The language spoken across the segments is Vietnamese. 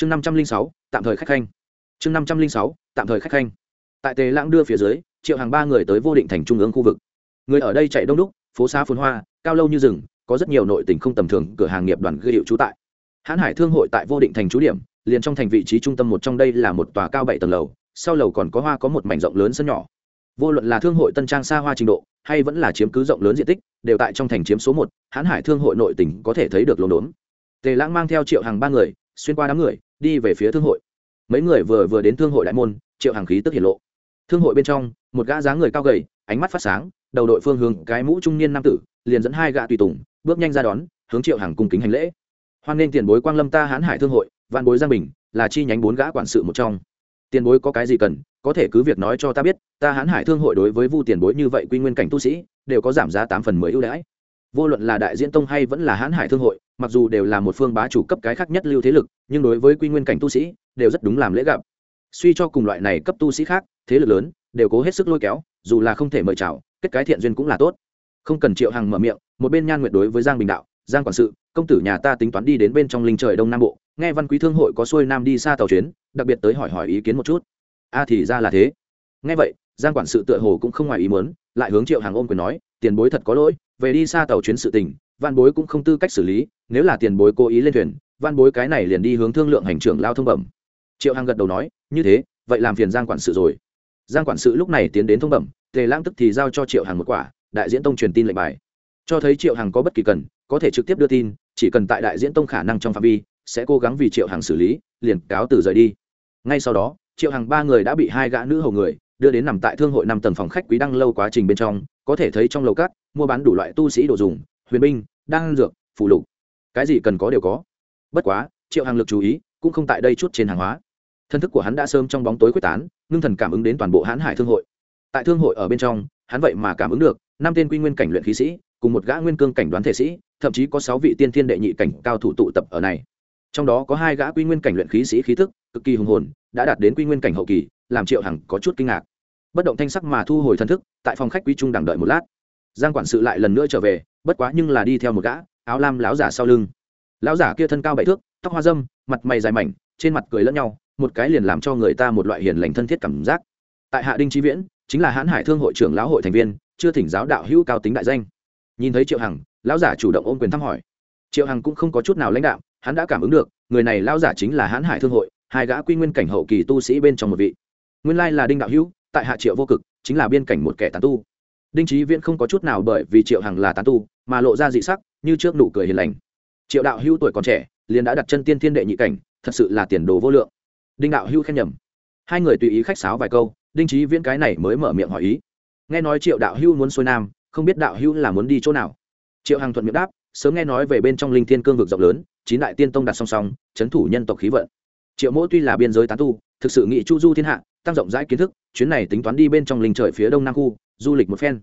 chương năm trăm linh sáu, tạm thời khách khanh. Chương năm trăm linh sáu, tạm thời khách khanh. Tại tề lãng đưa phía dưới, triệu hàng ba người tới vô định thành trung ương khu vực. Người ở đây chạy đông đúc, phố xá phồn hoa, cao lâu như rừng, có rất nhiều nội tình không tầm thường, cửa hàng nghiệp đoàn ghi hiệu trú tại. Hãn hải thương hội tại vô định thành trú điểm, liền trong thành vị trí trung tâm một trong đây là một tòa cao bảy tầng lầu, sau lầu còn có hoa có một mảnh rộng lớn sân nhỏ. Vô luận là thương hội tân trang xa hoa trình độ, hay vẫn là chiếm cứ rộng lớn diện tích, đều tại trong thành chiếm số một, hãn hải thương hội nội tỉnh có thể thấy được lồn đốn. Tề lãng mang theo triệu hàng ba người xuyên qua đám người, đi về phía thương hội. Mấy người vừa vừa đến thương hội đại môn, triệu hàng khí tức hiển lộ. Thương hội bên trong, một gã dáng người cao gầy, ánh mắt phát sáng, đầu đội phương hướng cái mũ trung niên nam tử, liền dẫn hai gã tùy tùng, bước nhanh ra đón, hướng triệu hàng cung kính hành lễ. Hoan nên tiền bối quang lâm ta hãn hải thương hội văn bối giang bình, là chi nhánh bốn gã quản sự một trong. Tiền bối có cái gì cần, có thể cứ việc nói cho ta biết, ta hãn hải thương hội đối với vu tiền bối như vậy quy nguyên cảnh tu sĩ, đều có giảm giá tám phần mười ưu đãi vô luận là đại diễn tông hay vẫn là hãn hải thương hội, mặc dù đều là một phương bá chủ cấp cái khác nhất lưu thế lực, nhưng đối với quy nguyên cảnh tu sĩ, đều rất đúng làm lễ gặp. Suy cho cùng loại này cấp tu sĩ khác, thế lực lớn, đều cố hết sức lôi kéo, dù là không thể mời chào, kết cái thiện duyên cũng là tốt. Không cần triệu hàng mở miệng, một bên nhan nguyệt đối với giang bình đạo, giang quản sự, công tử nhà ta tính toán đi đến bên trong linh trời đông nam bộ, nghe văn quý thương hội có xuôi nam đi xa tàu chuyến, đặc biệt tới hỏi hỏi ý kiến một chút. A thì ra là thế. Nghe vậy, giang quản sự tựa hồ cũng không ngoài ý muốn, lại hướng triệu hàng ôm quyền nói, tiền bối thật có lỗi về đi xa tàu chuyến sự tình văn bối cũng không tư cách xử lý, nếu là tiền bối cố ý lên thuyền văn bối cái này liền đi hướng thương lượng hành trưởng lao thông bẩm. Triệu hằng gật đầu nói, như thế, vậy làm phiền giang quản sự rồi. Giang quản sự lúc này tiến đến thông bẩm, tề lãng tức thì giao cho triệu hằng một quả, đại diễn tông truyền tin lệnh bài. Cho thấy triệu hằng có bất kỳ cần, có thể trực tiếp đưa tin, chỉ cần tại đại diễn tông khả năng trong phạm vi, sẽ cố gắng vì triệu hằng xử lý, liền cáo từ rời đi. Ngay sau đó, triệu hằng ba người đã bị hai gã nữ hầu người đưa đến nằm tại thương hội năm tầng phòng khách quý đăng lâu quá trình bên trong có thể thấy trong lầu cát mua bán đủ loại tu sĩ đồ dùng, huyền binh, đan dược phụ lục. Cái gì cần có đều có. Bất quá, triệu hàng lực chú ý cũng không tại đây chút trên hàng hóa. Thân thức của hắn đã sớm trong bóng tối quyết tán, ngưng thần cảm ứng đến toàn bộ hãn hải thương hội. Tại thương hội ở bên trong, hắn vậy mà cảm ứng được năm tên quy nguyên cảnh luyện khí sĩ, cùng một gã nguyên cương cảnh đoán thể sĩ, thậm chí có sáu vị tiên thiên đệ nhị cảnh cao thủ tụ tập ở này. Trong đó có hai gã quy nguyên cảnh luyện khí sĩ khí thức, cực kỳ hùng hồn, đã đạt đến quy nguyên cảnh hậu kỳ, làm triệu hằng có chút kinh ngạc bất động thanh sắc mà thu hồi thân thức, tại phòng khách quý trung đằng đợi một lát. Giang quản sự lại lần nữa trở về, bất quá nhưng là đi theo một gã, áo lam láo giả sau lưng. Lão giả kia thân cao bảy thước, tóc hoa dâm, mặt mày dài mảnh, trên mặt cười lẫn nhau, một cái liền làm cho người ta một loại hiền lành thân thiết cảm giác. Tại hạ đinh trí viễn, chính là hãn hải thương hội trưởng lão hội thành viên, chưa thỉnh giáo đạo hữu cao tính đại danh. Nhìn thấy triệu hằng, lão giả chủ động ôm quyền thăm hỏi. Triệu hằng cũng không có chút nào lãnh đạo hắn đã cảm ứng được, người này lão giả chính là hãn hải thương hội, hai gã quy nguyên cảnh hậu kỳ tu sĩ bên trong một vị. Nguyên lai là đinh đạo hữu tại hạ triệu vô cực, chính là biên cảnh một kẻ tán tu. Đinh trí viễn không có chút nào bởi vì triệu hằng là tán tu, mà lộ ra dị sắc, như trước nụ cười hiền lành. Triệu đạo hưu tuổi còn trẻ, liền đã đặt chân tiên thiên đệ nhị cảnh, thật sự là tiền đồ vô lượng. Đinh đạo hưu khen nhầm. Hai người tùy ý khách sáo vài câu, đinh trí viễn cái này mới mở miệng hỏi ý. Nghe nói triệu đạo hưu muốn xuôi nam, không biết đạo hưu là muốn đi chỗ nào. Triệu hằng thuận miệng đáp, sớm nghe nói về bên trong linh thiên cương vực rộng lớn, chín đại tiên tông đặt song song, chấn thủ nhân tộc khí vận triệu mỗ tuy là biên giới tán tu, thực sự nghị chu du thiên hạ, tăng rộng rãi kiến thức, chuyến này tính toán đi bên trong linh trời phía đông nam khu, du lịch một phen.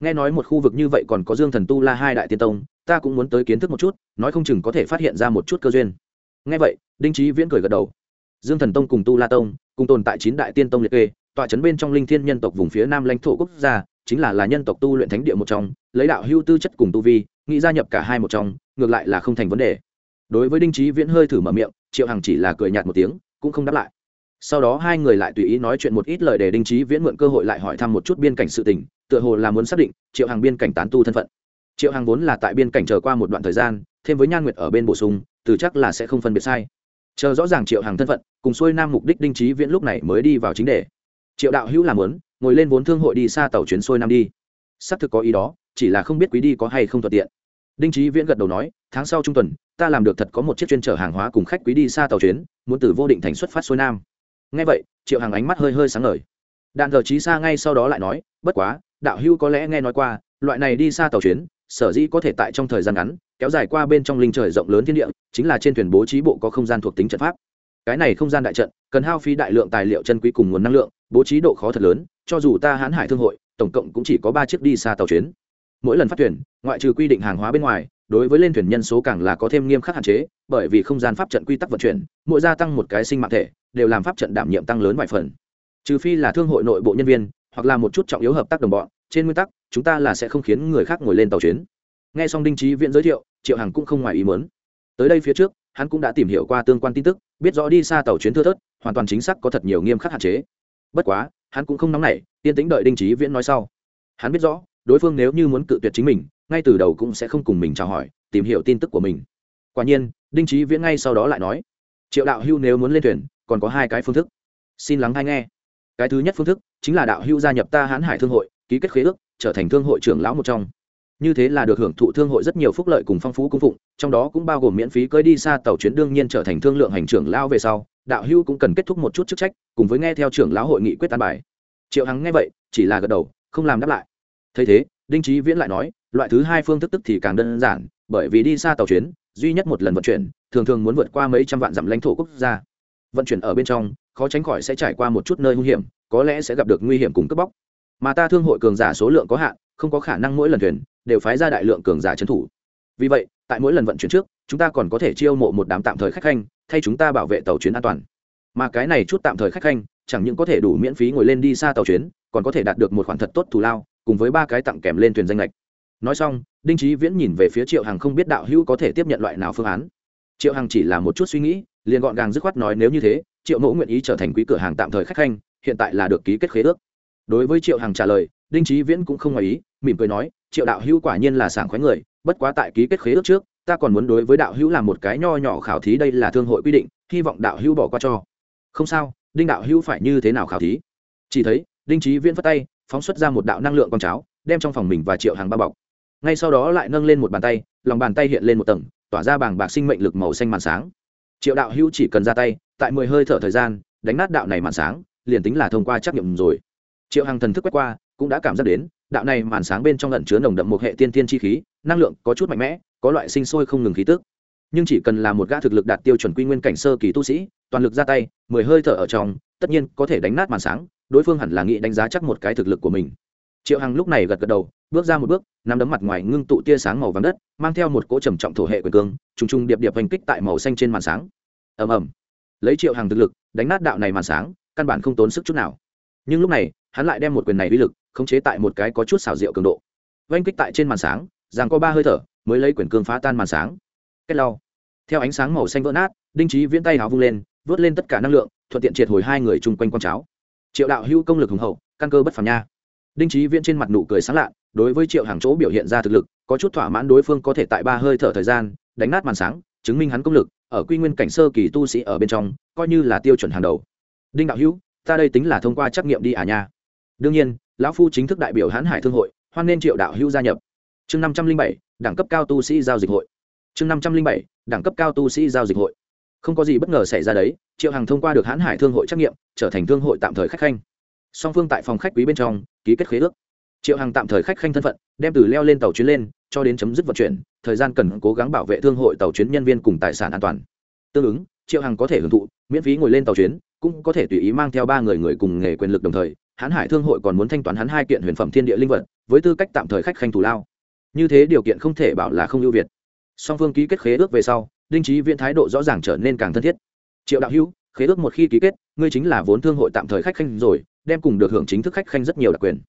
Nghe nói một khu vực như vậy còn có dương thần tu la hai đại tiên tông, ta cũng muốn tới kiến thức một chút, nói không chừng có thể phát hiện ra một chút cơ duyên. Nghe vậy, đinh trí viễn cười gật đầu. Dương thần tông cùng tu la tông, cùng tồn tại chín đại tiên tông liệt kê, tọa trấn bên trong linh thiên nhân tộc vùng phía nam lãnh thổ quốc gia, chính là là nhân tộc tu luyện thánh địa một trong, lấy đạo hưu tư chất cùng tu vi, nghĩ gia nhập cả hai một trong, ngược lại là không thành vấn đề đối với đinh trí viễn hơi thử mở miệng, triệu hằng chỉ là cười nhạt một tiếng, cũng không đáp lại. Sau đó hai người lại tùy ý nói chuyện một ít lời để đinh trí viễn mượn cơ hội lại hỏi thăm một chút biên cảnh sự tình, tựa hồ là muốn xác định triệu hằng biên cảnh tán tu thân phận. Triệu hằng vốn là tại biên cảnh chờ qua một đoạn thời gian, thêm với nhan nguyệt ở bên bổ sung, từ chắc là sẽ không phân biệt sai. Chờ rõ ràng triệu hằng thân phận, cùng xuôi nam mục đích đinh trí viễn lúc này mới đi vào chính đề. Triệu đạo hữu làm lớn ngồi lên vốn thương hội đi xa tàu chuyến xuôi nam đi. Xác thực có ý đó, chỉ là không biết quý đi có hay không thuận tiện. Đinh trí viễn gật đầu nói, tháng sau trung tuần ta làm được thật có một chiếc chuyên chở hàng hóa cùng khách quý đi xa tàu chuyến, muốn từ vô định thành xuất phát xuôi nam. Ngay vậy, triệu hàng ánh mắt hơi hơi sáng ngời. Đạn thờ trí xa ngay sau đó lại nói, bất quá, đạo hưu có lẽ nghe nói qua, loại này đi xa tàu chuyến, sở dĩ có thể tại trong thời gian ngắn, kéo dài qua bên trong linh trời rộng lớn thiên địa, chính là trên thuyền bố trí bộ có không gian thuộc tính trận pháp. Cái này không gian đại trận, cần hao phí đại lượng tài liệu chân quý cùng nguồn năng lượng, bố trí độ khó thật lớn, cho dù ta hãn hải thương hội, tổng cộng cũng chỉ có ba chiếc đi xa tàu chuyến. Mỗi lần phát thuyền, ngoại trừ quy định hàng hóa bên ngoài đối với lên thuyền nhân số càng là có thêm nghiêm khắc hạn chế, bởi vì không gian pháp trận quy tắc vận chuyển, mỗi gia tăng một cái sinh mạng thể, đều làm pháp trận đảm nhiệm tăng lớn vài phần. Trừ phi là thương hội nội bộ nhân viên, hoặc là một chút trọng yếu hợp tác đồng bọn, trên nguyên tắc, chúng ta là sẽ không khiến người khác ngồi lên tàu chuyến. Nghe xong đinh trí viễn giới thiệu, triệu hằng cũng không ngoài ý muốn. Tới đây phía trước, hắn cũng đã tìm hiểu qua tương quan tin tức, biết rõ đi xa tàu chuyến thưa thớt, hoàn toàn chính xác có thật nhiều nghiêm khắc hạn chế. Bất quá, hắn cũng không nóng nảy yên tĩnh đợi đinh trí viễn nói sau. Hắn biết rõ, đối phương nếu như muốn cự tuyệt chính mình ngay từ đầu cũng sẽ không cùng mình chào hỏi, tìm hiểu tin tức của mình. Quả nhiên, đinh trí viễn ngay sau đó lại nói, triệu đạo hưu nếu muốn lên thuyền, còn có hai cái phương thức. Xin lắng hay nghe. Cái thứ nhất phương thức chính là đạo hưu gia nhập ta hãn hải thương hội, ký kết khế ước, trở thành thương hội trưởng lão một trong. Như thế là được hưởng thụ thương hội rất nhiều phúc lợi cùng phong phú cung phụng, trong đó cũng bao gồm miễn phí cơi đi xa tàu chuyến đương nhiên trở thành thương lượng hành trưởng lão về sau, đạo hưu cũng cần kết thúc một chút chức trách, cùng với nghe theo trưởng lão hội nghị quyết tán bài. Triệu hằng nghe vậy, chỉ là gật đầu, không làm đáp lại. Thấy thế, đinh trí viễn lại nói loại thứ hai phương thức tức thì càng đơn giản, bởi vì đi xa tàu chuyến, duy nhất một lần vận chuyển, thường thường muốn vượt qua mấy trăm vạn dặm lãnh thổ quốc gia. Vận chuyển ở bên trong, khó tránh khỏi sẽ trải qua một chút nơi nguy hiểm, có lẽ sẽ gặp được nguy hiểm cùng cướp bóc. Mà ta thương hội cường giả số lượng có hạn, không có khả năng mỗi lần thuyền đều phái ra đại lượng cường giả trấn thủ. Vì vậy, tại mỗi lần vận chuyển trước, chúng ta còn có thể chiêu mộ một đám tạm thời khách khanh, thay chúng ta bảo vệ tàu chuyến an toàn. Mà cái này chút tạm thời khách khanh, chẳng những có thể đủ miễn phí ngồi lên đi xa tàu chuyến, còn có thể đạt được một khoản thật tốt thù lao, cùng với ba cái tặng kèm lên thuyền danh lệch nói xong, đinh trí viễn nhìn về phía triệu hằng không biết đạo hữu có thể tiếp nhận loại nào phương án. Triệu hằng chỉ là một chút suy nghĩ, liền gọn gàng dứt khoát nói nếu như thế, triệu mẫu nguyện ý trở thành quý cửa hàng tạm thời khách khanh, hiện tại là được ký kết khế ước. Đối với triệu hằng trả lời, đinh trí viễn cũng không ngoài ý, mỉm cười nói, triệu đạo hữu quả nhiên là sảng khoái người, bất quá tại ký kết khế ước trước, ta còn muốn đối với đạo hữu làm một cái nho nhỏ khảo thí đây là thương hội quy định, hy vọng đạo hữu bỏ qua cho. Không sao, đinh đạo hữu phải như thế nào khảo thí? Chỉ thấy, đinh trí viễn phất tay, phóng xuất ra một đạo năng lượng con cháo, đem trong phòng mình và triệu hàng bao bọc ngay sau đó lại nâng lên một bàn tay, lòng bàn tay hiện lên một tầng, tỏa ra bảng bạc sinh mệnh lực màu xanh màn sáng. Triệu đạo hữu chỉ cần ra tay, tại mười hơi thở thời gian, đánh nát đạo này màn sáng, liền tính là thông qua trắc nghiệm rồi. Triệu Hằng thần thức quét qua, cũng đã cảm giác đến, đạo này màn sáng bên trong lẩn chứa nồng đậm một hệ tiên tiên chi khí, năng lượng có chút mạnh mẽ, có loại sinh sôi không ngừng khí tức. Nhưng chỉ cần là một gã thực lực đạt tiêu chuẩn quy nguyên cảnh sơ kỳ tu sĩ, toàn lực ra tay, mười hơi thở ở trong, tất nhiên có thể đánh nát màn sáng, đối phương hẳn là nghĩ đánh giá chắc một cái thực lực của mình triệu hằng lúc này gật gật đầu, bước ra một bước, nắm đấm mặt ngoài ngưng tụ tia sáng màu vàng đất, mang theo một cỗ trầm trọng thổ hệ quyền cương, trùng trùng điệp điệp hành kích tại màu xanh trên màn sáng. Ầm ầm. Lấy triệu hằng thực lực, đánh nát đạo này màn sáng, căn bản không tốn sức chút nào. Nhưng lúc này, hắn lại đem một quyền này uy lực, khống chế tại một cái có chút xảo diệu cường độ. Oanh kích tại trên màn sáng rằng có ba hơi thở, mới lấy quyền cương phá tan màn sáng. Kết lau. Theo ánh sáng màu xanh vỡ nát, đinh trí viễn tay háo vung lên, vớt lên tất cả năng lượng, thuận tiện triệt hồi hai người chung quanh con cháo. Triệu đạo hữu công lực hùng hậu, căn cơ bất phàm nha đinh trí viễn trên mặt nụ cười sáng lạ, đối với triệu hàng chỗ biểu hiện ra thực lực, có chút thỏa mãn đối phương có thể tại ba hơi thở thời gian, đánh nát màn sáng, chứng minh hắn công lực, ở quy nguyên cảnh sơ kỳ tu sĩ ở bên trong, coi như là tiêu chuẩn hàng đầu. Đinh đạo hữu, ta đây tính là thông qua trắc nghiệm đi à nha. Đương nhiên, lão phu chính thức đại biểu hãn hải thương hội, hoan nên triệu đạo hữu gia nhập. Chương năm trăm linh bảy, đẳng cấp cao tu sĩ giao dịch hội. Chương năm trăm linh bảy, đẳng cấp cao tu sĩ giao dịch hội. Không có gì bất ngờ xảy ra đấy, triệu hằng thông qua được hãn hải thương hội trắc nghiệm, trở thành thương hội tạm thời khách khanh song phương tại phòng khách quý bên trong, ký kết khế ước. Triệu hằng tạm thời khách khanh thân phận, đem từ leo lên tàu chuyến lên, cho đến chấm dứt vận chuyển, thời gian cần cố gắng bảo vệ thương hội tàu chuyến nhân viên cùng tài sản an toàn. Tương ứng, triệu hằng có thể hưởng thụ, miễn phí ngồi lên tàu chuyến, cũng có thể tùy ý mang theo ba người người cùng nghề quyền lực đồng thời, hãn hải thương hội còn muốn thanh toán hắn hai kiện huyền phẩm thiên địa linh vật, với tư cách tạm thời khách khanh thủ lao. Như thế điều kiện không thể bảo là không ưu việt. Song phương ký kết khế ước về sau, đinh trí viễn thái độ rõ ràng trở nên càng thân thiết. Triệu đạo hữu, khế ước một khi ký kết, ngươi chính là vốn thương hội tạm thời khách khanh rồi đem cùng được hưởng chính thức khách khanh rất nhiều đặc quyền.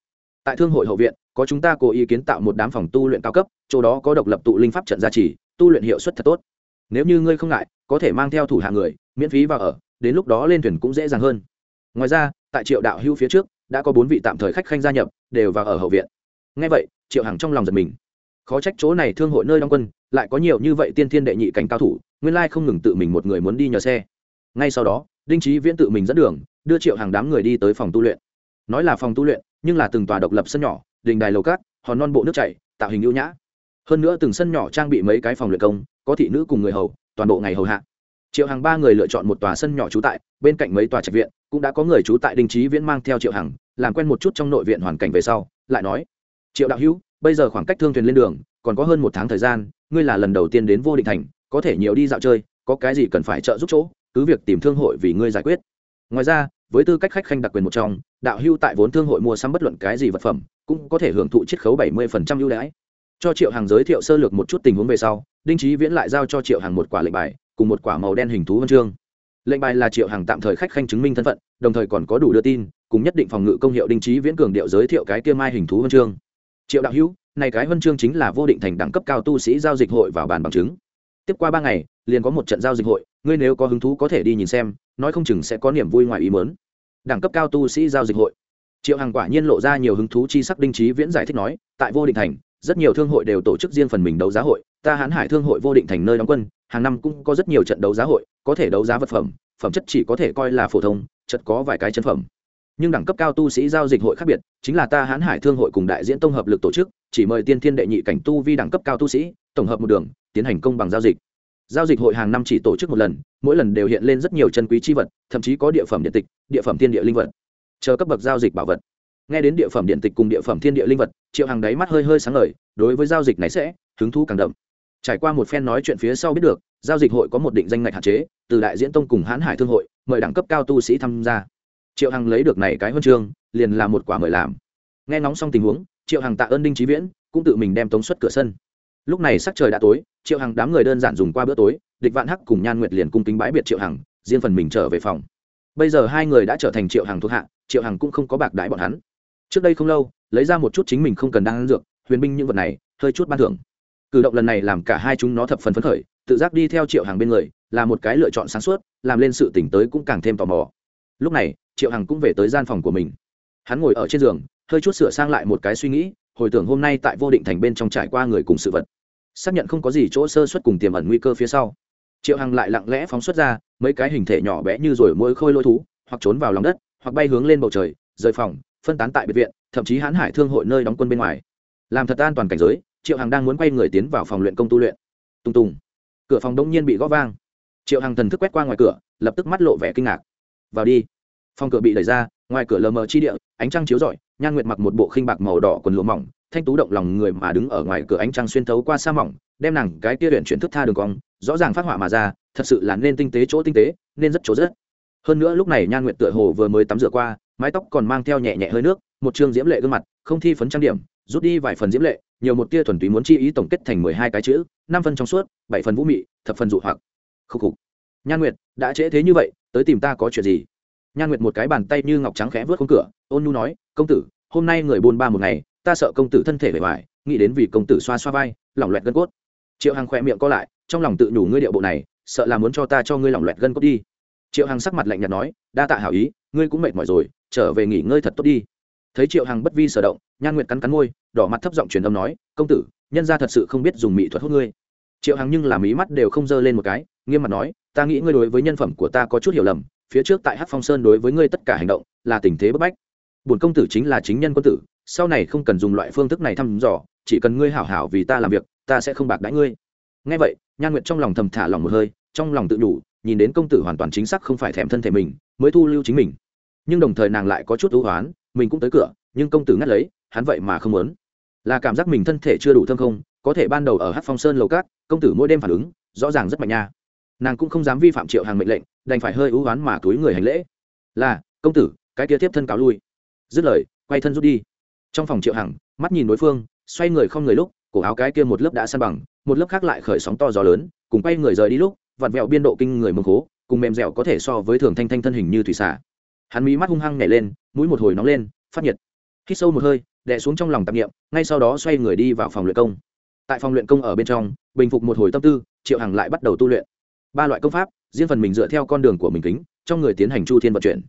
Tại thương hội hậu viện, có chúng ta cố ý kiến tạo một đám phòng tu luyện cao cấp, chỗ đó có độc lập tụ linh pháp trận gia trì, tu luyện hiệu suất thật tốt. Nếu như ngươi không ngại, có thể mang theo thủ hạ người, miễn phí vào ở, đến lúc đó lên thuyền cũng dễ dàng hơn. Ngoài ra, tại triệu đạo hưu phía trước, đã có bốn vị tạm thời khách khanh gia nhập, đều vào ở hậu viện. Ngay vậy, triệu hằng trong lòng giật mình. Khó trách chỗ này thương hội nơi đóng quân, lại có nhiều như vậy tiên thiên đệ nhị cảnh cao thủ, nguyên lai không ngừng tự mình một người muốn đi nhờ xe. Ngay sau đó đinh trí viễn tự mình dẫn đường, đưa triệu hàng đám người đi tới phòng tu luyện. Nói là phòng tu luyện, nhưng là từng tòa độc lập sân nhỏ, đình đài lầu cát hòn non bộ nước chảy, tạo hình ưu nhã. Hơn nữa từng sân nhỏ trang bị mấy cái phòng luyện công, có thị nữ cùng người hầu, toàn bộ ngày hầu hạ. Triệu hàng ba người lựa chọn một tòa sân nhỏ trú tại, bên cạnh mấy tòa trạch viện, cũng đã có người trú tại đình trí viễn mang theo triệu hằng, làm quen một chút trong nội viện hoàn cảnh về sau, lại nói, triệu đạo hữu, bây giờ khoảng cách thương thuyền lên đường, còn có hơn một tháng thời gian, ngươi là lần đầu tiên đến vô định thành, có thể nhiều đi dạo chơi, có cái gì cần phải trợ giúp chỗ? Cứ việc tìm thương hội vì ngươi giải quyết. Ngoài ra, với tư cách khách khanh đặc quyền một trong, đạo hưu tại vốn thương hội mua sắm bất luận cái gì vật phẩm, cũng có thể hưởng thụ chiết khấu bảy mươi ưu đãi. Cho triệu hàng giới thiệu sơ lược một chút tình huống về sau, đinh trí viễn lại giao cho triệu hàng một quả lệnh bài, cùng một quả màu đen hình thú huân chương. Lệnh bài là triệu hàng tạm thời khách khanh chứng minh thân phận, đồng thời còn có đủ đưa tin, cùng nhất định phòng ngự công hiệu đinh trí viễn cường điệu giới thiệu cái kia mai hình thú huân chương. Triệu đạo hữu, này cái huân chương chính là vô định thành đẳng cấp cao tu sĩ giao dịch hội vào bàn bằng chứng. Tiếp qua ba ngày, liền có một trận giao dịch hội ngươi nếu có hứng thú có thể đi nhìn xem, nói không chừng sẽ có niềm vui ngoài ý mớn đẳng cấp cao tu sĩ giao dịch hội. Triệu hằng quả nhiên lộ ra nhiều hứng thú chi sắc đinh trí viễn giải thích nói, tại vô định thành, rất nhiều thương hội đều tổ chức riêng phần mình đấu giá hội. Ta hãn hải thương hội vô định thành nơi đóng quân, hàng năm cũng có rất nhiều trận đấu giá hội, có thể đấu giá vật phẩm phẩm chất chỉ có thể coi là phổ thông chất có vài cái chân phẩm. Nhưng đẳng cấp cao tu sĩ giao dịch hội khác biệt, chính là ta hãn hải thương hội cùng đại diễn tông hợp lực tổ chức, chỉ mời tiên thiên đệ nhị cảnh tu vi đẳng cấp cao tu sĩ, tổng hợp một đường, tiến hành công bằng giao dịch giao dịch hội hàng năm chỉ tổ chức một lần, mỗi lần đều hiện lên rất nhiều chân quý chi vật, thậm chí có địa phẩm điện tịch, địa phẩm thiên địa linh vật. Chờ cấp bậc giao dịch bảo vật. Nghe đến địa phẩm điện tịch cùng địa phẩm thiên địa linh vật, triệu hàng đáy mắt hơi hơi sáng lời đối với giao dịch này sẽ hứng thú càng đậm. Trải qua một phen nói chuyện phía sau biết được, giao dịch hội có một định danh ngạch hạn chế, từ đại diễn tông cùng hãn hải thương hội, mời đẳng cấp cao tu sĩ tham gia. Triệu hằng lấy được này cái huân chương, liền là một quả mời làm. Nghe ngóng xong tình huống, triệu hằng tạ ơn đinh trí viễn, cũng tự mình đem tống xuất cửa sân lúc này sắc trời đã tối, triệu hằng đám người đơn giản dùng qua bữa tối, địch vạn hắc cùng nhan nguyệt liền cung kính bãi biệt triệu hằng, riêng phần mình trở về phòng. Bây giờ hai người đã trở thành triệu hằng thuộc hạ, triệu hằng cũng không có bạc đái bọn hắn. Trước đây không lâu, lấy ra một chút chính mình không cần đang ăn dược, huyền binh những vật này, hơi chút ban thưởng. Cử động lần này làm cả hai chúng nó thập phần phấn khởi, tự giác đi theo triệu hằng bên người, là một cái lựa chọn sáng suốt, làm lên sự tỉnh tới cũng càng thêm tò mò. Lúc này, triệu hằng cũng về tới gian phòng của mình. Hắn ngồi ở trên giường, hơi chút sửa sang lại một cái suy nghĩ, hồi tưởng hôm nay tại vô định thành bên trong trải qua người cùng sự vật xác nhận không có gì chỗ sơ xuất cùng tiềm ẩn nguy cơ phía sau. Triệu hằng lại lặng lẽ phóng xuất ra mấy cái hình thể nhỏ bé như rồi mỗi khôi lôi thú, hoặc trốn vào lòng đất, hoặc bay hướng lên bầu trời, rời phòng, phân tán tại biệt viện, thậm chí hãn hải thương hội nơi đóng quân bên ngoài. Làm thật an toàn cảnh giới, triệu hằng đang muốn quay người tiến vào phòng luyện công tu luyện. Tùng tùng. Cửa phòng đông nhiên bị gõ vang. Triệu hằng thần thức quét qua ngoài cửa, lập tức mắt lộ vẻ kinh ngạc. Vào đi. Phòng cửa bị đẩy ra, ngoài cửa lờ mờ chi địa, ánh trăng chiếu rọi, nhan nguyệt mặc một bộ khinh bạc màu đỏ quần lụa mỏng thanh tú động lòng người mà đứng ở ngoài cửa ánh trăng xuyên thấu qua sa mỏng, đem nàng cái tia luyện chuyển thức tha đường cong, rõ ràng phát họa mà ra, thật sự là nên tinh tế chỗ tinh tế, nên rất chỗ rất. Hơn nữa lúc này nhan nguyệt tựa hồ vừa mới tắm rửa qua, mái tóc còn mang theo nhẹ nhẹ hơi nước, một chương diễm lệ gương mặt, không thi phấn trang điểm, rút đi vài phần diễm lệ, nhiều một tia thuần túy muốn chi ý tổng kết thành mười hai cái chữ, năm phần trong suốt, bảy phần vũ mị, thập phần dụ hoặc. Khúc khục. Nhan nguyệt, đã trễ thế như vậy, tới tìm ta có chuyện gì? Nhan nguyệt một cái bàn tay như ngọc trắng khẽ vớt khung cửa, ôn nhu nói, công tử, hôm nay người buôn ba một ngày ta sợ công tử thân thể bề ngoài, nghĩ đến vì công tử xoa xoa vai, lỏng loẹt gân cốt. Triệu hằng khỏe miệng co lại, trong lòng tự nhủ ngươi điệu bộ này, sợ là muốn cho ta cho ngươi lỏng loẹt gân cốt đi. Triệu hằng sắc mặt lạnh nhạt nói, đa tạ hảo ý, ngươi cũng mệt mỏi rồi, trở về nghỉ ngơi thật tốt đi. Thấy triệu hằng bất vi sở động, nhan nguyệt cắn cắn môi, đỏ mặt thấp giọng truyền âm nói, công tử, nhân ra thật sự không biết dùng mỹ thuật hút ngươi. Triệu hằng nhưng làm ý mắt đều không dơ lên một cái, nghiêm mặt nói, ta nghĩ ngươi đối với nhân phẩm của ta có chút hiểu lầm, phía trước tại hát phong sơn đối với ngươi tất cả hành động là tình thế bất bách. Bổn công tử chính là chính nhân quân tử sau này không cần dùng loại phương thức này thăm dò, chỉ cần ngươi hảo hảo vì ta làm việc, ta sẽ không bạc đãi ngươi. Ngay vậy, nhan nguyệt trong lòng thầm thả lòng một hơi, trong lòng tự đủ, nhìn đến công tử hoàn toàn chính xác không phải thèm thân thể mình, mới thu lưu chính mình. Nhưng đồng thời nàng lại có chút ưu hoán, mình cũng tới cửa, nhưng công tử ngắt lấy, hắn vậy mà không muốn. Là cảm giác mình thân thể chưa đủ thơm không, có thể ban đầu ở hát phong sơn lầu cát công tử mỗi đêm phản ứng, rõ ràng rất mạnh nha. Nàng cũng không dám vi phạm triệu hàng mệnh lệnh, đành phải hơi ưu hoán mà túi người hành lễ. Là, công tử, cái kia tiếp thân cáo lui. Dứt lời, quay thân rút đi trong phòng triệu hằng, mắt nhìn đối phương, xoay người không người lúc, cổ áo cái kia một lớp đã săn bằng, một lớp khác lại khởi sóng to gió lớn, cùng quay người rời đi lúc, vặn vẹo biên độ kinh người mông khố, cùng mềm dẻo có thể so với thường thanh thanh thân hình như thủy xả hắn mí mắt hung hăng nhảy lên, mũi một hồi nóng lên, phát nhiệt. Hít sâu một hơi, đè xuống trong lòng tạp nghiệm ngay sau đó xoay người đi vào phòng luyện công. Tại phòng luyện công ở bên trong, bình phục một hồi tâm tư, triệu hằng lại bắt đầu tu luyện. Ba loại công pháp, riêng phần mình dựa theo con đường của mình kính, trong người tiến hành chu thiên vận chuyển.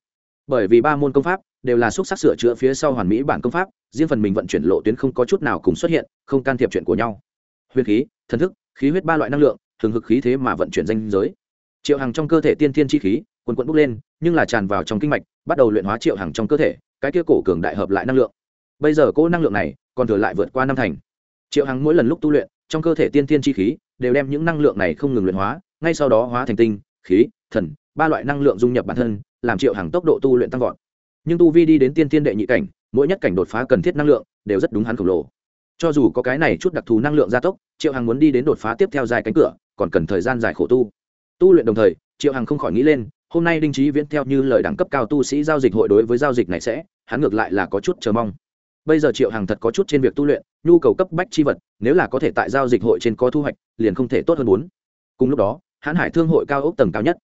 Bởi vì ba môn công pháp đều là xúc sắc sửa chữa phía sau hoàn mỹ bản công pháp, riêng phần mình vận chuyển lộ tuyến không có chút nào cùng xuất hiện, không can thiệp chuyện của nhau. Huyền khí, thần thức, khí huyết ba loại năng lượng, thường hực khí thế mà vận chuyển danh giới. Triệu hằng trong cơ thể tiên thiên chi khí, quần quận bốc lên, nhưng là tràn vào trong kinh mạch, bắt đầu luyện hóa triệu hằng trong cơ thể, cái kia cổ cường đại hợp lại năng lượng. Bây giờ cỗ năng lượng này, còn thừa lại vượt qua năm thành. Triệu hằng mỗi lần lúc tu luyện, trong cơ thể tiên thiên chi khí, đều đem những năng lượng này không ngừng luyện hóa, ngay sau đó hóa thành tinh, khí, thần, ba loại năng lượng dung nhập bản thân, làm triệu hằng tốc độ tu luyện tăng vọt nhưng tu vi đi đến tiên tiên đệ nhị cảnh, mỗi nhất cảnh đột phá cần thiết năng lượng, đều rất đúng hắn khổng lồ. Cho dù có cái này chút đặc thù năng lượng gia tốc, triệu hằng muốn đi đến đột phá tiếp theo dài cánh cửa, còn cần thời gian dài khổ tu. Tu luyện đồng thời, triệu hằng không khỏi nghĩ lên, hôm nay đinh trí viễn theo như lời đẳng cấp cao tu sĩ giao dịch hội đối với giao dịch này sẽ, hắn ngược lại là có chút chờ mong. Bây giờ triệu hằng thật có chút trên việc tu luyện, nhu cầu cấp bách chi vật, nếu là có thể tại giao dịch hội trên có thu hoạch, liền không thể tốt hơn bốn. Cùng lúc đó, hãn hải thương hội cao ốc tầng cao nhất.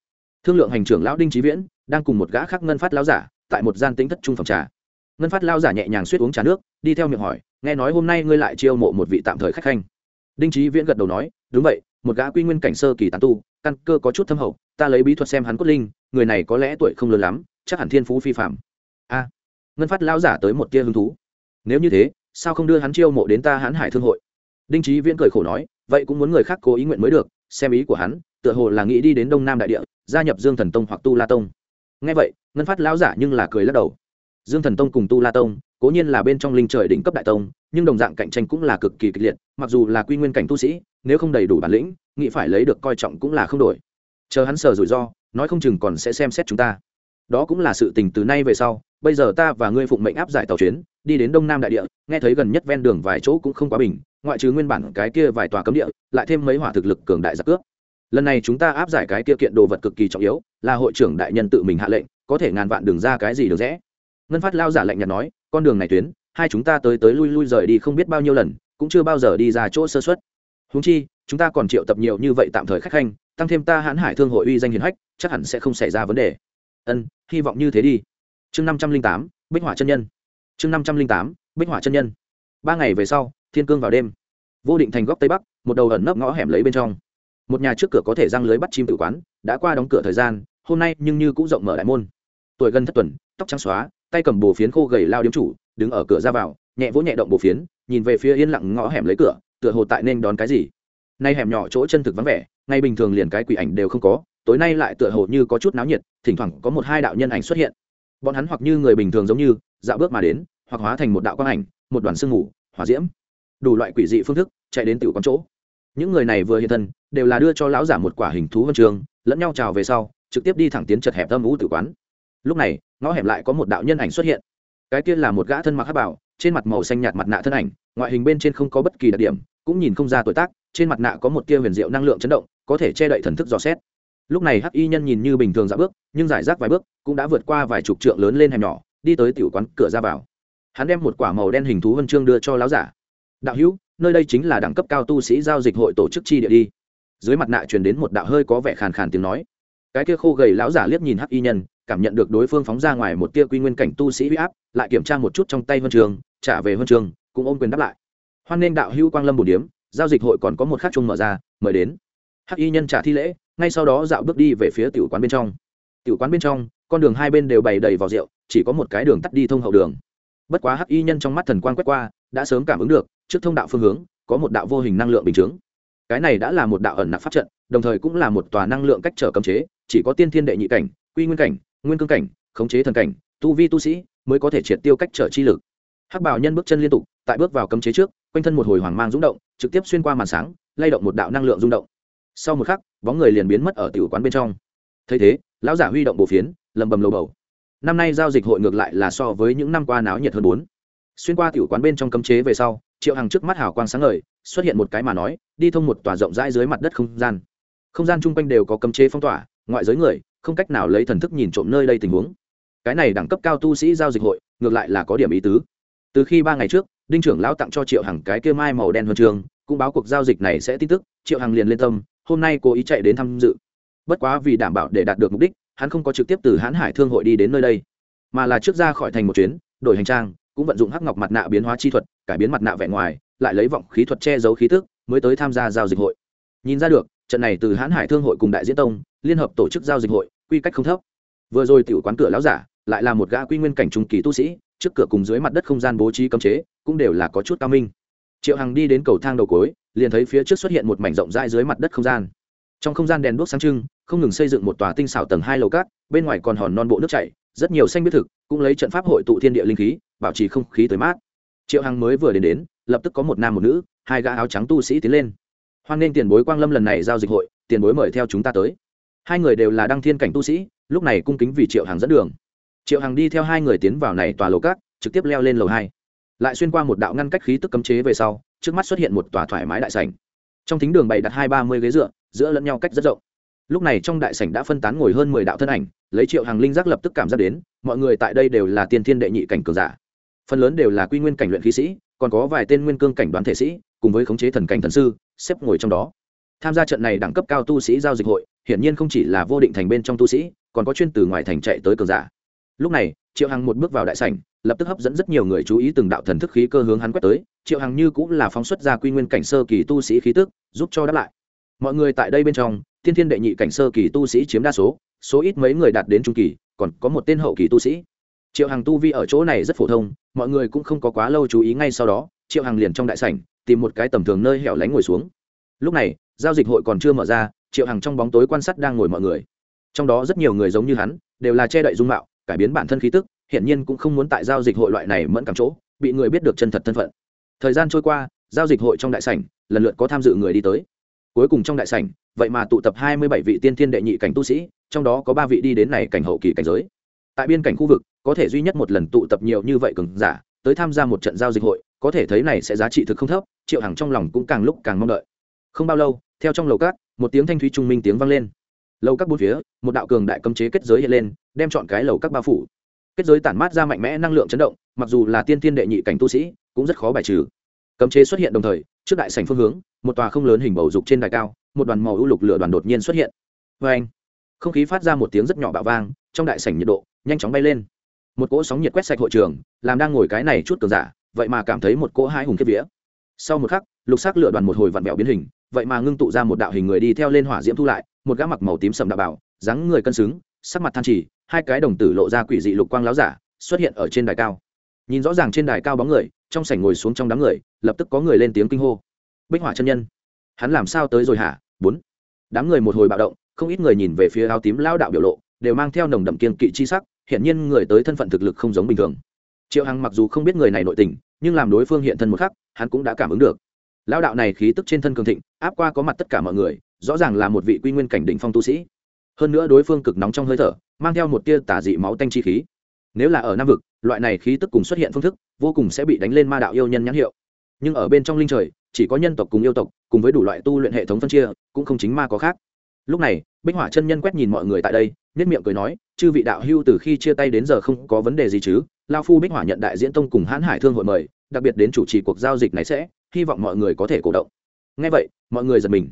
Thương lượng hành trưởng lão đinh trí viễn, đang cùng một gã khác ngân phát lão giả tại một gian tính thất trung phòng trà. Ngân phát lao giả nhẹ nhàng suýt uống trà nước, đi theo miệng hỏi, nghe nói hôm nay ngươi lại chiêu mộ một vị tạm thời khách khanh? Đinh trí viễn gật đầu nói, đúng vậy, một gã quy nguyên cảnh sơ kỳ tán tu, căn cơ có chút thâm hậu, ta lấy bí thuật xem hắn cốt linh, người này có lẽ tuổi không lớn lắm, chắc hẳn thiên phú phi phạm a. Ngân phát lao giả tới một tia hứng thú. Nếu như thế, sao không đưa hắn chiêu mộ đến ta hãn hải thương hội? Đinh trí viễn cười khổ nói, vậy cũng muốn người khác cố ý nguyện mới được, xem ý của hắn, tựa hồ là nghĩ đi đến đông nam đại địa, gia nhập dương thần tông hoặc tu la tông ngay vậy, ngân phát lão giả nhưng là cười lắc đầu. Dương thần tông cùng tu la tông, cố nhiên là bên trong linh trời đỉnh cấp đại tông, nhưng đồng dạng cạnh tranh cũng là cực kỳ kịch liệt, mặc dù là quy nguyên cảnh tu sĩ, nếu không đầy đủ bản lĩnh, nghĩ phải lấy được coi trọng cũng là không đổi. Chờ hắn sờ rủi ro, nói không chừng còn sẽ xem xét chúng ta. Đó cũng là sự tình từ nay về sau, bây giờ ta và ngươi phụng mệnh áp giải tàu chuyến, đi đến đông nam đại địa, nghe thấy gần nhất ven đường vài chỗ cũng không quá bình, ngoại trừ nguyên bản cái kia vài tòa cấm địa, lại thêm mấy hỏa thực lực cường đại giặc cướp lần này chúng ta áp giải cái kia kiện đồ vật cực kỳ trọng yếu, là hội trưởng đại nhân tự mình hạ lệnh, có thể ngàn vạn đường ra cái gì được rẽ. Ngân phát lao giả lệnh nhạt nói, con đường này tuyến, hai chúng ta tới tới lui lui rời đi không biết bao nhiêu lần, cũng chưa bao giờ đi ra chỗ sơ xuất húng chi, chúng ta còn triệu tập nhiều như vậy tạm thời khách khanh, tăng thêm ta hãn hải thương hội uy danh hiền hách, chắc hẳn sẽ không xảy ra vấn đề. Ân, hy vọng như thế đi. Chương năm trăm linh tám, bích hỏa chân nhân. Chương năm trăm linh tám, bích hỏa chân nhân. Ba ngày về sau, thiên cương vào đêm. Vô định thành góc tây bắc, một đầu ẩn nấp ngõ hẻm lấy bên trong một nhà trước cửa có thể răng lưới bắt chim tự quán, đã qua đóng cửa thời gian, hôm nay nhưng như cũng rộng mở đại môn. Tuổi gần thất tuần, tóc trắng xóa, tay cầm bồ phiến khô gầy lao điếm chủ, đứng ở cửa ra vào, nhẹ vỗ nhẹ động bồ phiến, nhìn về phía yên lặng ngõ hẻm lấy cửa, tựa hồ tại nên đón cái gì. Nay hẻm nhỏ chỗ chân thực vắng vẻ, ngay bình thường liền cái quỷ ảnh đều không có, tối nay lại tựa hồ như có chút náo nhiệt, thỉnh thoảng có một hai đạo nhân ảnh xuất hiện. Bọn hắn hoặc như người bình thường giống như, dạo bước mà đến, hoặc hóa thành một đạo quang ảnh, một đoàn sương mù, hỏa diễm. Đủ loại quỷ dị phương thức, chạy đến tiểu quán chỗ những người này vừa hiện thân, đều là đưa cho lão giả một quả hình thú vân trường, lẫn nhau chào về sau, trực tiếp đi thẳng tiến chật hẹp âm ú tử quán. Lúc này, ngõ hẻm lại có một đạo nhân ảnh xuất hiện. Cái kia là một gã thân mặc hát bảo, trên mặt màu xanh nhạt mặt nạ thân ảnh, ngoại hình bên trên không có bất kỳ đặc điểm, cũng nhìn không ra tuổi tác, trên mặt nạ có một tia huyền diệu năng lượng chấn động, có thể che đậy thần thức dò xét. Lúc này hắc y nhân nhìn như bình thường dạ bước, nhưng giải rác vài bước, cũng đã vượt qua vài chục trượng lớn lên hẻm nhỏ, đi tới tiểu quán cửa ra vào. Hắn đem một quả màu đen hình thú vân chương đưa cho lão giả đạo hữu, nơi đây chính là đẳng cấp cao tu sĩ giao dịch hội tổ chức chi địa đi. Dưới mặt nạ truyền đến một đạo hơi có vẻ khàn khàn tiếng nói. Cái kia khô gầy lão giả liếc nhìn hắc y nhân, cảm nhận được đối phương phóng ra ngoài một tia quy nguyên cảnh tu sĩ huy áp, lại kiểm tra một chút trong tay huân trường, trả về huân trường, cũng ôm quyền đáp lại. Hoan nên đạo hữu quang lâm bổ điếm giao dịch hội còn có một khắc chung mở ra, mời đến. Hắc y nhân trả thi lễ, ngay sau đó dạo bước đi về phía tiểu quán bên trong. Tiểu quán bên trong, con đường hai bên đều bày đầy vào rượu, chỉ có một cái đường tắt đi thông hậu đường. Bất quá hắc y nhân trong mắt thần quang quét qua, đã sớm cảm ứng được trước thông đạo phương hướng, có một đạo vô hình năng lượng bình chướng. Cái này đã là một đạo ẩn nặc pháp trận, đồng thời cũng là một tòa năng lượng cách trở cấm chế, chỉ có tiên thiên đệ nhị cảnh, quy nguyên cảnh, nguyên cương cảnh, khống chế thần cảnh, tu vi tu sĩ mới có thể triệt tiêu cách trở chi lực. Hắc bảo nhân bước chân liên tục, tại bước vào cấm chế trước, quanh thân một hồi hoàng mang rung động, trực tiếp xuyên qua màn sáng, lay động một đạo năng lượng rung động. Sau một khắc, bóng người liền biến mất ở tiểu quán bên trong. Thấy thế, lão giả huy động bộ phiến lầm bầm lầu bầu. Năm nay giao dịch hội ngược lại là so với những năm qua náo nhiệt hơn bốn. Xuyên qua tiểu quán bên trong cấm chế về sau triệu Hằng trước mắt hào quang sáng ngời, xuất hiện một cái mà nói, đi thông một tòa rộng rãi dưới mặt đất không gian. Không gian chung quanh đều có cấm chế phong tỏa, ngoại giới người, không cách nào lấy thần thức nhìn trộm nơi đây tình huống. Cái này đẳng cấp cao tu sĩ giao dịch hội, ngược lại là có điểm ý tứ. Từ khi ba ngày trước, đinh trưởng lão tặng cho triệu hằng cái kia mai màu đen huân trường, cũng báo cuộc giao dịch này sẽ tin tức, triệu hằng liền lên tâm, hôm nay cố ý chạy đến tham dự. Bất quá vì đảm bảo để đạt được mục đích, hắn không có trực tiếp từ hãn hải thương hội đi đến nơi đây, mà là trước ra khỏi thành một chuyến, đổi hành trang cũng vận dụng hắc ngọc mặt nạ biến hóa chi thuật, cải biến mặt nạ vẻ ngoài, lại lấy vọng khí thuật che giấu khí tức, mới tới tham gia giao dịch hội. Nhìn ra được, trận này từ hãn hải thương hội cùng đại diễn tông, liên hợp tổ chức giao dịch hội, quy cách không thấp. Vừa rồi tiểu quán cửa lão giả, lại là một gã quy nguyên cảnh trung kỳ tu sĩ, trước cửa cùng dưới mặt đất không gian bố trí cấm chế, cũng đều là có chút cao minh. Triệu hằng đi đến cầu thang đầu cối liền thấy phía trước xuất hiện một mảnh rộng rãi dưới mặt đất không gian. Trong không gian đèn đuốc sáng trưng không ngừng xây dựng một tòa tinh xảo tầng hai lầu cát, bên ngoài còn hòn non bộ nước chảy, rất nhiều xanh biết thực, cũng lấy trận pháp hội tụ thiên địa linh khí, bảo trì không khí tới mát. Triệu hằng mới vừa đến đến, lập tức có một nam một nữ, hai gã áo trắng tu sĩ tiến lên. Hoan nghênh tiền bối quang lâm lần này giao dịch hội, tiền bối mời theo chúng ta tới. Hai người đều là đăng thiên cảnh tu sĩ, lúc này cung kính vì triệu hằng dẫn đường. Triệu hằng đi theo hai người tiến vào này tòa lầu cát, trực tiếp leo lên lầu hai. Lại xuyên qua một đạo ngăn cách khí tức cấm chế về sau, trước mắt xuất hiện một tòa thoải mái đại sảnh. Trong thính đường bày đặt hai ba mươi ghế dựa, giữa lẫn nhau cách rất rộng lúc này trong đại sảnh đã phân tán ngồi hơn mười đạo thân ảnh, lấy triệu hàng linh giác lập tức cảm giác đến, mọi người tại đây đều là tiên thiên đệ nhị cảnh cường giả. Phần lớn đều là quy nguyên cảnh luyện khí sĩ, còn có vài tên nguyên cương cảnh đoán thể sĩ, cùng với khống chế thần cảnh thần sư, xếp ngồi trong đó. Tham gia trận này đẳng cấp cao tu sĩ giao dịch hội, hiển nhiên không chỉ là vô định thành bên trong tu sĩ, còn có chuyên từ ngoài thành chạy tới cường giả. Lúc này, triệu hằng một bước vào đại sảnh, lập tức hấp dẫn rất nhiều người chú ý từng đạo thần thức khí cơ hướng hắn quét tới. Triệu hằng như cũng là phóng xuất ra quy nguyên cảnh sơ kỳ tu sĩ khí tức, giúp cho đáp lại mọi người tại đây bên trong, tiên thiên đệ nhị cảnh sơ kỳ tu sĩ chiếm đa số số ít mấy người đạt đến trung kỳ, còn có một tên hậu kỳ tu sĩ. Triệu hằng tu vi ở chỗ này rất phổ thông, mọi người cũng không có quá lâu chú ý ngay sau đó, triệu hằng liền trong đại sảnh, tìm một cái tầm thường nơi hẻo lánh ngồi xuống. Lúc này, giao dịch hội còn chưa mở ra, triệu hằng trong bóng tối quan sát đang ngồi mọi người. Trong đó rất nhiều người giống như hắn, đều là che đậy dung mạo, cải biến bản thân khí tức, hiển nhiên cũng không muốn tại giao dịch hội loại này mẫn cảm chỗ, bị người biết được chân thật thân phận. Thời gian trôi qua, giao dịch hội trong đại sảnh, lần lượt có tham dự người đi tới cuối cùng trong đại sảnh, vậy mà tụ tập hai mươi bảy vị tiên thiên đệ nhị cảnh tu sĩ, trong đó có ba vị đi đến này cảnh hậu kỳ cảnh giới. Tại biên cảnh khu vực, có thể duy nhất một lần tụ tập nhiều như vậy cường giả, tới tham gia một trận giao dịch hội, có thể thấy này sẽ giá trị thực không thấp, triệu hằng trong lòng cũng càng lúc càng mong đợi. Không bao lâu, theo trong lầu cát, một tiếng thanh thúy trung minh tiếng vang lên. Lầu các bốn phía, một đạo cường đại cấm chế kết giới hiện lên, đem chọn cái lầu các bao phủ. Kết giới tản mát ra mạnh mẽ năng lượng chấn động, mặc dù là tiên tiên đệ nhị cảnh tu sĩ, cũng rất khó bài trừ. Cấm chế xuất hiện đồng thời trước đại sảnh phương hướng, một tòa không lớn hình bầu dục trên đài cao, một đoàn màu ưu lục lửa đoàn đột nhiên xuất hiện. Vê anh, không khí phát ra một tiếng rất nhỏ bạo vang, trong đại sảnh nhiệt độ nhanh chóng bay lên. Một cỗ sóng nhiệt quét sạch hội trường, làm đang ngồi cái này chút cường giả, vậy mà cảm thấy một cỗ hai hùng kiếp vía. Sau một khắc, lục sắc lửa đoàn một hồi vặn vẹo biến hình, vậy mà ngưng tụ ra một đạo hình người đi theo lên hỏa diễm thu lại, một gã mặc màu tím sầm đạo bảo, dáng người cân xứng, sắc mặt than chỉ, hai cái đồng tử lộ ra quỷ dị lục quang láo giả, xuất hiện ở trên đài cao. Nhìn rõ ràng trên đài cao bóng người, trong sảnh ngồi xuống trong đám người lập tức có người lên tiếng kinh hô. Bích hỏa chân nhân, hắn làm sao tới rồi hả? Bốn. Đám người một hồi bạo động, không ít người nhìn về phía áo tím lao đạo biểu lộ, đều mang theo nồng đậm kiên kỵ chi sắc hiện nhiên người tới thân phận thực lực không giống bình thường. Triệu hằng mặc dù không biết người này nội tình, nhưng làm đối phương hiện thân một khắc, hắn cũng đã cảm ứng được. Lao đạo này khí tức trên thân cường thịnh, áp qua có mặt tất cả mọi người, rõ ràng là một vị quy nguyên cảnh đỉnh phong tu sĩ. Hơn nữa đối phương cực nóng trong hơi thở, mang theo một tia tả dị máu tanh chi khí. Nếu là ở nam vực, loại này khí tức cùng xuất hiện phương thức, vô cùng sẽ bị đánh lên ma đạo yêu nhân nhãn hiệu nhưng ở bên trong linh trời, chỉ có nhân tộc cùng yêu tộc, cùng với đủ loại tu luyện hệ thống phân chia, cũng không chính ma có khác. Lúc này, bích hỏa chân nhân quét nhìn mọi người tại đây nhất miệng cười nói, chư vị đạo hưu từ khi chia tay đến giờ không có vấn đề gì chứ, lao phu bích hỏa nhận đại diễn tông cùng hãn hải thương hội mời, đặc biệt đến chủ trì cuộc giao dịch này sẽ, hy vọng mọi người có thể cổ động. Ngay vậy, mọi người giật mình.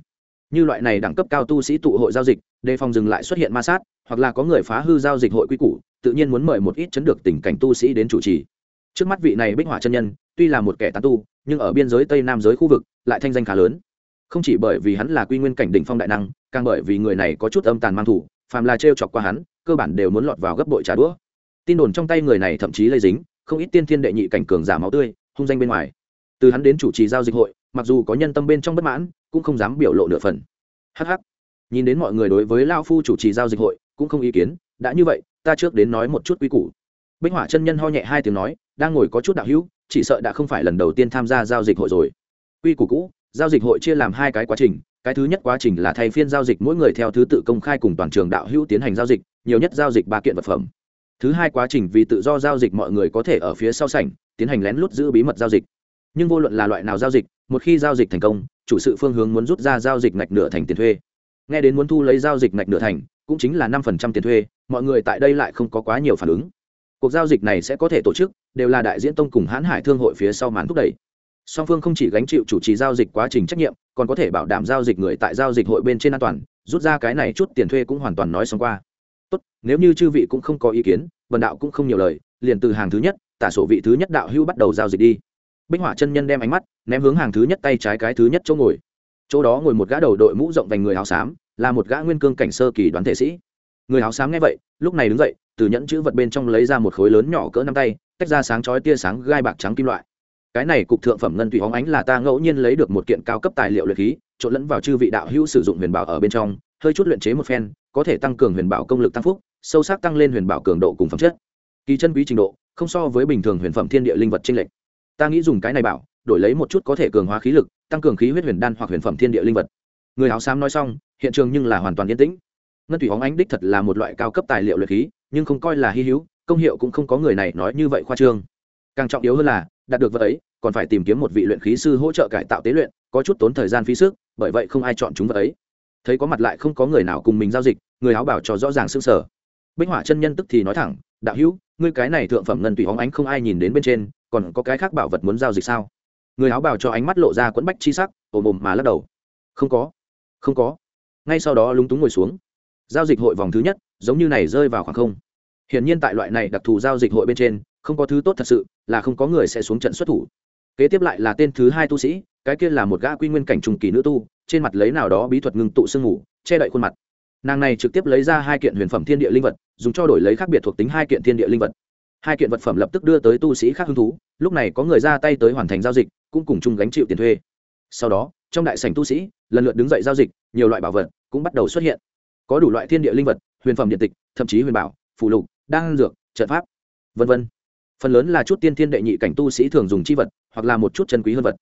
Như loại này đẳng cấp cao tu sĩ tụ hội giao dịch, đề phòng dừng lại xuất hiện ma sát, hoặc là có người phá hư giao dịch hội quy củ, tự nhiên muốn mời một ít chấn được tình cảnh tu sĩ đến chủ trì trước mắt vị này bích hỏa chân nhân, tuy là một kẻ tán tu, nhưng ở biên giới tây nam giới khu vực, lại thanh danh khá lớn. Không chỉ bởi vì hắn là quy nguyên cảnh đỉnh phong đại năng, càng bởi vì người này có chút âm tàn mang thủ, phàm là t chọc qua hắn, cơ bản đều muốn lọt vào gấp bội trả đũa. Tin đồn trong tay người này thậm chí lây dính, không ít tiên thiên đệ nhị cảnh cường giả máu tươi, hung danh bên ngoài. Từ hắn đến chủ trì giao dịch hội, mặc dù có nhân tâm bên trong bất mãn, cũng không dám biểu lộ nửa phần. Hh nhìn đến mọi người đối với lao phu chủ trì giao dịch hội, cũng không ý kiến, đã như vậy, ta trước đến nói một chút quy củ. Bích hỏa chân nhân ho nhẹ hai tiếng nói đang ngồi có chút đạo hữu, chỉ sợ đã không phải lần đầu tiên tham gia giao dịch hội rồi. Quy củ cũ, giao dịch hội chia làm hai cái quá trình, cái thứ nhất quá trình là thay phiên giao dịch mỗi người theo thứ tự công khai cùng toàn trường đạo hữu tiến hành giao dịch, nhiều nhất giao dịch ba kiện vật phẩm. Thứ hai quá trình vì tự do giao dịch mọi người có thể ở phía sau sảnh, tiến hành lén lút giữ bí mật giao dịch. Nhưng vô luận là loại nào giao dịch, một khi giao dịch thành công, chủ sự phương hướng muốn rút ra giao dịch ngạch nửa thành tiền thuê. Nghe đến muốn thu lấy giao dịch ngạch nửa thành, cũng chính là năm phần trăm tiền thuê, mọi người tại đây lại không có quá nhiều phản ứng cuộc giao dịch này sẽ có thể tổ chức, đều là đại diễn tông cùng hãn hải thương hội phía sau màn thúc đẩy. Song phương không chỉ gánh chịu chủ trì giao dịch quá trình trách nhiệm, còn có thể bảo đảm giao dịch người tại giao dịch hội bên trên an toàn, rút ra cái này chút tiền thuê cũng hoàn toàn nói xong qua. Tốt, nếu như chư vị cũng không có ý kiến, vần đạo cũng không nhiều lời, liền từ hàng thứ nhất, tả sổ vị thứ nhất đạo hưu bắt đầu giao dịch đi. Bích họa chân nhân đem ánh mắt, ném hướng hàng thứ nhất tay trái cái thứ nhất chỗ ngồi. Chỗ đó ngồi một gã đầu đội mũ rộng vành người áo xám, là một gã nguyên cương cảnh sơ kỳ đoán thể sĩ. Người áo xám nghe vậy, lúc này đứng dậy từ nhẫn chữ vật bên trong lấy ra một khối lớn nhỏ cỡ năm tay, tách ra sáng chói tia sáng gai bạc trắng kim loại. Cái này cục thượng phẩm ngân tùy hóng ánh là ta ngẫu nhiên lấy được một kiện cao cấp tài liệu luyện khí, trộn lẫn vào chư vị đạo hữu sử dụng huyền bảo ở bên trong, hơi chút luyện chế một phen, có thể tăng cường huyền bảo công lực tăng phúc, sâu sắc tăng lên huyền bảo cường độ cùng phẩm chất. Kỳ chân quý trình độ, không so với bình thường huyền phẩm thiên địa linh vật trên lệch. Ta nghĩ dùng cái này bảo, đổi lấy một chút có thể cường hóa khí lực, tăng cường khí huyết huyền đan hoặc huyền phẩm thiên địa linh vật. Người áo xám nói xong, hiện trường nhưng là hoàn toàn yên tĩnh. Ngân thủy hóng ánh đích thật là một loại cao cấp tài liệu luyện khí nhưng không coi là hy hữu, công hiệu cũng không có người này nói như vậy khoa trương. Càng trọng yếu hơn là, đạt được vật ấy, còn phải tìm kiếm một vị luyện khí sư hỗ trợ cải tạo tế luyện, có chút tốn thời gian phí sức, bởi vậy không ai chọn chúng vật ấy. Thấy có mặt lại không có người nào cùng mình giao dịch, người áo bảo cho rõ ràng xương sở bích họa chân nhân tức thì nói thẳng, đạo hữu, ngươi cái này thượng phẩm ngân tùy hóng ánh không ai nhìn đến bên trên, còn có cái khác bảo vật muốn giao dịch sao? Người áo bảo cho ánh mắt lộ ra quẫn bách chi sắc, ồm ồm mà lắc đầu. Không có không có. Ngay sau đó lúng túng ngồi xuống. Giao dịch hội vòng thứ nhất giống như này rơi vào khoảng không. Hiển nhiên tại loại này đặc thù giao dịch hội bên trên, không có thứ tốt thật sự, là không có người sẽ xuống trận xuất thủ. Kế tiếp lại là tên thứ hai tu sĩ, cái kia là một gã quy nguyên cảnh trùng kỳ nữ tu, trên mặt lấy nào đó bí thuật ngưng tụ sương ngủ che đậy khuôn mặt. Nàng này trực tiếp lấy ra hai kiện huyền phẩm thiên địa linh vật, dùng cho đổi lấy khác biệt thuộc tính hai kiện thiên địa linh vật. Hai kiện vật phẩm lập tức đưa tới tu sĩ khác hứng thú, lúc này có người ra tay tới hoàn thành giao dịch, cũng cùng chung gánh chịu tiền thuê. Sau đó, trong đại sảnh tu sĩ, lần lượt đứng dậy giao dịch, nhiều loại bảo vật cũng bắt đầu xuất hiện. Có đủ loại thiên địa linh vật huyền phẩm điện tịch, thậm chí huyền bảo phụ lục, đan dược, trận pháp, vân vân. Phần lớn là chút tiên thiên đệ nhị cảnh tu sĩ thường dùng chi vật, hoặc là một chút chân quý hơn vật.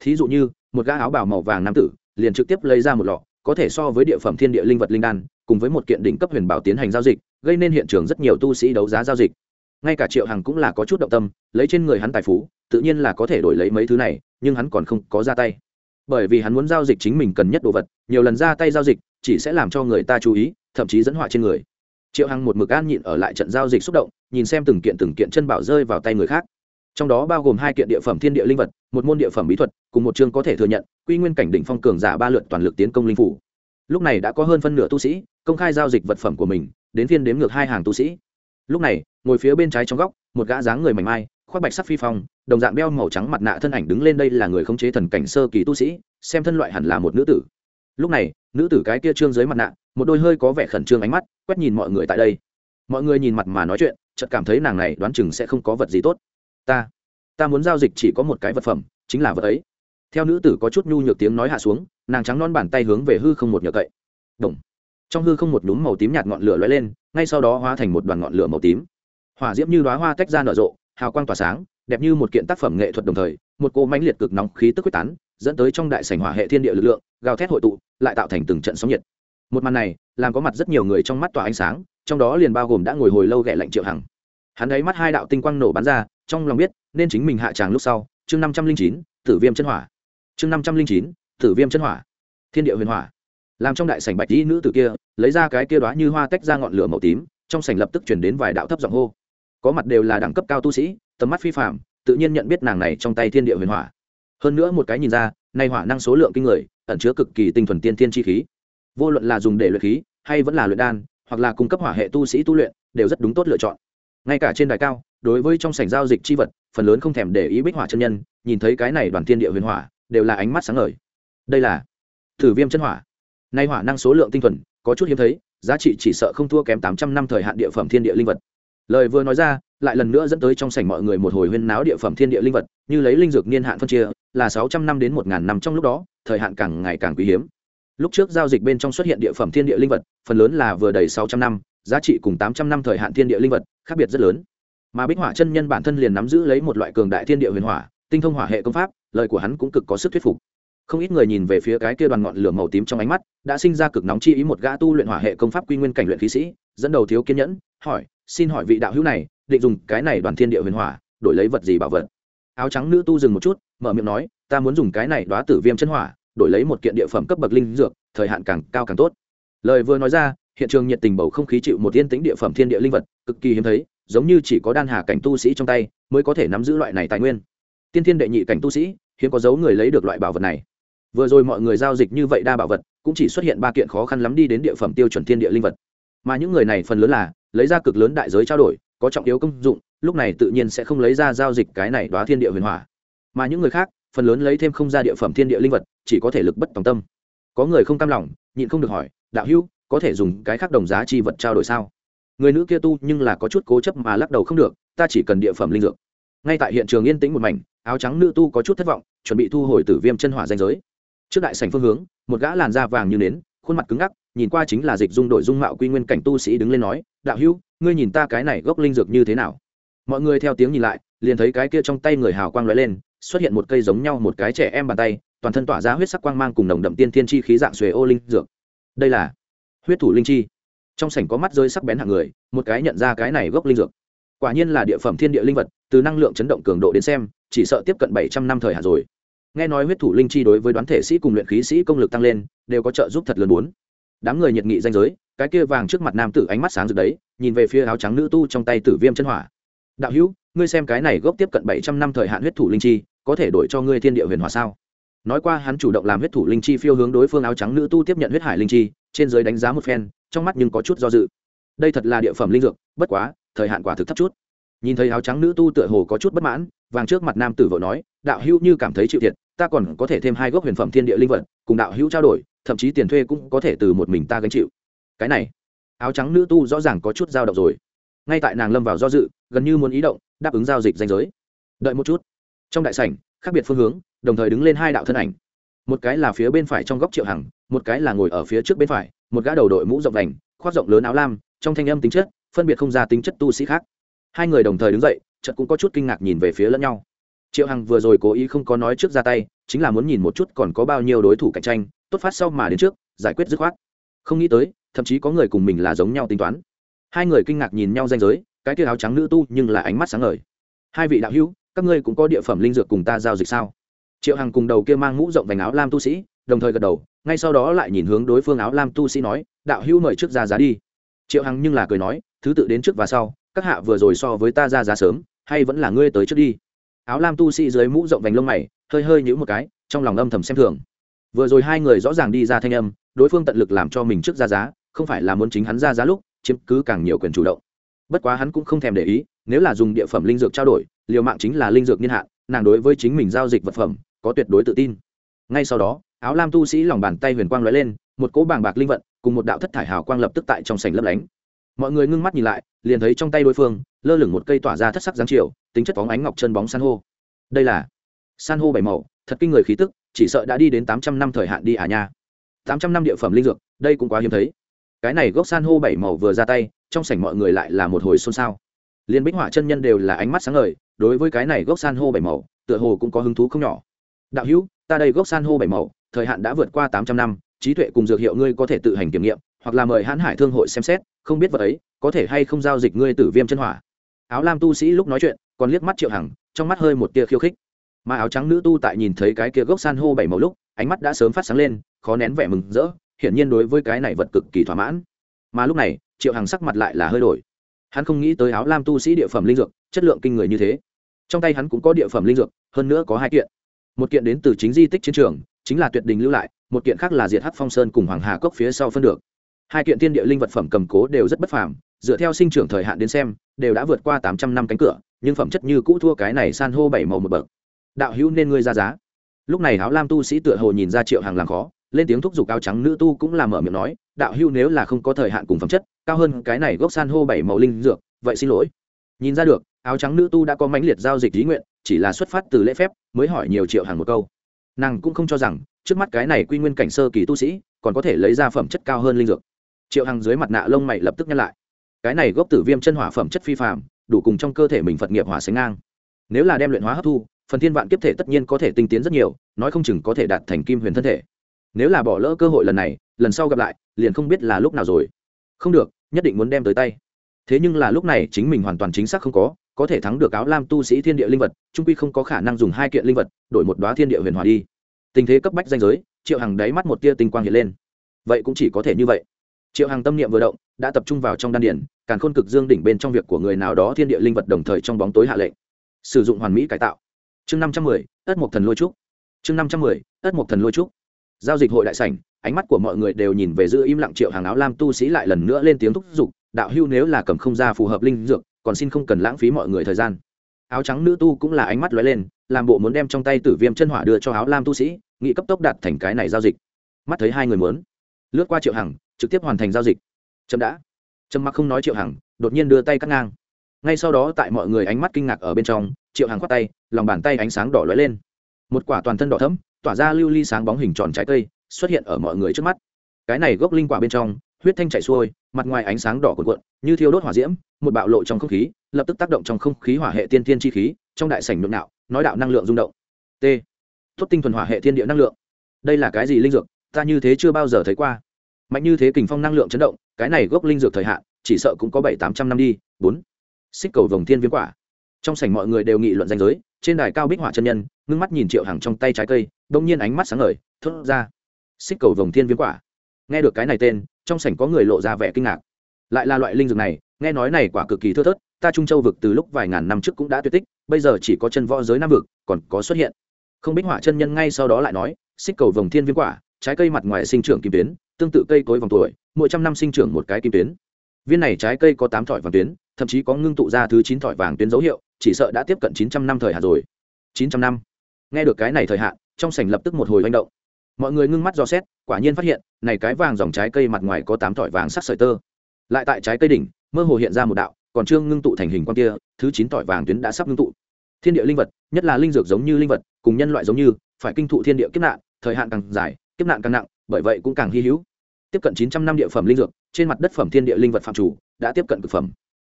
Thí dụ như, một gã áo bào màu vàng nam tử, liền trực tiếp lấy ra một lọ, có thể so với địa phẩm thiên địa linh vật linh đan, cùng với một kiện đỉnh cấp huyền bảo tiến hành giao dịch, gây nên hiện trường rất nhiều tu sĩ đấu giá giao dịch. Ngay cả triệu hằng cũng là có chút động tâm, lấy trên người hắn tài phú, tự nhiên là có thể đổi lấy mấy thứ này, nhưng hắn còn không có ra tay. Bởi vì hắn muốn giao dịch chính mình cần nhất đồ vật, nhiều lần ra tay giao dịch, chỉ sẽ làm cho người ta chú ý thậm chí dẫn họa trên người. Triệu hằng một mực an nhịn ở lại trận giao dịch xúc động, nhìn xem từng kiện từng kiện chân bảo rơi vào tay người khác. Trong đó bao gồm hai kiện địa phẩm thiên địa linh vật, một môn địa phẩm bí thuật, cùng một chương có thể thừa nhận, quy nguyên cảnh đỉnh phong cường giả ba lượt toàn lực tiến công linh phủ. Lúc này đã có hơn phân nửa tu sĩ, công khai giao dịch vật phẩm của mình, đến phiên đếm ngược hai hàng tu sĩ. Lúc này, ngồi phía bên trái trong góc, một gã dáng người mảnh mai, khoác bạch sắc phi phong, đồng dạng đeo màu trắng mặt nạ thân ảnh đứng lên đây là người khống chế thần cảnh sơ kỳ tu sĩ, xem thân loại hẳn là một nữ tử. Lúc này nữ tử cái kia trương dưới mặt nạ, một đôi hơi có vẻ khẩn trương ánh mắt, quét nhìn mọi người tại đây. Mọi người nhìn mặt mà nói chuyện, chợt cảm thấy nàng này đoán chừng sẽ không có vật gì tốt. Ta ta muốn giao dịch chỉ có một cái vật phẩm, chính là vật ấy. Theo nữ tử có chút nhu nhược tiếng nói hạ xuống, nàng trắng non bàn tay hướng về hư không một nhựa cậy Động. trong hư không một núm màu tím nhạt ngọn lửa lóe lên, ngay sau đó hóa thành một đoàn ngọn lửa màu tím. Hỏa diễm như đoá hoa tách ra nở rộ, hào quang tỏa sáng, đẹp như một kiện tác phẩm nghệ thuật đồng thời, một cô mãnh liệt cực nóng khí tức quyết tán dẫn tới trong đại sảnh hỏa hệ thiên địa lực lượng, gào thét hội tụ, lại tạo thành từng trận sóng nhiệt. Một màn này, làm có mặt rất nhiều người trong mắt tỏa ánh sáng, trong đó liền bao gồm đã ngồi hồi lâu ghẻ lạnh triệu hằng. Hắn ấy mắt hai đạo tinh quang nổ bắn ra, trong lòng biết, nên chính mình hạ tràng lúc sau, chương năm trăm linh chín, tử viêm chân hỏa. Chương năm trăm linh chín, tử viêm chân hỏa. Thiên địa huyền hỏa. Làm trong đại sảnh bạch dĩ nữ tử kia, lấy ra cái kia đoá như hoa tách ra ngọn lửa màu tím, trong sảnh lập tức chuyển đến vài đạo thấp giọng hô. Có mặt đều là đẳng cấp cao tu sĩ, tầm mắt phi phạm tự nhiên nhận biết nàng này trong tay thiên địa huyền hỏa hơn nữa một cái nhìn ra, nay hỏa năng số lượng kinh người, ẩn chứa cực kỳ tinh thuần tiên thiên chi khí. Vô luận là dùng để luyện khí, hay vẫn là luyện đan, hoặc là cung cấp hỏa hệ tu sĩ tu luyện, đều rất đúng tốt lựa chọn. Ngay cả trên đài cao, đối với trong sảnh giao dịch chi vật, phần lớn không thèm để ý bích hỏa chân nhân, nhìn thấy cái này đoàn thiên địa huyền hỏa, đều là ánh mắt sáng ngời. Đây là thử viêm chân hỏa. Nay hỏa năng số lượng tinh thuần, có chút hiếm thấy, giá trị chỉ sợ không thua kém tám trăm năm thời hạn địa phẩm thiên địa linh vật. Lời vừa nói ra lại lần nữa dẫn tới trong sảnh mọi người một hồi huyên náo địa phẩm thiên địa linh vật, như lấy linh dược niên hạn phân chia, là sáu trăm năm đến một ngàn năm trong lúc đó, thời hạn càng ngày càng quý hiếm. Lúc trước giao dịch bên trong xuất hiện địa phẩm thiên địa linh vật, phần lớn là vừa đầy sáu trăm năm, giá trị cùng tám trăm năm thời hạn thiên địa linh vật, khác biệt rất lớn. Mà bích hỏa chân nhân bản thân liền nắm giữ lấy một loại cường đại thiên địa huyền hỏa, tinh thông hỏa hệ công pháp, lời của hắn cũng cực có sức thuyết phục. Không ít người nhìn về phía cái kia đoàn ngọn lửa màu tím trong ánh mắt, đã sinh ra cực nóng chi ý một gã tu luyện hỏa hệ công pháp quy nguyên cảnh luyện khí sĩ, dẫn đầu thiếu kiên nhẫn, hỏi, xin hỏi vị đạo hữu này định dùng cái này đoàn thiên địa huyền hỏa, đổi lấy vật gì bảo vật? Áo trắng nữ tu dừng một chút, mở miệng nói, ta muốn dùng cái này đoá tử viêm chân hỏa, đổi lấy một kiện địa phẩm cấp bậc linh dược, thời hạn càng cao càng tốt. Lời vừa nói ra, hiện trường nhiệt tình bầu không khí chịu một yên tĩnh địa phẩm thiên địa linh vật, cực kỳ hiếm thấy, giống như chỉ có đan hà cảnh tu sĩ trong tay mới có thể nắm giữ loại này tài nguyên. Tiên thiên đệ nhị cảnh tu sĩ, hiếm có dấu người lấy được loại bảo vật này. Vừa rồi mọi người giao dịch như vậy đa bảo vật, cũng chỉ xuất hiện ba kiện khó khăn lắm đi đến địa phẩm tiêu chuẩn thiên địa linh vật. Mà những người này phần lớn là, lấy ra cực lớn đại giới trao đổi có trọng yếu công dụng, lúc này tự nhiên sẽ không lấy ra giao dịch cái này đoá thiên địa huyền hỏa. Mà những người khác, phần lớn lấy thêm không ra địa phẩm thiên địa linh vật, chỉ có thể lực bất tòng tâm. Có người không cam lòng, nhịn không được hỏi, đạo hữu, có thể dùng cái khác đồng giá chi vật trao đổi sao? Người nữ kia tu nhưng là có chút cố chấp mà lắc đầu không được, ta chỉ cần địa phẩm linh dược. Ngay tại hiện trường yên tĩnh một mảnh, áo trắng nữ tu có chút thất vọng, chuẩn bị thu hồi tử viêm chân hỏa danh giới. Trước đại sảnh phương hướng, một gã làn da vàng như nến, khuôn mặt cứng ngắc, nhìn qua chính là dịch dung đổi dung mạo quy nguyên cảnh tu sĩ đứng lên nói, đạo hữu ngươi nhìn ta cái này gốc linh dược như thế nào? Mọi người theo tiếng nhìn lại, liền thấy cái kia trong tay người hào quang lóe lên, xuất hiện một cây giống nhau một cái trẻ em bàn tay, toàn thân tỏa ra huyết sắc quang mang cùng nồng đậm tiên thiên chi khí dạng xuề ô linh dược. Đây là huyết thủ linh chi. Trong sảnh có mắt rơi sắc bén hạng người, một cái nhận ra cái này gốc linh dược. Quả nhiên là địa phẩm thiên địa linh vật, từ năng lượng chấn động cường độ đến xem, chỉ sợ tiếp cận bảy trăm năm thời hạn rồi. Nghe nói huyết thủ linh chi đối với đoán thể sĩ cùng luyện khí sĩ công lực tăng lên, đều có trợ giúp thật lớn bốn. Đám người nhiệt nghị danh giới cái kia vàng trước mặt nam tử ánh mắt sáng rực đấy, nhìn về phía áo trắng nữ tu trong tay tử viêm chân hỏa. Đạo hữu, ngươi xem cái này gốc tiếp cận bảy trăm năm thời hạn huyết thủ linh chi, có thể đổi cho ngươi thiên địa huyền hỏa sao? Nói qua hắn chủ động làm huyết thủ linh chi phiêu hướng đối phương áo trắng nữ tu tiếp nhận huyết hải linh chi, trên giới đánh giá một phen, trong mắt nhưng có chút do dự. Đây thật là địa phẩm linh dược, bất quá, thời hạn quả thực thấp chút. Nhìn thấy áo trắng nữ tu tựa hồ có chút bất mãn, vàng trước mặt nam tử vợ nói, đạo hữu như cảm thấy chịu thiệt, ta còn có thể thêm hai gốc huyền phẩm thiên địa linh vật, cùng đạo hữu trao đổi, thậm chí tiền thuê cũng có thể từ một mình ta gánh chịu cái này, áo trắng nữ tu rõ ràng có chút dao động rồi. Ngay tại nàng lâm vào do dự, gần như muốn ý động, đáp ứng giao dịch danh giới. Đợi một chút. Trong đại sảnh, khác biệt phương hướng, đồng thời đứng lên hai đạo thân ảnh. Một cái là phía bên phải trong góc triệu hằng, một cái là ngồi ở phía trước bên phải, một gã đầu đội mũ rộng đành, khoác rộng lớn áo lam, trong thanh âm tính chất, phân biệt không ra tính chất tu sĩ khác. Hai người đồng thời đứng dậy, chợt cũng có chút kinh ngạc nhìn về phía lẫn nhau. Triệu hằng vừa rồi cố ý không có nói trước ra tay, chính là muốn nhìn một chút còn có bao nhiêu đối thủ cạnh tranh, tốt phát sau mà đến trước, giải quyết dứt khoát. Không nghĩ tới thậm chí có người cùng mình là giống nhau tính toán. Hai người kinh ngạc nhìn nhau danh giới, cái kia áo trắng nữ tu nhưng là ánh mắt sáng ngời. Hai vị đạo hữu, các ngươi cũng có địa phẩm linh dược cùng ta giao dịch sao? Triệu hằng cùng đầu kia mang mũ rộng vành áo lam tu sĩ, đồng thời gật đầu, ngay sau đó lại nhìn hướng đối phương áo lam tu sĩ nói, đạo hữu mời trước ra giá đi. Triệu hằng nhưng là cười nói, thứ tự đến trước và sau, các hạ vừa rồi so với ta ra giá sớm, hay vẫn là ngươi tới trước đi. Áo lam tu sĩ dưới mũ rộng vành lông mày, hơi hơi nhữ một cái, trong lòng âm thầm xem thường. Vừa rồi hai người rõ ràng đi ra thanh âm, đối phương tận lực làm cho mình trước ra giá không phải là muốn chính hắn ra giá lúc, chiếm cứ càng nhiều quyền chủ động. Bất quá hắn cũng không thèm để ý, nếu là dùng địa phẩm linh dược trao đổi, liều mạng chính là linh dược niên hạn, nàng đối với chính mình giao dịch vật phẩm, có tuyệt đối tự tin. Ngay sau đó, áo lam tu sĩ lòng bàn tay huyền quang lóe lên, một cỗ bàng bạc linh vận, cùng một đạo thất thải hào quang lập tức tại trong sảnh lấp lánh. Mọi người ngưng mắt nhìn lại, liền thấy trong tay đối phương, lơ lửng một cây tỏa ra thất sắc giáng chiều, tính chất phóng ánh ngọc chân bóng san hô. Đây là san hô bảy màu, thật kinh người khí tức, chỉ sợ đã đi đến tám trăm năm thời hạn đi à nha. Tám trăm năm địa phẩm linh dược, đây cũng quá hiếm thấy cái này gốc san hô bảy màu vừa ra tay, trong sảnh mọi người lại là một hồi xôn xao. Liên bích họa chân nhân đều là ánh mắt sáng ngời, đối với cái này gốc san hô bảy màu, tựa hồ cũng có hứng thú không nhỏ. Đạo hữu, ta đây gốc san hô bảy màu, thời hạn đã vượt qua tám trăm năm, trí tuệ cùng dược hiệu ngươi có thể tự hành kiểm nghiệm, hoặc là mời hãn hải thương hội xem xét, không biết vật ấy, có thể hay không giao dịch ngươi tử viêm chân hỏa. Áo lam tu sĩ lúc nói chuyện, còn liếc mắt triệu hằng, trong mắt hơi một tia khiêu khích. Mà áo trắng nữ tu tại nhìn thấy cái kia gốc san hô bảy màu lúc, ánh mắt đã sớm phát sáng lên, khó nén vẻ mừng rỡ hiển nhiên đối với cái này vật cực kỳ thỏa mãn. Mà lúc này, triệu hằng sắc mặt lại là hơi đổi. Hắn không nghĩ tới áo lam tu sĩ địa phẩm linh dược, chất lượng kinh người như thế. Trong tay hắn cũng có địa phẩm linh dược, hơn nữa có hai kiện. Một kiện đến từ chính di tích chiến trường, chính là tuyệt đình lưu lại, một kiện khác là diệt hắc phong sơn cùng hoàng hà cốc phía sau phân được. Hai kiện tiên địa linh vật phẩm cầm cố đều rất bất phàm, dựa theo sinh trưởng thời hạn đến xem, đều đã vượt qua tám trăm năm cánh cửa, nhưng phẩm chất như cũ thua cái này san hô bảy màu một bậc. Đạo hữu nên ngươi ra giá. Lúc này áo lam tu sĩ tựa hồ nhìn ra triệu hàng làm khó lên tiếng thúc giục áo trắng nữ tu cũng làm mở miệng nói, đạo hưu nếu là không có thời hạn cùng phẩm chất, cao hơn cái này gốc san hô bảy màu linh dược, vậy xin lỗi. Nhìn ra được, áo trắng nữ tu đã có mãnh liệt giao dịch ý nguyện, chỉ là xuất phát từ lễ phép, mới hỏi nhiều triệu hàng một câu. Nàng cũng không cho rằng, trước mắt cái này quy nguyên cảnh sơ kỳ tu sĩ, còn có thể lấy ra phẩm chất cao hơn linh dược. Triệu hằng dưới mặt nạ lông mày lập tức nhắc lại. Cái này gốc tử viêm chân hỏa phẩm chất phi phạm đủ cùng trong cơ thể mình phật nghiệp hỏa sánh ngang. Nếu là đem luyện hóa hấp thu, phần thiên vạn kiếp thể tất nhiên có thể tinh tiến rất nhiều, nói không chừng có thể đạt thành kim huyền thân thể nếu là bỏ lỡ cơ hội lần này, lần sau gặp lại, liền không biết là lúc nào rồi. Không được, nhất định muốn đem tới tay. Thế nhưng là lúc này chính mình hoàn toàn chính xác không có có thể thắng được áo lam tu sĩ thiên địa linh vật, trung quy không có khả năng dùng hai kiện linh vật, đổi một đoá thiên địa huyền hòa đi. Tình thế cấp bách danh giới, triệu hằng đáy mắt một tia tinh quang hiện lên. Vậy cũng chỉ có thể như vậy. Triệu hằng tâm niệm vừa động, đã tập trung vào trong đan điển càn khôn cực dương đỉnh bên trong việc của người nào đó thiên địa linh vật đồng thời trong bóng tối hạ lệnh. Sử dụng hoàn mỹ cải tạo. Chương năm trăm mười ất mộc thần lôi trúc. Chương năm trăm mười ất mộc thần lôi trúc giao dịch hội đại sảnh, ánh mắt của mọi người đều nhìn về giữ im lặng triệu hàng áo lam tu sĩ lại lần nữa lên tiếng thúc giục, đạo hưu nếu là cầm không ra phù hợp linh dược, còn xin không cần lãng phí mọi người thời gian. Áo trắng nữ tu cũng là ánh mắt lóe lên, làm bộ muốn đem trong tay tử viêm chân hỏa đưa cho áo lam tu sĩ, nghị cấp tốc đạt thành cái này giao dịch. Mắt thấy hai người muốn, lướt qua triệu hằng trực tiếp hoàn thành giao dịch. Trâm đã. Trâm mặc không nói triệu hằng đột nhiên đưa tay cắt ngang. Ngay sau đó tại mọi người ánh mắt kinh ngạc ở bên trong, triệu hằng khoát tay, lòng bàn tay ánh sáng đỏ lóe lên. Một quả toàn thân đỏ thấm tỏa ra lưu ly sáng bóng hình tròn trái cây, xuất hiện ở mọi người trước mắt. Cái này gốc linh quả bên trong, huyết thanh chảy xuôi, mặt ngoài ánh sáng đỏ cuộn cuộn, như thiêu đốt hỏa diễm, một bạo lộ trong không khí, lập tức tác động trong không khí hỏa hệ tiên thiên chi khí, trong đại sảnh nhộn nạo nói đạo năng lượng rung động. T. Thốt tinh thuần hỏa hệ thiên địa năng lượng. Đây là cái gì linh dược? Ta như thế chưa bao giờ thấy qua. Mạnh như thế kình phong năng lượng chấn động, cái này gốc linh dược thời hạn, chỉ sợ cũng có bảy tám trăm năm đi. Bốn. Xích cầu vồng thiên viêm quả. Trong sảnh mọi người đều nghị luận danh giới, trên đài cao bích hỏa chân nhân, ngưng mắt nhìn triệu hàng trong tay trái cây đông nhiên ánh mắt sáng ngời, thốt ra, xích cầu vồng thiên viêm quả. Nghe được cái này tên, trong sảnh có người lộ ra vẻ kinh ngạc. Lại là loại linh dược này, nghe nói này quả cực kỳ thưa thớt, ta trung châu vực từ lúc vài ngàn năm trước cũng đã tuyệt tích, bây giờ chỉ có chân võ giới nam vực còn có xuất hiện. Không bích hỏa chân nhân ngay sau đó lại nói, xích cầu vồng thiên viêm quả, trái cây mặt ngoài sinh trưởng kim tuyến, tương tự cây cối vòng tuổi, mỗi trăm năm sinh trưởng một cái kim tuyến. Viên này trái cây có tám thỏi vàng tuyến, thậm chí có ngưng tụ ra thứ chín thỏi vàng tuyến dấu hiệu, chỉ sợ đã tiếp cận chín trăm năm thời hạt rồi. Chín trăm năm? Nghe được cái này thời hạn, trong sảnh lập tức một hồi manh động. Mọi người ngưng mắt dò xét, quả nhiên phát hiện, này cái vàng dòng trái cây mặt ngoài có tám tỏi vàng sắc sợi tơ. Lại tại trái cây đỉnh, mơ hồ hiện ra một đạo, còn trương ngưng tụ thành hình quan kia, thứ chín tỏi vàng tuyến đã sắp ngưng tụ. Thiên địa linh vật, nhất là linh dược giống như linh vật, cùng nhân loại giống như, phải kinh thụ thiên địa kiếp nạn, thời hạn càng dài, kiếp nạn càng nặng, bởi vậy cũng càng hy hữu. Tiếp cận chín trăm năm địa phẩm linh dược, trên mặt đất phẩm thiên địa linh vật phạm chủ, đã tiếp cận cực phẩm.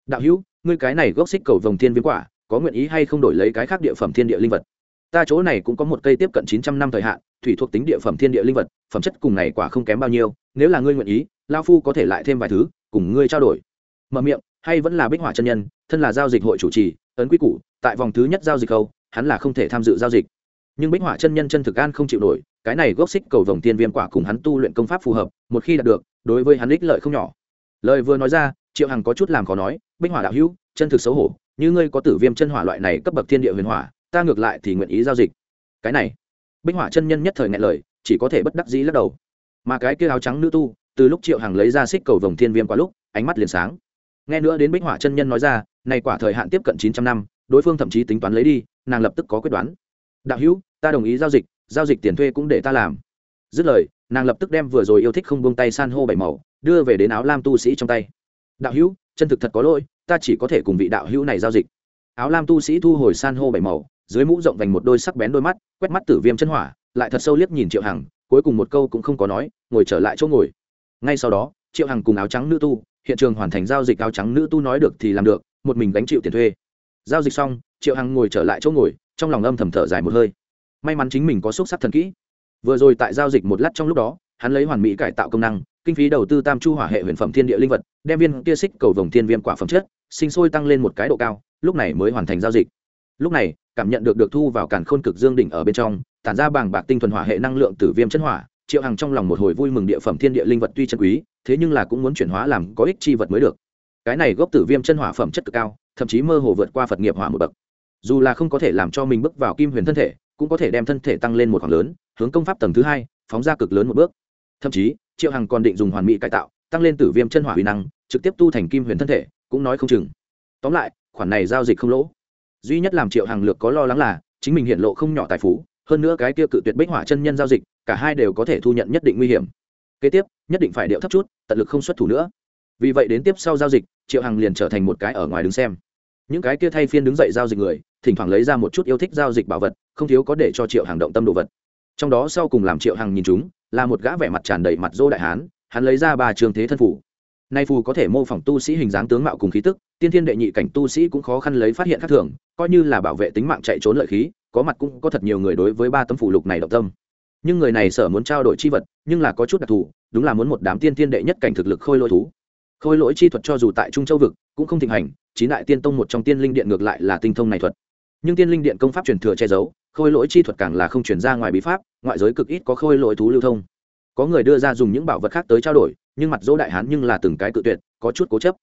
Đạo hữu, ngươi cái này gốc xích cầu vồng thiên viêm quả, có nguyện ý hay không đổi lấy cái khác địa phẩm thiên địa linh vật? Ta chỗ này cũng có một cây tiếp cận chín trăm năm thời hạn, thủy thuộc tính địa phẩm thiên địa linh vật, phẩm chất cùng này quả không kém bao nhiêu, nếu là ngươi nguyện ý, lao phu có thể lại thêm vài thứ, cùng ngươi trao đổi. Mở miệng, hay vẫn là bích hỏa chân nhân, thân là giao dịch hội chủ trì, ấn quy củ, tại vòng thứ nhất giao dịch khâu, hắn là không thể tham dự giao dịch. Nhưng bích hỏa chân nhân chân thực an không chịu nổi, cái này gốc xích cầu vồng tiên viêm quả cùng hắn tu luyện công pháp phù hợp, một khi đạt được, đối với hắn ích lợi không nhỏ. Lời vừa nói ra, triệu hằng có chút làm khó nói, bích hỏa đạo hữu, chân thực xấu hổ, như ngươi có tử viêm chân hỏa loại này cấp bậc thiên địa huyền hỏa ta ngược lại thì nguyện ý giao dịch. Cái này, bích hỏa chân nhân nhất thời ngại lời, chỉ có thể bất đắc dĩ lắc đầu. Mà cái kia áo trắng nữ tu, từ lúc triệu hằng lấy ra xích cầu vồng thiên viêm qua lúc, ánh mắt liền sáng. Nghe nữa đến bích hỏa chân nhân nói ra, này quả thời hạn tiếp cận chín trăm năm, đối phương thậm chí tính toán lấy đi, nàng lập tức có quyết đoán. Đạo hữu, ta đồng ý giao dịch giao dịch tiền thuê cũng để ta làm. Dứt lời, nàng lập tức đem vừa rồi yêu thích không buông tay san hô bảy màu, đưa về đến áo lam tu sĩ trong tay. Đạo hữu, chân thực thật có lỗi, ta chỉ có thể cùng vị đạo hữu này giao dịch. Áo lam tu sĩ thu hồi san hô bảy màu dưới mũ rộng vành một đôi sắc bén đôi mắt, quét mắt tử viêm chân hỏa, lại thật sâu liếc nhìn triệu hằng, cuối cùng một câu cũng không có nói, ngồi trở lại chỗ ngồi. Ngay sau đó, triệu hằng cùng áo trắng nữ tu, hiện trường hoàn thành giao dịch áo trắng nữ tu nói được thì làm được, một mình gánh chịu tiền thuê. Giao dịch xong, triệu hằng ngồi trở lại chỗ ngồi, trong lòng âm thầm thở dài một hơi. May mắn chính mình có xúc sắc thần kỹ. Vừa rồi tại giao dịch một lát trong lúc đó, hắn lấy hoàn mỹ cải tạo công năng, kinh phí đầu tư tam chu hỏa hệ huyền phẩm thiên địa linh vật, đem viên kia xích cầu vồng thiên viêm quả phẩm chất, sinh sôi tăng lên một cái độ cao, lúc này mới hoàn thành giao dịch lúc này, cảm nhận được được thu vào càn khôn cực dương đỉnh ở bên trong, tản ra bàng bạc tinh thuần hỏa hệ năng lượng tử viêm chân hỏa, triệu hằng trong lòng một hồi vui mừng địa phẩm thiên địa linh vật tuy chân quý, thế nhưng là cũng muốn chuyển hóa làm có ích chi vật mới được. Cái này gốc tử viêm chân hỏa phẩm chất cực cao, thậm chí mơ hồ vượt qua phật nghiệp hỏa một bậc. Dù là không có thể làm cho mình bước vào kim huyền thân thể, cũng có thể đem thân thể tăng lên một khoảng lớn, hướng công pháp tầng thứ hai, phóng ra cực lớn một bước. Thậm chí, triệu hằng còn định dùng hoàn mỹ cải tạo, tăng lên tử viêm chân hỏa uy năng, trực tiếp tu thành kim huyền thân thể, cũng nói không chừng. Tóm lại, khoản này giao dịch không lỗ duy nhất làm triệu hằng lược có lo lắng là chính mình hiện lộ không nhỏ tài phú, hơn nữa cái tiêu cự tuyệt bích hỏa chân nhân giao dịch, cả hai đều có thể thu nhận nhất định nguy hiểm. Kế tiếp, nhất định phải điệu thấp chút, tận lực không xuất thủ nữa. Vì vậy đến tiếp sau giao dịch, triệu hằng liền trở thành một cái ở ngoài đứng xem. Những cái kia thay phiên đứng dậy giao dịch người, thỉnh thoảng lấy ra một chút yêu thích giao dịch bảo vật, không thiếu có để cho triệu hàng động tâm đồ vật. Trong đó sau cùng làm triệu hàng nhìn chúng, là một gã vẻ mặt tràn đầy mặt dô đại hán, hắn lấy ra ba trường thế thân phủ nay phù có thể mô phỏng tu sĩ hình dáng tướng mạo cùng khí tức tiên thiên đệ nhị cảnh tu sĩ cũng khó khăn lấy phát hiện khác thường, coi như là bảo vệ tính mạng chạy trốn lợi khí, có mặt cũng có thật nhiều người đối với ba tấm phủ lục này động tâm. Nhưng người này sở muốn trao đổi chi vật, nhưng là có chút đặc thù, đúng là muốn một đám tiên thiên đệ nhất cảnh thực lực khôi lỗi thú. Khôi lỗi chi thuật cho dù tại trung châu vực, cũng không thịnh hành chín đại tiên tông một trong tiên linh điện ngược lại là tinh thông này thuật. Nhưng tiên linh điện công pháp truyền thừa che giấu, khôi lỗi chi thuật càng là không chuyển ra ngoài bí pháp, ngoại giới cực ít có khôi lỗi thú lưu thông. Có người đưa ra dùng những bảo vật khác tới trao đổi, nhưng mặt dỗ đại hán nhưng là từng cái cự tuyệt, có chút cố chấp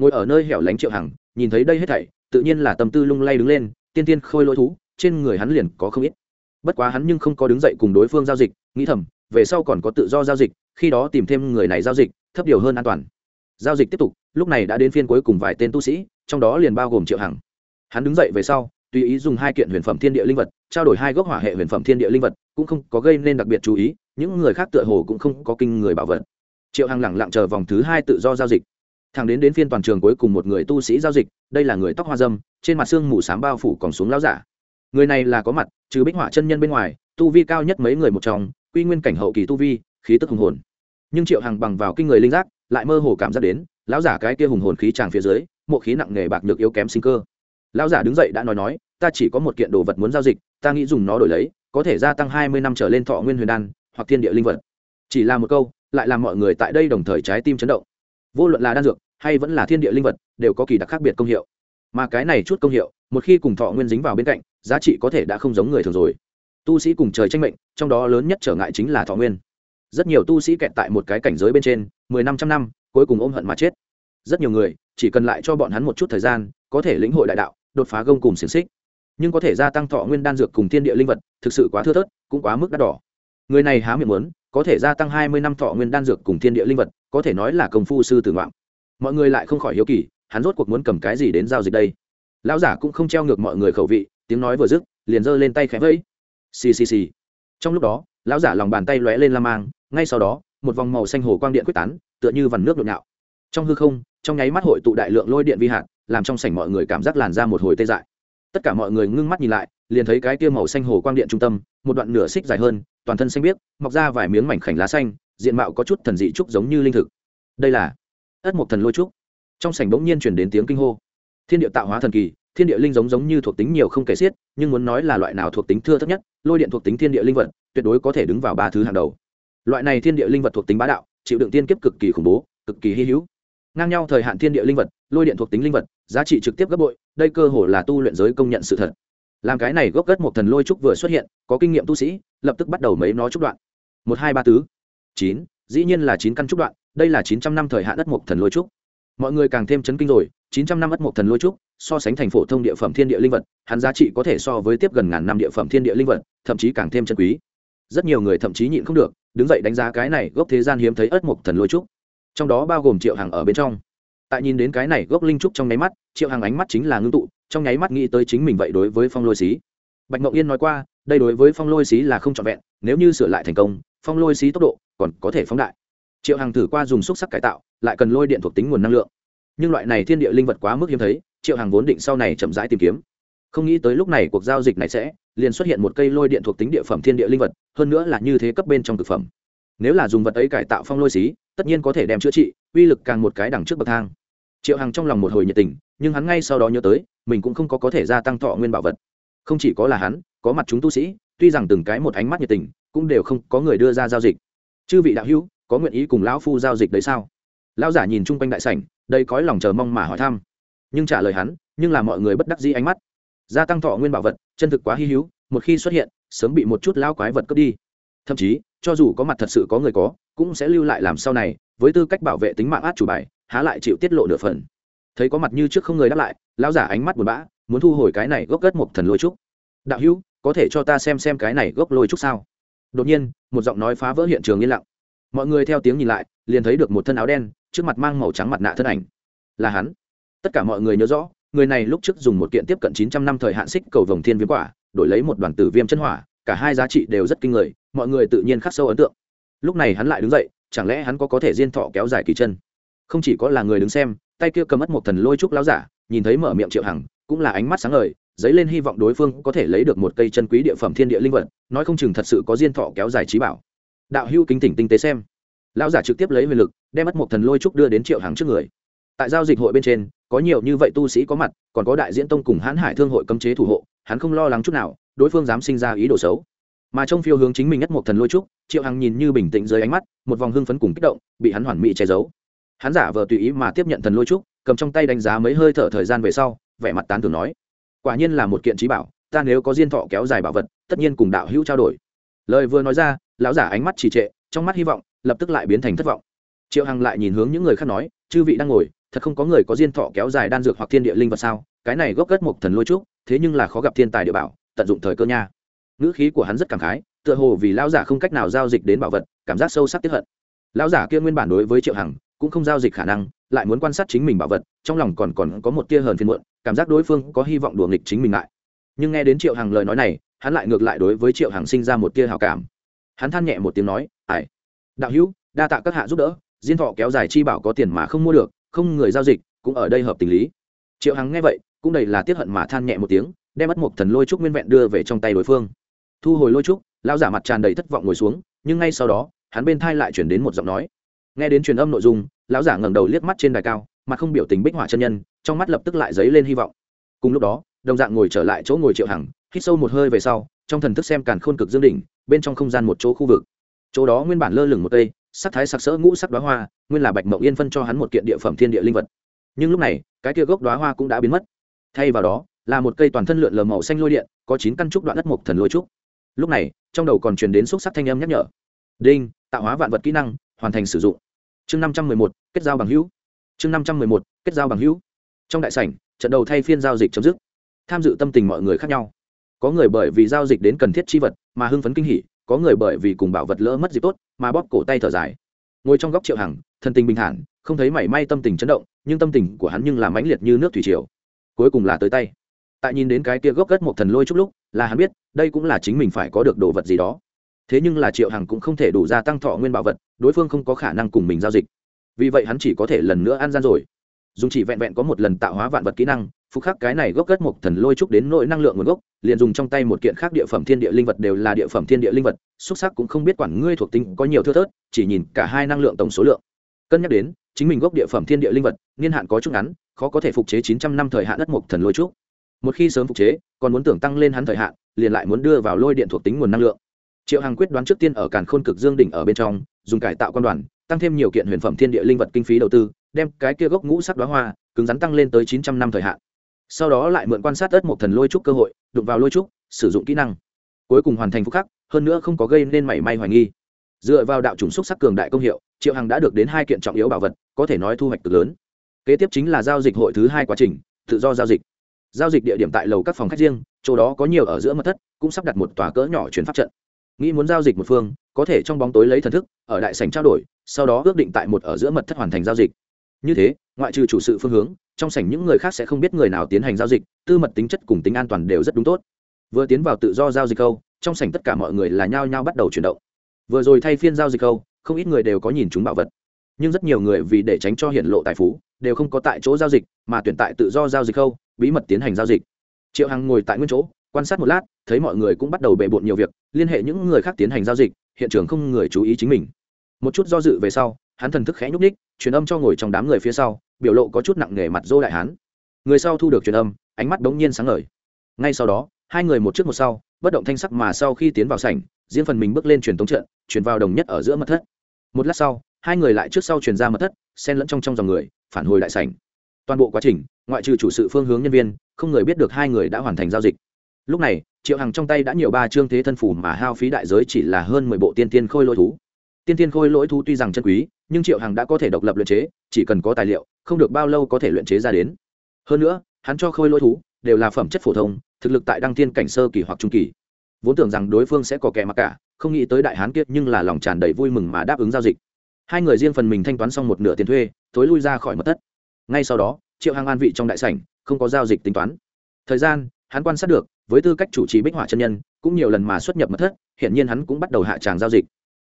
ngồi ở nơi hẻo lánh triệu hằng, nhìn thấy đây hết thảy, tự nhiên là tâm tư lung lay đứng lên, tiên tiên khôi lỗi thú, trên người hắn liền có không ít. Bất quá hắn nhưng không có đứng dậy cùng đối phương giao dịch, nghĩ thầm, về sau còn có tự do giao dịch, khi đó tìm thêm người này giao dịch, thấp điều hơn an toàn. Giao dịch tiếp tục, lúc này đã đến phiên cuối cùng vài tên tu sĩ, trong đó liền bao gồm triệu hằng. Hắn đứng dậy về sau, tùy ý dùng hai kiện huyền phẩm thiên địa linh vật, trao đổi hai gốc hỏa hệ huyền phẩm thiên địa linh vật, cũng không có gây nên đặc biệt chú ý, những người khác tựa hồ cũng không có kinh người bảo vật. Triệu hằng lẳng lặng chờ vòng thứ hai tự do giao dịch thẳng đến đến phiên toàn trường cuối cùng một người tu sĩ giao dịch, đây là người tóc hoa dâm, trên mặt xương mù s á m bao phủ còn xuống láo giả. Người này là có mặt, trừ bích họa chân nhân bên ngoài, tu vi cao nhất mấy người một trong, quy nguyên cảnh hậu kỳ tu vi, khí tức hùng hồn. Nhưng triệu hằng bằng vào kinh người linh giác, lại mơ hồ cảm giác đến, lão giả cái kia hùng hồn khí tràng phía dưới, mộ khí nặng nề bạc nhược yếu kém sinh cơ. Lão giả đứng dậy đã nói nói, ta chỉ có một kiện đồ vật muốn giao dịch, ta nghĩ dùng nó đổi lấy, có thể gia tăng hai mươi năm trở lên thọ nguyên huyền đan, hoặc thiên địa linh vật. Chỉ là một câu, lại làm mọi người tại đây đồng thời trái tim chấn động vô luận là đan dược hay vẫn là thiên địa linh vật đều có kỳ đặc khác biệt công hiệu. Mà cái này chút công hiệu, một khi cùng thọ nguyên dính vào bên cạnh, giá trị có thể đã không giống người thường rồi. Tu sĩ cùng trời tranh mệnh, trong đó lớn nhất trở ngại chính là thọ nguyên. Rất nhiều tu sĩ kẹt tại một cái cảnh giới bên trên, mười năm trăm năm, cuối cùng ôm hận mà chết. Rất nhiều người, chỉ cần lại cho bọn hắn một chút thời gian, có thể lĩnh hội đại đạo, đột phá gông cùng xiềng xích. Nhưng có thể gia tăng thọ nguyên đan dược cùng thiên địa linh vật, thực sự quá thưa thớt, cũng quá mức đắt đỏ. Người này há miệng muốn, có thể gia tăng hai mươi năm thọ nguyên đan dược cùng thiên địa linh vật có thể nói là công phu sư tử ngoạn mọi người lại không khỏi hiếu kỳ hắn rốt cuộc muốn cầm cái gì đến giao dịch đây? Lão giả cũng không treo ngược mọi người khẩu vị tiếng nói vừa dứt liền giơ lên tay khẽ vẫy. Xì xì xì. Trong lúc đó lão giả lòng bàn tay lóe lên la mang ngay sau đó một vòng màu xanh hồ quang điện quyết tán tựa như vằn nước nhộn nhạo. Trong hư không trong nháy mắt hội tụ đại lượng lôi điện vi hạt, làm trong sảnh mọi người cảm giác làn ra một hồi tê dại. Tất cả mọi người ngưng mắt nhìn lại liền thấy cái kia màu xanh hồ quang điện trung tâm một đoạn nửa xích dài hơn toàn thân xanh biếc mọc ra vài miếng mảnh khảnh lá xanh diện mạo có chút thần dị trúc giống như linh thực. Đây là ất mộc thần lôi trúc. Trong sảnh bỗng nhiên chuyển đến tiếng kinh hô. Thiên địa tạo hóa thần kỳ, thiên địa linh giống giống như thuộc tính nhiều không kể xiết, nhưng muốn nói là loại nào thuộc tính thưa thấp nhất, lôi điện thuộc tính thiên địa linh vật, tuyệt đối có thể đứng vào ba thứ hàng đầu. Loại này thiên địa linh vật thuộc tính bá đạo, chịu đựng tiên kiếp cực kỳ khủng bố, cực kỳ hy hữu. Ngang nhau thời hạn thiên địa linh vật, lôi điện thuộc tính linh vật, giá trị trực tiếp gấp bội, đây cơ hồ là tu luyện giới công nhận sự thật. Làm cái này gốc gất một thần lôi trúc vừa xuất hiện, có kinh nghiệm tu sĩ, lập tức bắt đầu mấy nó trúc đoạn. Một, hai, ba tứ chín, dĩ nhiên là chín căn trúc đoạn, đây là chín trăm năm thời hạn đất một thần lôi trúc. Mọi người càng thêm chấn kinh rồi, chín trăm năm ất một thần lôi trúc, so sánh thành phổ thông địa phẩm thiên địa linh vật, hắn giá trị có thể so với tiếp gần ngàn năm địa phẩm thiên địa linh vật, thậm chí càng thêm chân quý. Rất nhiều người thậm chí nhịn không được, đứng dậy đánh giá cái này gốc thế gian hiếm thấy ất một thần lôi trúc. Trong đó bao gồm triệu hàng ở bên trong. Tại nhìn đến cái này gốc linh trúc trong nháy mắt, triệu hàng ánh mắt chính là ngưng tụ, trong nháy mắt nghĩ tới chính mình vậy đối với phong lôi xí. Bạch mộng yên nói qua, đây đối với phong lôi xí là không trọn vẹn, nếu như sửa lại thành công, phong lôi xí tốc độ còn có thể phóng đại. Triệu Hằng thử qua dùng xúc sắc cải tạo, lại cần lôi điện thuộc tính nguồn năng lượng. Nhưng loại này thiên địa linh vật quá mức hiếm thấy, triệu Hằng vốn định sau này chậm rãi tìm kiếm. Không nghĩ tới lúc này cuộc giao dịch này sẽ liền xuất hiện một cây lôi điện thuộc tính địa phẩm thiên địa linh vật, hơn nữa là như thế cấp bên trong thực phẩm. Nếu là dùng vật ấy cải tạo phong lôi xí, tất nhiên có thể đem chữa trị, uy lực càng một cái đằng trước bậc thang. Triệu hằng trong lòng một hồi nhiệt tình, nhưng hắn ngay sau đó nhớ tới, mình cũng không có có thể gia tăng thọ nguyên bảo vật. Không chỉ có là hắn, có mặt chúng tu sĩ, tuy rằng từng cái một ánh mắt nhiệt tình, cũng đều không có người đưa ra giao dịch chư vị đạo hữu, có nguyện ý cùng lão phu giao dịch đấy sao? Lão giả nhìn chung quanh đại sảnh đây cói lòng chờ mong mà hỏi thăm. Nhưng trả lời hắn, nhưng là mọi người bất đắc dĩ ánh mắt. Gia tăng thọ nguyên bảo vật, chân thực quá hy hữu, một khi xuất hiện, sớm bị một chút lao quái vật cướp đi. Thậm chí, cho dù có mặt thật sự có người có, cũng sẽ lưu lại làm sau này, với tư cách bảo vệ tính mạng át chủ bài, há lại chịu tiết lộ nửa phần. Thấy có mặt như trước không người đáp lại, lão giả ánh mắt buồn bã, muốn thu hồi cái này gốc gất một thần lôi trúc. Đạo hữu, có thể cho ta xem xem cái này gốc lôi trúc sao? Đột nhiên, một giọng nói phá vỡ hiện trường yên lặng. Mọi người theo tiếng nhìn lại, liền thấy được một thân áo đen, trước mặt mang màu trắng mặt nạ thân ảnh. Là hắn. Tất cả mọi người nhớ rõ, người này lúc trước dùng một kiện tiếp cận chín trăm năm thời hạn xích cầu vồng thiên viêm quả, đổi lấy một đoàn tử viêm chân hỏa, cả hai giá trị đều rất kinh người, mọi người tự nhiên khắc sâu ấn tượng. Lúc này hắn lại đứng dậy, chẳng lẽ hắn có có thể diên thọ kéo dài kỳ chân? Không chỉ có là người đứng xem, tay kia cầm mất một thần lôi trúc láo giả, nhìn thấy mở miệng triệu hằng, cũng là ánh mắt sáng ngời dấy lên hy vọng đối phương có thể lấy được một cây chân quý địa phẩm thiên địa linh vật, nói không chừng thật sự có diên thọ kéo dài trí bảo. Đạo hưu kính tỉnh tinh tế xem. Lão giả trực tiếp lấy huyền lực, đem mất một thần lôi trúc đưa đến triệu hằng trước người. Tại giao dịch hội bên trên, có nhiều như vậy tu sĩ có mặt, còn có đại diễn tông cùng hãn hải thương hội cấm chế thủ hộ, hắn không lo lắng chút nào, đối phương dám sinh ra ý đồ xấu. Mà trong phiêu hướng chính mình nhất một thần lôi trúc, triệu hằng nhìn như bình tĩnh dưới ánh mắt, một vòng hưng phấn cùng kích động, bị hắn hoàn mỹ che giấu. Hắn giả vờ tùy ý mà tiếp nhận thần lôi trúc, cầm trong tay đánh giá mấy hơi thở thời gian về sau, vẻ mặt tán tưởng nói quả nhiên là một kiện trí bảo, ta nếu có diên thọ kéo dài bảo vật, tất nhiên cùng đạo hữu trao đổi. Lời vừa nói ra, lão giả ánh mắt trì trệ, trong mắt hy vọng, lập tức lại biến thành thất vọng. Triệu hằng lại nhìn hướng những người khác nói, chư vị đang ngồi, thật không có người có diên thọ kéo dài đan dược hoặc thiên địa linh vật sao? Cái này gốc gất một thần lôi trúc, thế nhưng là khó gặp thiên tài địa bảo, tận dụng thời cơ nha. Ngữ khí của hắn rất cảm khái, tựa hồ vì lão giả không cách nào giao dịch đến bảo vật, cảm giác sâu sắc tiếp hận. Lão giả kia nguyên bản đối với triệu hằng cũng không giao dịch khả năng lại muốn quan sát chính mình bảo vật, trong lòng còn còn có một tia hờn phiền muộn, cảm giác đối phương có hy vọng đùa nghịch chính mình lại. Nhưng nghe đến triệu hằng lời nói này, hắn lại ngược lại đối với triệu hằng sinh ra một tia hào cảm. Hắn than nhẹ một tiếng nói ải đạo hữu, đa tạ các hạ giúp đỡ, diên thọ kéo dài chi bảo có tiền mà không mua được, không người giao dịch, cũng ở đây hợp tình lý. Triệu hằng nghe vậy, cũng đầy là tiết hận mà than nhẹ một tiếng, đem mất một thần lôi trúc nguyên vẹn đưa về trong tay đối phương. Thu hồi lôi trúc lao giả mặt tràn đầy thất vọng ngồi xuống, nhưng ngay sau đó, hắn bên thai lại chuyển đến một giọng nói. Nghe đến truyền âm nội dung lão giả ngẩng đầu liếc mắt trên đài cao, mà không biểu tình bích họa chân nhân, trong mắt lập tức lại dấy lên hy vọng. Cùng lúc đó, đồng dạng ngồi trở lại chỗ ngồi triệu hằng, hít sâu một hơi về sau, trong thần thức xem càn khôn cực dương đỉnh, bên trong không gian một chỗ khu vực. Chỗ đó nguyên bản lơ lửng một cây sắc thái sặc sỡ ngũ sắc đoá hoa, nguyên là bạch mộng yên phân cho hắn một kiện địa phẩm thiên địa linh vật. Nhưng lúc này, cái kia gốc đoá hoa cũng đã biến mất. Thay vào đó, là một cây toàn thân lượn lờ màu xanh lôi điện, có chín căn trúc đoạn đất mộc thần lôi trúc. Lúc này, trong đầu còn truyền đến xúc sắc thanh âm nhắc nhở. Đinh, tạo hóa vạn vật kỹ năng, hoàn thành sử dụng chương năm trăm mười một, kết giao bằng hữu. Chương năm trăm mười một, kết giao bằng hữu. Trong đại sảnh, trận đầu thay phiên giao dịch chấm dứt. Tham dự tâm tình mọi người khác nhau. Có người bởi vì giao dịch đến cần thiết chi vật mà hưng phấn kinh hỉ, có người bởi vì cùng bảo vật lỡ mất dịp tốt mà bóp cổ tay thở dài. Ngồi trong góc triệu hằng, thân tình bình thản, không thấy mảy may tâm tình chấn động, nhưng tâm tình của hắn nhưng là mãnh liệt như nước thủy triều. Cuối cùng là tới tay. Tại nhìn đến cái kia gốc gất một thần lôi chút lúc, là hắn biết, đây cũng là chính mình phải có được đồ vật gì đó thế nhưng là triệu hằng cũng không thể đủ gia tăng thọ nguyên bảo vật, đối phương không có khả năng cùng mình giao dịch. Vì vậy hắn chỉ có thể lần nữa ăn gian rồi. Dùng chỉ vẹn vẹn có một lần tạo hóa vạn vật kỹ năng, phục khắc cái này gốc gất một thần lôi trúc đến nội năng lượng nguồn gốc, liền dùng trong tay một kiện khác địa phẩm thiên địa linh vật đều là địa phẩm thiên địa linh vật xuất sắc cũng không biết quản ngươi thuộc tính có nhiều thưa thớt, chỉ nhìn cả hai năng lượng tổng số lượng. Cân nhắc đến, chính mình gốc địa phẩm thiên địa linh vật, niên hạn có chút ngắn, khó có thể phục chế chín trăm năm thời hạn đất mộc thần lôi trúc. Một khi sớm phục chế, còn muốn tưởng tăng lên hắn thời hạn, liền lại muốn đưa vào lôi điện thuộc tính nguồn năng lượng triệu hằng quyết đoán trước tiên ở càn khôn cực dương đỉnh ở bên trong, dùng cải tạo quan đoàn, tăng thêm nhiều kiện huyền phẩm thiên địa linh vật kinh phí đầu tư, đem cái kia gốc ngũ sắc đoá hoa, cứng rắn tăng lên tới chín trăm năm thời hạn. Sau đó lại mượn quan sát đất một thần lôi trúc cơ hội, đụng vào lôi trúc, sử dụng kỹ năng. Cuối cùng hoàn thành phúc khắc, hơn nữa không có gây nên mảy may hoài nghi. Dựa vào đạo chủng xúc sắc cường đại công hiệu, triệu hằng đã được đến hai kiện trọng yếu bảo vật, có thể nói thu hoạch cực lớn. Kế tiếp chính là giao dịch hội thứ hai quá trình, tự do giao dịch. Giao dịch địa điểm tại lầu các phòng khách riêng, chỗ đó có nhiều ở giữa mật thất, cũng sắp đặt một tòa cỡ nhỏ chuyển pháp trận nghĩ muốn giao dịch một phương, có thể trong bóng tối lấy thần thức, ở đại sảnh trao đổi, sau đó ước định tại một ở giữa mật thất hoàn thành giao dịch. Như thế, ngoại trừ chủ sự phương hướng, trong sảnh những người khác sẽ không biết người nào tiến hành giao dịch, tư mật tính chất cùng tính an toàn đều rất đúng tốt. Vừa tiến vào tự do giao dịch câu, trong sảnh tất cả mọi người là nhao nhao bắt đầu chuyển động. Vừa rồi thay phiên giao dịch câu, không ít người đều có nhìn chúng bảo vật. Nhưng rất nhiều người vì để tránh cho hiện lộ tài phú, đều không có tại chỗ giao dịch, mà tuyển tại tự do giao dịch câu, bí mật tiến hành giao dịch. Triệu hằng ngồi tại nguyên chỗ quan sát một lát, thấy mọi người cũng bắt đầu bề bộn nhiều việc, liên hệ những người khác tiến hành giao dịch, hiện trường không người chú ý chính mình. Một chút do dự về sau, hắn thần thức khẽ nhúc ních truyền âm cho ngồi trong đám người phía sau, biểu lộ có chút nặng nề mặt dô đại hán. Người sau thu được truyền âm, ánh mắt đống nhiên sáng ngời. Ngay sau đó, hai người một trước một sau, bất động thanh sắc mà sau khi tiến vào sảnh, riêng phần mình bước lên truyền tống trận, truyền vào đồng nhất ở giữa mật thất. Một lát sau, hai người lại trước sau truyền ra mật thất, xen lẫn trong trong dòng người, phản hồi đại sảnh. Toàn bộ quá trình, ngoại trừ chủ sự phương hướng nhân viên, không người biết được hai người đã hoàn thành giao dịch lúc này, triệu hằng trong tay đã nhiều ba chương thế thân phủ mà hao phí đại giới chỉ là hơn mười bộ tiên tiên khôi lỗi thú. Tiên tiên khôi lỗi thú tuy rằng chân quý, nhưng triệu hằng đã có thể độc lập luyện chế, chỉ cần có tài liệu, không được bao lâu có thể luyện chế ra đến. Hơn nữa, hắn cho khôi lỗi thú đều là phẩm chất phổ thông, thực lực tại đăng tiên cảnh sơ kỳ hoặc trung kỳ. Vốn tưởng rằng đối phương sẽ có kẻ mặc cả, không nghĩ tới đại hán kiệt nhưng là lòng tràn đầy vui mừng mà đáp ứng giao dịch. Hai người riêng phần mình thanh toán xong một nửa tiền thuê, thối lui ra khỏi mật thất. Ngay sau đó, triệu hằng an vị trong đại sảnh, không có giao dịch tính toán. Thời gian hắn quan sát được, với tư cách chủ trì bích họa chân nhân, cũng nhiều lần mà xuất nhập mật thất hiện nhiên hắn cũng bắt đầu hạ tràng giao dịch.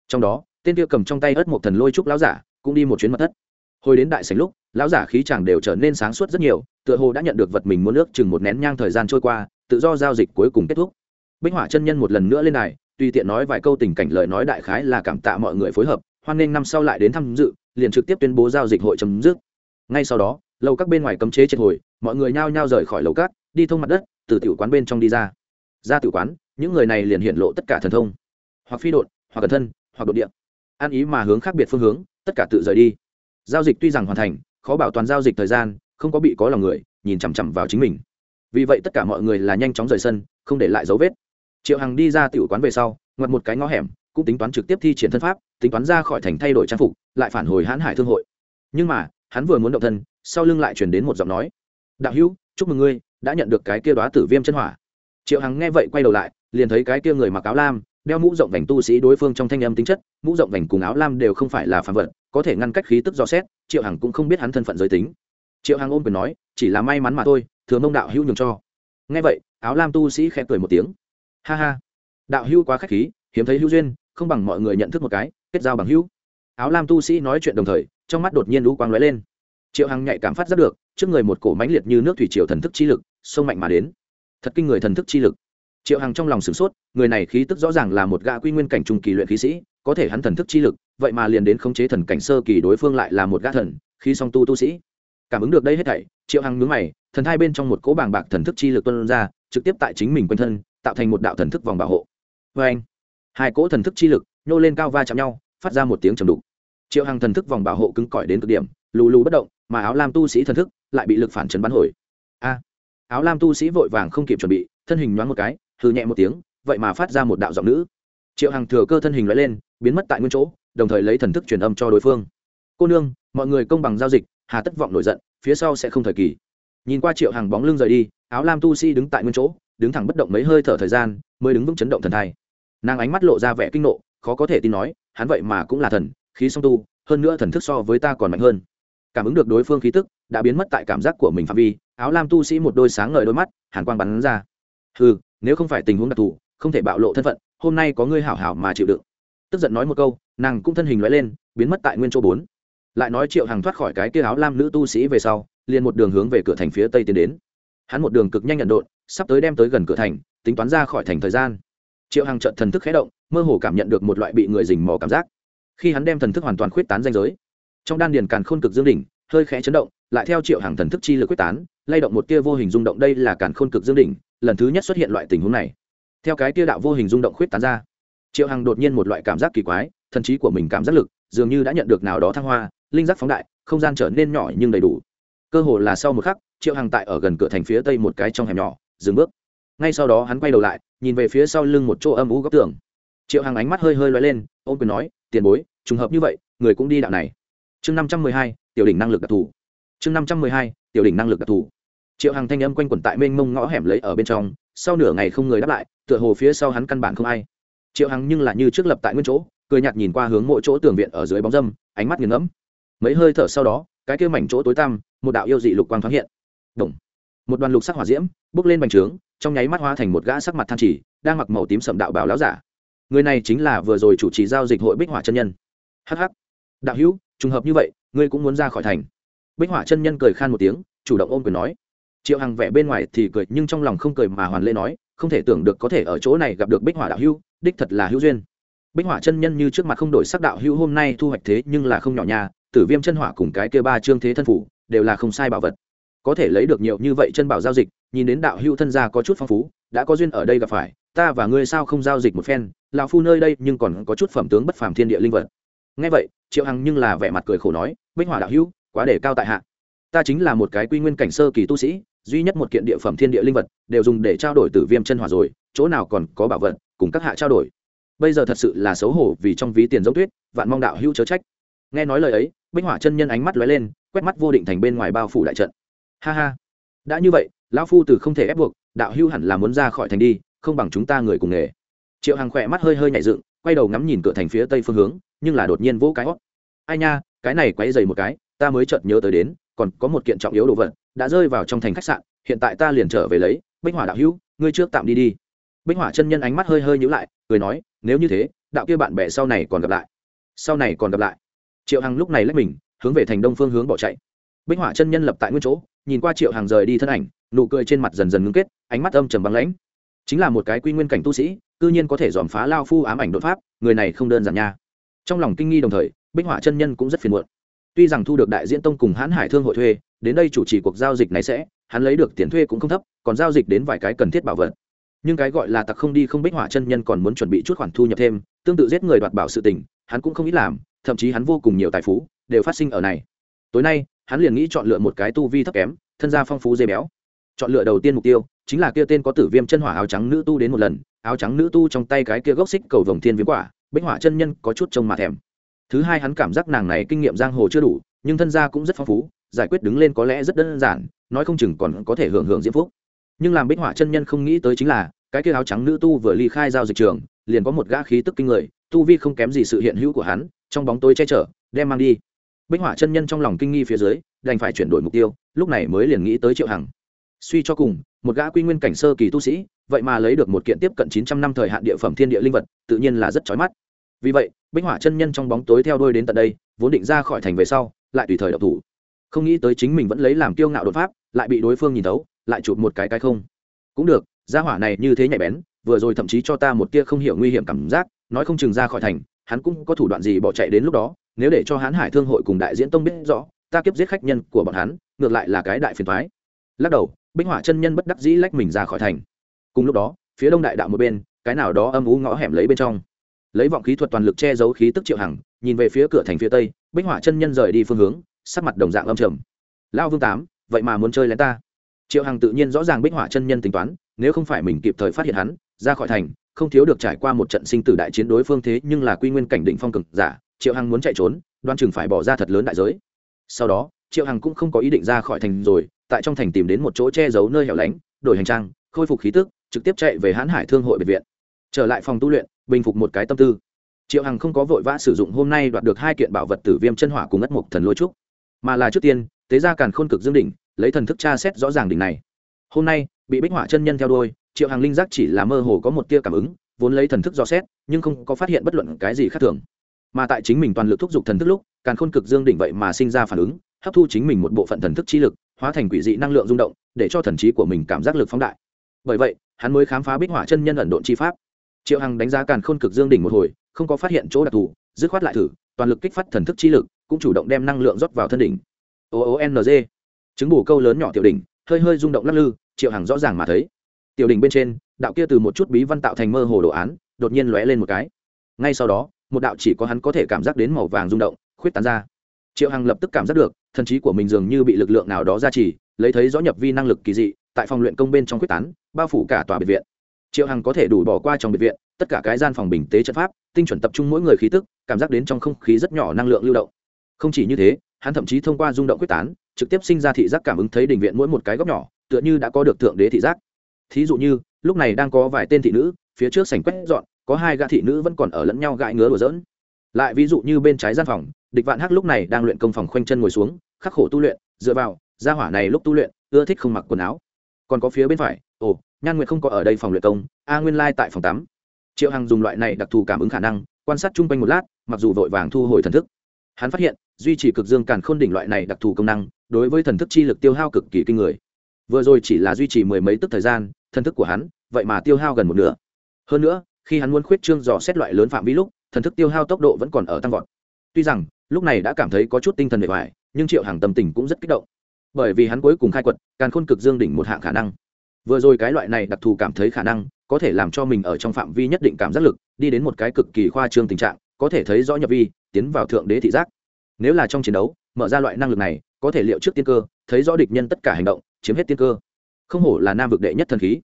Trong đó, tên kia cầm trong tay ớt một thần lôi trúc lão giả, cũng đi một chuyến mật thất. Hồi đến đại sảnh lúc, lão giả khí chàng đều trở nên sáng suốt rất nhiều, tựa hồ đã nhận được vật mình muốn nước chừng một nén nhang thời gian trôi qua, tự do giao dịch cuối cùng kết thúc. Bích họa chân nhân một lần nữa lên này tùy tiện nói vài câu tình cảnh lời nói đại khái là cảm tạ mọi người phối hợp, hoan nghênh năm sau lại đến tham dự, liền trực tiếp tuyên bố giao dịch hội chấm dứt. Ngay sau đó, lầu các bên ngoài cấm chế triệt hồi, mọi người nhao nhao rời khỏi lầu các, đi thông mặt đất từ tiểu quán bên trong đi ra. Ra tiểu quán, những người này liền hiện lộ tất cả thần thông. Hoặc phi đột hoặc cẩn thân, hoặc đột địa. An ý mà hướng khác biệt phương hướng, tất cả tự rời đi. Giao dịch tuy rằng hoàn thành, khó bảo toàn giao dịch thời gian, không có bị có lòng người, nhìn chằm chằm vào chính mình. Vì vậy tất cả mọi người là nhanh chóng rời sân, không để lại dấu vết. Triệu hằng đi ra tiểu quán về sau, ngoặt một cái ngõ hẻm, cũng tính toán trực tiếp thi triển thân pháp, tính toán ra khỏi thành thay đổi trang phục, lại phản hồi hãn hải thương hội. Nhưng mà, hắn vừa muốn động thân, sau lưng lại chuyển đến một giọng nói. Đạo hữu, chúc mừng ngươi đã nhận được cái kia đoá tử viêm chân hỏa. Triệu hằng nghe vậy quay đầu lại, liền thấy cái kia người mặc áo lam, đeo mũ rộng vành tu sĩ đối phương trong thanh âm tính chất, mũ rộng vành cùng áo lam đều không phải là phàm vật, có thể ngăn cách khí tức do xét, triệu hằng cũng không biết hắn thân phận giới tính. Triệu hằng ôm quyền nói, chỉ là may mắn mà thôi, thừa mông đạo hữu nhường cho. Nghe vậy, áo lam tu sĩ khẽ cười một tiếng. Ha ha, đạo hữu quá k h á c h khí, hiếm thấy hữu duyên, không bằng mọi người nhận thức một cái, kết giao bằng hữu. Áo lam tu sĩ nói chuyện đồng thời, trong mắt đột nhiên lũ quang lóe lên. Triệu hằng nhạy cảm phát rất được, trước người một cổ mãnh liệt như nước thủy triều thần thức chi lực sông mạnh mà đến. Thật kinh người thần thức chi lực. Triệu hằng trong lòng sửng sốt, người này khí tức rõ ràng là một gã quy nguyên cảnh trung kỳ luyện khí sĩ, có thể hắn thần thức chi lực, vậy mà liền đến khống chế thần cảnh sơ kỳ đối phương lại là một gã thần khi song tu tu sĩ. Cảm ứng được đây hết thảy, triệu hằng nhướng mày, thần hai bên trong một cỗ bàng bạc thần thức chi lực tuân ra, trực tiếp tại chính mình quanh thân, tạo thành một đạo thần thức vòng bảo hộ. Vê anh, hai cỗ thần thức chi lực nhô lên cao va chạm nhau, phát ra một tiếng trầm đục. Triệu hằng thần thức vòng bảo hộ cứng cỏi đến cực điểm, lù lù bất động, mà áo lam tu sĩ thần thức lại bị lực phản chấn bắn hồi. A áo lam tu sĩ vội vàng không kịp chuẩn bị, thân hình nhoáng một cái hư nhẹ một tiếng, vậy mà phát ra một đạo giọng nữ. Triệu hằng thừa cơ thân hình loại lên, biến mất tại nguyên chỗ, đồng thời lấy thần thức truyền âm cho đối phương. Cô nương, mọi người công bằng giao dịch, hà tất vọng nổi giận, phía sau sẽ không thời kỳ. Nhìn qua triệu hằng bóng lưng rời đi, áo lam tu sĩ đứng tại nguyên chỗ, đứng thẳng bất động mấy hơi thở thời gian, mới đứng vững chấn động thần thai. Nàng ánh mắt lộ ra vẻ kinh nộ, khó có thể tin nói, hắn vậy mà cũng là thần, khí song tu, hơn nữa thần thức so với ta còn mạnh hơn cảm ứng được đối phương khí tức, đã biến mất tại cảm giác của mình phạm vi, áo lam tu sĩ một đôi sáng ngời đôi mắt, hàn quang bắn ra. Ừ nếu không phải tình huống đặc thù, không thể bạo lộ thân phận, hôm nay có ngươi hảo hảo mà chịu đựng. Tức giận nói một câu, nàng cũng thân hình loại lên, biến mất tại nguyên chỗ bốn. Lại nói triệu hằng thoát khỏi cái kia áo lam nữ tu sĩ về sau, liền một đường hướng về cửa thành phía tây tiến đến. Hắn một đường cực nhanh nhận độn, sắp tới đem tới gần cửa thành, tính toán ra khỏi thành thời gian. Triệu hằng trận thần thức khé động, mơ hồ cảm nhận được một loại bị người dình mò cảm giác. Khi hắn đem thần thức hoàn toàn khuyết tán danh giới trong đan điền càn khôn cực dương đỉnh, hơi khẽ chấn động, lại theo triệu hàng thần thức chi lực quyết tán, lay động một tia vô hình rung động, đây là càn khôn cực dương đỉnh, lần thứ nhất xuất hiện loại tình huống này. Theo cái tia đạo vô hình rung động khuyết tán ra, triệu hằng đột nhiên một loại cảm giác kỳ quái, thần trí của mình cảm giác lực dường như đã nhận được nào đó thăng hoa, linh giác phóng đại, không gian trở nên nhỏ nhưng đầy đủ. Cơ hồ là sau một khắc, triệu hằng tại ở gần cửa thành phía tây một cái trong hẻm nhỏ, dừng bước. Ngay sau đó hắn quay đầu lại, nhìn về phía sau lưng một chỗ âm u góc tường. Triệu hằng ánh mắt hơi hơi loay lên ôm quyền nói, tiền bối, trùng hợp như vậy, người cũng đi đạo này chương năm trăm mười hai, tiểu đỉnh năng lực đặc thù. Chương năm trăm mười hai, tiểu đỉnh năng lực đặc thù. Triệu hằng thanh âm quanh quẩn tại mênh mông ngõ hẻm lấy ở bên trong, sau nửa ngày không người đáp lại, tựa hồ phía sau hắn căn bản không ai. Triệu hằng nhưng là như trước lập tại nguyên chỗ, cười nhạt nhìn qua hướng mỗi chỗ tường viện ở dưới bóng dâm, ánh mắt nghiền ngẫm. Mấy hơi thở sau đó, cái kia mảnh chỗ tối tăm, một đạo yêu dị lục quang thoáng hiện. Động. một đoàn lục sắc hỏa diễm, bước lên bành trướng, trong nháy mắt hóa thành một gã sắc mặt than chỉ, đang mặc màu tím sậm đạo bảo láo giả. Người này chính là vừa rồi chủ trì giao dịch hội bích hỏa chân nhân. Hh đạo hữu trùng hợp như vậy ngươi cũng muốn ra khỏi thành. Bích hỏa chân nhân cười khan một tiếng chủ động ôm quyền nói. Triệu hằng vẻ bên ngoài thì cười nhưng trong lòng không cười mà hoàn lê nói không thể tưởng được có thể ở chỗ này gặp được bích hỏa đạo hưu, đích thật là hữu duyên. Bích hỏa chân nhân như trước mặt không đổi sắc đạo hưu hôm nay thu hoạch thế nhưng là không nhỏ nha tử viêm chân hỏa cùng cái kia ba trương thế thân phủ đều là không sai bảo vật. Có thể lấy được nhiều như vậy chân bảo giao dịch nhìn đến đạo hưu thân gia có chút phong phú đã có duyên ở đây gặp phải ta và ngươi sao không giao dịch một phen lão phu nơi đây nhưng còn có chút phẩm tướng bất phàm thiên địa linh vật ngay vậy, triệu hằng nhưng là vẻ mặt cười khổ nói, bích hỏa đạo hữu, quá để cao tại hạ. Ta chính là một cái quy nguyên cảnh sơ kỳ tu sĩ, duy nhất một kiện địa phẩm thiên địa linh vật, đều dùng để trao đổi tử viêm chân hỏa rồi, chỗ nào còn có bảo vật, cùng các hạ trao đổi. Bây giờ thật sự là xấu hổ vì trong ví tiền giống tuyết, vạn mong đạo hữu chớ trách. Nghe nói lời ấy, bích hỏa chân nhân ánh mắt lóe lên, quét mắt vô định thành bên ngoài bao phủ đại trận. Ha ha, đã như vậy, lão phu từ không thể ép buộc, đạo hữu hẳn là muốn ra khỏi thành đi, không bằng chúng ta người cùng nghề. Triệu hằng khỏe mắt hơi hơi nhảy dựng, quay đầu ngắm nhìn cửa thành phía tây phương hướng nhưng là đột nhiên vỗ cái hót ai nha, cái này quấy dày một cái, ta mới chợt nhớ tới đến, còn có một kiện trọng yếu đồ vật, đã rơi vào trong thành khách sạn, hiện tại ta liền trở về lấy, bích hỏa đạo hữu, ngươi trước tạm đi đi. Bích hỏa chân nhân ánh mắt hơi hơi nhíu lại, cười nói, nếu như thế, đạo kia bạn bè sau này còn gặp lại. Sau này còn gặp lại. Triệu hằng lúc này lấy mình, hướng về thành đông phương hướng bỏ chạy. Bích hỏa chân nhân lập tại nguyên chỗ, nhìn qua triệu hằng rời đi thân ảnh, nụ cười trên mặt dần dần ngưng kết, ánh mắt âm trầm băng lãnh. Chính là một cái quy nguyên cảnh tu sĩ, cư nhiên có thể dòm phá lao phu ám ảnh đột pháp, người này không đơn giản nha trong lòng kinh nghi đồng thời, bích họa chân nhân cũng rất phiền muộn. Tuy rằng thu được đại diễn tông cùng hãn hải thương hội thuê, đến đây chủ trì cuộc giao dịch này sẽ, hắn lấy được tiền thuê cũng không thấp, còn giao dịch đến vài cái cần thiết bảo vật. Nhưng cái gọi là tặc không đi không bích họa chân nhân còn muốn chuẩn bị chút khoản thu nhập thêm, tương tự giết người đoạt bảo sự tình, hắn cũng không ít làm, thậm chí hắn vô cùng nhiều tài phú, đều phát sinh ở này. Tối nay, hắn liền nghĩ chọn lựa một cái tu vi thấp kém, thân gia phong phú dê béo. Chọn lựa đầu tiên mục tiêu, chính là kia tên có tử viêm chân hỏa áo trắng nữ tu đến một lần, áo trắng nữ tu trong tay cái kia gốc xích cầu vồng thiên viêm quả bích họa chân nhân có chút trông mà thèm. Thứ hai hắn cảm giác nàng này kinh nghiệm giang hồ chưa đủ, nhưng thân gia cũng rất phong phú, giải quyết đứng lên có lẽ rất đơn giản, nói không chừng còn có thể hưởng hưởng diễm phúc. Nhưng làm bích họa chân nhân không nghĩ tới chính là, cái kia áo trắng nữ tu vừa ly khai giao dịch trường, liền có một gã khí tức kinh người, tu vi không kém gì sự hiện hữu của hắn, trong bóng tối che chở, đem mang đi. Bích họa chân nhân trong lòng kinh nghi phía dưới, đành phải chuyển đổi mục tiêu, lúc này mới liền nghĩ tới triệu hằng. Suy cho cùng, một gã quy nguyên cảnh sơ kỳ tu sĩ, vậy mà lấy được một kiện tiếp cận chín trăm năm thời hạn địa phẩm thiên địa linh vật, tự nhiên là rất chói mắt vì vậy, bích hỏa chân nhân trong bóng tối theo đôi đến tận đây, vốn định ra khỏi thành về sau, lại tùy thời đậu thủ. Không nghĩ tới chính mình vẫn lấy làm kiêu ngạo đột pháp, lại bị đối phương nhìn thấu, lại chụp một cái cái không. Cũng được, gia hỏa này như thế nhạy bén, vừa rồi thậm chí cho ta một tia không hiểu nguy hiểm cảm giác, nói không chừng ra khỏi thành, hắn cũng có thủ đoạn gì bỏ chạy đến lúc đó, nếu để cho hắn hải thương hội cùng đại diễn tông biết rõ, ta kiếp giết khách nhân của bọn hắn, ngược lại là cái đại phiền thoái lắc đầu, bích hỏa chân nhân bất đắc dĩ lách mình ra khỏi thành. Cùng lúc đó, phía đông đại đạo một bên, cái nào đó âm ú ngõ hẻm lấy bên trong lấy vọng khí thuật toàn lực che giấu khí tức triệu hằng, nhìn về phía cửa thành phía tây, bích họa chân nhân rời đi phương hướng, sắc mặt đồng dạng âm trầm. Lao vương tám, vậy mà muốn chơi lén ta? Triệu hằng tự nhiên rõ ràng bích họa chân nhân tính toán, nếu không phải mình kịp thời phát hiện hắn, ra khỏi thành, không thiếu được trải qua một trận sinh tử đại chiến đối phương thế nhưng là quy nguyên cảnh định phong cực giả, triệu hằng muốn chạy trốn, đoan chừng phải bỏ ra thật lớn đại giới. Sau đó, triệu hằng cũng không có ý định ra khỏi thành rồi, tại trong thành tìm đến một chỗ che giấu nơi hẻo lánh, đổi hành trang, khôi phục khí tức, trực tiếp chạy về hãn hải thương hội biệt viện. Trở lại phòng tu luyện bình phục một cái tâm tư. Triệu hằng không có vội vã sử dụng hôm nay đoạt được hai kiện bảo vật tử viêm chân hỏa cùng ất mục thần lôi trúc, mà là trước tiên, tế ra càn khôn cực dương đỉnh, lấy thần thức tra xét rõ ràng đỉnh này. Hôm nay, bị bích hỏa chân nhân theo đôi triệu hằng linh giác chỉ là mơ hồ có một tia cảm ứng, vốn lấy thần thức dò xét, nhưng không có phát hiện bất luận cái gì khác thường. Mà tại chính mình toàn lực thúc giục thần thức lúc, càn khôn cực dương đỉnh vậy mà sinh ra phản ứng, hấp thu chính mình một bộ phận thần thức trí lực, hóa thành quỷ dị năng lượng rung động, để cho thần trí của mình cảm giác lực phóng đại. Bởi vậy, hắn mới khám phá bích hỏa chân nhân ẩn độn chi pháp triệu hằng đánh giá càn khôn cực dương đỉnh một hồi, không có phát hiện chỗ đặc thù, dứt khoát lại thử, toàn lực kích phát thần thức trí lực, cũng chủ động đem năng lượng rót vào thân đỉnh. O o n g. Chứng bù câu lớn nhỏ tiểu đỉnh, hơi hơi rung động lắc lư, triệu hằng rõ ràng mà thấy. Tiểu đỉnh bên trên, đạo kia từ một chút bí văn tạo thành mơ hồ đồ án, đột nhiên lóe lên một cái. Ngay sau đó, một đạo chỉ có hắn có thể cảm giác đến màu vàng rung động, khuyết tán ra. Triệu hằng lập tức cảm giác được thần trí của mình dường như bị lực lượng nào đó ra chỉ lấy thấy rõ nhập vi năng lực kỳ dị, tại phòng luyện công bên trong quyết tán, bao phủ cả tòa biệt viện triệu hằng có thể đủ bỏ qua trong biệt viện, tất cả cái gian phòng bình tế trận pháp, tinh chuẩn tập trung mỗi người khí tức, cảm giác đến trong không khí rất nhỏ năng lượng lưu động. Không chỉ như thế, hắn thậm chí thông qua rung động quyết tán, trực tiếp sinh ra thị giác cảm ứng thấy đình viện mỗi một cái góc nhỏ, tựa như đã có được thượng đế thị giác. Thí dụ như, lúc này đang có vài tên thị nữ, phía trước sảnh quét dọn, có hai gã thị nữ vẫn còn ở lẫn nhau gãi ngứa đùa dỡn lại ví dụ như bên trái gian phòng, địch vạn hắc lúc này đang luyện công phòng khoanh chân ngồi xuống, khắc khổ tu luyện, dựa vào, gia hỏa này lúc tu luyện, ưa thích không mặc quần áo. Còn có phía bên phải, ồ nhan nguyệt không có ở đây phòng luyện công, a nguyên lai tại phòng tắm. Triệu hằng dùng loại này đặc thù cảm ứng khả năng, quan sát chung quanh một lát, mặc dù vội vàng thu hồi thần thức. Hắn phát hiện, duy trì cực dương càn khôn đỉnh loại này đặc thù công năng, đối với thần thức chi lực tiêu hao cực kỳ kinh người. Vừa rồi chỉ là duy trì mười mấy tức thời gian, thần thức của hắn, vậy mà tiêu hao gần một nửa. Hơn nữa, khi hắn muốn khuyết trương dò xét loại lớn phạm vi lúc, thần thức tiêu hao tốc độ vẫn còn ở tăng vọt. Tuy rằng, lúc này đã cảm thấy có chút tinh thần bề ngoài nhưng triệu hàng tâm tình cũng rất kích động. Bởi vì hắn cuối cùng khai quật, càn khôn cực dương đỉnh một hạng khả năng vừa rồi cái loại này đặc thù cảm thấy khả năng, có thể làm cho mình ở trong phạm vi nhất định cảm giác lực, đi đến một cái cực kỳ khoa trương tình trạng, có thể thấy rõ nhập vi, tiến vào thượng đế thị giác. Nếu là trong chiến đấu, mở ra loại năng lực này, có thể liệu trước tiên cơ, thấy rõ địch nhân tất cả hành động, chiếm hết tiên cơ. Không hổ là nam vực đệ nhất thần khí.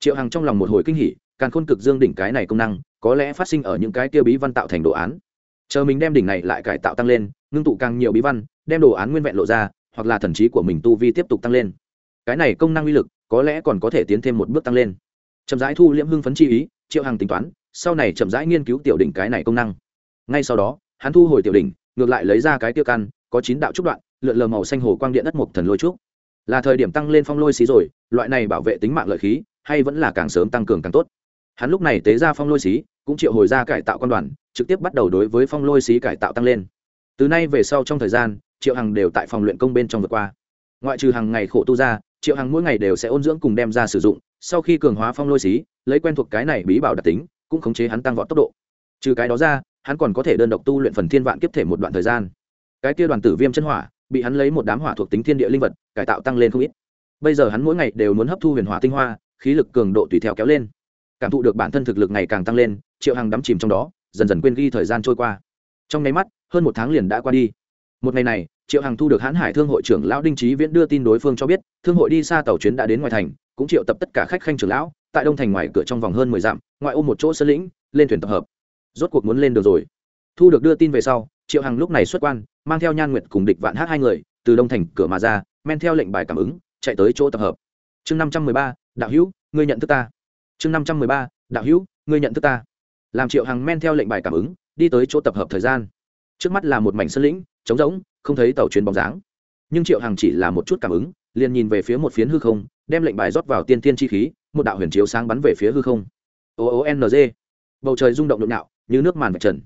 Triệu hằng trong lòng một hồi kinh hỉ, càn khôn cực dương đỉnh cái này công năng, có lẽ phát sinh ở những cái tiêu bí văn tạo thành đồ án. Chờ mình đem đỉnh này lại cải tạo tăng lên, ngưng tụ càng nhiều bí văn, đem đồ án nguyên vẹn lộ ra, hoặc là thần trí của mình tu vi tiếp tục tăng lên. Cái này công năng uy lực có lẽ còn có thể tiến thêm một bước tăng lên. Chậm rãi thu liễm hưng phấn chi ý, triệu hằng tính toán, sau này chậm rãi nghiên cứu tiểu đỉnh cái này công năng. Ngay sau đó, hắn thu hồi tiểu đỉnh, ngược lại lấy ra cái tiêu căn, có chín đạo trúc đoạn, lượn lờ màu xanh hồ quang điện đất mục thần lôi trúc. Là thời điểm tăng lên phong lôi xí rồi, loại này bảo vệ tính mạng lợi khí, hay vẫn là càng sớm tăng cường càng tốt. Hắn lúc này tế ra phong lôi xí, cũng triệu hồi ra cải tạo quan đoàn, trực tiếp bắt đầu đối với phong lôi xí cải tạo tăng lên. Từ nay về sau trong thời gian, triệu hằng đều tại phòng luyện công bên trong vượt qua. Ngoại trừ hàng ngày khổ tu ra triệu hằng mỗi ngày đều sẽ ôn dưỡng cùng đem ra sử dụng, sau khi cường hóa phong lôi xí, lấy quen thuộc cái này bí bảo đặc tính, cũng khống chế hắn tăng vọt tốc độ. Trừ cái đó ra, hắn còn có thể đơn độc tu luyện phần thiên vạn kiếp thể một đoạn thời gian. Cái kia đoàn tử viêm chân hỏa, bị hắn lấy một đám hỏa thuộc tính thiên địa linh vật, cải tạo tăng lên không ít. Bây giờ hắn mỗi ngày đều muốn hấp thu huyền hỏa tinh hoa, khí lực cường độ tùy theo kéo lên. Cảm thụ được bản thân thực lực ngày càng tăng lên, triệu hằng đắm chìm trong đó, dần dần quên ghi thời gian trôi qua. Trong nháy mắt, hơn một tháng liền đã qua đi. Một ngày này triệu hằng thu được hãn hải thương hội trưởng lão đinh trí viễn đưa tin đối phương cho biết, thương hội đi xa tàu chuyến đã đến ngoài thành, cũng triệu tập tất cả khách khanh trưởng lão, tại đông thành ngoài cửa trong vòng hơn mười dặm, ngoại ô một chỗ sân lĩnh, lên thuyền tập hợp. Rốt cuộc muốn lên được rồi. Thu được đưa tin về sau, triệu hằng lúc này xuất quan, mang theo nhan nguyệt cùng địch vạn hát hai người, từ đông thành cửa mà ra, men theo lệnh bài cảm ứng, chạy tới chỗ tập hợp. Chương năm trăm mười ba, đạo hữu, ngươi nhận thức ta. Chương năm trăm mười ba, đạo hữu, ngươi nhận thức ta. Làm triệu hằng men theo lệnh bài cảm ứng, đi tới chỗ tập hợp thời gian. Trước mắt là một mảnh sân lĩnh, trống rỗng không thấy tàu chuyến bóng dáng. Nhưng triệu hằng chỉ là một chút cảm ứng, liền nhìn về phía một phiến hư không, đem lệnh bài rót vào tiên tiên chi khí, một đạo huyền chiếu sáng bắn về phía hư không. O o n g. Bầu trời rung động nhộn nhạo, như nước màn vạch trần.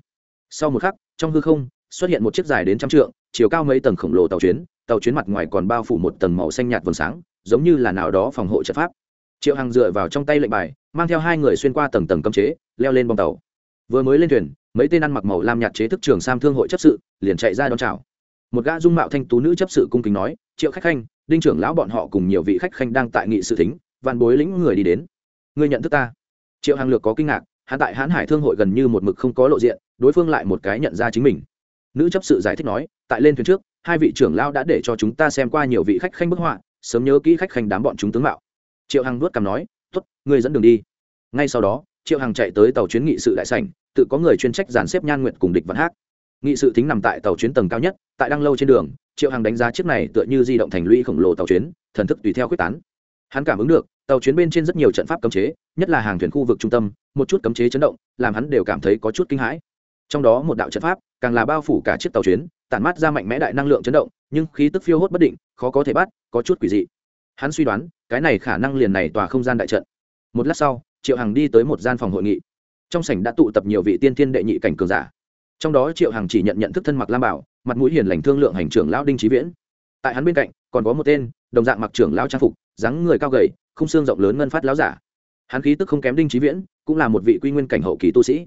Sau một khắc, trong hư không, xuất hiện một chiếc dài đến trăm trượng, chiều cao mấy tầng khổng lồ tàu chuyến tàu chuyến mặt ngoài còn bao phủ một tầng màu xanh nhạt vầng sáng, giống như là nào đó phòng hộ trận pháp. Triệu hằng dựa vào trong tay lệnh bài, mang theo hai người xuyên qua tầng tầng cấm chế, leo lên bong tàu. Vừa mới lên thuyền, mấy tên ăn mặc màu lam nhạt chế thức trường sam thương hội chấp sự, liền chạy ra đón chào một gã dung mạo thanh tú nữ chấp sự cung kính nói, triệu khách khanh, đinh trưởng lão bọn họ cùng nhiều vị khách khanh đang tại nghị sự thính văn bối lĩnh người đi đến. Ngươi nhận thức ta. Triệu hàng lược có kinh ngạc, hắn tại hãn hải thương hội gần như một mực không có lộ diện, đối phương lại một cái nhận ra chính mình. Nữ chấp sự giải thích nói, tại lên thuyền trước, hai vị trưởng lão đã để cho chúng ta xem qua nhiều vị khách khanh bức họa, sớm nhớ kỹ khách khanh đám bọn chúng tướng mạo. Triệu hằng nuốt cằm nói t ố t ngươi dẫn đường đi. Ngay sau đó, triệu hằng chạy tới tàu chuyến nghị sự đại sảnh, tự có người chuyên trách dàn xếp nhan nguyện cùng địch văn hát nghị sự thính nằm tại tàu chuyến tầng cao nhất, tại đăng lâu trên đường, triệu hằng đánh giá chiếc này tựa như di động thành lũy khổng lồ tàu chuyến, thần thức tùy theo quyết tán. Hắn cảm ứng được, tàu chuyến bên trên rất nhiều trận pháp cấm chế, nhất là hàng thuyền khu vực trung tâm, một chút cấm chế chấn động, làm hắn đều cảm thấy có chút kinh hãi. Trong đó một đạo trận pháp, càng là bao phủ cả chiếc tàu chuyến, tản mát ra mạnh mẽ đại năng lượng chấn động, nhưng khí tức phiêu hốt bất định, khó có thể bắt, có chút quỷ dị. Hắn suy đoán, cái này khả năng liền này tòa không gian đại trận. Một lát sau, triệu hằng đi tới một gian phòng hội nghị. Trong sảnh đã tụ tập nhiều vị tiên thiên đệ nhị cảnh cường giả trong đó triệu hằng chỉ nhận nhận thức thân mặc lam bảo, mặt mũi hiền lành thương lượng hành trưởng lão đinh trí viễn. Tại hắn bên cạnh, còn có một tên, đồng dạng mặc trưởng lão trang phục, dáng người cao gầy, khung xương rộng lớn ngân phát lão giả. Hắn khí tức không kém đinh trí viễn, cũng là một vị quy nguyên cảnh hậu kỳ tu sĩ.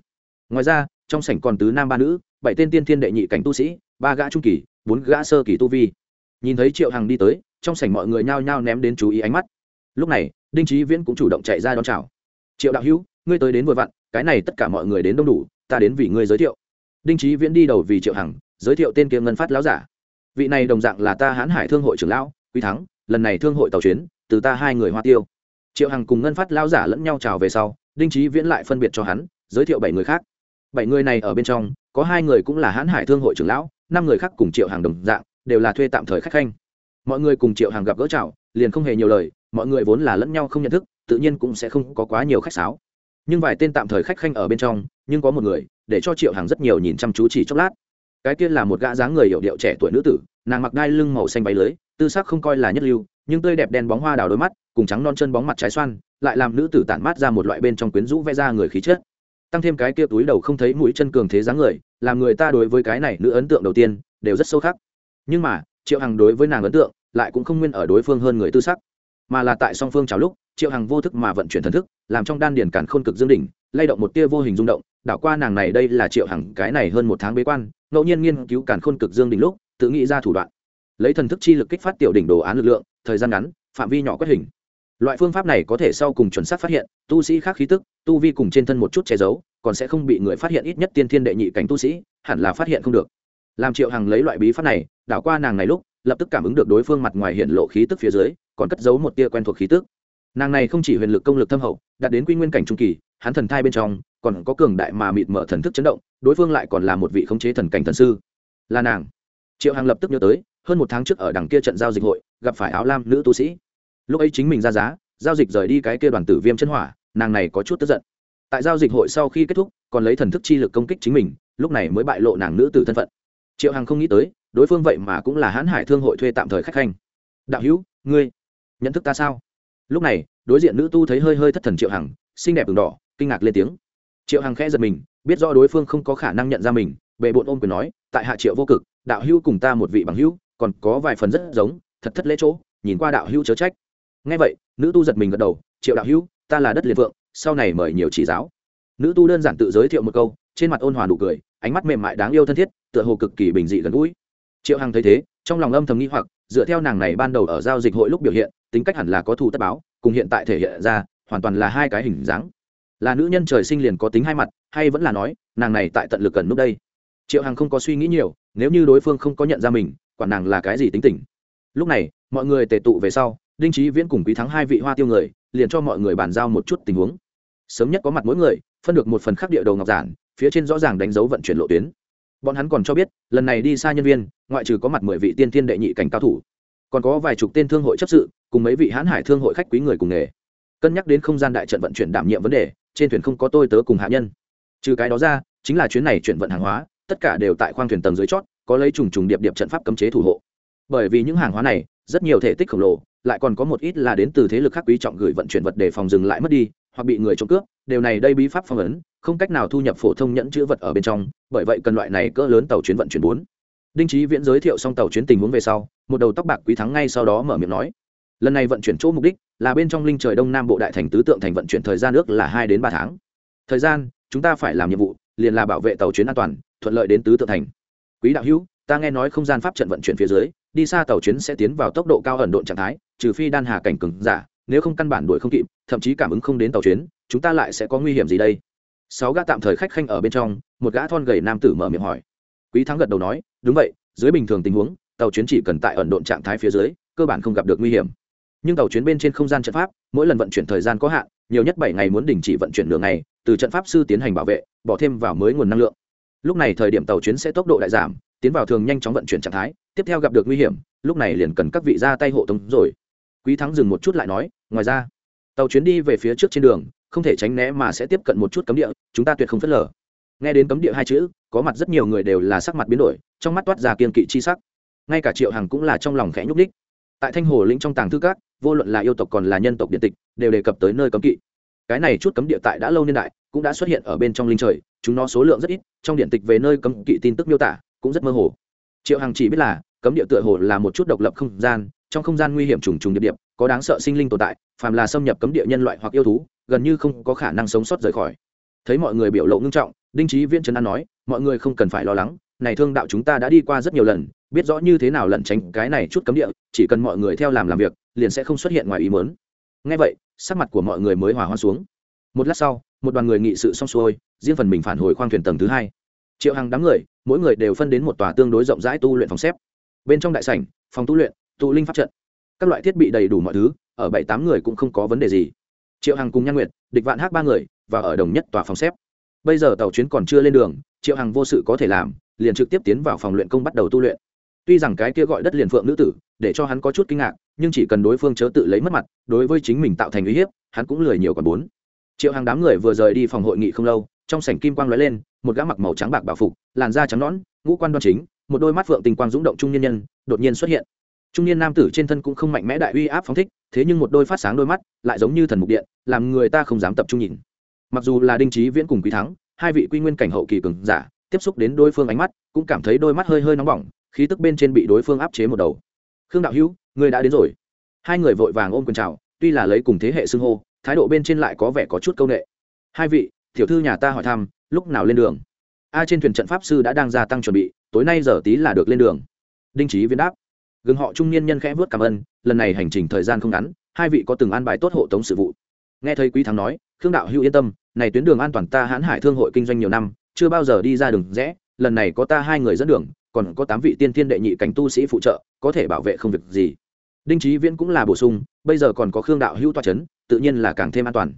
Ngoài ra, trong sảnh còn tứ nam ba nữ, bảy tên tiên thiên đệ nhị cảnh tu sĩ, ba gã trung kỳ, bốn gã sơ kỳ tu vi. Nhìn thấy triệu hằng đi tới, trong sảnh mọi người nhao nhao ném đến chú ý ánh mắt. Lúc này, đinh trí viễn cũng chủ động chạy ra đón chào. Triệu đạo hữu, ngươi tới đến vừa vặn, cái này tất cả mọi người đến đông đủ, ta đến vì ngươi giới thiệu đinh trí viễn đi đầu vì triệu hằng, giới thiệu tên kia ngân phát lão giả. Vị này đồng dạng là ta hãn hải thương hội trưởng lão, quý thắng, lần này thương hội tàu chuyến, từ ta hai người hoa tiêu. Triệu hằng cùng ngân phát lão giả lẫn nhau chào về sau, đinh trí viễn lại phân biệt cho hắn, giới thiệu bảy người khác. Bảy người này ở bên trong, có hai người cũng là hãn hải thương hội trưởng lão, năm người khác cùng triệu hàng đồng dạng, đều là thuê tạm thời khách khanh. Mọi người cùng triệu hàng gặp gỡ chào, liền không hề nhiều lời, mọi người vốn là lẫn nhau không nhận thức, tự nhiên cũng sẽ không có quá nhiều khách sáo. Nhưng vài tên tạm thời khách khanh ở bên trong, nhưng có một người để cho triệu hàng rất nhiều nhìn chăm chú chỉ chốc lát. Cái kia là một gã dáng người hiểu điệu trẻ tuổi nữ tử, nàng mặc đai lưng màu xanh váy lưới, tư sắc không coi là nhất lưu, nhưng tươi đẹp đen bóng hoa đào đôi mắt, cùng trắng non chân bóng mặt trái xoan, lại làm nữ tử tản mát ra một loại bên trong quyến rũ vẽ ra người khí chất. Tăng thêm cái kia túi đầu không thấy mũi chân cường thế dáng người, làm người ta đối với cái này nữ ấn tượng đầu tiên, đều rất sâu khắc. Nhưng mà, triệu hằng đối với nàng ấn tượng, lại cũng không nguyên ở đối phương hơn người tư sắc. Mà là tại song phương chào lúc, triệu hằng vô thức mà vận chuyển thần thức, làm trong đan điền cản khôn cực dương đỉnh, lay động một tia vô hình rung động đảo qua nàng này đây là triệu hằng cái này hơn một tháng bế quan, ngẫu nhiên nghiên cứu cản khôn cực dương đỉnh lúc, tự nghĩ ra thủ đoạn. Lấy thần thức chi lực kích phát tiểu đỉnh đồ án lực lượng, thời gian ngắn, phạm vi nhỏ quét hình. Loại phương pháp này có thể sau cùng chuẩn xác phát hiện, tu sĩ khác khí tức, tu vi cùng trên thân một chút che giấu, còn sẽ không bị người phát hiện ít nhất tiên thiên đệ nhị cảnh tu sĩ, hẳn là phát hiện không được. Làm triệu hằng lấy loại bí pháp này, đảo qua nàng này lúc, lập tức cảm ứng được đối phương mặt ngoài hiện lộ khí tức phía dưới, còn cất giấu một tia quen thuộc khí tức nàng này không chỉ huyền lực công lực thâm hậu, đạt đến quy nguyên cảnh trung kỳ, hắn thần thai bên trong còn có cường đại mà mịt mở thần thức chấn động, đối phương lại còn là một vị khống chế thần cảnh thần sư. Là nàng. Triệu hằng lập tức nhớ tới, hơn một tháng trước ở đằng kia trận giao dịch hội, gặp phải áo lam nữ tu sĩ. Lúc ấy chính mình ra giá, giao dịch rời đi cái kia đoàn tử viêm chân hỏa, nàng này có chút tức giận. Tại giao dịch hội sau khi kết thúc, còn lấy thần thức chi lực công kích chính mình, lúc này mới bại lộ nàng nữ tử thân phận. Triệu hằng không nghĩ tới, đối phương vậy mà cũng là hãn hải thương hội thuê tạm thời khách khanh. Đạo hữu, ngươi nhận thức ta sao? Lúc này, đối diện nữ tu thấy hơi hơi thất thần triệu hằng, xinh đẹp đường đỏ, kinh ngạc lên tiếng. Triệu hằng khẽ giật mình, biết rõ đối phương không có khả năng nhận ra mình bệ bộn ôm quyền nói, tại hạ triệu vô cực, đạo hữu cùng ta một vị bằng hữu, còn có vài phần rất giống, thật thất lễ chỗ, nhìn qua đạo hữu chớ trách. Ngay vậy, nữ tu giật mình gật đầu, triệu đạo hữu, ta là đất liền vượng, sau này mời nhiều chỉ giáo. Nữ tu đơn giản tự giới thiệu một câu, trên mặt ôn hòa nụ cười, ánh mắt mềm mại đáng yêu thân thiết, tựa hồ cực kỳ bình dị gần gũi. Triệu hằng thấy thế, trong lòng âm thầm nghi hoặc, dựa theo nàng này ban đầu ở giao dịch hội lúc biểu hiện tính cách hẳn là có thù tất báo, cùng hiện tại thể hiện ra, hoàn toàn là hai cái hình dáng. Là nữ nhân trời sinh liền có tính hai mặt, hay vẫn là nói, nàng này tại tận lực cần lúc đây. Triệu hằng không có suy nghĩ nhiều, nếu như đối phương không có nhận ra mình quả nàng là cái gì tính tình. Lúc này, mọi người tề tụ về sau, đinh trí viễn cùng quý thắng hai vị hoa tiêu người, liền cho mọi người bàn giao một chút tình huống. Sớm nhất có mặt mỗi người, phân được một phần khắc địa đầu ngọc giản, phía trên rõ ràng đánh dấu vận chuyển lộ tuyến. Bọn hắn còn cho biết, lần này đi xa nhân viên, ngoại trừ có mặt mười vị tiên thiên đệ nhị cảnh cao thủ còn có vài chục tên thương hội chấp sự, cùng mấy vị hãn hải thương hội khách quý người cùng nghề. Cân nhắc đến không gian đại trận vận chuyển đảm nhiệm vấn đề, trên thuyền không có tôi tớ cùng hạ nhân. Trừ cái đó ra, chính là chuyến này chuyển vận hàng hóa, tất cả đều tại khoang thuyền tầng dưới chót, có lấy trùng trùng điệp điệp trận pháp cấm chế thủ hộ. Bởi vì những hàng hóa này, rất nhiều thể tích khổng lồ, lại còn có một ít là đến từ thế lực khác quý trọng gửi vận chuyển vật để phòng dừng lại mất đi, hoặc bị người trộm cướp, điều này đây bí pháp phong ấn, không cách nào thu nhập phổ thông nhẫn chữ vật ở bên trong, bởi vậy cần loại này cỡ lớn tàu chuyến vận chuyển bốn đinh trí viễn giới thiệu xong tàu chuyến tình huống về sau, một đầu tóc bạc quý thắng ngay sau đó mở miệng nói, lần này vận chuyển chỗ mục đích là bên trong linh trời đông nam bộ đại thành tứ tượng thành vận chuyển thời gian ước là hai đến ba tháng. Thời gian, chúng ta phải làm nhiệm vụ, liền là bảo vệ tàu chuyến an toàn, thuận lợi đến tứ tượng thành. Quý đạo hữu, ta nghe nói không gian pháp trận vận chuyển phía dưới, đi xa tàu chuyến sẽ tiến vào tốc độ cao ẩn độn trạng thái, trừ phi đan hà cảnh cừng giả, nếu không căn bản đuổi không kịp, thậm chí cảm ứng không đến tàu chuyến, chúng ta lại sẽ có nguy hiểm gì đây? Sáu gã tạm thời khách khanh ở bên trong, một gã thon gầy nam tử mở miệng hỏi. Quý thắng gật đầu nói đúng vậy, dưới bình thường tình huống, tàu chuyến chỉ cần tại ẩn độn trạng thái phía dưới, cơ bản không gặp được nguy hiểm. Nhưng tàu chuyến bên trên không gian trận pháp, mỗi lần vận chuyển thời gian có hạn, nhiều nhất bảy ngày muốn đình chỉ vận chuyển nửa ngày, từ trận pháp sư tiến hành bảo vệ, bỏ thêm vào mới nguồn năng lượng. Lúc này thời điểm tàu chuyến sẽ tốc độ đại giảm, tiến vào thường nhanh chóng vận chuyển trạng thái, tiếp theo gặp được nguy hiểm, lúc này liền cần các vị ra tay hộ tống rồi. Quý thắng dừng một chút lại nói, ngoài ra, tàu chuyến đi về phía trước trên đường, không thể tránh né mà sẽ tiếp cận một chút cấm địa, chúng ta tuyệt không phớt lờ nghe đến cấm địa hai chữ, có mặt rất nhiều người đều là sắc mặt biến đổi, trong mắt toát ra kiên kỵ chi sắc. Ngay cả triệu hằng cũng là trong lòng khẽ nhúc đích tại thanh hồ lĩnh trong tàng thư các, vô luận là yêu tộc còn là nhân tộc điện tịch, đều đề cập tới nơi cấm kỵ. Cái này chút cấm địa tại đã lâu niên đại, cũng đã xuất hiện ở bên trong linh trời, chúng nó số lượng rất ít, trong điện tịch về nơi cấm kỵ tin tức miêu tả, cũng rất mơ hồ. Triệu hằng chỉ biết là, cấm địa tựa hồ là một chút độc lập không gian, trong không gian nguy hiểm trùng trùng địa điểm, có đáng sợ sinh linh tồn tại, phàm là xâm nhập cấm địa nhân loại hoặc yêu thú, gần như không có khả năng sống sót rời khỏi thấy mọi người biểu lộ ngưng trọng, đinh trí viễn trấn an nói, mọi người không cần phải lo lắng, này thương đạo chúng ta đã đi qua rất nhiều lần, biết rõ như thế nào lẩn tránh cái này chút cấm địa, chỉ cần mọi người theo làm làm việc, liền sẽ không xuất hiện ngoài ý mớn ngay vậy, sắc mặt của mọi người mới hòa hoa xuống. Một lát sau, một đoàn người nghị sự xong xuôi, riêng phần mình phản hồi khoang thuyền tầng thứ hai. Triệu hàng đám người, mỗi người đều phân đến một tòa tương đối rộng rãi tu luyện phòng xếp. Bên trong đại sảnh, phòng tu luyện, tụ linh pháp trận. Các loại thiết bị đầy đủ mọi thứ, ở bảy tám người cũng không có vấn đề gì. Triệu hằng cùng nhan nguyệt, địch vạn hát ba người và ở đồng nhất tòa phòng xếp. Bây giờ tàu chuyến còn chưa lên đường, triệu hằng vô sự có thể làm, liền trực tiếp tiến vào phòng luyện công bắt đầu tu luyện. Tuy rằng cái kia gọi đất liền phượng nữ tử, để cho hắn có chút kinh ngạc, nhưng chỉ cần đối phương chớ tự lấy mất mặt, đối với chính mình tạo thành uy hiếp, hắn cũng lười nhiều còn bốn. Triệu hàng đám người vừa rời đi phòng hội nghị không lâu, trong sảnh kim quang lóe lên, một gã mặc màu trắng bạc bảo phục, làn da trắng nõn, ngũ quan đoan chính, một đôi mắt phượng tình quang dũng động trung nhân nhân, đột nhiên xuất hiện. Trung niên nam tử trên thân cũng không mạnh mẽ đại uy áp phóng thích, thế nhưng một đôi phát sáng đôi mắt, lại giống như thần mục điện, làm người ta không dám tập trung nhìn mặc dù là đinh trí viễn cùng quý thắng, hai vị quy nguyên cảnh hậu kỳ cường giả, tiếp xúc đến đối phương ánh mắt, cũng cảm thấy đôi mắt hơi hơi nóng bỏng, khí tức bên trên bị đối phương áp chế một đầu. Khương đạo hữu, người đã đến rồi. Hai người vội vàng ôm quần chào, tuy là lấy cùng thế hệ xưng hô, thái độ bên trên lại có vẻ có chút c â u n ệ hai vị, tiểu thư nhà ta hỏi thăm, lúc nào lên đường? A, trên thuyền trận pháp sư đã đang gia tăng chuẩn bị, tối nay giờ tí là được lên đường. Đinh trí viên đáp. Gừng họ trung niên nhân khẽ vớt cảm ơn, lần này hành trình thời gian không ngắn, hai vị có từng an bài tốt hộ tống sự vụ. Nghe thấy quý thắng nói, khương đạo hữu yên tâm này tuyến đường an toàn ta hãn hải thương hội kinh doanh nhiều năm, chưa bao giờ đi ra đường rẽ, lần này có ta hai người dẫn đường, còn có tám vị tiên thiên đệ nhị cảnh tu sĩ phụ trợ, có thể bảo vệ không việc gì. Đinh trí viễn cũng là bổ sung, bây giờ còn có khương đạo hữu toa c h ấ n tự nhiên là càng thêm an toàn.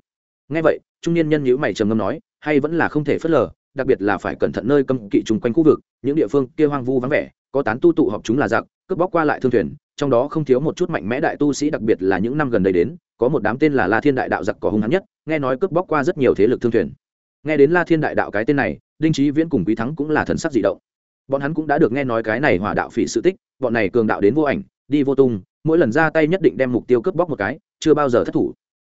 Ngay vậy, trung niên nhân nhữ mày trầm ngâm nói, hay vẫn là không thể phớt lờ, đặc biệt là phải cẩn thận nơi cấm kỵ chung quanh khu vực, những địa phương kia hoang vu vắng vẻ, có tán tu tụ họp chúng là giặc, cướp bóc qua lại thương thuyền, trong đó không thiếu một chút mạnh mẽ đại tu sĩ, đặc biệt là những năm gần đây đến có một đám tên là la thiên đại đạo giặc có hung hắn nhất, nghe nói cướp bóc qua rất nhiều thế lực thương thuyền. Nghe đến la thiên đại đạo cái tên này, đinh trí viễn cùng quý thắng cũng là thần sắc dị động. Bọn hắn cũng đã được nghe nói cái này hỏa đạo phỉ sự tích, bọn này cường đạo đến vô ảnh, đi vô tung, mỗi lần ra tay nhất định đem mục tiêu cướp bóc một cái, chưa bao giờ thất thủ.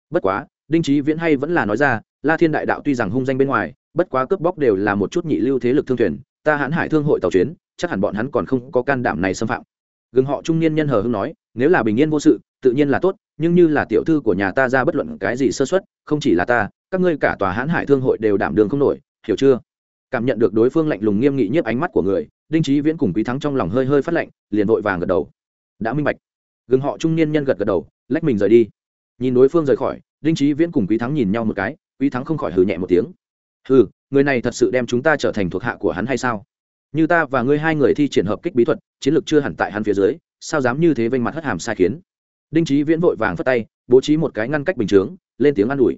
Bất quá, đinh trí viễn hay vẫn là nói ra, la thiên đại đạo tuy rằng hung danh bên ngoài, bất quá cướp bóc đều là một chút nhị lưu thế lực thương thuyền, ta hãn hải thương hội tàu chuyến, chắc hẳn bọn hắn còn không có can đảm này xâm phạm. Gừng họ trung niên nhân hờ hưng nói, nếu là bình yên vô sự tự nhiên là tốt, nhưng như là tiểu thư của nhà ta ra bất luận cái gì sơ xuất không chỉ là ta, các ngươi cả tòa hãn hải thương hội đều đảm đường không nổi, hiểu chưa? Cảm nhận được đối phương lạnh lùng nghiêm nghị nhiếp ánh mắt của người, đinh trí viễn cùng quý thắng trong lòng hơi hơi phát lạnh, liền vội vàng gật đầu. Đã minh bạch. Gừng họ trung niên nhân gật gật đầu, lách mình rời đi. Nhìn đối phương rời khỏi, đinh trí viễn cùng quý thắng nhìn nhau một cái, quý thắng không khỏi hừ nhẹ một tiếng. Hừ, người này thật sự đem chúng ta trở thành thuộc hạ của hắn hay sao? Như ta và ngươi hai người thi triển hợp kích bí thuật, chiến lược chưa hẳn tại hắn phía dưới, sao dám như thế vênh mặt hất hàm sai khiến? Đinh trí viễn vội vàng phất tay, bố trí một cái ngăn cách bình chướng, lên tiếng an ủi.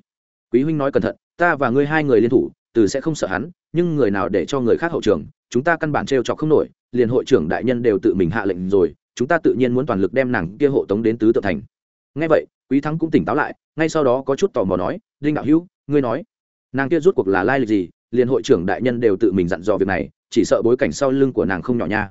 Quý huynh nói cẩn thận, ta và ngươi hai người liên thủ, từ sẽ không sợ hắn, nhưng người nào để cho người khác hậu trường, chúng ta căn bản trêu trọc không nổi, liền hội trưởng đại nhân đều tự mình hạ lệnh rồi, chúng ta tự nhiên muốn toàn lực đem nàng kia hộ tống đến tứ tự thành. Ngay vậy, quý thắng cũng tỉnh táo lại, ngay sau đó có chút tò mò nói, đinh đạo hữu, ngươi nói, nàng kia rút cuộc là lai lịch gì, liền hội trưởng đại nhân đều tự mình dặn dò việc này, chỉ sợ bối cảnh sau lưng của nàng không nhỏ nha.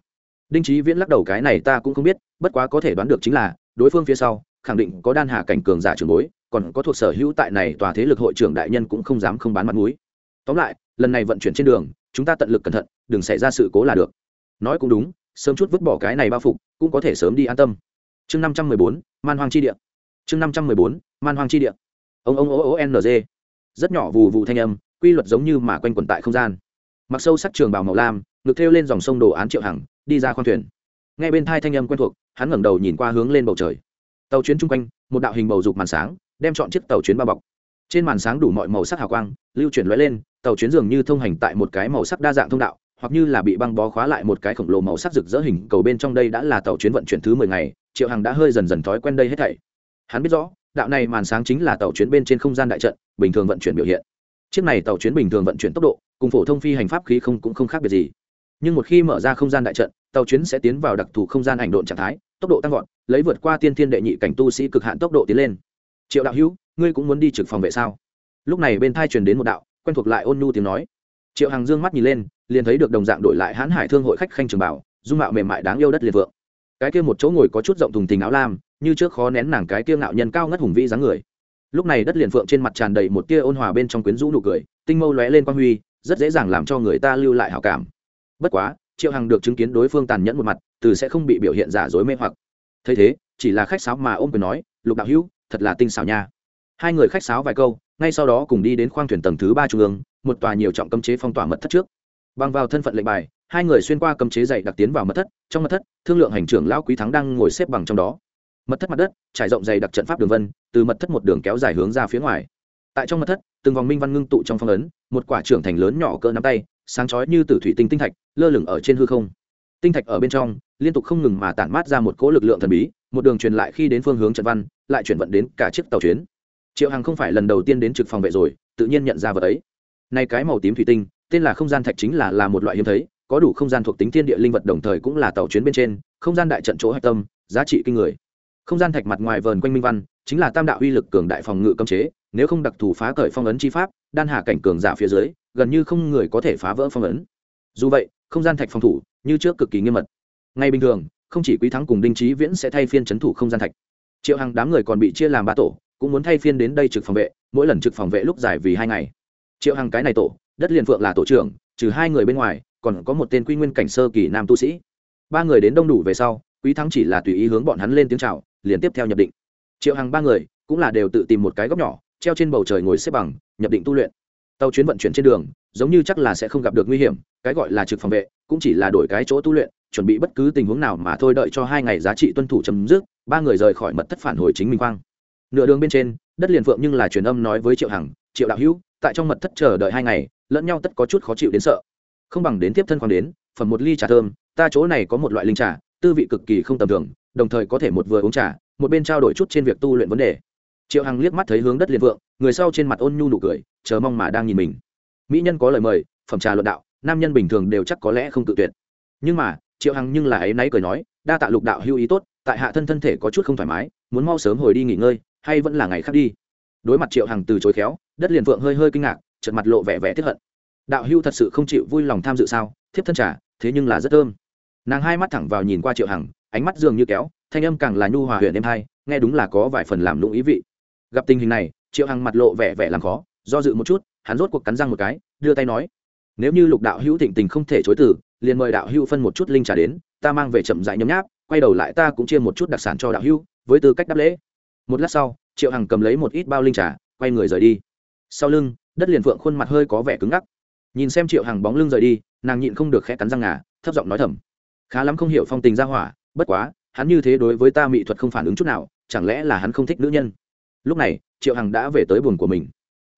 Đinh trí viễn lắc đầu, cái này ta cũng không biết, bất quá có thể đoán được chính là đối phương phía sau, khẳng định có đan hà cảnh cường giả trường bối, còn có thuộc sở hữu tại này tòa thế lực hội trưởng đại nhân cũng không dám không bán mặt mũi. Tóm lại, lần này vận chuyển trên đường, chúng ta tận lực cẩn thận, đừng xảy ra sự cố là được. Nói cũng đúng, sớm chút vứt bỏ cái này bao phục, cũng có thể sớm đi an tâm. Chương năm trăm mười bốn, man hoang chi địa. Chương năm trăm mười bốn, man hoang chi địa. Ông ông, ô ô ng rất nhỏ vù vù thanh âm, quy luật giống như mà quanh quẩn tại không gian. Mặc sâu sắc trường bào màu lam, ngực thêu lên dòng sông đồ án triệu hằng, đi ra khoang thuyền nghe bên thai thanh âm quen thuộc, hắn ngẩng đầu nhìn qua hướng lên bầu trời. Tàu chuyến chung quanh, một đạo hình bầu dục màn sáng, đem chọn chiếc tàu chuyến bao bọc. Trên màn sáng đủ mọi màu sắc hào quang, lưu chuyển lóe lên, tàu chuyến dường như thông hành tại một cái màu sắc đa dạng thông đạo, hoặc như là bị băng bó khóa lại một cái khổng lồ màu sắc rực rỡ hình, cầu bên trong đây đã là tàu chuyến vận chuyển thứ mười ngày, triệu hằng đã hơi dần dần thói quen đây hết thảy. Hắn biết rõ, đạo này màn sáng chính là tàu chuyến bên trên không gian đại trận, bình thường vận chuyển biểu hiện. Chiếc này tàu chuyến bình thường vận chuyển tốc độ, cùng phổ thông phi hành pháp khí không cũng không khác biệt gì. Nhưng một khi mở ra không gian đại trận tàu chuyến sẽ tiến vào đặc thù không gian ảnh độn trạng thái, tốc độ tăng vọt, lấy vượt qua tiên thiên đệ nhị cảnh tu sĩ cực hạn tốc độ tiến lên. Triệu đạo hữu, ngươi cũng muốn đi trực phòng vệ sao? Lúc này bên thai truyền đến một đạo, quen thuộc lại ôn nhu tiếng nói. Triệu Hằng dương mắt nhìn lên, liền thấy được đồng dạng đổi lại hãn hải thương hội khách khanh trường bảo, dung mạo mềm mại đáng yêu đất liệt vượng. Cái kia một chỗ ngồi có chút rộng thùng tình áo lam, như trước khó nén nàng cái kia ngạo nhân cao ngất hùng vĩ dáng người. Lúc này đất liền phượng trên mặt tràn đầy một tia ôn hòa bên trong quyến rũ nụ cười, tinh mâu lóe lên quang huy, rất dễ dàng làm cho người ta lưu lại hảo cảm. Bất quá triệu hằng được chứng kiến đối phương tàn nhẫn một mặt, từ sẽ không bị biểu hiện giả dối mê hoặc. Thấy thế, chỉ là khách sáo mà ôm quyền nói, lục đạo hữu, thật là tinh xảo nha. Hai người khách sáo vài câu, ngay sau đó cùng đi đến khoang thuyền tầng thứ ba trung ương, một tòa nhiều trọng cấm chế phong tỏa mật thất trước. Bằng vào thân phận lệnh bài, hai người xuyên qua cấm chế dày đặc tiến vào mật thất, trong mật thất, thương lượng hành trưởng lão quý thắng đang ngồi xếp bằng trong đó. Mật thất mặt đất, trải rộng dày đặc trận pháp đường vân, từ mật thất một đường kéo dài hướng ra phía ngoài. Tại trong mật thất, từng vòng minh văn ngưng tụ trong phong ấn, một quả trưởng thành lớn nhỏ cỡ nắm tay, sáng chói như từ thủy tinh tinh thạch lơ lửng ở trên hư không. Tinh thạch ở bên trong, liên tục không ngừng mà tản mát ra một cỗ lực lượng thần bí, một đường truyền lại khi đến phương hướng trận văn, lại chuyển vận đến cả chiếc tàu chuyến. Triệu hằng không phải lần đầu tiên đến trực phòng vệ rồi, tự nhiên nhận ra vật ấy. Nay cái màu tím thủy tinh, tên là không gian thạch chính là là một loại hiếm thấy, có đủ không gian thuộc tính thiên địa linh vật đồng thời cũng là tàu chuyến bên trên, không gian đại trận chỗ hạch tâm, giá trị kinh người. Không gian thạch mặt ngoài vờn quanh minh văn, chính là tam đạo uy lực cường đại phòng ngự cấm chế, nếu không đặc thù phá cởi phong ấn chi pháp, đan hà cảnh cường giả phía dưới, gần như không người có thể phá vỡ phong ấn. Dù vậy không gian thạch phòng thủ, như trước cực kỳ nghiêm mật. Ngay bình thường, không chỉ quý thắng cùng đinh trí viễn sẽ thay phiên c h ấ n thủ không gian thạch. Triệu hàng đám người còn bị chia làm ba tổ, cũng muốn thay phiên đến đây trực phòng vệ, mỗi lần trực phòng vệ lúc dài vì hai ngày. Triệu hàng cái này tổ, đất liền phượng là tổ trưởng, trừ hai người bên ngoài, còn có một tên quy nguyên cảnh sơ kỳ nam tu sĩ. Ba người đến đông đủ về sau, quý thắng chỉ là tùy ý hướng bọn hắn lên tiếng c h à o liền tiếp theo nhập định. Triệu hàng ba người cũng là đều tự tìm một cái góc nhỏ, treo trên bầu trời ngồi xếp bằng, nhập định tu luyện. Tàu chuyến vận chuyển trên đường giống như chắc là sẽ không gặp được nguy hiểm, cái gọi là trực phòng vệ, cũng chỉ là đổi cái chỗ tu luyện, chuẩn bị bất cứ tình huống nào mà thôi đợi cho hai ngày giá trị tuân thủ chấm dứt, ba người rời khỏi mật thất phản hồi chính minh quang nửa đường bên trên, đất liền phượng nhưng là truyền âm nói với triệu hằng, triệu đạo hữu, tại trong mật thất chờ đợi hai ngày, lẫn nhau tất có chút khó chịu đến sợ. Không bằng đến tiếp thân khoáng đến, phẩm một ly trà thơm, ta chỗ này có một loại linh trà, tư vị cực kỳ không tầm thường, đồng thời có thể một vừa uống trà, một bên trao đổi chút trên việc tu luyện vấn đề. Triệu hằng liếc mắt thấy hướng đất liền vượng người sau trên mặt ôn nhu nụ cười, chờ mong mà đang nhìn mình mỹ nhân có lời mời, phẩm trà luận đạo, nam nhân bình thường đều chắc có lẽ không tự tuyệt. Nhưng mà, triệu hằng nhưng là ấy náy cười nói, đa tạ lục đạo hưu ý tốt, tại hạ thân thân thể có chút không thoải mái, muốn mau sớm hồi đi nghỉ ngơi, hay vẫn là ngày khác đi. Đối mặt triệu hằng từ chối khéo, đất liền vượng hơi hơi kinh ngạc chợt mặt lộ vẻ vẻ tiếp hận. Đạo hưu thật sự không chịu vui lòng tham dự sao, thiếp thân trà, thế nhưng là rất thơm. Nàng hai mắt thẳng vào nhìn qua triệu hằng, ánh mắt dường như kéo, thanh âm càng là nhu hòa huyện êm hai, nghe đúng là có vài phần làm lũng ý vị. Gặp tình hình này, triệu hằng mặt lộ vẻ vẻ làm khó do dự một chút, hắn rốt cuộc cắn răng một cái, đưa tay nói, nếu như lục đạo hữu thịnh tình không thể chối từ, liền mời đạo hữu phân một chút linh trà đến, ta mang về chậm dại nhấm nháp, quay đầu lại ta cũng chia một chút đặc sản cho đạo hữu, với tư cách đáp lễ. Một lát sau, triệu hằng cầm lấy một ít bao linh trà, quay người rời đi. Sau lưng, đất liền phượng khuôn mặt hơi có vẻ cứng ngắc. Nhìn xem triệu hằng bóng lưng rời đi, nàng nhịn không được khẽ cắn răng ngà, thấp giọng nói thầm, khá lắm không hiểu phong tình ra hỏa, bất quá, hắn như thế đối với ta mỹ thuật không phản ứng chút nào, chẳng lẽ là hắn không thích nữ nhân? Lúc này, triệu hằng đã về tới buồng của mình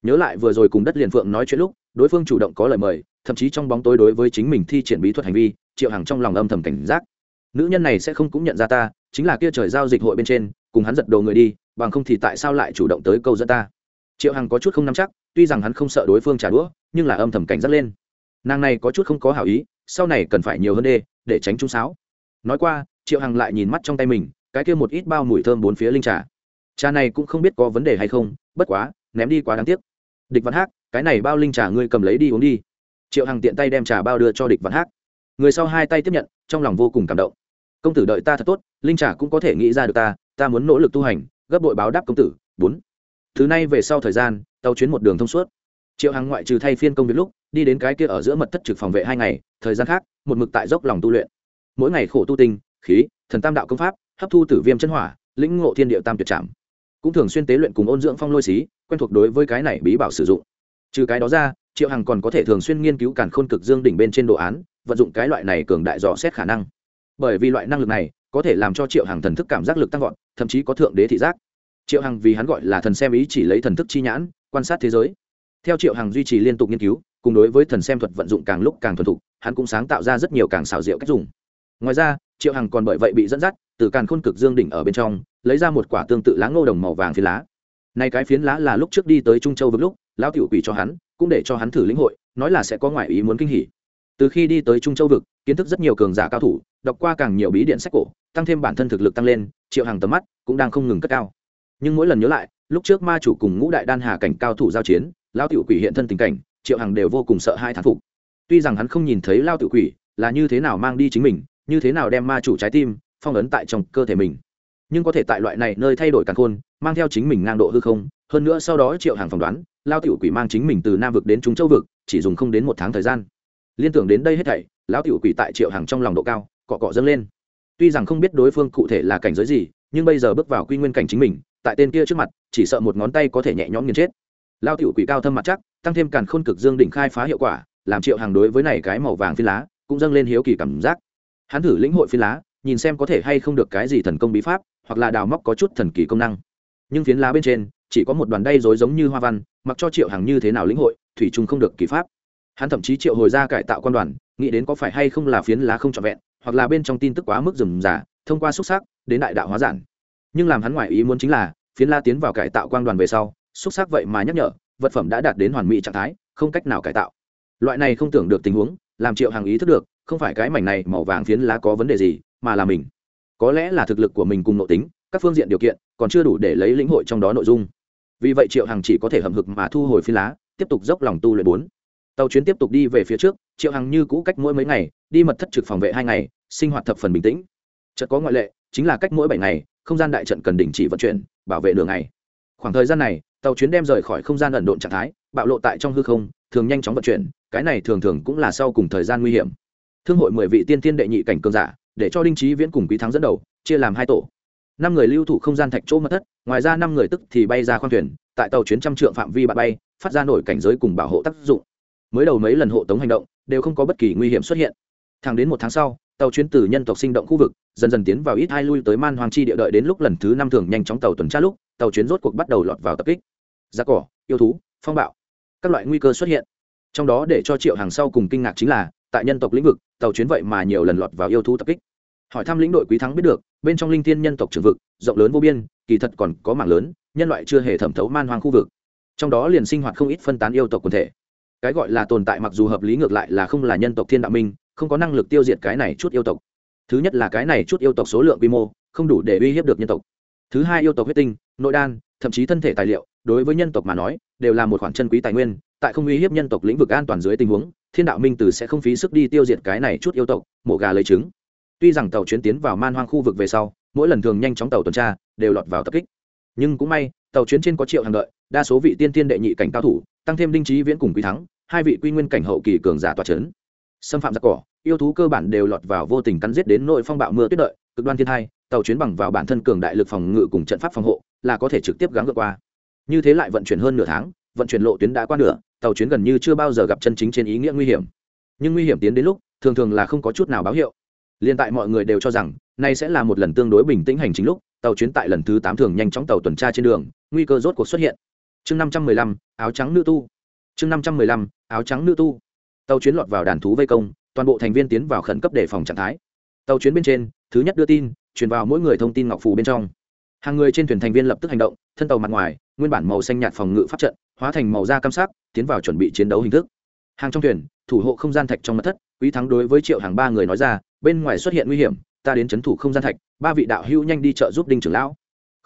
nhớ lại vừa rồi cùng đất liền phượng nói chuyện lúc, đối phương chủ động có lời mời, thậm chí trong bóng tối đối với chính mình thi triển bí thuật hành vi, triệu hằng trong lòng âm thầm cảnh giác. Nữ nhân này sẽ không cũng nhận ra ta, chính là kia trời giao dịch hội bên trên, cùng hắn giật đồ người đi, bằng không thì tại sao lại chủ động tới câu dẫn ta? Triệu hằng có chút không nắm chắc, tuy rằng hắn không sợ đối phương trả đũa, nhưng là âm thầm cảnh giác lên. Nàng này có chút không có hảo ý, sau này cần phải nhiều hơn đê, để tránh trung sáo. Nói qua, triệu hằng lại nhìn mắt trong tay mình, cái kia một ít bao mùi thơm bốn phía linh trà. Trà này cũng không biết có vấn đề hay không, bất quá, ném đi quá đáng tiếc địch văn hát cái này bao linh trà ngươi cầm lấy đi uống đi. Triệu hằng tiện tay đem trà bao đưa cho địch văn hát người sau hai tay tiếp nhận, trong lòng vô cùng cảm động. Công tử đợi ta thật tốt, linh trà cũng có thể nghĩ ra được ta ta muốn nỗ lực tu hành, gấp đội báo đáp công tử. Bốn. Thứ này về sau thời gian, tàu chuyến một đường thông suốt. Triệu hằng ngoại trừ thay phiên công việc lúc, đi đến cái kia ở giữa mật thất trực phòng vệ hai ngày, thời gian khác, một mực tại dốc lòng tu luyện. Mỗi ngày khổ tu tinh, khí, thần tam đạo công pháp, hấp thu tử viêm chân hỏa, lĩnh ngộ thiên địa tam tuyệt trảm. Cũng thường xuyên tế luyện cùng ôn dưỡng phong lôi xí quen thuộc đối với cái này bí bảo sử dụng. Trừ cái đó ra, triệu hằng còn có thể thường xuyên nghiên cứu cản khôn cực dương đỉnh bên trên đồ án, vận dụng cái loại này cường đại dò xét khả năng. Bởi vì loại năng lực này có thể làm cho triệu hằng thần thức cảm giác lực tăng vọt, thậm chí có thượng đế thị giác. Triệu hằng vì hắn gọi là thần xem ý chỉ lấy thần thức chi nhãn, quan sát thế giới. Theo triệu hằng duy trì liên tục nghiên cứu, cùng đối với thần xem thuật vận dụng càng lúc càng thuần thục, hắn cũng sáng tạo ra rất nhiều càng xảo diệu cách dùng. Ngoài ra, triệu hằng còn bởi vậy bị dẫn dắt từ càn khôn cực dương đỉnh ở bên trong, lấy ra một quả tương tự lá ngô đồng màu vàng phi lá nay cái phiến lá là lúc trước đi tới trung châu vực lúc, lão tiểu quỷ cho hắn, cũng để cho hắn thử lĩnh hội, nói là sẽ có ngoại ý muốn kinh hỉ. Từ khi đi tới trung châu vực, kiến thức rất nhiều cường giả cao thủ, đọc qua càng nhiều bí điện sách cổ, tăng thêm bản thân thực lực tăng lên, triệu hàng tầm mắt cũng đang không ngừng cất cao. Nhưng mỗi lần nhớ lại, lúc trước ma chủ cùng ngũ đại đan hà cảnh cao thủ giao chiến, Lão tiểu quỷ hiện thân tình cảnh, triệu hằng đều vô cùng sợ hai thán phục. Tuy rằng hắn không nhìn thấy Lão tiểu quỷ là như thế nào mang đi chính mình, như thế nào đem ma chủ trái tim phong ấn tại trong cơ thể mình, nhưng có thể tại loại này nơi thay đổi càng khôn mang theo chính mình ngang độ hư không, hơn nữa sau đó triệu hàng phỏng đoán, lao tiểu quỷ mang chính mình từ nam vực đến trung châu vực, chỉ dùng không đến một tháng thời gian. Liên tưởng đến đây hết thảy, lão tiểu quỷ tại triệu hàng trong lòng độ cao, cọ cọ dâng lên. Tuy rằng không biết đối phương cụ thể là cảnh giới gì, nhưng bây giờ bước vào quy nguyên cảnh chính mình, tại tên kia trước mặt, chỉ sợ một ngón tay có thể nhẹ nhõm nghiền chết. Lao tiểu quỷ cao thâm mặt chắc, tăng thêm càn khôn cực dương đỉnh khai phá hiệu quả, làm triệu hàng đối với này cái màu vàng phi lá, cũng dâng lên hiếu kỳ cảm giác. Hắn thử lĩnh hội phi lá, nhìn xem có thể hay không được cái gì thần công bí pháp, hoặc là đào móc có chút thần kỳ công năng nhưng phiến lá bên trên chỉ có một đoàn đay rối giống như hoa văn, mặc cho triệu hàng như thế nào lĩnh hội, thủy trung không được kỳ pháp. Hắn thậm chí triệu hồi ra cải tạo quan đoàn, nghĩ đến có phải hay không là phiến lá không trọn vẹn, hoặc là bên trong tin tức quá mức rườm rà, thông qua xúc xác đến đại đạo hóa giản. Nhưng làm hắn ngoài ý muốn chính là, phiến la tiến vào cải tạo quang đoàn về sau, xúc xác vậy mà nhắc nhở, vật phẩm đã đạt đến hoàn mỹ trạng thái, không cách nào cải tạo. Loại này không tưởng được tình huống, làm triệu hàng ý thức được, không phải cái mảnh này màu vàng phiến lá có vấn đề gì, mà là mình. Có lẽ là thực lực của mình cùng nội tính các phương diện điều kiện, còn chưa đủ để lấy lĩnh hội trong đó nội dung. Vì vậy triệu hằng chỉ có thể hầm hực mà thu hồi phi lá, tiếp tục dốc lòng tu luyện bốn. Tàu chuyến tiếp tục đi về phía trước, triệu hằng như cũ cách mỗi mấy ngày, đi mật thất trực phòng vệ hai ngày, sinh hoạt thập phần bình tĩnh. Chợt có ngoại lệ, chính là cách mỗi bảy ngày, không gian đại trận cần đình chỉ vận chuyển, bảo vệ đường này. khoảng thời gian này, tàu chuyến đem rời khỏi không gian ẩn độn trạng thái, bạo lộ tại trong hư không, thường nhanh chóng vận chuyển, cái này thường thường cũng là sau cùng thời gian nguy hiểm. Thương hội mười vị tiên tiên đệ nhị cảnh cường giả, để cho đinh trí viễn cùng quý thắng dẫn đầu, chia làm hai tổ năm người lưu thủ không gian thạch chỗ mất thất, ngoài ra năm người tức thì bay ra khoang thuyền, tại tàu chuyến trăm trượng phạm vi bạn bay, phát ra nổi cảnh giới cùng bảo hộ tác dụng. Mới đầu mấy lần hộ tống hành động, đều không có bất kỳ nguy hiểm xuất hiện. Thẳng đến một tháng sau, tàu chuyến từ nhân tộc sinh động khu vực, dần dần tiến vào ít hai lui tới man hoàng chi địa đợi đến lúc lần thứ năm thường nhanh chóng tàu tuần tra lúc, tàu chuyến rốt cuộc bắt đầu lọt vào tập kích. Giá cỏ, yêu thú, phong bạo, các loại nguy cơ xuất hiện. Trong đó để cho triệu hàng sau cùng kinh ngạc chính là, tại nhân tộc lĩnh vực, tàu chuyến vậy mà nhiều lần lọt vào yêu thú tập kích hỏi thăm lĩnh đội quý thắng biết được, bên trong linh thiên nhân tộc trường vực, rộng lớn vô biên, kỳ thật còn có mảng lớn, nhân loại chưa hề thẩm thấu man hoang khu vực. Trong đó liền sinh hoạt không ít phân tán yêu tộc quần thể. Cái gọi là tồn tại mặc dù hợp lý ngược lại là không là nhân tộc thiên đạo minh, không có năng lực tiêu diệt cái này chút yêu tộc. Thứ nhất là cái này chút yêu tộc số lượng quy mô, không đủ để uy hiếp được nhân tộc. Thứ hai yêu tộc huyết tinh, nội đan, thậm chí thân thể tài liệu, đối với nhân tộc mà nói, đều là một khoản chân quý tài nguyên, tại không uy hiếp nhân tộc lĩnh vực an toàn dưới tình huống, thiên đạo minh từ sẽ không phí sức đi tiêu diệt cái này chút yêu tộc, mổ gà lấy trứng tuy rằng tàu chuyến tiến vào man hoang khu vực về sau, mỗi lần thường nhanh chóng tàu tuần tra, đều lọt vào tập kích. Nhưng cũng may, tàu chuyến trên có triệu hàng đợi, đa số vị tiên tiên đệ nhị cảnh cao thủ, tăng thêm đinh trí viễn cùng quý thắng, hai vị quy nguyên cảnh hậu kỳ cường giả tòa trấn xâm phạm giặc cỏ, yêu thú cơ bản đều lọt vào vô tình cắn giết đến nội phong bạo mưa tuyết đợi, cực đoan thiên thai, tàu chuyến bằng vào bản thân cường đại lực phòng ngự cùng trận pháp phòng hộ, là có thể trực tiếp gắng vượt qua. Như thế lại vận chuyển hơn nửa tháng, vận chuyển lộ tuyến đã qua nửa, tàu chuyến gần như chưa bao giờ gặp chân chính trên ý nghĩa nguy hiểm. Nhưng nguy hiểm tiến đến lúc, thường thường là không có chút nào báo hiệu liên tại mọi người đều cho rằng, nay sẽ là một lần tương đối bình tĩnh hành chính lúc, tàu chuyến tại lần thứ tám thường nhanh chóng tàu tuần tra trên đường, nguy cơ rốt cuộc xuất hiện. Chương năm trăm mười lăm, áo trắng nữ tu. Chương năm trăm mười lăm, áo trắng nữ tu. Tàu chuyến lọt vào đàn thú vây công, toàn bộ thành viên tiến vào khẩn cấp để phòng trạng thái. Tàu chuyến bên trên, thứ nhất đưa tin, truyền vào mỗi người thông tin ngọc phù bên trong. Hàng người trên thuyền thành viên lập tức hành động, thân tàu mặt ngoài, nguyên bản màu xanh nhạt phòng ngự pháp trận, hóa thành màu da cam sắc, tiến vào chuẩn bị chiến đấu hình thức. Hàng trong thuyền, thủ hộ không gian thạch trong mặt thất quý thắng đối với triệu hàng ba người nói ra, bên ngoài xuất hiện nguy hiểm, ta đến c h ấ n thủ không gian thạch, ba vị đạo hữu nhanh đi chợ giúp đinh trưởng lão.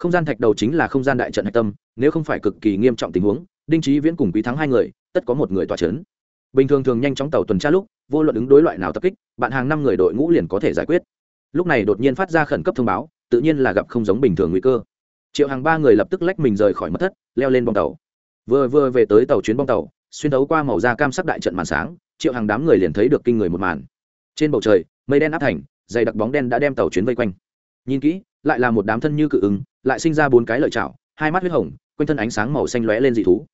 Không gian thạch đầu chính là không gian đại trận hạch tâm, nếu không phải cực kỳ nghiêm trọng tình huống, đinh trí viễn cùng quý thắng hai người, tất có một người tòa c h ấ n bình thường thường nhanh chóng tàu tuần tra lúc, vô luận ứng đối loại nào tập kích, bạn hàng năm người đội ngũ liền có thể giải quyết. Lúc này đột nhiên phát ra khẩn cấp thông báo, tự nhiên là gặp không giống bình thường nguy cơ. Triệu hàng ba người lập tức lách mình rời khỏi mất thất, leo lên bong tàu. Vừa vừa về tới tàu chuyến bong tàu, xuyên đấu qua màu da cam sắc đại trận màn sáng triệu hàng đám người liền thấy được kinh người một màn. Trên bầu trời, mây đen áp thành, dày đặc bóng đen đã đem tàu chuyến vây quanh. Nhìn kỹ, lại là một đám thân như cự ứng, lại sinh ra bốn cái lợi chảo, hai mắt huyết hồng, quanh thân ánh sáng màu xanh lóe lên dị thú.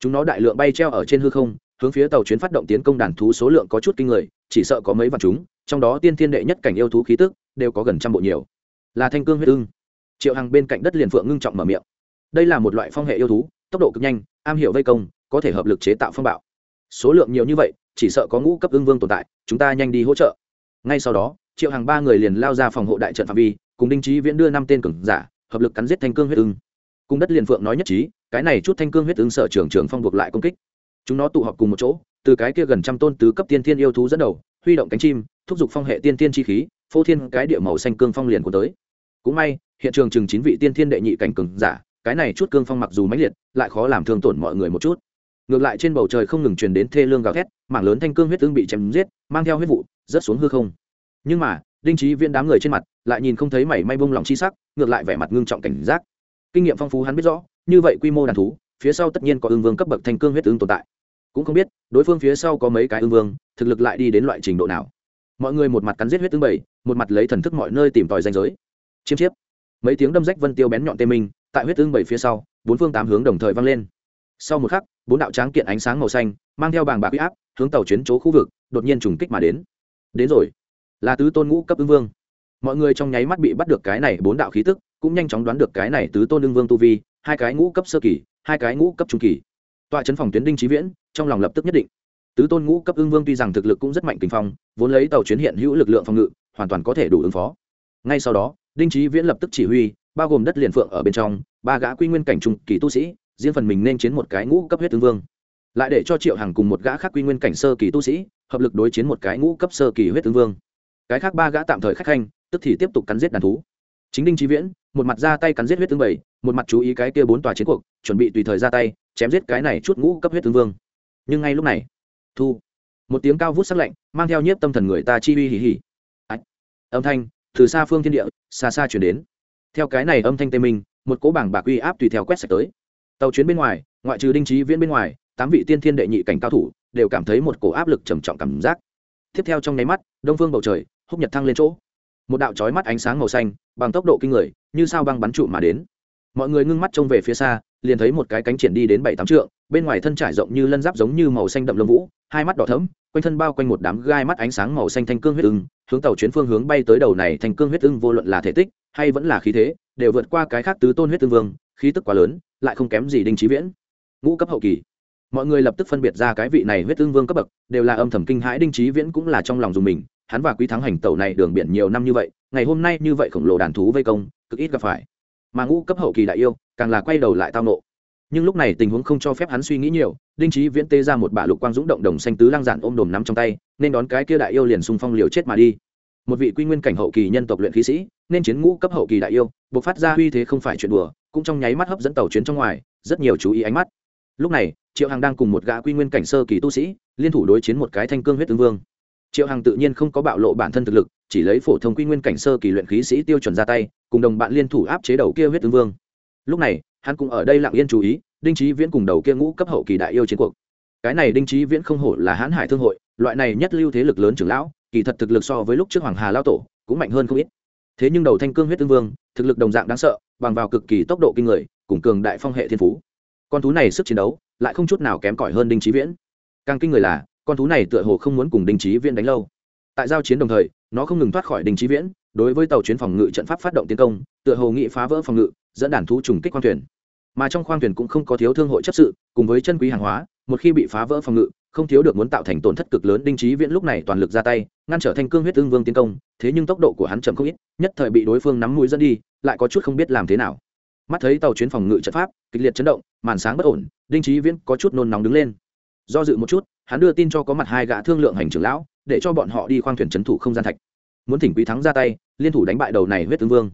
Chúng nó đại lượng bay treo ở trên hư không, hướng phía tàu chuyến phát động tiến công đàn thú số lượng có chút kinh người, chỉ sợ có mấy vạn chúng, trong đó tiên thiên đệ nhất cảnh yêu thú khí tức đều có gần trăm bộ nhiều. Là thanh cương huyết ưng. Triệu hằng bên cạnh đất liền phượng ngưng trọng mở miệng. Đây là một loại phong hệ yêu thú, tốc độ cực nhanh, am hiểu vây công, có thể hợp lực chế tạo phong bạo. Số lượng nhiều như vậy chỉ sợ có ngũ cấp ưng vương tồn tại, chúng ta nhanh đi hỗ trợ. Ngay sau đó, triệu hàng ba người liền lao ra phòng hộ đại trận phạm vi, cùng đinh trí viễn đưa năm tên cường giả, hợp lực cắn giết thanh cương huyết ưng. Cùng đất liền phượng nói nhất trí, cái này chút thanh cương huyết ưng sở trường trường phong buộc lại công kích. Chúng nó tụ họp cùng một chỗ, từ cái kia gần trăm tôn tứ cấp tiên thiên yêu thú dẫn đầu, huy động cánh chim, thúc giục phong hệ tiên thiên chi khí, phô thiên cái địa màu xanh cương phong liền của tới. Cũng may, hiện trường chừng chín vị tiên thiên đệ nhị cảnh cường giả, cái này chút cương phong mặc dù mãnh liệt, lại khó làm thương tổn mọi người một chút ngược lại trên bầu trời không ngừng truyền đến thê lương gào thét, mảng lớn thanh cương huyết tương bị chém giết, mang theo huyết vụ, rớt xuống hư không. Nhưng mà, đinh trí viễn đám người trên mặt lại nhìn không thấy mảy may bông lòng chi sắc, ngược lại vẻ mặt ngưng trọng cảnh giác. Kinh nghiệm phong phú hắn biết rõ, như vậy quy mô đàn thú, phía sau tất nhiên có ương vương cấp bậc thanh cương huyết tương tồn tại. Cũng không biết, đối phương phía sau có mấy cái ương vương, thực lực lại đi đến loại trình độ nào. Mọi người một mặt cắn giết huyết tương bảy, một mặt lấy thần thức mọi nơi tìm tòi danh giới. Chiêm chiếp. Mấy tiếng đâm rách vân tiêu bén nhọn tê minh, tại huyết tương bảy phía sau, bốn phương tám hướng đồng thời vang lên. Sau một khắc bốn đạo tráng kiện ánh sáng màu xanh, mang theo bàng bạc huy áp, hướng tàu chuyến chỗ khu vực, đột nhiên trùng kích mà đến. Đến rồi, là tứ tôn ngũ cấp ương vương. Mọi người trong nháy mắt bị bắt được cái này bốn đạo khí tức, cũng nhanh chóng đoán được cái này tứ tôn ưng vương tu vi, hai cái ngũ cấp sơ kỳ, hai cái ngũ cấp trung kỳ. Tọa chấn phòng tuyến đinh trí viễn, trong lòng lập tức nhất định. Tứ tôn ngũ cấp ưng vương tuy rằng thực lực cũng rất mạnh kinh phong, vốn lấy tàu chuyến hiện hữu lực lượng phòng ngự, hoàn toàn có thể đủ ứng phó. Ngay sau đó, đinh trí viễn lập tức chỉ huy, bao gồm đất liền phượng ở bên trong, ba gã quy nguyên cảnh trung kỳ tu sĩ riêng phần mình nên chiến một cái ngũ cấp huyết tướng vương. Lại để cho triệu hằng cùng một gã khác quy nguyên cảnh sơ kỳ tu sĩ, hợp lực đối chiến một cái ngũ cấp sơ kỳ huyết tướng vương. Cái khác ba gã tạm thời khách khanh, tức thì tiếp tục cắn giết đàn thú. Chính đinh trí viễn, một mặt ra tay cắn giết huyết tướng bảy, một mặt chú ý cái kia bốn tòa chiến cuộc, chuẩn bị tùy thời ra tay, chém giết cái này chút ngũ cấp huyết tướng vương. Nhưng ngay lúc này, thu, một tiếng cao vút sắc lạnh, mang theo nhiếp tâm thần người ta chi uy hỉ hỉ âm thanh, từ xa phương thiên địa, xa xa chuyển đến. Theo cái này âm thanh tê minh, một cỗ bảng bạc uy áp tùy theo quét sạch tới tàu chuyến bên ngoài, ngoại trừ đinh trí viễn bên ngoài, tám vị tiên thiên đệ nhị cảnh cao thủ đều cảm thấy một cổ áp lực trầm trọng cảm giác. Tiếp theo trong nháy mắt, đông phương bầu trời, húc nhật thăng lên chỗ. Một đạo chói mắt ánh sáng màu xanh, bằng tốc độ kinh người, như sao băng bắn trụ mà đến. Mọi người ngưng mắt trông về phía xa, liền thấy một cái cánh triển đi đến bảy tám trượng, bên ngoài thân trải rộng như lân giáp giống như màu xanh đậm lông vũ, hai mắt đỏ thẫm, quanh thân bao quanh một đám gai mắt ánh sáng màu xanh thanh cương huyết ưng, hướng tàu chuyến phương hướng bay tới đầu này thanh cương huyết ưng vô luận là thể tích, hay vẫn là khí thế, đều vượt qua cái khác tứ tôn huyết tương vương khí tức quá lớn, lại không kém gì đinh trí viễn. Ngũ cấp hậu kỳ. Mọi người lập tức phân biệt ra cái vị này huyết tương vương cấp bậc, đều là âm thầm kinh hãi đinh trí viễn cũng là trong lòng dùng mình, hắn và quý thắng hành tẩu này đường biển nhiều năm như vậy, ngày hôm nay như vậy khổng lồ đàn thú vây công, cực ít gặp phải. Mà ngũ cấp hậu kỳ đại yêu, càng là quay đầu lại tao nộ. Nhưng lúc này tình huống không cho phép hắn suy nghĩ nhiều, đinh trí viễn tê ra một bả lục quang dũng động đồng xanh tứ lang giản ôm đồm nắm trong tay, nên đón cái kia đại yêu liền xung phong liều chết mà đi một vị quy nguyên cảnh hậu kỳ nhân tộc luyện khí sĩ, nên chiến ngũ cấp hậu kỳ đại yêu buộc phát ra uy thế không phải chuyện đùa, cũng trong nháy mắt hấp dẫn tàu chuyến trong ngoài, rất nhiều chú ý ánh mắt. Lúc này, triệu hằng đang cùng một gã quy nguyên cảnh sơ kỳ tu sĩ, liên thủ đối chiến một cái thanh cương huyết tướng vương. Triệu hằng tự nhiên không có bạo lộ bản thân thực lực, chỉ lấy phổ thông quy nguyên cảnh sơ kỳ luyện khí sĩ tiêu chuẩn ra tay, cùng đồng bạn liên thủ áp chế đầu kia huyết tướng vương. Lúc này, hắn cũng ở đây lặng yên chú ý, đinh trí viễn cùng đầu kia ngũ cấp hậu kỳ đại yêu chiến cuộc. Cái này đinh trí viễn không hổ là hãn hải thương hội, loại này nhất lưu thế lực lớn trưởng lão kỳ thật thực lực so với lúc trước hoàng hà lao tổ cũng mạnh hơn không ít. Thế nhưng đầu thanh cương huyết tương vương, thực lực đồng dạng đáng sợ, bằng vào cực kỳ tốc độ kinh người, cùng cường đại phong hệ thiên phú. Con thú này sức chiến đấu lại không chút nào kém cỏi hơn đinh trí viễn. Càng kinh người là, con thú này tựa hồ không muốn cùng đinh trí viễn đánh lâu. Tại giao chiến đồng thời, nó không ngừng thoát khỏi đinh trí viễn, đối với tàu chuyến phòng ngự trận pháp phát động tiến công, tựa hồ nghị phá vỡ phòng ngự, dẫn đàn thú trùng kích khoang thuyền. Mà trong khoang thuyền cũng không có thiếu thương hội chấp sự, cùng với chân quý hàng hóa, một khi bị phá vỡ phòng ngự không thiếu được muốn tạo thành tổn thất cực lớn. Đinh trí viễn lúc này toàn lực ra tay, ngăn trở thanh cương huyết tương vương tiến công, thế nhưng tốc độ của hắn chậm không ít, nhất thời bị đối phương nắm mũi dẫn đi, lại có chút không biết làm thế nào. Mắt thấy tàu chuyến phòng ngự trận pháp, kịch liệt chấn động, màn sáng bất ổn, đinh trí viễn có chút nôn nóng đứng lên. Do dự một chút, hắn đưa tin cho có mặt hai gã thương lượng hành trưởng lão, để cho bọn họ đi khoang thuyền trấn thủ không gian thạch. Muốn thỉnh quý thắng ra tay, liên thủ đánh bại đầu này huyết tương vương.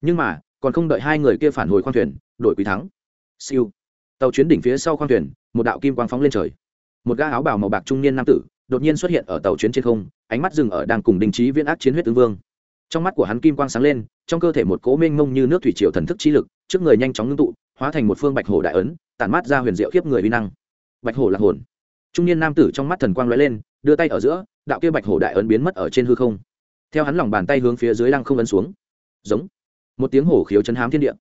Nhưng mà, còn không đợi hai người kia phản hồi khoang thuyền đổi quý thắng. Siêu. Tàu chuyến đỉnh phía sau khoang thuyền, một đạo kim quang phóng lên trời một gã áo bào màu bạc trung niên nam tử đột nhiên xuất hiện ở tàu chuyến trên không, ánh mắt dừng ở đang cùng đình trí viễn ác chiến huyết tướng vương. Trong mắt của hắn kim quang sáng lên, trong cơ thể một cỗ mênh mông như nước thủy triều thần thức chi lực, trước người nhanh chóng ngưng tụ, hóa thành một phương bạch hồ đại ấn, tản mát ra huyền diệu khiếp người vi năng. Bạch hồ là hồn. Trung niên nam tử trong mắt thần quang lóe lên, đưa tay ở giữa, đạo kia bạch hồ đại ấn biến mất ở trên hư không. Theo hắn lòng bàn tay hướng phía dưới lăng không ấn xuống. Giống. Một tiếng hổ khiếu chấn hám thiên địa.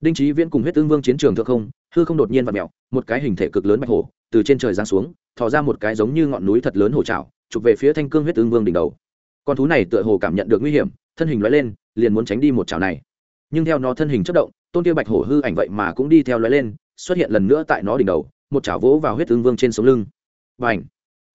Đinh trí viễn cùng huyết tương vương chiến trường thượng không, hư không đột nhiên và mẹo một cái hình thể cực lớn bạch hổ từ trên trời giáng xuống thò ra một cái giống như ngọn núi thật lớn hổ trảo, chụp về phía thanh cương huyết tương vương đỉnh đầu. Con thú này tựa hồ cảm nhận được nguy hiểm thân hình lóe lên liền muốn tránh đi một chảo này. Nhưng theo nó thân hình chất động tôn kia bạch hổ hư ảnh vậy mà cũng đi theo lóe lên xuất hiện lần nữa tại nó đỉnh đầu một chảo vỗ vào huyết tương vương trên sống lưng. Và ảnh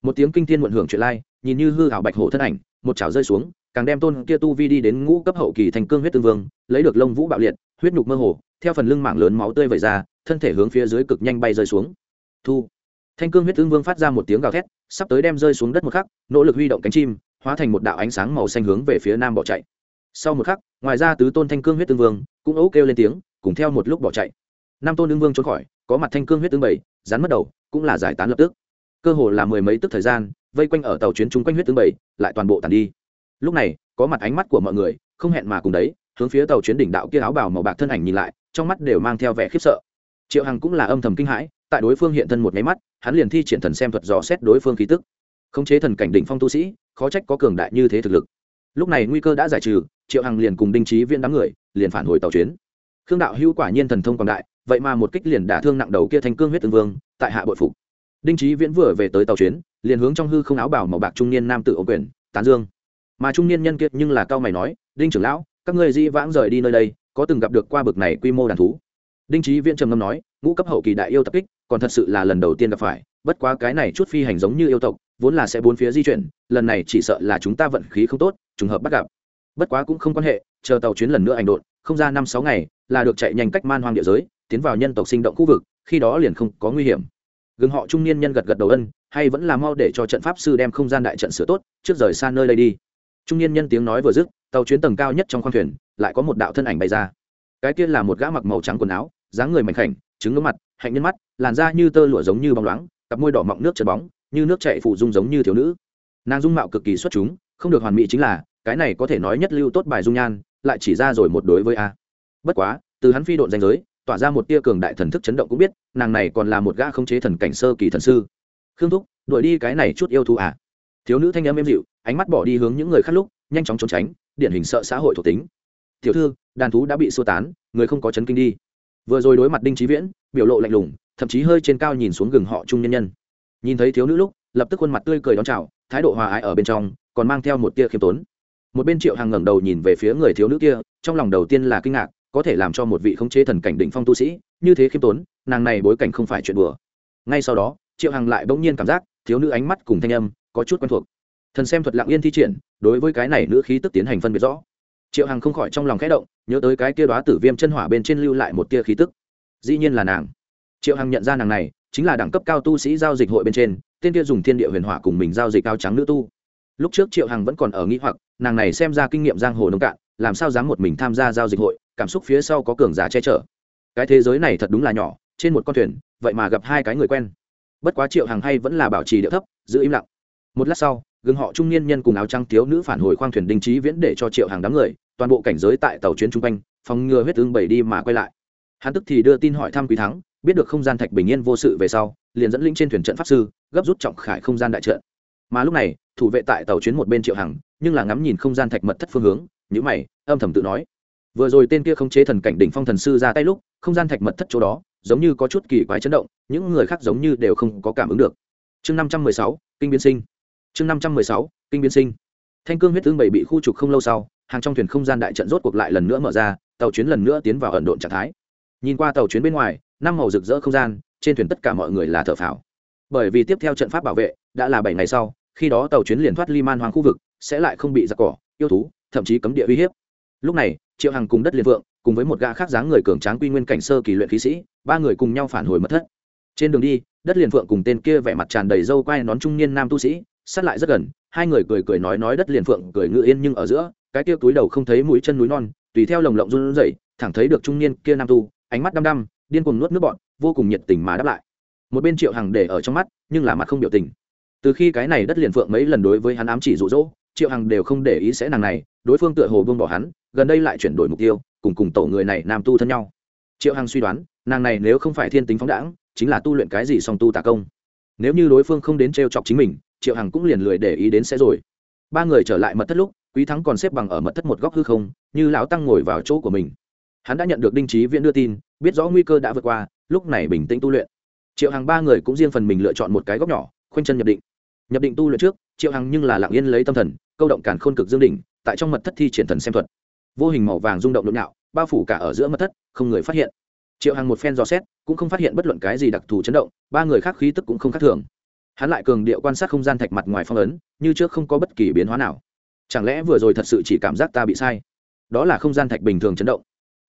một tiếng kinh thiên muộn hưởng chuyện lai nhìn như hư hảo bạch hổ thân ảnh một chảo rơi xuống càng đem tôn kia tu vi đi đến ngũ cấp hậu kỳ thành cương huyết tương vương lấy được lông vũ bạo liệt huyết nhục mơ hồ theo phần lưng mảng lớn máu tươi vẩy ra thân thể hướng phía dưới cực nhanh bay rơi xuống. Thu! Thanh cương huyết tương vương phát ra một tiếng gào thét, sắp tới đem rơi xuống đất một khắc, nỗ lực huy động cánh chim, hóa thành một đạo ánh sáng màu xanh hướng về phía nam bỏ chạy. Sau một khắc, ngoài ra tứ tôn thanh cương huyết tương vương cũng ấu kêu lên tiếng, cùng theo một lúc bỏ chạy. Năm tôn đương vương trốn khỏi, có mặt thanh cương huyết tương bảy, rắn mất đầu, cũng là giải tán lập tức. Cơ hồ là mười mấy tức thời gian, vây quanh ở tàu chuyến chung quanh huyết tương bảy, lại toàn bộ tàn đi. Lúc này, có mặt ánh mắt của mọi người, không hẹn mà cùng đấy, hướng phía tàu chuyến đỉnh đạo kia áo bào màu bạc thân ảnh nhìn lại, trong mắt đều mang theo vẻ khiếp sợ. Triệu hằng cũng là âm thầm kinh hãi, tại đối phương hiện thân một máy mắt hắn liền thi triển thần xem thuật dò xét đối phương khí tức. Khống chế thần cảnh đỉnh phong tu sĩ, khó trách có cường đại như thế thực lực. Lúc này nguy cơ đã giải trừ, triệu hằng liền cùng đinh trí viên đám người, liền phản hồi tàu chuyến. Khương đạo hữu quả nhiên thần thông quảng đại, vậy mà một kích liền đả thương nặng đầu kia thành cương huyết tương vương, tại hạ bội phục. Đinh trí viễn vừa về tới tàu chuyến, liền hướng trong hư không áo bảo màu bạc trung niên nam tử ô quyền, tán dương. Mà trung niên nhân kiệt nhưng là cao mày nói, đinh trưởng lão, các ngươi di vãng rời đi nơi đây, có từng gặp được qua bực này quy mô đàn thú. Đinh trí viễn trầm ngâm nói, ngũ cấp hậu kỳ đại yêu tập kích còn thật sự là lần đầu tiên gặp phải, bất quá cái này chút phi hành giống như yêu tộc, vốn là sẽ bốn phía di chuyển, lần này chỉ sợ là chúng ta vận khí không tốt, trùng hợp bắt gặp. Bất quá cũng không quan hệ, chờ tàu chuyến lần nữa ảnh đột không ra năm sáu ngày, là được chạy nhanh cách man hoang địa giới, tiến vào nhân tộc sinh động khu vực, khi đó liền không có nguy hiểm. Gừng họ trung niên nhân gật gật đầu ân, hay vẫn là mau để cho trận pháp sư đem không gian đại trận sửa tốt, trước rời xa nơi đây đi. Trung niên nhân tiếng nói vừa dứt, tàu chuyến tầng cao nhất trong khoang thuyền, lại có một đạo thân ảnh bay ra. Cái kia là một gã mặc màu trắng quần áo, dáng người mảnh khảnh trứng ngấm mặt, hạnh nhân mắt, làn da như tơ lụa giống như bóng loáng, cặp môi đỏ mọng nước trơn bóng, như nước chạy phụ dung giống như thiếu nữ. Nàng dung mạo cực kỳ xuất chúng, không được hoàn mỹ chính là, cái này có thể nói nhất lưu tốt bài dung nhan, lại chỉ ra rồi một đối với a. Bất quá, từ hắn phi độn danh giới, tỏa ra một tia cường đại thần thức chấn động cũng biết, nàng này còn là một gã không chế thần cảnh sơ kỳ thần sư. Khương thúc, đuổi đi cái này chút yêu thú à? Thiếu nữ thanh âm êm dịu, ánh mắt bỏ đi hướng những người khác lúc, nhanh chóng trốn tránh, điển hình sợ xã hội thuộc tính. Tiểu thư, đàn thú đã bị sơ tán, người không có chấn kinh đi vừa rồi đối mặt đinh trí viễn, biểu lộ lạnh lùng, thậm chí hơi trên cao nhìn xuống gừng họ trung nhân nhân. Nhìn thấy thiếu nữ lúc, lập tức khuôn mặt tươi cười đón chào, thái độ hòa ái ở bên trong, còn mang theo một tia khiêm tốn. Một bên triệu hàng ngẩng đầu nhìn về phía người thiếu nữ kia, trong lòng đầu tiên là kinh ngạc, có thể làm cho một vị khống chế thần cảnh đỉnh phong tu sĩ, như thế khiêm tốn, nàng này bối cảnh không phải chuyện bừa ngay sau đó, triệu hằng lại bỗng nhiên cảm giác, thiếu nữ ánh mắt cùng thanh âm có chút quen thuộc. Thần xem thuật lặng yên thi triển, đối với cái này nữ khí tức tiến hành phân biệt rõ triệu hằng không khỏi trong lòng khẽ động, nhớ tới cái kia đoá tử viêm chân hỏa bên trên lưu lại một tia khí tức. Dĩ nhiên là nàng. Triệu hằng nhận ra nàng này, chính là đẳng cấp cao tu sĩ giao dịch hội bên trên, tên kia dùng thiên địa huyền hỏa cùng mình giao dịch cao trắng nữ tu. Lúc trước triệu hằng vẫn còn ở nghĩ hoặc, nàng này xem ra kinh nghiệm giang hồ nông cạn, làm sao dám một mình tham gia giao dịch hội, cảm xúc phía sau có cường giả che chở. Cái thế giới này thật đúng là nhỏ, trên một con thuyền, vậy mà gặp hai cái người quen. Bất quá triệu hằng hay vẫn là bảo trì điệu thấp, giữ im lặng. Một lát sau gương họ trung niên nhân cùng áo trắng thiếu nữ phản hồi khoang thuyền đình trí viễn để cho triệu hàng đám người, toàn bộ cảnh giới tại tàu chuyến chung quanh, phòng ngừa huyết tương bảy đi mà quay lại. Hắn tức thì đưa tin hỏi thăm quý thắng, biết được không gian thạch bình yên vô sự về sau, liền dẫn linh trên thuyền trận pháp sư, gấp rút trọng khải không gian đại trận. Mà lúc này, thủ vệ tại tàu chuyến một bên triệu hằng, nhưng là ngắm nhìn không gian thạch mật thất phương hướng nhữ mày, âm thầm tự nói. Vừa rồi tên kia không chế thần cảnh đỉnh phong thần sư ra tay lúc, không gian thạch mật thất chỗ đó, giống như có chút kỳ quái chấn động, những người khác giống như đều không có cảm ứng được. Chương năm trăm mười sáu, kinh biến sinh chương năm trăm mười sáu, kinh biến sinh. Thanh cương huyết tương bảy bị khu trục không lâu sau, hàng trong thuyền không gian đại trận rốt cuộc lại lần nữa mở ra, tàu chuyến lần nữa tiến vào ẩn độn trạng thái. Nhìn qua tàu chuyến bên ngoài, năm màu rực rỡ không gian, trên thuyền tất cả mọi người là thợ phào. Bởi vì tiếp theo trận pháp bảo vệ, đã là bảy ngày sau, khi đó tàu chuyến liền thoát ly man hoàng khu vực, sẽ lại không bị giặc cỏ, yêu thú, thậm chí cấm địa uy hiếp. Lúc này, triệu hằng cùng đất liên vượng cùng với một gã khác dáng người cường tráng quy nguyên cảnh sơ kỳ luyện khí sĩ, ba người cùng nhau phản hồi mất thất. Trên đường đi, đất liền phượng cùng tên kia vẻ mặt tràn đầy râu quai nón trung niên nam tu sĩ sát lại rất gần, hai người cười cười nói nói đất liền phượng, cười ngự yên nhưng ở giữa, cái kia túi đầu không thấy mũi chân núi non, tùy theo lồng lộng run rẩy, thẳng thấy được trung niên kia nam tu, ánh mắt đăm đăm, điên cuồng nuốt nước bọn vô cùng nhiệt tình mà đáp lại. Một bên triệu hằng để ở trong mắt, nhưng là mặt không biểu tình. Từ khi cái này đất liền phượng mấy lần đối với hắn ám chỉ rụ rỗ triệu hằng đều không để ý sẽ nàng này, đối phương tựa hồ buông bỏ hắn, gần đây lại chuyển đổi mục tiêu, cùng cùng tổ người này nam tu thân nhau. Triệu hằng suy đoán, nàng này nếu không phải thiên tính phóng đãng, chính là tu luyện cái gì song tu tà công. Nếu như đối phương không đến t chọc chính mình triệu hằng cũng liền lười để ý đến sẽ rồi. Ba người trở lại mật thất lúc, quý thắng còn xếp bằng ở mật thất một góc hư không, như lão tăng ngồi vào chỗ của mình. Hắn đã nhận được đinh trí viễn đưa tin, biết rõ nguy cơ đã vượt qua, lúc này bình tĩnh tu luyện. Triệu hằng ba người cũng riêng phần mình lựa chọn một cái góc nhỏ, khoanh chân nhập định. Nhập định tu luyện trước, triệu hằng nhưng là lặng yên lấy tâm thần, câu động càn khôn cực dương đỉnh, tại trong mật thất thi triển thần xem thuật. Vô hình màu vàng rung động nhộn nhạo, bao phủ cả ở giữa mật thất, không người phát hiện. Triệu hằng một phen dò xét, cũng không phát hiện bất luận cái gì đặc thù chấn động, ba người khác khí tức cũng không khác thường hắn lại cường điệu quan sát không gian thạch mặt ngoài phong ấn, như trước không có bất kỳ biến hóa nào. Chẳng lẽ vừa rồi thật sự chỉ cảm giác ta bị sai? Đó là không gian thạch bình thường chấn động.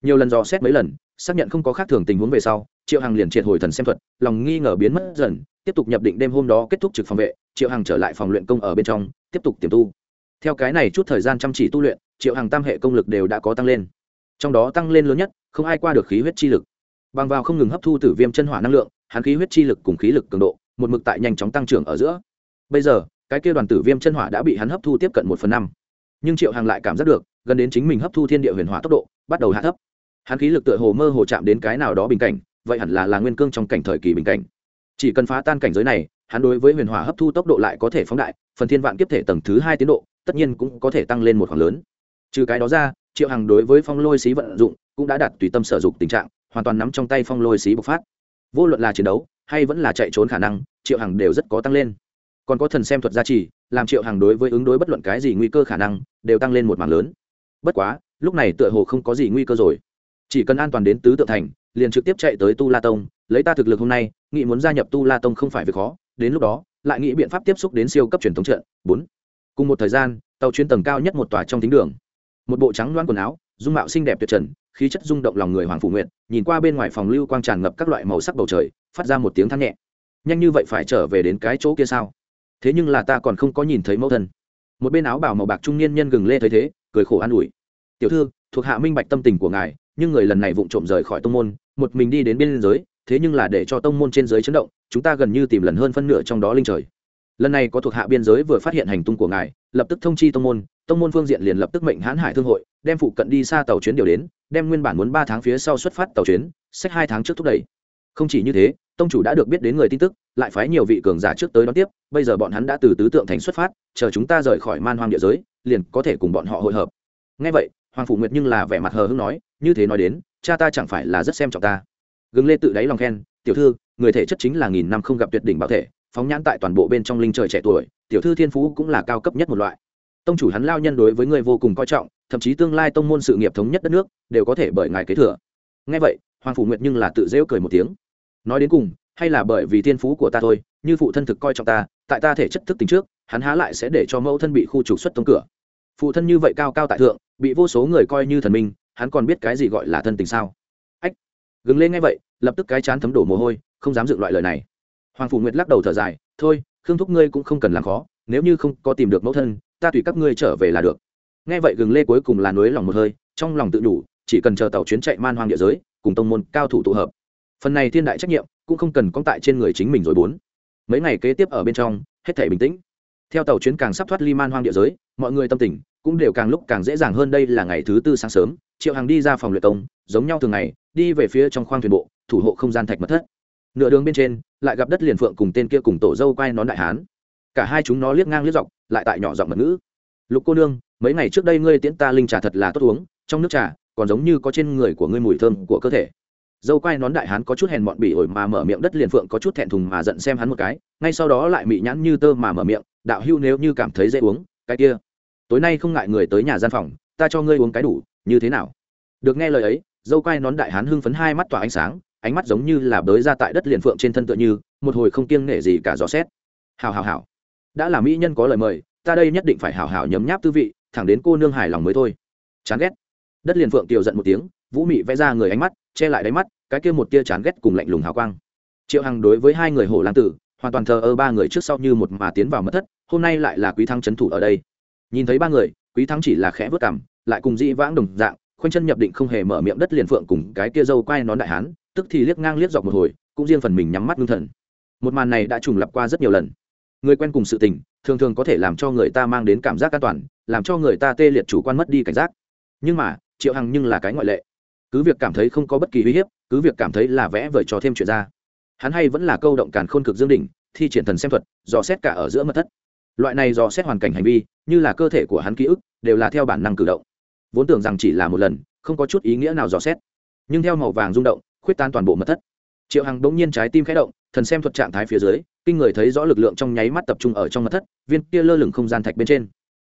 Nhiều lần dò xét mấy lần, xác nhận không có khác thường tình huống về sau, triệu hằng liền triệt hồi thần xem thuật, lòng nghi ngờ biến mất dần, tiếp tục nhập định đêm hôm đó kết thúc trực phòng vệ, triệu hằng trở lại phòng luyện công ở bên trong, tiếp tục tiềm tu. Theo cái này chút thời gian chăm chỉ tu luyện, triệu hằng tam hệ công lực đều đã có tăng lên. Trong đó tăng lên lớn nhất, không ai qua được khí huyết chi lực. Bằng vào không ngừng hấp thu tử viêm chân hỏa năng lượng, hắn khí huyết chi lực cùng khí lực cường độ một mực tại nhanh chóng tăng trưởng ở giữa. Bây giờ, cái kia đoàn tử viêm chân hỏa đã bị hắn hấp thu tiếp cận một phần năm. Nhưng triệu hằng lại cảm giác được, gần đến chính mình hấp thu thiên địa huyền hỏa tốc độ, bắt đầu hạ thấp. Hắn khí lực tựa hồ mơ hồ chạm đến cái nào đó bình cảnh, vậy hẳn là là nguyên cương trong cảnh thời kỳ bình cảnh. Chỉ cần phá tan cảnh giới này, hắn đối với huyền hỏa hấp thu tốc độ lại có thể phóng đại, phần thiên vạn kiếp thể tầng thứ hai tiến độ, tất nhiên cũng có thể tăng lên một khoảng lớn. Trừ cái đó ra, triệu hằng đối với phong lôi xí vận dụng cũng đã đạt tùy tâm sở dụng tình trạng, hoàn toàn nắm trong tay phong lôi xí bộc phát. Vô luận là chiến đấu, hay vẫn là chạy trốn khả năng triệu hằng đều rất có tăng lên. Còn có thần xem thuật gia trì, làm triệu hằng đối với ứng đối bất luận cái gì nguy cơ khả năng, đều tăng lên một mảng lớn. Bất quá, lúc này tựa hồ không có gì nguy cơ rồi. Chỉ cần an toàn đến tứ tự thành, liền trực tiếp chạy tới tu la tông, lấy ta thực lực hôm nay, nghĩ muốn gia nhập tu la tông không phải việc khó, đến lúc đó, lại nghĩ biện pháp tiếp xúc đến siêu cấp truyền thống trận. Bốn. Cùng một thời gian, tàu chuyên tầng cao nhất một tòa trong thính đường. Một bộ trắng loan quần áo, dung mạo xinh đẹp tuyệt trần, khí chất rung động lòng người hoàng phủ nguyện nhìn qua bên ngoài phòng lưu quang tràn ngập các loại màu sắc bầu trời, phát ra một tiếng than nhẹ nhanh như vậy phải trở về đến cái chỗ kia sao? Thế nhưng là ta còn không có nhìn thấy mẫu thân. Một bên áo bảo màu bạc trung niên nhân gừng lê thấy thế, cười khổ an ủi. Tiểu thư, thuộc hạ minh bạch tâm tình của ngài, nhưng người lần này vụng trộm rời khỏi tông môn, một mình đi đến biên giới, thế nhưng là để cho tông môn trên giới chấn động, chúng ta gần như tìm lần hơn phân nửa trong đó linh trời. Lần này có thuộc hạ biên giới vừa phát hiện hành tung của ngài, lập tức thông chi tông môn tông môn phương diện liền lập tức mệnh hãn hải thương hội, đem phụ cận đi xa tàu chuyến điều đến, đem nguyên bản muốn ba tháng phía sau xuất phát tàu chuyến sách hai tháng trước thúc đẩy không chỉ như thế, tông chủ đã được biết đến người tin tức, lại phái nhiều vị cường giả trước tới đón tiếp, bây giờ bọn hắn đã từ tứ tượng thành xuất phát, chờ chúng ta rời khỏi man hoang địa giới, liền có thể cùng bọn họ hội hợp. Ngay vậy, hoàng phủ nguyệt nhưng là vẻ mặt hờ hưng nói, như thế nói đến, cha ta chẳng phải là rất xem trọng ta. Gừng lê tự đáy lòng khen, tiểu thư, người thể chất chính là nghìn năm không gặp tuyệt đỉnh bảo thể, phóng nhãn tại toàn bộ bên trong linh trời trẻ tuổi, tiểu thư thiên phú cũng là cao cấp nhất một loại. Tông chủ hắn lao nhân đối với người vô cùng coi trọng, thậm chí tương lai tông môn sự nghiệp thống nhất đất nước, đều có thể bởi ngài kế thừa. Ngay vậy hoàng phủ nguyệt nhưng là tự rêu cười một tiếng. Nói đến cùng, hay là bởi vì thiên phú của ta thôi, như phụ thân thực coi trọng ta, tại ta thể chất thức tính trước, hắn há lại sẽ để cho mẫu thân bị khu trục xuất tông cửa. Phụ thân như vậy cao cao tại thượng, bị vô số người coi như thần minh, hắn còn biết cái gì gọi là thân tình sao? Ách! Gừng lên ngay vậy, lập tức cái chán thấm đổ mồ hôi, không dám dựng loại lời này. Hoàng phủ nguyệt lắc đầu thở dài, thôi, khương thúc ngươi cũng không cần làm khó, nếu như không có tìm được mẫu thân, ta tùy các ngươi trở về là được. Nghe vậy gừng lê cuối cùng là núi lòng một hơi, trong lòng tự đủ, chỉ cần chờ tàu chuyến chạy man hoang địa giới cùng tông môn cao thủ tụ hợp. Phần này thiên đại trách nhiệm cũng không cần công tại trên người chính mình rồi bốn. Mấy ngày kế tiếp ở bên trong, hết thể bình tĩnh. Theo tàu chuyến càng sắp thoát ly man hoang địa giới, mọi người tâm tình cũng đều càng lúc càng dễ dàng hơn đây là ngày thứ tư sáng sớm, triệu hàng đi ra phòng luyện công, giống nhau thường ngày, đi về phía trong khoang thuyền bộ, thủ hộ không gian thạch mật thất. Nửa đường bên trên, lại gặp đất liền phượng cùng tên kia cùng tổ dâu quay nón đại hán. Cả hai chúng nó liếc ngang liếc dọc, lại tại nhỏ giọng mật ngữ. Lục cô nương, mấy ngày trước đây ngươi tiễn ta linh trà thật là tốt uống, trong nước trà còn giống như có trên người của ngươi mùi thơm của cơ thể. Dâu quai nón đại hán có chút hèn mọn bỉ ổi mà mở miệng đất liền phượng có chút thẹn thùng mà giận xem hắn một cái, ngay sau đó lại mị nhãn như tơ mà mở miệng, đạo hưu nếu như cảm thấy dễ uống, cái kia. Tối nay không ngại người tới nhà gian phòng, ta cho ngươi uống cái đủ, như thế nào? Được nghe lời ấy, dâu quai nón đại hán hưng phấn hai mắt tỏa ánh sáng, ánh mắt giống như là bới ra tại đất liền phượng trên thân tựa như, một hồi không kiêng nể gì cả gió xét hào hào hào đã là mỹ nhân có lời mời, ta đây nhất định phải hào hào nhấm nháp tư vị, thẳng đến cô nương hài lòng mới thôi. Chán ghét đất liền phượng tiều giận một tiếng, vũ mị vẽ ra người ánh mắt, che lại đáy mắt, cái kia một tia chán ghét cùng lạnh lùng hào quang. Triệu hằng đối với hai người hồ lan tử, hoàn toàn thờ ơ ba người trước sau như một mà tiến vào mất thất, hôm nay lại là quý thắng trấn thủ ở đây. Nhìn thấy ba người, quý thắng chỉ là khẽ vớt cảm lại cùng dĩ vãng đồng dạng, khoanh chân nhập định không hề mở miệng đất liền phượng cùng cái kia dâu quai nón đại hán, tức thì liếc ngang liếc dọc một hồi, cũng riêng phần mình nhắm mắt ngưng thần. Một màn này đã trùng lập qua rất nhiều lần. Người quen cùng sự tình, thường thường có thể làm cho người ta mang đến cảm giác an toàn, làm cho người ta tê liệt chủ quan mất đi cảnh giác. Nhưng mà triệu hằng nhưng là cái ngoại lệ. Cứ việc cảm thấy không có bất kỳ uy hiếp, cứ việc cảm thấy là vẽ vời trò thêm chuyện ra. Hắn hay vẫn là câu động càn khôn cực dương đỉnh, thi triển thần xem thuật, dò xét cả ở giữa mật thất. Loại này dò xét hoàn cảnh hành vi, như là cơ thể của hắn ký ức, đều là theo bản năng cử động. Vốn tưởng rằng chỉ là một lần, không có chút ý nghĩa nào dò xét. Nhưng theo màu vàng rung động, khuyết tan toàn bộ mật thất. Triệu hằng bỗng nhiên trái tim khẽ động, thần xem thuật trạng thái phía dưới, kinh người thấy rõ lực lượng trong nháy mắt tập trung ở trong mật thất, viên kia lơ lửng không gian thạch bên trên.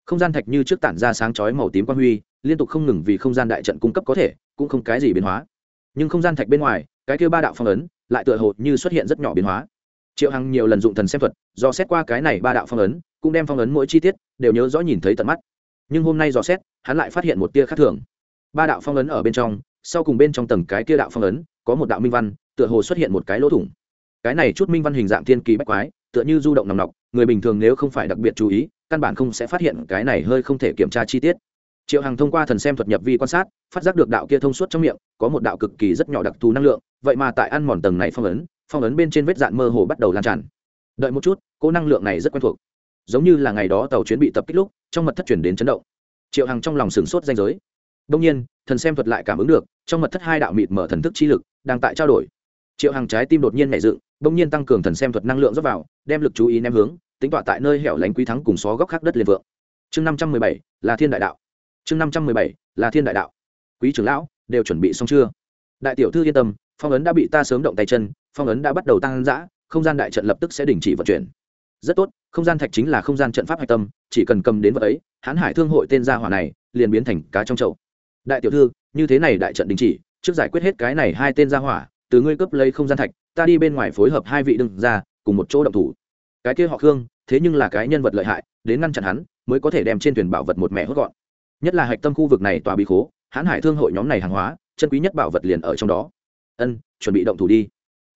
Không gian thạch như trước tản ra sáng chói màu tím quang huy liên tục không ngừng vì không gian đại trận cung cấp có thể, cũng không cái gì biến hóa. Nhưng không gian thạch bên ngoài, cái kia ba đạo phong ấn, lại tựa hồ như xuất hiện rất nhỏ biến hóa. Triệu hằng nhiều lần dụng thần xem thuật do xét qua cái này ba đạo phong ấn, cũng đem phong ấn mỗi chi tiết, đều nhớ rõ nhìn thấy tận mắt. Nhưng hôm nay dò xét, hắn lại phát hiện một tia khác thường. Ba đạo phong ấn ở bên trong, sau cùng bên trong tầng cái tia đạo phong ấn, có một đạo minh văn, tựa hồ xuất hiện một cái lỗ thủng. Cái này chút minh văn hình dạng thiên kỳ bách quái, tựa như du động nòng nọc, người bình thường nếu không phải đặc biệt chú ý, căn bản không sẽ phát hiện cái này hơi không thể kiểm tra chi tiết triệu hằng thông qua thần xem thuật nhập vi quan sát, phát giác được đạo kia thông suốt trong miệng, có một đạo cực kỳ rất nhỏ đặc thù năng lượng, vậy mà tại ăn mòn tầng này phong ấn phong ấn bên trên vết dạn mơ hồ bắt đầu lan tràn. Đợi một chút cô năng lượng này rất quen thuộc. Giống như là ngày đó tàu chuyến bị tập kích lúc, trong mật thất chuyển đến chấn động. Triệu hằng trong lòng sửng sốt danh giới. Đông nhiên, thần xem thuật lại cảm ứng được, trong mật thất hai đạo mịt mở thần thức chi lực đang tại trao đổi. Triệu Hằng trái tim đột nhiên nhảy dựng đông nhiên tăng cường thần xem thuật năng lượng rót vào, đem lực chú ý ném hướng, tính tọa tại nơi hẻo lánh quý thắng cùng xó góc khác đất liền vượng. Chương năm trăm mười bảy, là thiên đại đạo chương năm trăm mười bảy, là thiên đại đạo. Quý trưởng lão, đều chuẩn bị xong chưa? Đại tiểu thư yên tâm, phong ấn đã bị ta sớm động tay chân, phong ấn đã bắt đầu tăng giã không gian đại trận lập tức sẽ đình chỉ vận chuyển. Rất tốt, không gian thạch chính là không gian trận pháp hạch tâm, chỉ cần cầm đến vật ấy, hãn hải thương hội tên gia hỏa này, liền biến thành cá trong chậu. Đại tiểu thư, như thế này đại trận đình chỉ, trước giải quyết hết cái này hai tên gia hỏa, từ ngươi cấp lấy không gian thạch, ta đi bên ngoài phối hợp hai vị đừng ra, cùng một chỗ động thủ. Cái kia họ khương, thế nhưng là cái nhân vật lợi hại, đến ngăn chặn hắn, mới có thể đem trên thuyền bảo vật một mẹ hốt gọn nhất là hạch tâm khu vực này tòa bí khố, hãn hải thương hội nhóm này hàng hóa, chân quý nhất bảo vật liền ở trong đó. Ân, chuẩn bị động thủ đi.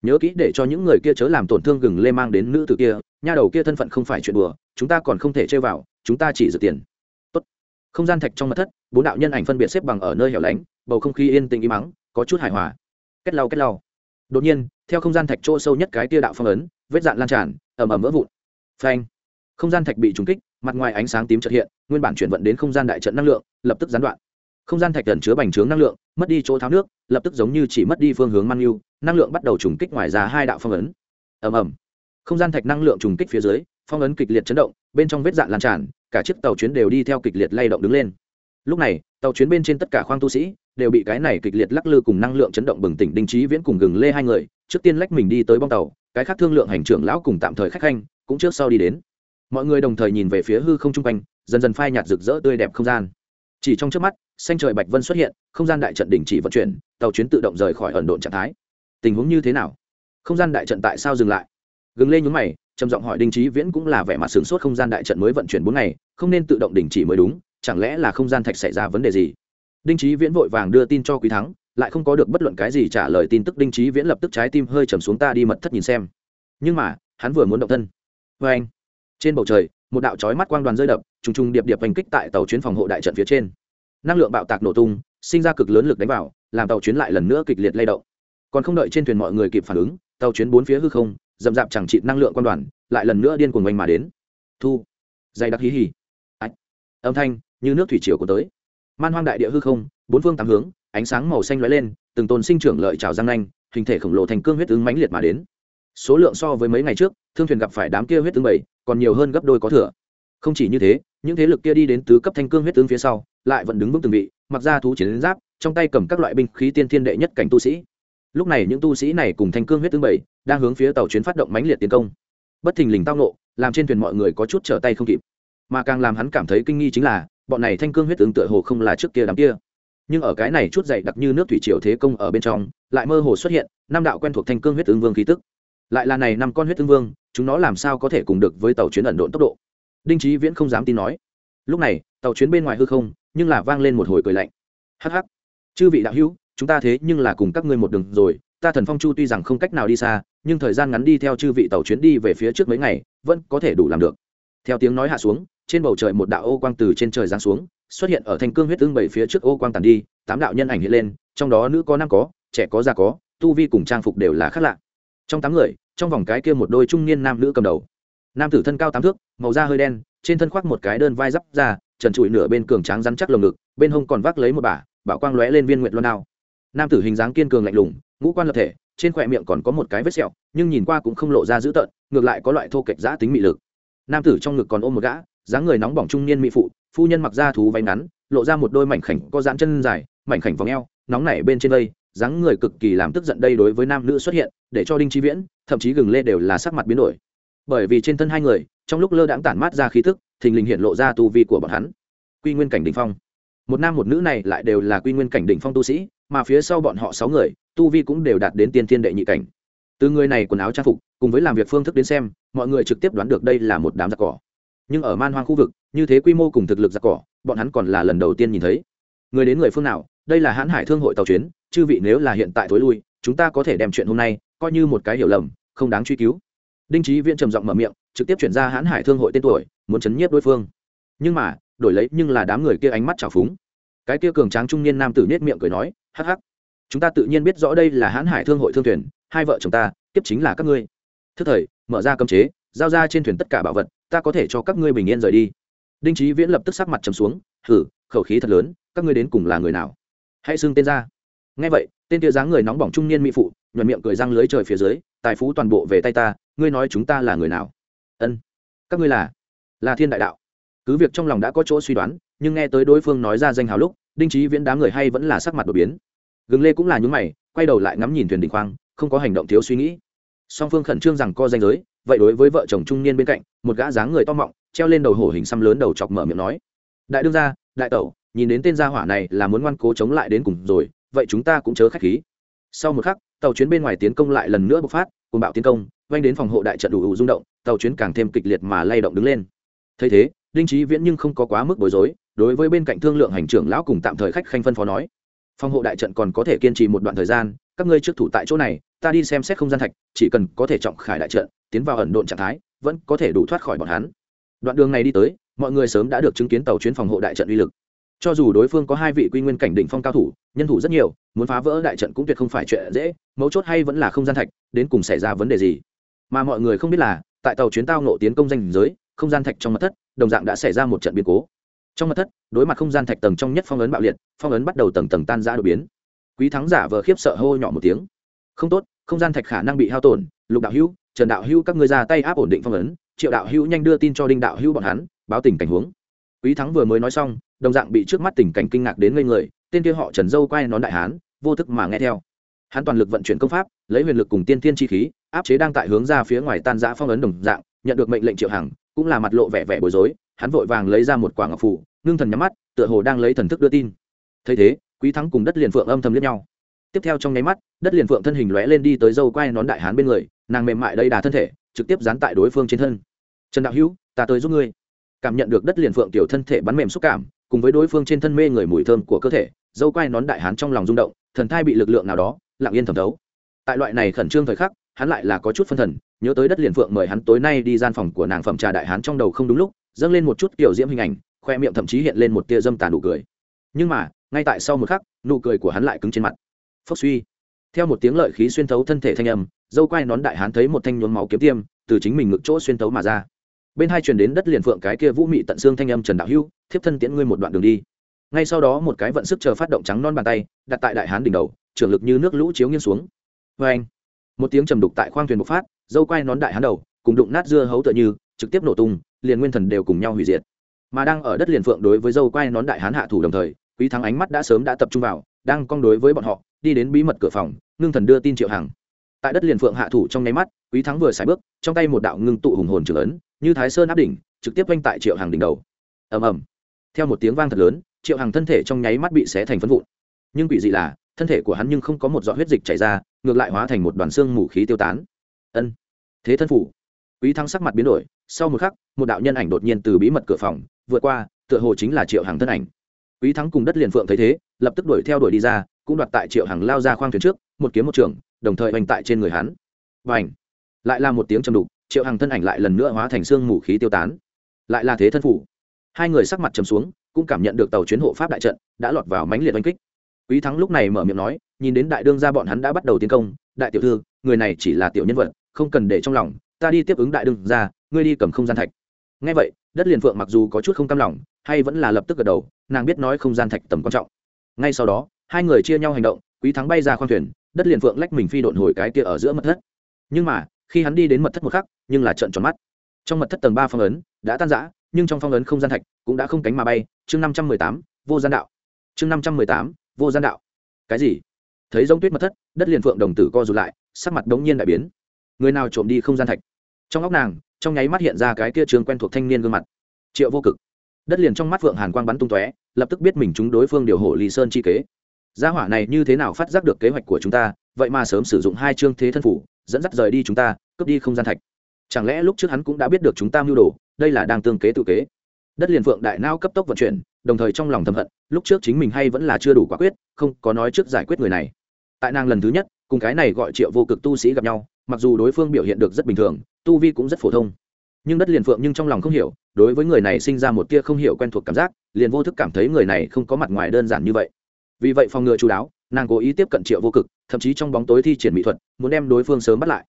Nhớ kỹ để cho những người kia chớ làm tổn thương gừng lê mang đến nữ tử kia, nha đầu kia thân phận không phải chuyện đùa, chúng ta còn không thể chơi vào, chúng ta chỉ dự tiền. Tốt. không gian thạch trong mặt thất, bốn đạo nhân ảnh phân biệt xếp bằng ở nơi hẻo lánh, bầu không khí yên tĩnh im mắng có chút hài hòa. Kết lau kết lau. Đột nhiên, theo không gian thạch chỗ sâu nhất cái tia đạo phong ấn, vết dạn lan tràn ẩm ẩm vỡ vụn. Phanh. Không gian thạch bị trúng kích mặt ngoài ánh sáng tím trật hiện, nguyên bản chuyển vận đến không gian đại trận năng lượng, lập tức gián đoạn. Không gian thạch thần chứa bành trướng năng lượng, mất đi chỗ tháo nước, lập tức giống như chỉ mất đi phương hướng mang yêu năng lượng bắt đầu trùng kích ngoài ra hai đạo phong ấn. Ầm ầm. Không gian thạch năng lượng trùng kích phía dưới, phong ấn kịch liệt chấn động, bên trong vết dạn lan tràn, cả chiếc tàu chuyến đều đi theo kịch liệt lay động đứng lên. Lúc này, tàu chuyến bên trên tất cả khoang tu sĩ đều bị cái này kịch liệt lắc lư cùng năng lượng chấn động bừng tỉnh đinh trí viễn cùng gừng lê hai người, trước tiên lách mình đi tới bong tàu, cái khác thương lượng hành trưởng lão cùng tạm thời khách khanh, cũng trước sau đi đến mọi người đồng thời nhìn về phía hư không trung quanh, dần dần phai nhạt rực rỡ tươi đẹp không gian. Chỉ trong trước mắt, xanh trời bạch vân xuất hiện, không gian đại trận đình chỉ vận chuyển, tàu chuyến tự động rời khỏi ẩn độn trạng thái. Tình huống như thế nào? Không gian đại trận tại sao dừng lại? Gừng lên nhúng mày, trầm giọng hỏi đinh trí viễn cũng là vẻ mặt sửng sốt không gian đại trận mới vận chuyển bốn ngày, không nên tự động đình chỉ mới đúng, chẳng lẽ là không gian thạch xảy ra vấn đề gì? Đinh trí viễn vội vàng đưa tin cho quý thắng, lại không có được bất luận cái gì trả lời tin tức, đinh trí viễn lập tức trái tim hơi trầm xuống, ta đi mật thất nhìn xem. Nhưng mà, hắn vừa muốn động thân. Vê anh trên bầu trời, một đạo trói mắt quang đoàn rơi đập, trùng trùng điệp điệp hành kích tại tàu chuyến phòng hộ đại trận phía trên. Năng lượng bạo tạc nổ tung, sinh ra cực lớn lực đánh vào, làm tàu chuyến lại lần nữa kịch liệt lay động. Còn không đợi trên thuyền mọi người kịp phản ứng, tàu chuyến bốn phía hư không, dậm dạp chẳng trị năng lượng quan đoàn, lại lần nữa điên cuồng oanh mà đến. Thu. Dày đặc hí hì âm thanh, như nước thủy triều của tới. Man hoang đại địa hư không, bốn phương tám hướng, ánh sáng màu xanh lóe lên, từng tôn sinh trưởng lợi trào răng nanh, hình thể khổng lồ thành cương huyết ứng mãnh liệt mà đến. Số lượng so với mấy ngày trước, thương thuyền gặp phải đám kia huyết tướng bảy còn nhiều hơn gấp đôi có thừa. Không chỉ như thế, những thế lực kia đi đến tứ cấp thanh cương huyết tướng phía sau, lại vẫn đứng vững từng vị, mặc ra thú chiến giáp, trong tay cầm các loại binh khí tiên thiên đệ nhất cảnh tu sĩ. Lúc này những tu sĩ này cùng thanh cương huyết tướng bảy, đang hướng phía tàu chuyến phát động mãnh liệt tiến công. Bất thình lình tao nộ làm trên thuyền mọi người có chút trở tay không kịp. Mà càng làm hắn cảm thấy kinh nghi chính là, bọn này thanh cương huyết tướng tựa hồ không là trước kia đám kia. Nhưng ở cái này chút dày đặc như nước thủy triều thế công ở bên trong, lại mơ hồ xuất hiện năm đạo quen thuộc thanh cương huyết tướng vương khí tức. Lại là này năm con huyết tướng vương chúng nó làm sao có thể cùng được với tàu chuyến ẩn độn tốc độ? Đinh trí viễn không dám tin nói. Lúc này, tàu chuyến bên ngoài hư không, nhưng là vang lên một hồi cười lạnh. Hắc hắc. Chư vị đạo hữu, chúng ta thế nhưng là cùng các ngươi một đường rồi, ta thần phong chu tuy rằng không cách nào đi xa, nhưng thời gian ngắn đi theo chư vị tàu chuyến đi về phía trước mấy ngày, vẫn có thể đủ làm được. Theo tiếng nói hạ xuống, trên bầu trời một đạo ô quang từ trên trời giáng xuống, xuất hiện ở thành cương huyết tương bảy phía trước ô quang tàn đi, tám đạo nhân ảnh hiện lên, trong đó nữ có nam có, trẻ có già có, tu vi cùng trang phục đều là khác lạ. Trong tám người trong vòng cái kia một đôi trung niên nam nữ cầm đầu. Nam tử thân cao tám thước, màu da hơi đen, trên thân khoác một cái đơn vai giáp ra trần trụi nửa bên cường tráng rắn chắc lồng ngực, bên hông còn vác lấy một bả, bảo quang lóe lên viên nguyện loan đao. Nam tử hình dáng kiên cường lạnh lùng, ngũ quan lập thể, trên khỏe miệng còn có một cái vết sẹo, nhưng nhìn qua cũng không lộ ra dữ tợn, ngược lại có loại thô kệch giã tính mị lực. Nam tử trong ngực còn ôm một gã, dáng người nóng bỏng trung niên mỹ phụ, phu nhân mặc da thú váy ngắn, lộ ra một đôi mảnh khảnh có dán chân dài, mảnh khảnh vòng eo, nóng nảy bên trên đây dáng người cực kỳ làm tức giận đây đối với nam nữ xuất hiện, để cho đinh chi viễn, thậm chí gừng lê đều là sắc mặt biến đổi. Bởi vì trên thân hai người, trong lúc lơ đãng tản mát ra khí thức thình lình hiện lộ ra tu vi của bọn hắn. Quy nguyên cảnh đỉnh phong. Một nam một nữ này lại đều là quy nguyên cảnh đỉnh phong tu sĩ, mà phía sau bọn họ sáu người, tu vi cũng đều đạt đến tiên thiên đệ nhị cảnh. Từ người này quần áo trang phục, cùng với làm việc phương thức đến xem, mọi người trực tiếp đoán được đây là một đám giặc cỏ. Nhưng ở man hoang khu vực, như thế quy mô cùng thực lực giặc cỏ, bọn hắn còn là lần đầu tiên nhìn thấy. Người đến người phương nào đây là hãn hải thương hội tàu chuyến, chư vị nếu là hiện tại thối lui, chúng ta có thể đem chuyện hôm nay coi như một cái hiểu lầm, không đáng truy cứu. Đinh trí viễn trầm giọng mở miệng, trực tiếp chuyển ra hãn hải thương hội tên tuổi, muốn chấn nhiếp đối phương. Nhưng mà, đổi lấy nhưng là đám người kia ánh mắt trào phúng. Cái kia cường tráng trung niên nam tử nết miệng cười nói, hắc hắc, chúng ta tự nhiên biết rõ đây là hãn hải thương hội thương thuyền, hai vợ chồng ta, tiếp chính là các ngươi. Thức thời, mở ra cấm chế, giao ra trên thuyền tất cả bảo vật, ta có thể cho các ngươi bình yên rời đi. Đinh trí viễn lập tức sắc mặt trầm xuống thử khẩu khí thật lớn, các ngươi đến cùng là người nào? Hãy xưng tên ra. Ngay vậy, tên tia dáng người nóng bỏng trung niên mỹ phụ, nhuận miệng cười răng lưới trời phía dưới, tài phú toàn bộ về tay ta, ngươi nói chúng ta là người nào? Ân, các ngươi là là thiên đại đạo. Cứ việc trong lòng đã có chỗ suy đoán, nhưng nghe tới đối phương nói ra danh hào lúc, đinh trí viễn đám người hay vẫn là sắc mặt đột biến. Gừng lê cũng là những mày, quay đầu lại ngắm nhìn thuyền đình khoang, không có hành động thiếu suy nghĩ. Song phương khẩn trương rằng co danh giới, vậy đối với vợ chồng trung niên bên cạnh, một gã dáng người to mọng, treo lên đầu hổ hình xăm lớn đầu chọc mở miệng nói, đại đương gia, đại tẩu nhìn đến tên gia hỏa này là muốn ngoan cố chống lại đến cùng rồi, vậy chúng ta cũng chớ khách khí. Sau một khắc, tàu chuyến bên ngoài tiến công lại lần nữa bộc phát cùng bạo tiến công oanh đến phòng hộ đại trận đủ ủ rung động, tàu chuyến càng thêm kịch liệt mà lay động đứng lên. Thấy thế, đinh trí viễn nhưng không có quá mức bối rối, đối với bên cạnh thương lượng hành trưởng lão cùng tạm thời khách khanh phân phó nói, phòng hộ đại trận còn có thể kiên trì một đoạn thời gian, các ngươi trước thủ tại chỗ này, ta đi xem xét không gian thạch, chỉ cần có thể trọng khải đại trận, tiến vào ẩn độn trạng thái, vẫn có thể đủ thoát khỏi bọn hắn. Đoạn đường này đi tới, mọi người sớm đã được chứng kiến tàu chuyến phòng hộ đại trận uy lực cho dù đối phương có hai vị quy nguyên cảnh đỉnh phong cao thủ, nhân thủ rất nhiều, muốn phá vỡ đại trận cũng tuyệt không phải chuyện dễ, mấu chốt hay vẫn là không gian thạch, đến cùng xảy ra vấn đề gì. Mà mọi người không biết là, tại tàu chuyến tao nộ tiến công danh giới, không gian thạch trong mật thất, đồng dạng đã xảy ra một trận biến cố. Trong mật thất, đối mặt không gian thạch tầng trong nhất phong ấn bạo liệt, phong ấn bắt đầu tầng tầng tan ra đột biến. Quý thắng giả vờ khiếp sợ hô nhỏ một tiếng. Không tốt, không gian thạch khả năng bị hao tổn, lục đạo hữu, trần đạo hữu các ngươi ra tay áp ổn định phong ấn, triệu đạo hữu nhanh đưa tin cho đinh đạo hữu bọn hắn, báo tình cảnh huống. Quý thắng vừa mới nói xong đồng dạng bị trước mắt tình cảnh kinh ngạc đến ngây người, tên kia họ trần dâu quay nón đại hán, vô thức mà nghe theo. Hắn toàn lực vận chuyển công pháp, lấy huyền lực cùng tiên tiên chi khí, áp chế đang tại hướng ra phía ngoài tan giã phong ấn đồng dạng, nhận được mệnh lệnh triệu hằng, cũng là mặt lộ vẻ vẻ bối rối, hắn vội vàng lấy ra một quả ngọc phủ, ngưng thần nhắm mắt, tựa hồ đang lấy thần thức đưa tin. Thấy thế, quý thắng cùng đất liền phượng âm thầm liếc nhau. Tiếp theo trong nháy mắt, đất liền phượng thân hình lóe lên đi tới dâu quay nón đại hán bên người, nàng mềm mại đây đà thân thể, trực tiếp dán tại đối phương trên thân. Trần đạo hữu, ta tới giúp ngươi. Cảm nhận được đất liền phượng tiểu thân thể bắn mềm xúc cảm cùng với đối phương trên thân mê người mùi thơm của cơ thể, dâu quai nón đại hán trong lòng rung động, thần thai bị lực lượng nào đó, lặng yên thẩm thấu. Tại loại này khẩn trương thời khắc, hắn lại là có chút phân thần, nhớ tới đất liền phượng mời hắn tối nay đi gian phòng của nàng phẩm trà đại hán trong đầu không đúng lúc, dâng lên một chút kiểu diễm hình ảnh, khoe miệng thậm chí hiện lên một tia dâm tàn nụ cười. Nhưng mà, ngay tại sau một khắc, nụ cười của hắn lại cứng trên mặt. Phốc suy. Theo một tiếng lợi khí xuyên thấu thân thể thanh âm, dâu quai nón đại hán thấy một thanh nhuốm máu kiếm tiêm từ chính mình ngực chỗ xuyên thấu mà ra bên hai truyền đến đất liền phượng cái kia vũ mị tận xương thanh âm trần đạo hưu, thiếp thân tiễn ngươi một đoạn đường đi. Ngay sau đó một cái vận sức chờ phát động trắng non bàn tay, đặt tại đại hán đỉnh đầu, trưởng lực như nước lũ chiếu nghiêng xuống. Vê anh một tiếng trầm đục tại khoang thuyền bộc phát, dâu quai nón đại hán đầu, cùng đụng nát dưa hấu tựa như, trực tiếp nổ tung, liền nguyên thần đều cùng nhau hủy diệt. Mà đang ở đất liền phượng đối với dâu quai nón đại hán hạ thủ đồng thời, quý thắng ánh mắt đã sớm đã tập trung vào, đang cong đối với bọn họ, đi đến bí mật cửa phòng, ngưng thần đưa tin triệu hằng. Tại đất liền phượng hạ thủ trong nháy mắt, quý thắng vừa xài bước, trong tay một đạo ngưng tụ hùng hồn trường ấn như thái sơn áp đỉnh, trực tiếp quanh tại triệu hàng đỉnh đầu. Ầm ầm. Theo một tiếng vang thật lớn, triệu hàng thân thể trong nháy mắt bị xé thành phân vụn. Nhưng quỷ dị là, thân thể của hắn nhưng không có một giọt huyết dịch chảy ra, ngược lại hóa thành một đoàn xương mù khí tiêu tán. Ân. Thế thân phủ. Quý thắng sắc mặt biến đổi, sau một khắc, một đạo nhân ảnh đột nhiên từ bí mật cửa phòng, vượt qua, tựa hồ chính là triệu hàng thân ảnh. Quý thắng cùng đất liền phượng thấy thế, lập tức đuổi theo đuổi đi ra, cũng đoạt tại triệu hàng lao ra khoang thuyền trước, một kiếm một trường, đồng thời hoành tại trên người hắn. Và ảnh lại là một tiếng trầm đục triệu hàng thân ảnh lại lần nữa hóa thành xương mù khí tiêu tán. Lại là thế thân phủ. Hai người sắc mặt trầm xuống, cũng cảm nhận được tàu chuyến hộ pháp đại trận đã lọt vào mánh liệt oanh kích. Quý thắng lúc này mở miệng nói, nhìn đến đại đương ra bọn hắn đã bắt đầu tiến công, đại tiểu thư, người này chỉ là tiểu nhân vật, không cần để trong lòng, ta đi tiếp ứng đại đương ra ngươi đi cầm không gian thạch. Ngay vậy, đất liền phượng mặc dù có chút không cam lòng, hay vẫn là lập tức gật đầu, nàng biết nói không gian thạch tầm quan trọng. Ngay sau đó, hai người chia nhau hành động, quý thắng bay ra khoang thuyền, đất liền phượng lách mình phi độn hồi cái kia ở giữa mật thất. Nhưng mà khi hắn đi đến mật thất một khắc, nhưng là trận tròn mắt. Trong mật thất tầng ba phong ấn đã tan rã, nhưng trong phong ấn không gian thạch cũng đã không cánh mà bay. Chương năm trăm mười tám, vô gian đạo. Chương năm trăm mười tám, vô gian đạo. Cái gì? Thấy giống tuyết mật thất, đất liền phượng đồng tử co rụt lại, sắc mặt đống nhiên đại biến. Người nào trộm đi không gian thạch? Trong óc nàng, trong nháy mắt hiện ra cái kia trường quen thuộc thanh niên gương mặt. Triệu vô cực. Đất liền trong mắt phượng hàn quang bắn tung tóe, lập tức biết mình chúng đối phương điều hộ lý sơn chi kế. Gia hỏa này như thế nào phát giác được kế hoạch của chúng ta, vậy mà sớm sử dụng hai chương thế thân phủ dẫn dắt rời đi chúng ta, cướp đi không gian thạch. Chẳng lẽ lúc trước hắn cũng đã biết được chúng ta mưu đồ, đây là đang tương kế tự kế. Đất liền phượng đại nao cấp tốc vận chuyển, đồng thời trong lòng thầm hận, lúc trước chính mình hay vẫn là chưa đủ quả quyết, không có nói trước giải quyết người này. Tại nàng lần thứ nhất, cùng cái này gọi triệu vô cực tu sĩ gặp nhau, mặc dù đối phương biểu hiện được rất bình thường, tu vi cũng rất phổ thông. Nhưng đất liền phượng nhưng trong lòng không hiểu, đối với người này sinh ra một tia không hiểu quen thuộc cảm giác, liền vô thức cảm thấy người này không có mặt ngoài đơn giản như vậy. Vì vậy phòng ngừa chú đáo nàng cố ý tiếp cận triệu vô cực, thậm chí trong bóng tối thi triển mỹ thuật, muốn đem đối phương sớm bắt lại.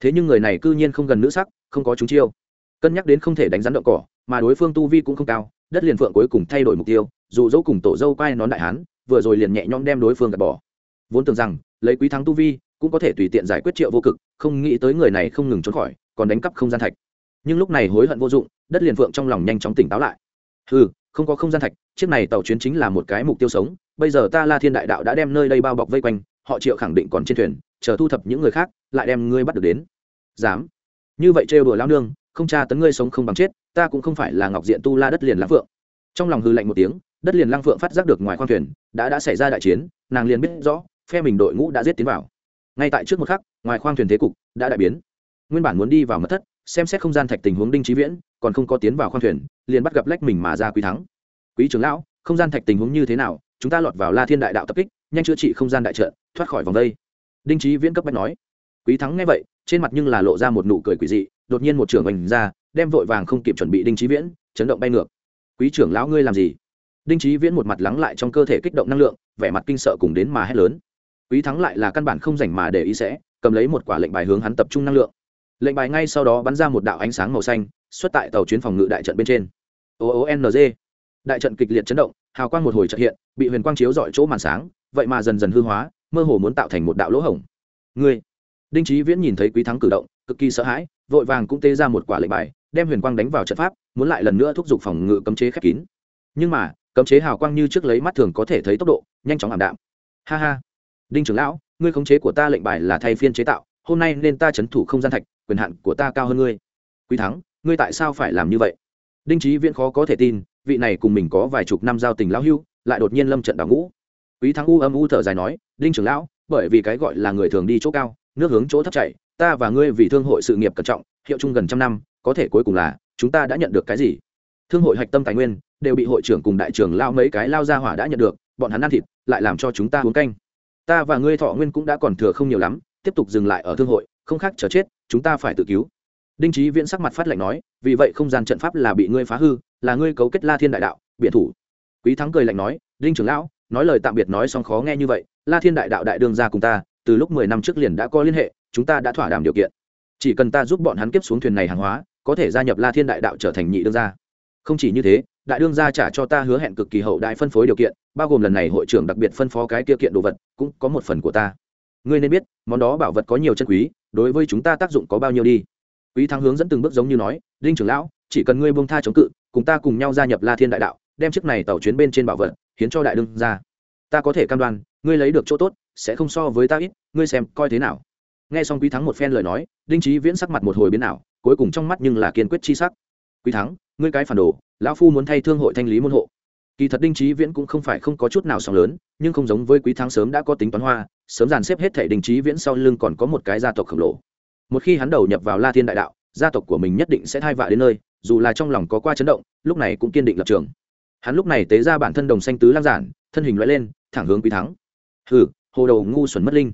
Thế nhưng người này cư nhiên không gần nữ sắc, không có chúng chiêu. Cân nhắc đến không thể đánh rắn đậu cỏ, mà đối phương tu vi cũng không cao, đất liền phượng cuối cùng thay đổi mục tiêu, dù dẫu cùng tổ dâu quay nón đại hán, vừa rồi liền nhẹ nhõm đem đối phương gạt bỏ. Vốn tưởng rằng, lấy quý thắng tu vi, cũng có thể tùy tiện giải quyết triệu vô cực, không nghĩ tới người này không ngừng trốn khỏi, còn đánh cắp không gian thạch. Nhưng lúc này hối hận vô dụng, đất liền phượng trong lòng nhanh chóng tỉnh táo lại. Ừ không có không gian thạch, chiếc này tàu chuyến chính là một cái mục tiêu sống. Bây giờ ta la thiên đại đạo đã đem nơi đây bao bọc vây quanh, họ triệu khẳng định còn trên thuyền, chờ thu thập những người khác, lại đem ngươi bắt được đến. Dám. Như vậy trêu đùa lao nương, không tra tấn ngươi sống không bằng chết, ta cũng không phải là ngọc diện tu la đất liền lăng phượng. Trong lòng hư lạnh một tiếng, đất liền lăng phượng phát giác được ngoài khoang thuyền, đã đã xảy ra đại chiến, nàng liền biết rõ, phe mình đội ngũ đã giết tiến vào. Ngay tại trước một khắc, ngoài khoang thuyền thế cục đã đại biến. Nguyên bản muốn đi vào mất thất xem xét không gian thạch tình huống đinh trí viễn, còn không có tiến vào khoang thuyền, liền bắt gặp lách mình mà ra quý thắng. Quý trưởng lão, không gian thạch tình huống như thế nào? Chúng ta lọt vào la thiên đại đạo tập kích, nhanh chữa trị không gian đại trợ thoát khỏi vòng đây. Đinh trí viễn cấp bách nói. Quý thắng nghe vậy, trên mặt nhưng là lộ ra một nụ cười quỷ dị, đột nhiên một trưởng ảnh ra, đem vội vàng không kịp chuẩn bị đinh trí viễn, chấn động bay ngược. Quý trưởng lão ngươi làm gì? Đinh trí viễn một mặt lắng lại trong cơ thể kích động năng lượng, vẻ mặt kinh sợ cùng đến mà hét lớn. Quý thắng lại là căn bản không dành mà để ý sẽ, cầm lấy một quả lệnh bài hướng hắn tập trung năng lượng lệnh bài ngay sau đó bắn ra một đạo ánh sáng màu xanh, xuất tại tàu chuyến phòng ngự đại trận bên trên. Oong đại trận kịch liệt chấn động, hào quang một hồi trợ hiện, bị huyền quang chiếu dọi chỗ màn sáng, vậy mà dần dần hư hóa, mơ hồ muốn tạo thành một đạo lỗ hổng. Ngươi, đinh trí viễn nhìn thấy quý thắng cử động, cực kỳ sợ hãi, vội vàng cũng tê ra một quả lệnh bài, đem huyền quang đánh vào trận pháp, muốn lại lần nữa thúc giục phòng ngự cấm chế khép kín. Nhưng mà, cấm chế hào quang như trước lấy mắt thường có thể thấy tốc độ, nhanh chóng ảm đạm. Ha ha. Đinh trưởng lão, ngươi khống chế của ta lệnh bài là thay phiên chế tạo hôm nay nên ta chấn thủ không gian thạch, quyền hạn của ta cao hơn ngươi. Quý thắng, ngươi tại sao phải làm như vậy? Đinh trí viễn khó có thể tin, vị này cùng mình có vài chục năm giao tình lão hưu, lại đột nhiên lâm trận đào ngũ. Quý thắng u âm u thở dài nói, đinh trưởng lão, bởi vì cái gọi là người thường đi chỗ cao, nước hướng chỗ thấp chảy, ta và ngươi vì thương hội sự nghiệp cẩn trọng, hiệu chung gần trăm năm, có thể cuối cùng là, chúng ta đã nhận được cái gì? Thương hội hạch tâm tài nguyên đều bị hội trưởng cùng đại trưởng lao mấy cái lao ra hỏa đã nhận được, bọn hắn ăn thịt, lại làm cho chúng ta uống canh. Ta và ngươi thọ nguyên cũng đã còn thừa không nhiều lắm tiếp tục dừng lại ở thương hội, không khác chờ chết, chúng ta phải tự cứu. Đinh trí viễn sắc mặt phát lạnh nói, vì vậy không gian trận pháp là bị ngươi phá hư, là ngươi cấu kết la thiên đại đạo biện thủ. Quý thắng cười lạnh nói, đinh trưởng lão, nói lời tạm biệt nói xong khó nghe như vậy, la thiên đại đạo đại đương ra cùng ta, từ lúc mười năm trước liền đã có liên hệ, chúng ta đã thỏa đàm điều kiện. Chỉ cần ta giúp bọn hắn kiếp xuống thuyền này hàng hóa, có thể gia nhập la thiên đại đạo trở thành nhị đương gia. Không chỉ như thế, đại đương gia trả cho ta hứa hẹn cực kỳ hậu đại phân phối điều kiện, bao gồm lần này hội trưởng đặc biệt phân phó cái kia kiện đồ vật, cũng có một phần của ta ngươi nên biết, món đó bảo vật có nhiều chân quý, đối với chúng ta tác dụng có bao nhiêu đi. Quý thắng hướng dẫn từng bước giống như nói, đinh trưởng lão, chỉ cần ngươi buông tha chống cự, cùng ta cùng nhau gia nhập la thiên đại đạo, đem chiếc này tàu chuyến bên trên bảo vật khiến cho đại đương ra. ta có thể cam đoan, ngươi lấy được chỗ tốt, sẽ không so với ta ít, ngươi xem, coi thế nào. Nghe xong quý thắng một phen lời nói, đinh trí viễn sắc mặt một hồi biến nào cuối cùng trong mắt nhưng là kiên quyết chi sắc. Quý thắng, ngươi cái phản đồ, lão phu muốn thay thương hội thanh lý môn hộ. Kỳ thật đinh trí viễn cũng không phải không có chút nào sóng lớn, nhưng không giống với quý thắng sớm đã có tính toán hoa sớm dàn xếp hết thể đình trí viễn sau lưng còn có một cái gia tộc khổng lồ. Một khi hắn đầu nhập vào la thiên đại đạo, gia tộc của mình nhất định sẽ thai vạ đến nơi, dù là trong lòng có qua chấn động, lúc này cũng kiên định lập trường. Hắn lúc này tế ra bản thân đồng xanh tứ lang giản, thân hình loại lên, thẳng hướng quý thắng. Hừ, hồ đầu ngu xuẩn mất linh.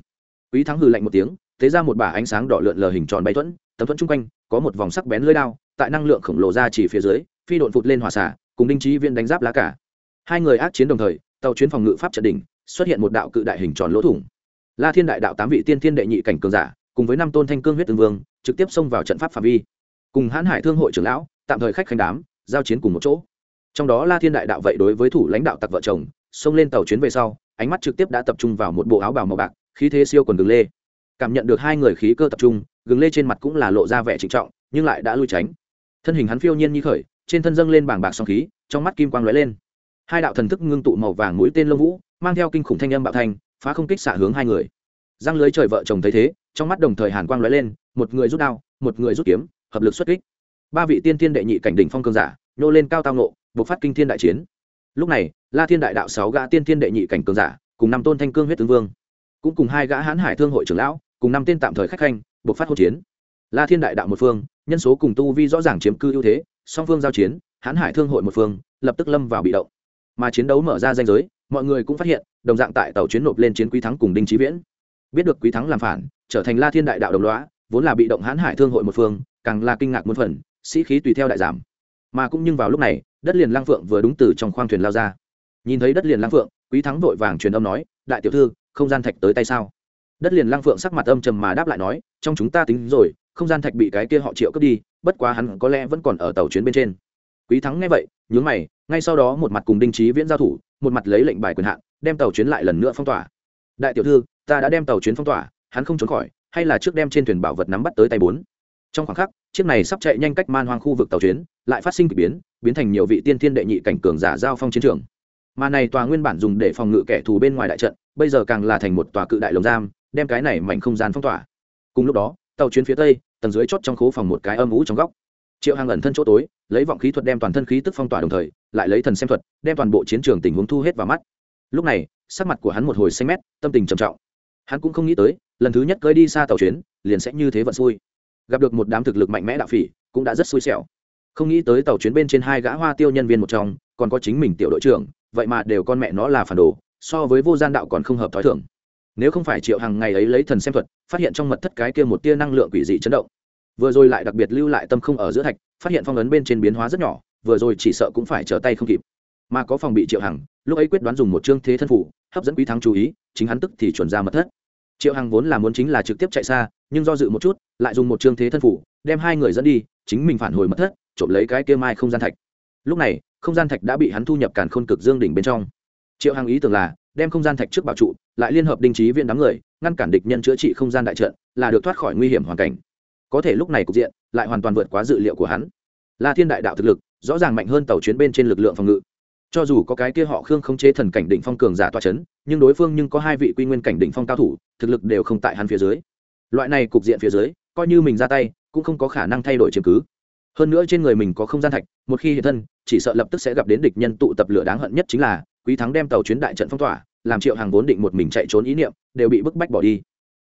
Quý thắng hừ lạnh một tiếng, tế ra một bả ánh sáng đỏ lượn lờ hình tròn bay thuẫn, tấm thuẫn chung quanh, có một vòng sắc bén lưỡi đao, tại năng lượng khổng lồ ra chỉ phía dưới, phi độn phụt lên hòa xả cùng đinh trí viên đánh giáp lá cả. Hai người ác chiến đồng thời, tàu chuyến phòng ngự pháp trận đỉnh, xuất hiện một đạo cự đại hình tròn lỗ thủng la thiên đại đạo tám vị tiên thiên đệ nhị cảnh cường giả, cùng với năm tôn thanh cương huyết tương vương, trực tiếp xông vào trận pháp phạm vi. Cùng hãn hải thương hội trưởng lão, tạm thời khách khanh đám, giao chiến cùng một chỗ. Trong đó la thiên đại đạo vậy đối với thủ lãnh đạo tặc vợ chồng, xông lên tàu chuyến về sau, ánh mắt trực tiếp đã tập trung vào một bộ áo bào màu bạc, khí thế siêu quần gừng lê. Cảm nhận được hai người khí cơ tập trung, gừng lê trên mặt cũng là lộ ra vẻ trịnh trọng, nhưng lại đã lui tránh. Thân hình hắn phiêu nhiên như khởi, trên thân dâng lên bảng bạc song khí, trong mắt kim quang lóe lên. Hai đạo thần thức ngưng tụ màu vàng mũi tên lông vũ, mang theo kinh khủng thanh âm bạo thanh phá không kích xạ hướng hai người. Răng lưới trời vợ chồng thấy thế, trong mắt đồng thời hàn quang lóe lên, một người rút đao, một người rút kiếm, hợp lực xuất kích. Ba vị tiên thiên đệ nhị cảnh đỉnh phong cường giả, nhô lên cao tao nộ buộc phát kinh thiên đại chiến. Lúc này, la thiên đại đạo sáu gã tiên thiên đệ nhị cảnh cường giả, cùng năm tôn thanh cương huyết tướng vương, cũng cùng hai gã hãn hải thương hội trưởng lão, cùng năm tên tạm thời khách khanh buộc phát hỗn chiến. La thiên đại đạo một phương, nhân số cùng tu vi rõ ràng chiếm cư ưu thế, song phương giao chiến, hãn hải thương hội một phương, lập tức lâm vào bị động. Mà chiến đấu mở ra danh giới mọi người cũng phát hiện, đồng dạng tại tàu chuyến nộp lên chiến quý thắng cùng đinh trí viễn. Biết được quý thắng làm phản, trở thành la thiên đại đạo đồng loá vốn là bị động hãn hải thương hội một phương, càng là kinh ngạc một phần, sĩ khí tùy theo đại giảm. Mà cũng nhưng vào lúc này, đất liền lang phượng vừa đúng từ trong khoang thuyền lao ra. Nhìn thấy đất liền lang phượng, quý thắng vội vàng truyền âm nói, đại tiểu thư, không gian thạch tới tay sao? Đất liền lang phượng sắc mặt âm trầm mà đáp lại nói, trong chúng ta tính rồi, không gian thạch bị cái kia họ triệu cướp đi, bất quá hắn có lẽ vẫn còn ở tàu chuyến bên trên. Quý thắng nghe vậy, nhướng mày ngay sau đó một mặt cùng đinh trí viễn giao thủ, một mặt lấy lệnh bài quyền hạn, đem tàu chuyến lại lần nữa phong tỏa. Đại tiểu thư, ta đã đem tàu chuyến phong tỏa, hắn không trốn khỏi, hay là trước đem trên thuyền bảo vật nắm bắt tới tay bốn. Trong khoảng khắc, chiếc này sắp chạy nhanh cách man hoang khu vực tàu chuyến, lại phát sinh k ị biến biến thành nhiều vị tiên thiên đệ nhị cảnh cường giả giao phong chiến trường. Mà này tòa nguyên bản dùng để phòng ngự kẻ thù bên ngoài đại trận, bây giờ càng là thành một tòa cự đại lồng giam, đem cái này mảnh không gian phong tỏa. Cùng lúc đó, tàu chuyến phía tây, tầng dưới chót trong khố phòng một cái âm ú trong góc triệu hàng ẩn thân chỗ tối, lấy vọng khí thuật đem toàn thân khí tức phong tỏa đồng thời, lại lấy thần xem thuật, đem toàn bộ chiến trường tình huống thu hết vào mắt. Lúc này, sắc mặt của hắn một hồi xanh mét, tâm tình trầm trọng. Hắn cũng không nghĩ tới, lần thứ nhất cưới đi xa tàu chuyến, liền sẽ như thế vận xui. Gặp được một đám thực lực mạnh mẽ đạo phỉ, cũng đã rất xui xẻo. Không nghĩ tới tàu chuyến bên trên hai gã hoa tiêu nhân viên một trong, còn có chính mình tiểu đội trưởng, vậy mà đều con mẹ nó là phản đồ, so với vô gian đạo còn không hợp t h i thưởng nếu không phải triệu hàng ngày ấy lấy thần xem thuật, phát hiện trong mật thất cái kia một tia năng lượng quỷ dị chấn động vừa rồi lại đặc biệt lưu lại tâm không ở giữa thạch, phát hiện phong ấn bên trên biến hóa rất nhỏ, vừa rồi chỉ sợ cũng phải trở tay không kịp. Mà có phòng bị triệu hằng, lúc ấy quyết đoán dùng một chương thế thân phủ, hấp dẫn quý thắng chú ý, chính hắn tức thì chuẩn ra mật thất. Triệu hằng vốn là muốn chính là trực tiếp chạy xa, nhưng do dự một chút, lại dùng một chương thế thân phủ, đem hai người dẫn đi, chính mình phản hồi mật thất, trộm lấy cái kia mai không gian thạch. Lúc này, không gian thạch đã bị hắn thu nhập càn khôn cực dương đỉnh bên trong. Triệu hằng ý tưởng là, đem không gian thạch trước bảo trụ, lại liên hợp đinh trí viện đám người, ngăn cản địch nhân chữa trị không gian đại trận, là được thoát khỏi nguy hiểm hoàn cảnh có thể lúc này cục diện lại hoàn toàn vượt quá dự liệu của hắn. La thiên đại đạo thực lực, rõ ràng mạnh hơn tàu chuyến bên trên lực lượng phòng ngự. Cho dù có cái kia họ khương không chế thần cảnh đỉnh phong cường giả toa c h ấ n nhưng đối phương nhưng có hai vị quy nguyên cảnh đỉnh phong cao thủ, thực lực đều không tại hắn phía dưới. Loại này cục diện phía dưới, coi như mình ra tay, cũng không có khả năng thay đổi chứng cứ. Hơn nữa trên người mình có không gian thạch, một khi hiện thân, chỉ sợ lập tức sẽ gặp đến địch nhân tụ tập lửa đáng hận nhất chính là, quý thắng đem tàu chuyến đại trận phong tỏa, làm triệu hàng vốn định một mình chạy trốn ý niệm, đều bị bức bách bỏ đi.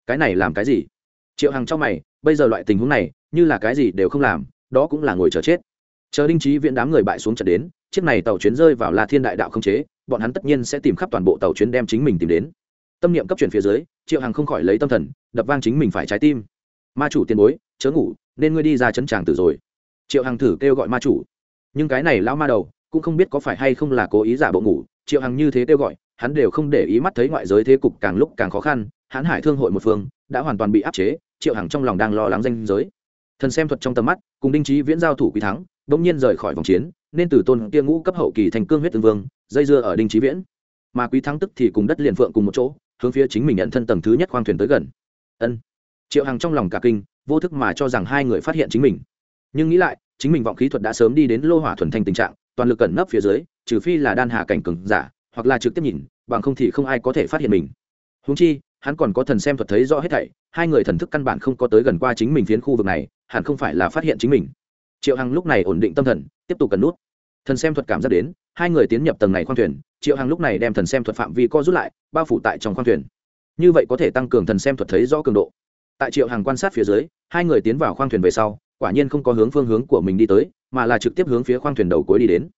Cái này làm cái gì? Triệu Hằng trong mày, bây giờ loại tình huống này, như là cái gì đều không làm, đó cũng là ngồi chờ chết. Chờ đinh trí viện đám người bại xuống trận đến, chiếc này tàu chuyến rơi vào la thiên đại đạo không chế, bọn hắn tất nhiên sẽ tìm khắp toàn bộ tàu chuyến đem chính mình tìm đến. Tâm niệm cấp chuyển phía dưới, triệu Hằng không khỏi lấy tâm thần, đập vang chính mình phải trái tim. Ma chủ tiền bối, chớ ngủ, nên ngươi đi ra chấn tràng tử rồi. Triệu Hằng thử kêu gọi ma chủ. Nhưng cái này lão ma đầu, cũng không biết có phải hay không là cố ý giả bộ ngủ, triệu hằng như thế kêu gọi, hắn đều không để ý mắt thấy ngoại giới thế cục càng lúc càng khó khăn hãn hải thương hội một phương, đã hoàn toàn bị áp chế triệu hằng trong lòng đang lo lắng danh giới. Thần xem thuật trong tầm mắt, cùng đinh trí viễn giao thủ quý thắng đ ỗ n g nhiên rời khỏi vòng chiến, nên từ tôn kia ngũ cấp hậu kỳ thành cương huyết tương vương, dây dưa ở đinh trí viễn. Mà quý thắng tức thì cùng đất liền phượng cùng một chỗ, hướng phía chính mình nhận thân tầng thứ nhất khoang thuyền tới gần. Ân. Triệu hằng trong lòng cả kinh, vô thức mà cho rằng hai người phát hiện chính mình. Nhưng nghĩ lại, chính mình vọng khí thuật đã sớm đi đến lô hỏa thuần thanh tình trạng, toàn lực cẩn nấp phía dưới, trừ phi là đan hà cảnh cường giả, hoặc là trực tiếp nhìn, bằng không thì không ai có thể phát hiện mình. Húng chi hắn còn có thần xem thuật thấy rõ hết thảy, hai người thần thức căn bản không có tới gần qua chính mình phiến khu vực này, hẳn không phải là phát hiện chính mình. Triệu hằng lúc này ổn định tâm thần, tiếp tục cần nút. Thần xem thuật cảm giác đến, hai người tiến nhập tầng này khoang thuyền, triệu hằng lúc này đem thần xem thuật phạm vi co rút lại, bao phủ tại trong khoang thuyền. Như vậy có thể tăng cường thần xem thuật thấy rõ cường độ. Tại triệu hằng quan sát phía dưới, hai người tiến vào khoang thuyền về sau, quả nhiên không có hướng phương hướng của mình đi tới, mà là trực tiếp hướng phía khoang thuyền đầu cuối đi đến.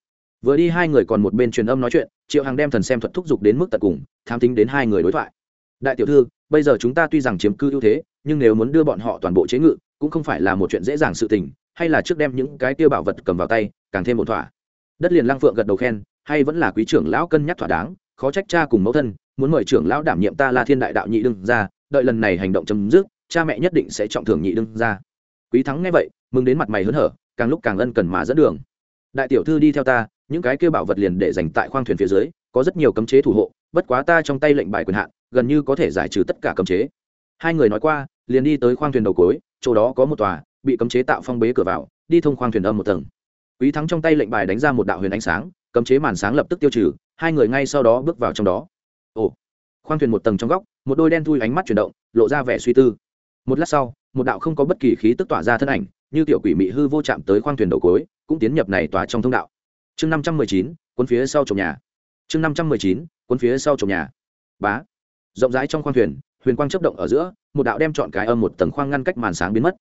Vừa đi hai người còn một bên truyền âm nói chuyện, triệu hằng đem thần xem thuật thúc giục đến mức tận cùng tham tính đến hai người đối thoại đại tiểu thư, bây giờ chúng ta tuy rằng chiếm cư ưu thế, nhưng nếu muốn đưa bọn họ toàn bộ chế ngự, cũng không phải là một chuyện dễ dàng sự tình, hay là trước đem những cái tiêu bảo vật cầm vào tay, càng thêm một thỏa. Đất liền lang phượng gật đầu khen, hay vẫn là quý trưởng lão cân nhắc thỏa đáng, khó trách cha cùng mẫu thân, muốn mời trưởng lão đảm nhiệm ta là thiên đại đạo nhị đương ra đợi lần này hành động chấm dứt, cha mẹ nhất định sẽ trọng thưởng nhị đương ra quý thắng nghe vậy, mừng đến mặt mày hớn hở, càng lúc càng ân cần mà dẫn đường. Đại tiểu thư đi theo ta, những cái kêu bảo vật liền để dành tại khoang thuyền phía dưới, có rất nhiều cấm chế thủ hộ, bất quá ta trong tay lệnh bài quyền hạn gần như có thể giải trừ tất cả cấm chế. Hai người nói qua, liền đi tới khoang thuyền đầu cối chỗ đó có một tòa, bị cấm chế tạo phong bế cửa vào, đi thông khoang thuyền âm một tầng. Quý thắng trong tay lệnh bài đánh ra một đạo huyền ánh sáng, cấm chế màn sáng lập tức tiêu trừ, hai người ngay sau đó bước vào trong đó. Ồ, khoang thuyền một tầng trong góc, một đôi đen thui ánh mắt chuyển động, lộ ra vẻ suy tư. Một lát sau, một đạo không có bất kỳ khí tức tỏa ra thân ảnh, như tiểu quỷ mị hư vô chạm tới khoang thuyền đầu cối cũng tiến nhập này tòa trong thông đạo. Chương năm trăm mười chín, cuốn phía sau chồng nhà. Chương năm trăm mười chín, cuốn phía sau chồng nhà. Bá rộng rãi trong khoang thuyền, huyền quang chấp động ở giữa, một đạo đem chọn cái âm một tầng khoang ngăn cách màn sáng biến mất.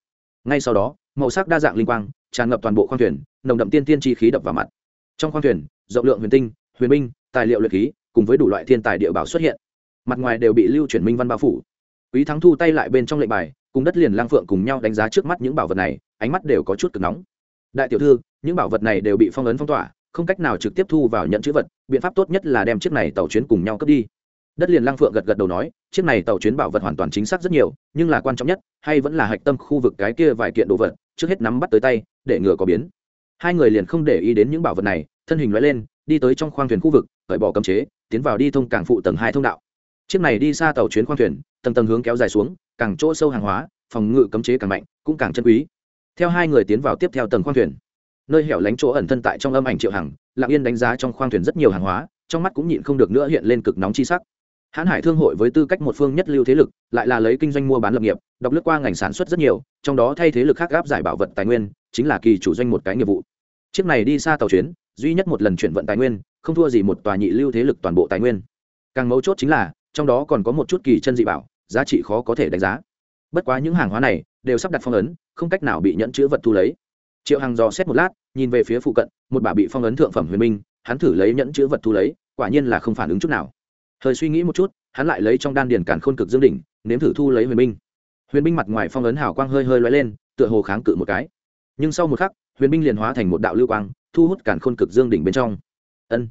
Ngay sau đó, màu sắc đa dạng linh quang tràn ngập toàn bộ khoang thuyền, nồng đậm tiên tiên chi khí đập vào mặt. Trong khoang thuyền, rộng lượng huyền tinh, huyền binh, tài liệu luyện khí cùng với đủ loại thiên tài địa bảo xuất hiện. Mặt ngoài đều bị lưu chuyển minh văn bao phủ. Quý thắng thu tay lại bên trong lệnh bài, cùng đất liền lang phượng cùng nhau đánh giá trước mắt những bảo vật này, ánh mắt đều có chút cực nóng. Đại tiểu thư, những bảo vật này đều bị phong ấn phong tỏa, không cách nào trực tiếp thu vào nhận chữ vật, biện pháp tốt nhất là đem chiếc này tàu chuyến cùng nhau cướp đi đất liền lang phượng gật gật đầu nói, chiếc này tàu chuyến bảo vật hoàn toàn chính xác rất nhiều, nhưng là quan trọng nhất, hay vẫn là hạch tâm khu vực cái kia vài kiện đồ vật, trước hết nắm bắt tới tay, để ngừa có biến. Hai người liền không để ý đến những bảo vật này, thân hình loại lên, đi tới trong khoang thuyền khu vực, cởi bỏ cấm chế, tiến vào đi thông cảng phụ tầng hai thông đạo. Chiếc này đi xa tàu chuyến khoang thuyền, tầng tầng hướng kéo dài xuống, càng chỗ sâu hàng hóa, phòng ngự cấm chế càng mạnh, cũng càng chân quý. Theo hai người tiến vào tiếp theo tầng khoang thuyền, nơi hẻo lánh chỗ ẩn thân tại trong âm ảnh triệu hằng, lặng yên đánh giá trong khoang thuyền rất nhiều hàng hóa, trong mắt cũng nhịn không được nữa hiện lên cực nóng chi sắc hãn hải thương hội với tư cách một phương nhất lưu thế lực, lại là lấy kinh doanh mua bán lập nghiệp, đọc lướt qua ngành sản xuất rất nhiều, trong đó thay thế lực khác gáp giải bảo vật tài nguyên, chính là kỳ chủ doanh một cái nghiệp vụ. Chiếc này đi xa tàu chuyến, duy nhất một lần chuyển vận tài nguyên, không thua gì một tòa nhị lưu thế lực toàn bộ tài nguyên. Càng mấu chốt chính là, trong đó còn có một chút kỳ chân dị bảo, giá trị khó có thể đánh giá. Bất quá những hàng hóa này, đều sắp đặt phong ấn, không cách nào bị nhẫn chữ vật thu lấy. Triệu hàng dò xét một lát, nhìn về phía phụ cận, một bà bị phong ấn thượng phẩm huyền minh, hắn thử lấy nhẫn chữ vật thu lấy, quả nhiên là không phản ứng chút nào hơi suy nghĩ một chút, hắn lại lấy trong đan điền càn khôn cực dương đỉnh, nếm thử thu lấy huyền binh. Huyền binh mặt ngoài phong ấn hào quang hơi hơi lóe lên, tựa hồ kháng cự một cái. Nhưng sau một khắc, huyền binh liền hóa thành một đạo lưu quang, thu hút càn khôn cực dương đỉnh bên trong. Ân.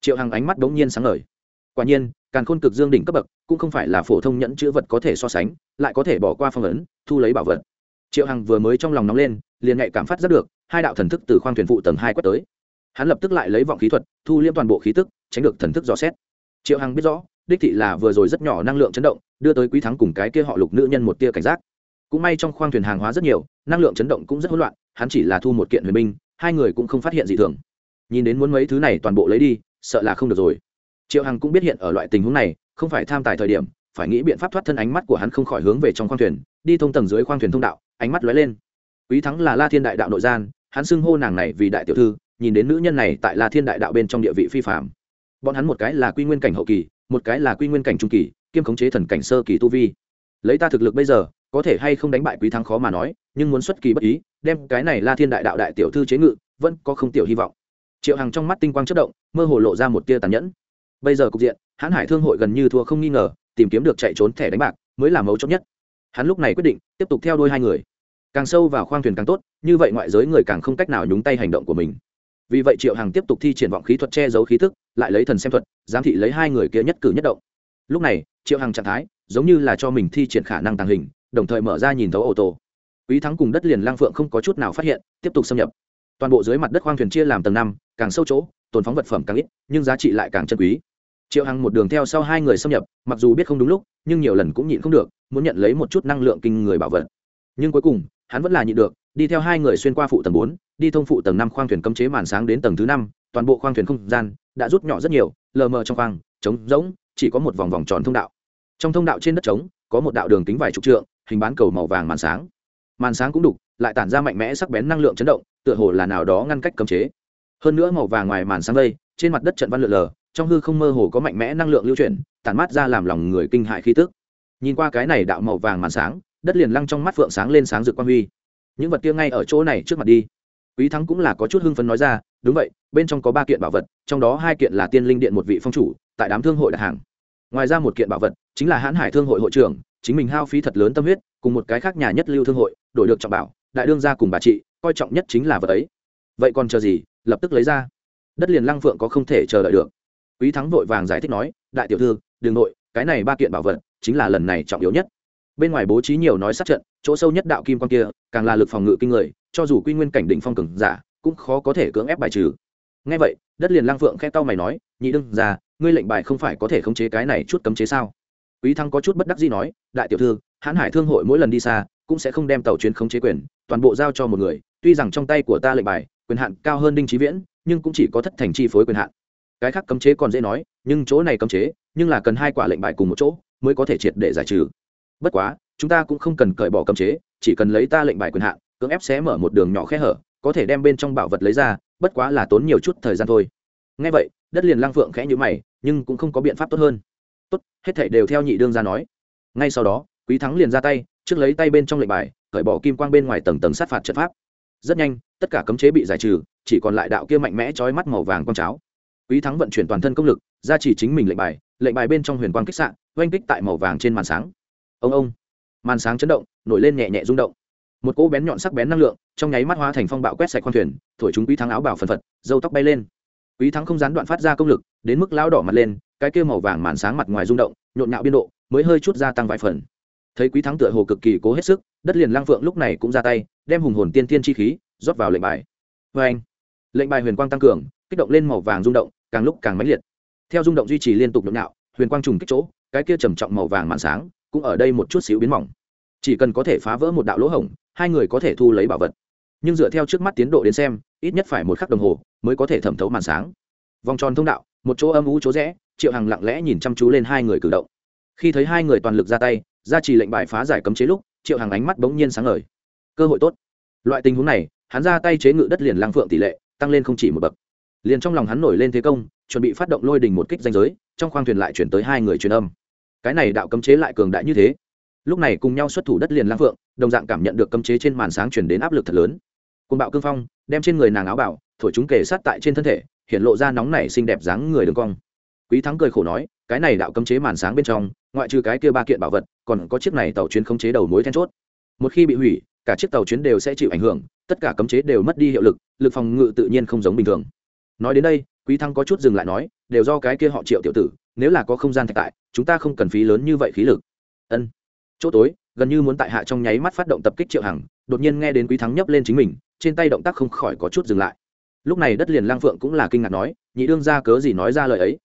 Triệu hằng ánh mắt đ ố n g nhiên sáng ngời. Quả nhiên, càn khôn cực dương đỉnh cấp bậc cũng không phải là phổ thông nhẫn chữ vật có thể so sánh, lại có thể bỏ qua phong ấn, thu lấy bảo vật. Triệu hằng vừa mới trong lòng nóng lên, liền nhạy cảm phát giác được, hai đạo thần thức từ khoang thuyền phụ tầng hai quét tới. Hắn lập tức lại lấy vọng khí thuật, thu liễm toàn bộ khí tức, tránh được thần thức dò xét triệu hằng biết rõ, đích thị là vừa rồi rất nhỏ năng lượng chấn động, đưa tới quý thắng cùng cái kia họ lục nữ nhân một tia cảnh giác. Cũng may trong khoang thuyền hàng hóa rất nhiều, năng lượng chấn động cũng rất hỗn loạn, hắn chỉ là thu một kiện huyền binh, hai người cũng không phát hiện gì thường. Nhìn đến muốn mấy thứ này toàn bộ lấy đi, sợ là không được rồi. Triệu hằng cũng biết hiện ở loại tình huống này, không phải tham tài thời điểm, phải nghĩ biện pháp thoát thân ánh mắt của hắn không khỏi hướng về trong khoang thuyền, đi thông tầng dưới khoang thuyền thông đạo, ánh mắt lóe lên. Quý thắng là la thiên đại đạo nội gian, hắn xưng hô nàng này vì đại tiểu thư, nhìn đến nữ nhân này tại la thiên đại đạo bên trong địa vị phi phạm bọn hắn một cái là quy nguyên cảnh hậu kỳ, một cái là quy nguyên cảnh trung kỳ, kiêm khống chế thần cảnh sơ kỳ tu vi. Lấy ta thực lực bây giờ, có thể hay không đánh bại quý thắng khó mà nói, nhưng muốn xuất kỳ bất ý, đem cái này la thiên đại đạo đại tiểu thư chế ngự, vẫn có không tiểu hy vọng. Triệu hằng trong mắt tinh quang chất động, mơ hồ lộ ra một tia tàn nhẫn. Bây giờ cục diện, hãn hải thương hội gần như thua không nghi ngờ, tìm kiếm được chạy trốn thẻ đánh bạc mới là mấu chốt nhất. Hắn lúc này quyết định, tiếp tục theo đôi hai người. Càng sâu vào khoang thuyền càng tốt, như vậy ngoại giới người càng không cách nào nhúng tay hành động của mình. Vì vậy triệu hằng tiếp tục thi triển vọng khí thuật che giấu khí thức lại lấy thần xem thuật, giám thị lấy hai người kia nhất cử nhất động. Lúc này, triệu hằng trạng thái giống như là cho mình thi triển khả năng tàng hình, đồng thời mở ra nhìn thấu ô tô. Quý thắng cùng đất liền lang phượng không có chút nào phát hiện, tiếp tục xâm nhập. Toàn bộ dưới mặt đất khoang thuyền chia làm tầng năm, càng sâu chỗ, tồn phóng vật phẩm càng ít, nhưng giá trị lại càng chân quý. Triệu hằng một đường theo sau hai người xâm nhập, mặc dù biết không đúng lúc, nhưng nhiều lần cũng nhịn không được, muốn nhận lấy một chút năng lượng kinh người bảo vật. Nhưng cuối cùng, hắn vẫn là nhịn được, đi theo hai người xuyên qua phụ tầng bốn, đi thông phụ tầng năm khoang thuyền cấm chế màn sáng đến tầng thứ năm toàn bộ khoang thuyền không gian đã rút nhỏ rất nhiều, lờ mờ trong khoang, trống rỗng, chỉ có một vòng vòng tròn thông đạo. Trong thông đạo trên đất trống, có một đạo đường kính vài chục trượng, hình bán cầu màu vàng màn sáng. Màn sáng cũng đục, lại tản ra mạnh mẽ sắc bén năng lượng chấn động, tựa hồ là nào đó ngăn cách cấm chế. Hơn nữa màu vàng ngoài màn sáng đây, trên mặt đất trận văn lượn lờ, trong hư không mơ hồ có mạnh mẽ năng lượng lưu chuyển, tản mát ra làm lòng người kinh hại khí tức. Nhìn qua cái này đạo màu vàng màn sáng, đất liền lăng trong mắt phượng sáng lên sáng rực quang huy. Những vật kia ngay ở chỗ này trước mặt đi quý thắng cũng là có chút hưng phấn nói ra, đúng vậy, bên trong có ba kiện bảo vật, trong đó hai kiện là tiên linh điện một vị phong chủ, tại đám thương hội đặt hàng. Ngoài ra một kiện bảo vật, chính là hãn hải thương hội hội trưởng, chính mình hao phí thật lớn tâm huyết, cùng một cái khác nhà nhất lưu thương hội, đổi được trọng bảo, đại đương gia cùng bà chị, coi trọng nhất chính là vật ấy. Vậy còn chờ gì? Lập tức lấy ra. Đất liền lăng phượng có không thể chờ đợi được. Quý thắng vội vàng giải thích nói, đại tiểu thư đường nội, cái này ba kiện bảo vật, chính là lần này trọng yếu nhất bên ngoài bố trí nhiều nói sát trận, chỗ sâu nhất đạo kim quan kia, càng là lực phòng ngự kinh người, cho dù quy nguyên cảnh đỉnh phong cường giả, cũng khó có thể cưỡng ép bài trừ. Ngay vậy, đất liền lang phượng khe tao mày nói, nhị đương già ngươi lệnh bài không phải có thể khống chế cái này chút cấm chế sao? Quý thăng có chút bất đắc gì nói, đại tiểu thư, hãn hải thương hội mỗi lần đi xa, cũng sẽ không đem tàu chuyến khống chế quyền, toàn bộ giao cho một người, tuy rằng trong tay của ta lệnh bài, quyền hạn cao hơn đinh trí viễn, nhưng cũng chỉ có thất thành chi phối quyền hạn. Cái khác cấm chế còn dễ nói, nhưng chỗ này cấm chế, nhưng là cần hai quả lệnh bài cùng một chỗ, mới có thể triệt để giải trừ bất quá, chúng ta cũng không cần cởi bỏ cấm chế, chỉ cần lấy ta lệnh bài quyền hạn, cưỡng ép xé mở một đường nhỏ khe hở, có thể đem bên trong bảo vật lấy ra, bất quá là tốn nhiều chút thời gian thôi. Ngay vậy, đất liền lang phượng khẽ nhữ mày, nhưng cũng không có biện pháp tốt hơn. Tốt, hết thảy đều theo nhị đương ra nói. Ngay sau đó, quý thắng liền ra tay, trước lấy tay bên trong lệnh bài, cởi bỏ kim quang bên ngoài tầng tầng sát phạt trận pháp. Rất nhanh, tất cả cấm chế bị giải trừ, chỉ còn lại đạo kia mạnh mẽ trói mắt màu vàng con cháo. Quý thắng vận chuyển toàn thân công lực, ra chỉ chính mình lệnh bài lệnh bài bên trong huyền quang kích sạn oanh kích tại màu vàng trên màn sáng ông ông. Màn sáng chấn động, nổi lên nhẹ nhẹ rung động. Một cỗ bén nhọn sắc bén năng lượng, trong nháy mắt hóa thành phong bạo quét sạch khoang thuyền, thổi chúng quý thắng áo bảo phần phật, dâu tóc bay lên. Quý thắng không gián đoạn phát ra công lực, đến mức lao đỏ mặt lên, cái kia màu vàng màn sáng mặt ngoài rung động, nhộn nhạo biên độ, mới hơi chút gia tăng vài phần. Thấy quý thắng tựa hồ cực kỳ cố hết sức, đất liền lang phượng lúc này cũng ra tay, đem hùng hồn tiên tiên chi khí, rót vào lệnh bài. Vê anh, lệnh bài huyền quang tăng cường, kích động lên màu vàng rung động, càng lúc càng mãnh liệt. Theo rung động duy trì liên tục nhộn nhạo, huyền quang trùng kích chỗ, cái kia trầm trọng màu vàng màn sáng cũng ở đây một chút xíu biến mỏng. Chỉ cần có thể phá vỡ một đạo lỗ hổng, hai người có thể thu lấy bảo vật. Nhưng dựa theo trước mắt tiến độ đến xem, ít nhất phải một khắc đồng hồ mới có thể thẩm thấu màn sáng. Vòng tròn thông đạo, một chỗ âm ú chỗ rẽ, triệu hằng lặng lẽ nhìn chăm chú lên hai người cử động. Khi thấy hai người toàn lực ra tay, ra chỉ lệnh bài phá giải cấm chế lúc, triệu hằng ánh mắt bỗng nhiên sáng ngời. Cơ hội tốt. Loại tình huống này, hắn ra tay chế ngự đất liền lang phượng tỷ lệ, tăng lên không chỉ một bậc. Liền trong lòng hắn nổi lên thế công, chuẩn bị phát động lôi đình một kích danh giới, trong khoang thuyền lại chuyển tới hai người truyền âm cái này đạo cấm chế lại cường đại như thế. Lúc này cùng nhau xuất thủ đất liền lang phượng, đồng dạng cảm nhận được cấm chế trên màn sáng chuyển đến áp lực thật lớn. Côn bạo cương phong, đem trên người nàng áo bảo, thổi chúng kề sát tại trên thân thể, hiện lộ ra nóng nảy xinh đẹp dáng người đường cong. Quý thắng cười khổ nói, cái này đạo cấm chế màn sáng bên trong, ngoại trừ cái kia ba kiện bảo vật, còn có chiếc này tàu chuyến khống chế đầu mối then chốt. Một khi bị hủy, cả chiếc tàu chuyến đều sẽ chịu ảnh hưởng, tất cả cấm chế đều mất đi hiệu lực lực phòng ngự tự nhiên không giống bình thường. Nói đến đây, quý thắng có chút dừng lại nói, đều do cái kia họ triệu tiểu tử nếu là có không gian thạch tại, chúng ta không cần phí lớn như vậy khí lực. Ân. Chỗ tối, gần như muốn tại hạ trong nháy mắt phát động tập kích triệu hằng, đột nhiên nghe đến quý thắng nhấp lên chính mình, trên tay động tác không khỏi có chút dừng lại. Lúc này đất liền lang phượng cũng là kinh ngạc nói, nhị đương ra cớ gì nói ra lời ấy?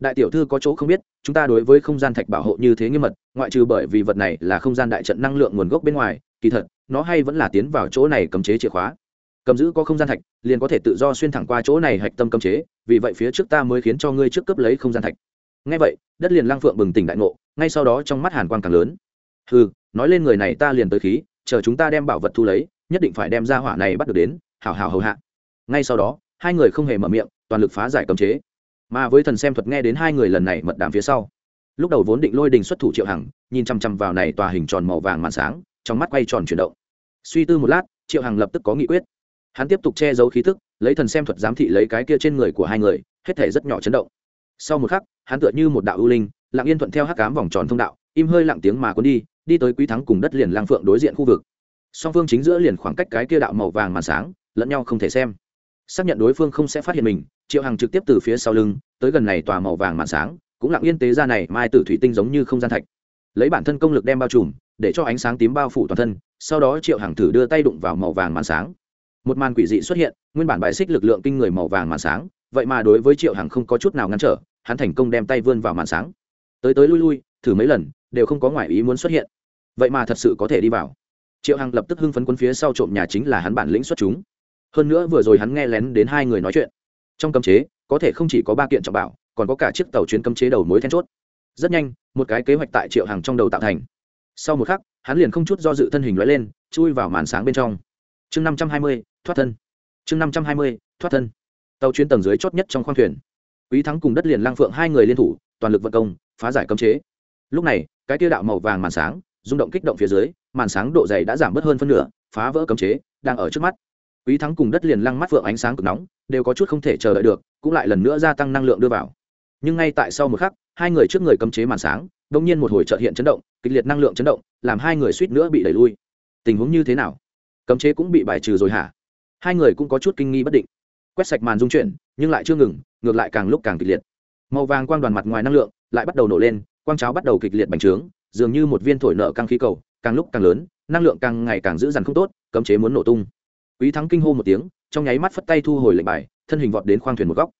Đại tiểu thư có chỗ không biết, chúng ta đối với không gian thạch bảo hộ như thế nghiêm mật, ngoại trừ bởi vì vật này là không gian đại trận năng lượng nguồn gốc bên ngoài, kỳ thật, nó hay vẫn là tiến vào chỗ này cấm chế chìa khóa. Cầm giữ có không gian thạch, liền có thể tự do xuyên thẳng qua chỗ này hạch tâm cấm chế, vì vậy phía trước ta mới khiến cho ngươi trước cấp lấy không gian thạch ngay vậy, đất liền lang phượng bừng tỉnh đại ngộ, ngay sau đó trong mắt hàn quang càng lớn. Ừ nói lên người này ta liền tới khí, chờ chúng ta đem bảo vật thu lấy, nhất định phải đem ra hỏa này bắt được đến, hảo hảo hầu hạ. Ngay sau đó, hai người không hề mở miệng, toàn lực phá giải cấm chế. Mà với thần xem thuật nghe đến hai người lần này mật đàm phía sau, lúc đầu vốn định lôi đình xuất thủ triệu hằng, nhìn chằm chằm vào này tòa hình tròn màu vàng màn sáng, trong mắt quay tròn chuyển động. Suy tư một lát, triệu hằng lập tức có nghị quyết. Hắn tiếp tục che giấu khí thức, lấy thần xem thuật giám thị lấy cái kia trên người của hai người, hết thể rất nhỏ chấn động. Sau một khắc hắn tựa như một đạo ưu linh, lặng yên thuận theo hắc cám vòng tròn thông đạo, im hơi lặng tiếng mà cuốn đi đi tới quý thắng cùng đất liền lang phượng đối diện khu vực. Song phương chính giữa liền khoảng cách cái kia đạo màu vàng màn sáng, lẫn nhau không thể xem. Xác nhận đối phương không sẽ phát hiện mình, triệu hằng trực tiếp từ phía sau lưng, tới gần này tòa màu vàng màn sáng, cũng lặng yên tế ra này mai tử thủy tinh giống như không gian thạch. Lấy bản thân công lực đem bao trùm, để cho ánh sáng tím bao phủ toàn thân, sau đó triệu hằng thử đưa tay đụng vào màu vàng màn sáng. Một màn quỷ dị xuất hiện, nguyên bản bài xích lực lượng kinh người màu vàng màn sáng, vậy mà đối với triệu hằng không có chút nào ngăn trở hắn thành công đem tay vươn vào màn sáng. Tới tới lui lui, thử mấy lần, đều không có ngoại ý muốn xuất hiện. Vậy mà thật sự có thể đi vào. Triệu hằng lập tức hưng phấn quân phía sau trộm nhà chính là hắn bản lĩnh xuất chúng. Hơn nữa vừa rồi hắn nghe lén đến hai người nói chuyện. Trong cấm chế, có thể không chỉ có ba kiện trọng bảo, còn có cả chiếc tàu chuyến cấm chế đầu mối then chốt. Rất nhanh, một cái kế hoạch tại triệu Hằng trong đầu tạo thành. Sau một khắc, hắn liền không chút do dự thân hình loại lên, chui vào màn sáng bên trong. Chương năm trăm hai mươi, thoát thân. Chương năm trăm hai mươi, thoát thân. Tàu chuyến tầng dưới chót nhất trong khoang thuyền quý thắng cùng đất liền lang phượng hai người liên thủ, toàn lực vận công, phá giải cấm chế. Lúc này, cái tiêu đạo màu vàng màn sáng, rung động kích động phía dưới, màn sáng độ dày đã giảm bớt hơn phân nửa, phá vỡ cấm chế, đang ở trước mắt. Quý thắng cùng đất liền lăng mắt phượng ánh sáng cực nóng, đều có chút không thể chờ đợi được, cũng lại lần nữa gia tăng năng lượng đưa vào. Nhưng ngay tại sau một khắc, hai người trước người cấm chế màn sáng đ ỗ n g nhiên một hồi trợ hiện chấn động, kịch liệt năng lượng chấn động, làm hai người suýt nữa bị đẩy lui. Tình huống như thế nào? Cấm chế cũng bị bài trừ rồi hả? Hai người cũng có chút kinh nghi bất định. Quét sạch màn dung chuyển, nhưng lại chưa ngừng ngược lại càng lúc càng kịch liệt. Màu vàng quang đoàn mặt ngoài năng lượng lại bắt đầu nổ lên, quang cháo bắt đầu kịch liệt bành trướng, dường như một viên thổi nợ căng khí cầu, càng lúc càng lớn, năng lượng càng ngày càng giữ dằn không tốt, cấm chế muốn nổ tung. Quý thắng kinh hô một tiếng, trong nháy mắt phất tay thu hồi lệnh bài, thân hình vọt đến khoang thuyền một góc.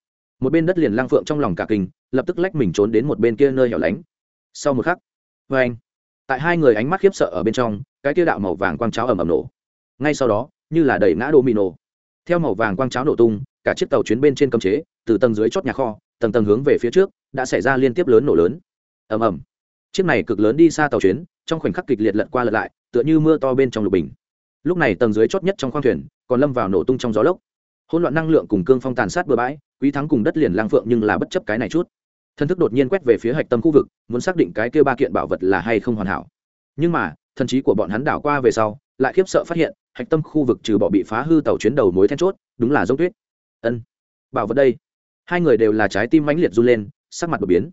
Một bên đất liền lang phượng trong lòng cả kinh, lập tức lách mình trốn đến một bên kia nơi hẻo lánh. Sau một khắc vê anh. Tại hai người ánh mắt khiếp sợ ở bên trong, cái kia đạo màu vàng quang cháo ầm ầm nổ. Ngay sau đó, như là đẩy ngã đồ mì nổ theo màu vàng quang cháo nổ tung cả chiếc tàu chuyến bên trên cấm chế, từ tầng dưới chót nhà kho, tầng tầng hướng về phía trước, đã xảy ra liên tiếp lớn nổ lớn. Ầm ầm. Chiếc này cực lớn đi xa tàu chuyến, trong khoảnh khắc kịch liệt lật qua lật lại, tựa như mưa to bên trong lục bình. Lúc này tầng dưới chót nhất trong khoang thuyền, còn lâm vào nổ tung trong gió lốc. Hỗn loạn năng lượng cùng cương phong tàn sát bừa bãi, quý thắng cùng đất liền lang phượng nhưng là bất chấp cái này chút. Thân thức đột nhiên quét về phía hạch tâm khu vực, muốn xác định cái kêu ba kiện bảo vật là hay không hoàn hảo. Nhưng mà, thần trí của bọn hắn đảo qua về sau, lại khiếp sợ phát hiện, hạch tâm khu vực trừ bỏ bị phá hư tàu chuyến đầu mối then chốt, đúng là giống tuyết ân bảo vật đây hai người đều là trái tim mãnh liệt run lên sắc mặt đột biến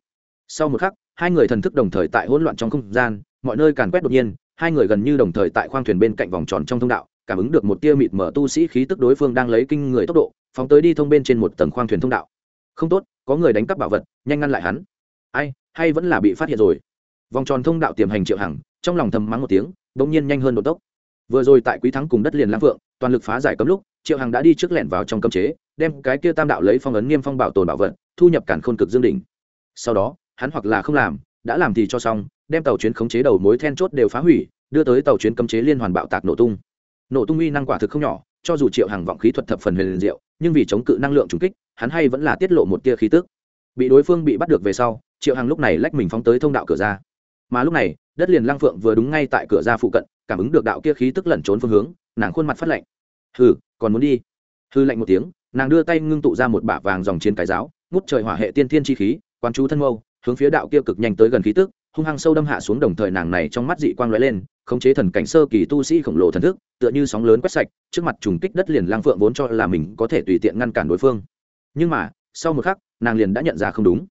sau một khắc hai người thần thức đồng thời tại hỗn loạn trong không gian mọi nơi càn quét đột nhiên hai người gần như đồng thời tại khoang thuyền bên cạnh vòng tròn trong thông đạo cảm ứng được một tia mịt mở tu sĩ khí tức đối phương đang lấy kinh người tốc độ phóng tới đi thông bên trên một tầng khoang thuyền thông đạo không tốt có người đánh cắp bảo vật nhanh ngăn lại hắn ai hay vẫn là bị phát hiện rồi vòng tròn thông đạo tiềm hành triệu hằng trong lòng thầm mắng một tiếng đ ỗ n g nhiên nhanh hơn độ tốc vừa rồi tại quý thắng cùng đất liền lãng phượng, toàn lực phá giải cấm lúc, triệu hằng đã đi trước lẻn vào trong cấm chế, đem cái kia tam đạo lấy phong ấn niêm phong bảo tồn bảo vật, thu nhập cản khôn cực dương đỉnh. Sau đó, hắn hoặc là không làm, đã làm thì cho xong, đem tàu chuyến khống chế đầu mối then chốt đều phá hủy, đưa tới tàu chuyến cấm chế liên hoàn bạo tạc nổ tung. Nổ tung uy năng quả thực không nhỏ, cho dù triệu hàng vọng khí thuật thập phần huyền diệu, nhưng vì chống cự năng lượng trùng kích, hắn hay vẫn là tiết lộ một tia khí tức. Bị đối phương bị bắt được về sau, triệu hàng lúc này lách mình phóng tới thông đạo cửa ra mà lúc này, đất liền lang phượng vừa đúng ngay tại cửa ra phụ cận, cảm ứng được đạo kia khí tức lẩn trốn phương hướng, nàng khuôn mặt phát lạnh. Hừ, còn muốn đi? Hư lạnh một tiếng, nàng đưa tay ngưng tụ ra một bả vàng dòng chiến cái giáo, ngút trời hỏa hệ tiên thiên chi khí quan chú thân mâu, hướng phía đạo kia cực nhanh tới gần khí tức, hung hăng sâu đâm hạ xuống đồng thời nàng này trong mắt dị quang lóe lên, khống chế thần cảnh sơ kỳ tu sĩ khổng lồ thần thức, tựa như sóng lớn quét sạch, trước mặt trùng kích đất liền lang phượng vốn cho là mình có thể tùy tiện ngăn cản đối phương. Nhưng mà, sau một khắc, nàng liền đã nhận ra không đúng.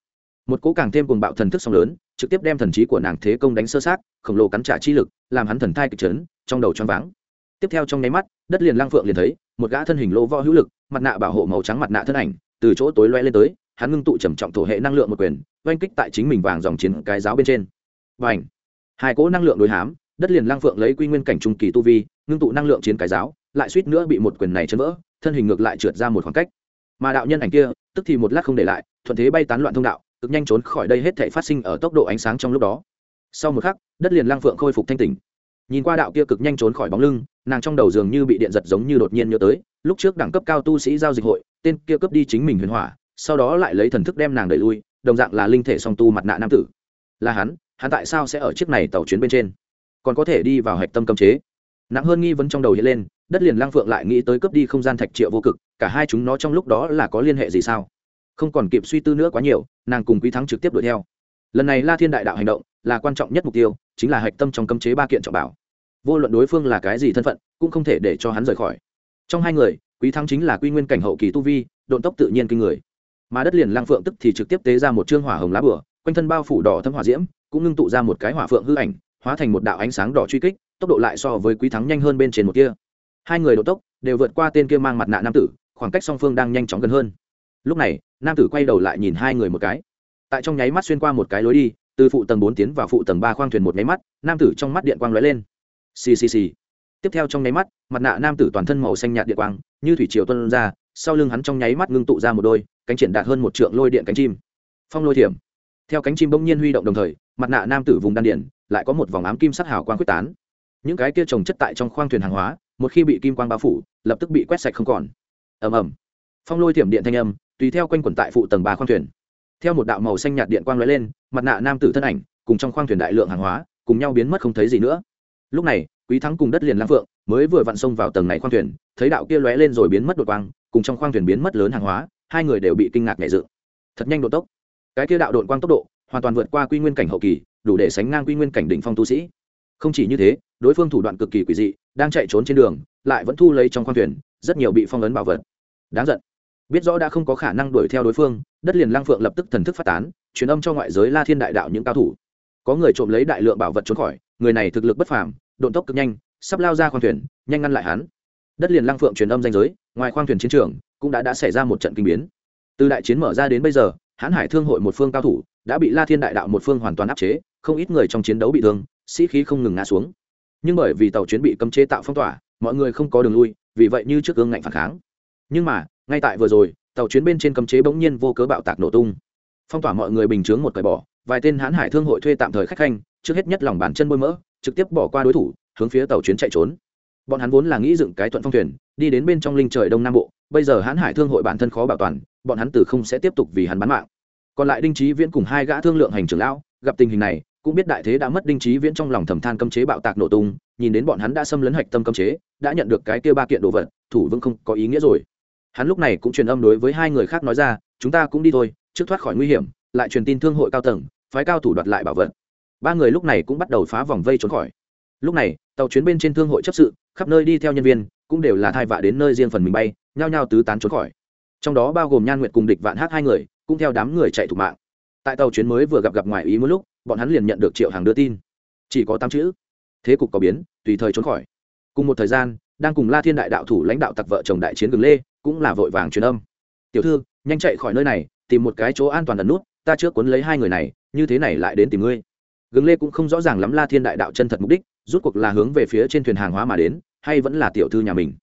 Một cỗ càng thêm cuồng bạo thần thức sóng lớn trực tiếp đem thần trí của nàng thế công đánh sơ sát khổng lồ cắn trả chi lực làm hắn thần thai kịch trấn, trong đầu choáng váng. Tiếp theo trong nháy mắt đất liền lang phượng liền thấy một gã thân hình lỗ võ hữu lực mặt nạ bảo hộ màu trắng mặt nạ thân ảnh từ chỗ tối loe lên tới hắn ngưng tụ trầm trọng thổ hệ năng lượng một quyền oanh kích tại chính mình vàng dòng chiến cái giáo bên trên. Và ảnh hai cỗ năng lượng đối hám đất liền lang phượng lấy quy nguyên cảnh trung kỳ tu vi ngưng tụ năng lượng chiến cái giáo lại suýt nữa bị một quyền này chấn vỡ thân hình ngược lại trượt ra một khoảng cách. Mà đạo nhân ảnh kia tức thì một lát không để lại thuận thế bay tán loạn thông đạo cực nhanh trốn khỏi đây hết thể phát sinh ở tốc độ ánh sáng trong lúc đó. Sau một khắc, đất liền lang phượng khôi phục thanh tỉnh. Nhìn qua đạo kia cực nhanh trốn khỏi bóng lưng, nàng trong đầu dường như bị điện giật giống như đột nhiên nhớ tới, lúc trước đẳng cấp cao tu sĩ giao dịch hội, tên kia cướp đi chính mình huyền hỏa, sau đó lại lấy thần thức đem nàng đẩy lui, đồng dạng là linh thể song tu mặt nạ nam tử. Là hắn hắn tại sao sẽ ở chiếc này tàu chuyến bên trên? Còn có thể đi vào hạch tâm cấm chế. Nặng hơn nghi vấn trong đầu hiện lên, đất liền lang phượng lại nghĩ tới cướp đi không gian thạch triệu vô cực, cả hai chúng nó trong lúc đó là có liên hệ gì sao? Không còn kịp suy tư nữa quá nhiều, nàng cùng quý thắng trực tiếp đuổi theo. Lần này la thiên đại đạo hành động là quan trọng nhất mục tiêu, chính là hạch tâm trong cấm chế ba kiện trọng bảo. Vô luận đối phương là cái gì thân phận, cũng không thể để cho hắn rời khỏi. Trong hai người, quý thắng chính là quy nguyên cảnh hậu kỳ tu vi, độn tốc tự nhiên kinh người. Mà đất liền lang phượng tức thì trực tiếp tế ra một chương hỏa hồng lá bửa quanh thân bao phủ đỏ thâm hỏa diễm, cũng ngưng tụ ra một cái hỏa phượng hư ảnh, hóa thành một đạo ánh sáng đỏ truy kích, tốc độ lại so với quý thắng nhanh hơn bên trên một kia hai người độ tốc đều vượt qua tên kia mang mặt nạ nam tử, khoảng cách song phương đang nhanh chóng gần hơn lúc này, nam tử quay đầu lại nhìn hai người một cái. Tại trong nháy mắt xuyên qua một cái lối đi, từ phụ tầng bốn tiến vào phụ tầng ba khoang thuyền một nháy mắt, nam tử trong mắt điện quang lóe lên. Xì xì xì. Tiếp theo trong nháy mắt, mặt nạ nam tử toàn thân màu xanh nhạt điện quang, như thủy triều tuân ra, sau lưng hắn trong nháy mắt ngưng tụ ra một đôi, cánh triển đạt hơn một trượng lôi điện cánh chim. Phong lôi thiểm. Theo cánh chim bỗng nhiên huy động đồng thời, mặt nạ nam tử vùng đan điện lại có một vòng ám kim sắc hào quang quyết tán. Những cái kia trồng chất tại trong khoang thuyền hàng hóa, một khi bị kim quang bao phủ, lập tức bị quét sạch không còn. Ầm ầm. Phong lôi thiểm điện thanh âm tùy theo quanh quẩn tại phụ tầng ba khoang thuyền. Theo một đạo màu xanh nhạt điện quang lóe lên, mặt nạ nam tử thân ảnh, cùng trong khoang thuyền đại lượng hàng hóa, cùng nhau biến mất không thấy gì nữa. Lúc này, quý thắng cùng đất liền lang phượng, mới vừa vặn xông vào tầng này khoang thuyền, thấy đạo kia lóe lên rồi biến mất đột quang, cùng trong khoang thuyền biến mất lớn hàng hóa, hai người đều bị kinh ngạc nhẹ dự. Thật nhanh độ tốc. Cái kia đạo đột quang tốc độ, hoàn toàn vượt qua quy nguyên cảnh hậu kỳ, đủ để sánh ngang quy nguyên cảnh đỉnh phong tu sĩ. Không chỉ như thế, đối phương thủ đoạn cực kỳ quỷ dị, đang chạy trốn trên đường, lại vẫn thu lấy trong khoang thuyền, rất nhiều bị phong ấn bảo vật. Đáng giận biết rõ đã không có khả năng đuổi theo đối phương, đất liền lang phượng lập tức thần thức phát tán, truyền âm cho ngoại giới la thiên đại đạo những cao thủ. Có người trộm lấy đại lượng bảo vật trốn khỏi, người này thực lực bất phàm, độn tốc cực nhanh, sắp lao ra khoang thuyền, nhanh ngăn lại hắn. Đất liền lang phượng truyền âm danh giới, ngoài khoang thuyền chiến trường cũng đã đã xảy ra một trận kinh biến. Từ đại chiến mở ra đến bây giờ, hãn hải thương hội một phương cao thủ đã bị la thiên đại đạo một phương hoàn toàn áp chế, không ít người trong chiến đấu bị thương, sĩ khí không ngừng ngã xuống. Nhưng bởi vì tàu chuyến bị cấm chế tạo phong tỏa, mọi người không có đường lui, vì vậy như trước gương ngạnh phản kháng. Nhưng mà ngay tại vừa rồi, tàu chuyến bên trên cấm chế bỗng nhiên vô cớ bạo tạc nổ tung. Phong tỏa mọi người bình chướng một cởi bỏ, vài tên hãn hải thương hội thuê tạm thời khách khanh, trước hết nhất lòng bàn chân bôi mỡ, trực tiếp bỏ qua đối thủ, hướng phía tàu chuyến chạy trốn. Bọn hắn vốn là nghĩ dựng cái thuận phong thuyền, đi đến bên trong linh trời đông nam bộ, bây giờ hãn hải thương hội bản thân khó bảo toàn, bọn hắn từ không sẽ tiếp tục vì hắn bán mạng. Còn lại đinh trí viễn cùng hai gã thương lượng hành trưởng lão, gặp tình hình này, cũng biết đại thế đã mất đinh trí viễn trong lòng thầm than cấm chế bạo tạc nổ tung, nhìn đến bọn hắn đã xâm lấn hạch tâm cấm chế, đã nhận được cái kia ba kiện đồ vật, thủ vững không có ý nghĩa rồi hắn lúc này cũng truyền âm đối với hai người khác nói ra, chúng ta cũng đi thôi, trước thoát khỏi nguy hiểm, lại truyền tin thương hội cao tầng, phái cao thủ đoạt lại bảo vật. Ba người lúc này cũng bắt đầu phá vòng vây trốn khỏi. Lúc này, tàu chuyến bên trên thương hội chấp sự, khắp nơi đi theo nhân viên, cũng đều là thai vạ đến nơi riêng phần mình bay, nhao nhao tứ tán trốn khỏi. Trong đó bao gồm nhan nguyện cùng địch vạn hát hai người, cũng theo đám người chạy thủ mạng. Tại tàu chuyến mới vừa gặp gặp ngoài ý một lúc, bọn hắn liền nhận được triệu hàng đưa tin. Chỉ có tám chữ. Thế cục có biến, tùy thời trốn khỏi. Cùng một thời gian, đang cùng la thiên đại đạo thủ lãnh đạo tặc vợ chồng đại chiến gừng lê cũng là vội vàng truyền âm. Tiểu thư, nhanh chạy khỏi nơi này, tìm một cái chỗ an toàn ẩn nút, ta trước cuốn lấy hai người này, như thế này lại đến tìm ngươi. Gừng lê cũng không rõ ràng lắm la thiên đại đạo chân thật mục đích, rút cuộc là hướng về phía trên thuyền hàng hóa mà đến, hay vẫn là tiểu thư nhà mình.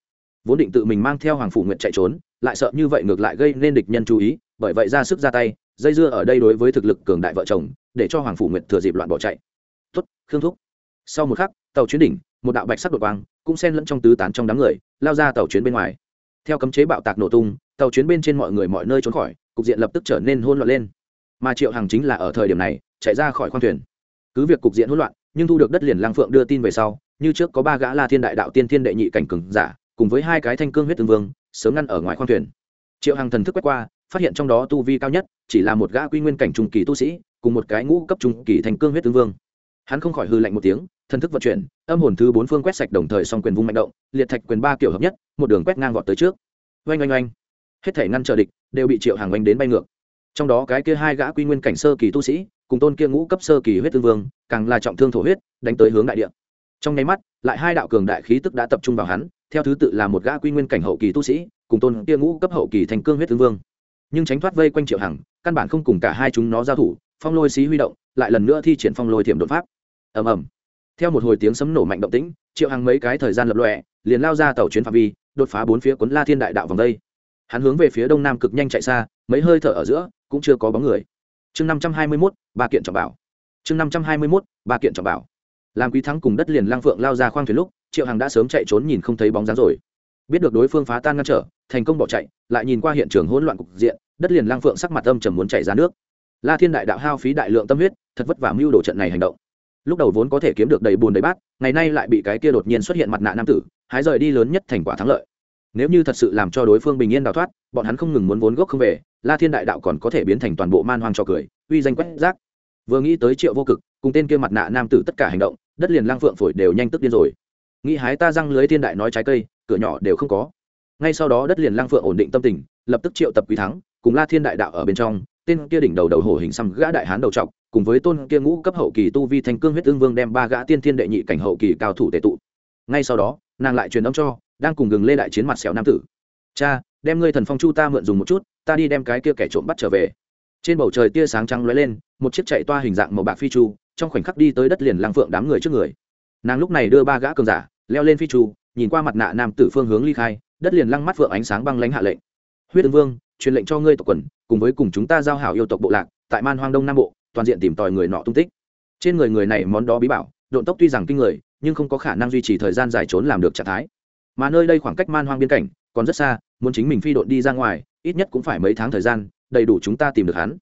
Vốn định tự mình mang theo hoàng phủ nguyện chạy trốn, lại sợ như vậy ngược lại gây nên địch nhân chú ý, bởi vậy ra sức ra tay, dây dưa ở đây đối với thực lực cường đại vợ chồng, để cho hoàng phủ nguyện thừa dịp loạn bỏ chạy. Tuất khương thúc. Sau một khắc, tàu chuyến đỉnh, một đạo bạch sắc đột quang, cũng xen lẫn trong tứ tán trong đám người, lao ra tàu chuyến bên ngoài theo cấm chế bạo tạc nổ tung, tàu chuyến bên trên mọi người mọi nơi trốn khỏi, cục diện lập tức trở nên hôn loạn lên. Mà triệu hằng chính là ở thời điểm này, chạy ra khỏi khoang thuyền. Cứ việc cục diện hỗn loạn, nhưng thu được đất liền lang phượng đưa tin về sau, như trước có ba gã la thiên đại đạo tiên thiên đệ nhị cảnh cường giả, cùng với hai cái thanh cương huyết tương vương, sớm ngăn ở ngoài khoang thuyền. Triệu hằng thần thức quét qua, phát hiện trong đó tu vi cao nhất chỉ là một gã quy nguyên cảnh trung kỳ tu sĩ, cùng một cái ngũ cấp trung kỳ thanh cương huyết tương vương hắn không khỏi hư lạnh một tiếng, thần thức vận chuyển, âm hồn thứ bốn phương quét sạch đồng thời song quyền vung mạnh động, liệt thạch quyền ba kiểu hợp nhất, một đường quét ngang vọt tới trước. Oanh oanh oanh. Hết thể ngăn trở địch đều bị triệu hàng oanh đến bay ngược. Trong đó cái kia hai gã quy nguyên cảnh sơ kỳ tu sĩ, cùng tôn kia ngũ cấp sơ kỳ huyết tương vương, càng là trọng thương thổ huyết, đánh tới hướng đại địa. Trong nháy mắt, lại hai đạo cường đại khí tức đã tập trung vào hắn, theo thứ tự là một gã quy nguyên cảnh hậu kỳ tu sĩ, cùng tôn kia ngũ cấp hậu kỳ thành cương huyết tương vương. Nhưng tránh thoát vây quanh triệu hằng, căn bản không cùng cả hai chúng nó giao thủ, phong lôi xí huy động, lại lần nữa thi triển phong lôi thiểm đột pháp ầm ầm. Theo một hồi tiếng sấm nổ mạnh động tĩnh, triệu hằng mấy cái thời gian lập lọe liền lao ra tàu chuyến phạm vi, đột phá bốn phía cuốn la thiên đại đạo vòng đây. Hắn hướng về phía đông nam cực nhanh chạy xa, mấy hơi thở ở giữa, cũng chưa có bóng người. Chương năm trăm hai mươi mốt, ba kiện trọng bảo. Chương năm trăm hai mươi mốt, ba kiện trọng bảo. Làm quý thắng cùng đất liền lang phượng lao ra khoang thuyền lúc, triệu hằng đã sớm chạy trốn nhìn không thấy bóng dáng rồi. Biết được đối phương phá tan ngăn trở, thành công bỏ chạy, lại nhìn qua hiện trường hỗn loạn cục diện, đất liền lang phượng sắc mặt âm trầm muốn chạy ra nước. La thiên đại đạo hao phí đại lượng tâm huyết, thật vất vả mưu đồ trận này hành động lúc đầu vốn có thể kiếm được đầy bùn đầy bát, ngày nay lại bị cái kia đột nhiên xuất hiện mặt nạ nam tử, hái rời đi lớn nhất thành quả thắng lợi. Nếu như thật sự làm cho đối phương bình yên đào thoát, bọn hắn không ngừng muốn vốn gốc không về, la thiên đại đạo còn có thể biến thành toàn bộ man hoang cho cười, uy danh quét rác. Vừa nghĩ tới triệu vô cực, cùng tên kia mặt nạ nam tử tất cả hành động, đất liền lang phượng phổi đều nhanh tức điên rồi. Nghĩ hái ta răng lưới thiên đại nói trái cây, cửa nhỏ đều không có. Ngay sau đó đất liền lang phượng ổn định tâm tình, lập tức triệu tập quý thắng, cùng la thiên đại đạo ở bên trong, tên kia đỉnh đầu đầu hổ hình xăm gã đại hán đầu trọc cùng với tôn kia ngũ cấp hậu kỳ tu vi thành cương huyết tương vương đem ba gã tiên thiên đệ nhị cảnh hậu kỳ cao thủ tệ tụ. Ngay sau đó, nàng lại truyền âm cho, đang cùng gừng lê đại chiến mặt xẻo nam tử. Cha, đem ngươi thần phong chu ta mượn dùng một chút, ta đi đem cái kia kẻ trộm bắt trở về. Trên bầu trời tia sáng trắng lóe lên, một chiếc chạy toa hình dạng màu bạc phi chu, trong khoảnh khắc đi tới đất liền lang phượng đám người trước người. Nàng lúc này đưa ba gã cường giả, leo lên phi chu, nhìn qua mặt nạ nam tử phương hướng ly khai, đất liền lăng mắt phượng ánh sáng băng lánh hạ lệnh. Huyết ương vương, truyền lệnh cho ngươi tộc quần, cùng với cùng chúng ta giao hảo yêu tộc bộ lạc, tại man hoang đông nam bộ toàn diện tìm tòi người nọ tung tích. Trên người người này món đó bí bảo, độn tốc tuy rằng kinh người, nhưng không có khả năng duy trì thời gian dài trốn làm được trạng thái. Mà nơi đây khoảng cách man hoang biên cảnh còn rất xa, muốn chính mình phi độn đi ra ngoài, ít nhất cũng phải mấy tháng thời gian, đầy đủ chúng ta tìm được hắn.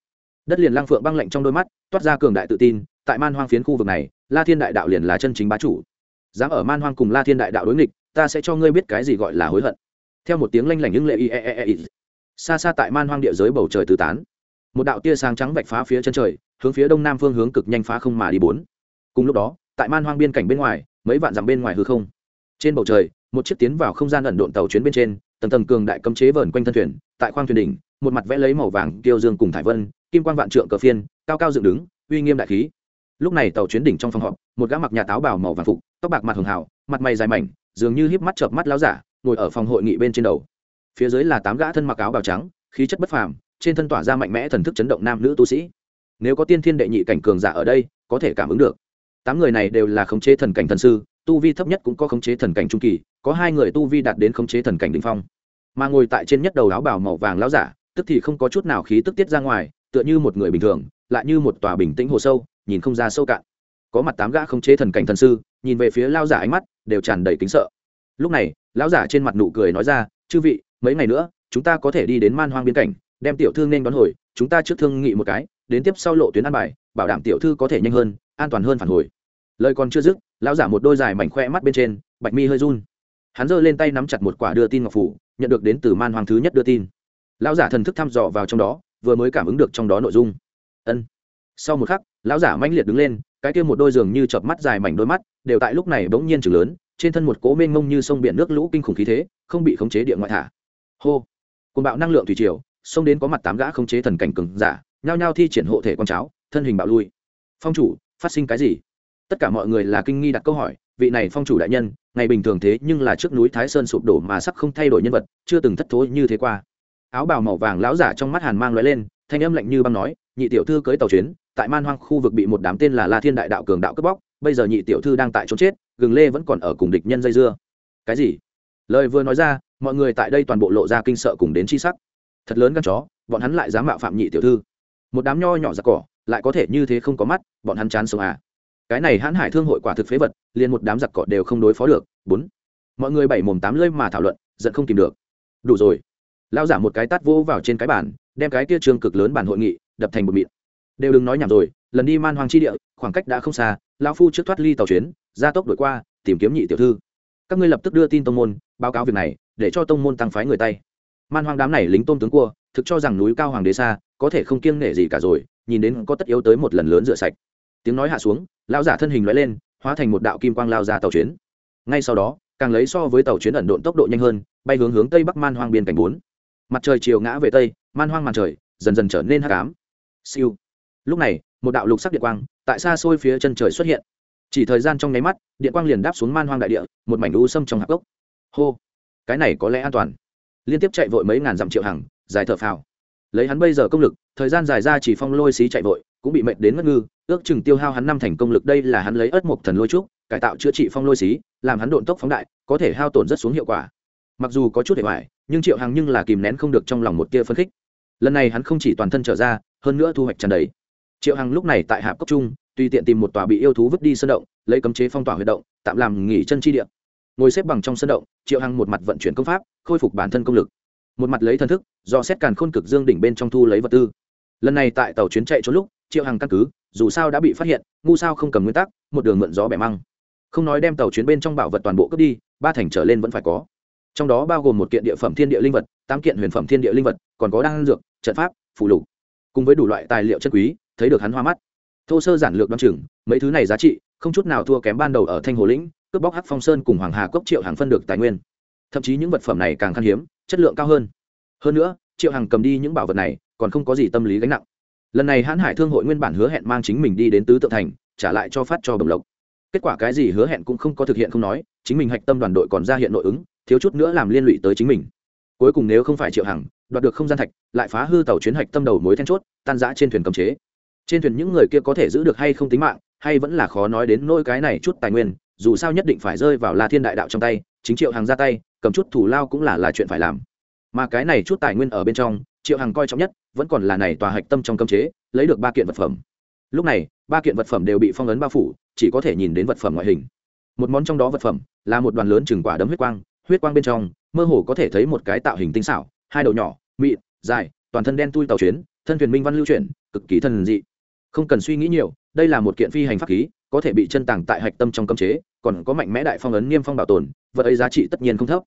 Đất liền lang phượng băng lạnh trong đôi mắt, toát ra cường đại tự tin, tại man hoang phiến khu vực này, la thiên đại đạo liền là chân chính bá chủ. Dám ở man hoang cùng la thiên đại đạo đối nghịch, ta sẽ cho ngươi biết cái gì gọi là hối hận. Theo một tiếng lanh lảnh những lệ y e, e e e xa xa tại man hoang địa giới bầu trời tứ tán, một đạo tia sáng trắng vạch phá phía chân trời hướng phía đông nam phương hướng cực nhanh phá không mà đi bốn. Cùng lúc đó, tại man hoang biên cảnh bên ngoài, mấy vạn dặm bên ngoài hư không. Trên bầu trời, một chiếc tiến vào không gian ẩn độn tàu chuyến bên trên, tầng tầng cường đại cấm chế vờn quanh thân thuyền, tại khoang thuyền đỉnh, một mặt vẽ lấy màu vàng tiêu dương cùng thải vân, kim quan vạn trượng cờ phiên, cao cao dựng đứng, uy nghiêm đại khí. Lúc này tàu chuyến đỉnh trong phòng họp, một gã mặc nhà táo bảo màu vàng phục, tóc bạc mặt hường hào, mặt mày dài mảnh, dường như híp mắt chợp mắt láo giả, ngồi ở phòng hội nghị bên trên đầu. Phía dưới là tám gã thân mặc áo bào trắng, khí chất bất phàm, trên thân tỏa ra mạnh mẽ thần thức chấn động nam nữ tu sĩ nếu có tiên thiên đệ nhị cảnh cường giả ở đây, có thể cảm ứng được. Tám người này đều là khống chế thần cảnh thần sư, tu vi thấp nhất cũng có khống chế thần cảnh trung kỳ, có hai người tu vi đạt đến khống chế thần cảnh đ ỉ n h phong. Mà ngồi tại trên nhất đầu áo bào màu vàng láo giả, tức thì không có chút nào khí tức tiết ra ngoài, tựa như một người bình thường, lại như một tòa bình tĩnh hồ sâu, nhìn không ra sâu cạn. Có mặt tám gã khống chế thần cảnh thần sư, nhìn về phía lao giả ánh mắt, đều tràn đầy kính sợ. Lúc này, lão giả trên mặt nụ cười nói ra, chư vị, mấy ngày nữa, chúng ta có thể đi đến man hoang biên cảnh, đem tiểu thương nên đón hồi, chúng ta trước thương nghị một cái đến tiếp sau lộ tuyến an bài, bảo đảm tiểu thư có thể nhanh hơn, an toàn hơn phản hồi. Lời còn chưa dứt, lão giả một đôi dài mảnh khoe mắt bên trên, bạch mi hơi run. Hắn giơ lên tay nắm chặt một quả đưa tin ngọc phủ, nhận được đến từ man hoàng thứ nhất đưa tin. Lão giả thần thức thăm dò vào trong đó, vừa mới cảm ứng được trong đó nội dung. Ân. Sau một khắc, lão giả mãnh liệt đứng lên, cái kia một đôi giường như chợp mắt dài mảnh đôi mắt, đều tại lúc này bỗng nhiên chừng lớn, trên thân một cố mênh mông như sông biển nước lũ kinh khủng khí thế, không bị khống chế địa ngoại thả. Hô. Côn bạo năng lượng thủy triều, xông đến có mặt tám gã khống chế thần cảnh cường giả nhao nhao thi triển hộ thể con cháo, thân hình bạo lui. Phong chủ, phát sinh cái gì? Tất cả mọi người là kinh nghi đặt câu hỏi, vị này phong chủ đại nhân, ngày bình thường thế nhưng là trước núi thái sơn sụp đổ mà sắc không thay đổi nhân vật, chưa từng thất thối như thế qua. Áo bào màu vàng lão giả trong mắt hàn mang lóe lên, thanh âm lạnh như băng nói, nhị tiểu thư cưới tàu chuyến, tại man hoang khu vực bị một đám tên là la thiên đại đạo cường đạo cướp bóc, bây giờ nhị tiểu thư đang tại chỗ chết, gừng lê vẫn còn ở cùng địch nhân dây dưa. Cái gì? Lời vừa nói ra, mọi người tại đây toàn bộ lộ ra kinh sợ cùng đến chi sắc. Thật lớn gan chó, bọn hắn lại dám mạo phạm nhị tiểu thư một đám nho nhỏ giặc cỏ, lại có thể như thế không có mắt, bọn hắn chán sống à. Cái này hãn hải thương hội quả thực phế vật, liền một đám giặc cỏ đều không đối phó được. Bốn. Mọi người bảy mồm tám lưỡi mà thảo luận, giận không tìm được. Đủ rồi. Lao giả một cái tát vỗ vào trên cái bàn, đem cái kia trường cực lớn bản hội nghị, đập thành một mịn. Đều đừng nói nhảm rồi, lần đi man hoang chi địa, khoảng cách đã không xa lao phu trước thoát ly tàu chuyến ra tốc đổi qua, tìm kiếm nhị tiểu thư. Các ngươi lập tức đưa tin tông môn, báo cáo việc này, để cho tông môn tăng phái người tay. Man hoang đám này lính tôm tướng cua thực cho rằng núi cao hoàng đế xa, có thể không kiêng nể gì cả rồi, nhìn đến có tất yếu tới một lần lớn rửa sạch. Tiếng nói hạ xuống lao giả thân hình loại lên, hóa thành một đạo kim quang lao ra tàu chuyến. Ngay sau đó, càng lấy so với tàu chuyến ẩn độn tốc độ nhanh hơn, bay hướng hướng tây bắc man hoang biên cảnh bốn. Mặt trời chiều ngã về tây, man hoang màn trời dần dần trở nên hắc ám. Siêu. Lúc này, một đạo lục sắc điện quang tại xa xôi phía chân trời xuất hiện. Chỉ thời gian trong nháy mắt, điện quang liền đáp xuống man hoang đại địa, một mảnh u sâm trong hạp gốc hô. Cái này có lẽ an toàn. Liên tiếp chạy vội mấy ngàn dặm triệu hàng dài thở phào. Lấy hắn bây giờ công lực, thời gian dài ra chỉ phong lôi xí chạy vội, cũng bị mệt đến ngất ngư, ước chừng tiêu hao hắn năm thành công lực đây là hắn lấy ớt mộc thần lôi trúc, cải tạo chữa trị phong lôi xí, làm hắn độn tốc phóng đại, có thể hao tổn rất xuống hiệu quả. Mặc dù có chút hệ hoài, nhưng triệu hằng nhưng là kìm nén không được trong lòng một tia phấn khích. Lần này hắn không chỉ toàn thân trở ra, hơn nữa thu hoạch tràn đầy. Triệu hằng lúc này tại hạp cốc trung, tùy tiện tìm một tòa bị yêu thú vứt đi sân động, lấy cấm chế phong tỏa huy động, tạm làm nghỉ chân chi điện ngồi xếp bằng trong sân động, triệu hằng một mặt vận chuyển công pháp, khôi phục bản thân công lực một mặt lấy thần thức, do xét càn khôn cực dương đỉnh bên trong thu lấy vật tư. Lần này tại tàu chuyến chạy trốn lúc, triệu hằng căn cứ, dù sao đã bị phát hiện, ngu sao không cầm nguyên tắc, một đường mượn gió bẻ măng. Không nói đem tàu chuyến bên trong bảo vật toàn bộ cướp đi, ba thành trở lên vẫn phải có. Trong đó bao gồm một kiện địa phẩm thiên địa linh vật, tám kiện huyền phẩm thiên địa linh vật, còn có đan dược, trận pháp phụ lục. Cùng với đủ loại tài liệu chân quý, thấy được hắn hoa mắt. Thô sơ giản lược đ o chừng, mấy thứ này giá trị, không chút nào thua kém ban đầu ở thanh hồ lĩnh, cướp bóc hắc phong sơn cùng hoàng hà cốc triệu hàng phân được tài nguyên thậm chí những vật phẩm này càng khan hiếm, chất lượng cao hơn. Hơn nữa, triệu hằng cầm đi những bảo vật này, còn không có gì tâm lý gánh nặng. Lần này hãn hải thương hội nguyên bản hứa hẹn mang chính mình đi đến tứ tự thành, trả lại cho phát cho bồng lộc. Kết quả cái gì hứa hẹn cũng không có thực hiện không nói, chính mình hạch tâm đoàn đội còn ra hiện nội ứng, thiếu chút nữa làm liên lụy tới chính mình. Cuối cùng nếu không phải triệu hằng, đoạt được không gian thạch, lại phá hư tàu chuyến hạch tâm đầu mối then chốt, tan giã trên thuyền cầm chế. Trên thuyền những người kia có thể giữ được hay không tính mạng, hay vẫn là khó nói đến nỗi cái này chút tài nguyên dù sao nhất định phải rơi vào la thiên đại đạo trong tay, chính triệu hàng ra tay, cầm chút thủ lao cũng là là chuyện phải làm. Mà cái này chút tài nguyên ở bên trong, triệu hàng coi trọng nhất, vẫn còn là này tòa hạch tâm trong cấm chế, lấy được ba kiện vật phẩm. Lúc này, ba kiện vật phẩm đều bị phong ấn bao phủ, chỉ có thể nhìn đến vật phẩm ngoại hình. Một món trong đó vật phẩm là một đoàn lớn chừng quả đấm huyết quang huyết quang bên trong, mơ hồ có thể thấy một cái tạo hình tinh xảo, hai đầu nhỏ, mịn, dài, toàn thân đen tui tàu chuyến, thân thuyền minh văn lưu chuyển, cực kỳ thần dị. Không cần suy nghĩ nhiều, đây là một kiện phi hành pháp khí có thể bị chân tàng tại hạch tâm trong cấm chế, còn có mạnh mẽ đại phong ấn niêm phong bảo tồn, vật ấy giá trị tất nhiên không thấp.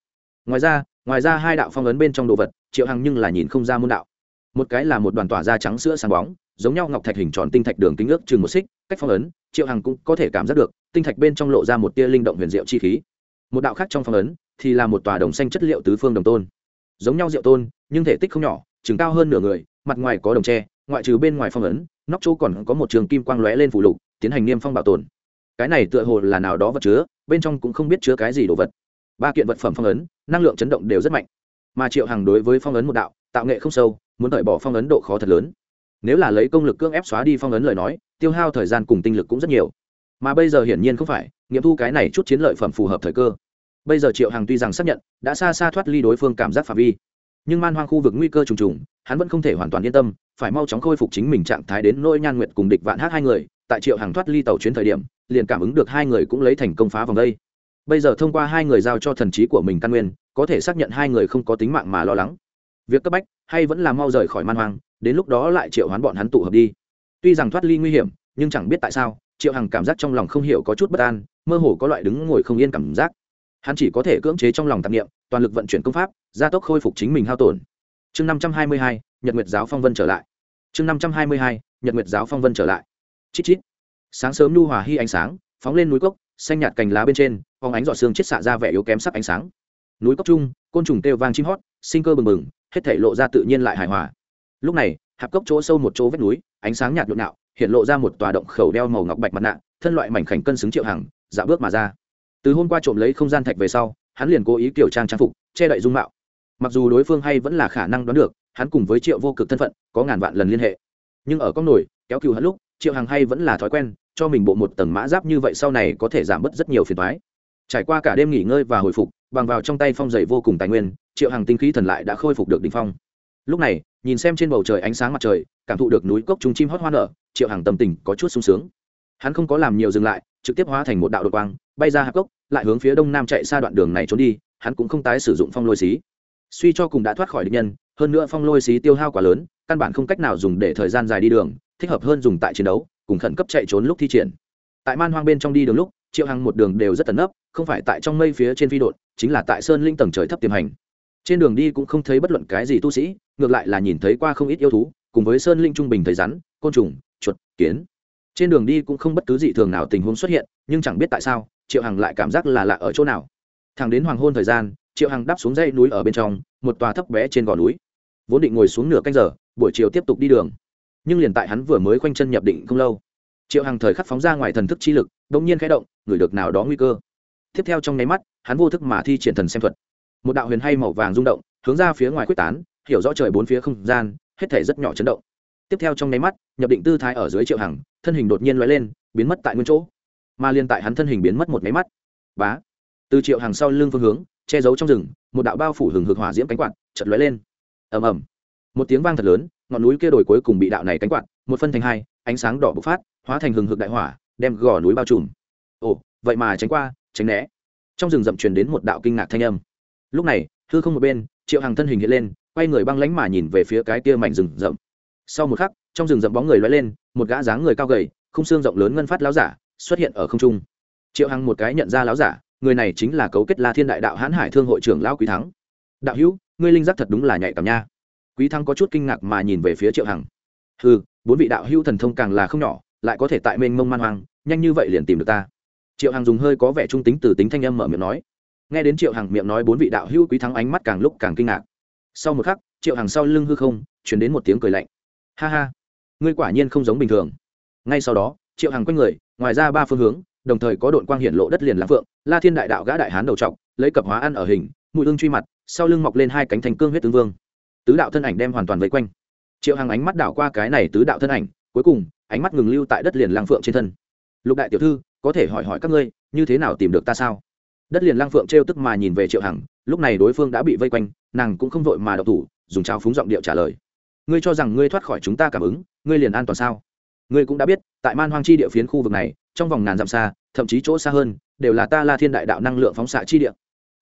Ngoài ra ngoài ra hai đạo phong ấn bên trong đồ vật, triệu hằng nhưng là nhìn không ra môn đạo. Một cái là một đoàn tỏa da trắng sữa sáng bóng, giống nhau ngọc thạch hình tròn tinh thạch đường kính ước chừng một xích, cách phong ấn, triệu hằng cũng có thể cảm giác được, tinh thạch bên trong lộ ra một tia linh động huyền diệu chi khí. Một đạo khác trong phong ấn, thì là một tòa đồng xanh chất liệu tứ phương đồng tôn. Giống nhau diệu tôn, nhưng thể tích không nhỏ, chừng cao hơn nửa người, mặt ngoài có đồng tre, ngoại trừ bên ngoài phong ấn nóc chỗ còn có một trường kim quang lóe lên phủ lục, tiến hành niêm phong bảo tồn. Cái này tựa hồ là nào đó vật chứa, bên trong cũng không biết chứa cái gì đồ vật. Ba kiện vật phẩm phong ấn, năng lượng chấn động đều rất mạnh. Mà triệu hàng đối với phong ấn một đạo, tạo nghệ không sâu, muốn đợi bỏ phong ấn độ khó thật lớn. Nếu là lấy công lực cưỡng ép xóa đi phong ấn lời nói, tiêu hao thời gian cùng tinh lực cũng rất nhiều. Mà bây giờ hiển nhiên không phải, nghiệm thu cái này chút chiến lợi phẩm phù hợp thời cơ. Bây giờ triệu hàng tuy rằng xác nhận, đã xa xa thoát ly đối phương cảm giác phạm vi nhưng man hoang khu vực nguy cơ trùng trùng, hắn vẫn không thể hoàn toàn yên tâm, phải mau chóng khôi phục chính mình trạng thái đến nỗi nhan nguyện cùng địch vạn hát hai người, tại triệu hàng thoát ly tàu chuyến thời điểm, liền cảm ứng được hai người cũng lấy thành công phá vòng đây. Bây giờ thông qua hai người giao cho thần trí của mình căn nguyên, có thể xác nhận hai người không có tính mạng mà lo lắng. Việc cấp bách, hay vẫn là mau rời khỏi man hoang, đến lúc đó lại triệu hoán bọn hắn tụ hợp đi. Tuy rằng thoát ly nguy hiểm, nhưng chẳng biết tại sao, triệu hằng cảm giác trong lòng không hiểu có chút bất an, mơ hồ có loại đứng ngồi không yên cảm giác hắn chỉ có thể cưỡng chế trong lòng tạp nghiệm toàn lực vận chuyển công pháp, gia tốc khôi phục chính mình hao tổn. Chương năm trăm hai mươi hai, nhật nguyệt giáo phong vân trở lại. Chương năm trăm hai mươi hai, nhật nguyệt giáo phong vân trở lại. Chít chít. Sáng sớm nu hòa hy ánh sáng, phóng lên núi cốc, xanh nhạt cành lá bên trên, phóng ánh giọt xương chết xạ ra vẻ yếu kém sắc ánh sáng. Núi cốc trung, côn trùng kêu vang chim hót, sinh cơ bừng bừng, hết thể lộ ra tự nhiên lại hài hòa. Lúc này, hạp cốc chỗ sâu một chỗ vách núi, ánh sáng nhạt nhộn nhạo, hiện lộ ra một tòa động khẩu đeo màu ngọc bạch mặt nạ, thân loại mảnh khảnh cân xứng triệu hàng dạ bước mà ra từ hôm qua trộm lấy không gian thạch về sau, hắn liền cố ý kiểu trang trang phục, che đậy dung mạo. Mặc dù đối phương hay vẫn là khả năng đoán được, hắn cùng với triệu vô cực thân phận, có ngàn vạn lần liên hệ. Nhưng ở con nổi kéo cừu hắn lúc, triệu hằng hay vẫn là thói quen, cho mình bộ một tầng mã giáp như vậy sau này có thể giảm bớt rất nhiều phiền thoái trải qua cả đêm nghỉ ngơi và hồi phục, bằng vào trong tay phong dày vô cùng tài nguyên, triệu hằng tinh khí thần lại đã khôi phục được đ ỉ n h phong. Lúc này, nhìn xem trên bầu trời ánh sáng mặt trời, cảm thụ được núi cốc chúng chim hót hoa nở, triệu hằng tâm tình có chút sung sướng. Hắn không có làm nhiều dừng lại, trực tiếp hóa thành một đạo đội quang bay ra hạp cốc, lại hướng phía đông nam chạy xa đoạn đường này trốn đi, hắn cũng không tái sử dụng phong lôi xí. Suy cho cùng đã thoát khỏi địch nhân, hơn nữa phong lôi xí tiêu hao quá lớn, căn bản không cách nào dùng để thời gian dài đi đường, thích hợp hơn dùng tại chiến đấu, cùng khẩn cấp chạy trốn lúc thi triển. Tại man hoang bên trong đi đường lúc, triệu hằng một đường đều rất tấn ấp không phải tại trong mây phía trên phi đột chính là tại sơn linh tầng trời thấp tiềm hành. Trên đường đi cũng không thấy bất luận cái gì tu sĩ, ngược lại là nhìn thấy qua không ít yêu thú, cùng với sơn linh trung bình thấy rắn, côn trùng, chuột, kiến. Trên đường đi cũng không bất cứ gì thường nào tình huống xuất hiện, nhưng chẳng biết tại sao triệu hằng lại cảm giác là lạ ở chỗ nào. Thẳng đến hoàng hôn thời gian, triệu hằng đáp xuống dãy núi ở bên trong, một tòa thấp bé trên gò núi. Vốn định ngồi xuống nửa canh giờ, buổi chiều tiếp tục đi đường. Nhưng liền tại hắn vừa mới khoanh chân nhập định không lâu, triệu hằng thời khắc phóng ra ngoài thần thức chi lực đ ỗ n g nhiên khẽ động ngửi được nào đó nguy cơ. Tiếp theo trong nháy mắt, hắn vô thức mà thi triển thần xem thuật. Một đạo huyền hay màu vàng rung động, hướng ra phía ngoài quyết tán, hiểu rõ trời bốn phía không gian, hết thể rất nhỏ chấn động. Tiếp theo trong nháy mắt, nhập định tư thái ở dưới triệu hằng, thân hình đột nhiên l lên, biến mất tại nguyên chỗ mà liên tại hắn thân hình biến mất một máy mắt. Bá! Từ triệu hàng sau lưng phương hướng, che giấu trong rừng, một đạo bao phủ hừng hực hỏa diễm cánh quạt chật lóe lên. Ầm ầm. Một tiếng vang thật lớn, ngọn núi kia đồi cuối cùng bị đạo này cánh quạt, một phân thành hai, ánh sáng đỏ bộc phát, hóa thành hừng hực đại hỏa, đem gò núi bao trùm. Ồ, vậy mà tránh qua, tránh né. Trong rừng rậm truyền đến một đạo kinh ngạc thanh âm. Lúc này, hư không một bên, triệu hàng thân hình hiện lên, quay người băng lánh mà nhìn về phía cái kia mảnh rừng rậm. Sau một khắc, trong rừng rậm bóng người lóe lên, một gã dáng người cao gầy không xương rộng lớn ngân phát láo giả xuất hiện ở không trung. Triệu hằng một cái nhận ra láo giả, người này chính là cấu kết la thiên đại đạo hãn hải thương hội trưởng lão quý thắng. Đạo hữu, ngươi linh giác thật đúng là nhạy cảm nha. Quý thắng có chút kinh ngạc mà nhìn về phía triệu hằng. Ừ bốn vị đạo hữu thần thông càng là không nhỏ, lại có thể tại mênh mông man hoang, nhanh như vậy liền tìm được ta. Triệu hằng dùng hơi có vẻ trung tính từ tính thanh âm mở miệng nói. Nghe đến triệu hằng miệng nói bốn vị đạo hữu quý thắng ánh mắt càng lúc càng kinh ngạc. Sau một khắc, triệu hằng sau lưng hư không chuyển đến một tiếng cười lạnh. Ha ha, ngươi quả nhiên không giống bình thường. Ngay sau đó triệu hằng quanh người, ngoài ra ba phương hướng, đồng thời có đội quang hiển lộ đất liền lãng phượng, la thiên đại đạo gã đại hán đầu trọc, lấy cập hóa ăn ở hình mùi ương truy mặt, sau lưng mọc lên hai cánh thành cương huyết tướng vương. Tứ đạo thân ảnh đem hoàn toàn vây quanh. Triệu hằng ánh mắt đảo qua cái này tứ đạo thân ảnh, cuối cùng, ánh mắt ngừng lưu tại đất liền lang phượng trên thân. Lục đại tiểu thư, có thể hỏi hỏi các ngươi, như thế nào tìm được ta sao? Đất liền lang phượng trêu tức mà nhìn về triệu hằng, lúc này đối phương đã bị vây quanh, nàng cũng không vội mà đậu thủ, dùng trao phúng giọng điệu trả lời. Ngươi cho rằng ngươi thoát khỏi chúng ta cảm ứng, ngươi liền an toàn sao? Ngươi cũng đã biết tại man hoang chi địa phiến khu vực này trong vòng ngàn dặm xa thậm chí chỗ xa hơn đều là ta la thiên đại đạo năng lượng phóng xạ chi địa.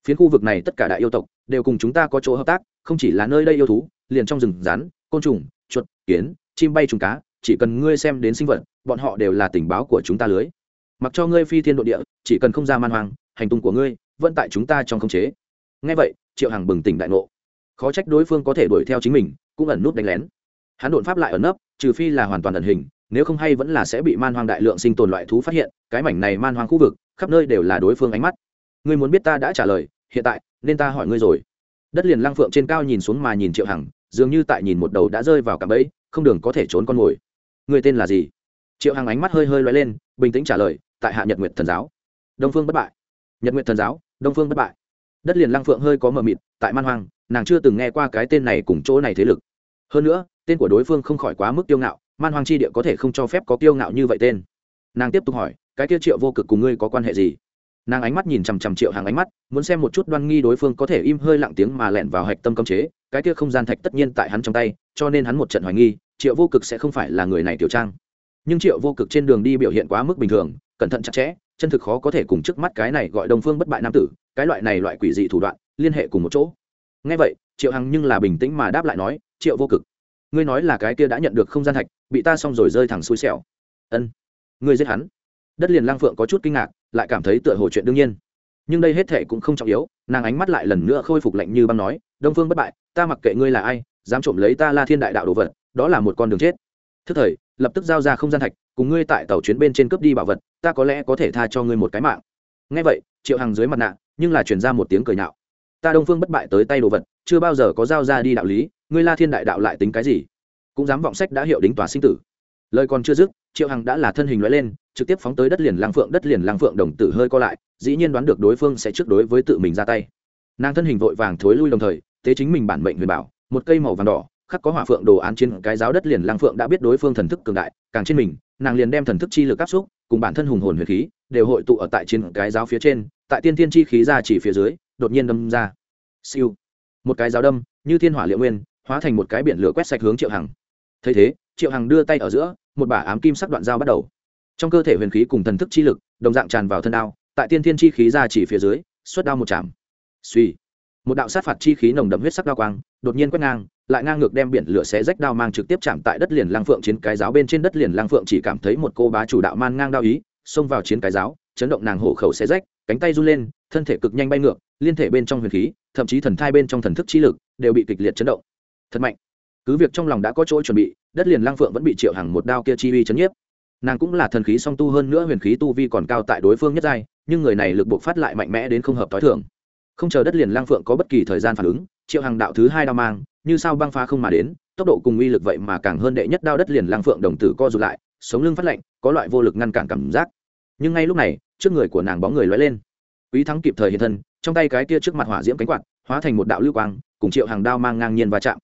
Phiến khu vực này tất cả đại yêu tộc đều cùng chúng ta có chỗ hợp tác không chỉ là nơi đây yêu thú liền trong rừng rán, côn trùng chuột kiến chim bay trùng cá chỉ cần ngươi xem đến sinh vật bọn họ đều là tình báo của chúng ta lưới. Mặc cho ngươi phi thiên độ địa chỉ cần không ra man hoang hành tung của ngươi vẫn tại chúng ta trong khống chế. Ngay vậy triệu hằng bừng tỉnh đại ngộ. Khó trách đối phương có thể đuổi theo chính mình cũng ẩn nút đánh lén. Hắn đột pháp lại ẩn nấp trừ phi là hoàn toàn ẩn hình nếu không hay vẫn là sẽ bị man hoang đại lượng sinh tồn loại thú phát hiện, cái mảnh này man hoang khu vực, khắp nơi đều là đối phương ánh mắt. Ngươi muốn biết ta đã trả lời, hiện tại, nên ta hỏi ngươi rồi. Đất liền lang phượng trên cao nhìn xuống mà nhìn triệu hằng, dường như tại nhìn một đầu đã rơi vào cạm bẫy, không đường có thể trốn con mồi người tên là gì? Triệu hằng ánh mắt hơi hơi loay lên, bình tĩnh trả lời, tại hạ nhật nguyệt thần giáo. Đông phương bất bại. Nhật nguyệt thần giáo, đông phương bất bại. Đất liền lang phượng hơi có mờ mịt, tại man hoang, nàng chưa từng nghe qua cái tên này cùng chỗ này thế lực. Hơn nữa, tên của đối phương không khỏi quá mức kiêu ngạo man hoang chi địa có thể không cho phép có kiêu ngạo như vậy tên. Nàng tiếp tục hỏi, cái kia triệu vô cực cùng ngươi có quan hệ gì? Nàng ánh mắt nhìn chằm chằm triệu hàng ánh mắt, muốn xem một chút đoan nghi đối phương có thể im hơi lặng tiếng mà lẹn vào hạch tâm cấm chế, cái kia không gian thạch tất nhiên tại hắn trong tay, cho nên hắn một trận hoài nghi, triệu vô cực sẽ không phải là người này tiểu trang. Nhưng triệu vô cực trên đường đi biểu hiện quá mức bình thường, cẩn thận chặt chẽ, chân thực khó có thể cùng trước mắt cái này gọi đồng phương bất bại nam tử, cái loại này loại quỷ dị thủ đoạn, liên hệ cùng một chỗ. Ngay vậy, triệu hằng nhưng là bình tĩnh mà đáp lại nói, triệu vô cực ngươi nói là cái kia đã nhận được không gian thạch, bị ta xong rồi rơi thẳng xui xẻo. Ân, ngươi giết hắn. Đất liền lang phượng có chút kinh ngạc, lại cảm thấy tựa hồ chuyện đương nhiên. Nhưng đây hết thệ cũng không trọng yếu, nàng ánh mắt lại lần nữa khôi phục lạnh như băng nói, đông phương bất bại, ta mặc kệ ngươi là ai, dám trộm lấy ta la thiên đại đạo đồ vật, đó là một con đường chết. Thức thời, lập tức giao ra không gian thạch, cùng ngươi tại tàu chuyến bên trên cướp đi bảo vật, ta có lẽ có thể tha cho ngươi một cái mạng. Ngay vậy, triệu hằng dưới mặt nạ, nhưng là chuyển ra một tiếng cười nhạo. Ta đông phương bất bại tới tay đồ vật, chưa bao giờ có giao ra đi đạo lý ngươi la thiên đại đạo lại tính cái gì? Cũng dám vọng sách đã hiệu đính tòa sinh tử. Lời còn chưa dứt, triệu hằng đã là thân hình loại lên, trực tiếp phóng tới đất liền lang phượng, đất liền lang phượng đồng tử hơi co lại, dĩ nhiên đoán được đối phương sẽ trước đối với tự mình ra tay. Nàng thân hình vội vàng thối lui đồng thời tế chính mình bản mệnh huyền bảo, một cây màu vàng đỏ, khắc có hỏa phượng đồ án trên cái giáo đất liền lang phượng đã biết đối phương thần thức cường đại, càng trên mình, nàng liền đem thần thức chi lực áp xúc, cùng bản thân hùng hồn huyền khí, đều hội tụ ở tại trên cái giáo phía trên, tại tiên thiên chi khí ra chỉ phía dưới, đột nhiên đâm ra. Siêu. Một cái giáo đâm, như thiên hỏa liệu nguyên hóa thành một cái biển lửa quét sạch hướng triệu hằng. Thấy thế, triệu hằng đưa tay ở giữa, một bả ám kim sắc đoạn dao bắt đầu. Trong cơ thể huyền khí cùng thần thức chi lực, đồng dạng tràn vào thân đao, tại tiên thiên chi khí ra chỉ phía dưới, xuất đao một chạm. Suy một đạo sát phạt chi khí nồng đậm huyết sắc đao quang, đột nhiên quét ngang, lại ngang ngược đem biển lửa xé rách đao mang trực tiếp chạm tại đất liền lang phượng chiến cái giáo bên trên đất liền lang phượng chỉ cảm thấy một cô bá chủ đạo man ngang đao ý, xông vào chiến cái giáo, chấn động nàng hổ khẩu xé rách, cánh tay run lên, thân thể cực nhanh bay ngược, liên thể bên trong huyền khí, thậm chí thần thai bên trong thần thức chi lực, đều bị kịch liệt chấn động thật mạnh. Cứ việc trong lòng đã có chỗ chuẩn bị, đất liền lang phượng vẫn bị triệu hàng một đao kia chi uy chấn nhiếp. Nàng cũng là thần khí song tu hơn nữa huyền khí tu vi còn cao tại đối phương nhất giai, nhưng người này lực buộc phát lại mạnh mẽ đến không hợp t h o i thường. Không chờ đất liền lang phượng có bất kỳ thời gian phản ứng, triệu hàng đạo thứ hai đao mang, như sao băng phá không mà đến, tốc độ cùng uy lực vậy mà càng hơn đệ nhất đao đất liền lang phượng đồng tử co rụt lại, sống lưng phát lạnh, có loại vô lực ngăn cản cảm giác. Nhưng ngay lúc này, trước người của nàng bóng người lóe lên. Quý thắng kịp thời hiện thân, trong tay cái kia trước mặt hỏa diễm cánh quạt, hóa thành một đạo lưu quang, cùng triệu hàng đao mang ngang nhiên va chạm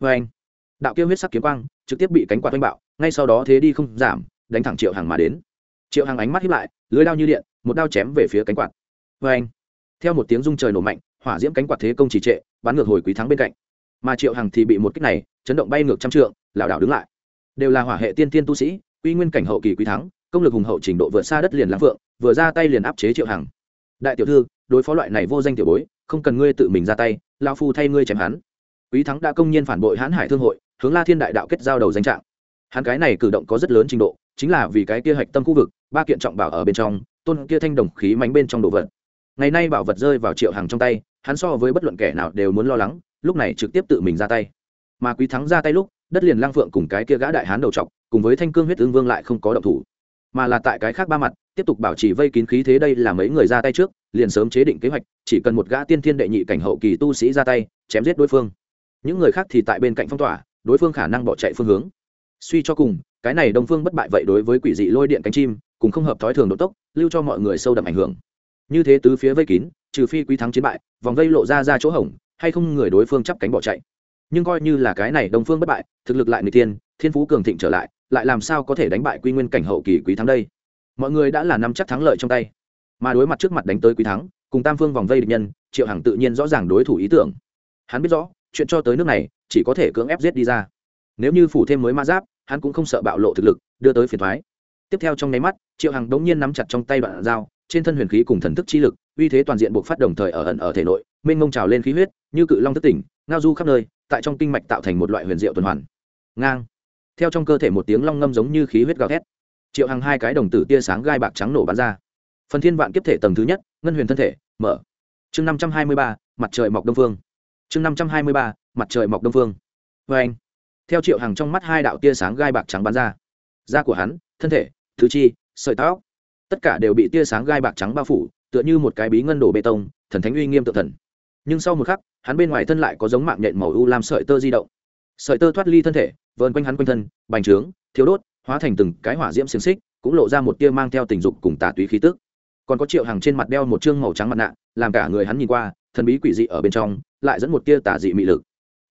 vê anh, đạo kia huyết sắc kiếm quang trực tiếp bị cánh quạt oanh bạo, ngay sau đó thế đi không giảm, đánh thẳng triệu hàng mà đến. Triệu hàng ánh mắt hiếp lại, lưới đao như điện, một đao chém về phía cánh quạt. Vê anh, theo một tiếng rung trời nổ mạnh, hỏa diễm cánh quạt thế công trì trệ, bắn ngược hồi quý thắng bên cạnh. Mà triệu hàng thì bị một kích này, chấn động bay ngược trăm trượng, lảo đảo đứng lại. Đều là hỏa hệ tiên tiên tu sĩ, quy nguyên cảnh hậu kỳ quý thắng, công lực hùng hậu trình độ vượt xa đất liền lãng phượng, vừa ra tay liền áp chế triệu hàng đại tiểu thư, đối phó loại này vô danh tiểu bối, không cần ngươi tự mình ra tay lao phu thay ngươi chém hắn quý thắng đã công nhiên phản bội hãn hải thương hội, hướng la thiên đại đạo kết giao đầu danh trạng. Hắn cái này cử động có rất lớn trình độ, chính là vì cái kia hạch tâm khu vực, ba kiện trọng bảo ở bên trong, tôn kia thanh đồng khí mánh bên trong đồ vật. Ngày nay bảo vật rơi vào triệu hàng trong tay, hắn so với bất luận kẻ nào đều muốn lo lắng, lúc này trực tiếp tự mình ra tay. Mà quý thắng ra tay lúc, đất liền lang phượng cùng cái kia gã đại hán đầu trọc cùng với thanh cương huyết ương vương lại không có động thủ. Mà là tại cái khác ba mặt, tiếp tục bảo trì vây kín khí thế đây là mấy người ra tay trước, liền sớm chế định kế hoạch, chỉ cần một gã tiên thiên đệ nhị cảnh hậu kỳ tu sĩ ra tay, chém giết đối phương những người khác thì tại bên cạnh phong tỏa, đối phương khả năng bỏ chạy phương hướng. Suy cho cùng, cái này đông phương bất bại vậy đối với quỷ dị lôi điện cánh chim cùng không hợp thói thường độ tốc, lưu cho mọi người sâu đậm ảnh hưởng. Như thế tứ phía vây kín, trừ phi quý thắng chiến bại, vòng vây lộ ra ra chỗ hỏng hay không người đối phương chắp cánh bỏ chạy. Nhưng coi như là cái này đông phương bất bại, thực lực lại người tiên thiên phú cường thịnh trở lại lại làm sao có thể đánh bại quy nguyên cảnh hậu kỳ quý thắng đây? Mọi người đã là năm chắc thắng lợi trong tay. Mà đối mặt trước mặt đánh tới quý thắng, cùng tam phương vòng vây địch nhân, triệu hằng tự nhiên rõ ràng đối thủ ý tưởng. Hắn biết rõ chuyện cho tới nước này, chỉ có thể cưỡng ép giết đi ra. Nếu như phủ thêm mới ma giáp, hắn cũng không sợ bạo lộ thực lực, đưa tới phiền thoái tiếp theo trong nháy mắt, triệu hằng đống nhiên nắm chặt trong tay đoạn dao, trên thân huyền khí cùng thần thức chi lực, uy thế toàn diện buộc phát đồng thời ở ẩn ở thể nội, mênh mông trào lên khí huyết, như cự long thất tỉnh, ngao du khắp nơi, tại trong kinh mạch tạo thành một loại huyền diệu tuần hoàn. Ngang. Theo trong cơ thể một tiếng long ngâm giống như khí huyết gào thét, triệu hằng hai cái đồng tử tia sáng gai bạc trắng nổ bắn ra. Phần thiên vạn kiếp thể tầng thứ nhất, ngân huyền thân thể, mở. Chương năm trăm hai mươi ba, mặt trời mọc đông phương chương năm trăm hai mươi ba, mặt trời mọc đông phương. Vê anh. Theo triệu hằng trong mắt hai đạo tia sáng gai bạc trắng bắn ra. Da của hắn, thân thể thứ chi, sợi tóc, tất cả đều bị tia sáng gai bạc trắng bao phủ, tựa như một cái bí ngân đổ bê tông, thần thánh uy nghiêm tự thần. Nhưng sau một khắc, hắn bên ngoài thân lại có giống mạng nhện màu u làm sợi tơ di động. Sợi tơ thoát ly thân thể, vờn quanh hắn quanh thân, bành trướng thiếu đốt, hóa thành từng cái hỏa diễm xiềng xích, cũng lộ ra một tia mang theo tình dục cùng tà túy khí tức. Còn có triệu hàng trên mặt đeo một chương màu trắng mặt nạ, làm cả người hắn nhìn qua, thần bí quỷ dị ở bên trong lại dẫn một tia tà dị mị lực.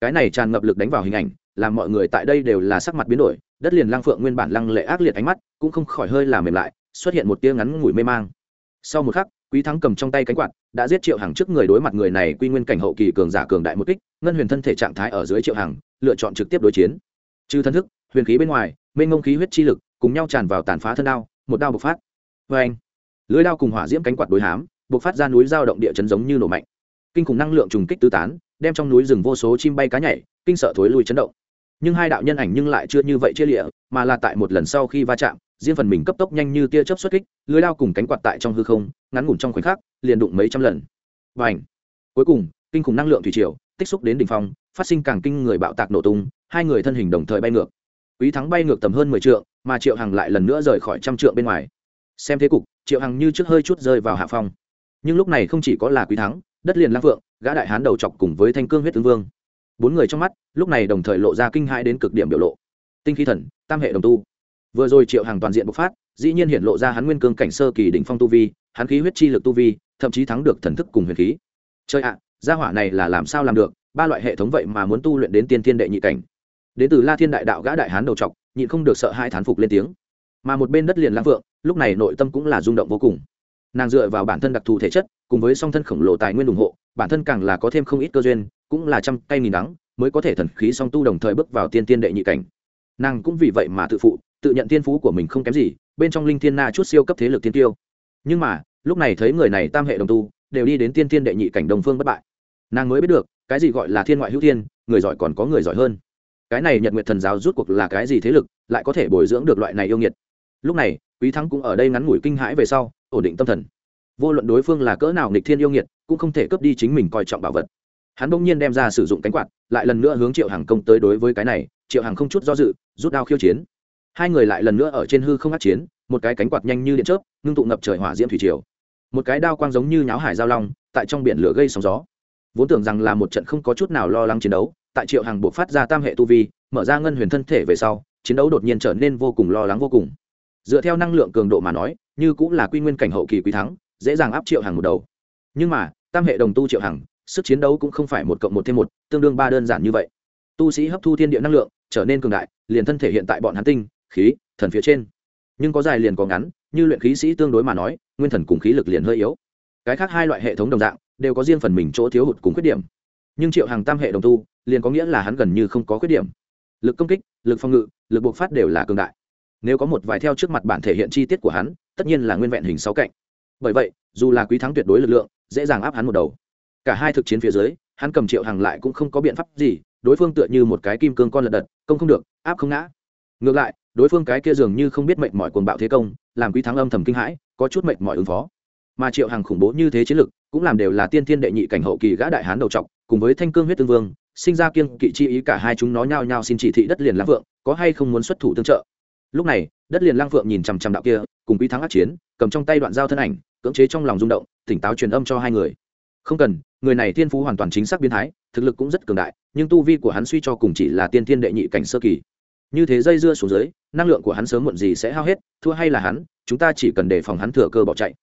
Cái này tràn ngập lực đánh vào hình ảnh, làm mọi người tại đây đều là sắc mặt biến đổi, đất liền lăng phượng nguyên bản lăng lệ ác liệt ánh mắt cũng không khỏi hơi làm mềm lại, xuất hiện một tia ngắn ngủi mê mang. Sau một khắc, quý thắng cầm trong tay cánh quạt, đã giết triệu hàng trước người đối mặt người này quy nguyên cảnh hậu kỳ cường giả cường đại một kích, ngân huyền thân thể trạng thái ở dưới triệu hàng lựa chọn trực tiếp đối chiến. Trừ thân thức, huyền khí bên ngoài, mênh ngông khí huyết chi lực cùng nhau tràn vào tàn phá thân đao, một đao bộc phát. Vê anh lưới đao cùng hỏa diễm cánh quạt đối hám, bộc phát ra núi dao động địa chấn giống như nổ mạnh kinh khủng năng lượng trùng kích tứ tán, đem trong núi rừng vô số chim bay cá nhảy, kinh sợ thối lui chấn động. Nhưng hai đạo nhân ảnh nhưng lại chưa như vậy chia lịa, mà là tại một lần sau khi va chạm, riêng phần mình cấp tốc nhanh như tia chớp xuất kích, lưới đao cùng cánh quạt tại trong hư không, ngắn ngủn trong khoảnh khắc, liền đụng mấy trăm lần. Và ảnh cuối cùng, kinh khủng năng lượng thủy triều, tích xúc đến đỉnh phong, phát sinh càng kinh người bạo tạc nổ tung, hai người thân hình đồng thời bay ngược. Quý thắng bay ngược tầm hơn mười trượng, mà triệu hằng lại lần nữa rời khỏi trăm trượng bên ngoài. Xem thế cục, triệu hằng như trước hơi chút rơi vào hạ phong. Nhưng lúc này không chỉ có là quý thắng đất liền lang phượng, gã đại hán đầu chọc cùng với thanh cương huyết tướng vương. Bốn người trong mắt, lúc này đồng thời lộ ra kinh hãi đến cực điểm biểu lộ. Tinh khí thần, tam hệ đồng tu. Vừa rồi triệu hàng toàn diện bộc phát, dĩ nhiên hiện lộ ra hắn nguyên cương cảnh sơ kỳ đỉnh phong tu vi, hắn khí huyết chi lực tu vi, thậm chí thắng được thần thức cùng huyền khí. Chơi ạ, gia hỏa này là làm sao làm được, ba loại hệ thống vậy mà muốn tu luyện đến tiên thiên đệ nhị cảnh. Đến từ la thiên đại đạo gã đại hán đầu chọc, nhịn không được sợ hai thán phục lên tiếng. Mà một bên đất liền lãng vượng lúc này nội tâm cũng là rung động vô cùng nàng dựa vào bản thân đặc thù thể chất, cùng với song thân khổng lồ tài nguyên ủng hộ, bản thân càng là có thêm không ít cơ duyên, cũng là trăm tay nghìn đắng, mới có thể thần khí song tu đồng thời bước vào tiên tiên đệ nhị cảnh. Nàng cũng vì vậy mà tự phụ, tự nhận tiên phú của mình không kém gì, bên trong linh thiên na chút siêu cấp thế lực tiên tiêu. Nhưng mà, lúc này thấy người này tam hệ đồng tu, đều đi đến tiên tiên đệ nhị cảnh đồng phương bất bại. Nàng mới biết được, cái gì gọi là thiên ngoại hữu thiên, người giỏi còn có người giỏi hơn. Cái này nhật nguyệt thần giáo rút cuộc là cái gì thế lực, lại có thể bồi dưỡng được loại này yêu nghiệt? Lúc này, quý thắng cũng ở đây ngắn ngủi kinh hãi về sau ổn định tâm thần. Vô luận đối phương là cỡ nào nghịch thiên yêu nghiệt, cũng không thể cướp đi chính mình coi trọng bảo vật. Hắn bỗng nhiên đem ra sử dụng cánh quạt, lại lần nữa hướng triệu hàng công tới đối với cái này, triệu hàng không chút do dự, rút đao khiêu chiến. Hai người lại lần nữa ở trên hư không át chiến, một cái cánh quạt nhanh như điện chớp, ngưng tụ ngập trời hỏa diễm thủy triều. Một cái đao quang giống như nháo hải giao long, tại trong biển lửa gây sóng gió. Vốn tưởng rằng là một trận không có chút nào lo lắng chiến đấu, tại triệu hàng buộc phát ra tam hệ tu vi, mở ra ngân huyền thân thể về sau, chiến đấu đột nhiên trở nên vô cùng lo lắng vô cùng dựa theo năng lượng cường độ mà nói, như cũng là quy nguyên cảnh hậu kỳ quý thắng, dễ dàng áp triệu hàng một đầu. Nhưng mà, tam hệ đồng tu triệu hàng, sức chiến đấu cũng không phải một cộng một thêm một, tương đương ba đơn giản như vậy. Tu sĩ hấp thu thiên địa năng lượng, trở nên cường đại, liền thân thể hiện tại bọn hắn tinh, khí, thần phía trên. Nhưng có dài liền có ngắn, như luyện khí sĩ tương đối mà nói, nguyên thần cùng khí lực liền hơi yếu. Cái khác hai loại hệ thống đồng dạng, đều có riêng phần mình chỗ thiếu hụt cùng khuyết điểm. Nhưng triệu hàng tam hệ đồng tu, liền có nghĩa là hắn gần như không có khuyết điểm. Lực công kích, lực phòng ngự, lực bộc phát đều là cường đại nếu có một vài theo trước mặt bản thể hiện chi tiết của hắn, tất nhiên là nguyên vẹn hình sáu cạnh. Bởi vậy, dù là quý thắng tuyệt đối lực lượng, dễ dàng áp hắn một đầu. Cả hai thực chiến phía dưới, hắn cầm triệu hàng lại cũng không có biện pháp gì, đối phương tựa như một cái kim cương con lật đật, công không được, áp không ngã. Ngược lại, đối phương cái kia dường như không biết mệnh mọi cuồng bạo thế công, làm quý thắng âm thầm kinh hãi, có chút mệnh mọi ứng phó. Mà triệu hàng khủng bố như thế chiến lực, cũng làm đều là tiên thiên đệ nhị cảnh hậu kỳ gã đại hán đầu trọc, cùng với thanh cương huyết tương vương, sinh ra kiêng kỵ chi ý cả hai chúng nó nhao nhao xin chỉ thị đất liền lãng vượng, có hay không muốn xuất thủ tương trợ lúc này, đất liền lang phượng nhìn chằm chằm đạo kia, cùng quý thắng át chiến, cầm trong tay đoạn dao thân ảnh, cưỡng chế trong lòng rung động, tỉnh táo truyền âm cho hai người. Không cần, người này thiên phú hoàn toàn chính xác biến thái, thực lực cũng rất cường đại, nhưng tu vi của hắn suy cho cùng chỉ là tiên thiên đệ nhị cảnh sơ kỳ. Như thế dây dưa xuống dưới, năng lượng của hắn sớm muộn gì sẽ hao hết, thua hay là hắn, chúng ta chỉ cần đề phòng hắn thừa cơ bỏ chạy.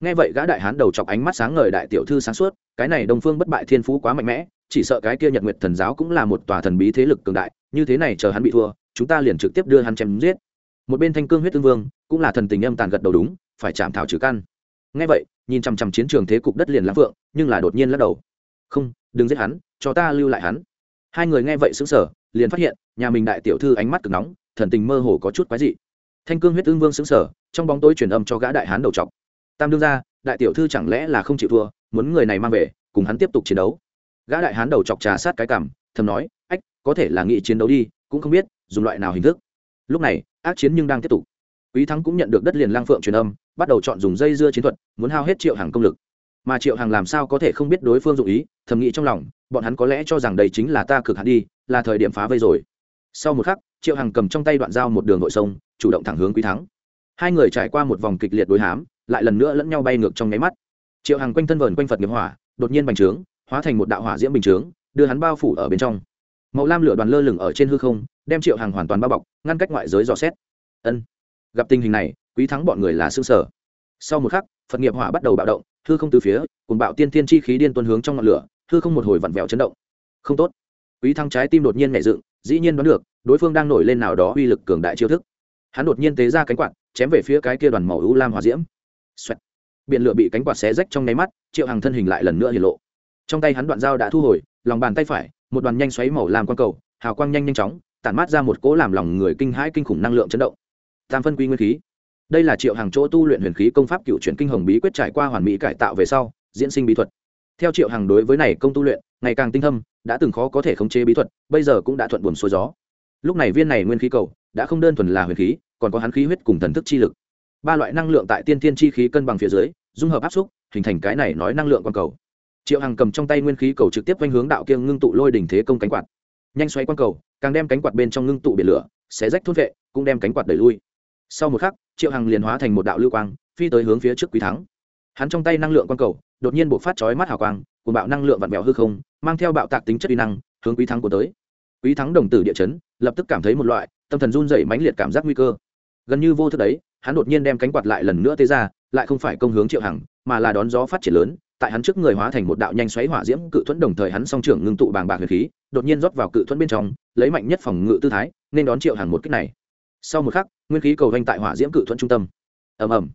Nghe vậy gã đại hán đầu chọc ánh mắt sáng ngời đại tiểu thư sáng suốt, cái này đồng phương bất bại thiên phú quá mạnh mẽ, chỉ sợ cái kia nhật nguyệt thần giáo cũng là một tòa thần bí thế lực cường đại, như thế này chờ hắn bị thua, chúng ta liền trực tiếp đưa hắn chém giết một bên thanh cương huyết tương vương cũng là thần tình âm tàn gật đầu đúng, phải chạm thảo trừ căn. Nghe vậy, nhìn chằm chằm chiến trường thế cục đất liền lãng phượng, nhưng là đột nhiên lắc đầu. Không, đừng giết hắn, cho ta lưu lại hắn. Hai người nghe vậy sững sờ, liền phát hiện, nhà mình đại tiểu thư ánh mắt cực nóng, thần tình mơ hồ có chút quái dị. Thanh cương huyết tương vương sững sờ, trong bóng tối truyền âm cho gã đại hán đầu trọc. Tam đương ra đại tiểu thư chẳng lẽ là không chịu thua, muốn người này mang về, cùng hắn tiếp tục chiến đấu. Gã đại hán đầu chọc trà sát cái cảm thầm nói, ách, có thể là nghị chiến đấu đi, cũng không biết, dùng loại nào hình thức. Lúc này ác chiến nhưng đang tiếp tục. Quý thắng cũng nhận được đất liền lang phượng truyền âm, bắt đầu chọn dùng dây dưa chiến thuật, muốn hao hết triệu hàng công lực. Mà triệu hàng làm sao có thể không biết đối phương dụng ý, thầm nghĩ trong lòng, bọn hắn có lẽ cho rằng đây chính là ta cực hạn đi, là thời điểm phá vây rồi. Sau một khắc, triệu hàng cầm trong tay đoạn dao một đường nội sông, chủ động thẳng hướng quý thắng. Hai người trải qua một vòng kịch liệt đối hám, lại lần nữa lẫn nhau bay ngược trong nháy mắt. Triệu hàng quanh thân vờn quanh phật nghiệp hỏa, đột nhiên bành trướng, hóa thành một đạo hỏa diễm bình trướng đưa hắn bao phủ ở bên trong màu lam lửa đoàn lơ lửng ở trên hư không, đem triệu hàng hoàn toàn bao bọc, ngăn cách ngoại giới dò xét. Ân, gặp tình hình này, quý thắng bọn người là xương sở sau một khắc, phật nghiệp hỏa bắt đầu bạo động, hư không từ phía cùng bạo tiên tiên chi khí điên tuân hướng trong ngọn lửa, hư không một hồi vặn vẹo chấn động. Không tốt. Quý thắng trái tim đột nhiên nhảy dựng, dĩ nhiên đoán được, đối phương đang nổi lên nào đó uy lực cường đại chiêu thức. Hắn đột nhiên tế ra cánh quạt, chém về phía cái kia đoàn màu u lam hỏa diễm. Xoẹt. biện lửa bị cánh quạt xé rách trong nháy mắt, triệu hàng thân hình lại lần nữa hiện lộ. Trong tay hắn đoạn dao đã thu hồi, lòng bàn tay phải một đoàn nhanh xoáy màu làm quang cầu, hào quang nhanh nhanh chóng, tản mát ra một cỗ làm lòng người kinh hãi kinh khủng năng lượng chấn động. Tam phân quy nguyên khí. Đây là triệu hàng chỗ tu luyện huyền khí công pháp cựu chuyển kinh hồng bí quyết trải qua hoàn mỹ cải tạo về sau, diễn sinh bí thuật. Theo triệu hàng đối với này công tu luyện, ngày càng tinh thâm, đã từng khó có thể khống chế bí thuật, bây giờ cũng đã thuận buồm xuôi gió. Lúc này viên này nguyên khí cầu, đã không đơn thuần là huyền khí, còn có hắn khí huyết cùng thần thức chi lực. Ba loại năng lượng tại tiên thiên chi khí cân bằng phía dưới, dung hợp áp xúc, hình thành cái này nói năng lượng quang cầu triệu hằng cầm trong tay nguyên khí cầu trực tiếp quanh hướng đạo kiêng ngưng tụ lôi đỉnh thế công cánh quạt. Nhanh xoay quang cầu, càng đem cánh quạt bên trong ngưng tụ biển lửa, xé rách thốt vệ, cũng đem cánh quạt đẩy lui. Sau một khắc, triệu hằng liền hóa thành một đạo lưu quang, phi tới hướng phía trước quý thắng. Hắn trong tay năng lượng quang cầu, đột nhiên bộ phát chói mắt hào quang cùng bạo năng lượng vặn vẹo hư không, mang theo bạo tạc tính chất uy năng, hướng quý thắng của tới. Quý thắng đồng tử địa chấn, lập tức cảm thấy một loại tâm thần run dậy mãnh liệt cảm giác nguy cơ. Gần như vô thức đấy, hắn đột nhiên đem cánh quạt lại lần nữa tê ra, lại không phải công hướng triệu hằng, mà là đón gió phát triển lớn tại hắn trước người hóa thành một đạo nhanh xoáy hỏa diễm cự thuẫn đồng thời hắn song trưởng ngưng tụ bàng bạc huyền khí, đột nhiên rót vào cự thuẫn bên trong, lấy mạnh nhất phòng ngự tư thái, nên đón triệu hàn một cách này. Sau một khắc, nguyên khí cầu vanh tại hỏa diễm cự thuẫn trung tâm. Ầm ầm.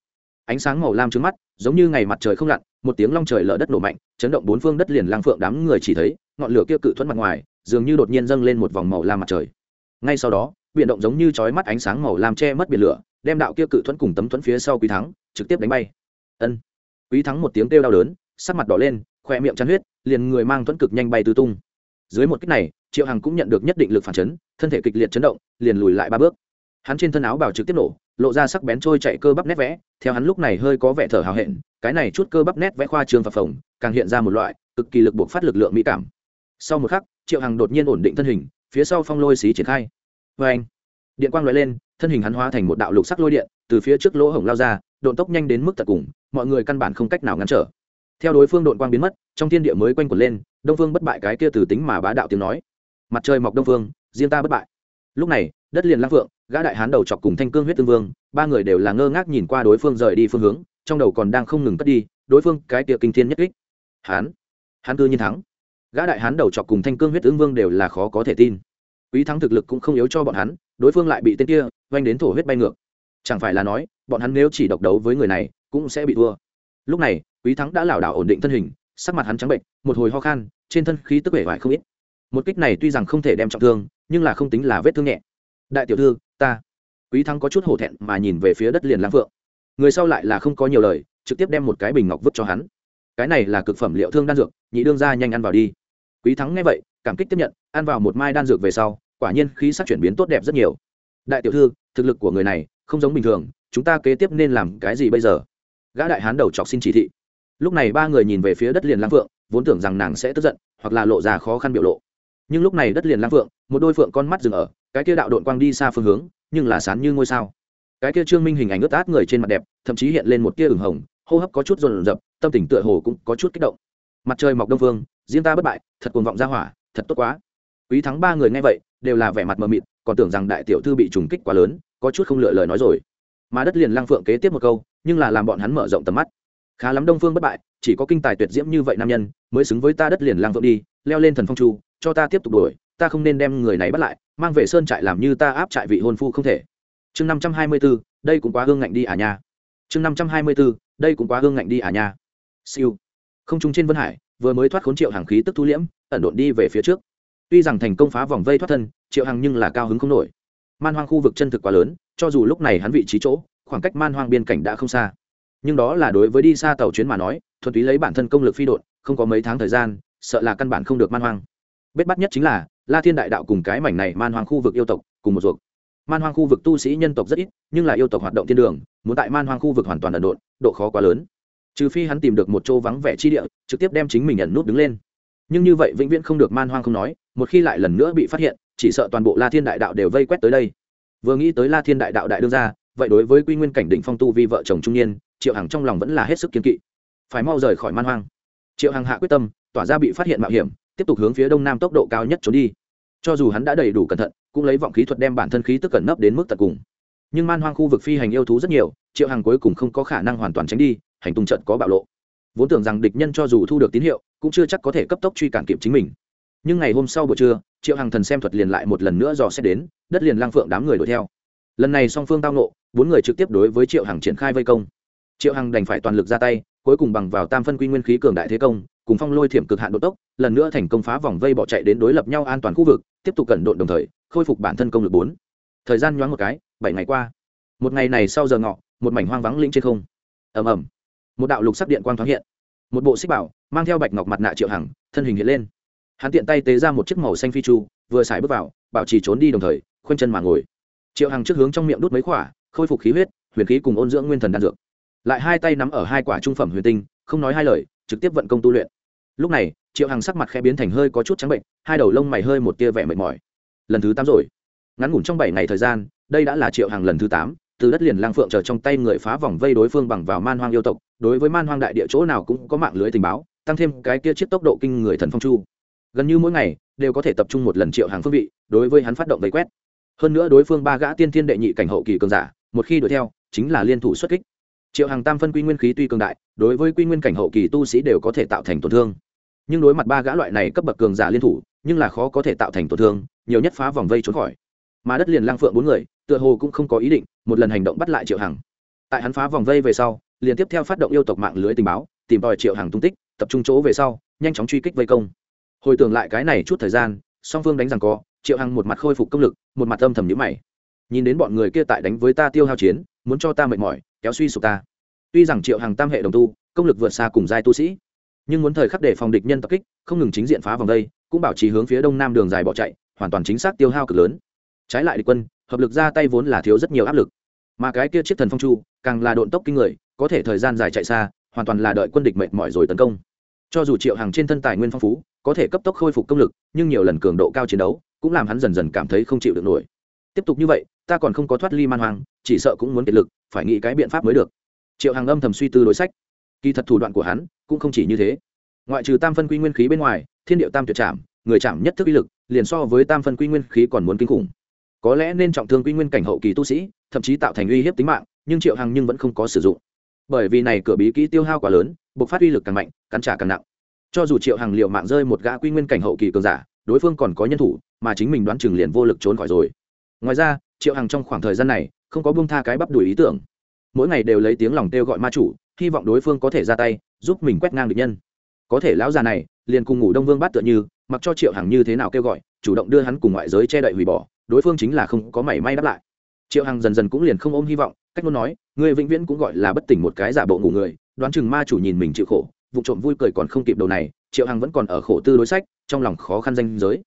Ánh sáng màu lam trứng mắt, giống như ngày mặt trời không lặn, một tiếng long trời lở đất nổ mạnh, chấn động bốn phương đất liền lang phượng đám người chỉ thấy, ngọn lửa kia cự thuẫn mặt ngoài, dường như đột nhiên dâng lên một vòng màu lam mặt trời. Ngay sau đó, biển động giống như chói mắt ánh sáng màu lam che mất biển lửa, đem đạo kia cự thuẫn cùng tấm thuẫn phía sau quý thắng, trực tiếp đánh bay. Ân. Quý thắng một tiếng kêu đau đớn sắc mặt đỏ lên khoe miệng chắn huyết, liền người mang thuẫn cực nhanh bay tứ tung. Dưới một cách này, triệu hằng cũng nhận được nhất định lực phản chấn, thân thể kịch liệt chấn động, liền lùi lại ba bước. Hắn trên thân áo bào trực tiếp nổ, lộ ra sắc bén trôi chạy cơ bắp nét vẽ, theo hắn lúc này hơi có vẻ thở hào hẹn, cái này chút cơ bắp nét vẽ khoa trương và phồng, càng hiện ra một loại cực kỳ lực buộc phát lực lượng mỹ cảm. Sau một khắc, triệu hằng đột nhiên ổn định thân hình, phía sau phong lôi xí triển khai. Vê anh điện quang loại lên, thân hình hắn hóa thành một đạo lục sắc lôi điện, từ phía trước lỗ hổng lao ra, độn tốc nhanh đến mức tận cùng, mọi người căn bản không cách nào ngăn trở theo đối phương đội quang biến mất, trong thiên địa mới quanh quẩn lên, đông phương bất bại cái kia từ tính mà bá đạo tiếng nói. Mặt trời mọc đông phương, riêng ta bất bại. Lúc này, đất liền lăng phượng, gã đại hán đầu chọc cùng thanh cương huyết tương vương, ba người đều là ngơ ngác nhìn qua đối phương rời đi phương hướng, trong đầu còn đang không ngừng cất đi, đối phương cái kia kinh thiên nhất kích. Hán hán cư nhiên thắng. Gã đại hán đầu chọc cùng thanh cương huyết tương vương đều là khó có thể tin. Quý thắng thực lực cũng không yếu cho bọn hắn, đối phương lại bị tên kia vanh đến thổ huyết bay ngược. Chẳng phải là nói, bọn hắn nếu chỉ độc đấu với người này, cũng sẽ bị thua. Lúc này quý thắng đã lảo đảo ổn định thân hình, sắc mặt hắn trắng bệnh một hồi ho khan, trên thân khí tức vẻ vải không ít. Một kích này tuy rằng không thể đem trọng thương, nhưng là không tính là vết thương nhẹ. Đại tiểu thư, ta. Quý thắng có chút hổ thẹn mà nhìn về phía đất liền lang phượng. Người sau lại là không có nhiều lời, trực tiếp đem một cái bình ngọc vứt cho hắn. Cái này là cực phẩm liệu thương đan dược, nhị đương ra nhanh ăn vào đi. Quý thắng nghe vậy, cảm kích tiếp nhận, ăn vào một mai đan dược về sau, quả nhiên khí sắc chuyển biến tốt đẹp rất nhiều. Đại tiểu thư, thực lực của người này không giống bình thường, chúng ta kế tiếp nên làm cái gì bây giờ? Gã đại hán đầu chọc xin chỉ thị lúc này ba người nhìn về phía đất liền lang phượng, vốn tưởng rằng nàng sẽ tức giận, hoặc là lộ ra khó khăn biểu lộ. Nhưng lúc này đất liền lang phượng, một đôi phượng con mắt dừng ở, cái kia đạo đội quang đi xa phương hướng, nhưng là sán như ngôi sao. Cái kia trương minh hình ảnh ướt át người trên mặt đẹp, thậm chí hiện lên một tia ửng hồng, hô hấp có chút rồn rập, tâm tình tựa hồ cũng có chút kích động. Mặt trời mọc đông phương, riêng ta bất bại, thật cuồng vọng ra hỏa, thật tốt quá. Quý thắng ba người nghe vậy, đều là vẻ mặt mờ mịt, còn tưởng rằng đại tiểu thư bị trùng kích quá lớn, có chút không lựa lời nói rồi. Mà đất liền lang phượng kế tiếp một câu, nhưng là làm bọn hắn mở rộng tầm mắt khá lắm đông phương bất bại, chỉ có kinh tài tuyệt diễm như vậy nam nhân, mới xứng với ta đất liền lang vượng đi, leo lên thần phong chu, cho ta tiếp tục đuổi, ta không nên đem người này bắt lại, mang về sơn trại làm như ta áp trại vị hôn phu không thể. Chương năm trăm hai mươi b ố đây cũng quá hương ngạnh đi à nha. Chương năm trăm hai mươi b ố đây cũng quá hương ngạnh đi à nha. Siêu. Không trung trên vân hải, vừa mới thoát khốn triệu hàng khí tức thu liễm, ẩn độn đi về phía trước. Tuy rằng thành công phá vòng vây thoát thân, triệu hàng nhưng là cao hứng không nổi. Man hoang khu vực chân thực quá lớn, cho dù lúc này hắn vị trí chỗ, khoảng cách man hoang biên cảnh đã không xa nhưng đó là đối với đi xa tàu chuyến mà nói, thuần túy lấy bản thân công lực phi đột không có mấy tháng thời gian, sợ là căn bản không được man hoang. Bết bắt nhất chính là, la thiên đại đạo cùng cái mảnh này man hoang khu vực yêu tộc cùng một ruột. Man hoang khu vực tu sĩ nhân tộc rất ít, nhưng là yêu tộc hoạt động thiên đường, muốn tại man hoang khu vực hoàn toàn ẩn độn, độ khó quá lớn. Trừ phi hắn tìm được một chỗ vắng vẻ chi địa, trực tiếp đem chính mình ẩn nút đứng lên. Nhưng như vậy vĩnh viễn không được man hoang không nói, một khi lại lần nữa bị phát hiện, chỉ sợ toàn bộ la thiên đại đạo đều vây quét tới đây. Vừa nghĩ tới la thiên đại đạo đại đương ra vậy đối với quy nguyên cảnh Đỉnh phong tu vi vợ chồng trung niên triệu hằng trong lòng vẫn là hết sức kiên kỵ. Phải mau rời khỏi man hoang. Triệu hằng hạ quyết tâm, tỏa ra bị phát hiện mạo hiểm, tiếp tục hướng phía đông nam tốc độ cao nhất trốn đi. Cho dù hắn đã đầy đủ cẩn thận, cũng lấy vọng khí thuật đem bản thân khí tức cẩn nấp đến mức tận cùng. Nhưng man hoang khu vực phi hành yêu thú rất nhiều, triệu hằng cuối cùng không có khả năng hoàn toàn tránh đi, hành tung trận có bạo lộ. Vốn tưởng rằng địch nhân cho dù thu được tín hiệu, cũng chưa chắc có thể cấp tốc truy cản kịp chính mình. Nhưng ngày hôm sau buổi trưa, triệu hằng thần xem thuật liền lại một lần nữa dò xét đến, đất liền lang phượng đám người đuổi theo. Lần này song phương tao nộ bốn người trực tiếp đối với triệu hằng triển khai vây công triệu hằng đành phải toàn lực ra tay, cuối cùng bằng vào tam phân quy nguyên khí cường đại thế công, cùng phong lôi thiểm cực hạn độ tốc, lần nữa thành công phá vòng vây bỏ chạy đến đối lập nhau an toàn khu vực, tiếp tục cẩn độn đồng thời, khôi phục bản thân công lực bốn. Thời gian nhoáng một cái, bảy ngày qua. Một ngày này sau giờ ngọ, một mảnh hoang vắng lĩnh trên không. Ầm ầm. Một đạo lục sắc điện quang thoáng hiện. Một bộ xích bảo, mang theo bạch ngọc mặt nạ triệu hằng, thân hình hiện lên. Hắn tiện tay tế ra một chiếc màu xanh phi chu, vừa xài bước vào, bảo trì trốn đi đồng thời, khoanh chân mà ngồi. Triệu hằng trước hướng trong miệng đút mấy khỏa khôi phục khí huyết, huyền khí cùng ôn dưỡng nguyên thần đan dược lại hai tay nắm ở hai quả trung phẩm huyền tinh, không nói hai lời, trực tiếp vận công tu luyện. Lúc này, triệu hằng sắc mặt khẽ biến thành hơi có chút trắng bệnh, hai đầu lông mày hơi một tia vẻ mệt mỏi. Lần thứ tám rồi. Ngắn ngủn trong bảy ngày thời gian, đây đã là triệu hằng lần thứ tám, từ đất liền lang phượng chờ trong tay người phá vòng vây đối phương bằng vào man hoang yêu tộc, đối với man hoang đại địa chỗ nào cũng có mạng lưới tình báo, tăng thêm cái kia chiếc tốc độ kinh người thần phong chu. Gần như mỗi ngày, đều có thể tập trung một lần triệu hàng phương vị, đối với hắn phát động vây quét. Hơn nữa đối phương ba gã tiên thiên đệ nhị cảnh hậu kỳ cường giả, một khi đuổi theo, chính là liên thủ xuất kích triệu hàng tam phân quy nguyên khí tuy cường đại, đối với quy nguyên cảnh hậu kỳ tu sĩ đều có thể tạo thành tổn thương. Nhưng đối mặt ba gã loại này cấp bậc cường giả liên thủ, nhưng là khó có thể tạo thành tổn thương, nhiều nhất phá vòng vây trốn khỏi. Mà đất liền lang phượng bốn người, tựa hồ cũng không có ý định, một lần hành động bắt lại triệu hằng. Tại hắn phá vòng vây về sau, liền tiếp theo phát động yêu tộc mạng lưới tình báo, tìm tòi triệu hằng tung tích, tập trung chỗ về sau, nhanh chóng truy kích vây công. Hồi tưởng lại cái này chút thời gian, song phương đánh rằng co, triệu hằng một mặt khôi phục công lực, một mặt âm thầm nhữ mày. Nhìn đến bọn người kia tại đánh với ta tiêu hao chiến, muốn cho ta mệt mỏi kéo suy sụp ta. Tuy rằng triệu hằng tam hệ đồng tu, công lực vượt xa cùng giai tu sĩ, nhưng muốn thời khắc để phòng địch nhân tập kích, không ngừng chính diện phá vòng đây, cũng bảo trì hướng phía đông nam đường dài bỏ chạy, hoàn toàn chính xác tiêu hao cực lớn. Trái lại địch quân, hợp lực ra tay vốn là thiếu rất nhiều áp lực. Mà cái kia chiếc thần phong chu, càng là độn tốc kinh người, có thể thời gian dài chạy xa, hoàn toàn là đợi quân địch mệt mỏi rồi tấn công. Cho dù triệu hàng trên thân tài nguyên phong phú, có thể cấp tốc khôi phục công lực, nhưng nhiều lần cường độ cao chiến đấu, cũng làm hắn dần dần cảm thấy không chịu được nổi. Tiếp tục như vậy, ta còn không có thoát ly man hoang, chỉ sợ cũng muốn kiệt lực phải nghĩ cái biện pháp mới được. Triệu Hằng âm thầm suy tư đối sách. Kỳ thật thủ đoạn của hắn cũng không chỉ như thế. Ngoại trừ tam phân quy nguyên khí bên ngoài, thiên điệu tam tuyệt trảm, người chạm nhất thức uy lực, liền so với tam phân quy nguyên khí còn muốn kinh khủng. Có lẽ nên trọng thương quy nguyên cảnh hậu kỳ tu sĩ, thậm chí tạo thành uy hiếp tính mạng, nhưng triệu hằng nhưng vẫn không có sử dụng. Bởi vì này cửa bí kỹ tiêu hao quá lớn buộc phát uy lực càng mạnh, cắn trả càng nặng. Cho dù triệu hằng liệu mạng rơi một gã quy nguyên cảnh hậu kỳ cường giả, đối phương còn có nhân thủ, mà chính mình đoán chừng liền vô lực trốn khỏi rồi. Ngoài ra, triệu hằng trong khoảng thời gian này không có buông tha cái bắp đuổi ý tưởng. Mỗi ngày đều lấy tiếng lòng kêu gọi ma chủ, hy vọng đối phương có thể ra tay, giúp mình quét ngang địch nhân. Có thể lão già này, liền cùng ngủ đông vương bát tựa như, mặc cho triệu hằng như thế nào kêu gọi, chủ động đưa hắn cùng ngoại giới che đậy hủy bỏ, đối phương chính là không có mảy may đáp lại. Triệu hằng dần dần cũng liền không ôm hy vọng, cách muốn nói người vĩnh viễn cũng gọi là bất tỉnh một cái giả bộ ngủ người, đoán chừng ma chủ nhìn mình chịu khổ, vụ trộm vui cười còn không kịp đầu này, triệu hằng vẫn còn ở khổ tư đối sách, trong lòng khó khăn danh giới.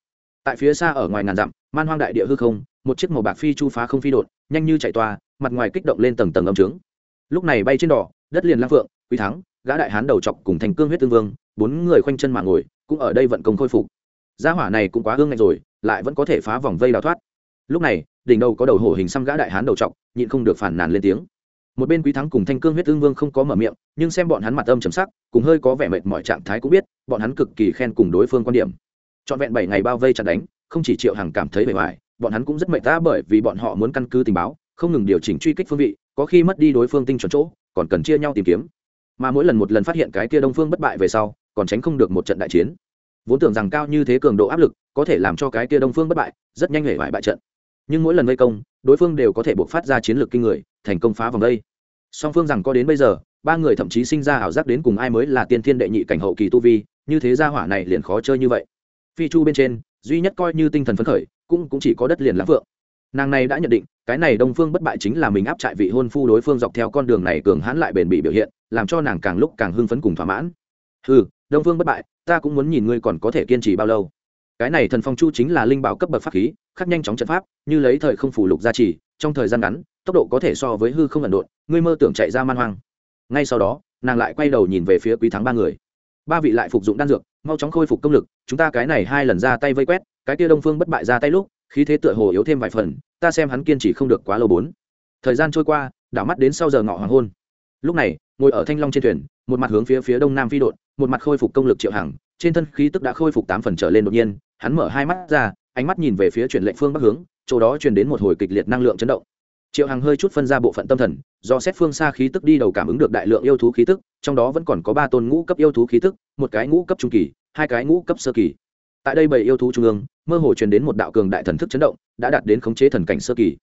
Tại phía xa ở ngoài ngàn dặm, man hoang đại địa hư không, một chiếc màu bạc phi chu phá không phi đột nhanh như chạy toa, mặt ngoài kích động lên tầng tầng âm trướng. Lúc này bay trên đỏ, đất liền lang phượng, quý thắng, gã đại hán đầu chọc cùng thành cương huyết tương vương, bốn người khoanh chân mà ngồi, cũng ở đây vận công khôi phục. Gia hỏa này cũng quá hương ngạnh rồi, lại vẫn có thể phá vòng vây đào thoát. Lúc này, đỉnh đầu có đầu hổ hình xăm gã đại hán đầu chọc, nhịn không được phản nàn lên tiếng. Một bên quý thắng cùng thanh cương huyết tương vương không có mở miệng, nhưng xem bọn hắn mặt âm chấm sắc, cùng hơi có vẻ mệt mọi trạng thái cũng biết, bọn hắn cực kỳ khen cùng đối phương quan điểm. Trọn vẹn bảy ngày bao vây chặt đánh, không chỉ triệu hằng cảm thấy bề ngoài bọn hắn cũng rất mệt ta bởi vì bọn họ muốn căn cứ tình báo, không ngừng điều chỉnh truy kích phương vị, có khi mất đi đối phương tinh chuẩn chỗ, còn cần chia nhau tìm kiếm. Mà mỗi lần một lần phát hiện cái kia đông phương bất bại về sau, còn tránh không được một trận đại chiến. Vốn tưởng rằng cao như thế cường độ áp lực có thể làm cho cái kia đông phương bất bại rất nhanh hể vải bại trận. Nhưng mỗi lần vây công, đối phương đều có thể buộc phát ra chiến lược kinh người, thành công phá vòng đây. Song phương rằng có đến bây giờ, ba người thậm chí sinh ra ảo giác đến cùng ai mới là tiên thiên đệ nhị cảnh hậu kỳ tu vi, như thế gia hỏa này liền khó chơi như vậy. Phi chu bên trên duy nhất coi như tinh thần phấn khởi, cũng cũng chỉ có đất liền lãng vượng. Nàng này đã nhận định, cái này đông phương bất bại chính là mình áp trại vị hôn phu đối phương dọc theo con đường này cường hãn lại bền bỉ biểu hiện, làm cho nàng càng lúc càng hưng phấn cùng thỏa mãn. Ừ đông phương bất bại, ta cũng muốn nhìn ngươi còn có thể kiên trì bao lâu. Cái này thần phong chu chính là linh bảo cấp bậc pháp khí, khắc nhanh chóng trận pháp, như lấy thời không phủ lục gia trì, trong thời gian ngắn, tốc độ có thể so với hư không ẩn độn, ngươi mơ tưởng chạy ra man hoang. Ngay sau đó, nàng lại quay đầu nhìn về phía quý thắng ba người ba vị lại phục dụng đan dược, mau chóng khôi phục công lực, chúng ta cái này hai lần ra tay vây quét, cái kia đông phương bất bại ra tay lúc, khí thế tựa hồ yếu thêm vài phần, ta xem hắn kiên trì không được quá lâu bốn. Thời gian trôi qua, đảo mắt đến sau giờ ngọ hoàng hôn. Lúc này, ngồi ở thanh long trên thuyền, một mặt hướng phía phía đông nam phi đội, một mặt khôi phục công lực triệu hằng, trên thân khí tức đã khôi phục tám phần trở lên đột nhiên, hắn mở hai mắt ra, ánh mắt nhìn về phía chuyển lệnh phương bắc hướng, chỗ đó truyền đến một hồi kịch liệt năng lượng chấn động. Triệu hằng hơi chút phân ra bộ phận tâm thần, do xét phương xa khí tức đi đầu cảm ứng được đại lượng yêu thú khí tức trong đó vẫn còn có ba tôn ngũ cấp yêu thú khí tức một cái ngũ cấp trung kỳ, hai cái ngũ cấp sơ kỳ. Tại đây bảy yêu thú trung ương, mơ hồ truyền đến một đạo cường đại thần thức chấn động, đã đạt đến khống chế thần cảnh sơ kỳ.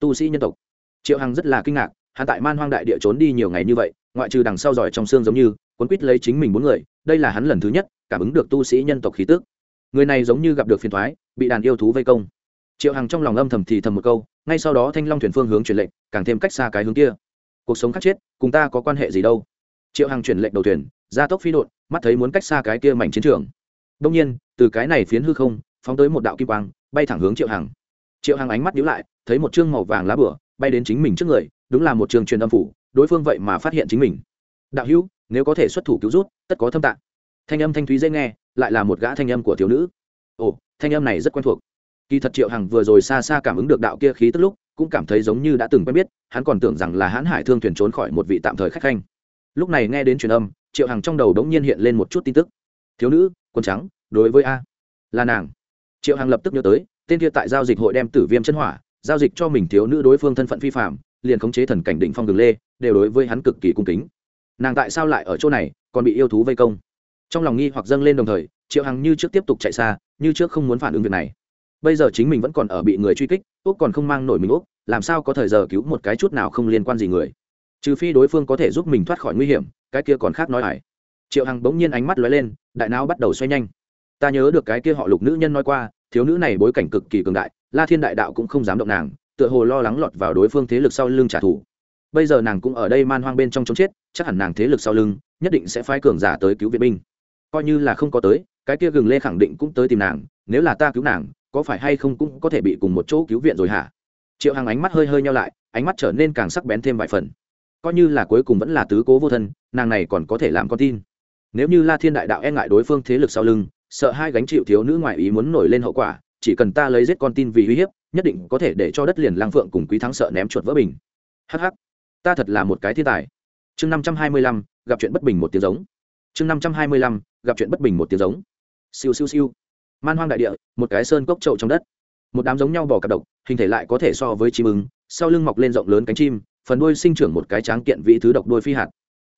Tu sĩ nhân tộc. Triệu hằng rất là kinh ngạc, hắn tại man hoang đại địa trốn đi nhiều ngày như vậy, ngoại trừ đằng sau giỏi trong xương giống như quấn quýt lấy chính mình bốn người, đây là hắn lần thứ nhất cảm ứng được tu sĩ nhân tộc khí tức. Người này giống như gặp được phiền thoái bị đàn yêu thú vây công. Triệu hằng trong lòng âm thầm thì thầm một câu, ngay sau đó thanh long thuyền phương hướng truyền lệnh càng thêm cách xa cái hướng kia. Cuộc sống khắc chết, cùng ta có quan hệ gì đâu? Triệu hằng chuyển lệnh đầu thuyền, ra tốc phi đột mắt thấy muốn cách xa cái kia mảnh chiến trường. Đông nhiên, từ cái này phiến hư không, phóng tới một đạo kim quang, bay thẳng hướng triệu hằng. Triệu hằng ánh mắt nhíu lại, thấy một chương màu vàng lá bửa bay đến chính mình trước người, đúng là một trường truyền âm phủ, đối phương vậy mà phát hiện chính mình. Đạo hữu, nếu có thể xuất thủ cứu rút, tất có thâm tạng. Thanh âm thanh thúy dễ nghe, lại là một gã thanh âm của thiếu nữ. Ồ, thanh âm này rất quen thuộc. Kỳ thật triệu hằng vừa rồi xa xa cảm ứng được đạo kia khí tức lúc, cũng cảm thấy giống như đã từng quen biết, hắn còn tưởng rằng là hãn hải thương thuyền trốn khỏi một vị tạm thời khách khanh lúc này nghe đến truyền âm, triệu hằng trong đầu đống nhiên hiện lên một chút tin tức. Thiếu nữ, quần trắng, đối với a. Là nàng. Triệu hằng lập tức nhớ tới, tên kia tại giao dịch hội đem tử viêm chân hỏa, giao dịch cho mình thiếu nữ đối phương thân phận phi phạm, liền khống chế thần cảnh định phong đường lê, đều đối với hắn cực kỳ cung kính. Nàng tại sao lại ở chỗ này, còn bị yêu thú vây công? Trong lòng nghi hoặc dâng lên đồng thời, triệu hằng như trước tiếp tục chạy xa, như trước không muốn phản ứng việc này. Bây giờ chính mình vẫn còn ở bị người truy kích úc còn không mang nổi mình úc làm sao có thời giờ cứu một cái chút nào không liên quan gì người? Trừ phi đối phương có thể giúp mình thoát khỏi nguy hiểm, cái kia còn khác nói ải triệu hằng bỗng nhiên ánh mắt lóe lên, đại não bắt đầu xoay nhanh. Ta nhớ được cái kia họ lục nữ nhân nói qua, thiếu nữ này bối cảnh cực kỳ cường đại, la thiên đại đạo cũng không dám động nàng, tựa hồ lo lắng lọt vào đối phương thế lực sau lưng trả thù. Bây giờ nàng cũng ở đây man hoang bên trong chống chết, chắc hẳn nàng thế lực sau lưng nhất định sẽ phái cường giả tới cứu viện binh. Coi như là không có tới, cái kia gừng lê khẳng định cũng tới tìm nàng, nếu là ta cứu nàng, có phải hay không cũng có thể bị cùng một chỗ cứu viện rồi hả? Triệu hằng ánh mắt hơi hơi nhau lại, ánh mắt trở nên càng sắc bén thêm vài phần coi như là cuối cùng vẫn là tứ cố vô thân, nàng này còn có thể làm con tin. Nếu như la thiên đại đạo e ngại đối phương thế lực sau lưng, sợ hai gánh chịu thiếu nữ ngoại ý muốn nổi lên hậu quả, chỉ cần ta lấy giết con tin vì uy hiếp, nhất định có thể để cho đất liền lang phượng cùng quý thắng sợ ném chuột vỡ bình. Hh ta thật là một cái thiên tài. Chương năm trăm hai mươi lăm, gặp chuyện bất bình một tiếng giống. Chương năm trăm hai mươi lăm, gặp chuyện bất bình một tiếng giống. Siêu siêu siêu. Man hoang đại địa, một cái sơn cốc trậu trong đất. Một đám giống nhau bò cặp độc, hình thể lại có thể so với chim ưng, sau lưng mọc lên rộng lớn cánh chim phần đuôi sinh trưởng một cái tráng kiện vị thứ độc đôi phi hạt.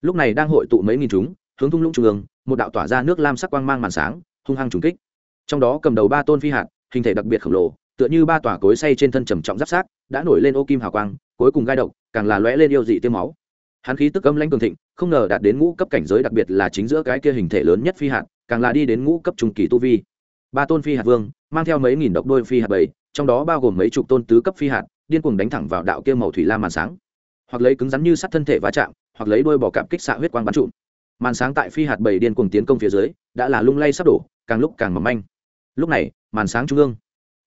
Lúc này đang hội tụ mấy nghìn chúng, hướng thung lũng trung ương, một đạo tỏa ra nước lam sắc quang mang màn sáng, hung hăng trùng kích. Trong đó cầm đầu ba tôn phi hạt, hình thể đặc biệt khổng lồ, tựa như ba tòa cối say trên thân trầm trọng giáp sát, đã nổi lên ô kim hào quang, cuối cùng gai độc, càng là lóe lên yêu dị tiêm máu. Hắn khí tức âm lãnh cường thịnh, không ngờ đạt đến ngũ cấp cảnh giới đặc biệt là chính giữa cái kia hình thể lớn nhất phi hạt, càng là đi đến ngũ cấp trung kỳ tu vi. Ba tôn phi hạt vương, mang theo mấy nghìn độc đôi phi hạt bảy, trong đó bao gồm mấy chục tôn tứ cấp phi hạt, điên cuồng đánh thẳng vào đạo kia màu thủy lam màn sáng hoặc lấy cứng rắn như sắt thân thể va chạm, hoặc lấy đôi bò cạp kích xạ huyết quang bắn trụm. Màn sáng tại phi hạt bảy điên cuồng tiến công phía dưới, đã là lung lay sắp đổ, càng lúc càng mỏng manh. Lúc này, màn sáng trung ương.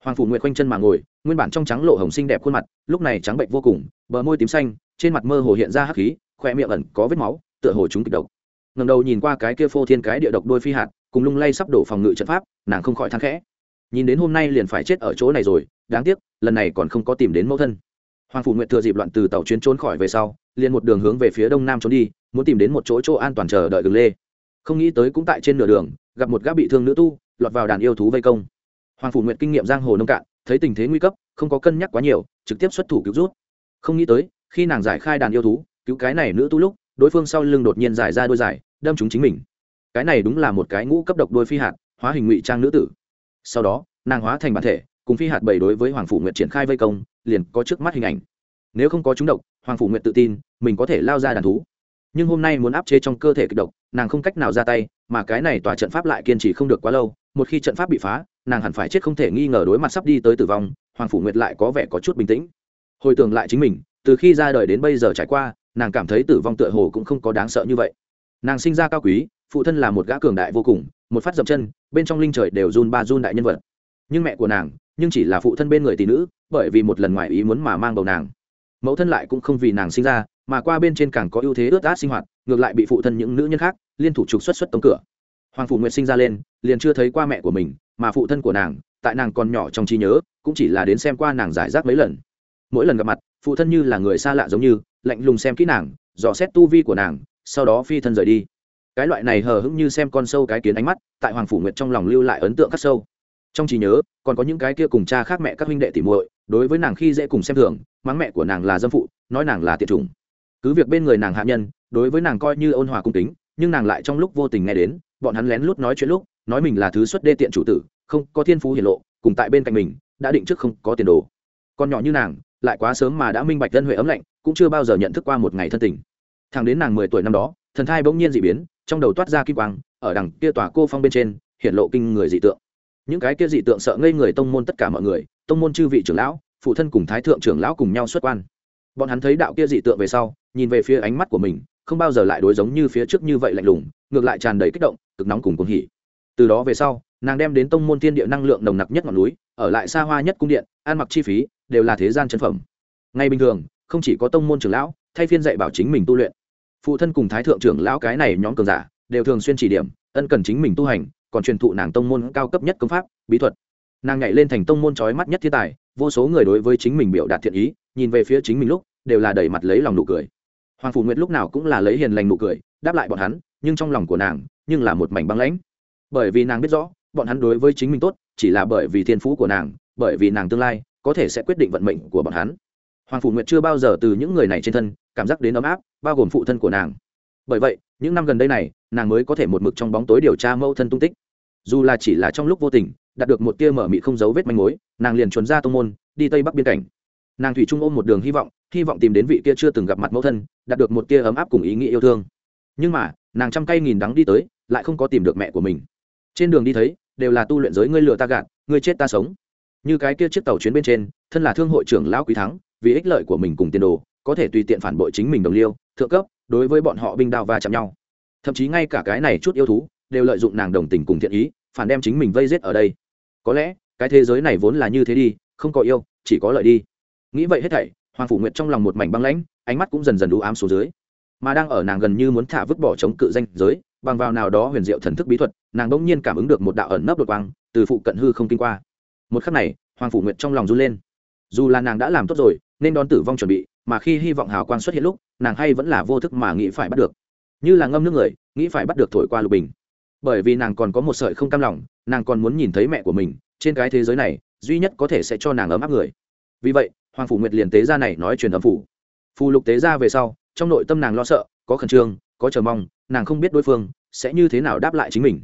Hoàng phủ nguyệt quanh chân mà ngồi, nguyên bản trong trắng lộ hồng xinh đẹp khuôn mặt, lúc này trắng bệnh vô cùng, bờ môi tím xanh, trên mặt mơ hồ hiện ra hắc khí khoe miệng ẩn có vết máu, tựa hồ chúng kịch độc. Ngầm đầu nhìn qua cái kia phô thiên cái địa độc đôi phi hạt, cùng lung lay sắp đổ phòng ngự trận pháp, nàng không khỏi thang khẽ. Nhìn đến hôm nay liền phải chết ở chỗ này rồi, đáng tiếc, lần này còn không có tìm đến mẫu thân hoàng phủ nguyệt thừa dịp loạn từ tàu chuyến trốn khỏi về sau, liền một đường hướng về phía đông nam trốn đi, muốn tìm đến một chỗ chỗ an toàn chờ đợi gừng lê. Không nghĩ tới cũng tại trên nửa đường, gặp một gã bị thương nữ tu, lọt vào đàn yêu thú vây công. Hoàng phủ nguyệt kinh nghiệm giang hồ nông cạn, thấy tình thế nguy cấp, không có cân nhắc quá nhiều, trực tiếp xuất thủ cứu rút. Không nghĩ tới, khi nàng giải khai đàn yêu thú, cứu cái này nữ tu lúc, đối phương sau lưng đột nhiên giải ra đôi giải, đâm chúng chính mình. Cái này đúng là một cái ngũ cấp độc đôi phi hạt, hóa hình ngụy trang nữ tử. Sau đó, nàng hóa thành bản thể, cùng phi hạt bảy đối với hoàng phủ nguyệt triển khai vây công liền có trước mắt hình ảnh. Nếu không có chúng độc, hoàng phủ nguyệt tự tin, mình có thể lao ra đàn thú. Nhưng hôm nay muốn áp chế trong cơ thể kịch độc, nàng không cách nào ra tay, mà cái này tòa trận pháp lại kiên trì không được quá lâu, một khi trận pháp bị phá, nàng hẳn phải chết không thể nghi ngờ đối mặt sắp đi tới tử vong, hoàng phủ nguyệt lại có vẻ có chút bình tĩnh. Hồi tưởng lại chính mình, từ khi ra đời đến bây giờ trải qua, nàng cảm thấy tử vong tựa hồ cũng không có đáng sợ như vậy. Nàng sinh ra cao quý, phụ thân là một gã cường đại vô cùng, một phát dậm chân, bên trong linh trời đều run ba run đại nhân vật. Nhưng mẹ của nàng, nhưng chỉ là phụ thân bên người tỷ nữ bởi vì một lần ngoài ý muốn mà mang bầu nàng. Mẫu thân lại cũng không vì nàng sinh ra, mà qua bên trên càng có ưu thế ướt át sinh hoạt, ngược lại bị phụ thân những nữ nhân khác liên thủ trục xuất xuất tống cửa. Hoàng phủ nguyệt sinh ra lên, liền chưa thấy qua mẹ của mình, mà phụ thân của nàng, tại nàng còn nhỏ trong trí nhớ, cũng chỉ là đến xem qua nàng giải rác mấy lần. Mỗi lần gặp mặt, phụ thân như là người xa lạ giống như, lạnh lùng xem kỹ nàng, dò xét tu vi của nàng, sau đó phi thân rời đi. Cái loại này hờ hững như xem con sâu cái kiến ánh mắt, tại hoàng phủ nguyệt trong lòng lưu lại ấn tượng khắc sâu. Trong trí nhớ, còn có những cái kia cùng cha khác mẹ các huynh đệ tỉ muội đối với nàng khi dễ cùng xem thường, mắng mẹ của nàng là dâm phụ, nói nàng là tiệt chủng. Cứ việc bên người nàng hạ nhân, đối với nàng coi như ôn hòa cung kính, nhưng nàng lại trong lúc vô tình nghe đến, bọn hắn lén lút nói chuyện lúc, nói mình là thứ xuất đê tiện chủ tử, không có thiên phú hiển lộ, cùng tại bên cạnh mình, đã định trước không có tiền đồ. Con nhỏ như nàng, lại quá sớm mà đã minh bạch dân huệ ấm lạnh, cũng chưa bao giờ nhận thức qua một ngày thân tình. Thằng đến nàng mười tuổi năm đó, thần thai bỗng nhiên dị biến, trong đầu toát ra kim quang, ở đằng kia tòa cô phong bên trên, hiện lộ kinh người dị tượng. Những cái kia dị tượng sợ ngây người tông môn tất cả mọi người tông môn chư vị trưởng lão, phụ thân cùng thái thượng trưởng lão cùng nhau xuất quan. Bọn hắn thấy đạo kia dị tượng về sau, nhìn về phía ánh mắt của mình, không bao giờ lại đối giống như phía trước như vậy lạnh lùng, ngược lại tràn đầy kích động, cực nóng cùng cuồng hỉ. Từ đó về sau, nàng đem đến tông môn thiên địa năng lượng nồng nặc nhất ngọn núi, ở lại xa hoa nhất cung điện, ăn mặc chi phí, đều là thế gian chân phẩm. Ngay bình thường, không chỉ có tông môn trưởng lão, thay phiên dạy bảo chính mình tu luyện. Phụ thân cùng thái thượng trưởng lão cái này nhóm cường giả, đều thường xuyên chỉ điểm, ân cần chính mình tu hành, còn truyền thụ nàng tông môn cao cấp nhất công pháp, bí thuật nàng nhảy lên thành tông môn trói mắt nhất thiên tài, vô số người đối với chính mình biểu đạt thiện ý, nhìn về phía chính mình lúc, đều là đẩy mặt lấy lòng nụ cười. Hoàng phủ nguyệt lúc nào cũng là lấy hiền lành nụ cười, đáp lại bọn hắn, nhưng trong lòng của nàng, nhưng là một mảnh băng lãnh. Bởi vì nàng biết rõ, bọn hắn đối với chính mình tốt, chỉ là bởi vì thiên phú của nàng, bởi vì nàng tương lai, có thể sẽ quyết định vận mệnh của bọn hắn. Hoàng phủ nguyệt chưa bao giờ từ những người này trên thân, cảm giác đến ấm áp, bao gồm phụ thân của nàng. Bởi vậy, những năm gần đây này, nàng mới có thể một mực trong bóng tối điều tra mâu thân tung tích dù là chỉ là trong lúc vô tình, đạt được một tia mở mị không dấu vết manh mối, nàng liền chuẩn ra tông môn, đi tây bắc biên cảnh. Nàng thủy trung ôm một đường hy vọng hy vọng tìm đến vị kia chưa từng gặp mặt mẫu thân, đạt được một tia ấm áp cùng ý nghĩa yêu thương. Nhưng mà, nàng trăm cây nghìn đắng đi tới, lại không có tìm được mẹ của mình. Trên đường đi thấy, đều là tu luyện giới ngươi lừa ta gạt, ngươi chết ta sống. Như cái kia chiếc tàu chuyến bên trên, thân là thương hội trưởng lão quý thắng, vì ích lợi của mình cùng tiền đồ, có thể tùy tiện phản bội chính mình đồng liêu, thượng cấp, đối với bọn họ binh đao và chạm nhau. Thậm chí ngay cả cái này chút yêu thú đều lợi dụng nàng đồng tình cùng thiện ý, phản đem chính mình vây giết ở đây. Có lẽ, cái thế giới này vốn là như thế đi, không có yêu, chỉ có lợi đi. Nghĩ vậy hết thảy, hoàng phủ nguyệt trong lòng một mảnh băng lãnh, ánh mắt cũng dần dần đủ ám xuống dưới. Mà đang ở nàng gần như muốn thả vứt bỏ chống cự danh giới, bằng vào nào đó huyền diệu thần thức bí thuật, nàng bỗng nhiên cảm ứng được một đạo ẩn nấp đột quang từ phụ cận hư không kinh qua. Một khắc này, hoàng phủ nguyệt trong lòng run lên. Dù là nàng đã làm tốt rồi, nên đón tử vong chuẩn bị, mà khi hy vọng hào quang xuất hiện lúc, nàng hay vẫn là vô thức mà nghĩ phải bắt được. Như là ngâm nước người, nghĩ phải bắt được thổi qua lục bình bởi vì nàng còn có một sợi không cam lòng, nàng còn muốn nhìn thấy mẹ của mình, trên cái thế giới này, duy nhất có thể sẽ cho nàng ấm áp người. Vì vậy, hoàng phủ nguyệt liền tế ra này nói truyền âm phủ. Phù lục tế ra về sau, trong nội tâm nàng lo sợ, có khẩn trương, có chờ mong, nàng không biết đối phương sẽ như thế nào đáp lại chính mình.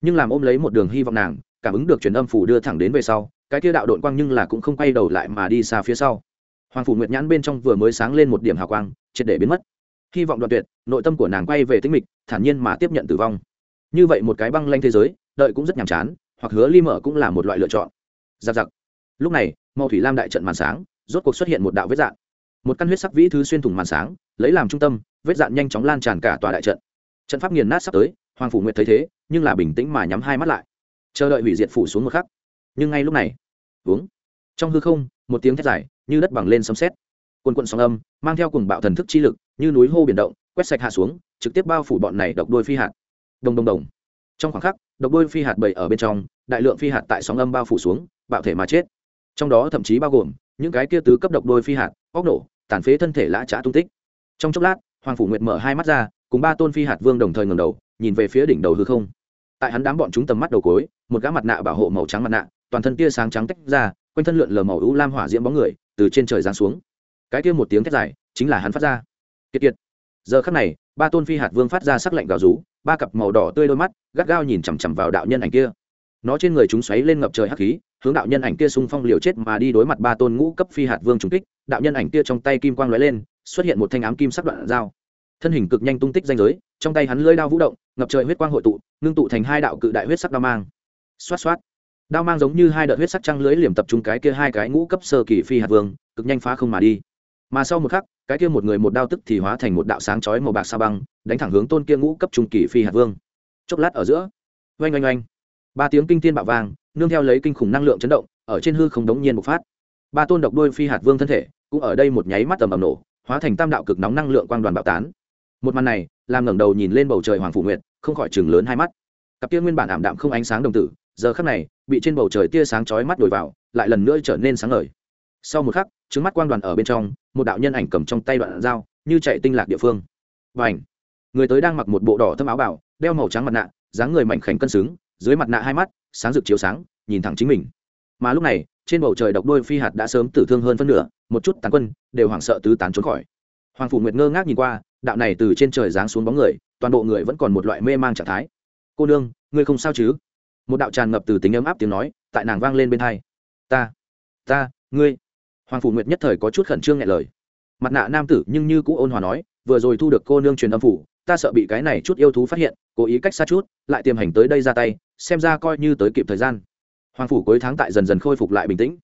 Nhưng làm ôm lấy một đường hy vọng nàng, cảm ứng được truyền âm phủ đưa thẳng đến về sau, cái kia đạo đội quang nhưng là cũng không quay đầu lại mà đi xa phía sau. Hoàng phủ nguyệt nhãn bên trong vừa mới sáng lên một điểm hào quang, triệt để biến mất. Hy vọng đoạn tuyệt, nội tâm của nàng quay về tinh mịch, thản nhiên mà tiếp nhận tử vong như vậy một cái băng lanh thế giới, đợi cũng rất nhàm chán, hoặc hứa ly mở cũng là một loại lựa chọn. Giặc giặc. Lúc này màu thủy lam đại trận màn sáng, rốt cuộc xuất hiện một đạo vết dạn một căn huyết sắc vĩ thứ xuyên thủng màn sáng, lấy làm trung tâm, vết dạn nhanh chóng lan tràn cả tòa đại trận. Trận pháp nghiền nát sắp tới, hoàng phủ nguyệt thấy thế, nhưng là bình tĩnh mà nhắm hai mắt lại. Chờ đợi hủy diệt phủ xuống một khắc. Nhưng ngay lúc này, uống. Trong hư không, một tiếng thét dài, như đất bằng lên sấm sét. Quần quận sóng âm, mang theo cùng bạo thần thức chi lực, như núi hô biển động, quét sạch hạ xuống, trực tiếp bao phủ bọn này độc đôi phi hạt đồng đồng đồng. Trong khoảng khắc, độc đôi phi hạt bầy ở bên trong, đại lượng phi hạt tại sóng âm bao phủ xuống, bạo thể mà chết. Trong đó thậm chí bao gồm những cái kia tứ cấp độc đôi phi hạt óc nổ, tàn phế thân thể lã trá tung tích. Trong chốc lát, hoàng phủ nguyệt mở hai mắt ra, cùng ba tôn phi hạt vương đồng thời ngầm đầu, nhìn về phía đỉnh đầu hư không. Tại hắn đám bọn chúng tầm mắt đầu cối một gã mặt nạ bảo hộ màu trắng mặt nạ, toàn thân tia sáng trắng tách ra, quanh thân lượn lờ màu ưu lam hỏa diễm bóng người, từ trên trời giáng xuống. Cái kia một tiếng thét dài, chính là hắn phát ra. Kiệt kiệt. Giờ khắc này, ba tôn phi hạt vương phát ra sắc lạnh gào rú ba cặp màu đỏ tươi đôi mắt, gắt gao nhìn chằm chằm vào đạo nhân ảnh kia. Nó trên người chúng xoáy lên ngập trời hắc khí, hướng đạo nhân ảnh kia xung phong liều chết mà đi đối mặt ba tôn ngũ cấp phi hạt vương trùng kích. Đạo nhân ảnh kia trong tay kim quang lóe lên, xuất hiện một thanh ám kim sắc đoạn dao. Thân hình cực nhanh tung tích danh giới, trong tay hắn lưỡi đao vũ động, ngập trời huyết quang hội tụ, ngưng tụ thành hai đạo cự đại huyết sắc đao mang. Xoát xoát. Đao mang giống như hai đợt huyết sắc trăng lưỡi liềm tập trung cái kia hai cái ngũ cấp sơ kỳ phi hạt vương, cực nhanh phá không mà đi. Mà sau một khắc cái kia một người một đao tức thì hóa thành một đạo sáng chói màu bạc sa băng, đánh thẳng hướng tôn kia ngũ cấp trung kỳ phi hạt vương. Chốc lát ở giữa, oanh oanh oanh, ba tiếng kinh thiên bạo vang nương theo lấy kinh khủng năng lượng chấn động, ở trên hư không đống nhiên bộc phát. Ba tôn độc đôi phi hạt vương thân thể, cũng ở đây một nháy mắt tầm ầm nổ, hóa thành tam đạo cực nóng năng lượng quang đoàn bạo tán. Một màn này, làm ngẩng đầu nhìn lên bầu trời hoàng phủ nguyệt, không khỏi chừng lớn hai mắt. Cặp tia nguyên bản ảm đạm không ánh sáng đồng tử, giờ khắc này, bị trên bầu trời tia sáng chói mắt đổi vào, lại lần nữa trở nên sáng ngời. Sau một khắc trước mắt quang đoàn ở bên trong, một đạo nhân ảnh cầm trong tay đoạn dao, như chạy tinh lạc địa phương. Và ảnh người tới đang mặc một bộ đỏ thâm áo bảo đeo màu trắng mặt nạ, dáng người mảnh khảnh cân xứng, dưới mặt nạ hai mắt, sáng rực chiếu sáng, nhìn thẳng chính mình. Mà lúc này, trên bầu trời độc đôi phi hạt đã sớm tử thương hơn phân nửa, một chút tàn quân, đều hoảng sợ tứ tán trốn khỏi. Hoàng phủ nguyệt ngơ ngác nhìn qua, đạo này từ trên trời giáng xuống bóng người, toàn bộ người vẫn còn một loại mê mang trạng thái. Cô nương, ngươi không sao chứ? Một đạo tràn ngập từ tính ấm áp tiếng nói, tại nàng vang lên bên hai. Ta ta, ngươi hoàng phủ nguyệt nhất thời có chút khẩn trương ngại lời. Mặt nạ nam tử nhưng như cũ ôn hòa nói, vừa rồi thu được cô nương truyền âm phủ, ta sợ bị cái này chút yêu thú phát hiện, cố ý cách xa chút, lại tiềm hành tới đây ra tay, xem ra coi như tới kịp thời gian. Hoàng phủ cuối tháng tại dần dần khôi phục lại bình tĩnh.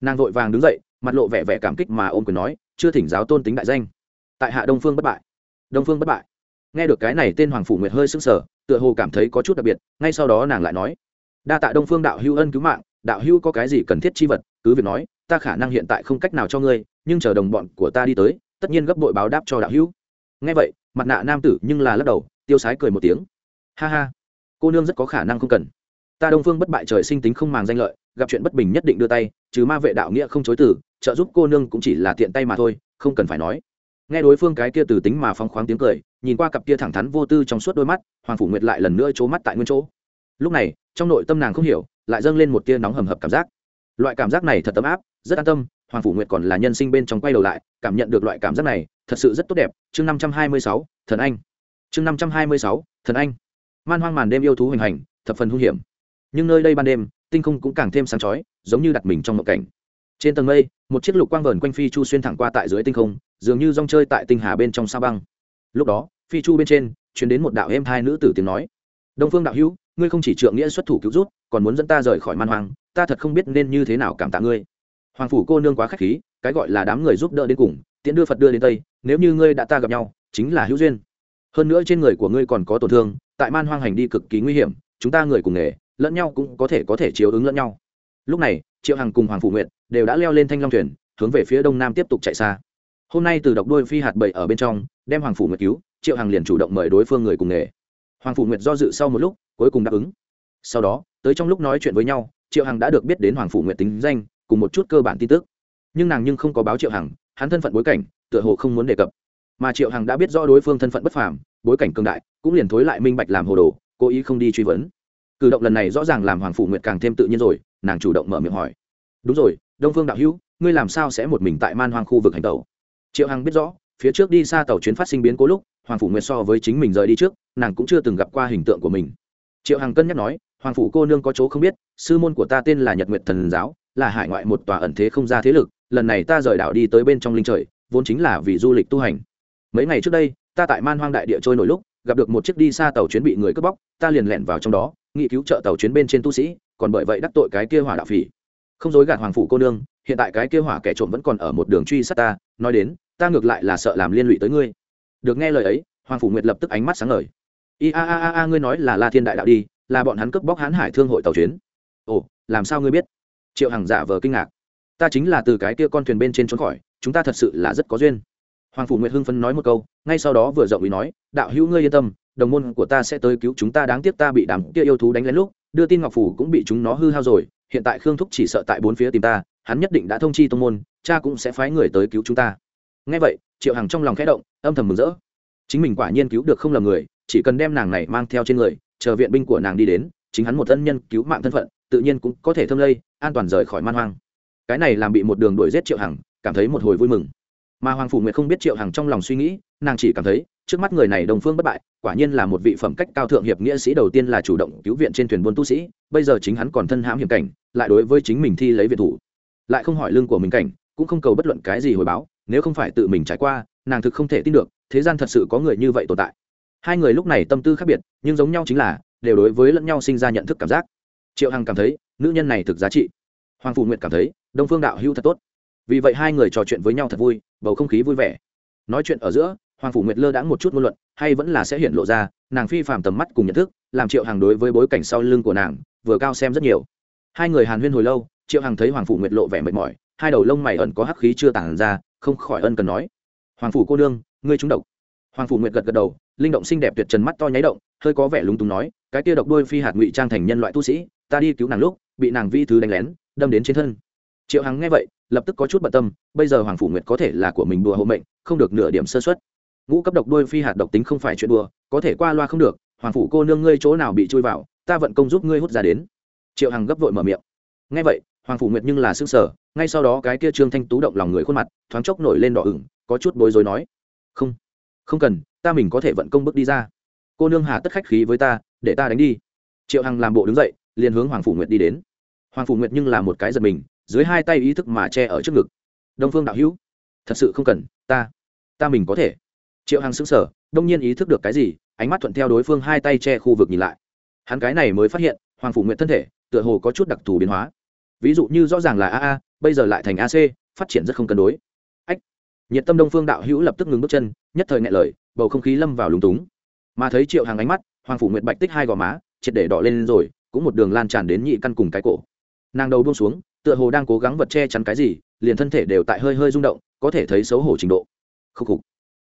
Nàng vội vàng đứng dậy, mặt lộ vẻ vẻ cảm kích mà ôm quyền nói, chưa thỉnh giáo tôn tính đại danh. Tại hạ đông phương bất bại. Đông phương bất bại. Nghe được cái này tên hoàng phủ nguyệt hơi sững sờ, tựa hồ cảm thấy có chút đặc biệt, ngay sau đó nàng lại nói, đa tạ đông phương đạo hữu ân cứu mạng, đạo hữu có cái gì cần thiết chi vật, cứ việc nói ta khả năng hiện tại không cách nào cho ngươi, nhưng chờ đồng bọn của ta đi tới, tất nhiên gấp bội báo đáp cho đạo hữu. Nghe vậy, mặt nạ nam tử nhưng là lắc đầu, tiêu sái cười một tiếng. Ha ha, cô nương rất có khả năng không cần. Ta đông phương bất bại trời sinh tính không màng danh lợi, gặp chuyện bất bình nhất định đưa tay, trừ ma vệ đạo nghĩa không chối từ, trợ giúp cô nương cũng chỉ là tiện tay mà thôi, không cần phải nói. Nghe đối phương cái kia từ tính mà phong khoáng tiếng cười, nhìn qua cặp kia thẳng thắn vô tư trong suốt đôi mắt, hoàng phủ nguyệt lại lần nữa c mắt tại nguyên chỗ. Lúc này, trong nội tâm nàng không hiểu, lại dâng lên một tia nóng hầm hập cảm giác loại cảm giác này thật tấm áp, rất an tâm, hoàng phủ nguyệt còn là nhân sinh bên trong quay đầu lại, cảm nhận được loại cảm giác này, thật sự rất tốt đẹp. Chương năm trăm hai mươi sáu, thần anh. Chương năm trăm hai mươi sáu, thần anh. Man hoang màn đêm yêu thú hình hành, thập phần hung hiểm. Nhưng nơi đây ban đêm, tinh không cũng càng thêm sáng chói, giống như đặt mình trong một cảnh. Trên tầng mây, một chiếc lục quang vờn quanh phi chu xuyên thẳng qua tại dưới tinh không, dường như rong chơi tại tinh hà bên trong sao băng. Lúc đó, phi chu bên trên chuyển đến một đạo êm hai nữ tử tiếng nói. Đông phương đạo hữu ngươi không chỉ trượng nghĩa xuất thủ cứu rút, còn muốn dẫn ta rời khỏi man hoang, ta thật không biết nên như thế nào cảm tạ ngươi. Hoàng phủ cô nương quá k h á c h khí, cái gọi là đám người giúp đỡ đến cùng, tiễn đưa phật đưa đến tây, nếu như ngươi đã ta gặp nhau, chính là hữu duyên. Hơn nữa trên người của ngươi còn có tổn thương, tại man hoang hành đi cực kỳ nguy hiểm, chúng ta người cùng nghề, lẫn nhau cũng có thể có thể chiếu ứng lẫn nhau. Lúc này, triệu hằng cùng hoàng phủ nguyệt đều đã leo lên thanh long thuyền, hướng về phía đông nam tiếp tục chạy xa. Hôm nay từ độc đôi phi hạt bậy ở bên trong, đem hoàng phủ nguyệt cứu, triệu hằng liền chủ động mời đối phương người cùng nghề hoàng phủ nguyệt do dự sau một lúc, cuối cùng đáp ứng. Sau đó, tới trong lúc nói chuyện với nhau, triệu hằng đã được biết đến hoàng phủ nguyệt tính danh, cùng một chút cơ bản tin tức. Nhưng nàng nhưng không có báo triệu hằng, hắn thân phận bối cảnh, tựa hồ không muốn đề cập. Mà triệu hằng đã biết rõ đối phương thân phận bất phàm, bối cảnh cường đại, cũng liền thối lại minh bạch làm hồ đồ, cố ý không đi truy vấn. Cử động lần này rõ ràng làm hoàng phủ nguyệt càng thêm tự nhiên rồi, nàng chủ động mở miệng hỏi. Đúng rồi, đông phương đạo hữu, ngươi làm sao sẽ một mình tại man hoang khu vực hành tàu triệu hằng biết rõ, phía trước đi xa tàu chuyến phát sinh biến cố lúc hoàng phủ nguyệt so với chính mình rời đi trước, nàng cũng chưa từng gặp qua hình tượng của mình. Triệu hằng cân nhắc nói, hoàng phủ cô nương có chỗ không biết, sư môn của ta tên là nhật nguyệt thần giáo, là hải ngoại một tòa ẩn thế không ra thế lực, lần này ta rời đảo đi tới bên trong linh trời, vốn chính là vì du lịch tu hành. Mấy ngày trước đây, ta tại man hoang đại địa trôi nổi lúc, gặp được một chiếc đi xa tàu chuyến bị người cướp bóc, ta liền lẻn vào trong đó, nghị cứu trợ tàu chuyến bên trên tu sĩ, còn bởi vậy đắc tội cái kia hỏa đạo phỉ. Không dối gạt hoàng phủ cô nương, hiện tại cái kia hỏa kẻ trộm vẫn còn ở một đường truy sát ta, nói đến, ta ngược lại là sợ làm liên lụy tới ngươi được nghe lời ấy, hoàng phủ nguyệt lập tức ánh mắt sáng ngời. I a a a a, ngươi nói là la thiên đại đạo đi, là bọn hắn cướp bóc hãn hải thương hội tàu chuyến. Ồ, làm sao ngươi biết? Triệu hằng giả vờ kinh ngạc. Ta chính là từ cái kia con thuyền bên trên trốn khỏi, chúng ta thật sự là rất có duyên. Hoàng phủ nguyệt hưng phấn nói một câu, ngay sau đó vừa rộng ý nói, đạo hữu ngươi yên tâm, đồng môn của ta sẽ tới cứu chúng ta, đáng tiếc ta bị đám kia yêu thú đánh lén lúc, đưa tin ngọc phủ cũng bị chúng nó hư hao rồi, hiện tại khương thúc chỉ sợ tại bốn phía tìm ta, hắn nhất định đã thông chi tông môn, cha cũng sẽ phái người tới cứu chúng ta ngay vậy, triệu hằng trong lòng khẽ động, âm thầm mừng rỡ. Chính mình quả nhiên cứu được không lầm người, chỉ cần đem nàng này mang theo trên người, chờ viện binh của nàng đi đến, chính hắn một thân nhân cứu mạng thân phận, tự nhiên cũng có thể thâm lây, an toàn rời khỏi man hoang. Cái này làm bị một đường đuổi giết triệu hằng, cảm thấy một hồi vui mừng. Mà hoàng phủ nguyệt không biết triệu hằng trong lòng suy nghĩ, nàng chỉ cảm thấy, trước mắt người này đồng phương bất bại, quả nhiên là một vị phẩm cách cao thượng hiệp nghĩa sĩ đầu tiên là chủ động cứu viện trên thuyền buôn tu sĩ, bây giờ chính hắn còn thân hãm hiểm cảnh, lại đối với chính mình thi lấy viện thủ. Lại không hỏi lương của mình cảnh, cũng không cầu bất luận cái gì hồi báo nếu không phải tự mình trải qua, nàng thực không thể tin được, thế gian thật sự có người như vậy tồn tại. Hai người lúc này tâm tư khác biệt, nhưng giống nhau chính là, đều đối với lẫn nhau sinh ra nhận thức cảm giác. Triệu hằng cảm thấy, nữ nhân này thực giá trị. Hoàng phủ nguyệt cảm thấy, đông phương đạo hưu thật tốt. Vì vậy hai người trò chuyện với nhau thật vui, bầu không khí vui vẻ. Nói chuyện ở giữa, hoàng phủ nguyệt lơ đãng một chút ngôn luận, hay vẫn là sẽ hiện lộ ra, nàng phi phàm tầm mắt cùng nhận thức, làm triệu hằng đối với bối cảnh sau lưng của nàng, vừa cao xem rất nhiều. Hai người hàn huyên hồi lâu, triệu hằng thấy hoàng phủ nguyệt lộ vẻ mệt mỏi, hai đầu lông mày ẩn có hắc khí chưa tàn ra không khỏi ân cần nói. Hoàng phủ cô nương, ngươi trúng độc. Hoàng phủ nguyệt gật gật đầu, linh động xinh đẹp tuyệt trần mắt to nháy động, hơi có vẻ lúng túng nói, cái tia độc đôi phi hạt ngụy trang thành nhân loại tu sĩ, ta đi cứu nàng lúc, bị nàng vi thứ đánh lén, đâm đến trên thân. Triệu hằng nghe vậy, lập tức có chút bận tâm, bây giờ hoàng phủ nguyệt có thể là của mình đùa hộ mệnh, không được nửa điểm sơ xuất ngũ cấp độc đôi phi hạt độc tính không phải chuyện đùa, có thể qua loa không được, hoàng phủ cô nương ngươi chỗ nào bị chui vào, ta vận công giúp ngươi hút ra đến. Triệu hằng gấp vội mở miệng. Nghe vậy hoàng phủ nguyệt nhưng là xương sở ngay sau đó cái kia trương thanh tú động lòng người khuôn mặt, thoáng chốc nổi lên đỏ ửng, có chút bối rối nói, không không cần, ta mình có thể vận công bước đi ra. Cô nương hà tất khách khí với ta, để ta đánh đi. Triệu hằng làm bộ đứng dậy, liền hướng hoàng phủ nguyệt đi đến. Hoàng phủ nguyệt nhưng là một cái giật mình, dưới hai tay ý thức mà che ở trước ngực. Đông phương đạo hữu, thật sự không cần, ta ta mình có thể. Triệu hằng xứng sở đông nhiên ý thức được cái gì, ánh mắt thuận theo đối phương hai tay che khu vực nhìn lại. Hắn cái này mới phát hiện, hoàng phủ nguyệt thân thể, tựa hồ có chút đặc thù biến hóa ví dụ như rõ ràng là aa bây giờ lại thành ac phát triển rất không cân đối. Ách, nhiệt tâm đông phương đạo hữu lập tức ngừng bước chân, nhất thời ngại lời, bầu không khí lâm vào lúng túng. Mà thấy triệu hàng ánh mắt, hoàng phủ nguyệt bạch tích hai gò má, triệt để đỏ lên rồi, cũng một đường lan tràn đến nhị căn cùng cái cổ. Nàng đầu buông xuống, tựa hồ đang cố gắng vật che chắn cái gì, liền thân thể đều tại hơi hơi rung động, có thể thấy xấu hổ trình độ. Khúc khục.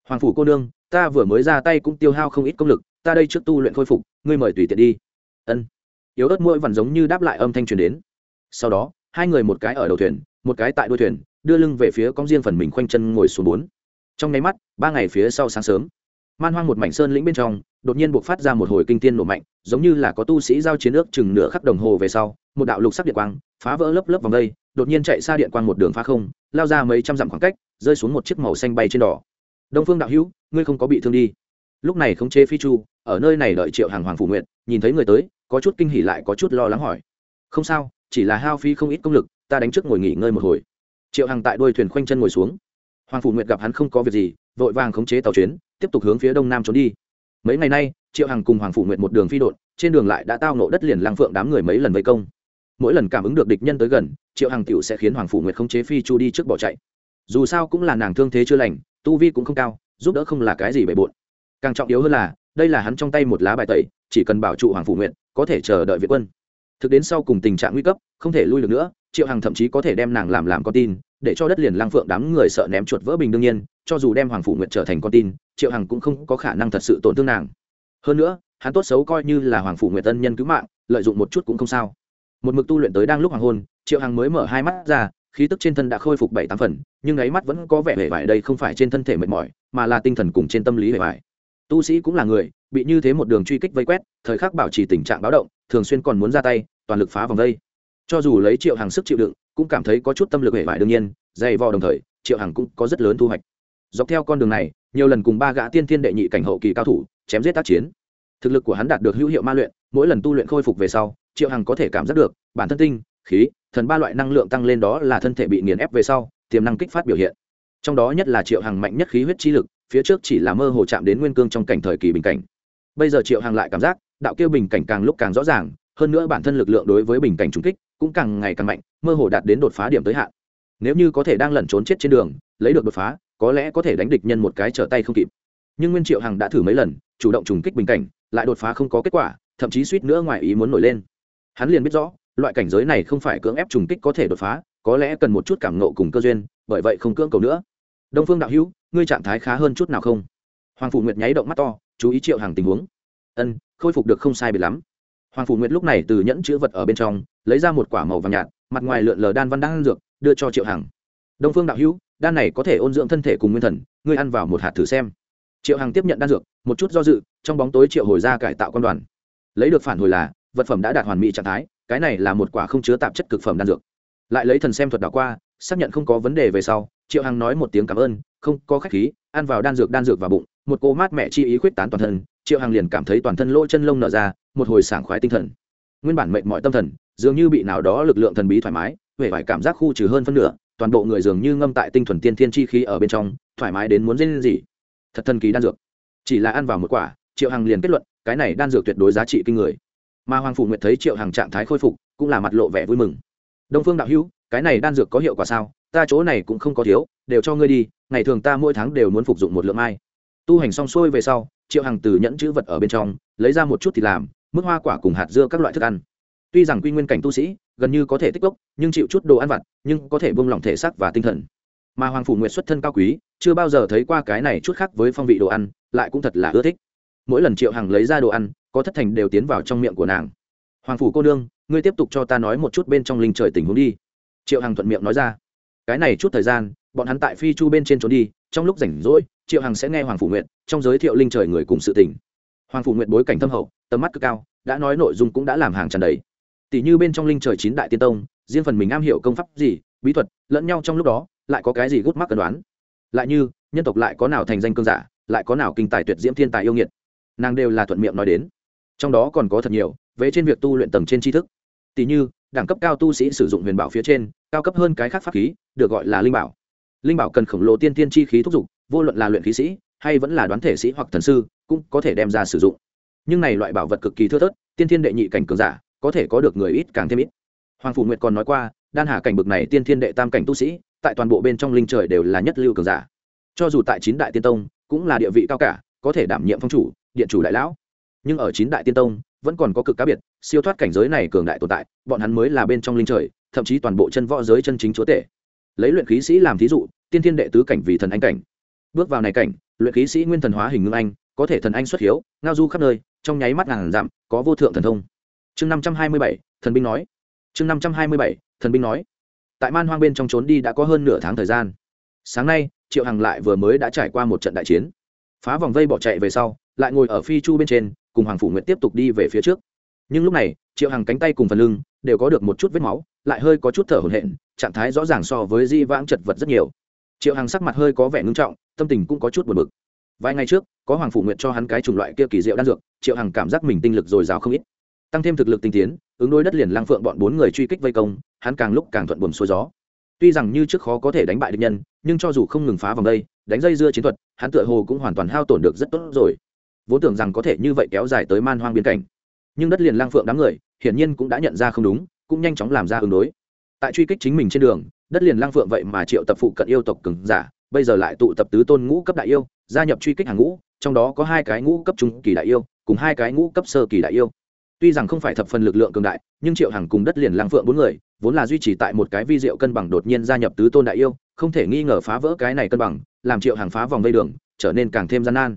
Hoàng phủ cô nương, ta vừa mới ra tay cũng tiêu hao không ít công lực, ta đây trước tu luyện khôi phục, ngươi mời tùy tiện đi. Ân. Yếu ớt mũi vằn giống như đáp lại âm thanh truyền đến sau đó, hai người một cái ở đầu thuyền, một cái tại đuôi thuyền, đưa lưng về phía con riêng phần mình khoanh chân ngồi xuống bốn. Trong nháy mắt, ba ngày phía sau sáng sớm, man hoang một mảnh sơn lĩnh bên trong, đột nhiên buộc phát ra một hồi kinh tiên nổ mạnh, giống như là có tu sĩ giao chiến ước chừng nửa khắc đồng hồ về sau, một đạo lục sắc điện quang phá vỡ lớp lớp vòng đây, đột nhiên chạy xa điện quang một đường phá không, lao ra mấy trăm dặm khoảng cách, rơi xuống một chiếc màu xanh bay trên đỏ. Đông phương đạo hữu, ngươi không có bị thương đi. Lúc này không chế phi chu, ở nơi này đợi triệu hàng hoàng phủ nguyện, nhìn thấy người tới, có chút kinh hỉ lại có chút lo lắng hỏi. Không sao chỉ là hao phí không ít công lực, ta đánh trước ngồi nghỉ ngơi một hồi. Triệu hằng tại đuôi thuyền khoanh chân ngồi xuống. Hoàng phủ nguyệt gặp hắn không có việc gì, vội vàng khống chế tàu chuyến, tiếp tục hướng phía đông nam trốn đi. Mấy ngày nay, triệu hằng cùng hoàng phủ nguyệt một đường phi đột trên đường lại đã tao nộ đất liền lang phượng đám người mấy lần vây công. Mỗi lần cảm ứng được địch nhân tới gần, triệu hằng tiểu sẽ khiến hoàng phủ nguyệt khống chế phi chu đi trước bỏ chạy. Dù sao cũng là nàng thương thế chưa lành, tu vi cũng không cao, giúp đỡ không là cái gì bề bộn. Càng trọng yếu hơn là, đây là hắn trong tay một lá bài tẩy, chỉ cần bảo trụ hoàng phủ nguyện có thể chờ đợi viện quân thực đến sau cùng tình trạng nguy cấp, không thể lui được nữa, triệu hằng thậm chí có thể đem nàng làm làm con tin, để cho đất liền lang phượng đám người sợ ném chuột vỡ bình đương nhiên, cho dù đem hoàng phủ nguyện trở thành con tin, triệu hằng cũng không có khả năng thật sự tổn thương nàng. Hơn nữa, hắn tốt xấu coi như là hoàng phủ nguyện tân nhân cứu mạng, lợi dụng một chút cũng không sao. Một mực tu luyện tới đang lúc hoàng hôn, triệu hằng mới mở hai mắt ra, khí tức trên thân đã khôi phục bảy tám phần, nhưng ấy mắt vẫn có vẻ hề vải đây không phải trên thân thể mệt mỏi, mà là tinh thần cùng trên tâm lý hề vải. Tu sĩ cũng là người, bị như thế một đường truy kích vây quét, thời khắc bảo trì tình trạng báo động, thường xuyên còn muốn ra tay toàn lực phá vòng đây. Cho dù lấy triệu hàng sức chịu đựng, cũng cảm thấy có chút tâm lực hệ vải đương nhiên, dày vò đồng thời, triệu hàng cũng có rất lớn thu hoạch. Dọc theo con đường này, nhiều lần cùng ba gã tiên thiên đệ nhị cảnh hậu kỳ cao thủ chém giết tác chiến. Thực lực của hắn đạt được hữu hiệu ma luyện, mỗi lần tu luyện khôi phục về sau, triệu hằng có thể cảm giác được, bản thân tinh, khí, thần ba loại năng lượng tăng lên đó là thân thể bị nghiền ép về sau, tiềm năng kích phát biểu hiện. Trong đó nhất là triệu hằng mạnh nhất khí huyết chi lực, phía trước chỉ là mơ hồ chạm đến nguyên cương trong cảnh thời kỳ bình cảnh. Bây giờ triệu hằng lại cảm giác, đạo kêu bình cảnh càng lúc càng rõ ràng hơn nữa bản thân lực lượng đối với bình cảnh trung kích cũng càng ngày càng mạnh, mơ hồ đạt đến đột phá điểm tới hạn. Nếu như có thể đang lẩn trốn chết trên đường, lấy được đột phá, có lẽ có thể đánh địch nhân một cái trở tay không kịp. Nhưng nguyên triệu hằng đã thử mấy lần, chủ động trùng kích bình cảnh, lại đột phá không có kết quả, thậm chí suýt nữa ngoài ý muốn nổi lên. Hắn liền biết rõ, loại cảnh giới này không phải cưỡng ép trùng kích có thể đột phá, có lẽ cần một chút cảm nộ cùng cơ duyên, bởi vậy không cưỡng cầu nữa. Đông phương đạo hữu, ngươi trạng thái khá hơn chút nào không? Hoàng phụ nguyệt nháy động mắt to, chú ý triệu hàng tình huống. Ân, khôi phục được không sai biệt lắm hoàng phủ nguyệt lúc này từ nhẫn chữ vật ở bên trong, lấy ra một quả màu vàng nhạt, mặt ngoài lượn lờ đan văn đan dược, đưa cho triệu hằng. Đông phương đạo hữu, đan này có thể ôn dưỡng thân thể cùng nguyên thần, ngươi ăn vào một hạt thử xem. Triệu hằng tiếp nhận đan dược, một chút do dự, trong bóng tối triệu hồi ra cải tạo quan đoàn. Lấy được phản hồi là, vật phẩm đã đạt hoàn mỹ trạng thái, cái này là một quả không chứa tạp chất cực phẩm đan dược. Lại lấy thần xem thuật đảo qua, xác nhận không có vấn đề về sau, triệu hằng nói một tiếng cảm ơn, không có khách khí, ăn vào đan dược đan dược vào bụng, một cô mát mẹ chi ý khuyết tán toàn thân. Triệu hằng liền cảm thấy toàn thân lỗ chân lông nở ra một hồi sảng khoái tinh thần. Nguyên bản mệnh mọi tâm thần, dường như bị nào đó lực lượng thần bí thoải mái huệ vải cảm giác khu trừ hơn phân nửa, toàn bộ người dường như ngâm tại tinh thuần tiên thiên chi khí ở bên trong, thoải mái đến muốn dên gì thật thần kỳ đan dược. Chỉ là ăn vào một quả, triệu hằng liền kết luận, cái này đan dược tuyệt đối giá trị kinh người. Mà hoàng phủ nguyệt thấy triệu hằng trạng thái khôi phục, cũng là mặt lộ vẻ vui mừng. Đông phương đạo hữu, cái này đan dược có hiệu quả sao? Ta chỗ này cũng không có thiếu, đều cho ngươi đi, ngày thường ta mỗi tháng đều muốn phục dụng một lượng mai tu hành xong xuôi về sau, triệu hằng từ nhẫn chữ vật ở bên trong, lấy ra một chút thì làm mức hoa quả cùng hạt dưa các loại thức ăn. Tuy rằng quy nguyên cảnh tu sĩ gần như có thể tích cốc, nhưng chịu chút đồ ăn vặt, nhưng có thể buông lỏng thể xác và tinh thần. Mà hoàng phủ nguyệt xuất thân cao quý, chưa bao giờ thấy qua cái này chút khác với phong vị đồ ăn, lại cũng thật là ưa thích. Mỗi lần triệu hằng lấy ra đồ ăn, có thất thành đều tiến vào trong miệng của nàng. Hoàng phủ cô nương, ngươi tiếp tục cho ta nói một chút bên trong linh trời tình huống đi. Triệu hằng thuận miệng nói ra. Cái này chút thời gian, bọn hắn tại phi chu bên trên trốn đi, trong lúc rảnh rỗi, triệu hằng sẽ nghe hoàng phủ nguyện trong giới thiệu linh trời người cùng sự tình hoàng phủ nguyện bối cảnh thâm hậu, tầm mắt cực cao, đã nói nội dung cũng đã làm hàng tràn đầy. Tỷ như bên trong linh trời chín đại tiên tông, riêng phần mình am hiểu công pháp gì, bí thuật, lẫn nhau trong lúc đó, lại có cái gì gút mắc cần đoán? Lại như, nhân tộc lại có nào thành danh cương giả, lại có nào kinh tài tuyệt diễm thiên tài yêu nghiệt? Nàng đều là thuận miệng nói đến. Trong đó còn có thật nhiều về trên việc tu luyện tầng trên tri thức. Tỷ như, đẳng cấp cao tu sĩ sử dụng huyền bảo phía trên, cao cấp hơn cái khác pháp khí, được gọi là linh bảo. Linh bảo cần khổng lồ tiên tiên chi khí thúc giục, vô luận là luyện khí sĩ, hay vẫn là đoán thể sĩ hoặc thần sư cũng có thể đem ra sử dụng. Nhưng này loại bảo vật cực kỳ thưa thớt, tiên thiên đệ nhị cảnh cường giả, có thể có được người ít càng thêm ít. Hoàng phủ nguyệt còn nói qua, đan hà cảnh bực này tiên thiên đệ tam cảnh tu sĩ, tại toàn bộ bên trong linh trời đều là nhất lưu cường giả. Cho dù tại chín đại tiên tông, cũng là địa vị cao cả, có thể đảm nhiệm phong chủ, điện chủ đại lão. Nhưng ở chín đại tiên tông, vẫn còn có cực cá biệt, siêu thoát cảnh giới này cường đại tồn tại, bọn hắn mới là bên trong linh trời, thậm chí toàn bộ chân võ giới chân chính chúa tể. Lấy luyện khí sĩ làm thí dụ, tiên thiên đệ tứ cảnh vì thần anh cảnh. Bước vào này cảnh, luyện khí sĩ nguyên thần hóa hình ngưng anh có thể thần anh xuất hiếu, ngao du khắp nơi, trong nháy mắt ngàn dặm, có vô thượng thần thông. Chương năm trăm hai mươi bảy, thần binh nói. Chương năm trăm hai mươi bảy, thần binh nói. Tại man hoang bên trong trốn đi đã có hơn nửa tháng thời gian. Sáng nay, triệu hằng lại vừa mới đã trải qua một trận đại chiến. Phá vòng vây bỏ chạy về sau, lại ngồi ở phi chu bên trên, cùng hoàng phủ nguyện tiếp tục đi về phía trước. Nhưng lúc này, triệu hằng cánh tay cùng phần lưng đều có được một chút vết máu, lại hơi có chút thở hổn hển, trạng thái rõ ràng so với di vãng chật vật rất nhiều. Triệu hằng sắc mặt hơi có vẻ ngưng trọng, tâm tình cũng có chút buồn bực vài ngày trước, có hoàng phủ nguyệt cho hắn cái chủng loại kia kỳ diệu đan dược, triệu hằng cảm giác mình tinh lực dồi dào không ít. Tăng thêm thực lực tinh tiến, ứng đối đất liền lang phượng bọn bốn người truy kích vây công, hắn càng lúc càng thuận buồm xuôi gió. Tuy rằng như trước khó có thể đánh bại địch nhân, nhưng cho dù không ngừng phá vòng đây, đánh dây dưa chiến thuật, hắn tựa hồ cũng hoàn toàn hao tổn được rất tốt rồi. Vốn tưởng rằng có thể như vậy kéo dài tới man hoang biên cảnh. Nhưng đất liền lang phượng đám người, hiển nhiên cũng đã nhận ra không đúng, cũng nhanh chóng làm ra ứng đối. Tại truy kích chính mình trên đường, đất liền lang phượng vậy mà triệu tập phụ cận yêu tộc cứng giả, bây giờ lại tụ tập tứ tôn ngũ cấp đại yêu gia nhập truy kích hàng ngũ, trong đó có hai cái ngũ cấp trung kỳ đại yêu, cùng hai cái ngũ cấp sơ kỳ đại yêu. Tuy rằng không phải thập phần lực lượng cường đại, nhưng triệu hàng cùng đất liền lang phượng bốn người, vốn là duy trì tại một cái vi diệu cân bằng đột nhiên gia nhập tứ tôn đại yêu, không thể nghi ngờ phá vỡ cái này cân bằng, làm triệu hàng phá vòng vây đường, trở nên càng thêm gian nan.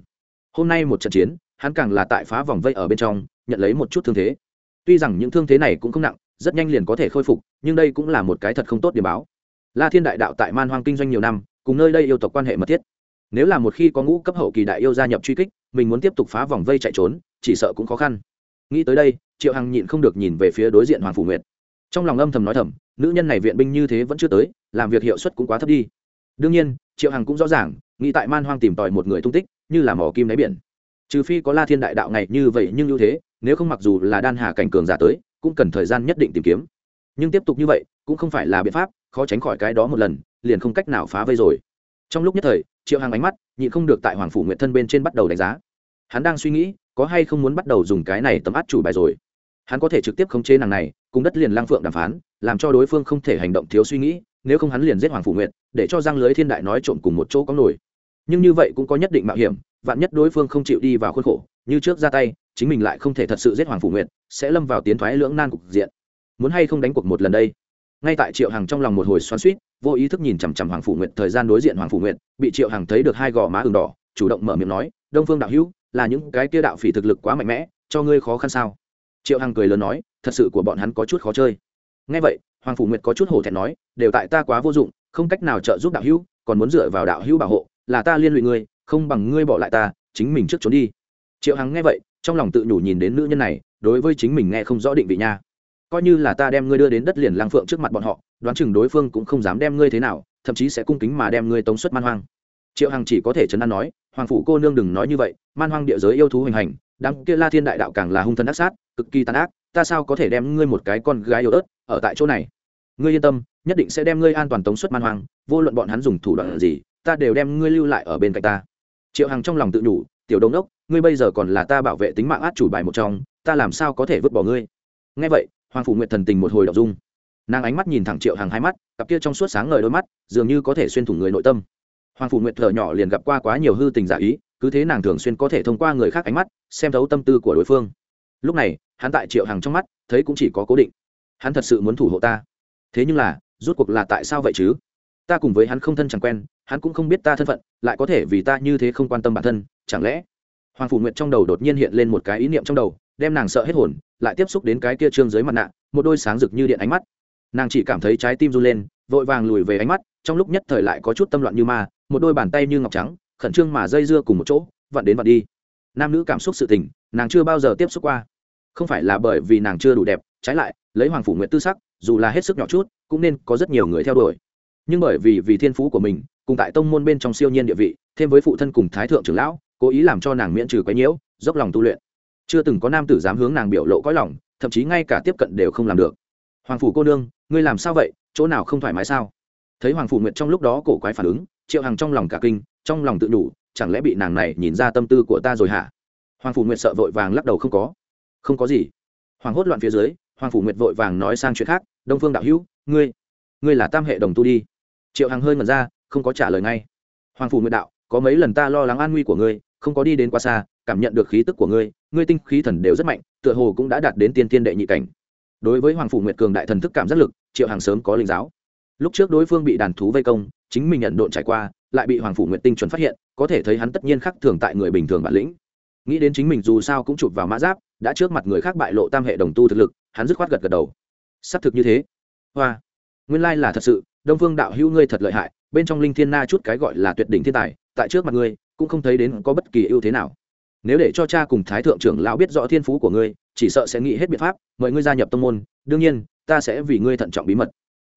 Hôm nay một trận chiến, hắn càng là tại phá vòng vây ở bên trong, nhận lấy một chút thương thế. Tuy rằng những thương thế này cũng không nặng, rất nhanh liền có thể khôi phục, nhưng đây cũng là một cái thật không tốt điểm báo. La thiên đại đạo tại man hoang kinh doanh nhiều năm, cùng nơi đây yêu tộc quan hệ mật thiết nếu là một khi có ngũ cấp hậu kỳ đại yêu gia nhập truy kích, mình muốn tiếp tục phá vòng vây chạy trốn, chỉ sợ cũng khó khăn. Nghĩ tới đây, triệu hằng nhịn không được nhìn về phía đối diện hoàng phủ nguyệt. Trong lòng âm thầm nói thầm, nữ nhân này viện binh như thế vẫn chưa tới, làm việc hiệu suất cũng quá thấp đi. Đương nhiên, triệu hằng cũng rõ ràng, nghĩ tại man hoang tìm tòi một người tung tích, như là mỏ kim đáy biển. Trừ phi có la thiên đại đạo ngày như vậy nhưng ưu thế, nếu không mặc dù là đan hà cảnh cường giả tới, cũng cần thời gian nhất định tìm kiếm. Nhưng tiếp tục như vậy, cũng không phải là biện pháp, khó tránh khỏi cái đó một lần, liền không cách nào phá vây rồi trong lúc nhất thời, triệu hàng ánh mắt nhịn không được tại hoàng phủ nguyện thân bên trên bắt đầu đánh giá. Hắn đang suy nghĩ, có hay không muốn bắt đầu dùng cái này tấm át chủ bài rồi. Hắn có thể trực tiếp khống chế nàng này, cùng đất liền lang phượng đàm phán, làm cho đối phương không thể hành động thiếu suy nghĩ, nếu không hắn liền giết hoàng phủ nguyện để cho giang lưới thiên đại nói trộm cùng một chỗ có nổi. Nhưng như vậy cũng có nhất định mạo hiểm, vạn nhất đối phương không chịu đi vào khuôn khổ, như trước ra tay, chính mình lại không thể thật sự giết hoàng phủ nguyện sẽ lâm vào tiến thoái lưỡng nan cục diện. Muốn hay không đánh cuộc một lần đây? Ngay tại triệu hằng trong lòng một hồi xoắn suýt vô ý thức nhìn chằm chằm hoàng phủ nguyện thời gian đối diện hoàng phủ nguyện bị triệu hằng thấy được hai gò má ừng đỏ, chủ động mở miệng nói, đông phương đạo hữu, là những cái kia đạo phỉ thực lực quá mạnh mẽ, cho ngươi khó khăn sao? Triệu hằng cười lớn nói, thật sự của bọn hắn có chút khó chơi. Ngay vậy, hoàng phủ nguyệt có chút hổ thẹn nói, đều tại ta quá vô dụng, không cách nào trợ giúp đạo hữu, còn muốn dựa vào đạo hữu bảo hộ, là ta liên lụy ngươi, không bằng ngươi bỏ lại ta, chính mình trước trốn đi. Triệu hằng nghe vậy, trong lòng tự nhủ nhìn đến nữ nhân này, đối với chính mình nghe không rõ định vị nha coi như là ta đem ngươi đưa đến đất liền lang phượng trước mặt bọn họ, đoán chừng đối phương cũng không dám đem ngươi thế nào, thậm chí sẽ cung kính mà đem ngươi tống xuất man hoang. Triệu hằng chỉ có thể chấn an nói, hoàng phủ cô nương đừng nói như vậy, man hoang địa giới yêu thú hình hành, đám kia la thiên đại đạo càng là hung thân ác sát, cực kỳ tàn ác, ta sao có thể đem ngươi một cái con gái yếu ớt ở tại chỗ này? Ngươi yên tâm, nhất định sẽ đem ngươi an toàn tống xuất man hoang, vô luận bọn hắn dùng thủ đoạn gì, ta đều đem ngươi lưu lại ở bên cạnh ta. Triệu hằng trong lòng tự nhủ, tiểu đông đốc, ngươi bây giờ còn là ta bảo vệ tính mạng át chủ bài một trong, ta làm sao có thể vứt bỏ ngươi? Ngay vậy hoàng phủ nguyệt thần tình một hồi đọc dung. Nàng ánh mắt nhìn thẳng triệu hằng hai mắt, cặp kia trong suốt sáng ngời đôi mắt, dường như có thể xuyên thủng người nội tâm. Hoàng phủ nguyệt thở nhỏ liền gặp qua quá nhiều hư tình giả ý, cứ thế nàng thường xuyên có thể thông qua người khác ánh mắt, xem thấu tâm tư của đối phương. Lúc này, hắn tại triệu hằng trong mắt, thấy cũng chỉ có cố định. Hắn thật sự muốn thủ hộ ta. Thế nhưng là, rút cuộc là tại sao vậy chứ? Ta cùng với hắn không thân chẳng quen, hắn cũng không biết ta thân phận, lại có thể vì ta như thế không quan tâm bản thân, chẳng lẽ? Hoàng phủ nguyệt trong đầu đột nhiên hiện lên một cái ý niệm trong đầu đem nàng sợ hết hồn, lại tiếp xúc đến cái kia trương dưới mặt nạ, một đôi sáng rực như điện ánh mắt. Nàng chỉ cảm thấy trái tim run lên, vội vàng lùi về ánh mắt, trong lúc nhất thời lại có chút tâm loạn như ma, một đôi bàn tay như ngọc trắng, khẩn trương mà dây dưa cùng một chỗ, vặn đến vặn đi. Nam nữ cảm xúc sự tình, nàng chưa bao giờ tiếp xúc qua. Không phải là bởi vì nàng chưa đủ đẹp, trái lại, lấy hoàng phủ nguyện tư sắc, dù là hết sức nhỏ chút, cũng nên có rất nhiều người theo đuổi. Nhưng bởi vì vì thiên phú của mình, cùng tại tông môn bên trong siêu nhiên địa vị, thêm với phụ thân cùng thái thượng trưởng lão, cố ý làm cho nàng miễn trừ quấy nhiễu, dốc lòng tu luyện chưa từng có nam tử dám hướng nàng biểu lộ cõi lòng, thậm chí ngay cả tiếp cận đều không làm được. Hoàng phủ cô nương, ngươi làm sao vậy? Chỗ nào không thoải mái sao? Thấy hoàng phủ nguyện trong lúc đó cổ quái phản ứng, triệu hằng trong lòng cả kinh, trong lòng tự đủ, chẳng lẽ bị nàng này nhìn ra tâm tư của ta rồi hả? Hoàng phủ nguyệt sợ vội vàng lắc đầu không có. Không có gì. Hoàng hốt loạn phía dưới, hoàng phủ nguyệt vội vàng nói sang chuyện khác, đông phương đạo hữu, ngươi ngươi là tam hệ đồng tu đi. Triệu hằng hơi ngẩn ra, không có trả lời ngay. Hoàng phủ nguyệt đạo, có mấy lần ta lo lắng an nguy của ngươi, không có đi đến quá xa, cảm nhận được khí tức của ngươi ngươi tinh khí thần đều rất mạnh, tựa hồ cũng đã đạt đến tiên tiên đệ nhị cảnh. Đối với hoàng phủ nguyệt cường đại thần thức cảm giác lực, triệu hàng sớm có linh giáo. Lúc trước đối phương bị đàn thú vây công, chính mình nhận độn trải qua, lại bị hoàng phủ nguyệt tinh chuẩn phát hiện, có thể thấy hắn tất nhiên khác thường tại người bình thường bản lĩnh. Nghĩ đến chính mình dù sao cũng chụp vào mã giáp, đã trước mặt người khác bại lộ tam hệ đồng tu thực lực, hắn dứt khoát gật gật đầu. Xác thực như thế. Hoa. Nguyên lai là thật sự, đông phương đạo hữu ngươi thật lợi hại, bên trong linh thiên na chút cái gọi là tuyệt đỉnh thiên tài, tại trước mặt ngươi, cũng không thấy đến có bất kỳ ưu thế nào nếu để cho cha cùng thái thượng trưởng lão biết rõ thiên phú của ngươi, chỉ sợ sẽ nghĩ hết biện pháp, mời ngươi gia nhập tông môn, đương nhiên, ta sẽ vì ngươi thận trọng bí mật.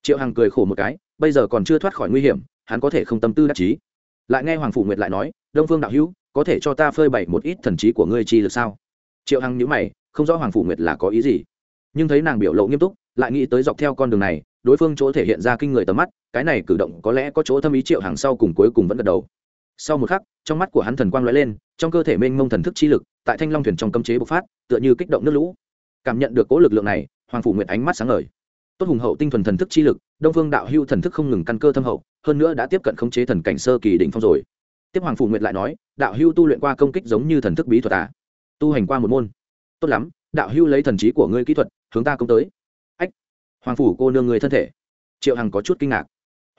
Triệu hằng cười khổ một cái, bây giờ còn chưa thoát khỏi nguy hiểm, hắn có thể không tâm tư đắc chí. Lại nghe hoàng phủ nguyệt lại nói, đông phương đạo hữu, có thể cho ta phơi bày một ít thần trí của ngươi chi được sao? Triệu hằng nhữ mày, không rõ hoàng phủ nguyệt là có ý gì. Nhưng thấy nàng biểu lộ nghiêm túc, lại nghĩ tới dọc theo con đường này, đối phương chỗ thể hiện ra kinh người tầm mắt, cái này cử động có lẽ có chỗ thâm ý triệu Hằng sau cùng cuối cùng vẫn gật đầu. Sau một khắc trong mắt của hắn thần quang lóe lên, trong cơ thể mênh mông thần thức chi lực, tại thanh long thuyền trong cấm chế bộc phát, tựa như kích động nước lũ. Cảm nhận được cố lực lượng này, hoàng phủ nguyệt ánh mắt sáng ngời. Tốt hùng hậu tinh thuần thần thức chi lực, đông phương đạo hưu thần thức không ngừng căn cơ thâm hậu, hơn nữa đã tiếp cận khống chế thần cảnh sơ kỳ đỉnh phong rồi. Tiếp hoàng phủ nguyệt lại nói, đạo hưu tu luyện qua công kích giống như thần thức bí thuật à? Tu hành qua một môn. Tốt lắm, đạo hưu lấy thần trí của ngươi kỹ thuật, hướng ta công tới. Ách. Hoàng phủ cô nương người thân thể. Triệu hằng có chút kinh ngạc.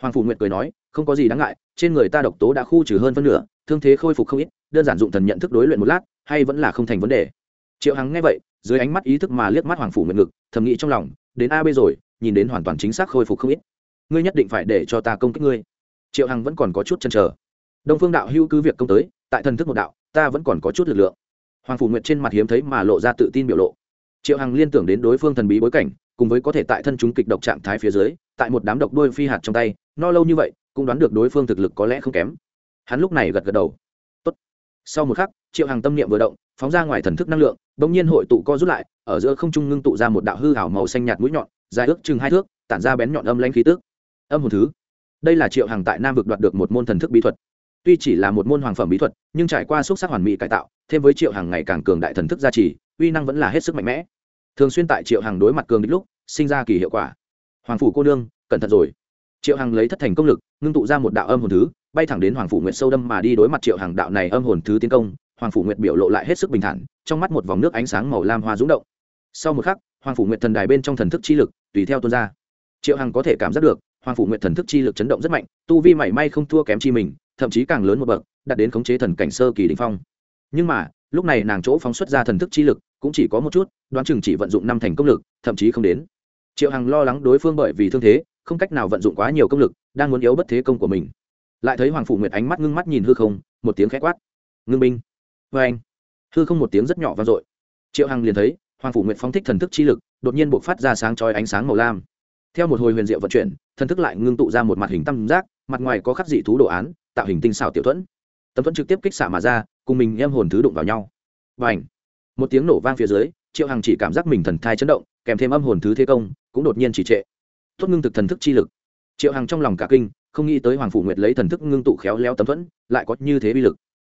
Hoàng phủ nguyệt cười nói, không có gì đáng ngại trên người ta độc tố đã khu trừ hơn phân nửa, thương thế khôi phục không ít, đơn giản dụng thần nhận thức đối luyện một lát, hay vẫn là không thành vấn đề. Triệu hằng nghe vậy, dưới ánh mắt ý thức mà liếc mắt hoàng phủ nguyện ngực, thầm nghĩ trong lòng, đến a b rồi, nhìn đến hoàn toàn chính xác khôi phục không ít. Ngươi nhất định phải để cho ta công kích ngươi. Triệu hằng vẫn còn có chút chân chờ. Đông phương đạo hữu cứ việc công tới, tại thần thức một đạo, ta vẫn còn có chút lực lượng. Hoàng phủ nguyện trên mặt hiếm thấy mà lộ ra tự tin biểu lộ. Triệu hằng liên tưởng đến đối phương thần bí bối cảnh, cùng với có thể tại thân chúng kịch độc trạng thái phía dưới, tại một đám độc đôi phi hạt trong tay no lâu như vậy, cũng đoán được đối phương thực lực có lẽ không kém. Hắn lúc này gật gật đầu. Tốt. sau một khắc, triệu hằng tâm niệm vừa động, phóng ra ngoài thần thức năng lượng đ ỗ n g nhiên hội tụ co rút lại, ở giữa không trung ngưng tụ ra một đạo hư hảo màu xanh nhạt mũi nhọn, dài ước chừng hai thước, tản ra bén nhọn âm lanh khí tước âm hồn thứ. Đây là triệu hằng tại nam vực đoạt được một môn thần thức bí thuật. Tuy chỉ là một môn hoàng phẩm bí thuật, nhưng trải qua xúc sắc hoàn mỹ cải tạo, thêm với triệu hằng ngày càng cường đại thần thức gia trì, uy năng vẫn là hết sức mạnh mẽ. Thường xuyên tại triệu hằng đối mặt cường đích lúc, sinh ra kỳ hiệu quả. Hoàng phủ cô nương, cẩn thận rồi triệu hằng lấy thất thành công lực, ngưng tụ ra một đạo âm hồn thứ, bay thẳng đến hoàng phủ nguyệt sâu đâm mà đi đối mặt triệu hằng đạo này âm hồn thứ tiến công. Hoàng phủ nguyệt biểu lộ lại hết sức bình thản, trong mắt một vòng nước ánh sáng màu lam hoa rúng động. Sau một khắc, hoàng phủ nguyệt thần đài bên trong thần thức chi lực, tùy theo tuôn ra. Triệu hằng có thể cảm giác được, hoàng phủ nguyệt thần thức chi lực chấn động rất mạnh, tu vi mảy may không thua kém chi mình, thậm chí càng lớn một bậc, đạt đến khống chế thần cảnh sơ kỳ đình phong. Nhưng mà, lúc này nàng chỗ phóng xuất ra thần thức chi lực, cũng chỉ có một chút, đoán chừng chỉ vận dụng năm thành công lực, thậm chí không đến. Triệu hằng lo lắng đối phương bởi vì thương thế không cách nào vận dụng quá nhiều công lực, đang muốn yếu bất thế công của mình. Lại thấy hoàng phủ nguyệt ánh mắt ngưng mắt nhìn hư không, một tiếng khét quát. Ngưng binh. Vê anh. Hư không một tiếng rất nhỏ vang dội. Triệu hằng liền thấy, hoàng phủ nguyệt phóng thích thần thức chi lực, đột nhiên buộc phát ra sáng chói ánh sáng màu lam. Theo một hồi huyền diệu vận chuyển, thần thức lại ngưng tụ ra một mặt hình tam giác, mặt ngoài có khắc dị thú đồ án, tạo hình tinh xảo tiểu thuẫn. Tấm thuẫn trực tiếp kích xả mà ra, cùng mình em hồn thứ đụng vào nhau. Và ảnh một tiếng nổ vang phía dưới, triệu hằng chỉ cảm giác mình thần thai chấn động, kèm thêm âm hồn thứ thế công, cũng đột nhiên chỉ trệ tốt ngưng thực thần thức chi lực. Triệu hằng trong lòng cả kinh, không nghĩ tới hoàng phủ nguyệt lấy thần thức ngưng tụ khéo léo tấm thuẫn, lại có như thế bi lực.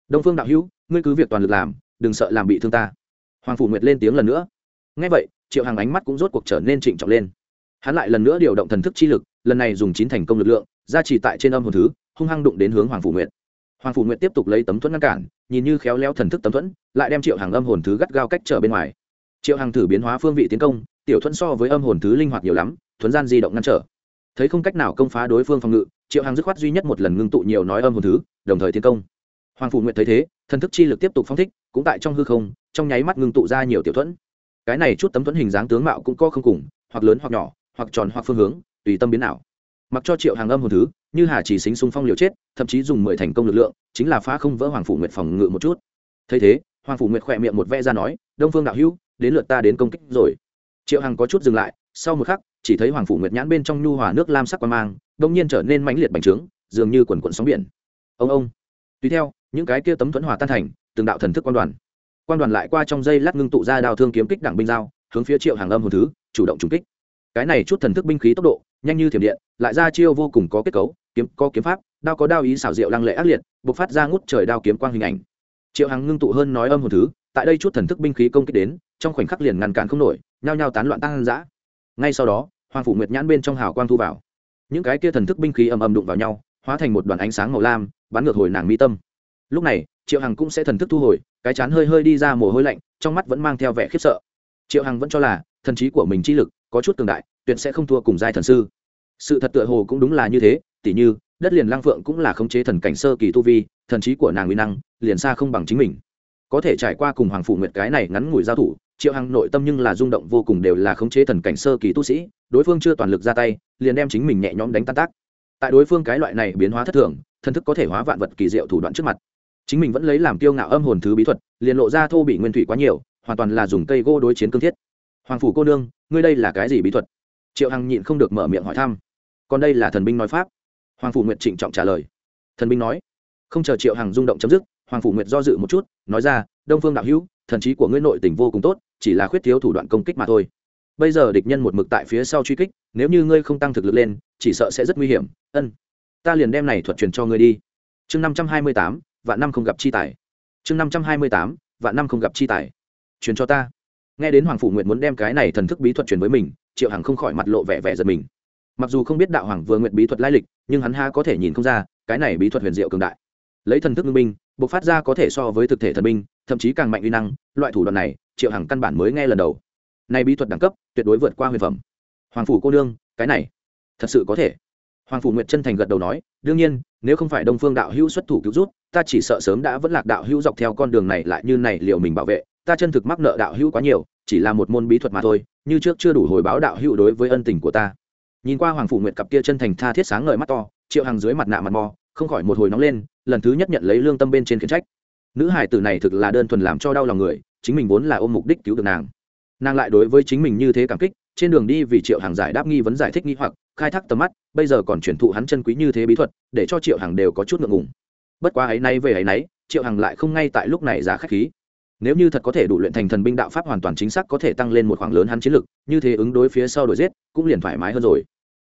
Đông phương đạo hữu, ngươi cứ việc toàn lực làm, đừng sợ làm bị thương ta. Hoàng phủ nguyệt lên tiếng lần nữa. Ngay vậy, triệu hằng ánh mắt cũng rốt cuộc trở nên trịnh trọng lên. Hắn lại lần nữa điều động thần thức chi lực, lần này dùng chín thành công lực lượng ra chỉ tại trên âm hồn thứ, hung hăng đụng đến hướng hoàng phủ nguyệt. Hoàng phủ nguyệt tiếp tục lấy tấm thuẫn ngăn cản, nhìn như khéo léo thần thức tấm thuẫn, lại đem triệu hàng âm hồn thứ gắt gao cách trở bên ngoài. Triệu hàng thử biến hóa phương vị tiến công, tiểu thuẫn so với âm hồn thứ linh hoạt nhiều lắm thuấn gian di động ngăn trở. Thấy không cách nào công phá đối phương phòng ngự, triệu hàng dứt khoát duy nhất một lần ngưng tụ nhiều nói âm hồn thứ, đồng thời tiến công. Hoàng phủ nguyện thấy thế, thần thức chi lực tiếp tục phong thích, cũng tại trong hư không, trong nháy mắt ngưng tụ ra nhiều tiểu thuẫn. Cái này chút tấm thuẫn hình dáng tướng mạo cũng có không cùng, hoặc lớn hoặc nhỏ, hoặc tròn hoặc phương hướng, tùy tâm biến nào mặc cho triệu hàng âm hồn thứ, như hà chỉ xính xung phong liều chết, thậm chí dùng mười thành công lực lượng, chính là phá không vỡ hoàng phủ nguyện phòng ngự một chút. Thấy thế, hoàng phủ nguyện khỏe miệng một vẽ ra nói, đông phương đạo hữu, đến lượt ta đến công kích rồi. Triệu hằng có chút dừng lại, sau một khắc chỉ thấy hoàng phủ nguyệt nhãn bên trong nhu hòa nước lam sắc qua mang, đông nhiên trở nên mãnh liệt bành trướng, dường như quần quận sóng biển. Ông ông. Tùy theo, những cái kia tấm thuẫn hòa tan thành, từng đạo thần thức quan đoàn. Quan đoàn lại qua trong dây lát ngưng tụ ra đào thương kiếm kích đảng binh giao, hướng phía triệu hàng âm hồn thứ, chủ động trúng kích. Cái này chút thần thức binh khí tốc độ, nhanh như thiểm điện, lại ra chiêu vô cùng có kết cấu, kiếm, có kiếm pháp, đao có đao ý xảo diệu lăng lệ ác liệt, bộc phát ra ngút trời đao kiếm quang hình ảnh. Triệu hằng ngưng tụ hơn nói âm hồn thứ, tại đây chút thần thức binh khí công kích đến, trong khoảnh khắc liền ngăn cản không nổi, nhao nhao tán loạn tăng dã ngay sau đó, hoàng phủ nguyệt nhãn bên trong hào quang thu vào. Những cái kia thần thức binh khí ầm ầm đụng vào nhau, hóa thành một đoàn ánh sáng màu lam, bắn ngược hồi nàng mi tâm. Lúc này, triệu hằng cũng sẽ thần thức thu hồi, cái chán hơi hơi đi ra mồ hôi lạnh, trong mắt vẫn mang theo vẻ khiếp sợ. Triệu hằng vẫn cho là, thần trí của mình chi lực, có chút cường đại, tuyệt sẽ không thua cùng giai thần sư. Sự thật tựa hồ cũng đúng là như thế, tỉ như, đất liền lang phượng cũng là khống chế thần cảnh sơ kỳ tu vi, thần trí của nàng uy năng, liền xa không bằng chính mình. Có thể trải qua cùng hoàng phủ nguyệt cái này ngắn ngủi giao thủ triệu hằng nội tâm nhưng là rung động vô cùng đều là khống chế thần cảnh sơ kỳ tu sĩ, đối phương chưa toàn lực ra tay, liền đem chính mình nhẹ nhõm đánh tan tác. Tại đối phương cái loại này biến hóa thất thường, thần thức có thể hóa vạn vật kỳ diệu thủ đoạn trước mặt. Chính mình vẫn lấy làm tiêu ngạo âm hồn thứ bí thuật, liền lộ ra thô bị nguyên thủy quá nhiều, hoàn toàn là dùng cây gỗ đối chiến cương thiết. Hoàng phủ cô nương, ngươi đây là cái gì bí thuật? Triệu hằng nhịn không được mở miệng hỏi thăm. Còn đây là thần binh nói pháp. Hoàng phủ nguyệt trịnh trọng trả lời. Thần binh nói. Không chờ triệu hằng rung động chấm dứt, hoàng phủ nguyệt do dự một chút, nói ra, đông phương đạo hữu, thần trí của ngươi nội tình vô cùng tốt chỉ là khuyết thiếu thủ đoạn công kích mà thôi. Bây giờ địch nhân một mực tại phía sau truy kích, nếu như ngươi không tăng thực lực lên, chỉ sợ sẽ rất nguy hiểm. Ân, ta liền đem này thuật truyền cho ngươi đi. Chương năm trăm hai mươi tám, vạn năm không gặp chi tài. Chương năm trăm hai mươi tám, vạn năm không gặp chi tài. Truyền cho ta. Nghe đến hoàng phủ nguyện muốn đem cái này thần thức bí thuật truyền với mình, triệu hằng không khỏi mặt lộ vẻ vẻ giật mình. Mặc dù không biết đạo hoàng vừa nguyện bí thuật lai lịch, nhưng hắn ha có thể nhìn không ra, cái này bí thuật huyền diệu cường đại. Lấy thần thức ngưng binh buộc phát ra có thể so với thực thể thần binh thậm chí càng mạnh uy năng, loại thủ đoạn này, triệu hằng căn bản mới nghe lần đầu. Nay bí thuật đẳng cấp, tuyệt đối vượt qua huyền phẩm. Hoàng phủ cô nương, cái này, thật sự có thể. Hoàng phủ nguyệt chân thành gật đầu nói, đương nhiên, nếu không phải đông phương đạo hữu xuất thủ cứu rút ta chỉ sợ sớm đã vẫn lạc đạo hữu dọc theo con đường này lại như này liệu mình bảo vệ, ta chân thực mắc nợ đạo hữu quá nhiều, chỉ là một môn bí thuật mà thôi, như trước chưa đủ hồi báo đạo hữu đối với ân tình của ta. Nhìn qua hoàng phủ nguyệt cặp kia chân thành tha thiết sáng ngời mắt to, triệu hàng dưới mặt nạ mặt mò, không khỏi một hồi nóng lên, lần thứ nhất nhận lấy lương tâm bên trên khiển trách nữ hải tử này thực là đơn thuần làm cho đau lòng người, chính mình vốn là ôm mục đích cứu được nàng. Nàng lại đối với chính mình như thế cảm kích, trên đường đi vì triệu hàng giải đáp nghi vấn giải thích nghi hoặc, khai thác tầm mắt, bây giờ còn truyền thụ hắn chân quý như thế bí thuật, để cho triệu hàng đều có chút ngượng ngùng. Bất quá ấy nay về ấy nấy, triệu hàng lại không ngay tại lúc này giả khách khí. Nếu như thật có thể đủ luyện thành thần binh đạo pháp hoàn toàn chính xác có thể tăng lên một khoảng lớn hắn chiến lực, như thế ứng đối phía sau đổi giết, cũng liền thoải mái hơn rồi.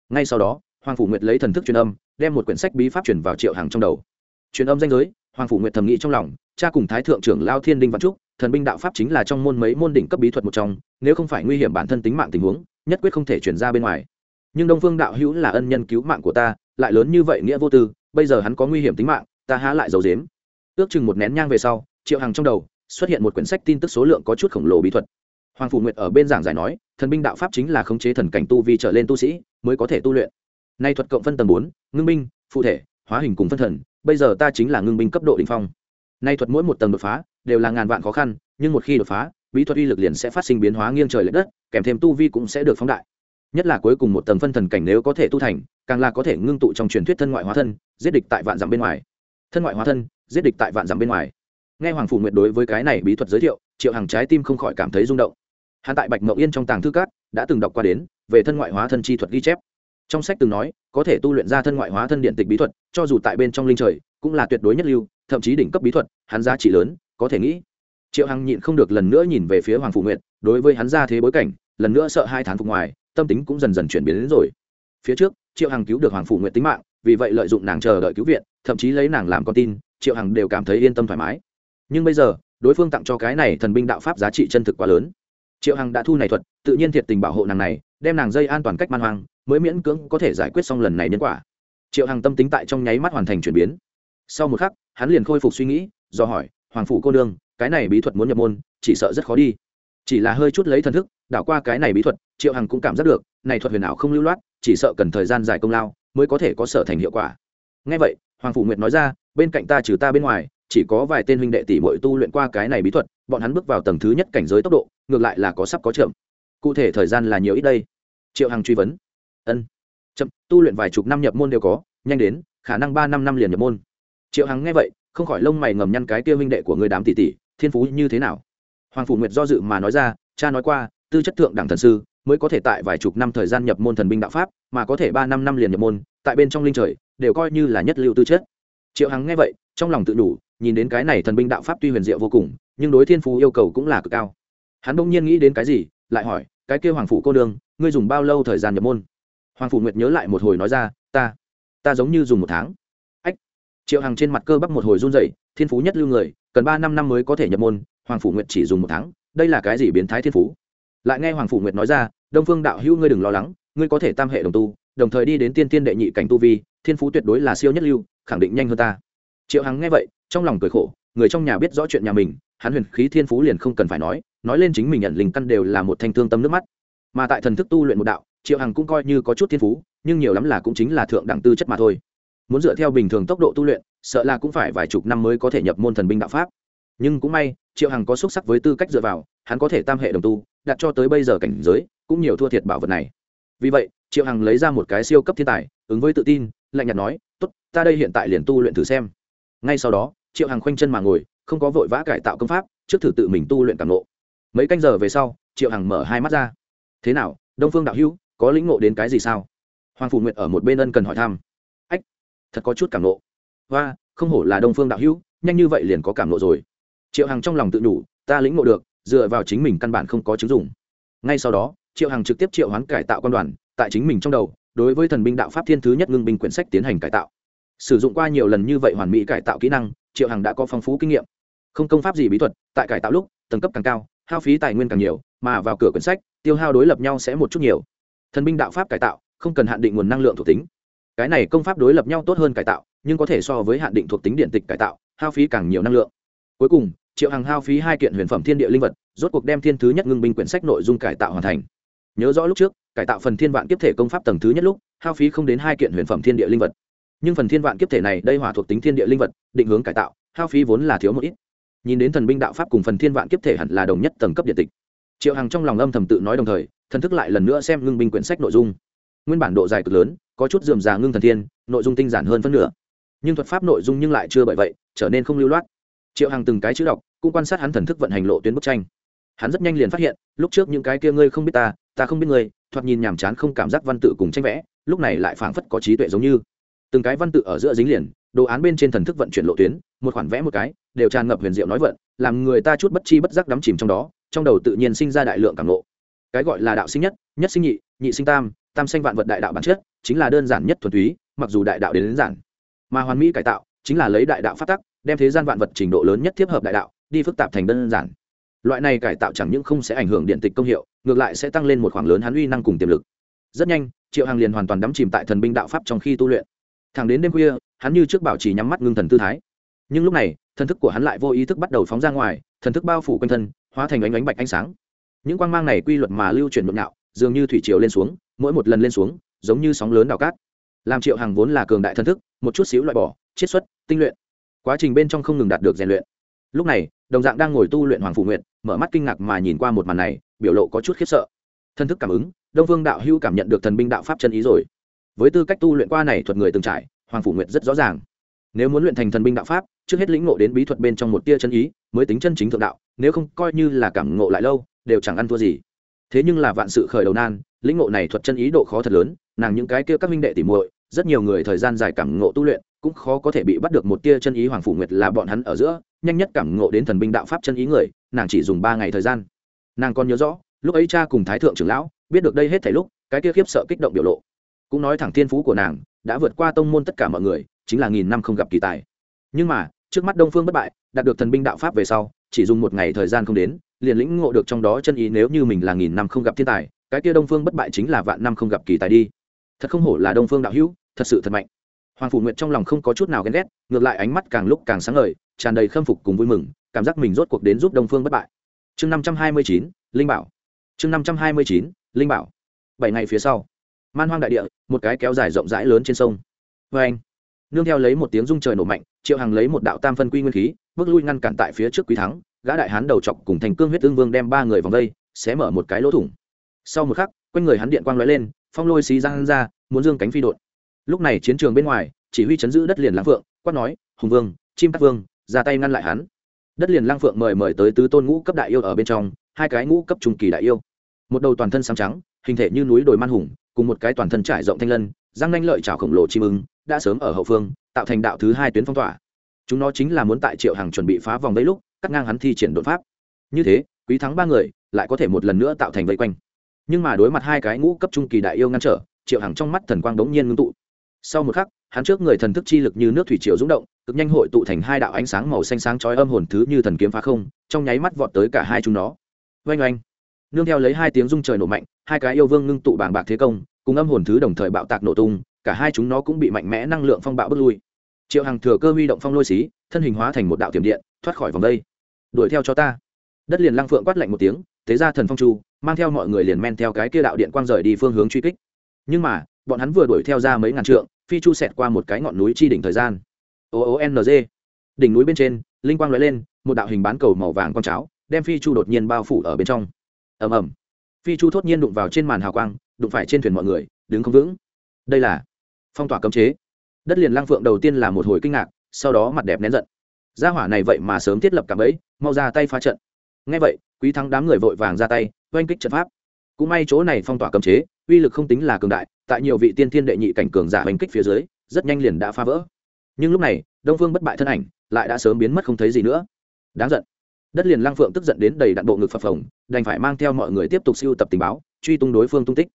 Ngay sau đó, hoàng phủ nguyệt lấy thần thức truyền âm, đem một quyển sách bí pháp truyền vào triệu hàng trong đầu. Truyền âm danh giới, hoàng phủ nguyệt thầm nghĩ trong lòng cha cùng thái thượng trưởng lao thiên đinh văn trúc, thần binh đạo pháp chính là trong môn mấy môn đỉnh cấp bí thuật một trong, nếu không phải nguy hiểm bản thân tính mạng tình huống, nhất quyết không thể chuyển ra bên ngoài. Nhưng đông phương đạo hữu là ân nhân cứu mạng của ta, lại lớn như vậy nghĩa vô tư, bây giờ hắn có nguy hiểm tính mạng, ta há lại giấu dếm ước chừng một nén nhang về sau, triệu hàng trong đầu xuất hiện một quyển sách tin tức số lượng có chút khổng lồ bí thuật. Hoàng phủ nguyệt ở bên giảng giải nói, thần binh đạo pháp chính là khống chế thần cảnh tu vi trở lên tu sĩ, mới có thể tu luyện. Nay thuật cộng phân tầng bốn, ngưng binh, phụ thể, hóa hình cùng phân thần, bây giờ ta chính là ngưng binh cấp độ đ ỉ n h phong nay thuật mỗi một tầng đột phá đều là ngàn vạn khó khăn, nhưng một khi đột phá, bí thuật uy lực liền sẽ phát sinh biến hóa nghiêng trời l ệ đất, kèm thêm tu vi cũng sẽ được phóng đại. Nhất là cuối cùng một tầng phân thần cảnh nếu có thể tu thành, càng là có thể ngưng tụ trong truyền thuyết thân ngoại hóa thân, giết địch tại vạn dặm bên ngoài. Thân ngoại hóa thân, giết địch tại vạn dặm bên ngoài. Nghe hoàng phủ nguyệt đối với cái này bí thuật giới thiệu, triệu hàng trái tim không khỏi cảm thấy rung động. Hắn tại bạch mậu yên trong tàng thư cát đã từng đọc qua đến về thân ngoại hóa thân chi thuật ghi chép. Trong sách từng nói, có thể tu luyện ra thân ngoại hóa thân điện tịch bí thuật, cho dù tại bên trong linh trời, cũng là tuyệt đối nhất lưu thậm chí đỉnh cấp bí thuật, hắn giá trị lớn, có thể nghĩ. Triệu hằng nhịn không được lần nữa nhìn về phía hoàng phụ nguyện đối với hắn ra thế bối cảnh, lần nữa sợ hai tháng phục ngoài, tâm tính cũng dần dần chuyển biến đến rồi. Phía trước, triệu hằng cứu được hoàng phụ nguyện tính mạng, vì vậy lợi dụng nàng chờ đợi cứu viện, thậm chí lấy nàng làm con tin, triệu hằng đều cảm thấy yên tâm thoải mái. Nhưng bây giờ, đối phương tặng cho cái này thần binh đạo pháp giá trị chân thực quá lớn. Triệu hằng đã thu này thuật, tự nhiên thiệt tình bảo hộ nàng này, đem nàng dây an toàn cách man hoang, mới miễn cưỡng có thể giải quyết xong lần này nhân quả. Triệu hằng tâm tính tại trong nháy mắt hoàn thành chuyển biến sau một khắc, hắn liền khôi phục suy nghĩ, do hỏi, hoàng phủ cô đương cái này bí thuật muốn nhập môn, chỉ sợ rất khó đi. Chỉ là hơi chút lấy thần thức, đảo qua cái này bí thuật, triệu hằng cũng cảm giác được, này thuật huyền ảo không lưu loát, chỉ sợ cần thời gian dài công lao mới có thể có sở thành hiệu quả. Ngay vậy, hoàng phủ nguyệt nói ra, bên cạnh ta trừ ta bên ngoài, chỉ có vài tên huynh đệ tỷ bội tu luyện qua cái này bí thuật, bọn hắn bước vào tầng thứ nhất cảnh giới tốc độ, ngược lại là có sắp có chậm. Cụ thể thời gian là nhiều ít đây? Triệu hằng truy vấn. Ân, chậm, tu luyện vài chục năm nhập môn đều có, nhanh đến, khả năng ba năm năm liền nhập môn triệu hằng nghe vậy, không khỏi lông mày ngầm nhăn cái kia huynh đệ của người đám tỷ tỷ, thiên phú như thế nào? Hoàng phủ nguyệt do dự mà nói ra, cha nói qua, tư chất thượng đẳng thần sư, mới có thể tại vài chục năm thời gian nhập môn thần binh đạo pháp, mà có thể ba năm năm liền nhập môn, tại bên trong linh trời, đều coi như là nhất lưu tư chất. Triệu hằng nghe vậy, trong lòng tự đủ, nhìn đến cái này thần binh đạo pháp tuy huyền diệu vô cùng, nhưng đối thiên phú yêu cầu cũng là cực cao. Hắn bỗng nhiên nghĩ đến cái gì, lại hỏi, cái kia hoàng phủ cô đương ngươi dùng bao lâu thời gian nhập môn? Hoàng phủ nguyệt nhớ lại một hồi nói ra, ta ta giống như dùng một tháng triệu hằng trên mặt cơ bắp một hồi run dậy thiên phú nhất lưu người, cần ba năm năm mới có thể nhập môn, hoàng phủ nguyệt chỉ dùng một tháng, đây là cái gì biến thái thiên phú? Lại nghe hoàng phủ nguyệt nói ra, đông phương đạo hữu ngươi đừng lo lắng, ngươi có thể tam hệ đồng tu, đồng thời đi đến tiên tiên đệ nhị cảnh tu vi, thiên phú tuyệt đối là siêu nhất lưu, khẳng định nhanh hơn ta. Triệu hằng nghe vậy, trong lòng cười khổ, người trong nhà biết rõ chuyện nhà mình, hắn huyền khí thiên phú liền không cần phải nói nói lên chính mình nhận linh căn đều là một thanh thương tâm nước mắt. Mà tại thần thức tu luyện một đạo, triệu hằng cũng coi như có chút thiên phú, nhưng nhiều lắm là cũng chính là thượng đẳng tư chất mà thôi muốn dựa theo bình thường tốc độ tu luyện, sợ là cũng phải vài chục năm mới có thể nhập môn thần binh đạo pháp. Nhưng cũng may, triệu hằng có xúc sắc với tư cách dựa vào, hắn có thể tam hệ đồng tu đặt cho tới bây giờ cảnh giới, cũng nhiều thua thiệt bảo vật này. Vì vậy, triệu hằng lấy ra một cái siêu cấp thiên tài, ứng với tự tin, lạnh nhạt nói, tốt, ta đây hiện tại liền tu luyện thử xem. Ngay sau đó, triệu hằng khoanh chân mà ngồi, không có vội vã cải tạo công pháp, trước thử tự mình tu luyện cảm ngộ. mấy canh giờ về sau, triệu hằng mở hai mắt ra. Thế nào, đông phương đạo hữu, có lĩnh ngộ đến cái gì sao? Hoàng phủ nguyệt ở một bên ân cần hỏi thăm thật có chút cảm nộ. Và không hổ là đông phương đạo hữu, nhanh như vậy liền có cảm nộ rồi. Triệu hằng trong lòng tự đủ ta lĩnh ngộ được, dựa vào chính mình căn bản không có chứng dụng. Ngay sau đó, triệu hằng trực tiếp triệu hoán cải tạo quan đoàn, tại chính mình trong đầu, đối với thần binh đạo pháp thiên thứ nhất ngưng binh quyển sách tiến hành cải tạo. Sử dụng qua nhiều lần như vậy hoàn mỹ cải tạo kỹ năng, triệu hằng đã có phong phú kinh nghiệm. Không công pháp gì bí thuật, tại cải tạo lúc, tầng cấp càng cao, hao phí tài nguyên càng nhiều, mà vào cửa quyển sách, tiêu hao đối lập nhau sẽ một chút nhiều. Thần binh đạo pháp cải tạo, không cần hạn định nguồn năng lượng thuộc tính cái này công pháp đối lập nhau tốt hơn cải tạo, nhưng có thể so với hạn định thuộc tính điện tịch cải tạo, hao phí càng nhiều năng lượng. Cuối cùng, triệu hằng hao phí hai kiện huyền phẩm thiên địa linh vật, rốt cuộc đem thiên thứ nhất ngưng binh quyển sách nội dung cải tạo hoàn thành. Nhớ rõ lúc trước, cải tạo phần thiên vạn kiếp thể công pháp tầng thứ nhất lúc, hao phí không đến hai kiện huyền phẩm thiên địa linh vật. Nhưng phần thiên vạn kiếp thể này đây hỏa thuộc tính thiên địa linh vật, định hướng cải tạo, hao phí vốn là thiếu một ít. Nhìn đến thần binh đạo pháp cùng phần thiên vạn kiếp thể hẳn là đồng nhất tầng cấp điện tịch. Triệu hằng trong lòng âm thầm tự nói đồng thời, thần thức lại lần nữa xem ngưng binh quyển sách nội dung. Nguyên bản độ dài cực lớn có chút dườm già ngưng thần thiên, nội dung tinh giản hơn phân nửa. Nhưng thuật pháp nội dung nhưng lại chưa bởi vậy, trở nên không lưu loát. Triệu hằng từng cái chữ đọc, cũng quan sát hắn thần thức vận hành lộ tuyến bức tranh. Hắn rất nhanh liền phát hiện, lúc trước những cái kia ngươi không biết ta ta không biết ngươi, thoạt nhìn nhàm chán không cảm giác văn tự cùng tranh vẽ, lúc này lại phảng phất có trí tuệ giống như. Từng cái văn tự ở giữa dính liền, đồ án bên trên thần thức vận chuyển lộ tuyến, một khoản vẽ một cái, đều tràn ngập huyền diệu nói vận, làm người ta chút bất chi bất giác đắm chìm trong đó, trong đầu tự nhiên sinh ra đại lượng cảm lộ cái gọi là đạo sinh nhất nhất sinh nhị nhị sinh tam tam sinh vạn vật đại đạo bản chất chính là đơn giản nhất thuần túy mặc dù đại đạo đến, đến giản. Mà hoàn mỹ cải tạo chính là lấy đại đạo phát tắc đem thế gian vạn vật trình độ lớn nhất tiếp hợp đại đạo đi phức tạp thành đơn giản. Loại này cải tạo chẳng những không sẽ ảnh hưởng điện tịch công hiệu ngược lại sẽ tăng lên một khoảng lớn hắn uy năng cùng tiềm lực. Rất nhanh triệu hàng liền hoàn toàn đắm chìm tại thần binh đạo pháp trong khi tu luyện. Thẳng đến đêm khuya hắn như trước bảo trì nhắm mắt ngưng thần tư thái. Nhưng lúc này thần thức của hắn lại vô ý thức bắt đầu phóng ra ngoài thần thức bao phủ quanh thân hóa thành ánh ánh bạch ánh sáng. Những quang mang này quy luật mà lưu truyền nhộn nhạo dường như thủy triều lên xuống, mỗi một lần lên xuống, giống như sóng lớn đào cát. Làm triệu hàng vốn là cường đại thân thức, một chút xíu loại bỏ, chiết xuất, tinh luyện. Quá trình bên trong không ngừng đạt được rèn luyện. Lúc này, đồng dạng đang ngồi tu luyện hoàng phủ nguyện mở mắt kinh ngạc mà nhìn qua một màn này, biểu lộ có chút khiếp sợ. Thân thức cảm ứng, đông vương đạo hưu cảm nhận được thần binh đạo pháp chân ý rồi. Với tư cách tu luyện qua này thuật người từng trải, hoàng phủ nguyện rất rõ ràng. Nếu muốn luyện thành thần binh đạo pháp, trước hết lĩnh ngộ đến bí thuật bên trong một tia chân ý, mới tính chân chính thượng đạo, nếu không coi như là cảm ngộ lại lâu, đều chẳng ăn thua gì thế nhưng là vạn sự khởi đầu nan, lĩnh ngộ này thuật chân ý độ khó thật lớn, nàng những cái kia các minh đệ tỉ muội, rất nhiều người thời gian dài cảm ngộ tu luyện, cũng khó có thể bị bắt được một tia chân ý hoàng phủ nguyệt là bọn hắn ở giữa, nhanh nhất cảm ngộ đến thần binh đạo pháp chân ý người, nàng chỉ dùng ba ngày thời gian. Nàng còn nhớ rõ, lúc ấy cha cùng thái thượng trưởng lão, biết được đây hết thảy lúc, cái kia khiếp sợ kích động biểu lộ. Cũng nói thẳng thiên phú của nàng, đã vượt qua tông môn tất cả mọi người, chính là nghìn năm không gặp kỳ tài. Nhưng mà, trước mắt đông phương bất bại, đạt được thần binh đạo pháp về sau chỉ dùng một ngày thời gian không đến, liền lĩnh ngộ được trong đó chân ý nếu như mình là nghìn năm không gặp thiên tài, cái kia đông phương bất bại chính là vạn năm không gặp kỳ tài đi. Thật không hổ là đông phương đạo hữu, thật sự thật mạnh. Hoàng phủ nguyệt trong lòng không có chút nào ghen ghét, ngược lại ánh mắt càng lúc càng sáng ngời, tràn đầy khâm phục cùng vui mừng, cảm giác mình rốt cuộc đến giúp đông phương bất bại. Chương năm trăm hai mươi chín, linh bảo. Chương năm trăm hai mươi chín, linh bảo. Bảy ngày phía sau, man hoang đại địa, một cái kéo dài rộng rãi lớn trên sông. Vê anh nương theo lấy một tiếng rung trời nổ mạnh, triệu hằng lấy một đạo tam phân quy nguyên khí bước lui ngăn cản tại phía trước quý thắng, gã đại hán đầu chọc cùng thành cương huyết tương vương đem ba người vòng vây xé mở một cái lỗ thủng. Sau một khắc, quanh người hắn điện quang lóe lên, phong lôi xí giang ra, muốn dương cánh phi đột. Lúc này chiến trường bên ngoài, chỉ huy chấn giữ đất liền lang phượng, quát nói, hùng vương, chim cắt vương, ra tay ngăn lại hắn. Đất liền lang phượng mời mời tới tứ tôn ngũ cấp đại yêu ở bên trong, hai cái ngũ cấp trung kỳ đại yêu. Một đầu toàn thân sáng trắng, hình thể như núi đồi man hùng, cùng một cái toàn thân trải rộng thanh lân, răng nanh lợi trào khổng lồ chim ưng, đã sớm ở hậu phương, tạo thành đạo thứ hai tuyến phong tỏa chúng nó chính là muốn tại triệu hàng chuẩn bị phá vòng vây lúc, cắt ngang hắn thi triển đột pháp. Như thế, quý thắng ba người lại có thể một lần nữa tạo thành vây quanh. Nhưng mà đối mặt hai cái ngũ cấp trung kỳ đại yêu ngăn trở, triệu hàng trong mắt thần quang đống nhiên ngưng tụ. Sau một khắc, hắn trước người thần thức chi lực như nước thủy triều rung động, cực nhanh hội tụ thành hai đạo ánh sáng màu xanh sáng chói âm hồn thứ như thần kiếm phá không, trong nháy mắt vọt tới cả hai chúng nó. Oanh oanh. Nương theo lấy hai tiếng rung trời nổ mạnh, hai cái yêu vương ngưng tụ bảng bạc thế công, cùng âm hồn thứ đồng thời bạo tạc nổ tung, cả hai chúng nó cũng bị mạnh mẽ năng lượng phong bạo bước lui triệu hằng thừa cơ huy động phong lôi xí, thân hình hóa thành một đạo tiềm điện, thoát khỏi vòng đây. Đuổi theo cho ta. Đất liền lăng phượng quát lạnh một tiếng, thế ra thần phong chu, mang theo mọi người liền men theo cái kia đạo điện quang rời đi phương hướng truy kích. Nhưng mà, bọn hắn vừa đuổi theo ra mấy ngàn trượng, phi chu xẹt qua một cái ngọn núi chi đỉnh thời gian. O o n g. Đỉnh núi bên trên, linh quang lóe lên, một đạo hình bán cầu màu vàng con cháo, đem phi chu đột nhiên bao phủ ở bên trong. Ầm ầm. Phi chu thốt nhiên đụng vào trên màn hào quang, đụng phải trên thuyền mọi người, đứng không vững. Đây là phong tỏa cấm chế đất liền lang phượng đầu tiên là một hồi kinh ngạc, sau đó mặt đẹp nén giận. Gia hỏa này vậy mà sớm thiết lập cả ấy mau ra tay phá trận. Ngay vậy, quý thắng đám người vội vàng ra tay, oanh kích trận pháp. Cũng may chỗ này phong tỏa cấm chế, uy lực không tính là cường đại, tại nhiều vị tiên thiên đệ nhị cảnh cường giả oanh kích phía dưới, rất nhanh liền đã phá vỡ. Nhưng lúc này, đông phương bất bại thân ảnh lại đã sớm biến mất không thấy gì nữa. Đáng giận. Đất liền lang phượng tức giận đến đầy đạn bộ ngực phập phồng, đành phải mang theo mọi người tiếp tục siêu tập tình báo, truy tung đối phương tung tích.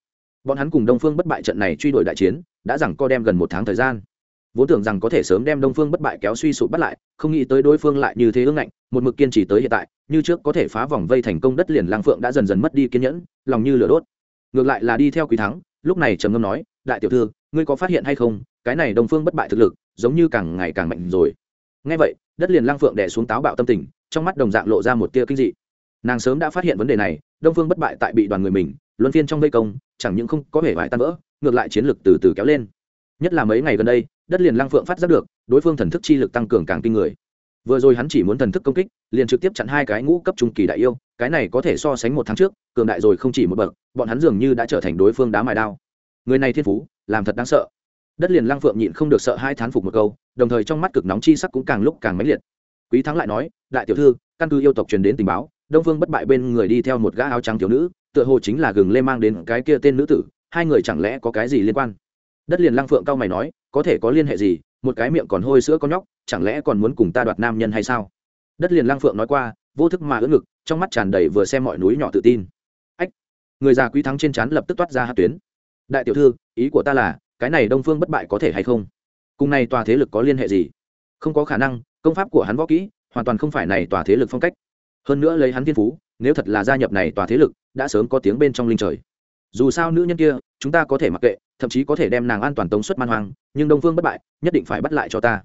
Bọn hắn cùng đông phương bất bại trận này truy đuổi đại chiến, đã rằng co đem gần một tháng thời gian vốn tưởng rằng có thể sớm đem đông phương bất bại kéo suy sụp bắt lại, không nghĩ tới đối phương lại như thế ương ngạnh, một mực kiên trì tới hiện tại, như trước có thể phá vòng vây thành công đất liền lang phượng đã dần dần mất đi kiên nhẫn, lòng như lửa đốt. Ngược lại là đi theo quý thắng, lúc này trầm ngâm nói, đại tiểu thư, ngươi có phát hiện hay không? Cái này đông phương bất bại thực lực, giống như càng ngày càng mạnh rồi. Ngay vậy, đất liền lang phượng đẻ xuống táo bạo tâm tình, trong mắt đồng dạng lộ ra một tia kinh dị. Nàng sớm đã phát hiện vấn đề này, đông phương bất bại tại bị đoàn người mình, luân phiên trong vây công, chẳng những không có vẻ vải tan vỡ, ngược lại chiến lực từ từ kéo lên nhất là mấy ngày gần đây, đất liền lăng phượng phát giác được, đối phương thần thức chi lực tăng cường càng kinh người. Vừa rồi hắn chỉ muốn thần thức công kích, liền trực tiếp chặn hai cái ngũ cấp trung kỳ đại yêu, cái này có thể so sánh một tháng trước, cường đại rồi không chỉ một bậc, bọn hắn dường như đã trở thành đối phương đá mài đao. Người này thiên phú, làm thật đáng sợ. Đất liền lăng phượng nhịn không được sợ hai thán phục một câu, đồng thời trong mắt cực nóng chi sắc cũng càng lúc càng mãnh liệt. Quý thắng lại nói, đại tiểu thư, căn cứ yêu tộc truyền đến tình báo, đông phương bất bại bên người đi theo một gã áo trắng thiếu nữ, tựa hồ chính là gừng lê mang đến cái kia tên nữ tử, hai người chẳng lẽ có cái gì liên quan? Đất liền lăng phượng cao mày nói, có thể có liên hệ gì, một cái miệng còn hôi sữa con nhóc, chẳng lẽ còn muốn cùng ta đoạt nam nhân hay sao? Đất liền lăng phượng nói qua, vô thức mà ưỡn ngực, trong mắt tràn đầy vừa xem mọi núi nhỏ tự tin. Ách, người già quý thắng trên chán lập tức toát ra hát tuyến. Đại tiểu thư, ý của ta là, cái này đông phương bất bại có thể hay không? Cùng này tòa thế lực có liên hệ gì? Không có khả năng, công pháp của hắn võ kỹ, hoàn toàn không phải này tòa thế lực phong cách. Hơn nữa lấy hắn thiên phú, nếu thật là gia nhập này tòa thế lực, đã sớm có tiếng bên trong linh trời. Dù sao nữ nhân kia chúng ta có thể mặc kệ, thậm chí có thể đem nàng an toàn tống xuất man hoang, nhưng đông phương bất bại, nhất định phải bắt lại cho ta.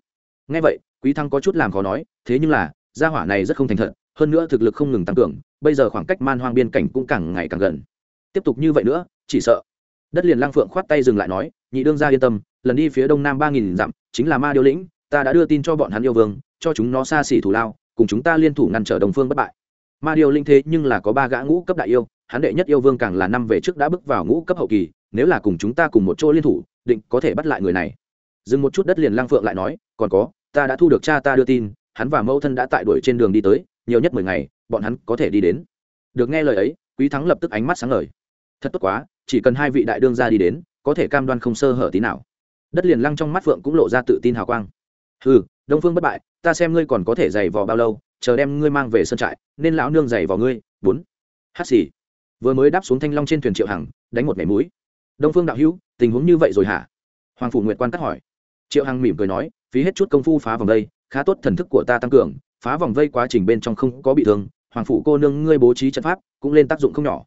Ngay vậy, quý thăng có chút làm khó nói, thế nhưng là, gia hỏa này rất không thành thật, hơn nữa thực lực không ngừng tăng cường, bây giờ khoảng cách man hoang biên cảnh cũng càng ngày càng gần. Tiếp tục như vậy nữa, chỉ sợ. Đất liền lang phượng khoát tay dừng lại nói, nhị đương gia yên tâm, lần đi phía đông nam ba nghìn dặm, chính là ma điêu lĩnh, ta đã đưa tin cho bọn hắn yêu vương, cho chúng nó xa xỉ thủ lao, cùng chúng ta liên thủ ngăn trở đồng phương bất bại. Ma điêu linh thế nhưng là có ba gã ngũ cấp đại yêu, hắn đệ nhất yêu vương càng là năm về trước đã bước vào ngũ cấp hậu kỳ nếu là cùng chúng ta cùng một chỗ liên thủ, định có thể bắt lại người này. Dừng một chút đất liền lang phượng lại nói, còn có, ta đã thu được cha ta đưa tin, hắn và mẫu thân đã tại đuổi trên đường đi tới, nhiều nhất mười ngày, bọn hắn có thể đi đến. Được nghe lời ấy, quý thắng lập tức ánh mắt sáng lời thật tốt quá, chỉ cần hai vị đại đương ra đi đến, có thể cam đoan không sơ hở tí nào. Đất liền lăng trong mắt phượng cũng lộ ra tự tin hào quang. Ừ đông phương bất bại, ta xem ngươi còn có thể giày vò bao lâu, chờ đem ngươi mang về sân trại, nên lão nương giày vò ngươi, bốn. Hát xì. Vừa mới đáp xuống thanh long trên thuyền triệu hằng, đánh một mẻ mũi đông phương đạo hữu, tình huống như vậy rồi hả? Hoàng phủ nguyệt quan cắt hỏi. Triệu hằng mỉm cười nói, phí hết chút công phu phá vòng vây khá tốt thần thức của ta tăng cường, phá vòng vây quá trình bên trong không có bị thương, hoàng phủ cô nương ngươi bố trí trận pháp, cũng lên tác dụng không nhỏ.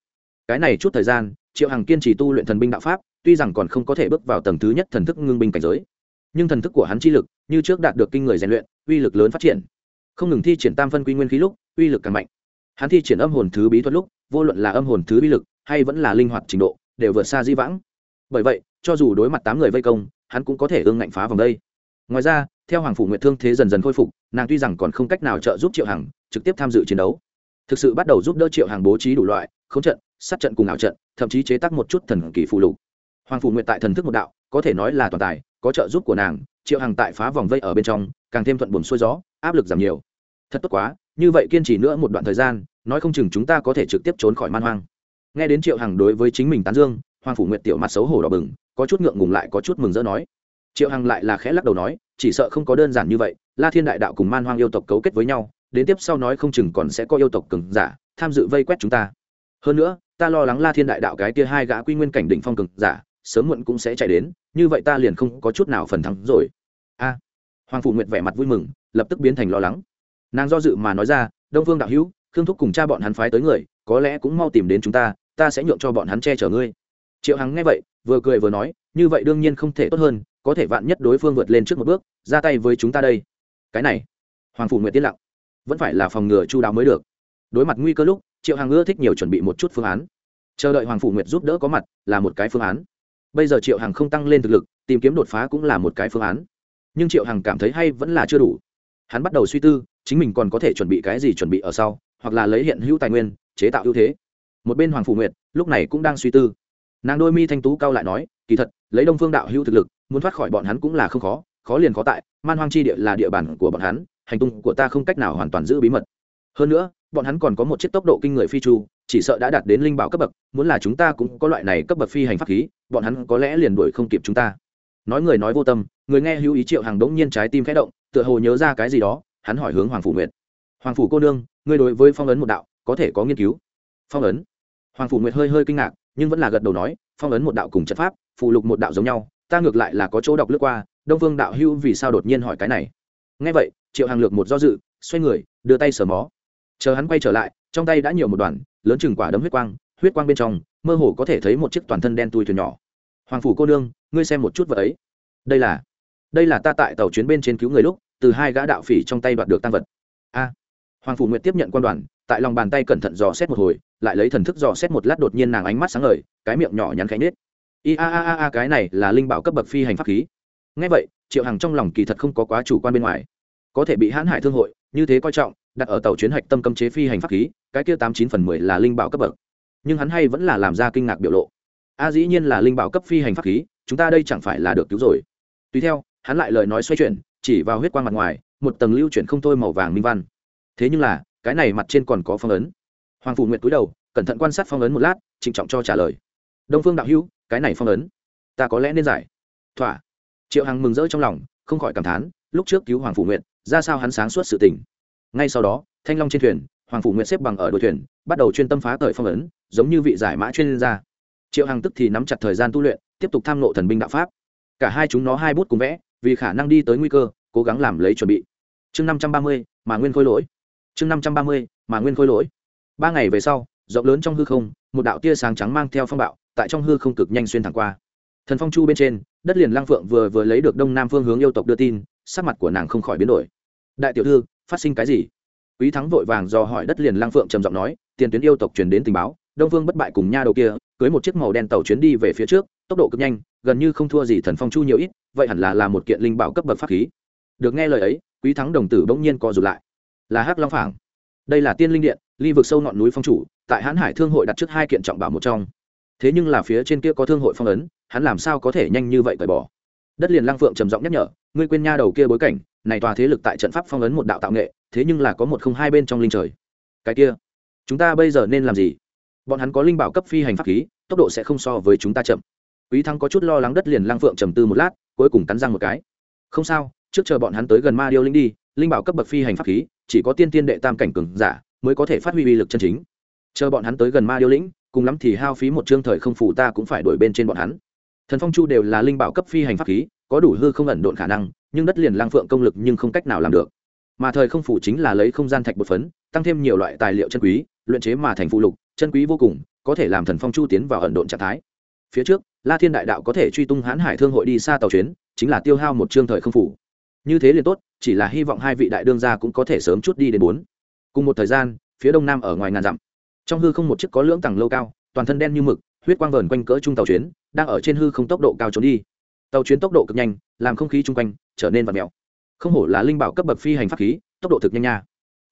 Cái này chút thời gian, triệu hằng kiên trì tu luyện thần binh đạo pháp, tuy rằng còn không có thể bước vào tầng thứ nhất thần thức ngưng binh cảnh giới. Nhưng thần thức của hắn chi lực, như trước đạt được kinh người rèn luyện, uy lực lớn phát triển. Không ngừng thi triển tam phân quy nguyên khí lúc, uy lực càng mạnh. Hắn thi triển âm hồn thứ bí thuật lúc, vô luận là âm hồn thứ bí lực, hay vẫn là linh hoạt trình độ đều vượt xa di vãng. Bởi vậy, cho dù đối mặt tám người vây công, hắn cũng có thể ương ngạnh phá vòng đây. Ngoài ra, theo hoàng phủ nguyệt thương thế dần dần khôi phục, nàng tuy rằng còn không cách nào trợ giúp triệu hằng trực tiếp tham dự chiến đấu, thực sự bắt đầu giúp đỡ triệu hằng bố trí đủ loại không trận, sát trận cùng ảo trận, thậm chí chế tác một chút thần kỳ phụ lục. Hoàng phủ nguyệt tại thần thức một đạo, có thể nói là toàn tài, có trợ giúp của nàng, triệu hằng tại phá vòng vây ở bên trong, càng thêm thuận buồn xuôi gió, áp lực giảm nhiều. Thật tốt quá, như vậy kiên trì nữa một đoạn thời gian, nói không chừng chúng ta có thể trực tiếp trốn khỏi man hoang nghe đến triệu hằng đối với chính mình tán dương, hoàng phủ nguyệt tiểu mặt xấu hổ đỏ bừng, có chút ngượng ngùng lại có chút mừng rỡ nói. Triệu hằng lại là khẽ lắc đầu nói, chỉ sợ không có đơn giản như vậy, la thiên đại đạo cùng man hoang yêu tộc cấu kết với nhau, đến tiếp sau nói không chừng còn sẽ có yêu tộc cường giả, tham dự vây quét chúng ta. Hơn nữa, ta lo lắng la thiên đại đạo cái kia hai gã quy nguyên cảnh đỉnh phong cường giả, sớm muộn cũng sẽ chạy đến, như vậy ta liền không có chút nào phần thắng rồi. A. Hoàng phủ nguyệt vẻ mặt vui mừng, lập tức biến thành lo lắng. Nàng do dự mà nói ra, đông phương đạo hữu, khương thúc cùng cha bọn hắn phái tới người, có lẽ cũng mau tìm đến chúng ta ta sẽ nhượng cho bọn hắn che chở ngươi. Triệu hằng nghe vậy, vừa cười vừa nói, như vậy đương nhiên không thể tốt hơn, có thể vạn nhất đối phương vượt lên trước một bước, ra tay với chúng ta đây. Cái này, hoàng phủ nguyệt tiên lặng. Vẫn phải là phòng ngừa chu đáo mới được. Đối mặt nguy cơ lúc, triệu hằng ưa thích nhiều chuẩn bị một chút phương án. Chờ đợi hoàng phủ nguyệt giúp đỡ có mặt, là một cái phương án. Bây giờ triệu hằng không tăng lên thực lực, tìm kiếm đột phá cũng là một cái phương án. Nhưng triệu hằng cảm thấy hay vẫn là chưa đủ. Hắn bắt đầu suy tư, chính mình còn có thể chuẩn bị cái gì chuẩn bị ở sau, hoặc là lấy hiện hữu tài nguyên, chế tạo ưu thế một bên hoàng phủ nguyệt lúc này cũng đang suy tư nàng đôi mi thanh tú cao lại nói kỳ thật lấy đông phương đạo hữu thực lực muốn thoát khỏi bọn hắn cũng là không khó khó liền khó tại man hoang chi địa là địa bàn của bọn hắn hành tung của ta không cách nào hoàn toàn giữ bí mật hơn nữa bọn hắn còn có một chiếc tốc độ kinh người phi chu chỉ sợ đã đạt đến linh bảo cấp bậc muốn là chúng ta cũng có loại này cấp bậc phi hành pháp khí bọn hắn có lẽ liền đuổi không kịp chúng ta nói người nói vô tâm người nghe hữu ý triệu hàng đống nhiên trái tim khẽ động tựa hồ nhớ ra cái gì đó hắn hỏi hướng hoàng phủ nguyệt hoàng phủ cô nương ngươi đối với phong ấn một đạo có thể có nghiên cứu phong ấn hoàng phủ nguyệt hơi hơi kinh ngạc, nhưng vẫn là gật đầu nói, phong ấn một đạo cùng chất pháp phụ lục một đạo giống nhau, ta ngược lại là có chỗ đọc lướt qua, đông vương đạo hưu vì sao đột nhiên hỏi cái này? Ngay vậy, triệu hàng lược một do dự, xoay người, đưa tay sờ mó. Chờ hắn quay trở lại, trong tay đã nhiều một đoàn, lớn chừng quả đấm huyết quang huyết quang bên trong, mơ hồ có thể thấy một chiếc toàn thân đen tui thuyền nhỏ. Hoàng phủ cô nương, ngươi xem một chút vật ấy. Đây là đây là ta tại tàu chuyến bên trên cứu người lúc, từ hai gã đạo phỉ trong tay đoạt được tăng vật hoàng phủ nguyệt tiếp nhận quan đoàn, tại lòng bàn tay cẩn thận dò xét một hồi, lại lấy thần thức dò xét một lát đột nhiên nàng ánh mắt sáng ngời, cái miệng nhỏ nhắn khánh nết i a a a a, cái này là linh bảo cấp bậc phi hành pháp khí. Ngay vậy, triệu hằng trong lòng kỳ thật không có quá chủ quan bên ngoài. Có thể bị hãn hại thương hội, như thế coi trọng, đặt ở tàu chuyến hạch tâm cấm chế phi hành pháp khí, cái kia tám chín phần mười là linh bảo cấp bậc. Nhưng hắn hay vẫn là làm ra kinh ngạc biểu lộ. A, dĩ nhiên là linh bảo cấp phi hành pháp khí, chúng ta đây chẳng phải là được cứu rồi. Tùy theo, hắn lại lời nói xoay chuyển, chỉ vào huyết quang mặt ngoài, một tầng lưu chuyển không thôi màu vàng minh văn thế nhưng là, cái này mặt trên còn có phong ấn. Hoàng phủ nguyệt cúi đầu, cẩn thận quan sát phong ấn một lát, trịnh trọng cho trả lời. Đông phương đạo hữu, cái này phong ấn, ta có lẽ nên giải. Thỏa. Triệu hằng mừng rỡ trong lòng, không khỏi cảm thán, lúc trước cứu hoàng phủ nguyệt, ra sao hắn sáng suốt sự tình. Ngay sau đó, thanh long trên thuyền, hoàng phủ nguyệt xếp bằng ở đội thuyền, bắt đầu chuyên tâm phá cởi phong ấn, giống như vị giải mã chuyên gia. Triệu hằng tức thì nắm chặt thời gian tu luyện, tiếp tục tham nộ thần binh đạo pháp. Cả hai chúng nó hai bút cùng vẽ, vì khả năng đi tới nguy cơ, cố gắng làm lấy chuẩn bị. Chương năm trăm ba mươi, mà nguyên khôi lỗi chương năm trăm ba mươi, mà nguyên khôi lỗi. Ba ngày về sau, rộng lớn trong hư không, một đạo tia sáng trắng mang theo phong bạo, tại trong hư không cực nhanh xuyên thẳng qua. Thần phong chu bên trên, đất liền lang phượng vừa vừa lấy được đông nam phương hướng yêu tộc đưa tin, sắc mặt của nàng không khỏi biến đổi. Đại tiểu thư, phát sinh cái gì? Quý thắng vội vàng do hỏi đất liền lang phượng trầm giọng nói, tiền tuyến yêu tộc truyền đến tình báo, đông vương bất bại cùng nha đầu kia, cưới một chiếc màu đen tàu chuyến đi về phía trước, tốc độ cực nhanh, gần như không thua gì thần phong chu nhiều ít, vậy hẳn là là một kiện linh bảo cấp bậc pháp khí. Được nghe lời ấy, quý thắng đồng tử bỗng nhiên co rụt lại là hắc long phảng. Đây là tiên linh điện, ly vực sâu ngọn núi phong chủ, tại hãn hải thương hội đặt trước hai kiện trọng bảo một trong. Thế nhưng là phía trên kia có thương hội phong ấn, hắn làm sao có thể nhanh như vậy cởi bỏ? Đất liền lang phượng trầm giọng nhắc nhở, ngươi quên nha đầu kia bối cảnh, này tòa thế lực tại trận pháp phong ấn một đạo tạo nghệ, thế nhưng là có một không hai bên trong linh trời. Cái kia, chúng ta bây giờ nên làm gì? Bọn hắn có linh bảo cấp phi hành pháp khí, tốc độ sẽ không so với chúng ta chậm. Quý thắng có chút lo lắng đất liền lang phượng trầm tư một lát, cuối cùng cắn răng một cái. Không sao, trước chờ bọn hắn tới gần ma điêu linh đi, linh bảo cấp bậc phi hành pháp khí chỉ có tiên tiên đệ tam cảnh cường giả mới có thể phát huy uy lực chân chính. Chờ bọn hắn tới gần ma điêu lĩnh, cùng lắm thì hao phí một chương thời không phủ ta cũng phải đổi bên trên bọn hắn. Thần phong chu đều là linh bảo cấp phi hành pháp khí, có đủ hư không ẩn độn khả năng, nhưng đất liền lang phượng công lực nhưng không cách nào làm được. Mà thời không phủ chính là lấy không gian thạch bột phấn, tăng thêm nhiều loại tài liệu chân quý, luyện chế mà thành phụ lục, chân quý vô cùng, có thể làm thần phong chu tiến vào ẩn độn trạng thái. Phía trước, la thiên đại đạo có thể truy tung hãn hải thương hội đi xa tàu chuyến, chính là tiêu hao một chương thời không phủ như thế liền tốt, chỉ là hy vọng hai vị đại đương gia cũng có thể sớm chút đi đến bốn. Cùng một thời gian, phía đông nam ở ngoài ngàn dặm. Trong hư không một chiếc có lưỡng tầng lâu cao, toàn thân đen như mực, huyết quang vờn quanh cỡ trung tàu chuyến, đang ở trên hư không tốc độ cao trốn đi. Tàu chuyến tốc độ cực nhanh, làm không khí chung quanh trở nên vật mèo. Không hổ là linh bảo cấp bậc phi hành pháp khí, tốc độ thực nhanh nha.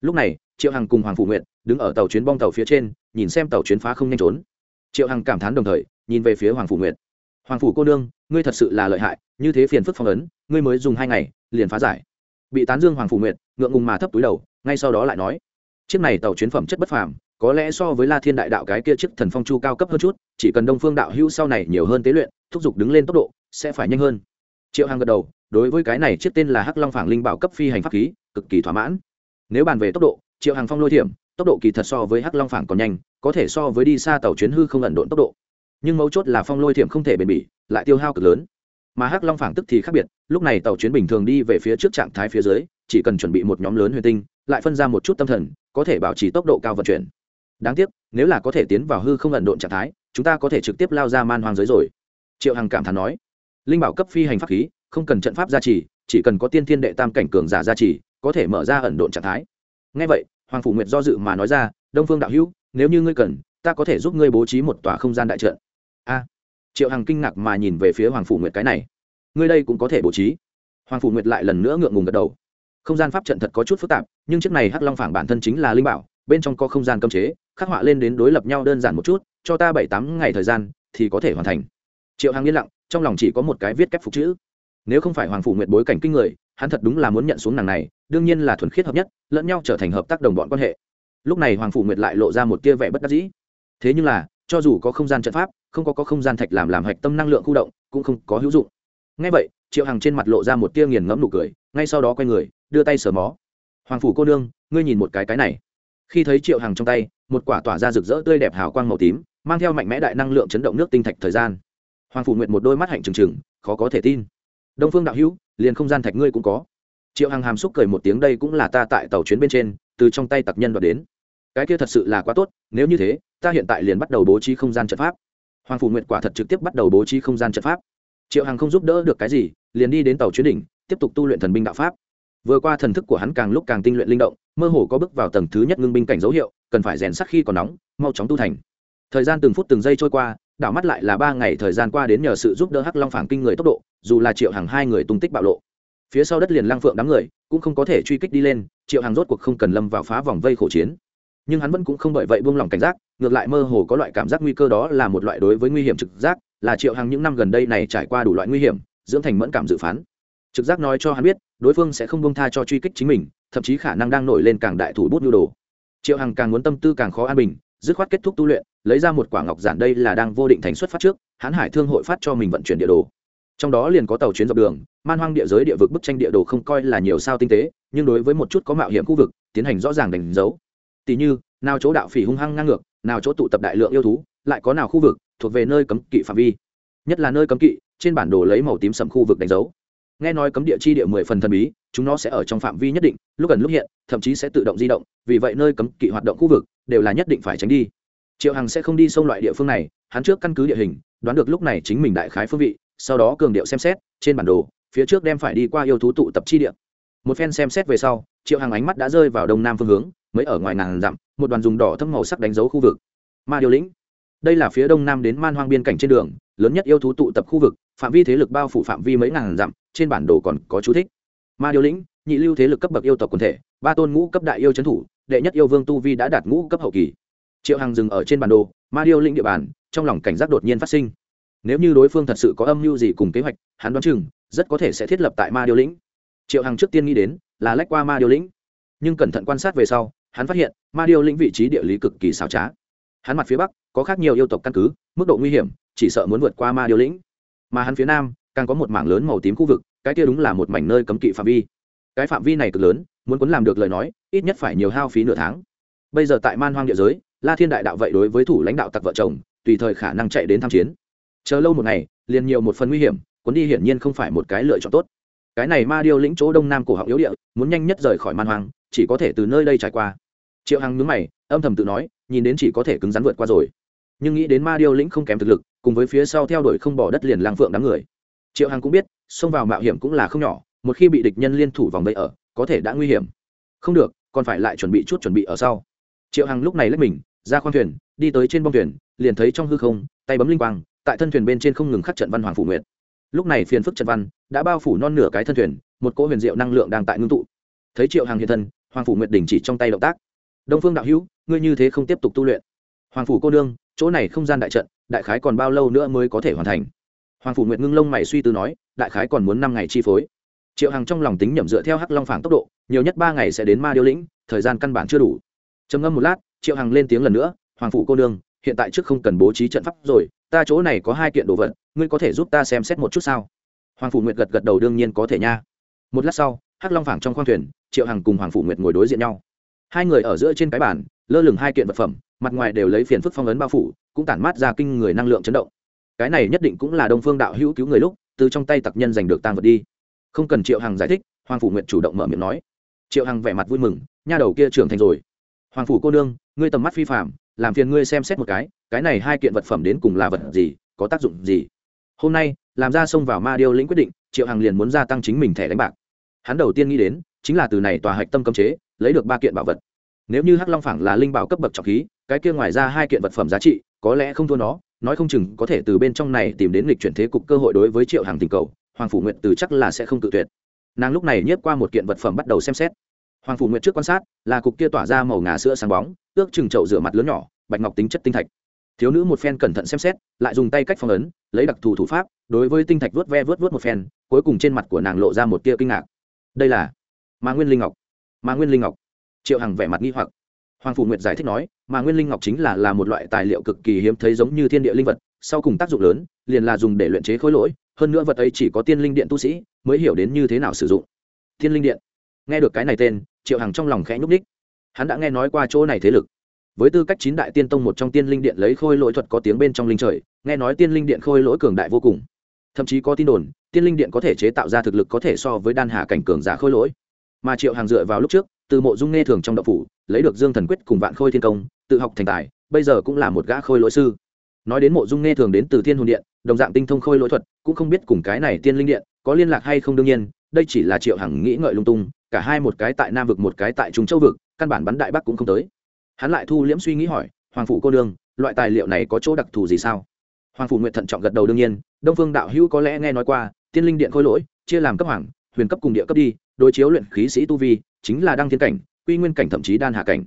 Lúc này, triệu hằng cùng hoàng phủ nguyện đứng ở tàu chuyến bong tàu phía trên, nhìn xem tàu chuyến phá không nhanh trốn. Triệu hằng cảm thán đồng thời, nhìn về phía hoàng phủ nguyện hoàng phủ cô nương ngươi thật sự là lợi hại như thế phiền phức phong ấn ngươi mới dùng hai ngày liền phá giải. Bị tán dương hoàng phủ nguyệt, ngượng ngùng mà thấp túi đầu ngay sau đó lại nói chiếc này tàu chuyến phẩm chất bất phàm có lẽ so với la thiên đại đạo cái kia chiếc thần phong chu cao cấp hơn chút chỉ cần đông phương đạo hữu sau này nhiều hơn tế luyện thúc giục đứng lên tốc độ sẽ phải nhanh hơn. Triệu hàng gật đầu đối với cái này chiếc tên là hắc long phảng linh bảo cấp phi hành pháp khí cực kỳ thỏa mãn. Nếu bàn về tốc độ triệu hàng phong lôi thiểm tốc độ kỳ thật so với hắc long phảng còn nhanh có thể so với đi xa tàu chuyến hư không ẩn độn tốc độ nhưng mấu chốt là phong lôi thiểm không thể bền bỉ, lại tiêu hao cực lớn. Mà hắc long phảng tức thì khác biệt, lúc này tàu chuyến bình thường đi về phía trước trạng thái phía dưới, chỉ cần chuẩn bị một nhóm lớn huyền tinh, lại phân ra một chút tâm thần, có thể bảo trì tốc độ cao vận chuyển. Đáng tiếc, nếu là có thể tiến vào hư không ẩn độn trạng thái, chúng ta có thể trực tiếp lao ra man hoang giới rồi. Triệu hằng cảm thán nói. Linh bảo cấp phi hành pháp khí, không cần trận pháp gia trì, chỉ cần có tiên thiên đệ tam cảnh cường giả gia trì, có thể mở ra ẩn độn trạng thái. Ngay vậy, hoàng phủ nguyệt do dự mà nói ra, đông phương đạo hữu, nếu như ngươi cần, ta có thể giúp ngươi bố trí một tòa không gian đại trận a. Triệu hằng kinh ngạc mà nhìn về phía hoàng phủ nguyệt cái này. Ngươi đây cũng có thể bố trí. Hoàng phủ nguyệt lại lần nữa ngượng ngùng gật đầu. Không gian pháp trận thật có chút phức tạp, nhưng chiếc này hắc long phảng bản thân chính là linh bảo, bên trong có không gian cấm chế, khắc họa lên đến đối lập nhau đơn giản một chút, cho ta bảy tám ngày thời gian thì có thể hoàn thành. Triệu hằng yên lặng, trong lòng chỉ có một cái viết kép phục chữ. Nếu không phải hoàng phủ nguyệt bối cảnh kinh người, hắn thật đúng là muốn nhận xuống nàng này, đương nhiên là thuần khiết hợp nhất, lẫn nhau trở thành hợp tác đồng bọn quan hệ. Lúc này hoàng phủ nguyệt lại lộ ra một tia vẻ bất đắc dĩ. Thế nhưng là cho dù có không gian trận pháp không có, có không gian thạch làm làm hạch tâm năng lượng khu động cũng không có hữu dụng. Ngay vậy triệu hằng trên mặt lộ ra một tia nghiền ngẫm nụ cười ngay sau đó quay người đưa tay sờ mó. Hoàng phủ cô nương ngươi nhìn một cái cái này. Khi thấy triệu hằng trong tay một quả tỏa ra rực rỡ tươi đẹp hào quang màu tím mang theo mạnh mẽ đại năng lượng chấn động nước tinh thạch thời gian. Hoàng phủ nguyện một đôi mắt hạnh trừng trừng khó có thể tin. Đông phương đạo hữu liền không gian thạch ngươi cũng có. Triệu hằng hàm xúc cười một tiếng đây cũng là ta tại tàu chuyến bên trên từ trong tay tặc nhân đoạt đến cái kia thật sự là quá tốt, nếu như thế, ta hiện tại liền bắt đầu bố trí không gian trận pháp. Hoàng phủ nguyệt quả thật trực tiếp bắt đầu bố trí không gian trận pháp. Triệu hằng không giúp đỡ được cái gì, liền đi đến tàu chuyến đỉnh, tiếp tục tu luyện thần binh đạo pháp. Vừa qua thần thức của hắn càng lúc càng tinh luyện linh động, mơ hồ có bước vào tầng thứ nhất ngưng binh cảnh dấu hiệu, cần phải rèn sắc khi còn nóng, mau chóng tu thành. Thời gian từng phút từng giây trôi qua, đảo mắt lại là ba ngày thời gian qua đến nhờ sự giúp đỡ hắc long phảng kinh người tốc độ, dù là triệu hàng hai người tung tích bạo lộ. Phía sau đất liền lang phượng đám người, cũng không có thể truy kích đi lên, triệu hàng rốt cuộc không cần lâm vào phá vòng vây khổ chiến nhưng hắn vẫn cũng không bởi vậy buông lỏng cảnh giác, ngược lại mơ hồ có loại cảm giác nguy cơ đó là một loại đối với nguy hiểm trực giác, là triệu hàng những năm gần đây này trải qua đủ loại nguy hiểm, dưỡng thành mẫn cảm dự phán. Trực giác nói cho hắn biết, đối phương sẽ không bông tha cho truy kích chính mình, thậm chí khả năng đang nổi lên càng đại thủ bút nhu đồ. Triệu hằng càng muốn tâm tư càng khó an bình, dứt khoát kết thúc tu luyện, lấy ra một quả ngọc giản đây là đang vô định thành xuất phát trước hãn hải thương hội phát cho mình vận chuyển địa đồ. Trong đó liền có tàu chuyến dọc đường, man hoang địa giới địa vực bức tranh địa đồ không coi là nhiều sao tinh tế, nhưng đối với một chút có mạo hiểm khu vực, tiến hành rõ ràng đánh dấu tỉ như, nào chỗ đạo phỉ hung hăng ngang ngược, nào chỗ tụ tập đại lượng yêu thú, lại có nào khu vực thuộc về nơi cấm kỵ phạm vi. Nhất là nơi cấm kỵ, trên bản đồ lấy màu tím sầm khu vực đánh dấu. Nghe nói cấm địa chi địa mười phần thần bí, chúng nó sẽ ở trong phạm vi nhất định, lúc gần lúc hiện, thậm chí sẽ tự động di động, vì vậy nơi cấm kỵ hoạt động khu vực đều là nhất định phải tránh đi. Triệu hằng sẽ không đi sông loại địa phương này, hắn trước căn cứ địa hình, đoán được lúc này chính mình đại khái phương vị, sau đó cường điệu xem xét, trên bản đồ, phía trước đem phải đi qua yêu thú tụ tập chi địa. Một phen xem xét về sau, triệu hằng ánh mắt đã rơi vào đông nam phương hướng mới ở ngoài ngàn dặm, một đoàn dùng đỏ thâm màu sắc đánh dấu khu vực. Ma điều lĩnh. Đây là phía đông nam đến man hoang biên cảnh trên đường, lớn nhất yêu thú tụ tập khu vực, phạm vi thế lực bao phủ phạm vi mấy ngàn dặm, trên bản đồ còn có chú thích. Ma điều lĩnh, nhị lưu thế lực cấp bậc yêu tộc quần thể, ba tôn ngũ cấp đại yêu trấn thủ, đệ nhất yêu vương tu vi đã đạt ngũ cấp hậu kỳ. Triệu hằng dừng ở trên bản đồ, ma điêu lĩnh địa bàn, trong lòng cảnh giác đột nhiên phát sinh. Nếu như đối phương thật sự có âm mưu gì cùng kế hoạch, hắn đoán chừng, rất có thể sẽ thiết lập tại ma điêu lĩnh. Triệu hằng trước tiên nghĩ đến, là lách qua ma điêu lĩnh. Nhưng cẩn thận quan sát về sau hắn phát hiện, ma điêu lĩnh vị trí địa lý cực kỳ xảo trá. Hắn mặt phía bắc, có khác nhiều yêu tộc căn cứ, mức độ nguy hiểm, chỉ sợ muốn vượt qua ma điêu lĩnh. Mà hắn phía nam, càng có một mảng lớn màu tím khu vực, cái kia đúng là một mảnh nơi cấm kỵ phạm vi. Cái phạm vi này cực lớn, muốn cuốn làm được lời nói, ít nhất phải nhiều hao phí nửa tháng. Bây giờ tại man hoang địa giới, la thiên đại đạo vậy đối với thủ lãnh đạo tặc vợ chồng, tùy thời khả năng chạy đến tham chiến. Chờ lâu một ngày, liền nhiều một phần nguy hiểm, cuốn đi hiển nhiên không phải một cái lựa chọn tốt cái này ma điêu lĩnh chỗ đông nam cổ họng yếu địa, muốn nhanh nhất rời khỏi man hoang, chỉ có thể từ nơi đây trải qua. Triệu hằng nhướng mày, âm thầm tự nói, nhìn đến chỉ có thể cứng rắn vượt qua rồi. Nhưng nghĩ đến ma điêu lĩnh không kém thực lực, cùng với phía sau theo đuổi không bỏ đất liền lang phượng đám người. Triệu hằng cũng biết, xông vào mạo hiểm cũng là không nhỏ, một khi bị địch nhân liên thủ vòng vây ở, có thể đã nguy hiểm. Không được, còn phải lại chuẩn bị chút chuẩn bị ở sau. Triệu hằng lúc này lấy mình, ra khoang thuyền, đi tới trên bông thuyền, liền thấy trong hư không, tay bấm linh quang, tại thân thuyền bên trên không ngừng khắc trận văn hoàng phủ nguyệt lúc này phiền phức trận văn đã bao phủ non nửa cái thân thuyền, một cỗ huyền diệu năng lượng đang tại ngưng tụ. Thấy triệu hằng hiện thân, hoàng phủ nguyệt đình chỉ trong tay động tác. Đông phương đạo hữu, ngươi như thế không tiếp tục tu luyện. Hoàng phủ cô nương, chỗ này không gian đại trận, đại khái còn bao lâu nữa mới có thể hoàn thành? Hoàng phủ nguyệt ngưng lông mày suy tư nói, đại khái còn muốn năm ngày chi phối. Triệu hằng trong lòng tính nhẩm dựa theo hắc long phảng tốc độ, nhiều nhất ba ngày sẽ đến ma điêu lĩnh, thời gian căn bản chưa đủ. Trầm ngâm một lát, triệu hằng lên tiếng lần nữa, hoàng phủ cô nương, hiện tại trước không cần bố trí trận pháp rồi, ta chỗ này có hai kiện đồ vật ngươi có thể giúp ta xem xét một chút sao? Hoàng phủ nguyệt gật gật đầu đương nhiên có thể nha. Một lát sau, hắc long phảng trong khoang thuyền, triệu hằng cùng hoàng phủ nguyệt ngồi đối diện nhau. Hai người ở giữa trên cái bàn, lơ lửng hai kiện vật phẩm, mặt ngoài đều lấy phiền phức phong ấn bao phủ, cũng tản mát ra kinh người năng lượng chấn động. Cái này nhất định cũng là đông phương đạo hữu cứu người lúc, từ trong tay tặc nhân giành được tang vật đi. Không cần triệu hằng giải thích, hoàng phủ Nguyệt chủ động mở miệng nói. Triệu hằng vẻ mặt vui mừng, nha đầu kia trưởng thành rồi. Hoàng phủ cô nương, ngươi tầm mắt phi phạm làm phiền ngươi xem xét một cái cái này hai kiện vật phẩm đến cùng là vật gì, có tác dụng gì? Hôm nay, làm ra xông vào ma điêu lĩnh quyết định, triệu hằng liền muốn gia tăng chính mình thẻ đánh bạc. Hắn đầu tiên nghĩ đến, chính là từ này tòa hạch tâm cấm chế, lấy được ba kiện bảo vật. Nếu như hắc long phẳng là linh bảo cấp bậc trọng khí, cái kia ngoài ra hai kiện vật phẩm giá trị, có lẽ không thua nó, nói không chừng có thể từ bên trong này tìm đến lịch chuyển thế cục cơ hội đối với triệu hàng tình cầu, hoàng phủ nguyện từ chắc là sẽ không tự tuyệt. Nàng lúc này nhiếp qua một kiện vật phẩm bắt đầu xem xét. Hoàng phủ nguyện trước quan sát, là cục kia tỏa ra màu ngà sữa sáng bóng, ước chừng chậu rửa mặt lớn nhỏ, bạch ngọc tính chất tinh thạch thiếu nữ một phen cẩn thận xem xét, lại dùng tay cách phong ấn, lấy đặc thù thủ pháp, đối với tinh thạch vớt ve vớt vớt một phen, cuối cùng trên mặt của nàng lộ ra một tia kinh ngạc. Đây là mà nguyên linh ngọc. Mà nguyên linh ngọc. Triệu hằng vẻ mặt nghi hoặc. Hoàng phủ nguyệt giải thích nói mà nguyên linh ngọc chính là là một loại tài liệu cực kỳ hiếm thấy giống như thiên địa linh vật, sau cùng tác dụng lớn, liền là dùng để luyện chế khối lỗi, hơn nữa vật ấy chỉ có tiên linh điện tu sĩ mới hiểu đến như thế nào sử dụng. Thiên linh điện. Nghe được cái này tên, triệu hằng trong lòng khẽ nhúc ních hắn đã nghe nói qua chỗ này thế lực với tư cách chín đại tiên tông một trong tiên linh điện lấy khôi lỗi thuật có tiếng bên trong linh trời, nghe nói tiên linh điện khôi lỗi cường đại vô cùng. Thậm chí có tin đồn, tiên linh điện có thể chế tạo ra thực lực có thể so với đan hà cảnh cường giả khôi lỗi. Mà triệu hàng dựa vào lúc trước, từ mộ dung nghe thường trong đậu phủ, lấy được dương thần quyết cùng vạn khôi thiên công, tự học thành tài, bây giờ cũng là một gã khôi lỗi sư. Nói đến mộ dung nghe thường đến từ thiên hồn điện, đồng dạng tinh thông khôi lỗi thuật, cũng không biết cùng cái này tiên linh điện có liên lạc hay không đương nhiên, đây chỉ là triệu hằng nghĩ ngợi lung tung, cả hai một cái tại nam vực một cái tại trung châu vực, căn bản bắn đại bắc cũng không tới hắn lại thu liễm suy nghĩ hỏi, hoàng phủ cô đương loại tài liệu này có chỗ đặc thù gì sao? Hoàng phủ nguyện thận trọng gật đầu đương nhiên, đông phương đạo hữu có lẽ nghe nói qua, tiên linh điện khôi lỗi, chia làm cấp hoàng, huyền cấp cùng địa cấp đi, đối chiếu luyện khí sĩ tu vi, chính là đăng thiên cảnh, quy nguyên cảnh thậm chí đan hạ cảnh.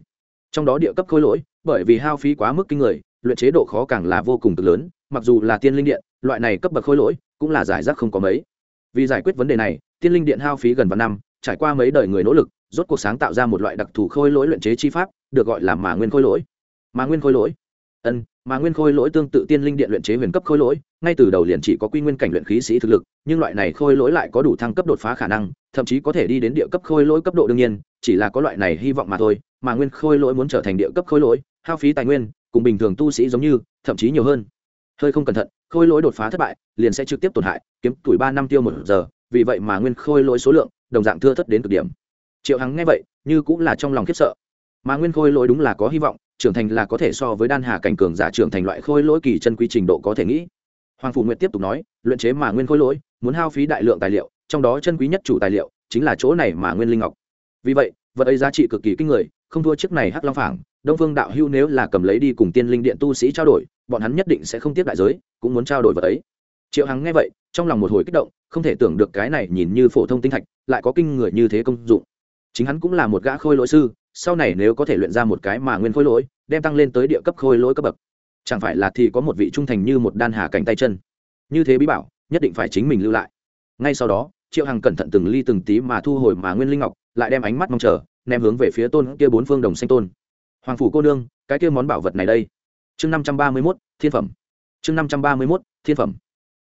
Trong đó địa cấp khôi lỗi, bởi vì hao phí quá mức kinh người, luyện chế độ khó càng là vô cùng cực lớn, mặc dù là tiên linh điện, loại này cấp bậc khôi lỗi cũng là giải rác không có mấy. Vì giải quyết vấn đề này, tiên linh điện hao phí gần vạn năm, trải qua mấy đời người nỗ lực rốt cuộc sáng tạo ra một loại đặc thù khôi lỗi luyện chế chi pháp, được gọi là mà nguyên khôi lỗi. Mà nguyên khôi lỗi? Ân, mà nguyên khôi lỗi tương tự tiên linh điện luyện chế huyền cấp khôi lỗi, ngay từ đầu liền chỉ có quy nguyên cảnh luyện khí sĩ thực lực, nhưng loại này khôi lỗi lại có đủ thăng cấp đột phá khả năng, thậm chí có thể đi đến địa cấp khôi lỗi cấp độ đương nhiên, chỉ là có loại này hy vọng mà thôi. Mà nguyên khôi lỗi muốn trở thành địa cấp khôi lỗi, hao phí tài nguyên, cùng bình thường tu sĩ giống như, thậm chí nhiều hơn. Hơi không cẩn thận, khôi lỗi đột phá thất bại, liền sẽ trực tiếp tổn hại, kiếm tuổi ba năm tiêu một giờ, vì vậy mà nguyên khôi lỗi số lượng, đồng dạng thưa thất đến cực điểm triệu hằng nghe vậy, như cũng là trong lòng khiếp sợ. Mà nguyên khôi lỗi đúng là có hy vọng, trưởng thành là có thể so với đan hà cảnh cường giả trưởng thành loại khôi lỗi kỳ chân quy trình độ có thể nghĩ. Hoàng phủ nguyệt tiếp tục nói, luyện chế mà nguyên khôi lỗi, muốn hao phí đại lượng tài liệu, trong đó chân quý nhất chủ tài liệu, chính là chỗ này mà nguyên linh ngọc. Vì vậy, vật ấy giá trị cực kỳ kinh người, không thua chiếc này hắc long phảng, đông phương đạo hưu nếu là cầm lấy đi cùng tiên linh điện tu sĩ trao đổi, bọn hắn nhất định sẽ không tiếp đại giới, cũng muốn trao đổi vật ấy. Triệu hằng nghe vậy, trong lòng một hồi kích động, không thể tưởng được cái này nhìn như phổ thông tinh thạch, lại có kinh người như thế công dụng chính hắn cũng là một gã khôi lỗi sư, sau này nếu có thể luyện ra một cái mà nguyên khôi lỗi, đem tăng lên tới địa cấp khôi lỗi cấp bậc. Chẳng phải là thì có một vị trung thành như một đan hà cảnh tay chân. Như thế bí bảo, nhất định phải chính mình lưu lại. Ngay sau đó, triệu hằng cẩn thận từng ly từng tí mà thu hồi mà nguyên linh ngọc, lại đem ánh mắt mong chờ, ném hướng về phía tôn kia bốn phương đồng xanh tôn. Hoàng phủ cô nương, cái kia món bảo vật này đây. Chương năm trăm ba mươi mốt, thiên phẩm. Chương năm trăm ba mươi mốt, thiên phẩm.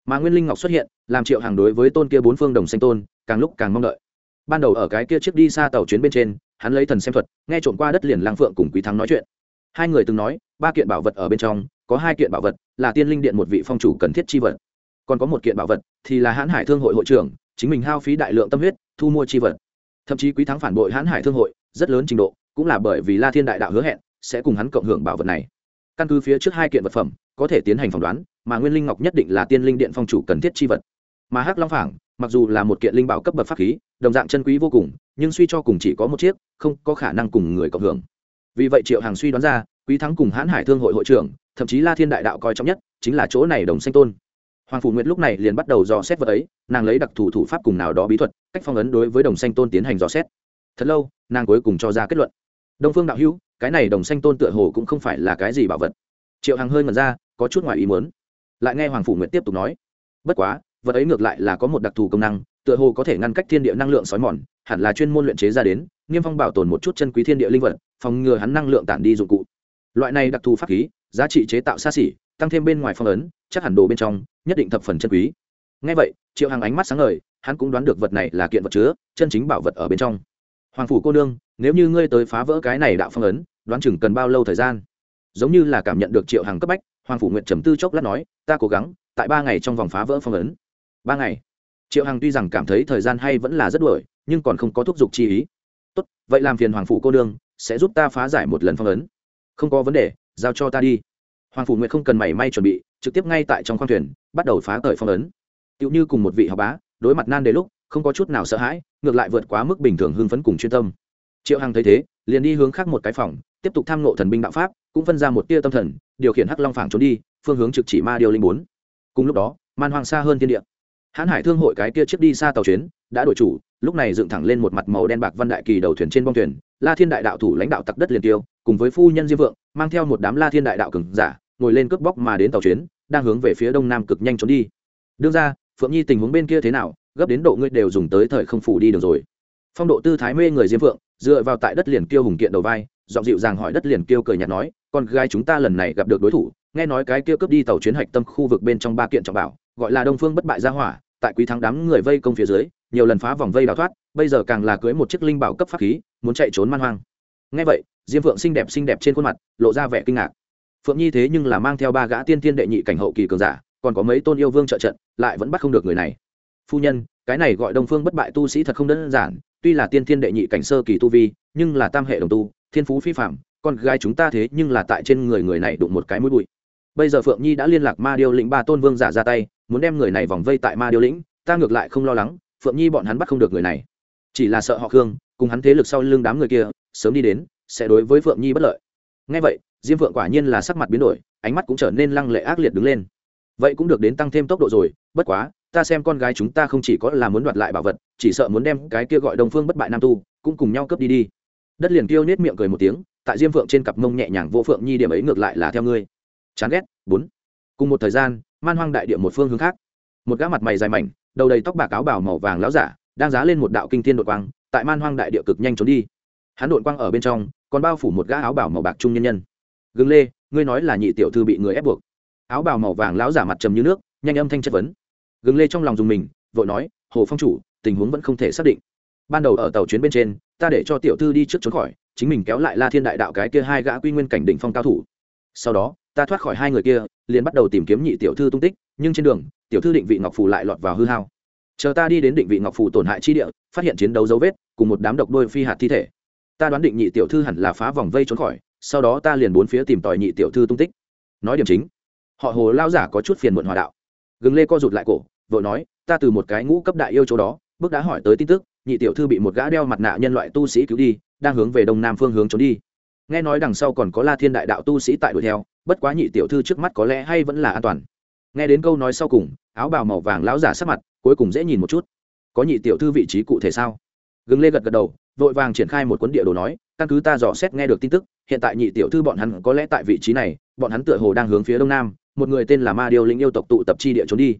Mà nguyên linh ngọc xuất hiện, làm triệu hằng đối với tôn kia bốn phương đồng xanh tôn, càng lúc càng mong đợi ban đầu ở cái kia chiếc đi xa tàu chuyến bên trên, hắn lấy thần xem thuật, nghe trộm qua đất liền lang phượng cùng quý thắng nói chuyện. Hai người từng nói, ba kiện bảo vật ở bên trong, có hai kiện bảo vật, là tiên linh điện một vị phong chủ cần thiết chi vật. Còn có một kiện bảo vật, thì là hãn hải thương hội hội trưởng, chính mình hao phí đại lượng tâm huyết, thu mua chi vật. Thậm chí quý thắng phản bội hãn hải thương hội, rất lớn trình độ, cũng là bởi vì la thiên đại đạo hứa hẹn, sẽ cùng hắn cộng hưởng bảo vật này. Căn cứ phía trước hai kiện vật phẩm, có thể tiến hành phỏng đoán, mà nguyên linh ngọc nhất định là tiên linh điện phong chủ cần thiết chi vật mà hắc long phảng, mặc dù là một kiện linh bảo cấp bậc pháp khí, đồng dạng chân quý vô cùng, nhưng suy cho cùng chỉ có một chiếc, không có khả năng cùng người cộng hưởng. Vì vậy triệu hàng suy đoán ra, quý thắng cùng hãn hải thương hội hội trưởng, thậm chí la thiên đại đạo coi trọng nhất, chính là chỗ này đồng sanh tôn. Hoàng phủ nguyệt lúc này liền bắt đầu dò xét vật ấy, nàng lấy đặc thù thủ pháp cùng nào đó bí thuật, cách phong ấn đối với đồng sanh tôn tiến hành dò xét. Thật lâu, nàng cuối cùng cho ra kết luận. Đông phương đạo hữu, cái này đồng sanh tôn tựa hồ cũng không phải là cái gì bảo vật. Triệu hằng hơi ngẩn ra, có chút ngoài ý muốn. Lại nghe hoàng phủ nguyệt tiếp tục nói. Bất quá vật ấy ngược lại là có một đặc thù công năng, tựa hồ có thể ngăn cách thiên địa năng lượng sói mòn, hẳn là chuyên môn luyện chế ra đến nghiêm phong bảo tồn một chút chân quý thiên địa linh vật, phòng ngừa hắn năng lượng tản đi dụng cụ. Loại này đặc thù pháp khí, giá trị chế tạo xa xỉ, tăng thêm bên ngoài phong ấn, chắc hẳn đồ bên trong, nhất định thập phần chân quý. Ngay vậy, triệu hàng ánh mắt sáng ngời, hắn cũng đoán được vật này là kiện vật chứa, chân chính bảo vật ở bên trong. Hoàng phủ cô nương, nếu như ngươi tới phá vỡ cái này đạo phong ấn, đoán chừng cần bao lâu thời gian? Giống như là cảm nhận được triệu hàng cấp bách, hoàng phủ nguyện trầm tư chốc lát nói, ta cố gắng, tại ba ngày trong vòng phá vỡ phong ấn ba ngày. Triệu hằng tuy rằng cảm thấy thời gian hay vẫn là rất đuổi, nhưng còn không có thúc giục chi ý. Tốt, vậy làm phiền hoàng phủ cô đương sẽ giúp ta phá giải một lần phong ấn. Không có vấn đề, giao cho ta đi. Hoàng phủ nguyện không cần mảy may chuẩn bị, trực tiếp ngay tại trong khoang thuyền, bắt đầu phá cởi phong ấn. Tựu như cùng một vị học bá, đối mặt nan đề lúc, không có chút nào sợ hãi, ngược lại vượt quá mức bình thường hưng phấn cùng chuyên tâm. Triệu hằng thấy thế, liền đi hướng khác một cái phòng, tiếp tục tham nộ thần binh đạo pháp, cũng phân ra một tia tâm thần, điều khiển hắc long phảng trốn đi, phương hướng trực chỉ ma điều linh bốn. Cùng lúc đó, man hoàng xa hơn thiên địa hãn hải thương hội cái kia chiếc đi xa tàu chuyến, đã đổi chủ, lúc này dựng thẳng lên một mặt màu đen bạc văn đại kỳ đầu thuyền trên bong thuyền, la thiên đại đạo thủ lãnh đạo tặc đất liền tiêu, cùng với phu nhân diêm vượng, mang theo một đám la thiên đại đạo cường giả, ngồi lên cướp bóc mà đến tàu chuyến, đang hướng về phía đông nam cực nhanh trốn đi. Đương ra, phượng nhi tình huống bên kia thế nào, gấp đến độ ngươi đều dùng tới thời không phủ đi được rồi. Phong độ tư thái mê người diêm vượng, dựa vào tại đất liền kiêu hùng kiện đầu vai, giọng dịu dàng hỏi đất liền kiêu cười nhạt nói, con gái chúng ta lần này gặp được đối thủ, nghe nói cái kia cướp đi tàu chuyến hạch tâm khu vực bên trong ba kiện trọng bảo gọi là đông phương bất bại gia hỏa, tại quý thắng đám người vây công phía dưới, nhiều lần phá vòng vây đào thoát, bây giờ càng là cưới một chiếc linh bảo cấp pháp khí, muốn chạy trốn man hoang. Nghe vậy, diêm phượng xinh đẹp xinh đẹp trên khuôn mặt, lộ ra vẻ kinh ngạc. Phượng nhi thế nhưng là mang theo ba gã tiên tiên đệ nhị cảnh hậu kỳ cường giả, còn có mấy tôn yêu vương trợ trận, lại vẫn bắt không được người này. Phu nhân, cái này gọi đông phương bất bại tu sĩ thật không đơn giản, tuy là tiên tiên đệ nhị cảnh sơ kỳ tu vi, nhưng là tam hệ đồng tu, thiên phú phi phạm con gái chúng ta thế nhưng là tại trên người người này đụng một cái mũi bụi. Bây giờ phượng nhi đã liên lạc ma điêu lĩnh ba tôn vương giả ra tay muốn đem người này vòng vây tại ma điêu lĩnh, ta ngược lại không lo lắng, phượng nhi bọn hắn bắt không được người này. Chỉ là sợ họ khương, cùng hắn thế lực sau lưng đám người kia, sớm đi đến, sẽ đối với phượng nhi bất lợi. Ngay vậy, diêm phượng quả nhiên là sắc mặt biến đổi, ánh mắt cũng trở nên lăng lệ ác liệt đứng lên. Vậy cũng được đến tăng thêm tốc độ rồi, bất quá, ta xem con gái chúng ta không chỉ có là muốn đoạt lại bảo vật, chỉ sợ muốn đem cái kia gọi đông phương bất bại nam tu, cũng cùng nhau cướp đi đi. Đất liền kêu nết miệng cười một tiếng, tại diêm phượng trên cặp mông nhẹ nhàng vô phượng nhi điểm ấy ngược lại là theo ngươi. Chán ghét, bốn. Cùng một thời gian man hoang đại địa một phương hướng khác. Một gã mặt mày dài mảnh, đầu đầy tóc bạc áo bảo màu vàng láo giả, đang giá lên một đạo kinh thiên đội quang, tại man hoang đại địa cực nhanh trốn đi. Hắn đội quang ở bên trong, còn bao phủ một gã áo bảo màu bạc trung nhân nhân. Gừng lê, ngươi nói là nhị tiểu thư bị người ép buộc. Áo bào màu vàng lão giả mặt trầm như nước, nhanh âm thanh chất vấn. Gừng lê trong lòng dùng mình, vội nói, hồ phong chủ, tình huống vẫn không thể xác định. Ban đầu ở tàu chuyến bên trên, ta để cho tiểu thư đi trước trốn khỏi, chính mình kéo lại la thiên đại đạo cái kia hai gã quy nguyên cảnh đỉnh phong cao thủ. Sau đó, ta thoát khỏi hai người kia liền bắt đầu tìm kiếm nhị tiểu thư tung tích, nhưng trên đường, tiểu thư định vị ngọc phù lại lọt vào hư hao. Chờ ta đi đến định vị ngọc phù tổn hại chi địa, phát hiện chiến đấu dấu vết, cùng một đám độc đôi phi hạt thi thể. Ta đoán định nhị tiểu thư hẳn là phá vòng vây trốn khỏi, sau đó ta liền bốn phía tìm tòi nhị tiểu thư tung tích. Nói điểm chính, họ hồ lao giả có chút phiền muộn hòa đạo. Gừng lê co rụt lại cổ vợ nói, ta từ một cái ngũ cấp đại yêu chỗ đó, bước đã hỏi tới tin tức, nhị tiểu thư bị một gã đeo mặt nạ nhân loại tu sĩ cứu đi, đang hướng về đông nam phương hướng trốn đi. Nghe nói đằng sau còn có la thiên đại đạo tu sĩ tại đuổi theo bất quá nhị tiểu thư trước mắt có lẽ hay vẫn là an toàn. Nghe đến câu nói sau cùng, áo bào màu vàng lão giả sắc mặt, cuối cùng dễ nhìn một chút. Có nhị tiểu thư vị trí cụ thể sao? Gừng lê gật gật đầu, vội vàng triển khai một cuốn địa đồ nói, căn cứ ta dò xét nghe được tin tức, hiện tại nhị tiểu thư bọn hắn có lẽ tại vị trí này, bọn hắn tựa hồ đang hướng phía đông nam, một người tên là ma điêu lĩnh yêu tộc tụ tập chi địa trốn đi.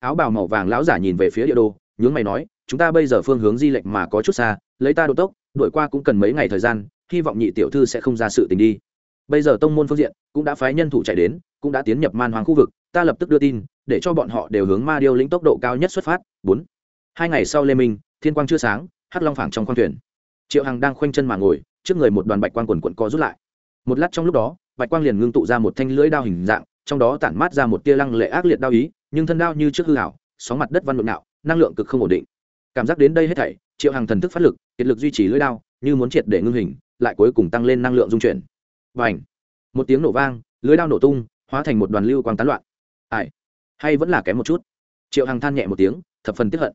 Áo bào màu vàng lão giả nhìn về phía địa đồ, nhướng mày nói, chúng ta bây giờ phương hướng di lệch mà có chút xa, lấy ta độ tốc, đuổi qua cũng cần mấy ngày thời gian, hy vọng nhị tiểu thư sẽ không ra sự tình đi bây giờ tông môn phương diện cũng đã phái nhân thủ chạy đến, cũng đã tiến nhập man hoàng khu vực, ta lập tức đưa tin, để cho bọn họ đều hướng ma điêu lĩnh tốc độ cao nhất xuất phát. Bốn. Hai ngày sau lê minh, thiên quang chưa sáng, hắc long phảng trong khoang thuyền. Triệu hằng đang khoanh chân mà ngồi, trước người một đoàn bạch quang quần quận co rút lại. Một lát trong lúc đó, bạch quang liền ngưng tụ ra một thanh lưỡi đao hình dạng, trong đó tản mát ra một tia lăng lệ ác liệt đao ý, nhưng thân đao như trước hư hảo sóng mặt đất văn nội nạo, năng lượng cực không ổn định. Cảm giác đến đây hết thảy, triệu hằng thần thức phát lực, kiệt lực duy trì lưỡi đao, như muốn triệt để ngưng hình, lại cuối cùng tăng lên năng lượng dung chuyển và ảnh một tiếng nổ vang, lưới đao nổ tung, hóa thành một đoàn lưu quang tán loạn. Ai? Hay vẫn là kém một chút? Triệu hằng than nhẹ một tiếng, thập phần tiếp hận.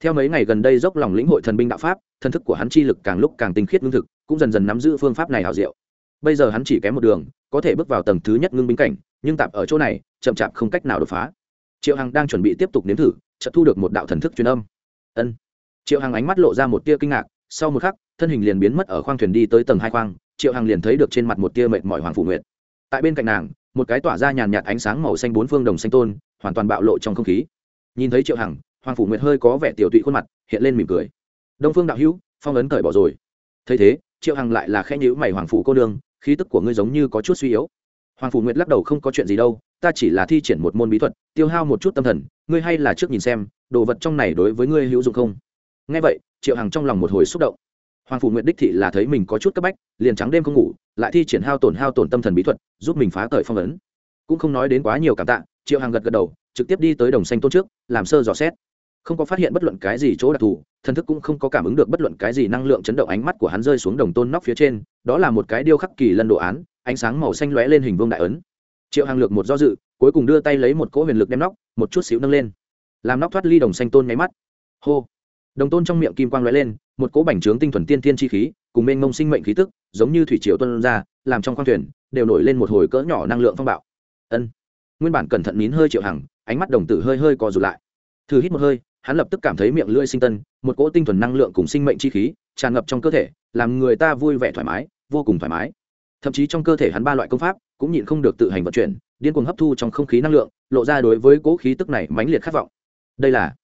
Theo mấy ngày gần đây dốc lòng lĩnh hội thần binh đạo pháp, thân thức của hắn chi lực càng lúc càng tinh khiết ngưng thực, cũng dần dần nắm giữ phương pháp này hảo diệu. Bây giờ hắn chỉ kém một đường, có thể bước vào tầng thứ nhất ngưng binh cảnh, nhưng tạm ở chỗ này, chậm chạp không cách nào đột phá. Triệu hằng đang chuẩn bị tiếp tục nếm thử, chợt thu được một đạo thần thức truyền âm. Ân. Triệu hằng ánh mắt lộ ra một tia kinh ngạc, sau một khắc, thân hình liền biến mất ở khoang thuyền đi tới tầng hai khoang triệu hằng liền thấy được trên mặt một tia mệt mỏi hoàng phủ nguyệt. Tại bên cạnh nàng, một cái tỏa ra nhàn nhạt ánh sáng màu xanh bốn phương đồng xanh tôn, hoàn toàn bạo lộ trong không khí. Nhìn thấy triệu hằng, hoàng phủ nguyệt hơi có vẻ tiểu tụy khuôn mặt, hiện lên mỉm cười. Đông phương đạo hữu, phong ấn cởi bỏ rồi. Thấy thế, triệu hằng lại là khẽ nhữ mày hoàng phủ cô nương, khí tức của ngươi giống như có chút suy yếu. Hoàng phủ nguyệt lắc đầu không có chuyện gì đâu, ta chỉ là thi triển một môn bí thuật, tiêu hao một chút tâm thần, ngươi hay là trước nhìn xem, đồ vật trong này đối với ngươi hữu dụng không? Nghe vậy, triệu hằng trong lòng một hồi xúc động hoàng phủ nguyện đích thị là thấy mình có chút cấp bách, liền trắng đêm không ngủ, lại thi triển hao tổn hao tổn tâm thần bí thuật, giúp mình phá cởi phong ấn. Cũng không nói đến quá nhiều cảm tạ, triệu hằng gật gật đầu, trực tiếp đi tới đồng xanh tôn trước, làm sơ dò xét. Không có phát hiện bất luận cái gì chỗ đặc thù, thần thức cũng không có cảm ứng được bất luận cái gì năng lượng chấn động ánh mắt của hắn rơi xuống đồng tôn nóc phía trên, đó là một cái điêu khắc kỳ lân đồ án, ánh sáng màu xanh lóe lên hình vương đại ấn. Triệu hàng lược một do dự, cuối cùng đưa tay lấy một cỗ huyền lực đem nóc, một chút xíu nâng lên. Làm nóc thoát ly đồng xanh tôn nháy mắt. Hô. Đồng tôn trong miệng kim quang lóe lên một cỗ bành trướng tinh thuần tiên tiên chi khí, cùng mênh mông sinh mệnh khí tức, giống như thủy triều tuân ra, làm trong khoang thuyền, đều nổi lên một hồi cỡ nhỏ năng lượng phong bạo. Ân. Nguyên bản cẩn thận nín hơi triệu hằng, ánh mắt đồng tử hơi hơi co rụt lại. Thử hít một hơi, hắn lập tức cảm thấy miệng lưỡi sinh tân, một cỗ tinh thuần năng lượng cùng sinh mệnh chi khí tràn ngập trong cơ thể, làm người ta vui vẻ thoải mái, vô cùng thoải mái. Thậm chí trong cơ thể hắn ba loại công pháp cũng nhịn không được tự hành vận chuyển, điên cuồng hấp thu trong không khí năng lượng, lộ ra đối với cỗ khí tức này mãnh liệt khát vọng. Đây là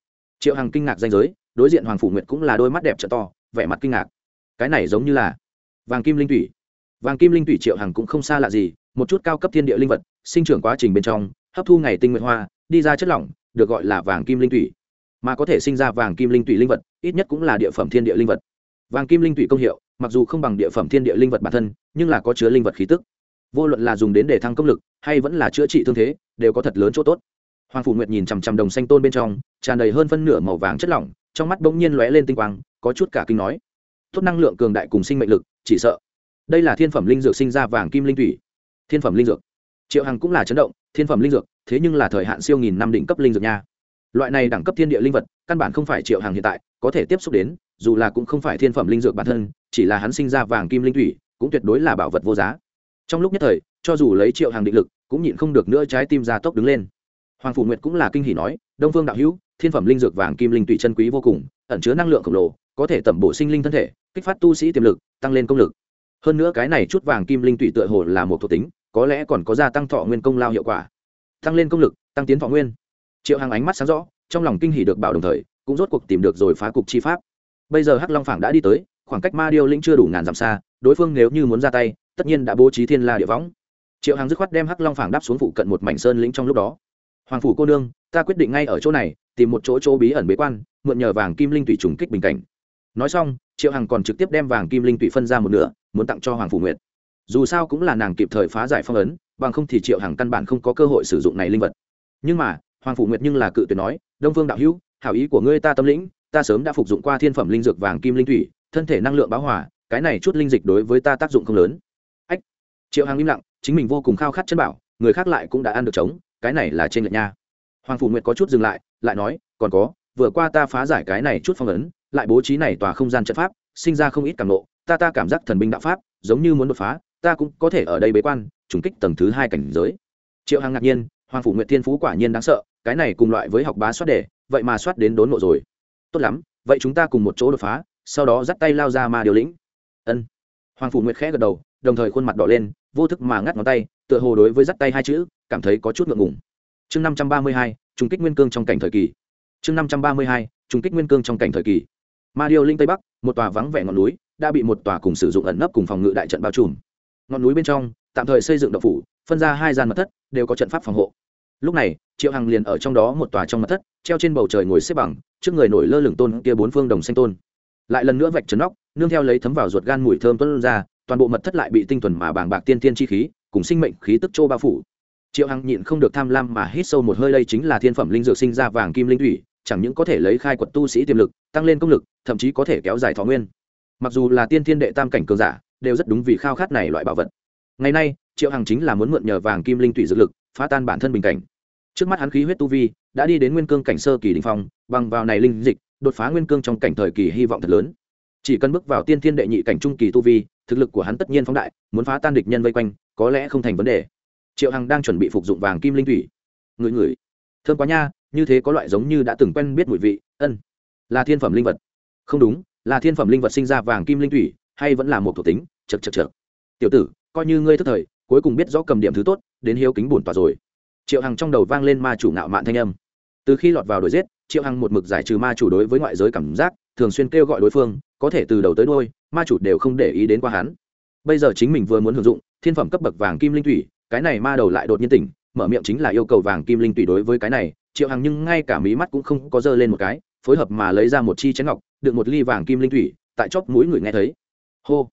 triệu hằng kinh ngạc danh giới đối diện hoàng phủ nguyệt cũng là đôi mắt đẹp trợ to, vẻ mặt kinh ngạc. Cái này giống như là vàng kim linh thủy. Vàng kim linh thủy triệu hằng cũng không xa lạ gì, một chút cao cấp thiên địa linh vật, sinh trưởng quá trình bên trong, hấp thu ngày tinh nguyện hoa, đi ra chất lỏng, được gọi là vàng kim linh thủy. Mà có thể sinh ra vàng kim linh thủy linh vật, ít nhất cũng là địa phẩm thiên địa linh vật. Vàng kim linh thủy công hiệu, mặc dù không bằng địa phẩm thiên địa linh vật bản thân, nhưng là có chứa linh vật khí tức. Vô luận là dùng đến để thăng công lực, hay vẫn là chữa trị thương thế, đều có thật lớn chỗ tốt. Hoàng phủ nguyệt nhìn chằm chằm đồng xanh tôn bên trong, tràn đầy hơn phân nửa màu vàng chất lỏng trong mắt bỗng nhiên lóe lên tinh quang, có chút cả kinh nói. Tốt năng lượng cường đại cùng sinh mệnh lực, chỉ sợ. Đây là thiên phẩm linh dược sinh ra vàng kim linh thủy. Thiên phẩm linh dược. Triệu hằng cũng là chấn động, thiên phẩm linh dược, thế nhưng là thời hạn siêu nghìn năm đỉnh cấp linh dược nha. Loại này đẳng cấp thiên địa linh vật, căn bản không phải triệu hằng hiện tại có thể tiếp xúc đến, dù là cũng không phải thiên phẩm linh dược bản thân, chỉ là hắn sinh ra vàng kim linh thủy, cũng tuyệt đối là bảo vật vô giá. Trong lúc nhất thời, cho dù lấy triệu hàng định lực, cũng nhịn không được nữa trái tim ra tốc đứng lên hoàng phủ nguyệt cũng là kinh hỉ nói, đông phương đạo hữu, thiên phẩm linh dược vàng kim linh tụy chân quý vô cùng, ẩn chứa năng lượng khổng lồ, có thể tẩm bổ sinh linh thân thể, kích phát tu sĩ tiềm lực, tăng lên công lực. Hơn nữa cái này chút vàng kim linh tụy tựa hồ là một thuộc tính, có lẽ còn có gia tăng thọ nguyên công lao hiệu quả. Tăng lên công lực, tăng tiến thọ nguyên. Triệu hàng ánh mắt sáng rõ, trong lòng kinh hỉ được bảo đồng thời, cũng rốt cuộc tìm được rồi phá cục chi pháp. Bây giờ hắc long phảng đã đi tới, khoảng cách ma điêu linh chưa đủ ngàn dặm xa, đối phương nếu như muốn ra tay, tất nhiên đã bố trí thiên la địa võng. Triệu hàng dứt khoát đem hắc long phảng đáp xuống phụ cận một mảnh sơn lĩnh trong lúc đó hoàng phủ cô nương, ta quyết định ngay ở chỗ này, tìm một chỗ chỗ bí ẩn bế quan, mượn nhờ vàng kim linh thủy trùng kích bình cảnh. Nói xong, triệu hằng còn trực tiếp đem vàng kim linh thủy phân ra một nửa, muốn tặng cho hoàng phủ nguyệt. Dù sao cũng là nàng kịp thời phá giải phong ấn, bằng không thì triệu hằng căn bản không có cơ hội sử dụng này linh vật. Nhưng mà, hoàng phủ nguyệt nhưng là cự tuyệt nói, đông phương đạo hữu, hảo ý của ngươi ta tâm lĩnh, ta sớm đã phục dụng qua thiên phẩm linh dược vàng kim linh thủy thân thể năng lượng báo hỏa cái này chút linh dịch đối với ta tác dụng không lớn. Ách! Triệu hằng im lặng, chính mình vô cùng khao khát chân bảo, người khác lại cũng đã ăn được trống cái này là trên lệch nha. Hoàng phủ nguyệt có chút dừng lại lại nói, còn có, vừa qua ta phá giải cái này chút phong ấn, lại bố trí này tòa không gian trận pháp, sinh ra không ít cảm nộ ta ta cảm giác thần binh đạo pháp, giống như muốn đột phá, ta cũng có thể ở đây bế quan, trùng kích tầng thứ hai cảnh giới. Triệu hằng ngạc nhiên, hoàng phủ nguyệt thiên phú quả nhiên đáng sợ, cái này cùng loại với học bá soát đề, vậy mà soát đến đốn nộ rồi. Tốt lắm, vậy chúng ta cùng một chỗ đột phá, sau đó dắt tay lao ra ma điều lĩnh. Ân. Hoàng phủ nguyệt khẽ gật đầu, đồng thời khuôn mặt đỏ lên, vô thức mà ngắt ngón tay, tựa hồ đối với dắt tay hai chữ cảm thấy có chút ngượng ngùng. Chương năm trăm ba mươi hai trung kích nguyên cương trong cảnh thời kỳ. Chương năm trăm ba mươi hai trung kích nguyên cương trong cảnh thời kỳ. Ma điêu linh tây bắc, một tòa vắng vẻ ngọn núi, đã bị một tòa cùng sử dụng ẩn nấp cùng phòng ngự đại trận bao trùm. Ngọn núi bên trong, tạm thời xây dựng đậu phủ, phân ra hai gian mật thất, đều có trận pháp phòng hộ. Lúc này, triệu hằng liền ở trong đó một tòa trong mật thất, treo trên bầu trời ngồi xếp bằng, trước người nổi lơ lửng tôn kia bốn phương đồng xanh tôn. Lại lần nữa vạch trấn nóc, nương theo lấy thấm vào ruột gan mùi thơm tuân ra, toàn bộ mật thất lại bị tinh thuần mà bàng bạc tiên tiên chi khí, cùng sinh mệnh khí tức châu bao phủ triệu hằng nhịn không được tham lam mà hít sâu một hơi, đây chính là thiên phẩm linh dược sinh ra vàng kim linh thủy, chẳng những có thể lấy khai quật tu sĩ tiềm lực, tăng lên công lực, thậm chí có thể kéo dài thọ nguyên. Mặc dù là tiên thiên đệ tam cảnh cường giả, đều rất đúng vì khao khát này loại bảo vật. Ngày nay, triệu hằng chính là muốn mượn nhờ vàng kim linh thủy dược lực, phá tan bản thân bình cảnh. Trước mắt hắn khí huyết tu vi, đã đi đến nguyên cương cảnh sơ kỳ đình phong, bằng vào này linh dịch, đột phá nguyên cương trong cảnh thời kỳ hy vọng thật lớn. Chỉ cần bước vào tiên thiên đệ nhị cảnh trung kỳ tu vi, thực lực của hắn tất nhiên phóng đại, muốn phá tan địch nhân vây quanh, có lẽ không thành vấn đề triệu hằng đang chuẩn bị phục dụng vàng kim linh thủy. Người người, thơm quá nha, như thế có loại giống như đã từng quen biết mùi vị, ân, là thiên phẩm linh vật. Không đúng, là thiên phẩm linh vật sinh ra vàng kim linh thủy, hay vẫn là một thuộc tính chật chật chật tiểu tử, coi như ngươi thức thời, cuối cùng biết rõ cầm điểm thứ tốt, đến hiếu kính bổn tòa rồi. Triệu hằng trong đầu vang lên ma chủ ngạo mạn thanh âm. Từ khi lọt vào đuổi giết, triệu hằng một mực giải trừ ma chủ đối với ngoại giới cảm giác, thường xuyên kêu gọi đối phương, có thể từ đầu tới đôi ma chủ đều không để ý đến qua hắn. Bây giờ chính mình vừa muốn hưởng dụng, thiên phẩm cấp bậc vàng kim linh thủy cái này ma đầu lại đột nhiên tỉnh, mở miệng chính là yêu cầu vàng kim linh thủy đối với cái này, triệu hằng nhưng ngay cả mí mắt cũng không có dơ lên một cái, phối hợp mà lấy ra một chi chén ngọc, đựng một ly vàng kim linh thủy tại chóp mũi người nghe thấy. Hô,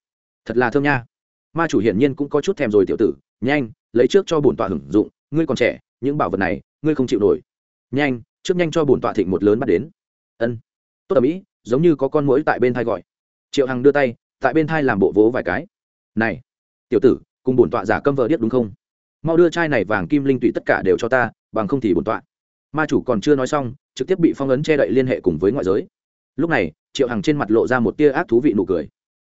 thật là thơm nha. Ma chủ hiển nhiên cũng có chút thèm rồi tiểu tử, nhanh, lấy trước cho bổn tọa hưởng dụng, ngươi còn trẻ, những bảo vật này, ngươi không chịu nổi. Nhanh, trước nhanh cho bổn tọa thịnh một lớn bắt đến. Ân, tốt ở mỹ, giống như có con mũi tại bên thai gọi. Triệu hằng đưa tay, tại bên thai làm bộ vố vài cái. Này, tiểu tử, cùng bổn tọa giả câm vợ điếc đúng không? Mau đưa chai này vàng kim linh tụy tất cả đều cho ta, bằng không thì bổn tọa. Ma chủ còn chưa nói xong, trực tiếp bị phong ấn che đậy liên hệ cùng với ngoại giới. Lúc này, triệu hằng trên mặt lộ ra một tia ác thú vị nụ cười.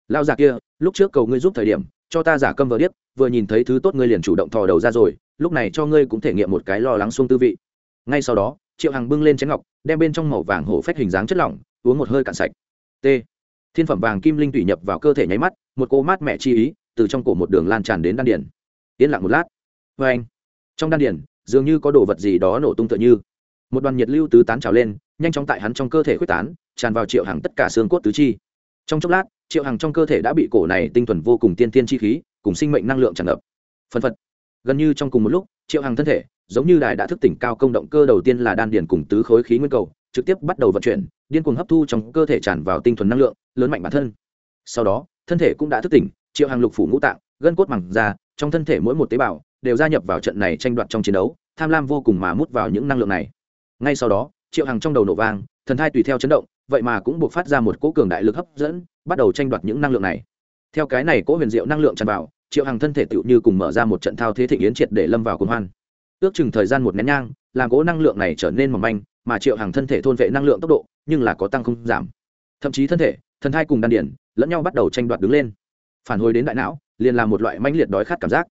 Lao già kia, lúc trước cầu ngươi giúp thời điểm, cho ta giả câm vờ điếc, vừa nhìn thấy thứ tốt ngươi liền chủ động thò đầu ra rồi, lúc này cho ngươi cũng thể nghiệm một cái lo lắng xuông tư vị. Ngay sau đó, triệu hằng bưng lên chén ngọc, đem bên trong màu vàng hổ phách hình dáng chất lỏng, uống một hơi cạn sạch. T. Thiên phẩm vàng kim linh tủy nhập vào cơ thể nháy mắt, một cô mát mẹ chi ý từ trong cổ một đường lan tràn đến đan điển yên lặng một lát vê anh, trong đan điển dường như có đồ vật gì đó nổ tung tựa như. Một đoàn nhiệt lưu tứ tán trào lên, nhanh chóng tại hắn trong cơ thể quyết tán, tràn vào triệu hàng tất cả xương cốt tứ chi. Trong chốc lát, triệu hàng trong cơ thể đã bị cổ này tinh thuần vô cùng tiên tiên chi khí cùng sinh mệnh năng lượng tràn ngập. Phân phật. Gần như trong cùng một lúc, triệu hàng thân thể, giống như đài đã thức tỉnh cao công động cơ đầu tiên là đan điền cùng tứ khối khí nguyên cầu, trực tiếp bắt đầu vận chuyển, điên cuồng hấp thu trong cơ thể tràn vào tinh thuần năng lượng, lớn mạnh bản thân. Sau đó, thân thể cũng đã thức tỉnh, triệu hàng lục phủ ngũ tạng, gân cốt mẳng ra trong thân thể mỗi một tế bào đều gia nhập vào trận này tranh đoạt trong chiến đấu, tham lam vô cùng mà mút vào những năng lượng này. Ngay sau đó, triệu hằng trong đầu nổ vang, thần thai tùy theo chấn động, vậy mà cũng buộc phát ra một cỗ cường đại lực hấp dẫn, bắt đầu tranh đoạt những năng lượng này. Theo cái này cỗ huyền diệu năng lượng tràn vào, triệu hằng thân thể tựu như cùng mở ra một trận thao thế thịnh yến triệt để lâm vào cuồng hoan. Ước chừng thời gian một nén nhang, làm cỗ năng lượng này trở nên mỏng manh, mà triệu hằng thân thể thôn vệ năng lượng tốc độ, nhưng là có tăng không giảm. Thậm chí thân thể, thần thai cùng đan điển lẫn nhau bắt đầu tranh đoạt đứng lên. Phản hồi đến đại não, liền là một loại mãnh liệt đói khát cảm giác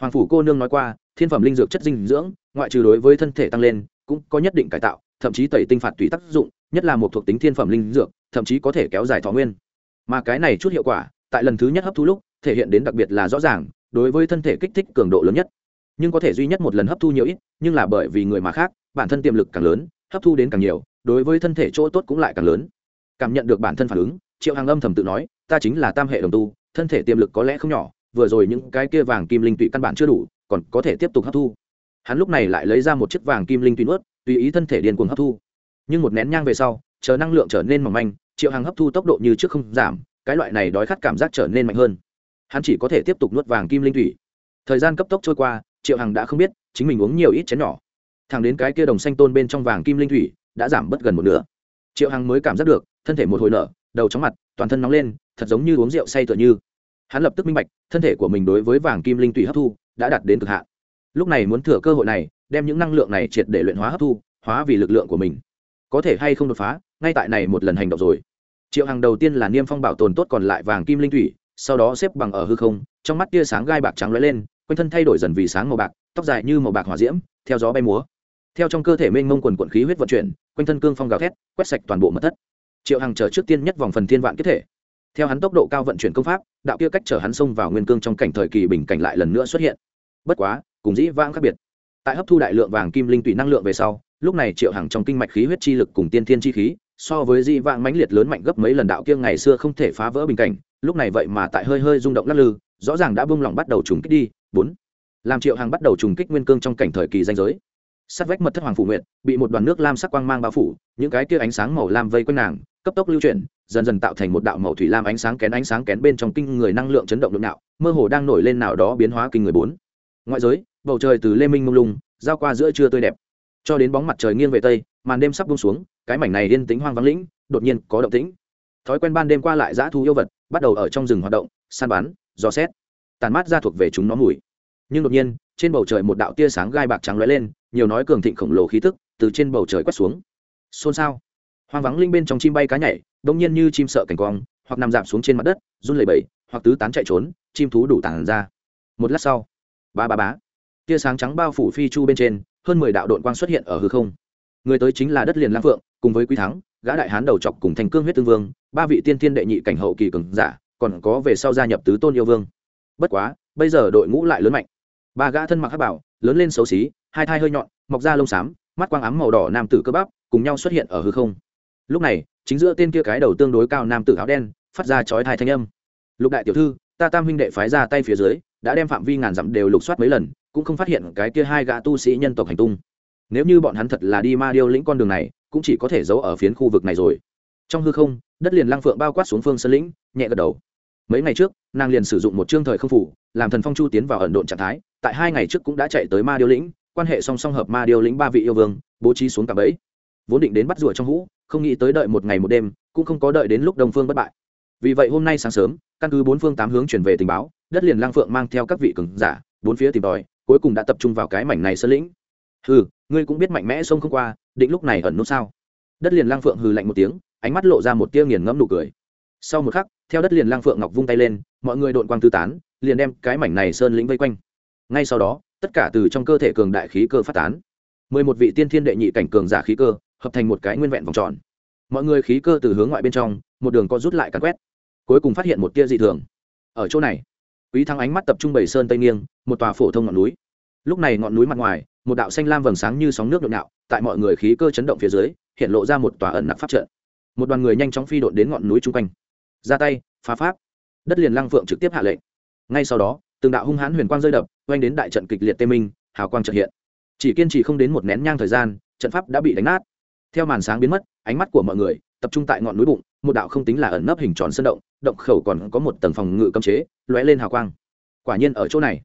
hoàng phủ cô nương nói qua, thiên phẩm linh dược chất dinh dưỡng, ngoại trừ đối với thân thể tăng lên, cũng có nhất định cải tạo, thậm chí tẩy tinh phạt tùy tác dụng, nhất là một thuộc tính thiên phẩm linh dược, thậm chí có thể kéo dài thọ nguyên. Mà cái này chút hiệu quả, tại lần thứ nhất hấp thu lúc, thể hiện đến đặc biệt là rõ ràng, đối với thân thể kích thích cường độ lớn nhất. Nhưng có thể duy nhất một lần hấp thu nhiều ít, nhưng là bởi vì người mà khác, bản thân tiềm lực càng lớn, hấp thu đến càng nhiều, đối với thân thể chỗ tốt cũng lại càng lớn. Cảm nhận được bản thân phản ứng, triệu hàng âm thầm tự nói, ta chính là tam hệ đồng tu, thân thể tiềm lực có lẽ không nhỏ vừa rồi những cái kia vàng kim linh tụy căn bản chưa đủ, còn có thể tiếp tục hấp thu. Hắn lúc này lại lấy ra một chiếc vàng kim linh tụy nuốt, tùy ý thân thể điên cuồng hấp thu. Nhưng một nén nhang về sau, chờ năng lượng trở nên mỏng manh, triệu hàng hấp thu tốc độ như trước không giảm, cái loại này đói khát cảm giác trở nên mạnh hơn. Hắn chỉ có thể tiếp tục nuốt vàng kim linh thủy thời gian cấp tốc trôi qua, triệu hằng đã không biết chính mình uống nhiều ít chén nhỏ. Thẳng đến cái kia đồng xanh tôn bên trong vàng kim linh thủy đã giảm bớt gần một nửa. Triệu hằng mới cảm giác được, thân thể một hồi nở, đầu chóng mặt, toàn thân nóng lên, thật giống như uống rượu say tựa như hắn lập tức minh bạch, thân thể của mình đối với vàng kim linh thủy hấp thu đã đạt đến cực hạn. Lúc này muốn thừa cơ hội này, đem những năng lượng này triệt để luyện hóa hấp thu, hóa vì lực lượng của mình. Có thể hay không đột phá, ngay tại này một lần hành động rồi. Triệu hằng đầu tiên là niêm phong bảo tồn tốt còn lại vàng kim linh thủy sau đó xếp bằng ở hư không, trong mắt tia sáng gai bạc trắng lóe lên, quanh thân thay đổi dần vì sáng màu bạc, tóc dài như màu bạc hỏa diễm, theo gió bay múa. Theo trong cơ thể mênh mông quần quận khí huyết vận chuyển, quanh thân cương phong gào thét, quét sạch toàn bộ mật thất. Triệu hằng chờ trước tiên nhất vòng phần thiên vạn kết thể theo hắn tốc độ cao vận chuyển công pháp, đạo kia cách chở hắn xông vào nguyên cương trong cảnh thời kỳ bình cảnh lại lần nữa xuất hiện. Bất quá, cùng dĩ vãng khác biệt. Tại hấp thu đại lượng vàng kim linh tùy năng lượng về sau, lúc này triệu hằng trong kinh mạch khí huyết chi lực cùng tiên thiên chi khí, so với dĩ vãng mãnh liệt lớn mạnh gấp mấy lần đạo kia ngày xưa không thể phá vỡ bình cảnh, lúc này vậy mà tại hơi hơi rung động lắc lư, rõ ràng đã bung lỏng bắt đầu trùng kích đi. Bốn. Làm triệu hàng bắt đầu trùng kích nguyên cương trong cảnh thời kỳ danh giới. Sát vách mật thất hoàng phủ nguyện bị một đoàn nước lam sắc quang mang bao phủ, những cái kia ánh sáng màu lam vây quanh nàng, cấp tốc lưu chuyển dần dần tạo thành một đạo màu thủy lam ánh sáng kén ánh sáng kén bên trong kinh người năng lượng chấn động lượng não mơ hồ đang nổi lên nào đó biến hóa kinh người bốn. Ngoại giới, bầu trời từ lê minh mông lung, giao qua giữa trưa tươi đẹp. Cho đến bóng mặt trời nghiêng về tây, màn đêm sắp buông xuống, cái mảnh này yên tĩnh hoang vắng lĩnh, đột nhiên có động tĩnh. Thói quen ban đêm qua lại dã thú yêu vật, bắt đầu ở trong rừng hoạt động, săn bắn, dò xét. Tàn mát ra thuộc về chúng nó mùi. Nhưng đột nhiên, trên bầu trời một đạo tia sáng gai bạc trắng lóe lên, nhiều nói cường thịnh khổng lồ khí tức từ trên bầu trời quét xuống. Xôn xao. Hoang vắng linh bên trong chim bay cá nhảy đông nhiên như chim sợ cảnh quang, hoặc nằm giảm xuống trên mặt đất, run lẩy bẩy, hoặc tứ tán chạy trốn, chim thú đủ tàn ra. Một lát sau, ba ba bá, tia sáng trắng bao phủ phi chu bên trên, hơn mười đạo đội quang xuất hiện ở hư không. Người tới chính là đất liền lam phượng, cùng với quý thắng, gã đại hán đầu chọc cùng thành cương huyết tương vương, ba vị tiên thiên đệ nhị cảnh hậu kỳ cường giả, còn có về sau gia nhập tứ tôn yêu vương. Bất quá, bây giờ đội ngũ lại lớn mạnh. Ba gã thân mặc hắc bảo, lớn lên xấu xí, hai thai hơi nhọn, mọc da lông xám, mắt quang ám màu đỏ nam tử cơ bắp, cùng nhau xuất hiện ở hư không. Lúc này chính giữa tên kia cái đầu tương đối cao nam tử áo đen, phát ra chói thai thanh âm. Lục đại tiểu thư, ta tam huynh đệ phái ra tay phía dưới, đã đem phạm vi ngàn dặm đều lục soát mấy lần, cũng không phát hiện cái kia hai gã tu sĩ nhân tộc hành tung. Nếu như bọn hắn thật là đi ma điêu lĩnh con đường này, cũng chỉ có thể giấu ở phiến khu vực này rồi. Trong hư không, đất liền lăng phượng bao quát xuống phương sơn lĩnh, nhẹ gật đầu. Mấy ngày trước, nàng liền sử dụng một chương thời không phủ, làm thần phong chu tiến vào ẩn độn trạng thái, tại hai ngày trước cũng đã chạy tới ma điêu lĩnh, quan hệ song song hợp ma điêu lĩnh ba vị yêu vương, bố trí xuống cả bẫy. Vốn định đến bắt rùa trong hũ không nghĩ tới đợi một ngày một đêm, cũng không có đợi đến lúc đồng phương bất bại. Vì vậy hôm nay sáng sớm, căn cứ bốn phương tám hướng chuyển về tình báo, đất liền lang phượng mang theo các vị cường giả, bốn phía tìm tòi, cuối cùng đã tập trung vào cái mảnh này sơn lĩnh. Hừ, ngươi cũng biết mạnh mẽ sông không qua, định lúc này ẩn nút sao? Đất liền lang phượng hừ lạnh một tiếng, ánh mắt lộ ra một tia nghiền ngẫm nụ cười. Sau một khắc, theo đất liền lang phượng ngọc vung tay lên, mọi người đội quang tư tán, liền đem cái mảnh này sơn lĩnh vây quanh. Ngay sau đó, tất cả từ trong cơ thể cường đại khí cơ phát tán. Mười một vị tiên thiên đệ nhị cảnh cường giả khí cơ hợp thành một cái nguyên vẹn vòng tròn. Mọi người khí cơ từ hướng ngoại bên trong, một đường co rút lại cắn quét, cuối cùng phát hiện một tia dị thường. Ở chỗ này, quý thắng ánh mắt tập trung bảy sơn tây nghiêng, một tòa phổ thông ngọn núi. Lúc này ngọn núi mặt ngoài, một đạo xanh lam vầng sáng như sóng nước nhộn nhạo, tại mọi người khí cơ chấn động phía dưới, hiện lộ ra một tòa ẩn nặc pháp trận. Một đoàn người nhanh chóng phi đội đến ngọn núi chung quanh. Ra tay, phá pháp. Đất liền lăng phượng trực tiếp hạ lệnh. Ngay sau đó, từng đạo hung hãn huyền quang rơi đập, oanh đến đại trận kịch liệt tê minh, hào quang trật hiện. Chỉ kiên trì không đến một nén nhang thời gian, trận pháp đã bị đánh nát theo màn sáng biến mất, ánh mắt của mọi người tập trung tại ngọn núi bụng, một đạo không tính là ẩn nấp hình tròn sơn động động khẩu còn có một tầng phòng ngự cấm chế, lóe lên hào quang. Quả nhiên ở chỗ này,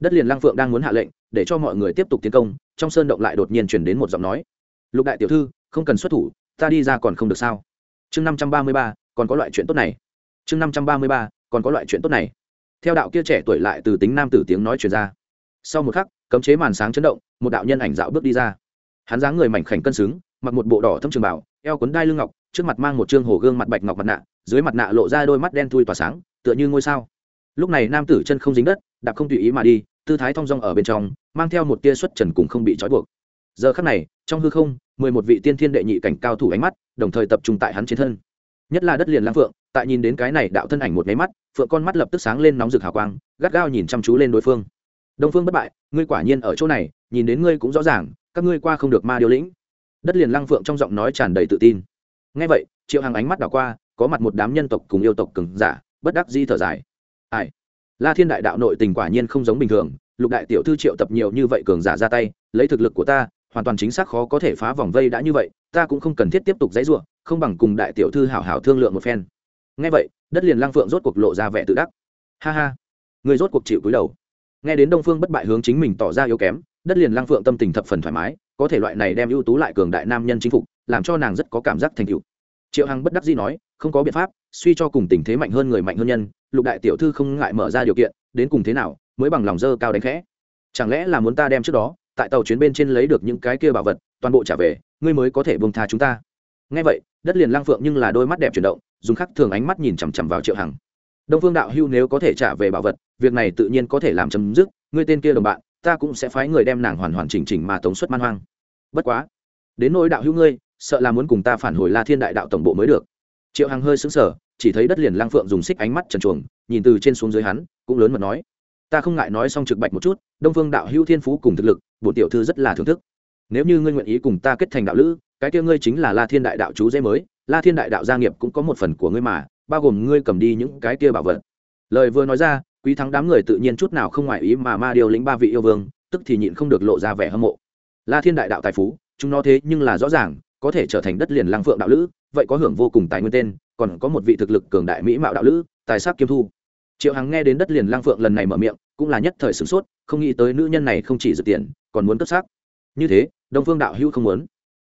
đất liền lăng phượng đang muốn hạ lệnh, để cho mọi người tiếp tục tiến công, trong sơn động lại đột nhiên chuyển đến một giọng nói. Lục đại tiểu thư, không cần xuất thủ, ta đi ra còn không được sao? Chương năm trăm ba mươi ba, còn có loại chuyện tốt này. Chương năm trăm ba mươi ba, còn có loại chuyện tốt này. Theo đạo kia trẻ tuổi lại từ tính nam tử tiếng nói chuyển ra. Sau một khắc, cấm chế màn sáng chấn động, một đạo nhân ảnh dạo bước đi ra. Hắn dáng người mảnh khảnh cân xứng mặc một bộ đỏ thâm trường bảo, eo cuốn đai lưng ngọc, trước mặt mang một trương hồ gương mặt bạch ngọc mặt nạ, dưới mặt nạ lộ ra đôi mắt đen thui tỏa sáng, tựa như ngôi sao. Lúc này nam tử chân không dính đất, đạp không tùy ý mà đi, tư thái thong dong ở bên trong, mang theo một tia xuất trần cùng không bị trói buộc. Giờ khắc này, trong hư không, mười một vị tiên thiên đệ nhị cảnh cao thủ ánh mắt, đồng thời tập trung tại hắn trên thân. Nhất là đất liền lang phượng, tại nhìn đến cái này đạo thân ảnh một máy mắt, phượng con mắt lập tức sáng lên nóng rực hào quang, gắt gao nhìn chăm chú lên đối phương. Đông phương bất bại, ngươi quả nhiên ở chỗ này, nhìn đến ngươi cũng rõ ràng, các ngươi qua không được ma điều lĩnh đất liền lăng phượng trong giọng nói tràn đầy tự tin. Ngay vậy, triệu hàng ánh mắt đảo qua, có mặt một đám nhân tộc cùng yêu tộc cừng giả, bất đắc di thở dài. Ai? La thiên đại đạo nội tình quả nhiên không giống bình thường, lục đại tiểu thư triệu tập nhiều như vậy cường giả ra tay, lấy thực lực của ta, hoàn toàn chính xác khó có thể phá vòng vây đã như vậy, ta cũng không cần thiết tiếp tục dãy ruộng không bằng cùng đại tiểu thư hảo hảo thương lượng một phen. Ngay vậy, đất liền lang phượng rốt cuộc lộ ra vẻ tự đắc. Ha ha, người rốt cuộc chịu cúi đầu. Nghe đến đông phương bất bại hướng chính mình tỏ ra yếu kém đất liền lang phượng tâm tình thập phần thoải mái, có thể loại này đem ưu tú lại cường đại nam nhân chính phục, làm cho nàng rất có cảm giác thành tựu. Triệu hằng bất đắc dĩ nói, không có biện pháp, suy cho cùng tình thế mạnh hơn người mạnh hơn nhân, lục đại tiểu thư không ngại mở ra điều kiện, đến cùng thế nào, mới bằng lòng dơ cao đánh khẽ. Chẳng lẽ là muốn ta đem trước đó, tại tàu chuyến bên trên lấy được những cái kia bảo vật, toàn bộ trả về, ngươi mới có thể bông tha chúng ta? Ngay vậy, đất liền lang phượng nhưng là đôi mắt đẹp chuyển động, dùng khắc thường ánh mắt nhìn chằm chằm vào triệu hằng. Đông phương đạo hưu nếu có thể trả về bảo vật, việc này tự nhiên có thể làm chấm dứt, ngươi tên kia đồng bạn ta cũng sẽ phái người đem nàng hoàn hoàn chỉnh chỉnh mà tống xuất man hoang. Bất quá, đến nỗi đạo hữu ngươi, sợ là muốn cùng ta phản hồi la thiên đại đạo tổng bộ mới được. Triệu hằng hơi xứng sở chỉ thấy đất liền lang phượng dùng xích ánh mắt trần chuồng nhìn từ trên xuống dưới hắn, cũng lớn mật nói, ta không ngại nói xong trực bạch một chút, đông phương đạo hữu thiên phú cùng thực lực, bổn tiểu thư rất là thưởng thức. Nếu như ngươi nguyện ý cùng ta kết thành đạo lữ, cái kia ngươi chính là la thiên đại đạo chú dễ mới, la thiên đại đạo gia nghiệp cũng có một phần của ngươi mà, bao gồm ngươi cầm đi những cái kia bảo vật. Lời vừa nói ra quý thắng đám người tự nhiên chút nào không ngoài ý mà ma điều lĩnh ba vị yêu vương, tức thì nhịn không được lộ ra vẻ hâm mộ. La thiên đại đạo tài phú, chúng nó thế nhưng là rõ ràng, có thể trở thành đất liền lang phượng đạo lữ, vậy có hưởng vô cùng tài nguyên tên, còn có một vị thực lực cường đại mỹ mạo đạo lữ, tài sắc kiêm thu. Triệu hằng nghe đến đất liền lang phượng lần này mở miệng, cũng là nhất thời sửng sốt, không nghĩ tới nữ nhân này không chỉ dự tiền, còn muốn cất xác. Như thế, đông phương đạo hữu không muốn.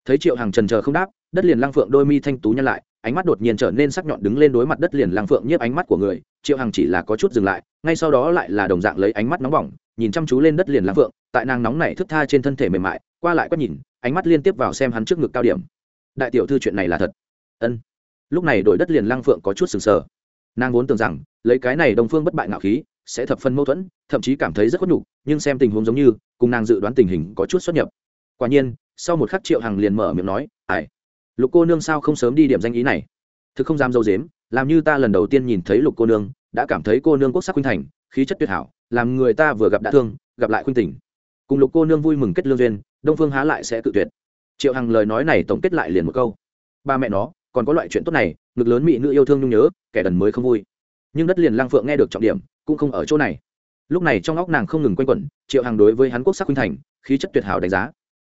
Thấy triệu hằng trần chờ không đáp, đất liền lang phượng đôi mi thanh tú nhăn lại, ánh mắt đột nhiên trở nên sắc nhọn đứng lên đối mặt đất liền lang phượng nhiếp ánh mắt của người triệu hằng chỉ là có chút dừng lại, ngay sau đó lại là đồng dạng lấy ánh mắt nóng bỏng, nhìn chăm chú lên đất liền lãng phượng, tại nàng nóng này thức tha trên thân thể mềm mại, qua lại quét nhìn, ánh mắt liên tiếp vào xem hắn trước ngực cao điểm. Đại tiểu thư chuyện này là thật. Ân. Lúc này đội đất liền lăng phượng có chút sừng sờ. Nàng vốn tưởng rằng, lấy cái này đồng phương bất bại ngạo khí, sẽ thập phân mâu thuẫn, thậm chí cảm thấy rất khuất nhục, nhưng xem tình huống giống như, cùng nàng dự đoán tình hình có chút xuất nhập. Quả nhiên, sau một khắc triệu hằng liền mở miệng nói ải lục cô nương sao không sớm đi điểm danh ý này? Thực không dám dâu dếm làm như ta lần đầu tiên nhìn thấy lục cô nương, đã cảm thấy cô nương quốc sắc khuynh thành, khí chất tuyệt hảo, làm người ta vừa gặp đã thương, gặp lại khuynh tình. Cùng lục cô nương vui mừng kết lương duyên, đông phương há lại sẽ tự tuyệt. Triệu hằng lời nói này tổng kết lại liền một câu. Ba mẹ nó, còn có loại chuyện tốt này, ngực lớn mỹ nữ yêu thương nhung nhớ, kẻ đần mới không vui. Nhưng đất liền lang phượng nghe được trọng điểm, cũng không ở chỗ này. Lúc này trong óc nàng không ngừng quanh quẩn, triệu hằng đối với hắn quốc sắc khuynh thành, khí chất tuyệt hảo đánh giá.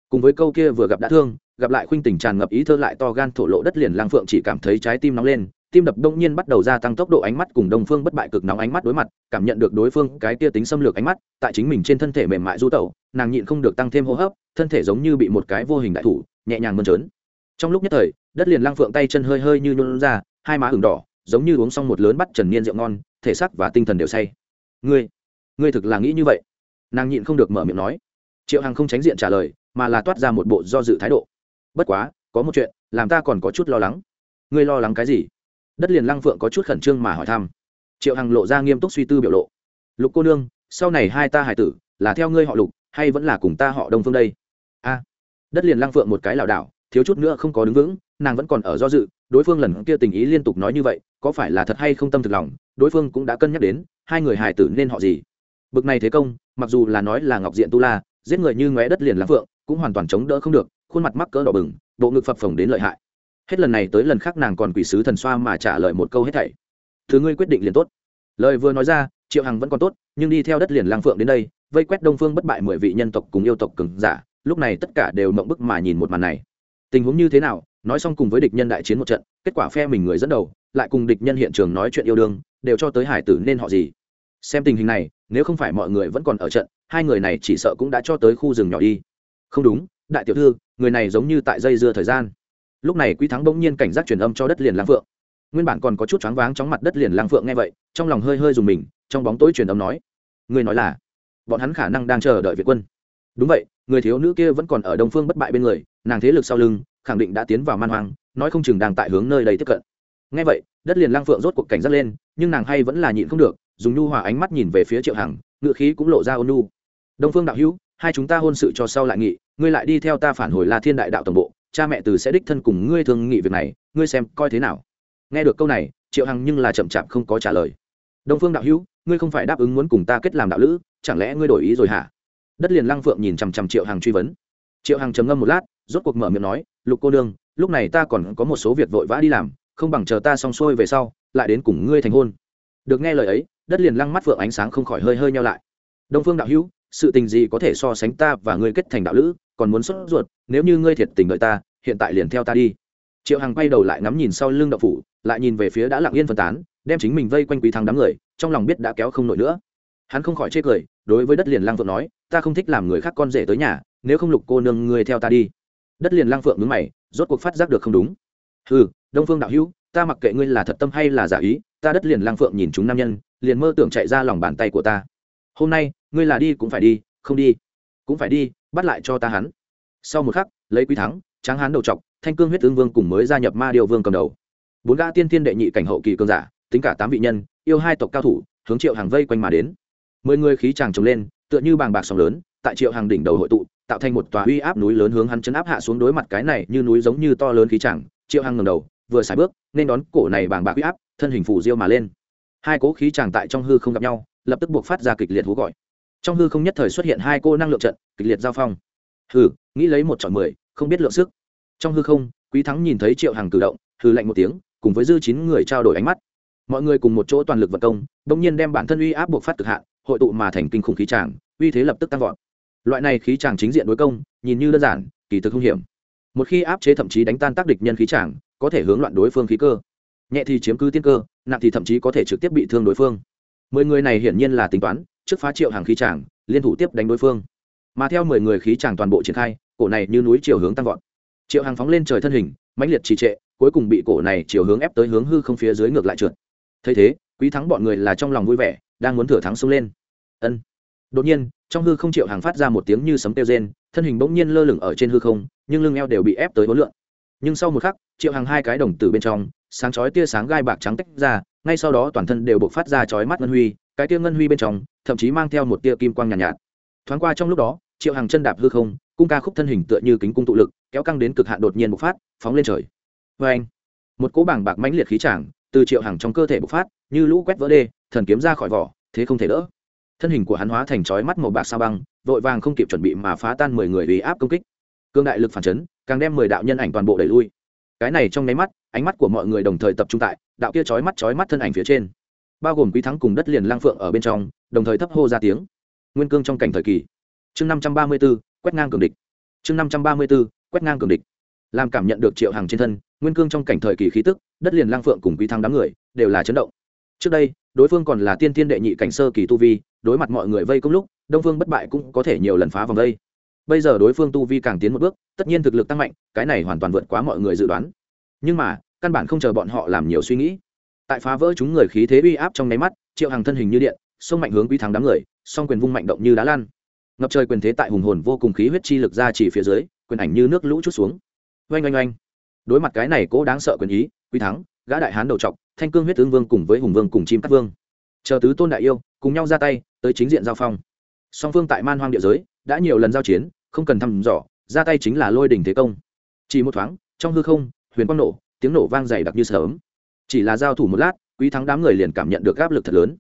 Cùng với câu kia vừa gặp đã thương, gặp lại khuynh tình tràn ngập ý thơ lại to gan thổ lộ đất liền lang phượng chỉ cảm thấy trái tim nóng lên tim đập đông nhiên bắt đầu gia tăng tốc độ ánh mắt cùng đông phương bất bại cực nóng ánh mắt đối mặt, cảm nhận được đối phương cái tia tính xâm lược ánh mắt, tại chính mình trên thân thể mềm mại du tẩu, nàng nhịn không được tăng thêm hô hấp, thân thể giống như bị một cái vô hình đại thủ, nhẹ nhàng mơn trớn. Trong lúc nhất thời, đất liền lang phượng tay chân hơi hơi như nôn ra, hai má ửng đỏ, giống như uống xong một lớn bắt trần niên rượu ngon, thể xác và tinh thần đều say. Ngươi ngươi thực là nghĩ như vậy? Nàng nhịn không được mở miệng nói. Triệu hằng không tránh diện trả lời, mà là toát ra một bộ do dự thái độ. Bất quá, có một chuyện, làm ta còn có chút lo lắng. Ngươi lo lắng cái gì? Đất liền lăng phượng có chút khẩn trương mà hỏi thăm. Triệu hằng lộ ra nghiêm túc suy tư biểu lộ. Lục cô nương, sau này hai ta hải tử, là theo ngươi họ lục, hay vẫn là cùng ta họ đông phương đây? A. Đất liền lăng phượng một cái lảo đảo, thiếu chút nữa không có đứng vững, nàng vẫn còn ở do dự, đối phương lần kia tình ý liên tục nói như vậy, có phải là thật hay không tâm thực lòng, đối phương cũng đã cân nhắc đến, hai người hài tử nên họ gì? Bực này thế công, mặc dù là nói là ngọc diện tu la, giết người như ngóe đất liền lăng phượng, cũng hoàn toàn chống đỡ không được, khuôn mặt mắc cỡ đỏ bừng, bộ ngực phập phồng đến lợi hại hết lần này tới lần khác nàng còn quỷ sứ thần xoa mà trả lời một câu hết thảy. Thứ ngươi quyết định liền tốt. Lời vừa nói ra, triệu hằng vẫn còn tốt, nhưng đi theo đất liền lang phượng đến đây, vây quét đông phương bất bại mười vị nhân tộc cùng yêu tộc cường giả, lúc này tất cả đều mộng bức mà nhìn một màn này. Tình huống như thế nào, nói xong cùng với địch nhân đại chiến một trận, kết quả phe mình người dẫn đầu, lại cùng địch nhân hiện trường nói chuyện yêu đương, đều cho tới hải tử nên họ gì. Xem tình hình này, nếu không phải mọi người vẫn còn ở trận, hai người này chỉ sợ cũng đã cho tới khu rừng nhỏ đi. Không đúng, đại tiểu thư, người này giống như tại dây dưa thời gian lúc này quý thắng bỗng nhiên cảnh giác truyền âm cho đất liền lang phượng. Nguyên bản còn có chút choáng váng chóng mặt đất liền lang phượng nghe vậy, trong lòng hơi hơi dùng mình, trong bóng tối truyền âm nói người nói là, bọn hắn khả năng đang chờ đợi việt quân. Đúng vậy, người thiếu nữ kia vẫn còn ở đông phương bất bại bên người, nàng thế lực sau lưng, khẳng định đã tiến vào man hoang, nói không chừng đang tại hướng nơi đây tiếp cận. Ngay vậy, đất liền lang phượng rốt cuộc cảnh giác lên, nhưng nàng hay vẫn là nhịn không được, dùng nhu hòa ánh mắt nhìn về phía triệu hằng, ngựa khí cũng lộ ra ôn nhu. Đông phương đạo hữu, hai chúng ta hôn sự cho sau lại nghị, ngươi lại đi theo ta phản hồi la thiên đại đạo tổng bộ cha mẹ từ sẽ đích thân cùng ngươi thương nghị việc này, ngươi xem coi thế nào. Nghe được câu này, triệu hằng nhưng là chậm chạp không có trả lời. Đông phương đạo hữu, ngươi không phải đáp ứng muốn cùng ta kết làm đạo lữ, chẳng lẽ ngươi đổi ý rồi hả? Đất liền lăng phượng nhìn chằm chằm triệu hằng truy vấn. Triệu hằng trầm ngâm một lát, rốt cuộc mở miệng nói, lục cô nương, lúc này ta còn có một số việc vội vã đi làm, không bằng chờ ta xong xuôi về sau, lại đến cùng ngươi thành hôn. Được nghe lời ấy, đất liền lăng mắt phượng ánh sáng không khỏi hơi hơi nhau lại. Đông phương đạo hữu sự tình gì có thể so sánh ta và ngươi kết thành đạo lữ, còn muốn xuất ruột, nếu như ngươi thiệt tình đợi ta, hiện tại liền theo ta đi. Triệu hằng quay đầu lại ngắm nhìn sau lưng đậu phủ, lại nhìn về phía đã lặng yên phân tán, đem chính mình vây quanh quý thắng đám người, trong lòng biết đã kéo không nổi nữa. Hắn không khỏi chê cười, đối với đất liền lang phượng nói, ta không thích làm người khác con rể tới nhà, nếu không lục cô nương ngươi theo ta đi. Đất liền lang phượng ngứng mày, rốt cuộc phát giác được không đúng. Ừ đông phương đạo hữu, ta mặc kệ ngươi là thật tâm hay là giả ý, ta đất liền lang phượng nhìn chúng nam nhân, liền mơ tưởng chạy ra lòng bàn tay của ta hôm nay, ngươi là đi cũng phải đi, không đi, cũng phải đi, bắt lại cho ta hắn. Sau một khắc, lấy quý thắng, tráng hán đầu trọc thanh cương huyết tướng vương cùng mới gia nhập ma điều vương cầm đầu. Bốn gã tiên thiên đệ nhị cảnh hậu kỳ cương giả, tính cả tám vị nhân, yêu hai tộc cao thủ, hướng triệu hàng vây quanh mà đến. Mười người khí tràng trồng lên, tựa như bàng bạc sóng lớn, tại triệu hàng đỉnh đầu hội tụ, tạo thành một tòa uy áp núi lớn hướng hắn chấn áp hạ xuống đối mặt cái này như núi giống như to lớn khí tràng triệu hàng ngầm đầu, vừa xài bước, nên đón cổ này bàng bạc uy áp, thân hình phủ diêu mà lên. Hai cố khí tràng tại trong hư không gặp nhau lập tức buộc phát ra kịch liệt hú gọi. Trong hư không nhất thời xuất hiện hai cô năng lượng trận, kịch liệt giao phong. Hừ, nghĩ lấy một chọn mười, không biết lượng sức. Trong hư không, quý thắng nhìn thấy triệu hàng cử động hư lạnh một tiếng, cùng với dư chín người trao đổi ánh mắt. Mọi người cùng một chỗ toàn lực vật công, bỗng nhiên đem bản thân uy áp buộc phát cực hạn, hội tụ mà thành kinh khủng khí tràng, uy thế lập tức tăng vọt. Loại này khí tràng chính diện đối công, nhìn như đơn giản, kỳ thực không hiểm. Một khi áp chế thậm chí đánh tan tác địch nhân khí tràng, có thể hướng loạn đối phương khí cơ. Nhẹ thì chiếm cứ tiên cơ, nặng thì thậm chí có thể trực tiếp bị thương đối phương mười người này hiển nhiên là tính toán, trước phá triệu hàng khí tràng, liên thủ tiếp đánh đối phương. Mà theo mười người khí tràng toàn bộ triển khai, cổ này như núi chiều hướng tăng vọt. Triệu hàng phóng lên trời thân hình, mãnh liệt trì trệ, cuối cùng bị cổ này chiều hướng ép tới hướng hư không phía dưới ngược lại trượt. Thấy thế, quý thắng bọn người là trong lòng vui vẻ, đang muốn thừa thắng xông lên. Ân. Đột nhiên, trong hư không triệu hàng phát ra một tiếng như sấm kêu rên, thân hình bỗng nhiên lơ lửng ở trên hư không, nhưng lưng eo đều bị ép tới hối lượng nhưng sau một khắc, triệu hàng hai cái đồng tử bên trong sáng chói tia sáng gai bạc trắng tách ra ngay sau đó toàn thân đều bộc phát ra chói mắt ngân huy cái tia ngân huy bên trong thậm chí mang theo một tia kim quang nhàn nhạt, nhạt. Thoáng qua trong lúc đó triệu hàng chân đạp hư không cung ca khúc thân hình tựa như kính cung tụ lực kéo căng đến cực hạn đột nhiên bộc phát phóng lên trời. Vê anh một cỗ bảng bạc mãnh liệt khí tràng từ triệu hàng trong cơ thể bộc phát như lũ quét vỡ đê thần kiếm ra khỏi vỏ thế không thể đỡ. Thân hình của hắn hóa thành chói mắt màu bạc sao băng vội vàng không kịp chuẩn bị mà phá tan mười người uy áp công kích. Cương đại lực phản chấn càng đem mười đạo nhân ảnh toàn bộ đẩy lui. Cái này trong nháy mắt ánh mắt của mọi người đồng thời tập trung tại đạo kia chói mắt chói mắt thân ảnh phía trên. Bao gồm quý thắng cùng đất liền lang phượng ở bên trong, đồng thời thấp hô ra tiếng. Nguyên cương trong cảnh thời kỳ. Chương năm trăm ba mươi b ố quét ngang cường địch. Chương năm trăm ba mươi b ố quét ngang cường địch. Làm cảm nhận được triệu hàng trên thân, nguyên cương trong cảnh thời kỳ khí tức, đất liền lang phượng cùng quý thắng đám người, đều là chấn động. Trước đây, đối phương còn là tiên tiên đệ nhị cảnh sơ kỳ tu vi, đối mặt mọi người vây công lúc, đông phương bất bại cũng có thể nhiều lần phá vòng vây bây giờ đối phương tu vi càng tiến một bước, tất nhiên thực lực tăng mạnh, cái này hoàn toàn vượt quá mọi người dự đoán nhưng mà, căn bản không chờ bọn họ làm nhiều suy nghĩ. Tại phá vỡ chúng người khí thế uy áp trong nháy mắt, triệu hàng thân hình như điện xông mạnh hướng quý thắng đám người, song quyền vung mạnh động như đá lan ngập trời quyền thế tại hùng hồn vô cùng khí huyết chi lực ra chỉ phía dưới, quyền ảnh như nước lũ chút xuống. Oanh oanh oanh. Đối mặt cái này cố đáng sợ quyền ý, quý thắng, gã đại hán đầu trọc, thanh cương huyết tướng vương cùng với hùng vương cùng chim cắt vương. Chờ tứ tôn đại yêu, cùng nhau ra tay, tới chính diện giao phong. Song phương tại man hoang địa giới, đã nhiều lần giao chiến, không cần thăm dò, ra tay chính là lôi đỉnh thế công. Chỉ một thoáng, trong hư không huyền quang nổ, tiếng nổ vang dày đặc như sớm. Chỉ là giao thủ một lát, quý thắng đám người liền cảm nhận được áp lực thật lớn.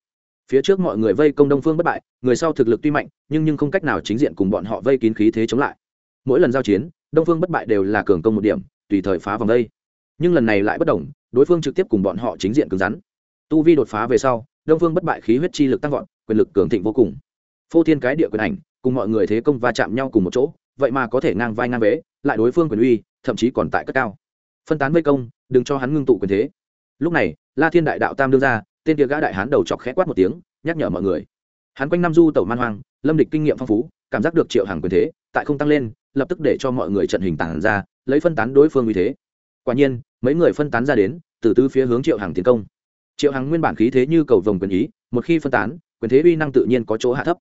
Phía trước mọi người vây công đông phương bất bại, người sau thực lực tuy mạnh, nhưng nhưng không cách nào chính diện cùng bọn họ vây kín khí thế chống lại. Mỗi lần giao chiến, đông phương bất bại đều là cường công một điểm, tùy thời phá vòng đây. Nhưng lần này lại bất đồng, đối phương trực tiếp cùng bọn họ chính diện cứng rắn. Tu vi đột phá về sau, đông phương bất bại khí huyết chi lực tăng vọt, quyền lực cường thịnh vô cùng. Phô thiên cái địa quyền ảnh, cùng mọi người thế công va chạm nhau cùng một chỗ, vậy mà có thể ngang vai ngang vế, lại đối phương quyền uy, thậm chí còn tại cất cao phân tán vây công, đừng cho hắn ngưng tụ quyền thế. Lúc này, la thiên đại đạo tam đương ra, tên kia gã đại hán đầu chọc khẽ quát một tiếng, nhắc nhở mọi người. Hắn quanh năm du tẩu man hoang, lâm địch kinh nghiệm phong phú, cảm giác được triệu hàng quyền thế, tại không tăng lên, lập tức để cho mọi người trận hình tản ra, lấy phân tán đối phương như thế. Quả nhiên, mấy người phân tán ra đến, từ tư phía hướng triệu hàng tiến công. Triệu hàng nguyên bản khí thế như cầu vồng quyền ý, một khi phân tán, quyền thế uy năng tự nhiên có chỗ hạ thấp.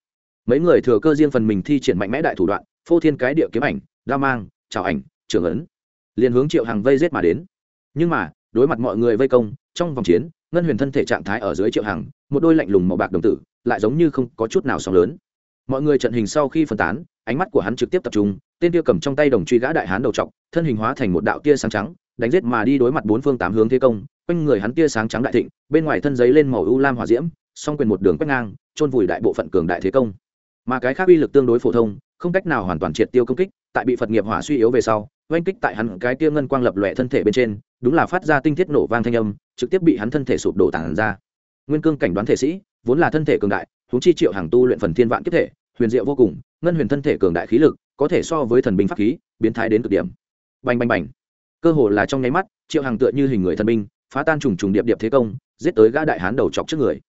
Mấy người thừa cơ riêng phần mình thi triển mạnh mẽ đại thủ đoạn, phô thiên cái địa kiếm ảnh đa mang trào ảnh trưởng ấn liền hướng triệu hàng vây giết mà đến. Nhưng mà, đối mặt mọi người vây công, trong vòng chiến, ngân huyền thân thể trạng thái ở dưới triệu hàng một đôi lạnh lùng màu bạc đồng tử, lại giống như không có chút nào sóng lớn. Mọi người trận hình sau khi phân tán, ánh mắt của hắn trực tiếp tập trung, tên tiêu cầm trong tay đồng truy gã đại hán đầu trọc, thân hình hóa thành một đạo tia sáng trắng, đánh giết mà đi đối mặt bốn phương tám hướng thế công, quanh người hắn tia sáng trắng đại thịnh, bên ngoài thân giấy lên màu u lam hỏa diễm, song quyền một đường quét ngang, chôn vùi đại bộ phận cường đại thế công. Mà cái khác uy lực tương đối phổ thông, không cách nào hoàn toàn triệt tiêu công kích, tại bị phật nghiệp hỏa suy yếu về sau oanh kích tại hắn cái kia ngân quang lập lòe thân thể bên trên, đúng là phát ra tinh thiết nổ vang thanh âm, trực tiếp bị hắn thân thể sụp đổ tàn ra. Nguyên cương cảnh đoán thể sĩ, vốn là thân thể cường đại, huống chi triệu hàng tu luyện phần thiên vạn kiếp thể, huyền diệu vô cùng, ngân huyền thân thể cường đại khí lực, có thể so với thần binh pháp khí, biến thái đến cực điểm. Bành bành bành. Cơ hồ là trong nháy mắt, triệu hàng tựa như hình người thần binh, phá tan trùng trùng điệp điệp thế công, giết tới gã đại hán đầu chọc trước người.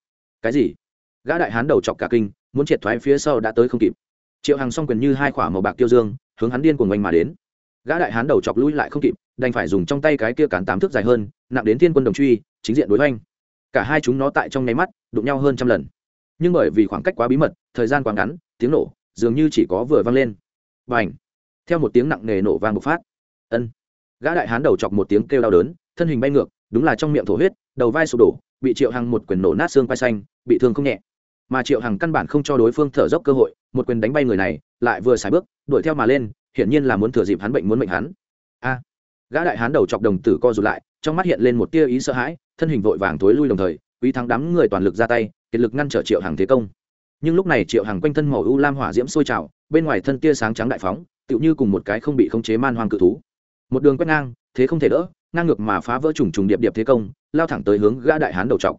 Cái gì? Gã đại hán đầu chọc cả kinh, muốn triệt thoái phía sau đã tới không kịp. Triệu hàng song quyền như hai khỏa màu bạc tiêu dương, hướng hắn điên cuồng oanh mà đến gã đại hán đầu chọc lui lại không kịp, đành phải dùng trong tay cái kia cán tám thước dài hơn, nặng đến thiên quân đồng truy, chính diện đối oanh cả hai chúng nó tại trong nháy mắt, đụng nhau hơn trăm lần. Nhưng bởi vì khoảng cách quá bí mật, thời gian quá ngắn, tiếng nổ dường như chỉ có vừa vang lên. Và ảnh theo một tiếng nặng nề nổ vang bộc phát. Ân! Gã đại hán đầu chọc một tiếng kêu đau đớn, thân hình bay ngược, đúng là trong miệng thổ huyết, đầu vai sụp đổ, bị triệu hằng một quyền nổ nát xương vai xanh, bị thương không nhẹ. Mà triệu hằng căn bản không cho đối phương thở dốc cơ hội, một quyền đánh bay người này, lại vừa xài bước, đuổi theo mà lên hiển nhiên là muốn thừa dịp hắn bệnh muốn mệnh hắn. A, gã đại hán đầu chọc đồng tử co rụt lại, trong mắt hiện lên một tia ý sợ hãi, thân hình vội vàng thối lui đồng thời, quý thắng đám người toàn lực ra tay, kiệt lực ngăn trở triệu hàng thế công. Nhưng lúc này triệu hàng quanh thân màu u lam hỏa diễm sôi trào, bên ngoài thân tia sáng trắng đại phóng, tựu như cùng một cái không bị khống chế man hoang cự thú. Một đường quét ngang, thế không thể đỡ, ngang ngược mà phá vỡ trùng trùng điệp điệp thế công, lao thẳng tới hướng gã đại hán đầu trọc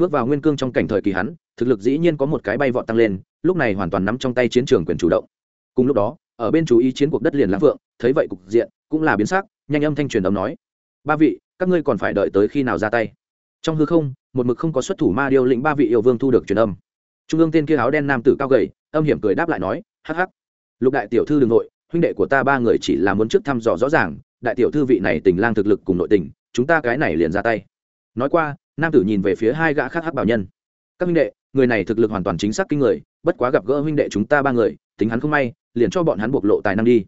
bước vào nguyên cương trong cảnh thời kỳ hắn, thực lực dĩ nhiên có một cái bay vọt tăng lên, lúc này hoàn toàn nắm trong tay chiến trường quyền chủ động. Cùng lúc đó ở bên chú ý chiến cuộc đất liền lãng vượng, thấy vậy cục diện cũng là biến sắc, nhanh âm thanh truyền âm nói, ba vị, các ngươi còn phải đợi tới khi nào ra tay? Trong hư không, một mực không có xuất thủ ma điêu lĩnh ba vị yêu vương thu được truyền âm. Trung ương tên kia áo đen nam tử cao gầy, âm hiểm cười đáp lại nói, hắc hắc. Lục đại tiểu thư đường nội, huynh đệ của ta ba người chỉ là muốn trước thăm dò rõ ràng, đại tiểu thư vị này tình lang thực lực cùng nội tình, chúng ta cái này liền ra tay. Nói qua, nam tử nhìn về phía hai gã khác hắc bảo nhân. Các huynh đệ, người này thực lực hoàn toàn chính xác kinh người, bất quá gặp gỡ huynh đệ chúng ta ba người, tính hắn không may liền cho bọn hắn bộc lộ tài năng đi.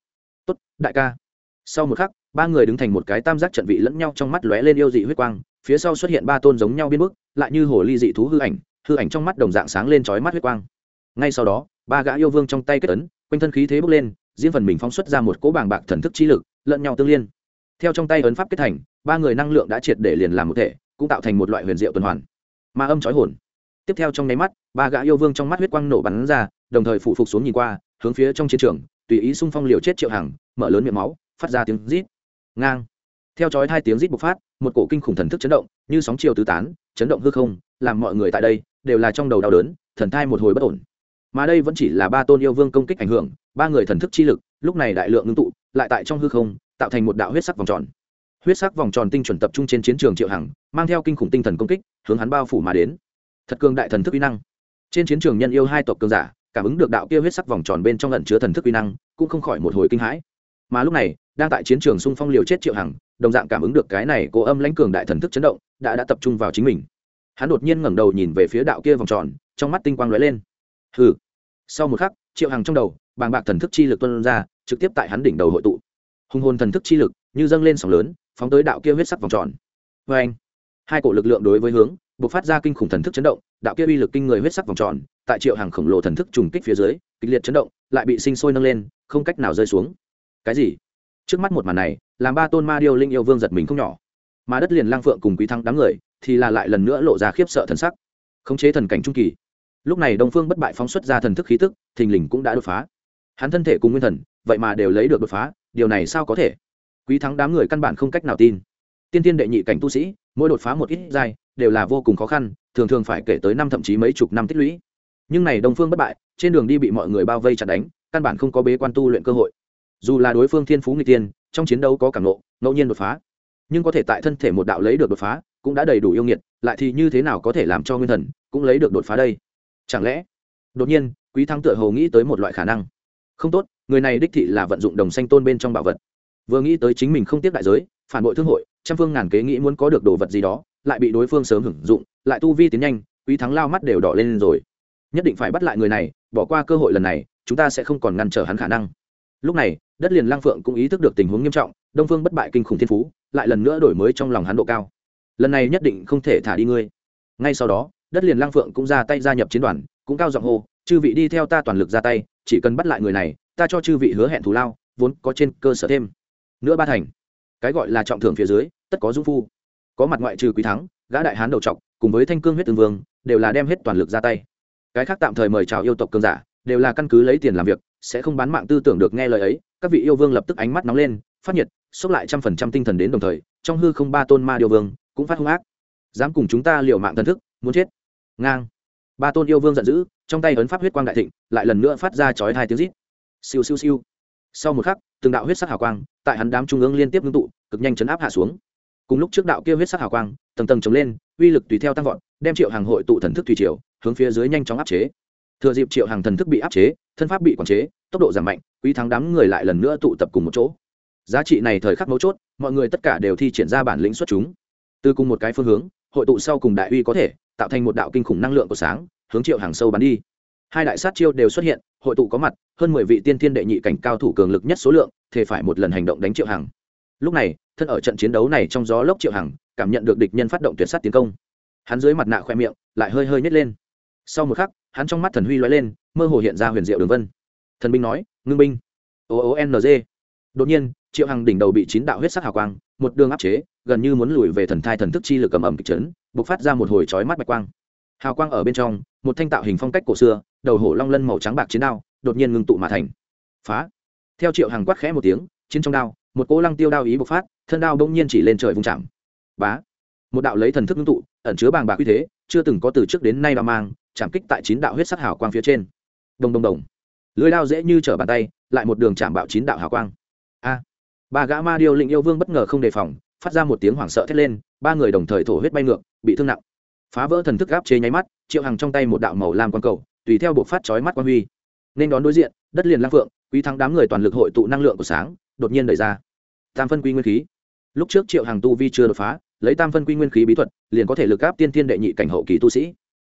Tốt, đại ca. Sau một khắc, ba người đứng thành một cái tam giác trận vị lẫn nhau trong mắt lóe lên yêu dị huyết quang, phía sau xuất hiện ba tôn giống nhau biên bức, lại như hồ ly dị thú hư ảnh hư ảnh trong mắt đồng dạng sáng lên chói mắt huyết quang. Ngay sau đó, ba gã yêu vương trong tay kết ấn, quanh thân khí thế bốc lên, diễn phần mình phóng xuất ra một cỗ bàng bạc thần thức chi lực, lẫn nhau tương liên. Theo trong tay ấn pháp kết thành, ba người năng lượng đã triệt để liền làm một thể, cũng tạo thành một loại huyền diệu tuần hoàn. Ma âm chói hồn. Tiếp theo trong nháy mắt, ba gã yêu vương trong mắt huyết quang nổ bắn ra, đồng thời phụ phục xuống nhìn qua hướng phía trong chiến trường, tùy ý xung phong liều chết triệu hàng mở lớn miệng máu, phát ra tiếng rít. Ngang. Theo chói hai tiếng rít bộc phát, một cổ kinh khủng thần thức chấn động, như sóng chiều tứ tán, chấn động hư không, làm mọi người tại đây đều là trong đầu đau đớn, thần thai một hồi bất ổn. Mà đây vẫn chỉ là ba tôn yêu vương công kích ảnh hưởng, ba người thần thức chi lực, lúc này đại lượng ngưng tụ, lại tại trong hư không, tạo thành một đạo huyết sắc vòng tròn. Huyết sắc vòng tròn tinh chuẩn tập trung trên chiến trường triệu hằng, mang theo kinh khủng tinh thần công kích, hướng hắn bao phủ mà đến. Thật cường đại thần thức uy năng. Trên chiến trường nhân yêu hai tộc cường giả cảm ứng được đạo kia huyết sắc vòng tròn bên trong lẩn chứa thần thức uy năng, cũng không khỏi một hồi kinh hãi. Mà lúc này, đang tại chiến trường xung phong liều chết triệu hằng, đồng dạng cảm ứng được cái này cô âm lãnh cường đại thần thức chấn động, đã đã tập trung vào chính mình. Hắn đột nhiên ngẩng đầu nhìn về phía đạo kia vòng tròn, trong mắt tinh quang lóe lên. Hừ. Sau một khắc, triệu hằng trong đầu, bàng bạc thần thức chi lực tuân ra, trực tiếp tại hắn đỉnh đầu hội tụ. Hùng hồn thần thức chi lực như dâng lên sóng lớn, phóng tới đạo kia huyết sắc vòng tròn. Vê anh hai cổ lực lượng đối với hướng b ộ c phát ra kinh khủng thần thức chấn động đạo kia uy lực kinh người huyết sắc vòng tròn, tại triệu hàng khổng lồ thần thức trùng kích phía dưới, kịch liệt chấn động, lại bị sinh sôi nâng lên, không cách nào rơi xuống. Cái gì? Trước mắt một màn này, làm ba tôn ma điêu linh yêu vương giật mình không nhỏ. Mà đất liền lang phượng cùng quý thắng đám người, thì là lại lần nữa lộ ra khiếp sợ thần sắc. Khống chế thần cảnh trung kỳ. Lúc này đông phương bất bại phóng xuất ra thần thức khí tức, thình lình cũng đã đột phá. Hắn thân thể cùng nguyên thần, vậy mà đều lấy được đột phá, điều này sao có thể? Quý thắng đám người căn bản không cách nào tin. Tiên tiên đệ nhị cảnh tu sĩ, mỗi đột phá một ít giai, đều là vô cùng khó khăn thường thường phải kể tới năm thậm chí mấy chục năm tích lũy. Nhưng này đông phương bất bại, trên đường đi bị mọi người bao vây chặt đánh, căn bản không có bế quan tu luyện cơ hội. Dù là đối phương thiên phú người tiên trong chiến đấu có cảm nộ ngẫu nhiên đột phá. Nhưng có thể tại thân thể một đạo lấy được đột phá, cũng đã đầy đủ yêu nghiệt, lại thì như thế nào có thể làm cho nguyên thần cũng lấy được đột phá đây? Chẳng lẽ, đột nhiên, quý thắng tựa hồ nghĩ tới một loại khả năng. Không tốt, người này đích thị là vận dụng đồng xanh tôn bên trong bảo vật. Vừa nghĩ tới chính mình không tiếp đại giới, phản bội thương hội, trăm phương ngàn kế nghĩ muốn có được đồ vật gì đó lại bị đối phương sớm hưởng dụng, lại tu vi tiến nhanh, quý thắng lao mắt đều đỏ lên rồi. Nhất định phải bắt lại người này, bỏ qua cơ hội lần này, chúng ta sẽ không còn ngăn trở hắn khả năng. Lúc này, đất liền lang phượng cũng ý thức được tình huống nghiêm trọng, đông phương bất bại kinh khủng thiên phú, lại lần nữa đổi mới trong lòng hắn độ cao. Lần này nhất định không thể thả đi ngươi. Ngay sau đó, đất liền lang phượng cũng ra tay gia nhập chiến đoàn, cũng cao giọng hô, chư vị đi theo ta toàn lực ra tay, chỉ cần bắt lại người này, ta cho chư vị hứa hẹn thù lao, vốn có trên cơ sở thêm. Nữa ba thành. Cái gọi là trọng thưởng phía dưới, tất có dung phu có mặt ngoại trừ quý thắng, gã đại hán đầu trọc, cùng với thanh cương huyết tương vương, đều là đem hết toàn lực ra tay. Cái khác tạm thời mời chào yêu tộc cương giả, đều là căn cứ lấy tiền làm việc, sẽ không bán mạng tư tưởng được nghe lời ấy. Các vị yêu vương lập tức ánh mắt nóng lên, phát nhiệt, xốc lại trăm phần trăm tinh thần đến đồng thời, trong hư không ba tôn ma yêu vương cũng phát hung ác. Dám cùng chúng ta liều mạng thần thức, muốn chết. Ngang. Ba tôn yêu vương giận dữ, trong tay ấn pháp huyết quang đại thịnh, lại lần nữa phát ra chói hai tiếng rít. Siêu siêu siêu. Sau một khắc, từng đạo huyết sắc hào quang, tại hắn đám trung ương liên tiếp ngưng tụ, cực nhanh chấn áp hạ xuống cùng lúc trước đạo kia huyết sắc hào quang, tầng tầng chống lên, uy lực tùy theo tăng vọt, đem triệu hàng hội tụ thần thức thủy triều, hướng phía dưới nhanh chóng áp chế. Thừa dịp triệu hàng thần thức bị áp chế, thân pháp bị quản chế, tốc độ giảm mạnh, quý thắng đám người lại lần nữa tụ tập cùng một chỗ. Giá trị này thời khắc mấu chốt, mọi người tất cả đều thi triển ra bản lĩnh xuất chúng. Từ cùng một cái phương hướng, hội tụ sau cùng đại uy có thể, tạo thành một đạo kinh khủng năng lượng của sáng, hướng triệu hàng sâu bắn đi. Hai đại sát chiêu đều xuất hiện, hội tụ có mặt, hơn mười vị tiên thiên đệ nhị cảnh cao thủ cường lực nhất số lượng thể phải một lần hành động đánh triệu hàng lúc này thân ở trận chiến đấu này trong gió lốc triệu hằng, cảm nhận được địch nhân phát động tuyệt sát tiến công. Hắn dưới mặt nạ khoe miệng lại hơi hơi nhét lên. Sau một khắc, hắn trong mắt thần huy l lên, mơ hồ hiện ra huyền diệu đường vân. Thần binh nói, ngưng binh. O o n g. Đột nhiên, triệu hằng đỉnh đầu bị chín đạo huyết sắc hào quang, một đường áp chế, gần như muốn lùi về thần thai thần thức chi lực cầm ẩm kịch trấn b ộ c phát ra một hồi trói mắt bạch quang. Hào quang ở bên trong, một thanh tạo hình phong cách cổ xưa, đầu hổ long lân màu trắng bạc chiến đao, đột nhiên ngưng tụ mà thành. Phá! Theo triệu hằng quát khẽ một tiếng, chiến trong đao, một cỗ lăng tiêu đao ý bộc phát thân đao bỗng nhiên chỉ lên trời vung chạm. Bá. Một đạo lấy thần thức ngưng tụ, ẩn chứa bàng bạc uy thế, chưa từng có từ trước đến nay đao mang, chạm kích tại chín đạo huyết sắc hào quang phía trên. Đồng đồng đồng. Lưới đao dễ như trở bàn tay, lại một đường chạm bạo chín đạo hào quang. A. Ba gã ma điêu lĩnh yêu vương bất ngờ không đề phòng, phát ra một tiếng hoảng sợ thét lên, ba người đồng thời thổ huyết bay ngược, bị thương nặng. Phá vỡ thần thức gáp chế nháy mắt, triệu hằng trong tay một đạo màu lam quang cầu, tùy theo buộc phát chói mắt quang huy. Nên đón đối diện, đất liền lang phượng, quý thắng đám người toàn lực hội tụ năng lượng của sáng, đột nhiên đẩy ra tam phân quy nguyên khí. Lúc trước triệu hàng tu vi chưa đột phá, lấy tam phân quy nguyên khí bí thuật, liền có thể lực áp tiên thiên đệ nhị cảnh hậu kỳ tu sĩ.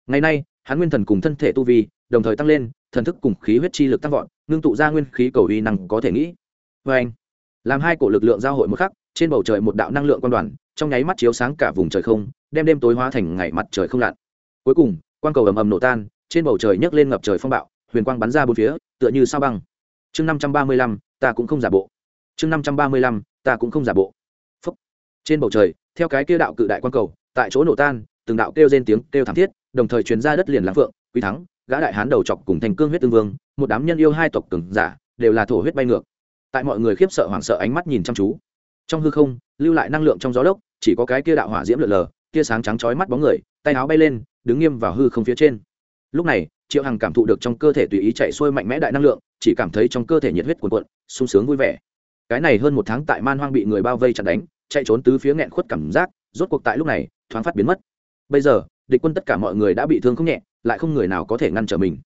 Ngày nay, hắn nguyên thần cùng thân thể tu vi, đồng thời tăng lên, thần thức cùng khí huyết chi lực tăng vọt, ngưng tụ ra nguyên khí cầu uy năng có thể nghĩ. Vê anh, làm hai cổ lực lượng giao hội một khắc, trên bầu trời một đạo năng lượng quan đoàn, trong nháy mắt chiếu sáng cả vùng trời không, đem đêm tối hóa thành ngày mặt trời không lặn. Cuối cùng, quang cầu ầm ầm nổ tan, trên bầu trời nhấc lên ngập trời phong bạo, huyền quang bắn ra bốn phía, tựa như sao băng. Chương năm trăm ba mươi lăm, ta cũng không giả bộ chương năm trăm ba mươi lăm, ta cũng không giả bộ. Phúc. trên bầu trời, theo cái kia đạo cự đại quang cầu, tại chỗ nổ tan, từng đạo kêu rên tiếng kêu thảm thiết, đồng thời truyền ra đất liền lãng phượng, quý thắng, gã đại hán đầu chọc cùng thành cương huyết tương vương, một đám nhân yêu hai tộc cường giả, đều là thổ huyết bay ngược. Tại mọi người khiếp sợ hoảng sợ ánh mắt nhìn chăm chú. Trong hư không, lưu lại năng lượng trong gió lốc, chỉ có cái kia đạo hỏa diễm lượn lờ, tia sáng trắng chói mắt bóng người, tay áo bay lên, đứng nghiêm vào hư không phía trên. Lúc này, triệu hằng cảm thụ được trong cơ thể tùy ý chạy xuôi mạnh mẽ đại năng lượng, chỉ cảm thấy trong cơ thể nhiệt huyết cuồn cuộn, sung sướng vui vẻ cái này hơn một tháng tại man hoang bị người bao vây chặn đánh, chạy trốn tứ phía nghẹn khuất cảm giác, rốt cuộc tại lúc này, thoáng phát biến mất. Bây giờ, địch quân tất cả mọi người đã bị thương không nhẹ, lại không người nào có thể ngăn trở mình.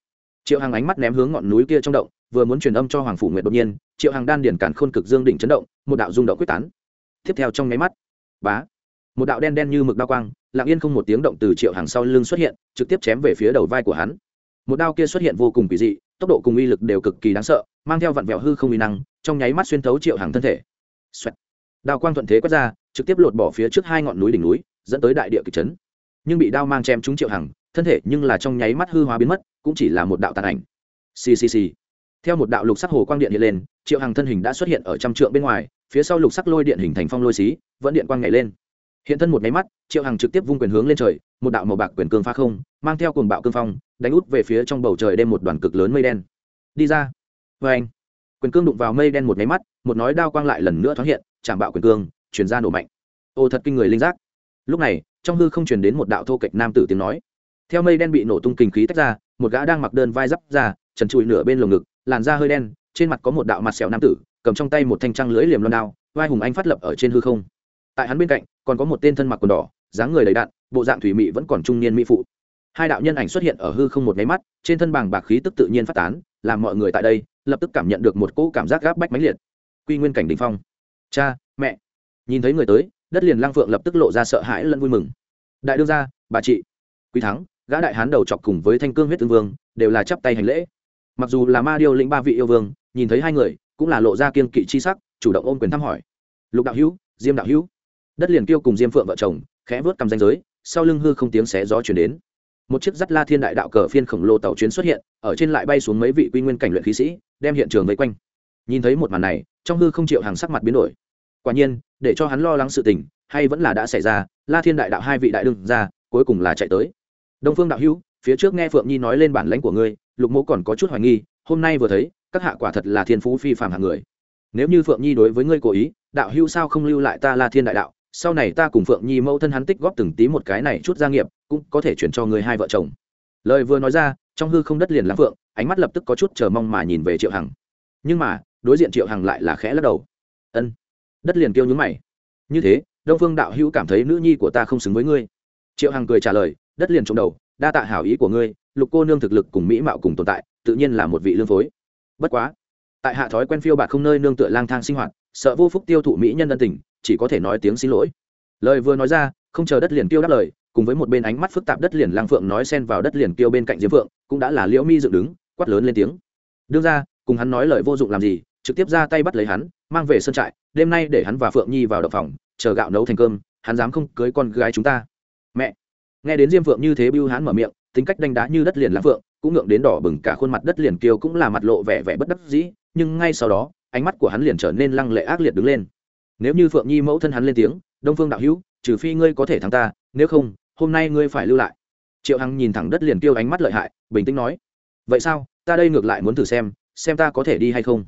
Triệu hằng ánh mắt ném hướng ngọn núi kia trong động, vừa muốn truyền âm cho hoàng phủ nguyệt đột nhiên, triệu hằng đan điển cản khôn cực dương đỉnh chấn động, một đạo rung động quyết tán. Tiếp theo trong nháy mắt, bá, một đạo đen đen như mực đao quang, lặng yên không một tiếng động từ triệu hàng sau lưng xuất hiện, trực tiếp chém về phía đầu vai của hắn. Một đao kia xuất hiện vô cùng kỳ dị, tốc độ cùng uy lực đều cực kỳ đáng sợ, mang theo vặn vẹo hư không uy năng trong nháy mắt xuyên thấu triệu hàng thân thể. Xoẹt. đao quang thuận thế quét ra, trực tiếp lột bỏ phía trước hai ngọn núi đỉnh núi, dẫn tới đại địa kịch trấn nhưng bị đao mang chém trúng triệu hằng thân thể nhưng là trong nháy mắt hư hóa biến mất, cũng chỉ là một đạo tàn ảnh. Ccc theo một đạo lục sắc hồ quang điện hiện lên, triệu hằng thân hình đã xuất hiện ở trăm trượng bên ngoài, phía sau lục sắc lôi điện hình thành phong lôi xí, vẫn điện quang nhảy lên. Hiện thân một máy mắt, triệu hằng trực tiếp vung quyền hướng lên trời, một đạo màu bạc quyền cương pha không, mang theo cuồng bạo cương phong, đánh út về phía trong bầu trời đem một đoàn cực lớn mây đen. Đi ra. Vê anh quyền cương đụng vào mây đen một máy mắt, một nói đao quang lại lần nữa thoáng hiện, chạm bạo quyền cương chuyển ra nổ mạnh. Ô, thật kinh người linh giác. Lúc này, trong hư không truyền đến một đạo thô kệch nam tử tiếng nói. Theo mây đen bị nổ tung kinh khí tách ra, một gã đang mặc đơn vai giáp ra, trần trụi nửa bên lồng ngực, làn da hơi đen, trên mặt có một đạo mặt sẹo nam tử, cầm trong tay một thanh trăng lưỡi liềm loan đao, vai hùng anh phát lập ở trên hư không. Tại hắn bên cạnh, còn có một tên thân mặc quần đỏ, dáng người đầy đạn bộ dạng thủy mị vẫn còn trung niên mỹ phụ hai đạo nhân ảnh xuất hiện ở hư không một nháy mắt, trên thân bảng bạc khí tức tự nhiên phát tán, làm mọi người tại đây lập tức cảm nhận được một cỗ cảm giác gáp bách mãnh liệt. Quy nguyên cảnh đ ỉ n h phong. Cha, mẹ. Nhìn thấy người tới, đất liền lang phượng lập tức lộ ra sợ hãi lẫn vui mừng. Đại đương gia, bà chị. Quý thắng, gã đại hán đầu chọc cùng với thanh cương huyết tương vương, đều là chắp tay hành lễ. Mặc dù là ma điêu lĩnh ba vị yêu vương, nhìn thấy hai người, cũng là lộ ra kiên kỵ chi sắc, chủ động ôm quyền thăm hỏi. Lục đạo hữu, diêm đạo hữu. Đất liền kêu cùng diêm phượng vợ chồng, khẽ vớt cầm danh giới, sau lưng hư không tiếng xé gió chuyển đến một chiếc dắt la thiên đại đạo cờ phiên khổng lồ tàu chuyến xuất hiện, ở trên lại bay xuống mấy vị quy nguyên cảnh luyện khí sĩ, đem hiện trường vây quanh. Nhìn thấy một màn này, trong hư không chịu hàng sắc mặt biến đổi. Quả nhiên, để cho hắn lo lắng sự tình, hay vẫn là đã xảy ra, la thiên đại đạo hai vị đại đương ra cuối cùng là chạy tới. Đông phương đạo hữu, phía trước nghe phượng nhi nói lên bản lãnh của ngươi, lục mỗ còn có chút hoài nghi, hôm nay vừa thấy, các hạ quả thật là thiên phú phi phàm hạng người. Nếu như phượng nhi đối với ngươi cố ý, đạo hữu sao không lưu lại ta la thiên đại đạo? Sau này ta cùng phượng nhi mẫu thân hắn tích góp từng tí một cái này chút gia nghiệp, cũng có thể chuyển cho người hai vợ chồng. Lời vừa nói ra, trong hư không đất liền lãng phượng, ánh mắt lập tức có chút chờ mong mà nhìn về triệu hằng. Nhưng mà, đối diện triệu hằng lại là khẽ lắc đầu. Ân. Đất liền kêu nhúng mày. Như thế, đông phương đạo hữu cảm thấy nữ nhi của ta không xứng với ngươi. Triệu hằng cười trả lời, đất liền trong đầu, đa tạ hảo ý của ngươi, lục cô nương thực lực cùng mỹ mạo cùng tồn tại, tự nhiên là một vị lương phối. Bất quá, tại hạ thói quen phiêu bạt không nơi nương tựa lang thang sinh hoạt, sợ vô phúc tiêu thụ mỹ nhân ân tình chỉ có thể nói tiếng xin lỗi. Lời vừa nói ra, không chờ đất liền tiêu đáp lời, cùng với một bên ánh mắt phức tạp đất liền lang phượng nói xen vào đất liền tiêu bên cạnh diễm phượng, cũng đã là liễu mi dựng đứng, quát lớn lên tiếng. Đương ra, cùng hắn nói lời vô dụng làm gì, trực tiếp ra tay bắt lấy hắn, mang về sân trại, đêm nay để hắn và phượng nhi vào đập phòng, chờ gạo nấu thành cơm, hắn dám không cưới con gái chúng ta. Mẹ! Nghe đến diêm phượng như thế bưu hắn mở miệng, tính cách đánh đá như đất liền lang phượng, cũng ngượng đến đỏ bừng cả khuôn mặt đất liền kiêu cũng là mặt lộ vẻ vẻ bất đắc dĩ, nhưng ngay sau đó, ánh mắt của hắn liền trở nên lăng lệ ác liệt đứng lên nếu như phượng nhi mẫu thân hắn lên tiếng, đông phương đạo hữu, trừ phi ngươi có thể thắng ta, nếu không, hôm nay ngươi phải lưu lại. Triệu hằng nhìn thẳng đất liền kêu ánh mắt lợi hại, bình tĩnh nói, vậy sao? Ta đây ngược lại muốn thử xem xem ta có thể đi hay không.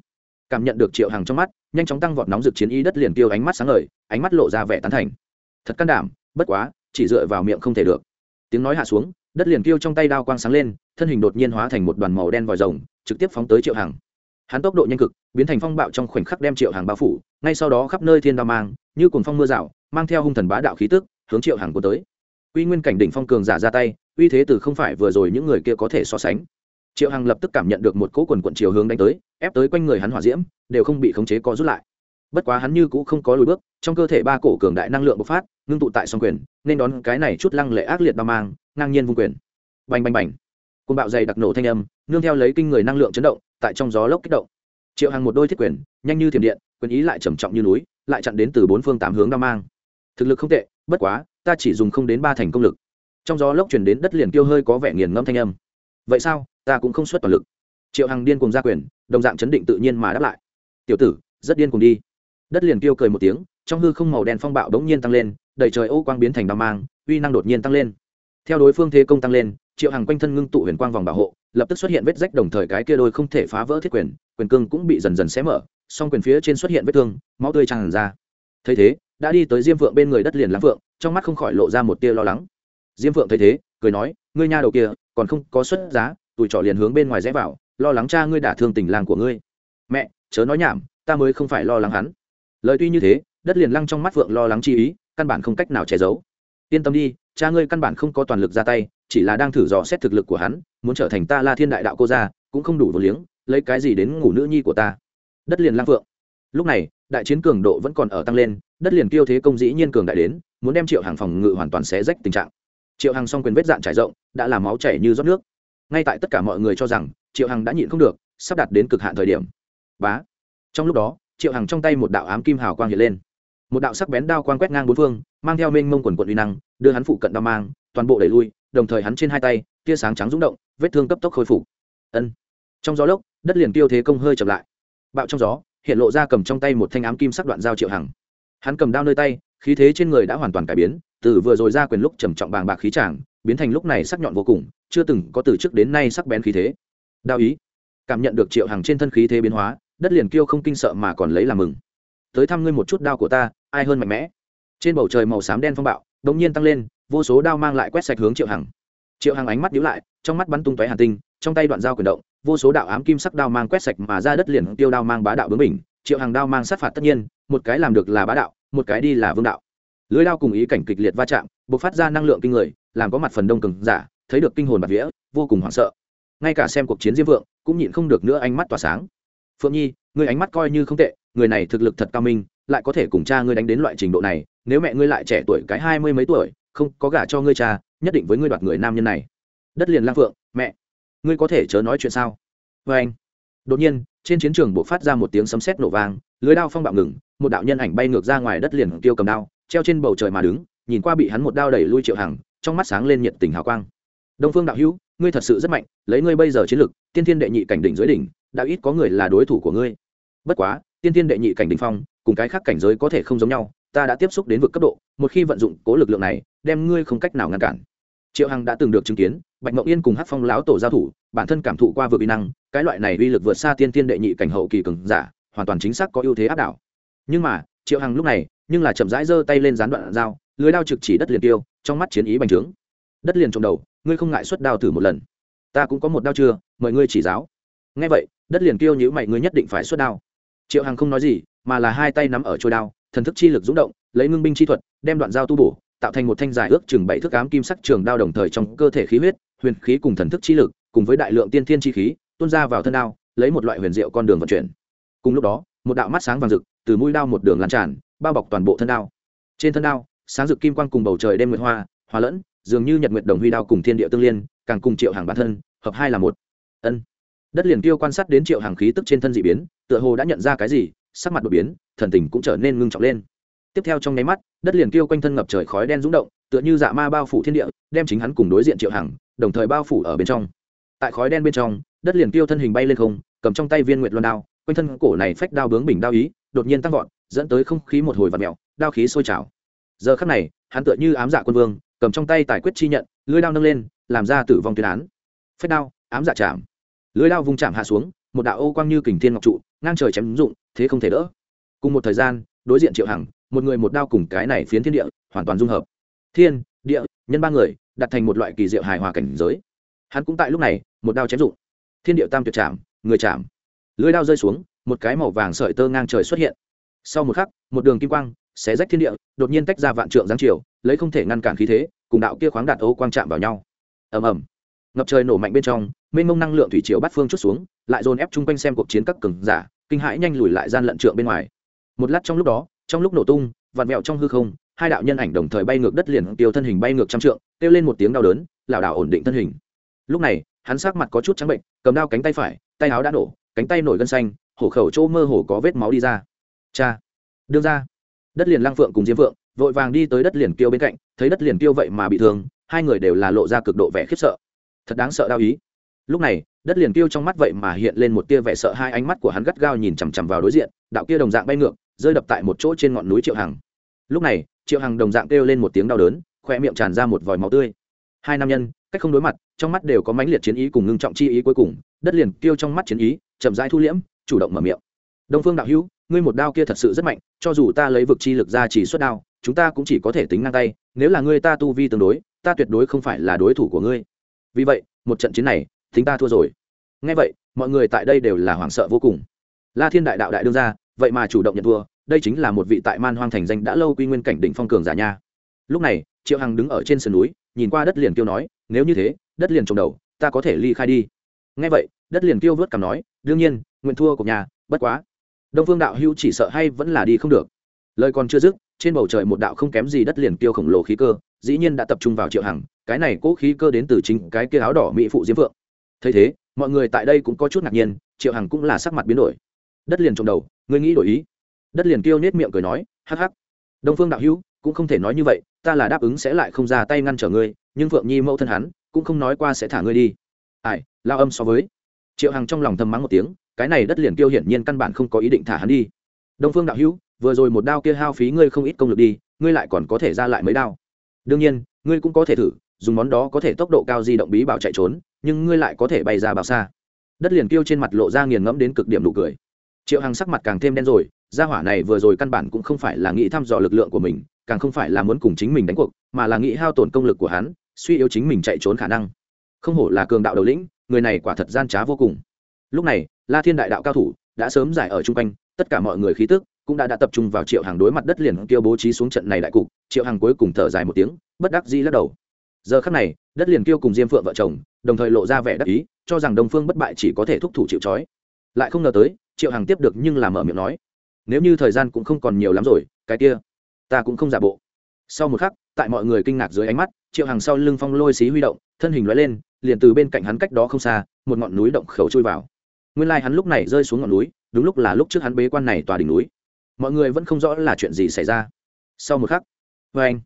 Cảm nhận được triệu hằng trong mắt, nhanh chóng tăng vọt nóng rực chiến y đất liền kêu ánh mắt sáng ngời, ánh mắt lộ ra vẻ tán thành. Thật can đảm, bất quá, chỉ dựa vào miệng không thể được. Tiếng nói hạ xuống, đất liền kêu trong tay đao quang sáng lên, thân hình đột nhiên hóa thành một đoàn màu đen vòi rồng, trực tiếp phóng tới triệu hằng hắn tốc độ nhanh cực, biến thành phong bạo trong khoảnh khắc đem triệu hàng bao phủ, ngay sau đó khắp nơi thiên đao mang, như cuồng phong mưa rào, mang theo hung thần bá đạo khí tức, hướng triệu hàng của tới. Uy nguyên cảnh đỉnh phong cường giả ra tay, uy thế từ không phải vừa rồi những người kia có thể so sánh. Triệu hằng lập tức cảm nhận được một cỗ quần quận chiều hướng đánh tới, ép tới quanh người hắn hỏa diễm, đều không bị khống chế có rút lại. Bất quá hắn như cũ không có lùi bước, trong cơ thể ba cổ cường đại năng lượng bộc phát, ngưng tụ tại song quyền, nên đón cái này chút lăng lệ ác liệt bao mang, ngang nhiên vung quyền. Bành bành bành. Côn bạo dày đặc nổ thanh âm, nương theo lấy kinh người năng lượng chấn động tại trong gió lốc kích động. Triệu hằng một đôi thiết quyền, nhanh như thiểm điện, quyền ý lại trầm trọng như núi, lại chặn đến từ bốn phương tám hướng đao mang. Thực lực không tệ, bất quá, ta chỉ dùng không đến ba thành công lực. Trong gió lốc chuyển đến đất liền kêu hơi có vẻ nghiền ngẫm thanh âm. Vậy sao? Ta cũng không xuất toàn lực. Triệu hằng điên cùng ra quyền, đồng dạng chấn định tự nhiên mà đáp lại. Tiểu tử, rất điên cùng đi. Đất liền kêu cười một tiếng, trong hư không màu đen phong bạo đống nhiên tăng lên, đầy trời ô quang biến thành đao mang, uy năng đột nhiên tăng lên. Theo đối phương thế công tăng lên, triệu hằng quanh thân ngưng tụ huyền quang vòng bảo hộ lập tức xuất hiện vết rách đồng thời cái kia đôi không thể phá vỡ thiết quyền quyền cương cũng bị dần dần xé mở, song quyền phía trên xuất hiện vết thương, máu tươi tràn ra. Thấy thế, đã đi tới diêm phượng bên người đất liền lãng phượng, trong mắt không khỏi lộ ra một tia lo lắng. Diêm phượng thấy thế, cười nói, ngươi nha đầu kia, còn không có xuất giá tụi trọ liền hướng bên ngoài rẽ vào, lo lắng cha ngươi đả thương tình làng của ngươi. Mẹ, chớ nói nhảm, ta mới không phải lo lắng hắn. Lời tuy như thế, đất liền lăng trong mắt phượng lo lắng chi ý, căn bản không cách nào che giấu yên tâm đi, cha ngươi căn bản không có toàn lực ra tay, chỉ là đang thử dò xét thực lực của hắn, muốn trở thành ta la thiên đại đạo cô gia, cũng không đủ vô liếng, lấy cái gì đến ngủ nữ nhi của ta. Đất liền lang phượng. Lúc này, đại chiến cường độ vẫn còn ở tăng lên, đất liền kiêu thế công dĩ nhiên cường đại đến, muốn đem triệu hàng phòng ngự hoàn toàn xé rách tình trạng. Triệu hàng song quyền vết dạn trải rộng, đã làm máu chảy như rót nước. Ngay tại tất cả mọi người cho rằng, triệu hằng đã nhịn không được, sắp đặt đến cực hạn thời điểm. Bá. Trong lúc đó, triệu hằng trong tay một đạo ám kim hào quang hiện lên một đạo sắc bén đao quang quét ngang bốn phương, mang theo mênh mông quần quận uy năng, đưa hắn phụ cận đao mang, toàn bộ đẩy lui, đồng thời hắn trên hai tay, tia sáng trắng rung động, vết thương cấp tốc khôi phục. Ân. Trong gió lốc, đất liền tiêu thế công hơi chậm lại. Bạo trong gió, hiện lộ ra cầm trong tay một thanh ám kim sắc đoạn dao triệu hằng. Hắn cầm đao nơi tay, khí thế trên người đã hoàn toàn cải biến, từ vừa rồi ra quyền lúc trầm trọng bàng bạc khí tràng, biến thành lúc này sắc nhọn vô cùng, chưa từng có từ trước đến nay sắc bén khí thế. Đao ý. Cảm nhận được triệu hằng trên thân khí thế biến hóa, đất liền kêu không kinh sợ mà còn lấy làm mừng. Tới thăm ngươi một chút đao của ta ai hơn mạnh mẽ. Trên bầu trời màu xám đen phong bạo đ ỗ n g nhiên tăng lên, vô số đao mang lại quét sạch hướng triệu hằng. Triệu hằng ánh mắt nhíu lại, trong mắt bắn tung tóe hàn tinh, trong tay đoạn dao quyền động, vô số đạo ám kim sắc đao mang quét sạch mà ra đất liền tiêu đao mang bá đạo bướng mình triệu hằng đao mang sát phạt tất nhiên, một cái làm được là bá đạo, một cái đi là vương đạo. Lưới đao cùng ý cảnh kịch liệt va chạm b ộ c phát ra năng lượng kinh người, làm có mặt phần đông cường giả, thấy được kinh hồn bạt vía, vô cùng hoảng sợ. Ngay cả xem cuộc chiến diêm vượng, cũng nhịn không được nữa ánh mắt tỏa sáng. Phượng nhi người ánh mắt coi như không tệ, người này thực lực thật cao minh lại có thể cùng cha ngươi đánh đến loại trình độ này, nếu mẹ ngươi lại trẻ tuổi cái hai mươi mấy tuổi, không có gả cho ngươi cha, nhất định với ngươi đoạt người nam nhân này. Đất liền lang phượng, mẹ, ngươi có thể chớ nói chuyện sao? Vê anh, đột nhiên, trên chiến trường buộc phát ra một tiếng sấm sét nổ vang, lưới đao phong bạo ngừng, một đạo nhân ảnh bay ngược ra ngoài đất liền tiêu cầm đao, treo trên bầu trời mà đứng, nhìn qua bị hắn một đao đẩy lui triệu hằng, trong mắt sáng lên nhiệt tình hào quang. Đông phương đạo hữu, ngươi thật sự rất mạnh, lấy ngươi bây giờ chiến lực, tiên thiên đệ nhị cảnh đỉnh dưới đỉnh, đã ít có người là đối thủ của ngươi. Bất quá, tiên thiên đệ nhị cảnh đỉnh phong cùng cái khác cảnh giới có thể không giống nhau, ta đã tiếp xúc đến vực cấp độ, một khi vận dụng cố lực lượng này, đem ngươi không cách nào ngăn cản. Triệu hằng đã từng được chứng kiến, bạch mậu yên cùng hát phong láo tổ giao thủ, bản thân cảm thụ qua vực uy năng, cái loại này uy lực vượt xa tiên tiên đệ nhị cảnh hậu kỳ cường giả, hoàn toàn chính xác có ưu thế áp đảo. Nhưng mà, triệu hằng lúc này, nhưng là chậm rãi giơ tay lên gián đoạn dao, lưới đao trực chỉ đất liền tiêu, trong mắt chiến ý bành trướng. Đất liền trong đầu, ngươi không ngại xuất đao thử một lần. Ta cũng có một đao chưa, mời ngươi chỉ giáo. Ngay vậy, đất liền tiêu nhữ mày, ngươi nhất định phải xuất đao. Triệu hằng không nói gì mà là hai tay nắm ở trôi đao, thần thức chi lực rúng động, lấy ngưng binh chi thuật, đem đoạn dao tu bổ, tạo thành một thanh dài ước chừng bảy thước ám kim sắc trường đao đồng thời trong cơ thể khí huyết, huyền khí cùng thần thức chi lực, cùng với đại lượng tiên thiên chi khí, tuôn ra vào thân đao, lấy một loại huyền diệu con đường vận chuyển. Cùng lúc đó, một đạo mắt sáng vàng rực, từ mũi đao một đường lan tràn, bao bọc toàn bộ thân đao. Trên thân đao, sáng rực kim quang cùng bầu trời đêm nguyệt hoa, hòa lẫn, dường như nhật nguyệt đồng huy đao cùng thiên địa tương liên, càng cùng triệu hàng bản thân, hợp hai là một. Ân. Đất liền tiêu quan sát đến triệu hàng khí tức trên thân dị biến, tựa hồ đã nhận ra cái gì sắc mặt đột biến, thần tình cũng trở nên ngưng trọng lên. Tiếp theo trong nháy mắt, đất liền kêu quanh thân ngập trời khói đen rúng động, tựa như dạ ma bao phủ thiên địa, đem chính hắn cùng đối diện triệu hằng, đồng thời bao phủ ở bên trong. Tại khói đen bên trong, đất liền kêu thân hình bay lên không, cầm trong tay viên nguyệt loan đao, quanh thân cổ này phách đao bướng bình đao ý, đột nhiên tăng vọt, dẫn tới không khí một hồi vặn mẹo đao khí sôi trào. Giờ khắc này, hắn tựa như ám dạ quân vương, cầm trong tay tài quyết chi nhận lưới đao nâng lên, làm ra tử vong tuyên án. Phách đao, ám dạ chạm. Lưới đao vung chạm hạ xuống một đạo ô quang như kình thiên ngọc trụ, ngang trời chém dụng, thế không thể đỡ. Cùng một thời gian, đối diện triệu hằng, một người một đao cùng cái này phiến thiên địa, hoàn toàn dung hợp. Thiên, địa, nhân ba người, đặt thành một loại kỳ diệu hài hòa cảnh giới. Hắn cũng tại lúc này, một đao chém dụng. Thiên địa tam tuyệt chạm, người chạm. Lưới đao rơi xuống, một cái màu vàng sợi tơ ngang trời xuất hiện. Sau một khắc, một đường kim quang xé rách thiên địa, đột nhiên tách ra vạn trượng giáng chiều, lấy không thể ngăn cản khí thế, cùng đạo kia khoáng đạt ấu quang chạm vào nhau. Ầm ầm ngập trời nổ mạnh bên trong, mênh mông năng lượng thủy triều bắt phương chút xuống, lại dồn ép chung quanh xem cuộc chiến các cường giả, kinh hãi nhanh lùi lại gian lận trượng bên ngoài. Một lát trong lúc đó, trong lúc nổ tung vạt mẹo trong hư không, hai đạo nhân ảnh đồng thời bay ngược đất liền tiêu thân hình bay ngược trăm trượng, kêu lên một tiếng đau đớn, lảo đảo ổn định thân hình. Lúc này, hắn sắc mặt có chút trắng bệnh, cầm đao cánh tay phải, tay áo đã nổ, cánh tay nổi gân xanh, hổ khẩu chỗ mơ hồ có vết máu đi ra. Cha, đương ra. Đất liền lang phượng cùng diêm phượng, vội vàng đi tới đất liền Tiêu bên cạnh, thấy đất liền Tiêu vậy mà bị thương, hai người đều là lộ ra cực độ vẻ khiếp sợ thật đáng sợ đau ý. Lúc này, đất liền kêu trong mắt vậy mà hiện lên một tia vẻ sợ hai ánh mắt của hắn gắt gao nhìn chằm chằm vào đối diện, đạo kia đồng dạng bay ngược, rơi đập tại một chỗ trên ngọn núi triệu hằng. Lúc này, triệu hằng đồng dạng kêu lên một tiếng đau đớn khoe miệng tràn ra một vòi máu tươi. Hai nam nhân, cách không đối mặt, trong mắt đều có mãnh liệt chiến ý cùng ngưng trọng chi ý cuối cùng, đất liền kêu trong mắt chiến ý, chậm rãi thu liễm, chủ động mở miệng. Đông phương đạo hữu, ngươi một đao kia thật sự rất mạnh, cho dù ta lấy vực chi lực ra chỉ xuất đao, chúng ta cũng chỉ có thể tính ngang tay, nếu là ngươi ta tu vi tương đối, ta tuyệt đối không phải là đối thủ của ngươi vì vậy, một trận chiến này tính ta thua rồi. Ngay vậy, mọi người tại đây đều là hoảng sợ vô cùng. La thiên đại đạo đại đương ra vậy mà chủ động nhận thua, đây chính là một vị tại man hoang thành danh đã lâu quy nguyên cảnh đỉnh phong cường giả nha. Lúc này, triệu hằng đứng ở trên sườn núi, nhìn qua đất liền kêu nói, nếu như thế, đất liền trồng đầu, ta có thể ly khai đi. Ngay vậy, đất liền kêu vớt cảm nói, đương nhiên, nguyện thua của nhà, bất quá. Đông phương đạo Hưu chỉ sợ hay vẫn là đi không được. Lời còn chưa dứt trên bầu trời một đạo không kém gì đất liền tiêu khổng lồ khí cơ, dĩ nhiên đã tập trung vào triệu hằng, cái này cố khí cơ đến từ chính cái kia áo đỏ mỹ phụ diễm phượng. Thấy thế, mọi người tại đây cũng có chút ngạc nhiên, triệu hằng cũng là sắc mặt biến đổi. Đất liền trong đầu, ngươi nghĩ đổi ý. Đất liền kêu nết miệng cười nói, hắc hắc, đông phương đạo hữu, cũng không thể nói như vậy, ta là đáp ứng sẽ lại không ra tay ngăn trở ngươi, nhưng phượng nhi mẫu thân hắn, cũng không nói qua sẽ thả ngươi đi. Ai, lao âm so với. Triệu hằng trong lòng thầm mắng một tiếng, cái này đất liền kêu hiển nhiên căn bản không có ý định thả hắn đi. Đông phương đạo hữu vừa rồi một đao kia hao phí ngươi không ít công lực đi, ngươi lại còn có thể ra lại mấy đao. Đương nhiên, ngươi cũng có thể thử, dùng món đó có thể tốc độ cao di động bí bảo chạy trốn, nhưng ngươi lại có thể bay ra bao xa. Đất liền kêu trên mặt lộ ra nghiền ngẫm đến cực điểm nụ cười. Triệu hằng sắc mặt càng thêm đen rồi, gia hỏa này vừa rồi căn bản cũng không phải là nghĩ thăm dò lực lượng của mình, càng không phải là muốn cùng chính mình đánh cuộc, mà là nghĩ hao tổn công lực của hắn, suy yếu chính mình chạy trốn khả năng. Không hổ là cường đạo đầu lĩnh, người này quả thật gian trá vô cùng. Lúc này, la thiên đại đạo cao thủ đã sớm giải ở chung quanh, tất cả mọi người khí tức cũng đã đã tập trung vào triệu hàng đối mặt đất liền kêu bố trí xuống trận này đại cục, triệu hàng cuối cùng thở dài một tiếng, bất đắc dĩ lắc đầu. Giờ khắc này, đất liền kêu cùng diêm phượng vợ chồng, đồng thời lộ ra vẻ đắc ý, cho rằng đồng phương bất bại chỉ có thể thúc thủ chịu trói. Lại không ngờ tới, triệu hàng tiếp được nhưng làm mở miệng nói, nếu như thời gian cũng không còn nhiều lắm rồi, cái kia, ta cũng không giả bộ. Sau một khắc, tại mọi người kinh ngạc dưới ánh mắt, triệu hàng sau lưng phong lôi xí huy động, thân hình loại lên, liền từ bên cạnh hắn cách đó không xa, một ngọn núi động khẩu chui vào. Nguyên lai、like、hắn lúc này rơi xuống ngọn núi, đúng lúc là lúc trước hắn bế quan này tòa đỉnh núi mọi người vẫn không rõ là chuyện gì xảy ra. Sau một khắc, vê anh,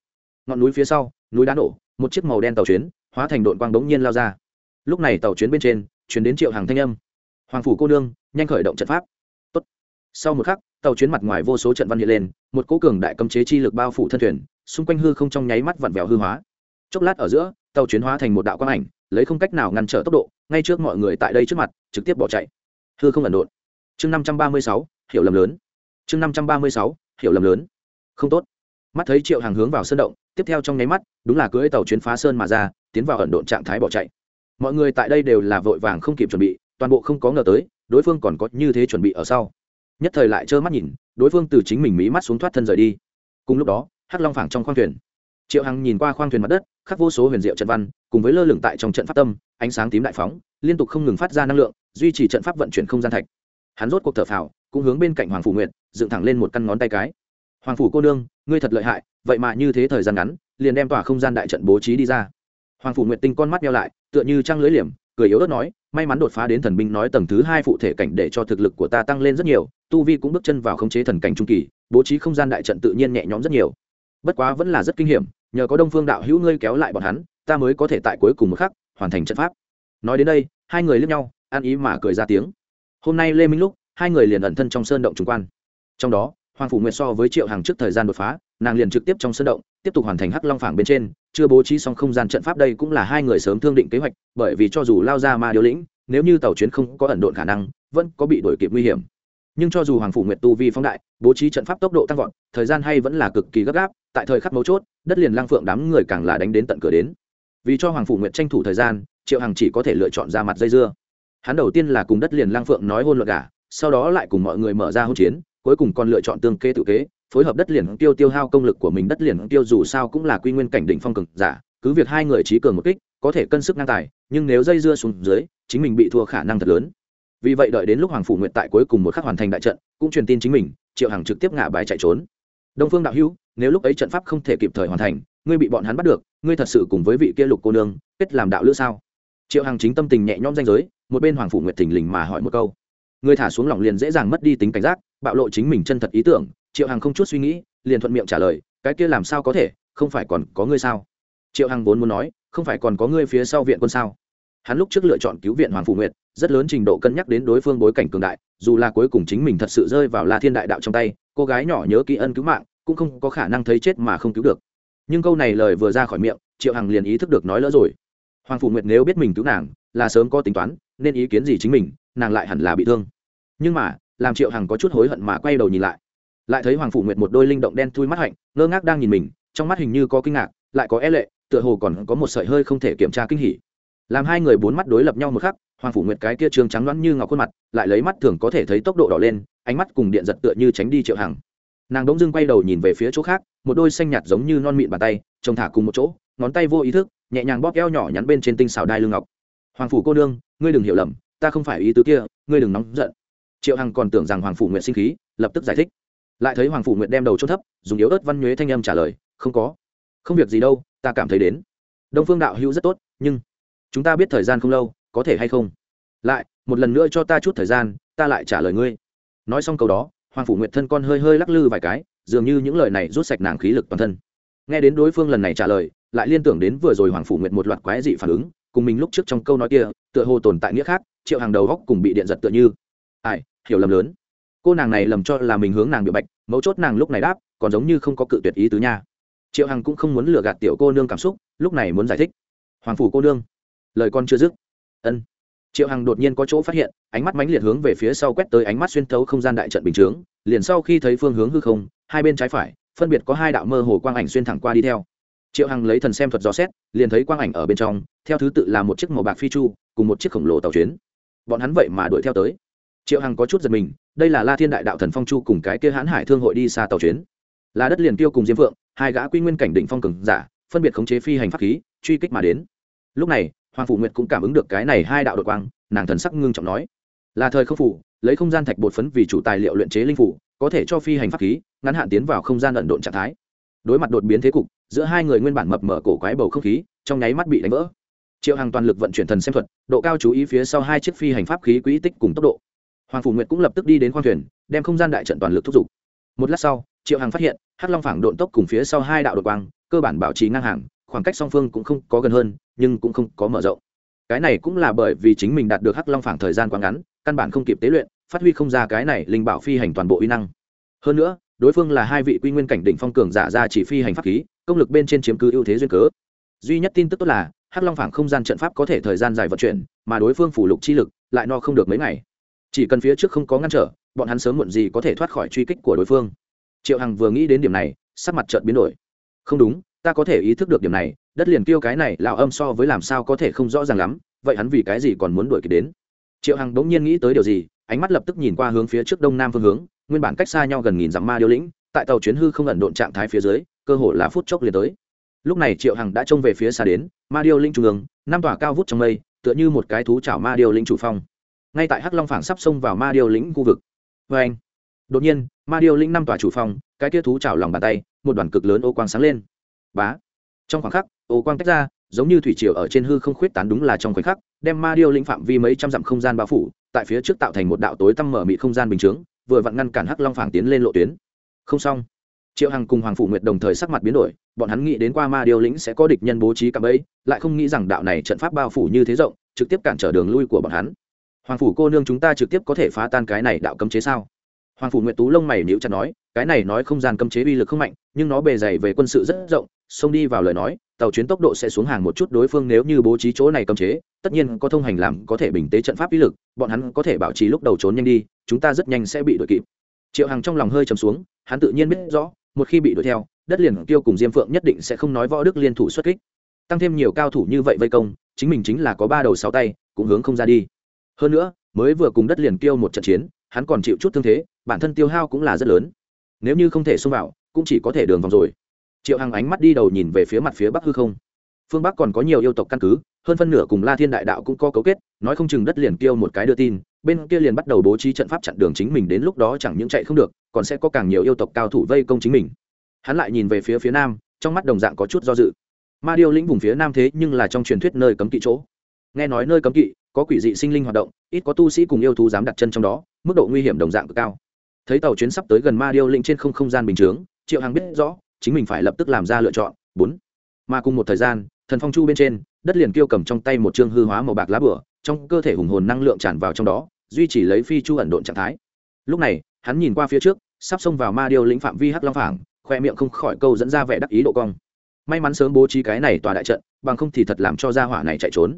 ngọn núi phía sau, núi đá nổ, một chiếc màu đen tàu chuyến, hóa thành đội quang bỗng nhiên lao ra. Lúc này tàu chuyến bên trên, chuyển đến triệu hàng thanh âm. Hoàng phủ cô nương, nhanh khởi động trận pháp. Tốt. sau một khắc, tàu chuyến mặt ngoài vô số trận văn hiện lên, một cố cường đại cấm chế chi lực bao phủ thân thuyền, xung quanh hư không trong nháy mắt vặn vẹo hư hóa. Chốc lát ở giữa, tàu chuyến hóa thành một đạo quang ảnh, lấy không cách nào ngăn trở tốc độ, ngay trước mọi người tại đây trước mặt, trực tiếp bỏ chạy. Hư không ẩn độn. Chương năm trăm ba mươi sáu, hiểu lầm lớn chương năm trăm ba mươi sáu, hiểu lầm lớn. Không tốt. Mắt thấy triệu hàng hướng vào sơn động, tiếp theo trong nháy mắt, đúng là cưỡi tàu chuyến phá sơn mà ra, tiến vào ẩn độn trạng thái bỏ chạy. Mọi người tại đây đều là vội vàng không kịp chuẩn bị, toàn bộ không có ngờ tới, đối phương còn có như thế chuẩn bị ở sau. Nhất thời lại trơ mắt nhìn, đối phương từ chính mình mí mắt xuống thoát thân rời đi. Cùng lúc đó, hắc long phảng trong khoang thuyền. Triệu hằng nhìn qua khoang thuyền mặt đất, khắc vô số huyền diệu trận văn, cùng với lơ lửng tại trong trận pháp tâm, ánh sáng tím đại phóng, liên tục không ngừng phát ra năng lượng, duy trì trận pháp vận chuyển không gian thạch. Hắn rốt cuộc thở phào, cũng hướng bên cạnh hoàng phủ nguyện dựng thẳng lên một căn ngón tay cái. Hoàng phủ cô nương, ngươi thật lợi hại, vậy mà như thế thời gian ngắn, liền đem tỏa không gian đại trận bố trí đi ra. Hoàng phủ nguyện tinh con mắt nhau lại, tựa như trăng lưỡi liềm, cười yếu ớt nói, may mắn đột phá đến thần binh nói tầng thứ hai phụ thể cảnh để cho thực lực của ta tăng lên rất nhiều, tu vi cũng bước chân vào khống chế thần cảnh trung kỳ, bố trí không gian đại trận tự nhiên nhẹ nhõm rất nhiều. Bất quá vẫn là rất kinh hiểm, nhờ có đông phương đạo hữu ngươi kéo lại bọn hắn, ta mới có thể tại cuối cùng một khắc, hoàn thành trận pháp. Nói đến đây, hai người liếc nhau ăn ý mà cười ra tiếng. Hôm nay lê minh lúc, hai người liền ẩn thân trong sơn động trung quan trong đó, hoàng phủ nguyệt so với triệu hàng trước thời gian đột phá, nàng liền trực tiếp trong sân động, tiếp tục hoàn thành hắc long phảng bên trên, chưa bố trí xong không gian trận pháp đây cũng là hai người sớm thương định kế hoạch, bởi vì cho dù lao ra ma điếu lĩnh, nếu như tàu chuyến không có ẩn độn khả năng, vẫn có bị đổi kịp nguy hiểm. Nhưng cho dù hoàng phủ nguyệt tu vi phóng đại, bố trí trận pháp tốc độ tăng vọt, thời gian hay vẫn là cực kỳ gấp gáp, tại thời khắc mấu chốt, đất liền lang phượng đám người càng là đánh đến tận cửa đến. Vì cho hoàng phủ nguyệt tranh thủ thời gian, triệu hằng chỉ có thể lựa chọn ra mặt dây dưa. Hắn đầu tiên là cùng đất liền lang phượng nói hôn luận cả sau đó lại cùng mọi người mở ra hôn chiến cuối cùng còn lựa chọn tương kê tự kế, phối hợp đất liền tiêu tiêu hao công lực của mình đất liền tiêu dù sao cũng là quy nguyên cảnh đỉnh phong cực giả, cứ việc hai người trí cường một kích, có thể cân sức ngang tài, nhưng nếu dây dưa xuống dưới, chính mình bị thua khả năng thật lớn. Vì vậy đợi đến lúc hoàng phủ nguyện tại cuối cùng một khắc hoàn thành đại trận, cũng truyền tin chính mình, triệu hằng trực tiếp ngả bài chạy trốn. Đông phương đạo hữu, nếu lúc ấy trận pháp không thể kịp thời hoàn thành, ngươi bị bọn hắn bắt được, ngươi thật sự cùng với vị kia lục cô nương, kết làm đạo lữ sao? Triệu hằng chính tâm tình nhẹ nhõm danh giới, một bên hoàng phủ nguyệt thình lình mà hỏi một câu. Người thả xuống lòng liền dễ dàng mất đi tính cảnh giác bạo lộ chính mình chân thật ý tưởng, triệu hằng không chút suy nghĩ, liền thuận miệng trả lời, cái kia làm sao có thể, không phải còn có ngươi sao? Triệu hằng vốn muốn nói, không phải còn có ngươi phía sau viện quân sao? Hắn lúc trước lựa chọn cứu viện hoàng phủ nguyệt, rất lớn trình độ cân nhắc đến đối phương bối cảnh cường đại, dù là cuối cùng chính mình thật sự rơi vào la thiên đại đạo trong tay, cô gái nhỏ nhớ kỹ ân cứu mạng, cũng không có khả năng thấy chết mà không cứu được. Nhưng câu này lời vừa ra khỏi miệng, triệu hằng liền ý thức được nói lỡ rồi. Hoàng phủ nguyệt nếu biết mình cứu nàng, là sớm có tính toán, nên ý kiến gì chính mình, nàng lại hẳn là bị thương. Nhưng mà làm triệu hằng có chút hối hận mà quay đầu nhìn lại. Lại thấy hoàng phủ nguyệt một đôi linh động đen thui mắt hạnh, ngơ ngác đang nhìn mình, trong mắt hình như có kinh ngạc, lại có e lệ, tựa hồ còn có một sợi hơi không thể kiểm tra kinh hỉ. Làm hai người bốn mắt đối lập nhau một khắc, hoàng phủ nguyệt cái kia trường trắng loãng như ngọc khuôn mặt, lại lấy mắt thường có thể thấy tốc độ đỏ lên, ánh mắt cùng điện giật tựa như tránh đi triệu hằng. Nàng đống dưng quay đầu nhìn về phía chỗ khác, một đôi xanh nhạt giống như non mịn bàn tay, trông thả cùng một chỗ, ngón tay vô ý thức, nhẹ nhàng bóp eo nhỏ nhắn bên trên tinh xào đai lưng ngọc. Hoàng phủ cô nương, ngươi đừng hiểu lầm, ta không phải ý tứ kia, ngươi đừng nóng giận triệu hằng còn tưởng rằng hoàng phủ nguyện sinh khí, lập tức giải thích. Lại thấy hoàng phủ nguyện đem đầu trôn thấp, dùng yếu ớt văn nhuế thanh âm trả lời, không có. Không việc gì đâu, ta cảm thấy đến. Đông phương đạo hữu rất tốt, nhưng chúng ta biết thời gian không lâu, có thể hay không? Lại, một lần nữa cho ta chút thời gian, ta lại trả lời ngươi. Nói xong câu đó, hoàng phủ nguyệt thân con hơi hơi lắc lư vài cái, dường như những lời này rút sạch nàng khí lực toàn thân. Nghe đến đối phương lần này trả lời, lại liên tưởng đến vừa rồi hoàng phủ nguyệt một loạt quái dị phản ứng, cùng mình lúc trước trong câu nói kia, tựa hồ tồn tại nghĩa khác, triệu hàng đầu góc cùng bị điện giật tựa như ai, hiểu lầm lớn. Cô nàng này lầm cho là mình hướng nàng bị bạch, mấu chốt nàng lúc này đáp, còn giống như không có cự tuyệt ý tứ nha. Triệu hằng cũng không muốn lừa gạt tiểu cô nương cảm xúc, lúc này muốn giải thích. Hoàng phủ cô nương, lời con chưa dứt. Ân. Triệu hằng đột nhiên có chỗ phát hiện, ánh mắt mãnh liệt hướng về phía sau quét tới ánh mắt xuyên thấu không gian đại trận bình chướng, liền sau khi thấy phương hướng hư không, hai bên trái phải, phân biệt có hai đạo mơ hồ quang ảnh xuyên thẳng qua đi theo. Triệu hằng lấy thần xem thuật gió xét, liền thấy quang ảnh ở bên trong, theo thứ tự là một chiếc màu bạc phi chu, cùng một chiếc khổng lồ tàu chuyến. Bọn hắn vậy mà đuổi theo tới triệu hằng có chút giật mình, đây là la thiên đại đạo thần phong chu cùng cái kia hãn hải thương hội đi xa tàu chuyến. Là đất liền tiêu cùng diêm phượng, hai gã quy nguyên cảnh định phong cường giả, phân biệt khống chế phi hành pháp khí, truy kích mà đến. Lúc này, hoàng phủ nguyệt cũng cảm ứng được cái này hai đạo đột quang, nàng thần sắc ngưng trọng nói, là thời không phủ, lấy không gian thạch bột phấn vì chủ tài liệu luyện chế linh phủ, có thể cho phi hành pháp khí, ngắn hạn tiến vào không gian ẩn độn trạng thái. Đối mặt đột biến thế cục, giữa hai người nguyên bản mập mở cổ quái bầu không khí, trong nháy mắt bị đánh vỡ. Triệu hàng toàn lực vận chuyển thần xem thuật, độ cao chú ý phía sau hai chiếc phi hành pháp khí quỹ tích cùng tốc độ hoàng phủ nguyệt cũng lập tức đi đến khoang thuyền, đem không gian đại trận toàn lực thúc giục. Một lát sau, triệu hàng phát hiện, hắc long phảng độn tốc cùng phía sau hai đạo đột quang, cơ bản bảo trì ngang hàng, khoảng cách song phương cũng không có gần hơn, nhưng cũng không có mở rộng. Cái này cũng là bởi vì chính mình đạt được hắc long phảng thời gian quá ngắn, căn bản không kịp tế luyện, phát huy không ra cái này linh bảo phi hành toàn bộ uy năng. Hơn nữa, đối phương là hai vị quy nguyên cảnh đỉnh phong cường giả ra chỉ phi hành pháp khí, công lực bên trên chiếm cứ ưu thế duyên cớ. Duy nhất tin tức tốt là, hắc long phảng không gian trận pháp có thể thời gian dài vận chuyển, mà đối phương phủ lục chi lực lại no không được mấy ngày chỉ cần phía trước không có ngăn trở, bọn hắn sớm muộn gì có thể thoát khỏi truy kích của đối phương. Triệu hằng vừa nghĩ đến điểm này, sắc mặt chợt biến đổi. Không đúng, ta có thể ý thức được điểm này, đất liền kêu cái này, lão âm so với làm sao có thể không rõ ràng lắm, vậy hắn vì cái gì còn muốn đuổi kịp đến? Triệu hằng bỗng nhiên nghĩ tới điều gì, ánh mắt lập tức nhìn qua hướng phía trước đông nam phương hướng, nguyên bản cách xa nhau gần nghìn dặm ma điêu lĩnh, tại tàu chuyến hư không ẩn độn trạng thái phía dưới, cơ hội là phút chốc liền tới. Lúc này triệu hằng đã trông về phía xa đến, ma điêu linh trung ương, năm tòa cao vút trong mây, tựa như một cái thú chảo ma điêu linh chủ phong ngay tại hắc long phảng sắp xông vào ma điêu lĩnh khu vực. Vê anh, đột nhiên, ma điêu lĩnh năm tòa chủ phong cái kia thú chảo lòng bàn tay, một đoàn cực lớn ô quang sáng lên. Bá! Trong khoảng khắc, ô quang tách ra, giống như thủy triều ở trên hư không khuyết tán đúng là trong khoảnh khắc, đem ma điêu lĩnh phạm vi mấy trăm dặm không gian bao phủ, tại phía trước tạo thành một đạo tối tăm mở mị không gian bình chướng, vừa vặn ngăn cản hắc long phảng tiến lên lộ tuyến. Không xong. Triệu hằng cùng hoàng phủ nguyệt đồng thời sắc mặt biến đổi, bọn hắn nghĩ đến qua ma điêu lĩnh sẽ có địch nhân bố trí cạm ấy lại không nghĩ rằng đạo này trận pháp bao phủ như thế rộng, trực tiếp cản trở đường lui của bọn hắn hoàng phủ cô nương chúng ta trực tiếp có thể phá tan cái này đạo cấm chế sao? Hoàng phủ nguyệt tú lông mày níu chặt nói, cái này nói không gian cấm chế uy lực không mạnh, nhưng nó bề dày về quân sự rất rộng, xông đi vào lời nói, tàu chuyến tốc độ sẽ xuống hàng một chút đối phương nếu như bố trí chỗ này cấm chế, tất nhiên có thông hành làm có thể bình tế trận pháp uy lực, bọn hắn có thể bảo trì lúc đầu trốn nhanh đi, chúng ta rất nhanh sẽ bị đuổi kịp. Triệu hằng trong lòng hơi trầm xuống, hắn tự nhiên biết rõ, một khi bị đuổi theo, đất liền tiêu cùng diêm phượng nhất định sẽ không nói võ đức liên thủ xuất kích. Tăng thêm nhiều cao thủ như vậy vây công, chính mình chính là có ba đầu sáu tay, cũng hướng không ra đi hơn nữa, mới vừa cùng đất liền tiêu một trận chiến, hắn còn chịu chút thương thế, bản thân tiêu hao cũng là rất lớn. Nếu như không thể xông vào, cũng chỉ có thể đường vòng rồi. Triệu hằng ánh mắt đi đầu nhìn về phía mặt phía bắc hư không. Phương bắc còn có nhiều yêu tộc căn cứ, hơn phân nửa cùng la thiên đại đạo cũng có cấu kết, nói không chừng đất liền kêu một cái đưa tin, bên kia liền bắt đầu bố trí trận pháp chặn đường chính mình đến lúc đó chẳng những chạy không được, còn sẽ có càng nhiều yêu tộc cao thủ vây công chính mình. Hắn lại nhìn về phía phía nam, trong mắt đồng dạng có chút do dự. Ma điêu lĩnh vùng phía nam thế nhưng là trong truyền thuyết nơi cấm kỵ chỗ. Nghe nói nơi cấm kỵ có quỷ dị sinh linh hoạt động, ít có tu sĩ cùng yêu thú dám đặt chân trong đó, mức độ nguy hiểm đồng dạng cực cao. Thấy tàu chuyến sắp tới gần ma điêu lĩnh trên không không gian bình chướng, triệu hằng biết rõ, chính mình phải lập tức làm ra lựa chọn. Bốn. Mà cùng một thời gian, thần phong chu bên trên, đất liền kêu cầm trong tay một chương hư hóa màu bạc lá bửa, trong cơ thể hùng hồn năng lượng tràn vào trong đó, duy trì lấy phi chu ẩn độn trạng thái. Lúc này, hắn nhìn qua phía trước, sắp xông vào ma điêu lĩnh phạm vi hắc long phảng, khoe miệng không khỏi câu dẫn ra vẻ đắc ý độ cong. May mắn sớm bố trí cái này tòa đại trận, bằng không thì thật làm cho gia hỏa này chạy trốn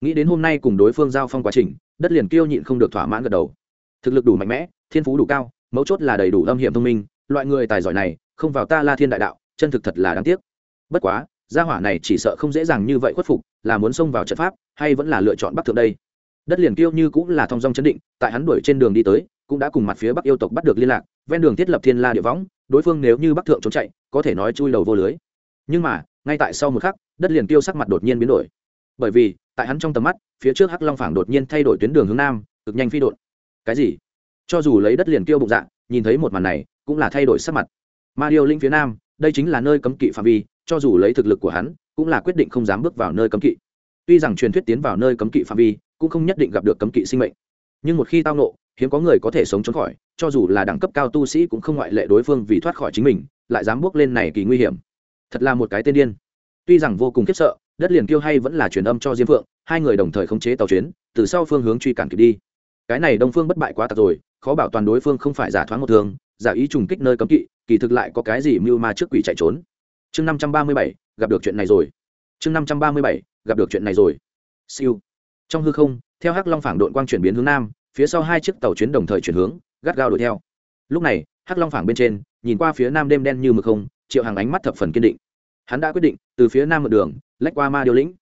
nghĩ đến hôm nay cùng đối phương giao phong quá trình, đất liền kiêu nhịn không được thỏa mãn gật đầu. Thực lực đủ mạnh mẽ, thiên phú đủ cao, mấu chốt là đầy đủ âm hiểm thông minh, loại người tài giỏi này, không vào ta la thiên đại đạo, chân thực thật là đáng tiếc. Bất quá, gia hỏa này chỉ sợ không dễ dàng như vậy khuất phục, là muốn xông vào trận pháp, hay vẫn là lựa chọn bắc thượng đây? Đất liền kiêu như cũng là thong dong chấn định, tại hắn đuổi trên đường đi tới, cũng đã cùng mặt phía bắc yêu tộc bắt được liên lạc, ven đường thiết lập thiên la địa võng, đối phương nếu như bắc thượng trốn chạy, có thể nói chui đầu vô lưới. Nhưng mà, ngay tại sau một khắc, đất liền kiêu sắc mặt đột nhiên biến đổi bởi vì, tại hắn trong tầm mắt, phía trước hắc long phảng đột nhiên thay đổi tuyến đường hướng nam, cực nhanh phi đột cái gì? Cho dù lấy đất liền tiêu bụng dạ nhìn thấy một màn này, cũng là thay đổi sắc mặt. Ma điêu linh phía nam, đây chính là nơi cấm kỵ phạm vi, cho dù lấy thực lực của hắn, cũng là quyết định không dám bước vào nơi cấm kỵ. Tuy rằng truyền thuyết tiến vào nơi cấm kỵ phạm vi, cũng không nhất định gặp được cấm kỵ sinh mệnh. Nhưng một khi tao nộ, hiếm có người có thể sống trốn khỏi, cho dù là đẳng cấp cao tu sĩ cũng không ngoại lệ đối phương vì thoát khỏi chính mình, lại dám bước lên này kỳ nguy hiểm. Thật là một cái tên điên. Tuy rằng vô cùng khiếp sợ đất liền kêu hay vẫn là truyền âm cho diêm phượng, hai người đồng thời khống chế tàu chuyến, từ sau phương hướng truy cản kịp đi. Cái này đông phương bất bại quá tặc rồi, khó bảo toàn đối phương không phải giả thoáng một thường giả ý trùng kích nơi cấm kỵ, kỳ thực lại có cái gì mưu ma trước quỷ chạy trốn. Chương năm trăm ba mươi bảy, gặp được chuyện này rồi. Chương năm trăm ba mươi bảy, gặp được chuyện này rồi. Siêu. Trong hư không, theo hắc long phảng đội quang chuyển biến hướng nam, phía sau hai chiếc tàu chuyến đồng thời chuyển hướng, gắt gao đuổi theo. Lúc này, hắc long phảng bên trên, nhìn qua phía nam đêm đen như mực không, triệu hàng ánh mắt thập phần kiên định hắn đã quyết định, từ phía nam một đường, lách qua ma điêu lĩnh.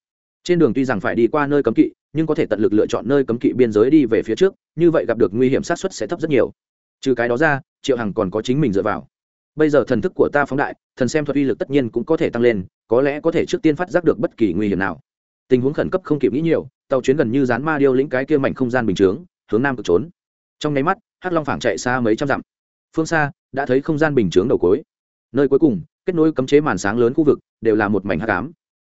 Trên đường tuy rằng phải đi qua nơi cấm kỵ, nhưng có thể tận lực lựa chọn nơi cấm kỵ biên giới đi về phía trước, như vậy gặp được nguy hiểm sát xuất sẽ thấp rất nhiều. Trừ cái đó ra, triệu hằng còn có chính mình dựa vào. Bây giờ thần thức của ta phóng đại, thần xem thuật uy lực tất nhiên cũng có thể tăng lên, có lẽ có thể trước tiên phát giác được bất kỳ nguy hiểm nào. Tình huống khẩn cấp không kịp nghĩ nhiều, tàu chuyến gần như dán ma điêu lĩnh cái kia mảnh không gian bình chướng, hướng nam cực trốn. Trong nháy mắt, hắc long phảng chạy xa mấy trăm dặm. Phương xa, đã thấy không gian bình chướng đầu cuối. Nơi cuối cùng kết nối cấm chế màn sáng lớn khu vực, đều là một mảnh hắc ám.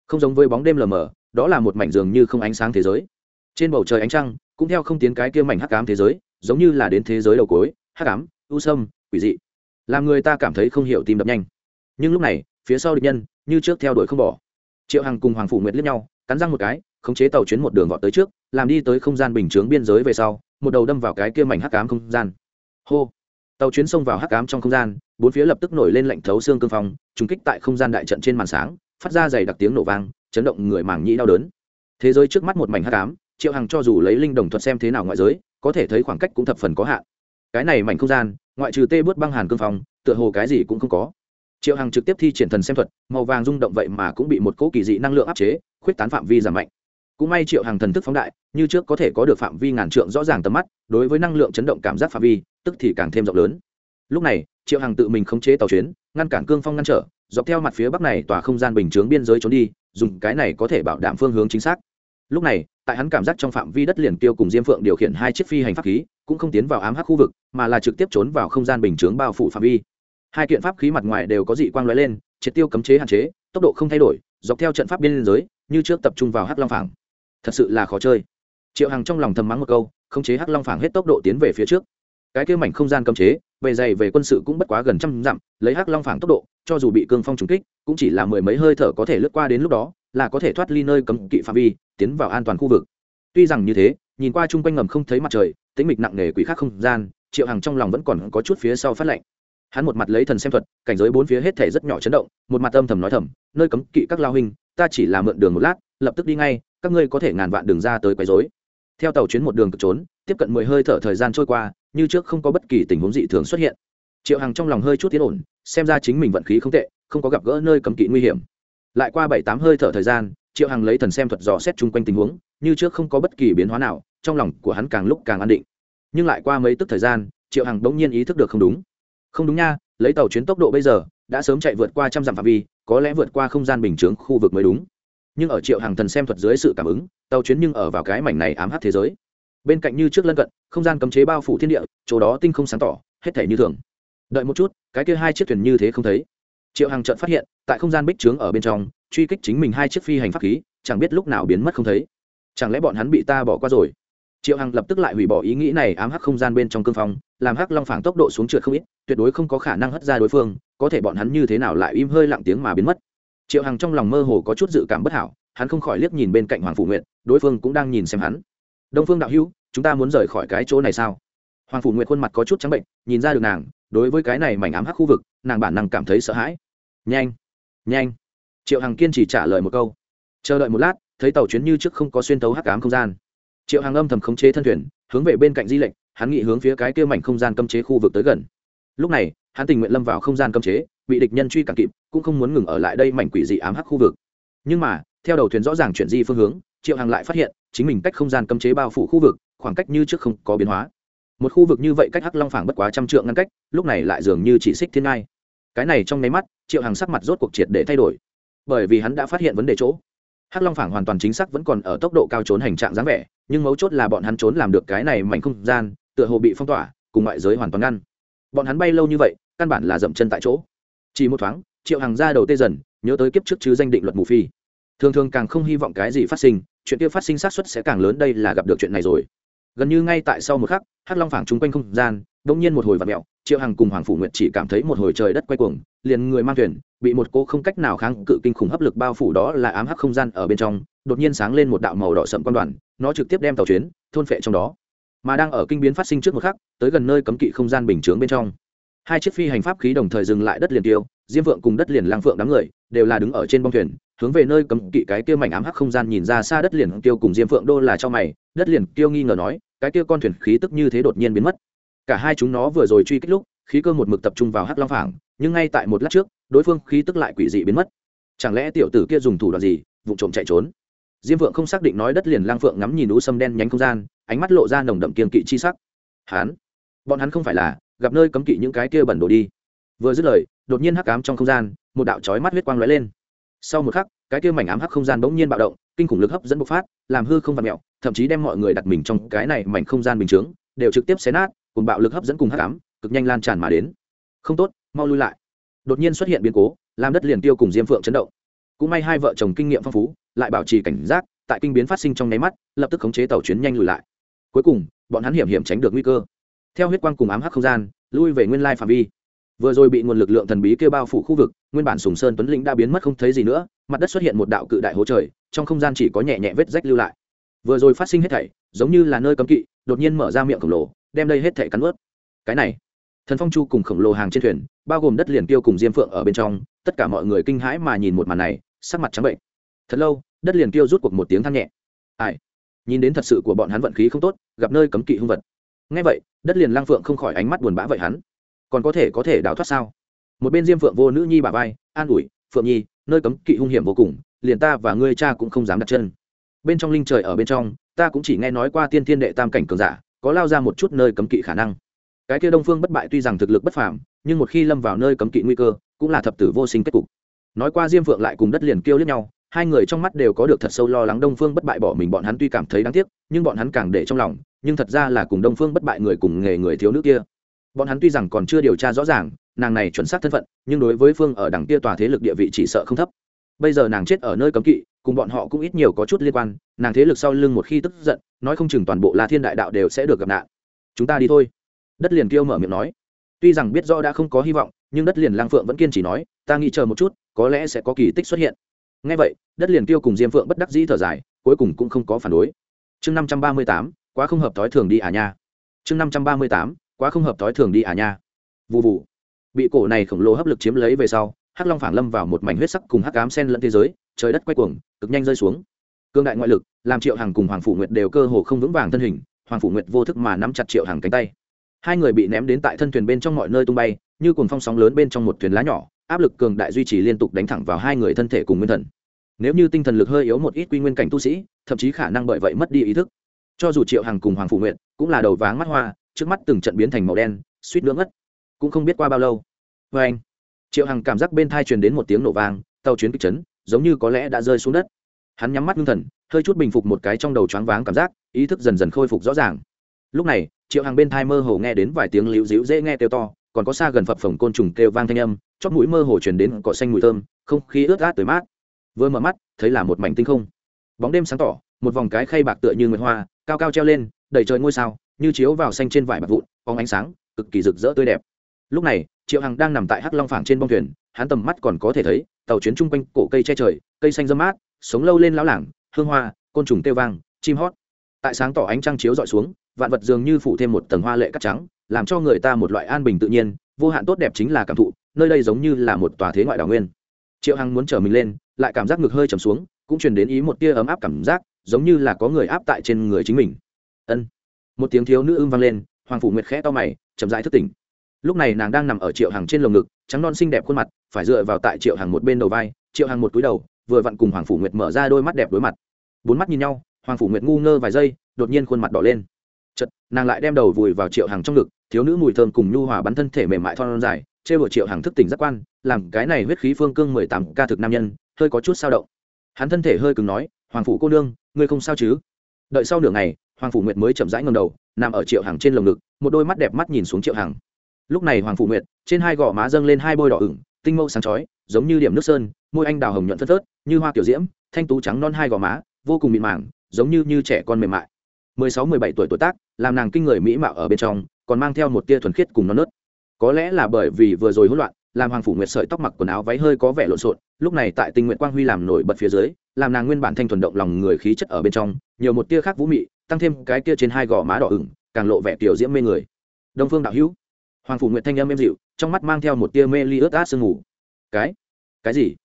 Không giống với bóng đêm lờ mờ, đó là một mảnh dường như không ánh sáng thế giới. Trên bầu trời ánh trăng, cũng theo không tiến cái kia mảnh hắc ám thế giới, giống như là đến thế giới đầu cuối, hắc ám, u sâm, quỷ dị. Làm người ta cảm thấy không hiểu tim đập nhanh. Nhưng lúc này, phía sau địch nhân, như trước theo đuổi không bỏ. Triệu hằng cùng hoàng phủ nguyệt liếc nhau, cắn răng một cái, khống chế tàu chuyến một đường vọt tới trước, làm đi tới không gian bình chướng biên giới về sau, một đầu đâm vào cái kia mảnh hắc ám không gian. Hô! Tàu chuyến xông vào hắc ám trong không gian, bốn phía lập tức nổi lên lạnh thấu xương cương phong trúng kích tại không gian đại trận trên màn sáng, phát ra dày đặc tiếng nổ vang, chấn động người màng nhĩ đau đớn. Thế giới trước mắt một mảnh hắc ám, triệu hằng cho dù lấy linh đồng thuật xem thế nào ngoại giới, có thể thấy khoảng cách cũng thập phần có hạn. Cái này mảnh không gian, ngoại trừ tê bớt băng hàn cương phong, tựa hồ cái gì cũng không có. Triệu hằng trực tiếp thi triển thần xem thuật, màu vàng rung động vậy mà cũng bị một cỗ kỳ dị năng lượng áp chế, khuyết tán phạm vi giảm mạnh cũng may triệu hàng thần thức phóng đại, như trước có thể có được phạm vi ngàn trượng rõ ràng tầm mắt, đối với năng lượng chấn động cảm giác phạm vi, tức thì càng thêm rộng lớn. Lúc này, triệu hàng tự mình khống chế tàu chuyến, ngăn cản cương phong ngăn trở, dọc theo mặt phía bắc này tòa không gian bình chướng biên giới trốn đi, dùng cái này có thể bảo đảm phương hướng chính xác. Lúc này, tại hắn cảm giác trong phạm vi đất liền tiêu cùng diêm phượng điều khiển hai chiếc phi hành pháp khí, cũng không tiến vào ám hắc khu vực, mà là trực tiếp trốn vào không gian bình chướng bao phủ phạm vi. Hai kiện pháp khí mặt ngoài đều có dị quang lóe lên, triệt tiêu cấm chế hạn chế, tốc độ không thay đổi, dọc theo trận pháp biên giới, như trước tập trung vào hắc long phảng thật sự là khó chơi. Triệu hằng trong lòng thầm mắng một câu, khống chế hắc long phảng hết tốc độ tiến về phía trước. Cái kia mảnh không gian cấm chế bề dày về quân sự cũng bất quá gần trăm dặm, lấy hắc long phảng tốc độ, cho dù bị cương phong trúng kích, cũng chỉ là mười mấy hơi thở có thể lướt qua đến lúc đó, là có thể thoát ly nơi cấm kỵ phạm vi, tiến vào an toàn khu vực. Tuy rằng như thế, nhìn qua chung quanh ngầm không thấy mặt trời, tĩnh mịch nặng nề quỷ khác không gian, triệu hằng trong lòng vẫn còn có chút phía sau phát lạnh hắn một mặt lấy thần xem thuật, cảnh giới bốn phía hết thể rất nhỏ chấn động, một mặt âm thầm nói thầm, nơi cấm kỵ các lao hình ta chỉ là mượn đường một lát, lập tức đi ngay, các ngươi có thể ngàn vạn đường ra tới quấy rối. Theo tàu chuyến một đường cực trốn, tiếp cận mười hơi thở thời gian trôi qua, như trước không có bất kỳ tình huống dị thường xuất hiện. Triệu hằng trong lòng hơi chút tiến ổn, xem ra chính mình vận khí không tệ, không có gặp gỡ nơi cấm kỵ nguy hiểm. Lại qua bảy tám hơi thở thời gian, triệu hằng lấy thần xem thuật dò xét chung quanh tình huống, như trước không có bất kỳ biến hóa nào, trong lòng của hắn càng lúc càng an định. Nhưng lại qua mấy tức thời gian, triệu hằng bỗng nhiên ý thức được không đúng không đúng nha, lấy tàu chuyến tốc độ bây giờ, đã sớm chạy vượt qua trăm dặm phạm vi, có lẽ vượt qua không gian bình chướng khu vực mới đúng. Nhưng ở triệu hàng thần xem thuật dưới sự cảm ứng, tàu chuyến nhưng ở vào cái mảnh này ám hát thế giới. Bên cạnh như trước lân cận, không gian cấm chế bao phủ thiên địa, chỗ đó tinh không sáng tỏ, hết thể như thường. Đợi một chút, cái kia hai chiếc thuyền như thế không thấy. Triệu hàng trận phát hiện, tại không gian bích trướng ở bên trong, truy kích chính mình hai chiếc phi hành pháp khí, chẳng biết lúc nào biến mất không thấy. Chẳng lẽ bọn hắn bị ta bỏ qua rồi? Triệu hằng lập tức lại hủy bỏ ý nghĩ này ám hắc không gian bên trong cương phong làm hắc long phảng tốc độ xuống trượt không ít, tuyệt đối không có khả năng hất ra đối phương, có thể bọn hắn như thế nào lại im hơi lặng tiếng mà biến mất. Triệu hằng trong lòng mơ hồ có chút dự cảm bất hảo, hắn không khỏi liếc nhìn bên cạnh hoàng phủ nguyệt, đối phương cũng đang nhìn xem hắn. Đông phương đạo hữu, chúng ta muốn rời khỏi cái chỗ này sao? Hoàng phủ nguyệt khuôn mặt có chút trắng bệnh, nhìn ra được nàng, đối với cái này mảnh ám hắc khu vực, nàng bản năng cảm thấy sợ hãi. Nhanh nhanh. Triệu hằng kiên trì trả lời một câu. Chờ đợi một lát, thấy tàu chuyến như trước không có xuyên tấu hắc ám không gian. Triệu Hằng âm thầm khống chế thân thuyền, hướng về bên cạnh di lệnh hắn nghĩ hướng phía cái kia mảnh không gian cấm chế khu vực tới gần. Lúc này, hắn tình nguyện lâm vào không gian cấm chế, bị địch nhân truy cản kịp, cũng không muốn ngừng ở lại đây mảnh quỷ dị ám hắc khu vực. Nhưng mà, theo đầu thuyền rõ ràng chuyển di phương hướng, triệu hàng lại phát hiện, chính mình cách không gian cấm chế bao phủ khu vực, khoảng cách như trước không có biến hóa. Một khu vực như vậy cách hắc long phảng bất quá trăm trượng ngăn cách, lúc này lại dường như chỉ xích thiên ngai. Cái này trong nháy mắt, triệu hàng sắc mặt rốt cuộc triệt để thay đổi. Bởi vì hắn đã phát hiện vấn đề chỗ. Hắc long phảng hoàn toàn chính xác vẫn còn ở tốc độ cao trốn hành trạng dáng vẻ, nhưng mấu chốt là bọn hắn trốn làm được cái này mảnh không gian tựa hồ bị phong tỏa, cùng ngoại giới hoàn toàn ngăn. Bọn hắn bay lâu như vậy, căn bản là dậm chân tại chỗ. Chỉ một thoáng, triệu hàng ra đầu tê dần, nhớ tới kiếp trước chứ danh định luật mù phi. Thường thường càng không hy vọng cái gì phát sinh, chuyện kia phát sinh xác suất sẽ càng lớn, đây là gặp được chuyện này rồi. Gần như ngay tại sau một khắc, hắc long phảng chung quanh không gian đông nhiên một hồi vạt mẹo triệu hằng cùng hoàng phủ nguyệt chỉ cảm thấy một hồi trời đất quay cuồng, liền người mang thuyền, bị một cô không cách nào kháng cự kinh khủng hấp lực bao phủ đó là ám hắc không gian ở bên trong, đột nhiên sáng lên một đạo màu đỏ sậm quan đoàn, nó trực tiếp đem tàu chuyến, thôn phệ trong đó mà đang ở kinh biến phát sinh trước một khắc, tới gần nơi cấm kỵ không gian bình chướng bên trong. Hai chiếc phi hành pháp khí đồng thời dừng lại đất liền tiêu, diêm vượng cùng đất liền lang phượng đám người đều là đứng ở trên bông thuyền, hướng về nơi cấm kỵ cái kia mảnh ám hắc không gian nhìn ra xa đất liền tiêu cùng diêm phượng đô là cho mày, đất liền tiêu nghi ngờ nói, cái kia con thuyền khí tức như thế đột nhiên biến mất. Cả hai chúng nó vừa rồi truy kích lúc, khí cơ một mực tập trung vào hắc long phảng, nhưng ngay tại một lát trước, đối phương khí tức lại quỷ dị biến mất. Chẳng lẽ tiểu tử kia dùng thủ đoạn gì, vụ trộm chạy trốn? Diêm phượng không xác định nói đất liền lang phượng ngắm nhìn u sâm đen nhánh không gian, ánh mắt lộ ra nồng đậm kiên kỵ chi sắc. Hán, bọn hắn không phải là, gặp nơi cấm kỵ những cái kia bẩn đồ đi. Vừa dứt lời, đột nhiên hắc ám trong không gian, một đạo chói mắt huyết quang lóe lên. Sau một khắc, cái kia mảnh ám hắc không gian bỗng nhiên bạo động, kinh khủng lực hấp dẫn bộc phát, làm hư không vặn mẹo thậm chí đem mọi người đặt mình trong cái này mảnh không gian bình chướng, đều trực tiếp xé nát, cùng bạo lực hấp dẫn cùng hắc ám, cực nhanh lan tràn mà đến. Không tốt, mau lui lại. Đột nhiên xuất hiện biến cố, làm đất liền tiêu cùng diêm phượng chấn động. Cũng may hai vợ chồng kinh nghiệm phong phú lại bảo trì cảnh giác, tại kinh biến phát sinh trong nháy mắt, lập tức khống chế tàu chuyến nhanh lùi lại. Cuối cùng, bọn hắn hiểm hiểm tránh được nguy cơ. Theo huyết quang cùng ám hắc không gian, lui về nguyên lai phạm vi. Vừa rồi bị nguồn lực lượng thần bí kêu bao phủ khu vực, nguyên bản sùng sơn tuấn lĩnh đã biến mất không thấy gì nữa, mặt đất xuất hiện một đạo cự đại hố trời, trong không gian chỉ có nhẹ nhẹ vết rách lưu lại. Vừa rồi phát sinh hết thảy, giống như là nơi cấm kỵ, đột nhiên mở ra miệng khổng lồ, đem đây hết thảy cắn ướt cái này, thần phong chu cùng khổng lồ hàng trên thuyền, bao gồm đất liền tiêu cùng diêm phượng ở bên trong, tất cả mọi người kinh hãi mà nhìn một màn này, sắc mặt trắng bệnh thật lâu, đất liền kêu rút cuộc một tiếng than nhẹ. Ai? Nhìn đến thật sự của bọn hắn vận khí không tốt, gặp nơi cấm kỵ hung vật. Ngay vậy, đất liền lang phượng không khỏi ánh mắt buồn bã vậy hắn. Còn có thể có thể đào thoát sao? Một bên diêm phượng vô nữ nhi bà vai, an ủi, phượng nhi, nơi cấm kỵ hung hiểm vô cùng, liền ta và ngươi cha cũng không dám đặt chân. Bên trong linh trời ở bên trong, ta cũng chỉ nghe nói qua tiên thiên đệ tam cảnh cường giả, có lao ra một chút nơi cấm kỵ khả năng. Cái kia đông phương bất bại tuy rằng thực lực bất phàm, nhưng một khi lâm vào nơi cấm kỵ nguy cơ, cũng là thập tử vô sinh kết cục. Nói qua diêm phượng lại cùng đất liền kêu lẫn nhau hai người trong mắt đều có được thật sâu lo lắng đông phương bất bại bỏ mình, bọn hắn tuy cảm thấy đáng tiếc, nhưng bọn hắn càng để trong lòng, nhưng thật ra là cùng đông phương bất bại người cùng nghề người thiếu nữ kia. Bọn hắn tuy rằng còn chưa điều tra rõ ràng, nàng này chuẩn xác thân phận, nhưng đối với phương ở đằng kia tòa thế lực địa vị chỉ sợ không thấp. Bây giờ nàng chết ở nơi cấm kỵ, cùng bọn họ cũng ít nhiều có chút liên quan, nàng thế lực sau lưng một khi tức giận, nói không chừng toàn bộ la thiên đại đạo đều sẽ được gặp nạn. Chúng ta đi thôi. Đất liền kêu mở miệng nói. Tuy rằng biết rõ đã không có hy vọng, nhưng đất liền lang phượng vẫn kiên trì nói, ta nghĩ chờ một chút, có lẽ sẽ có kỳ tích xuất hiện ngay vậy, đất liền tiêu cùng diêm phượng bất đắc dĩ thở dài, cuối cùng cũng không có phản đối. Chương năm trăm ba mươi tám, quá không hợp thói thường đi à nha. Chương năm trăm ba mươi tám, quá không hợp thói thường đi à nha. Vụ vụ bị cổ này khổng lồ hấp lực chiếm lấy về sau, hắc long phảng lâm vào một mảnh huyết sắc cùng hắc ám sen lẫn thế giới, trời đất quay cuồng, cực nhanh rơi xuống. Cương đại ngoại lực, làm triệu hằng cùng hoàng phủ nguyệt đều cơ hồ không vững vàng thân hình, hoàng phủ nguyệt vô thức mà nắm chặt triệu hằng cánh tay. Hai người bị ném đến tại thân thuyền bên trong mọi nơi tung bay, như cùng phong sóng lớn bên trong một thuyền lá nhỏ áp lực cường đại duy trì liên tục đánh thẳng vào hai người thân thể cùng nguyên thần. Nếu như tinh thần lực hơi yếu một ít quy nguyên cảnh tu sĩ, thậm chí khả năng bởi vậy mất đi ý thức. Cho dù triệu hằng cùng hoàng phụ nguyện cũng là đầu váng mắt hoa, trước mắt từng trận biến thành màu đen, suýt nữa ngất. Cũng không biết qua bao lâu. Vê anh, triệu hằng cảm giác bên thai truyền đến một tiếng nổ vang, tàu chuyến kịch chấn, giống như có lẽ đã rơi xuống đất. Hắn nhắm mắt ngưng thần, hơi chút bình phục một cái trong đầu choáng váng cảm giác, ý thức dần dần khôi phục rõ ràng. Lúc này, triệu hằng bên thai mơ hồ nghe đến vài tiếng liễu dĩu dễ nghe kêu to còn có xa gần phập phồng côn trùng kêu vang thanh âm chót mũi mơ hồ truyền đến cỏ xanh mùi thơm, không khí ướt át tới mát. Vừa mở mắt, thấy là một mảnh tinh không. Bóng đêm sáng tỏ, một vòng cái khay bạc tựa như nguyệt hoa, cao cao treo lên, đầy trời ngôi sao, như chiếu vào xanh trên vải bạc vụn bóng ánh sáng, cực kỳ rực rỡ tươi đẹp. Lúc này, triệu hằng đang nằm tại hắc long phảng trên bông thuyền, hắn tầm mắt còn có thể thấy, tàu chuyến chung quanh cổ cây che trời, cây xanh dâm mát, sống lâu lên lão lảng hương hoa, côn trùng têu vang, chim hót. Tại sáng tỏ ánh trăng chiếu dọi xuống, vạn vật dường như phủ thêm một tầng hoa lệ cắt trắng làm cho người ta một loại an bình tự nhiên, vô hạn tốt đẹp chính là cảm thụ, nơi đây giống như là một tòa thế ngoại đảo nguyên. Triệu hằng muốn trở mình lên, lại cảm giác ngực hơi trầm xuống, cũng truyền đến ý một tia ấm áp cảm giác, giống như là có người áp tại trên người chính mình. Ân. Một tiếng thiếu nữ ưng vang lên, hoàng phủ nguyệt khẽ to mày, chậm rãi thức tỉnh. Lúc này nàng đang nằm ở triệu hằng trên lồng ngực, trắng non xinh đẹp khuôn mặt, phải dựa vào tại triệu hằng một bên đầu vai, triệu hằng một túi đầu, vừa vặn cùng hoàng phủ nguyệt mở ra đôi mắt đẹp đối mặt. Bốn mắt nhìn nhau, hoàng phủ nguyệt ngu ngơ vài giây, đột nhiên khuôn mặt đỏ lên. Chật nàng lại đem đầu vùi vào triệu hằng trong ngực thiếu nữ mùi thơm cùng nhu hòa bắn thân thể mềm mại thon dài chê bửa triệu hằng thức tỉnh giác quan, làm cái này huyết khí phương cương mười tám ca thực nam nhân, hơi có chút sao động. Hắn thân thể hơi cứng nói, hoàng phủ cô nương, ngươi không sao chứ? Đợi sau nửa ngày, hoàng phủ nguyệt mới chậm rãi ngầm đầu, nằm ở triệu hằng trên lồng ngực, một đôi mắt đẹp mắt nhìn xuống triệu hằng. Lúc này hoàng phủ nguyệt, trên hai gò má dâng lên hai bôi đỏ ửng, tinh mâu sáng chói, giống như điểm nước sơn, môi anh đào hồng nhuận phất phớt, như hoa kiểu diễm, thanh tú trắng non hai gò má, vô cùng mịn màng, giống như như trẻ con mềm mại. Mười sáu, mười bảy tuổi tuổi tác, làm nàng kinh người mỹ mạo ở bên trong còn mang theo một tia thuần khiết cùng non nớt. Có lẽ là bởi vì vừa rồi hỗn loạn, làm hoàng phủ nguyệt sợi tóc mặc quần áo váy hơi có vẻ lộn xộn, lúc này tại tinh nguyện quang huy làm nổi bật phía dưới, làm nàng nguyên bản thanh thuần động lòng người khí chất ở bên trong, nhiều một tia khác vũ mị, tăng thêm cái tia trên hai gò má đỏ ửng, càng lộ vẻ tiểu diễm mê người. Đông phương đạo hữu, hoàng phủ nguyệt thanh âm êm dịu, trong mắt mang theo một tia mê ly ướt át sương ngủ cái? Cái gì?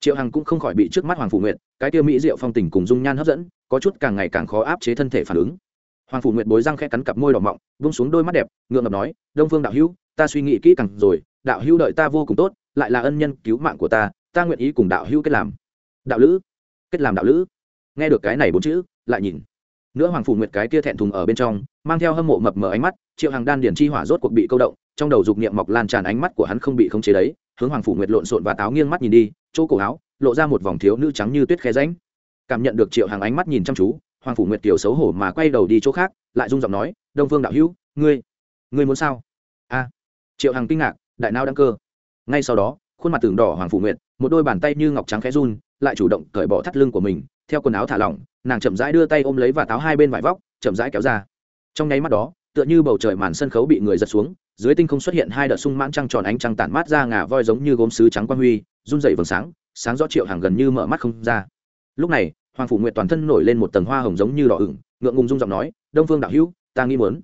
Triệu hằng cũng không khỏi bị trước mắt hoàng phủ nguyệt, cái tia mỹ diệu phong tình cùng dung nhan hấp dẫn, có chút càng ngày càng khó áp chế thân thể phản ứng hoàng phủ nguyệt bối răng khẽ cắn cặp môi đỏ mọng vung xuống đôi mắt đẹp, ngượng ngập nói, đông phương đạo hữu, ta suy nghĩ kỹ càng rồi, đạo hữu đợi ta vô cùng tốt, lại là ân nhân cứu mạng của ta ta nguyện ý cùng đạo hữu kết làm. Đạo lữ? Kết làm đạo lữ? Nghe được cái này bốn chữ, lại nhìn. Nữa hoàng phủ nguyệt cái kia thẹn thùng ở bên trong, mang theo hâm mộ mập mờ ánh mắt, triệu hàng đan điển chi hỏa rốt cuộc bị câu động, trong đầu dục niệm mọc lan tràn ánh mắt của hắn không bị khống chế đấy, hướng hoàng phủ nguyệt lộn xộn và táo nghiêng mắt nhìn đi, chỗ cổ áo, lộ ra một vòng thiếu nữ trắng như tuyết khe ránh cảm nhận được triệu hàng ánh mắt nhìn chăm chú hoàng phủ nguyệt tiểu xấu hổ mà quay đầu đi chỗ khác, lại rung giọng nói, đông phương đạo hữu, ngươi ngươi muốn sao? A. Triệu Hằng kinh ngạc, đại nao đăng cơ. Ngay sau đó, khuôn mặt tường đỏ hoàng phủ nguyệt, một đôi bàn tay như ngọc trắng khẽ run, lại chủ động cởi bỏ thắt lưng của mình, theo quần áo thả lỏng, nàng chậm rãi đưa tay ôm lấy và táo hai bên vải vóc, chậm rãi kéo ra. Trong nháy mắt đó, tựa như bầu trời màn sân khấu bị người giật xuống, dưới tinh không xuất hiện hai đợt sung mãn trăng tròn ánh trăng tản mát ra ngà voi giống như gốm sứ trắng quang huy, run dậy vầng sáng sáng rõ triệu hàng gần như mở mắt không ra. Lúc này hoàng phủ nguyệt toàn thân nổi lên một tầng hoa hồng giống như đỏ ửng, ngượng ngùng rung giọng nói, đông phương đạo hữu, ta nghĩ muốn.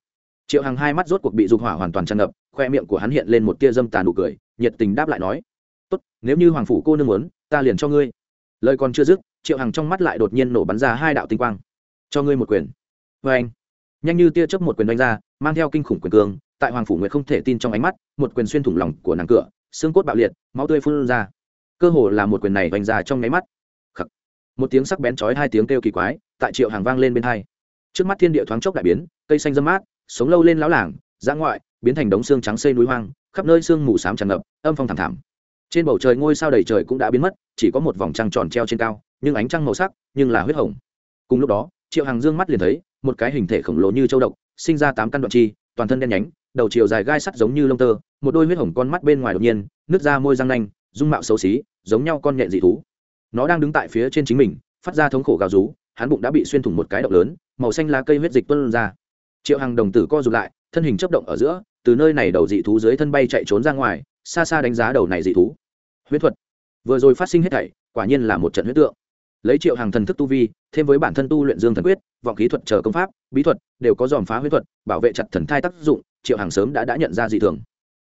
Triệu Hằng hai mắt rốt cuộc bị dục hỏa hoàn toàn tràn ngập, khoe miệng của hắn hiện lên một tia dâm tàn nụ cười, nhiệt tình đáp lại nói, tốt, nếu như hoàng phủ cô nương muốn, ta liền cho ngươi. Lời còn chưa dứt, triệu hằng trong mắt lại đột nhiên nổ bắn ra hai đạo tinh quang. Cho ngươi một quyền. Vê anh. Nhanh như tia chớp một quyền đánh ra, mang theo kinh khủng quyền cương, tại hoàng phủ nguyệt không thể tin trong ánh mắt, một quyền xuyên thủng lòng của nàng cửa, xương cốt bạo liệt, máu tươi phun ra. Cơ hồ là một quyền này đánh ra trong nháy mắt một tiếng sắc bén chói hai tiếng kêu kỳ quái, tại triệu hàng vang lên bên hai. Trước mắt thiên địa thoáng chốc đại biến, cây xanh dâm mát, sống lâu lên lão làng giã ngoại, biến thành đống xương trắng xây núi hoang, khắp nơi xương mù xám tràn ngập, âm phong thảm thảm. Trên bầu trời ngôi sao đầy trời cũng đã biến mất, chỉ có một vòng trăng tròn treo trên cao, nhưng ánh trăng màu sắc, nhưng là huyết hồng. Cùng lúc đó, triệu hàng dương mắt liền thấy, một cái hình thể khổng lồ như châu độc, sinh ra tám căn đoạn chi, toàn thân đen nhánh, đầu chiều dài gai sắt giống như lông tơ, một đôi huyết hồng con mắt bên ngoài đột nhiên nước ra môi răng nanh, dung mạo xấu xí, giống nhau con nhện dị thú nó đang đứng tại phía trên chính mình, phát ra thống khổ gào rú, hắn bụng đã bị xuyên thủng một cái động lớn, màu xanh lá cây huyết dịch tuân ra. Triệu Hằng đồng tử co rụt lại, thân hình chấp động ở giữa, từ nơi này đầu dị thú dưới thân bay chạy trốn ra ngoài, xa xa đánh giá đầu này dị thú. Huyết thuật. Vừa rồi phát sinh hết thảy, quả nhiên là một trận huyết tượng. Lấy triệu hàng thần thức tu vi, thêm với bản thân tu luyện dương thần quyết, vọng khí thuật chờ công pháp, bí thuật, đều có dòm phá huyết thuật, bảo vệ chặt thần thai tác dụng, triệu hàng sớm đã đã nhận ra dị thường.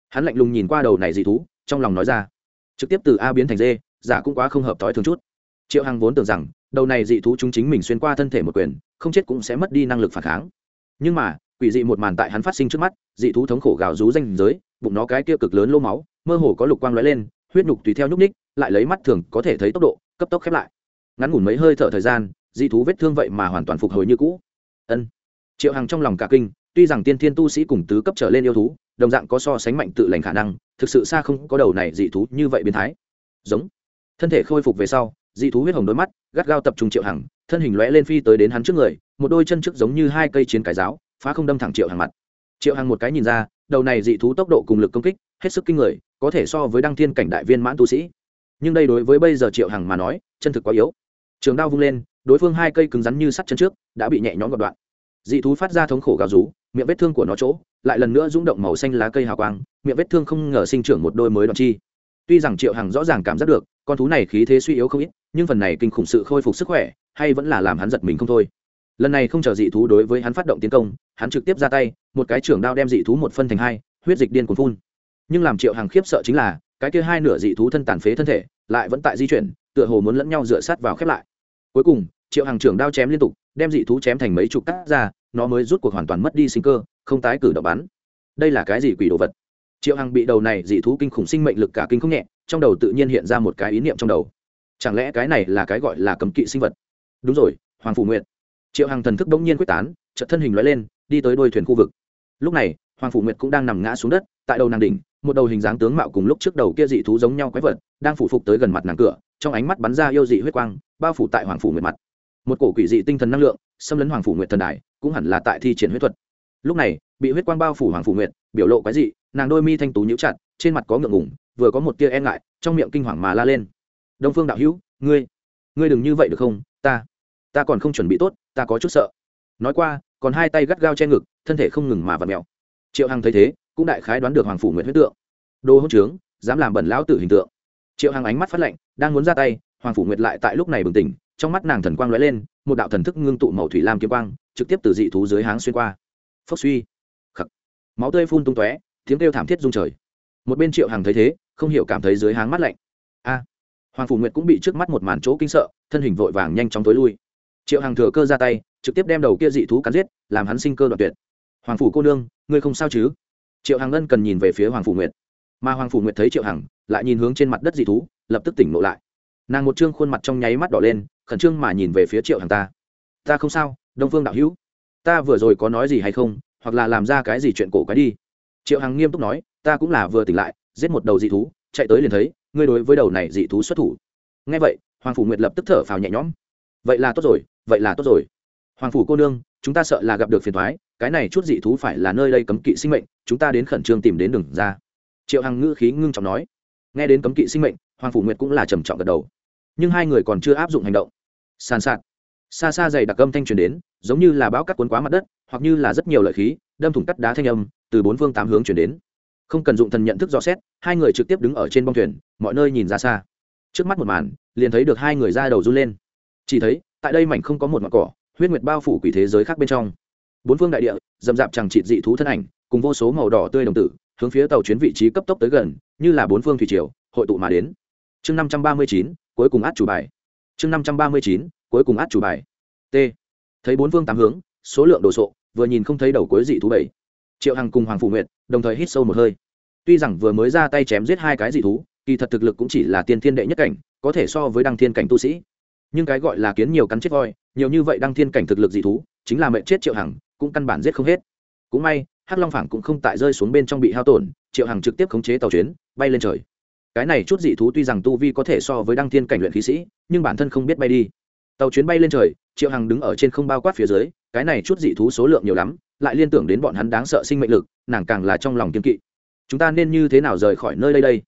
Hắn lạnh lùng nhìn qua đầu này dị thú, trong lòng nói ra. Trực tiếp từ a biến thành d giả cũng quá không hợp thói thường chút. Triệu hằng vốn tưởng rằng, đầu này dị thú chúng chính mình xuyên qua thân thể một quyền, không chết cũng sẽ mất đi năng lực phản kháng. Nhưng mà, quỷ dị một màn tại hắn phát sinh trước mắt, dị thú thống khổ gào rú danh giới, bụng nó cái kia cực lớn lô máu, mơ hồ có lục quang lóe lên, huyết nhục tùy theo nhúc ních lại lấy mắt thường có thể thấy tốc độ, cấp tốc khép lại. Ngắn ngủn mấy hơi thở thời gian, dị thú vết thương vậy mà hoàn toàn phục hồi như cũ. Ân. Triệu hằng trong lòng cả kinh, tuy rằng tiên thiên tu sĩ cùng tứ cấp trở lên yêu thú, đồng dạng có so sánh mạnh tự lành khả năng, thực sự xa không có đầu này dị thú như vậy biến thái. Giống thân thể khôi phục về sau, dị thú huyết hồng đôi mắt, gắt gao tập trung triệu hằng, thân hình lóe lên phi tới đến hắn trước người, một đôi chân trước giống như hai cây chiến cái giáo, phá không đâm thẳng triệu hằng mặt. Triệu hằng một cái nhìn ra, đầu này dị thú tốc độ cùng lực công kích, hết sức kinh người, có thể so với đăng thiên cảnh đại viên mãn tu sĩ. Nhưng đây đối với bây giờ triệu hằng mà nói, chân thực quá yếu. Trường đao vung lên, đối phương hai cây cứng rắn như sắt chân trước, đã bị nhẹ nhõm gọt đoạn. Dị thú phát ra thống khổ gào rú, miệng vết thương của nó chỗ, lại lần nữa rung động màu xanh lá cây hào quang, miệng vết thương không ngờ sinh trưởng một đôi mới đoạn chi. Tuy rằng triệu hằng rõ ràng cảm giác được con thú này khí thế suy yếu không ít, nhưng phần này kinh khủng sự khôi phục sức khỏe, hay vẫn là làm hắn giật mình không thôi. Lần này không chờ dị thú đối với hắn phát động tiến công, hắn trực tiếp ra tay, một cái trưởng đao đem dị thú một phân thành hai, huyết dịch điên cuồng phun. Nhưng làm triệu hằng khiếp sợ chính là, cái kia hai nửa dị thú thân tàn phế thân thể, lại vẫn tại di chuyển, tựa hồ muốn lẫn nhau dựa sát vào khép lại. Cuối cùng, triệu hàng trưởng đao chém liên tục, đem dị thú chém thành mấy chục cắt ra, nó mới rút cuộc hoàn toàn mất đi sinh cơ, không tái cử động bắn. Đây là cái gì quỷ đồ vật? Triệu hằng bị đầu này dị thú kinh khủng sinh mệnh lực cả kinh không nhẹ, trong đầu tự nhiên hiện ra một cái ý niệm trong đầu. Chẳng lẽ cái này là cái gọi là cấm kỵ sinh vật? Đúng rồi, hoàng phủ nguyệt. Triệu hằng thần thức đ ỗ n g nhiên quyết tán, chợt thân hình loại lên, đi tới đôi thuyền khu vực. Lúc này, hoàng phủ nguyệt cũng đang nằm ngã xuống đất, tại đầu nàng đỉnh, một đầu hình dáng tướng mạo cùng lúc trước đầu kia dị thú giống nhau quái vật, đang phủ phục tới gần mặt nàng cửa, trong ánh mắt bắn ra yêu dị huyết quang, bao phủ tại hoàng phủ nguyệt mặt. Một cổ quỷ dị tinh thần năng lượng, xâm lấn hoàng phủ nguyệt thần đài, cũng hẳn là tại thi triển huyết thuật. Lúc này bị huyết quang bao phủ hoàng phủ nguyệt, biểu lộ cái dị, nàng đôi mi thanh tú nhíu chặt, trên mặt có ngượng ngủng vừa có một tia e ngại, trong miệng kinh hoàng mà la lên. Đông phương đạo hữu, ngươi ngươi đừng như vậy được không? Ta ta còn không chuẩn bị tốt, ta có chút sợ. Nói qua, còn hai tay gắt gao che ngực, thân thể không ngừng mà vặt mẹo triệu hằng thấy thế, cũng đại khái đoán được hoàng phủ nguyệt huyết tượng. Đồ hỗn trướng, dám làm bẩn lão tử hình tượng. Triệu hằng ánh mắt phát lạnh, đang muốn ra tay, hoàng phủ nguyệt lại tại lúc này bừng tỉnh, trong mắt nàng thần quang lóe lên, một đạo thần thức ngưng tụ màu thủy lam kiếm quang, trực tiếp từ dị thú dưới háng xuyên qua. Phốc suy máu tươi phun tung tóe, tiếng kêu thảm thiết rung trời. Một bên triệu hằng thấy thế, không hiểu cảm thấy dưới háng mắt lạnh. A, hoàng phủ nguyệt cũng bị trước mắt một màn chỗ kinh sợ, thân hình vội vàng nhanh chóng tối lui. Triệu hằng thừa cơ ra tay, trực tiếp đem đầu kia dị thú cắn giết, làm hắn sinh cơ đoạn tuyệt. Hoàng phủ cô nương, ngươi không sao chứ? Triệu hằng ân cần nhìn về phía hoàng phủ nguyệt. Mà hoàng phủ nguyệt thấy triệu hằng, lại nhìn hướng trên mặt đất dị thú, lập tức tỉnh ngộ lại. Nàng một trương khuôn mặt trong nháy mắt đỏ lên, khẩn trương mà nhìn về phía triệu hằng ta. Ta không sao, đông phương đạo hữu. Ta vừa rồi có nói gì hay không hoặc là làm ra cái gì chuyện cổ quái đi. Triệu hằng nghiêm túc nói, ta cũng là vừa tỉnh lại, giết một đầu dị thú, chạy tới liền thấy, ngươi đối với đầu này dị thú xuất thủ. Ngay vậy, hoàng phủ nguyệt lập tức thở phào nhẹ nhõm. Vậy là tốt rồi, vậy là tốt rồi. Hoàng phủ cô nương, chúng ta sợ là gặp được phiền thoái cái này chút dị thú phải là nơi đây cấm kỵ sinh mệnh, chúng ta đến khẩn trương tìm đến đường ra. Triệu hằng ngữ khí ngưng trọng nói. Nghe đến cấm kỵ sinh mệnh, hoàng phủ nguyệt cũng là trầm trọng gật đầu. Nhưng hai người còn chưa áp dụng hành động. Sàn sạt xa xa dày đặc âm thanh truyền đến, giống như là bão cắt cuốn quá mặt đất, hoặc như là rất nhiều lợi khí, đâm thủng cắt đá thanh âm, từ bốn phương tám hướng chuyển đến. Không cần dụng thần nhận thức rõ xét, hai người trực tiếp đứng ở trên bông thuyền, mọi nơi nhìn ra xa. Trước mắt một màn, liền thấy được hai người ra đầu run lên. Chỉ thấy, tại đây mảnh không có một mặt cỏ, huyết nguyệt bao phủ quỷ thế giới khác bên trong. Bốn phương đại địa dầm dạp chẳng chịt dị thú thân ảnh, cùng vô số màu đỏ tươi đồng tử, hướng phía tàu chuyến vị trí cấp tốc tới gần, như là bốn phương thủy triều, hội tụ mà đến. Chương năm trăm ba mươi chín, cuối cùng át chủ bài. Chương năm trăm ba mươi chín cuối cùng át chủ bài. T. Thấy bốn phương tám hướng, số lượng đồ sộ, vừa nhìn không thấy đầu cuối dị thú bảy. Triệu hằng cùng hoàng phủ nguyệt, đồng thời hít sâu một hơi. Tuy rằng vừa mới ra tay chém giết hai cái dị thú, kỳ thật thực lực cũng chỉ là tiên thiên đệ nhất cảnh, có thể so với đăng thiên cảnh tu sĩ. Nhưng cái gọi là kiến nhiều cắn chết voi, nhiều như vậy đăng thiên cảnh thực lực dị thú, chính là mệnh chết triệu hằng, cũng căn bản giết không hết. Cũng may, hắc long phảng cũng không tại rơi xuống bên trong bị hao tổn, triệu hằng trực tiếp khống chế tàu chuyến, bay lên trời. Cái này chút dị thú tuy rằng tu vi có thể so với đăng thiên cảnh luyện khí sĩ, nhưng bản thân không biết bay đi tàu chuyến bay lên trời, triệu hằng đứng ở trên không bao quát phía dưới, cái này chút dị thú số lượng nhiều lắm, lại liên tưởng đến bọn hắn đáng sợ sinh mệnh lực, nàng càng là trong lòng kiên kỵ. Chúng ta nên như thế nào rời khỏi nơi đây đây?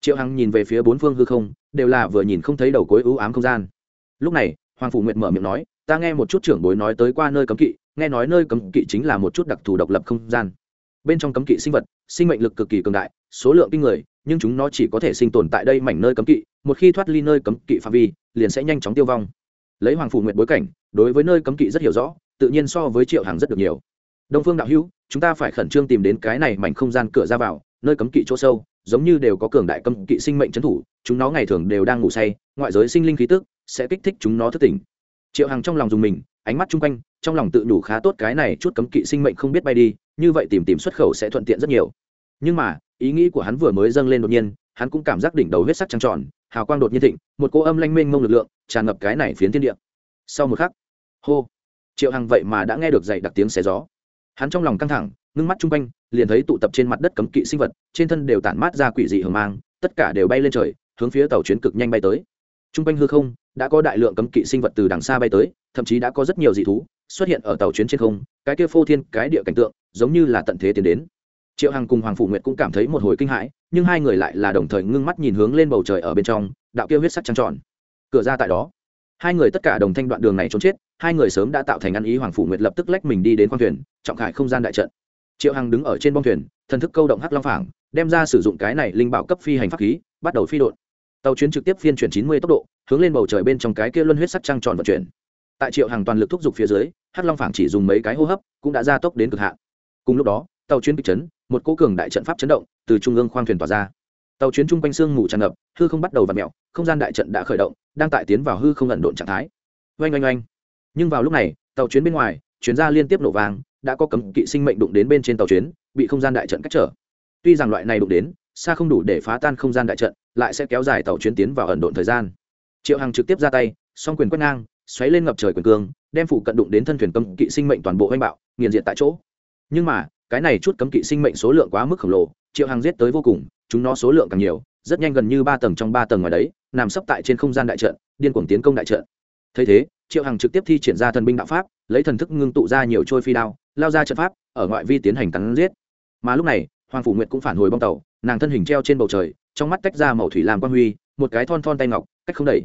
Triệu hằng nhìn về phía bốn phương hư không, đều là vừa nhìn không thấy đầu cối ưu ám không gian. Lúc này, hoàng phủ nguyệt mở miệng nói, ta nghe một chút trưởng bối nói tới qua nơi cấm kỵ, nghe nói nơi cấm kỵ chính là một chút đặc thù độc lập không gian. Bên trong cấm kỵ sinh vật, sinh mệnh lực cực kỳ cường đại, số lượng kinh người, nhưng chúng nó chỉ có thể sinh tồn tại đây mảnh nơi cấm kỵ, một khi thoát ly nơi cấm kỵ phạm vi, liền sẽ nhanh chóng tiêu vong lấy hoàng phủ nguyệt bối cảnh, đối với nơi cấm kỵ rất hiểu rõ, tự nhiên so với triệu hàng rất được nhiều. Đông phương đạo hữu, chúng ta phải khẩn trương tìm đến cái này mảnh không gian cửa ra vào, nơi cấm kỵ chỗ sâu, giống như đều có cường đại cấm kỵ sinh mệnh trấn thủ, chúng nó ngày thường đều đang ngủ say, ngoại giới sinh linh khí tức sẽ kích thích chúng nó thức tỉnh. Triệu hằng trong lòng dùng mình, ánh mắt chung quanh, trong lòng tự đủ khá tốt cái này chút cấm kỵ sinh mệnh không biết bay đi, như vậy tìm tìm xuất khẩu sẽ thuận tiện rất nhiều. Nhưng mà, ý nghĩ của hắn vừa mới dâng lên đột nhiên, hắn cũng cảm giác đỉnh đầu huyết sắc trăng tròn hào quang đột nhiên thịnh, một cô âm lanh mênh mông lực lượng tràn ngập cái này phiến thiên địa. Sau một khắc, hô, triệu hằng vậy mà đã nghe được dậy đặc tiếng xé gió. Hắn trong lòng căng thẳng, ngưng mắt chung quanh, liền thấy tụ tập trên mặt đất cấm kỵ sinh vật, trên thân đều tản mát ra quỷ dị hờ mang, tất cả đều bay lên trời, hướng phía tàu chuyến cực nhanh bay tới. Chung quanh hư không, đã có đại lượng cấm kỵ sinh vật từ đằng xa bay tới, thậm chí đã có rất nhiều dị thú xuất hiện ở tàu chuyến trên không, cái kia phô thiên cái địa cảnh tượng giống như là tận thế tiến đến. Triệu hằng cùng hoàng phủ nguyệt cũng cảm thấy một hồi kinh hãi nhưng hai người lại là đồng thời ngưng mắt nhìn hướng lên bầu trời ở bên trong, đạo kia huyết sắc trăng tròn. Cửa ra tại đó, hai người tất cả đồng thanh đoạn đường này trốn chết, hai người sớm đã tạo thành ăn ý hoàng phủ nguyệt lập tức lách mình đi đến khoang thuyền, trọng khải không gian đại trận. Triệu hằng đứng ở trên bong thuyền, thần thức câu động hắc long phảng, đem ra sử dụng cái này linh bảo cấp phi hành pháp khí, bắt đầu phi đội tàu chuyến trực tiếp phiên chuyển chín mươi tốc độ, hướng lên bầu trời bên trong cái kia luân huyết sắc trăng tròn vận chuyển. Tại triệu hàng toàn lực thúc giục phía dưới, hắc long phảng chỉ dùng mấy cái hô hấp, cũng đã ra tốc đến cực hạn. Cùng lúc đó, tàu chuyến kịch chấn một cỗ cường đại trận pháp chấn động, từ trung ương khoang thuyền tỏa ra. Tàu chuyến chung quanh xương ngủ tràn ngập, hư không bắt đầu v ặ mẹo không gian đại trận đã khởi động, đang tại tiến vào hư không ẩn độn trạng thái. Oanh oanh oanh. Nhưng vào lúc này, tàu chuyến bên ngoài, chuyến ra liên tiếp nổ vàng đã có cấm kỵ sinh mệnh đụng đến bên trên tàu chuyến, bị không gian đại trận cách trở. Tuy rằng loại này đụng đến, xa không đủ để phá tan không gian đại trận, lại sẽ kéo dài tàu chuyến tiến vào ẩn độn thời gian. Triệu hằng trực tiếp ra tay, song quyền quét ngang, xoáy lên ngập trời quyền cương, đem phụ cận đụng đến thân thuyền cấm kỵ sinh mệnh toàn bộ oanh bạo, nghiền diện tại chỗ. Nhưng mà cái này chút cấm kỵ sinh mệnh số lượng quá mức khổng lồ, triệu hằng giết tới vô cùng, chúng nó số lượng càng nhiều, rất nhanh gần như ba tầng trong ba tầng ngoài đấy, nằm sấp tại trên không gian đại trận, điên cuồng tiến công đại trận. Thấy thế, triệu hằng trực tiếp thi triển ra thần binh đạo pháp, lấy thần thức ngưng tụ ra nhiều trôi phi đao, lao ra trận pháp, ở ngoại vi tiến hành cắn giết. Mà lúc này, hoàng phủ nguyệt cũng phản hồi bong tàu, nàng thân hình treo trên bầu trời, trong mắt tách ra màu thủy lam quang huy, một cái thon thon tay ngọc, cách không đẩy.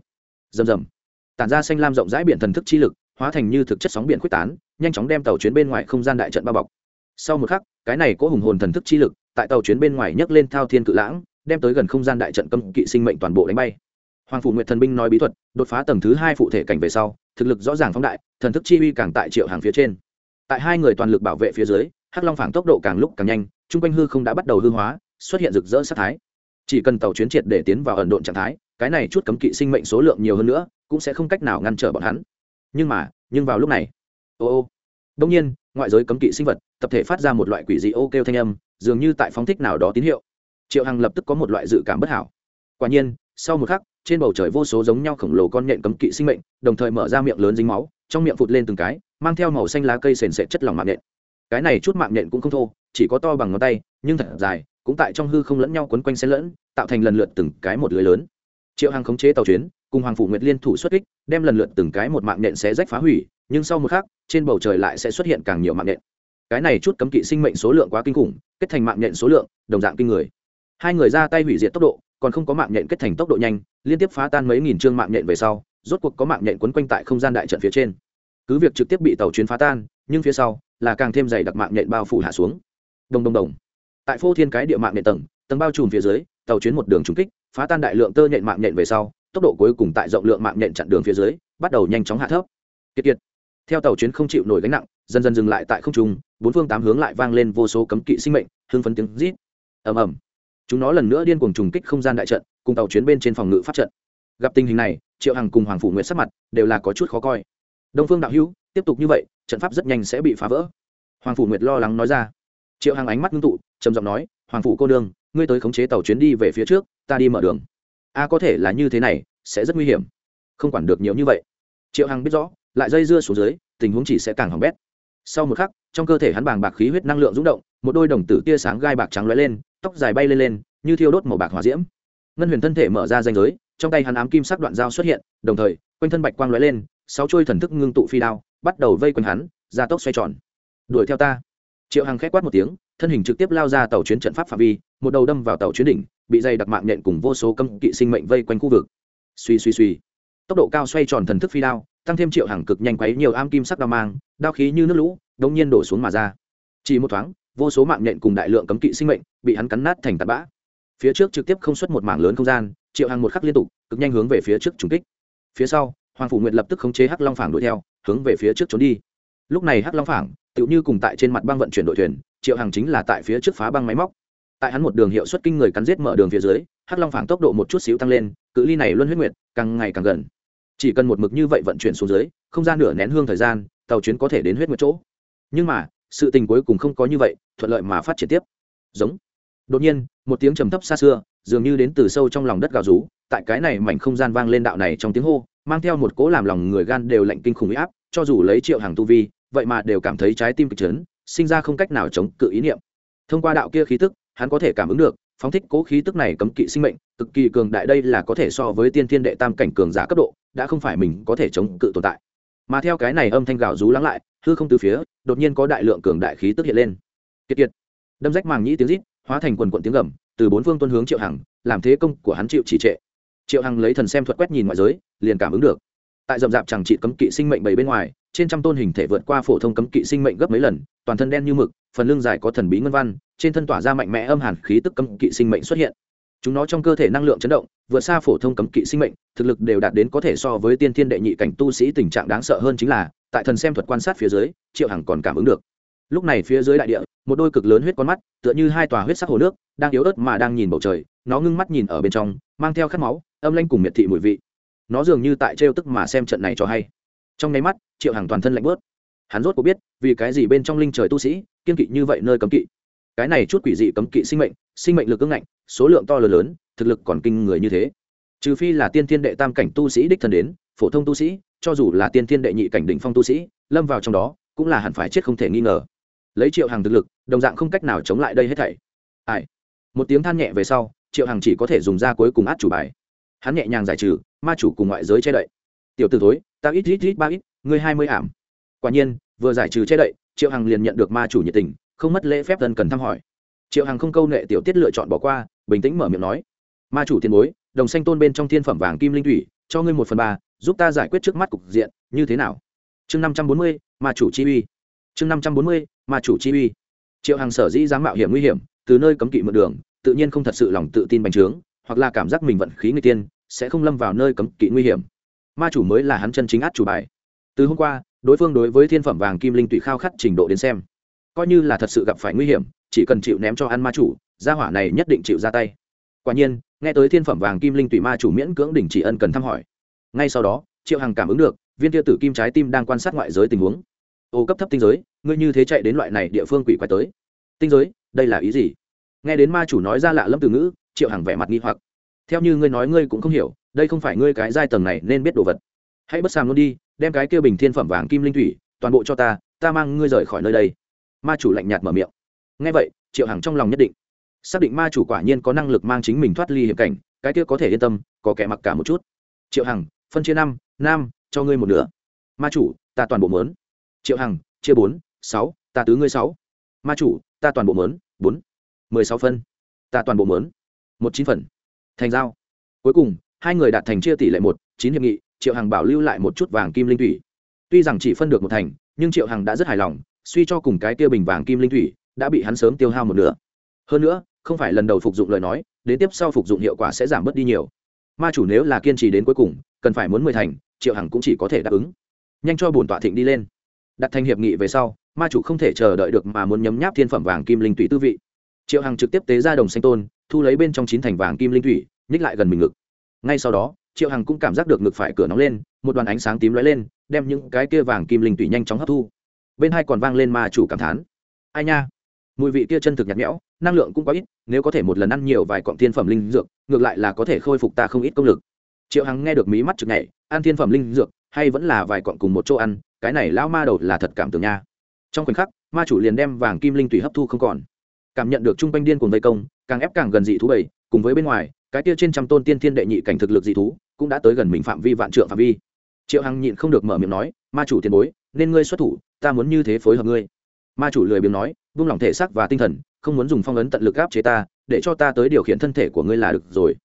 Rầm rầm. Tản ra xanh lam rộng rãi biển thần thức chi lực, hóa thành như thực chất sóng biển quyết tán, nhanh chóng đem tàu chuyến bên ngoài không gian đại trận bao bọc sau một khắc, cái này có hùng hồn thần thức chi lực, tại tàu chuyến bên ngoài nhấc lên thao thiên cự lãng, đem tới gần không gian đại trận cấm kỵ sinh mệnh toàn bộ đánh bay. Hoàng phủ nguyệt thần binh nói bí thuật, đột phá tầng thứ hai phụ thể cảnh về sau, thực lực rõ ràng phóng đại, thần thức chi uy càng tại triệu hàng phía trên. Tại hai người toàn lực bảo vệ phía dưới, hắc long phảng tốc độ càng lúc càng nhanh, chung quanh hư không đã bắt đầu hư hóa, xuất hiện rực rỡ sát thái. Chỉ cần tàu chuyến triệt để tiến vào ẩn độn trạng thái, cái này chút cấm kỵ sinh mệnh số lượng nhiều hơn nữa, cũng sẽ không cách nào ngăn trở bọn hắn. Nhưng mà, nhưng vào lúc này, ô ô đông nhiên ngoại giới cấm kỵ sinh vật, tập thể phát ra một loại quỷ dị ô kêu thanh âm, dường như tại phóng thích nào đó tín hiệu. Triệu hằng lập tức có một loại dự cảm bất hảo. Quả nhiên, sau một khắc, trên bầu trời vô số giống nhau khổng lồ con nhện cấm kỵ sinh mệnh, đồng thời mở ra miệng lớn dính máu, trong miệng phụt lên từng cái, mang theo màu xanh lá cây sền sệt chất lỏng mạng nhện. Cái này chút mạng nhện cũng không thô, chỉ có to bằng ngón tay, nhưng thật dài, cũng tại trong hư không lẫn nhau quấn quanh xen lẫn, tạo thành lần lượt từng cái một lưới lớn. Triệu hằng khống chế tàu chuyến, cùng hoàng phủ nguyệt liên thủ xuất kích, đem lần lượt từng cái một mạng nhện sẽ rách phá hủy nhưng sau một khắc, trên bầu trời lại sẽ xuất hiện càng nhiều mạng nhện. Cái này chút cấm kỵ sinh mệnh số lượng quá kinh khủng, kết thành mạng nhện số lượng, đồng dạng kinh người. Hai người ra tay hủy diệt tốc độ, còn không có mạng nhện kết thành tốc độ nhanh, liên tiếp phá tan mấy nghìn chương mạng nhện về sau, rốt cuộc có mạng nhện quấn quanh tại không gian đại trận phía trên. Cứ việc trực tiếp bị tàu chuyến phá tan, nhưng phía sau là càng thêm dày đặc mạng nhện bao phủ hạ xuống. Đồng đồng đồng. Tại phô thiên cái địa mạng nhện tầng tầng bao trùm phía dưới, tàu chuyến một đường trúng kích, phá tan đại lượng tơ nhện mạng nhện về sau, tốc độ cuối cùng tại rộng lượng mạng nhện chặn đường phía dưới, bắt đầu nhanh chóng hạ thấp. Kiệt kiệt theo tàu chuyến không chịu nổi gánh nặng, dần dần dừng lại tại không trung, bốn phương tám hướng lại vang lên vô số cấm kỵ sinh mệnh, hưng phấn tiếng rít. Ầm ầm. Chúng nó lần nữa điên cuồng trùng kích không gian đại trận, cùng tàu chuyến bên trên phòng ngự pháp trận. Gặp tình hình này, triệu hằng cùng hoàng phủ nguyện sắc mặt đều là có chút khó coi. Đông phương đạo hữu, tiếp tục như vậy, trận pháp rất nhanh sẽ bị phá vỡ. Hoàng phủ nguyệt lo lắng nói ra. Triệu hằng ánh mắt ngưng tụ, trầm giọng nói, hoàng phủ cô đương ngươi tới khống chế tàu chuyến đi về phía trước, ta đi mở đường. A, có thể là như thế này, sẽ rất nguy hiểm. Không quản được nhiều như vậy. Triệu hằng biết rõ lại dây dưa xuống dưới, tình huống chỉ sẽ càng hỏng bét. Sau một khắc, trong cơ thể hắn bàng bạc khí huyết năng lượng rung động, một đôi đồng tử tia sáng gai bạc trắng lóe lên, tóc dài bay lên lên, như thiêu đốt màu bạc hỏa diễm. Ngân huyền thân thể mở ra danh giới, trong tay hắn ám kim sắc đoạn dao xuất hiện, đồng thời, quanh thân bạch quang lóe lên, sáu chuôi thần thức ngưng tụ phi đao, bắt đầu vây quanh hắn ra tốc xoay tròn. Đuổi theo ta. Triệu hằng khẽ quát một tiếng, thân hình trực tiếp lao ra tàu chuyến trận pháp phạm vi, một đầu đâm vào tàu chuyến đỉnh, bị dây đặc mạng nhện cùng vô số cấm kỵ sinh mệnh vây quanh khu vực. Suy suy suy tốc độ cao xoay tròn thần thức phi đao tăng thêm triệu hàng cực nhanh quấy nhiều am kim sắc đao mang, đao khí như nước lũ, đống nhiên đổ xuống mà ra. Chỉ một thoáng, vô số mạng nhện cùng đại lượng cấm kỵ sinh mệnh bị hắn cắn nát thành tạt bã. Phía trước trực tiếp không xuất một mảng lớn không gian, triệu hàng một khắc liên tục, cực nhanh hướng về phía trước trùng kích. Phía sau, hoàng phủ nguyện lập tức khống chế hắc long phảng đuổi theo, hướng về phía trước trốn đi. Lúc này hắc long phảng, tựu như cùng tại trên mặt băng vận chuyển đội thuyền, triệu hàng chính là tại phía trước phá băng máy móc. Tại hắn một đường hiệu suất kinh người cắn giết mở đường phía dưới, hắc long phảng tốc độ một chút xíu tăng lên, cự ly này luân huyết nguyệt càng ngày càng gần chỉ cần một mực như vậy vận chuyển xuống dưới, không gian nửa nén hương thời gian, tàu chuyến có thể đến huyết một chỗ. Nhưng mà, sự tình cuối cùng không có như vậy, thuận lợi mà phát triển tiếp. Giống. Đột nhiên, một tiếng trầm thấp xa xưa, dường như đến từ sâu trong lòng đất gào rú, tại cái này mảnh không gian vang lên đạo này trong tiếng hô, mang theo một cỗ làm lòng người gan đều lạnh kinh khủng huy áp, cho dù lấy triệu hàng tu vi, vậy mà đều cảm thấy trái tim kịch chấn, sinh ra không cách nào chống cự ý niệm. Thông qua đạo kia khí tức, hắn có thể cảm ứng được phóng thích cố khí tức này cấm kỵ sinh mệnh, cực kỳ cường đại đây là có thể so với tiên thiên đệ tam cảnh cường giả cấp độ, đã không phải mình có thể chống cự tồn tại. Mà theo cái này âm thanh gào rú lắng lại, hư không từ phía, đột nhiên có đại lượng cường đại khí tức hiện lên. Kiệt kiệt. Đâm rách màng nhĩ tiếng rít, hóa thành quần quận tiếng gầm, từ bốn phương tuân hướng triệu hằng, làm thế công của hắn chịu chỉ trệ. Triệu hằng lấy thần xem thuật quét nhìn ngoại giới, liền cảm ứng được. Tại rậm rạp chẳng trị cấm kỵ sinh mệnh bảy bên ngoài trên trăm tôn hình thể vượt qua phổ thông cấm kỵ sinh mệnh gấp mấy lần, toàn thân đen như mực, phần lưng dài có thần bí ngân văn, trên thân tỏa ra mạnh mẽ âm hàn khí tức cấm kỵ sinh mệnh xuất hiện. Chúng nó trong cơ thể năng lượng chấn động, vượt xa phổ thông cấm kỵ sinh mệnh, thực lực đều đạt đến có thể so với tiên thiên đệ nhị cảnh tu sĩ tình trạng đáng sợ hơn chính là, tại thần xem thuật quan sát phía dưới, triệu hằng còn cảm ứng được. Lúc này phía dưới đại địa, một đôi cực lớn huyết con mắt, tựa như hai tòa huyết sắc hồ nước, đang yếu ớt mà đang nhìn bầu trời, nó ngưng mắt nhìn ở bên trong, mang theo khát máu, âm lanh cùng miệt thị mùi vị. Nó dường như tại trêu tức mà xem trận này cho hay trong nháy mắt, triệu hằng toàn thân lạnh bớt hắn rốt có biết, vì cái gì bên trong linh trời tu sĩ, kiên kỵ như vậy nơi cấm kỵ. Cái này chút quỷ dị cấm kỵ sinh mệnh sinh mệnh lực ưng ngạnh, số lượng to lớn lớn, thực lực còn kinh người như thế. Trừ phi là tiên thiên đệ tam cảnh tu sĩ đích thân đến, phổ thông tu sĩ, cho dù là tiên thiên đệ nhị cảnh đỉnh phong tu sĩ, lâm vào trong đó, cũng là hẳn phải chết không thể nghi ngờ. Lấy triệu hàng thực lực, đồng dạng không cách nào chống lại đây hết thảy. Ai? Một tiếng than nhẹ về sau, triệu hàng chỉ có thể dùng ra cuối cùng át chủ bài. Hắn nhẹ nhàng giải trừ, ma chủ cùng ngoại giới che đậy. Tiểu t ử thối ta ít ít ít ba ít, ngươi hai mươi ảm. Quả nhiên, vừa giải trừ che đậy, triệu hằng liền nhận được ma chủ nhiệt tình, không mất lễ phép thân cần thăm hỏi. Triệu hằng không câu nệ tiểu tiết lựa chọn bỏ qua, bình tĩnh mở miệng nói, ma chủ tiền bối, đồng xanh tôn bên trong thiên phẩm vàng kim linh thủy, cho ngươi một phần ba, giúp ta giải quyết trước mắt cục diện, như thế nào? Chương năm trăm bốn mươi, ma chủ chi uy. Chương năm trăm bốn mươi, ma chủ chi uy. Triệu hằng sở dĩ dám mạo hiểm nguy hiểm, từ nơi cấm kỵ mượn đường, tự nhiên không thật sự lòng tự tin bành trướng, hoặc là cảm giác mình vận khí người tiên, sẽ không lâm vào nơi cấm kỵ nguy hiểm ma chủ mới là hắn chân chính át chủ bài. Từ hôm qua, đối phương đối với thiên phẩm vàng kim linh tùy khao khát trình độ đến xem, coi như là thật sự gặp phải nguy hiểm, chỉ cần chịu ném cho ăn ma chủ, gia hỏa này nhất định chịu ra tay. Quả nhiên, nghe tới thiên phẩm vàng kim linh tùy ma chủ miễn cưỡng đình chỉ ân cần thăm hỏi. Ngay sau đó, triệu hằng cảm ứng được, viên tiêu tử kim trái tim đang quan sát ngoại giới tình huống. Ô, cấp thấp tinh giới, ngươi như thế chạy đến loại này địa phương quỷ quái tới. Tinh giới, đây là ý gì? Nghe đến ma chủ nói ra lạ lâm từ ngữ, triệu hằng vẻ mặt nghi hoặc. Theo như ngươi nói, ngươi cũng không hiểu đây không phải ngươi cái giai tầng này nên biết đồ vật. Hãy bất sàng luôn đi, đem cái kia bình thiên phẩm vàng kim linh thủy, toàn bộ cho ta ta mang ngươi rời khỏi nơi đây. Ma chủ lạnh nhạt mở miệng. Ngay vậy, triệu hằng trong lòng nhất định. Xác định ma chủ quả nhiên có năng lực mang chính mình thoát ly hiểm cảnh, cái kia có thể yên tâm, có kẻ mặc cả một chút. Triệu hằng, phân chia năm năm cho ngươi một nửa. Ma chủ, ta toàn bộ mớn triệu hằng, chia bốn, sáu, ta tứ ngươi sáu. Ma chủ, ta toàn bộ mớn bốn, mười sáu phân. Ta toàn bộ mớn một chín phần. Thành giao. Cuối cùng hai người đạt thành chia tỷ lệ một, chín hiệp nghị, triệu hằng bảo lưu lại một chút vàng kim linh thủy. Tuy rằng chỉ phân được một thành, nhưng triệu hằng đã rất hài lòng, suy cho cùng cái tiêu bình vàng kim linh thủy đã bị hắn sớm tiêu hao một nửa. Hơn nữa, không phải lần đầu phục dụng lời nói, đến tiếp sau phục dụng hiệu quả sẽ giảm bớt đi nhiều. Ma chủ nếu là kiên trì đến cuối cùng, cần phải muốn mười thành, triệu hằng cũng chỉ có thể đáp ứng. Nhanh cho bổn tọa thịnh đi lên. Đặt thành hiệp nghị về sau, ma chủ không thể chờ đợi được mà muốn nhấm nháp thiên phẩm vàng kim linh thủy tư vị. Triệu hằng trực tiếp tế ra đồng xanh tôn, thu lấy bên trong chín thành vàng kim linh thủy, nhích lại gần mình ngực ngay sau đó triệu hằng cũng cảm giác được ngực phải cửa nóng lên một đoàn ánh sáng tím lóe lên đem những cái kia vàng kim linh thủy nhanh chóng hấp thu. Bên hai còn vang lên ma chủ cảm thán. Ai nha? Mùi vị kia chân thực nhạt nhẽo năng lượng cũng có ít nếu có thể một lần ăn nhiều vài cọng thiên phẩm linh dược ngược lại là có thể khôi phục ta không ít công lực. Triệu hằng nghe được mí mắt chực nhảy ăn thiên phẩm linh dược hay vẫn là vài cọng cùng một chỗ ăn cái này lão ma đầu là thật cảm tưởng nha. Trong khoảnh khắc ma chủ liền đem vàng kim linh tùy hấp thu không còn. Cảm nhận được trung quanh điên cuồng vây công càng ép càng gần dị thú bầy, cùng với bên ngoài cái kia trên trăm tôn tiên thiên đệ nhị cảnh thực lực dị thú cũng đã tới gần mình phạm vi vạn trượng phạm vi. Triệu hằng nhịn không được mở miệng nói, ma chủ tiền bối, nên ngươi xuất thủ, ta muốn như thế phối hợp ngươi. Ma chủ lười biếng nói, vung lòng thể xác và tinh thần, không muốn dùng phong ấn tận lực áp chế ta, để cho ta tới điều khiển thân thể của ngươi là được rồi.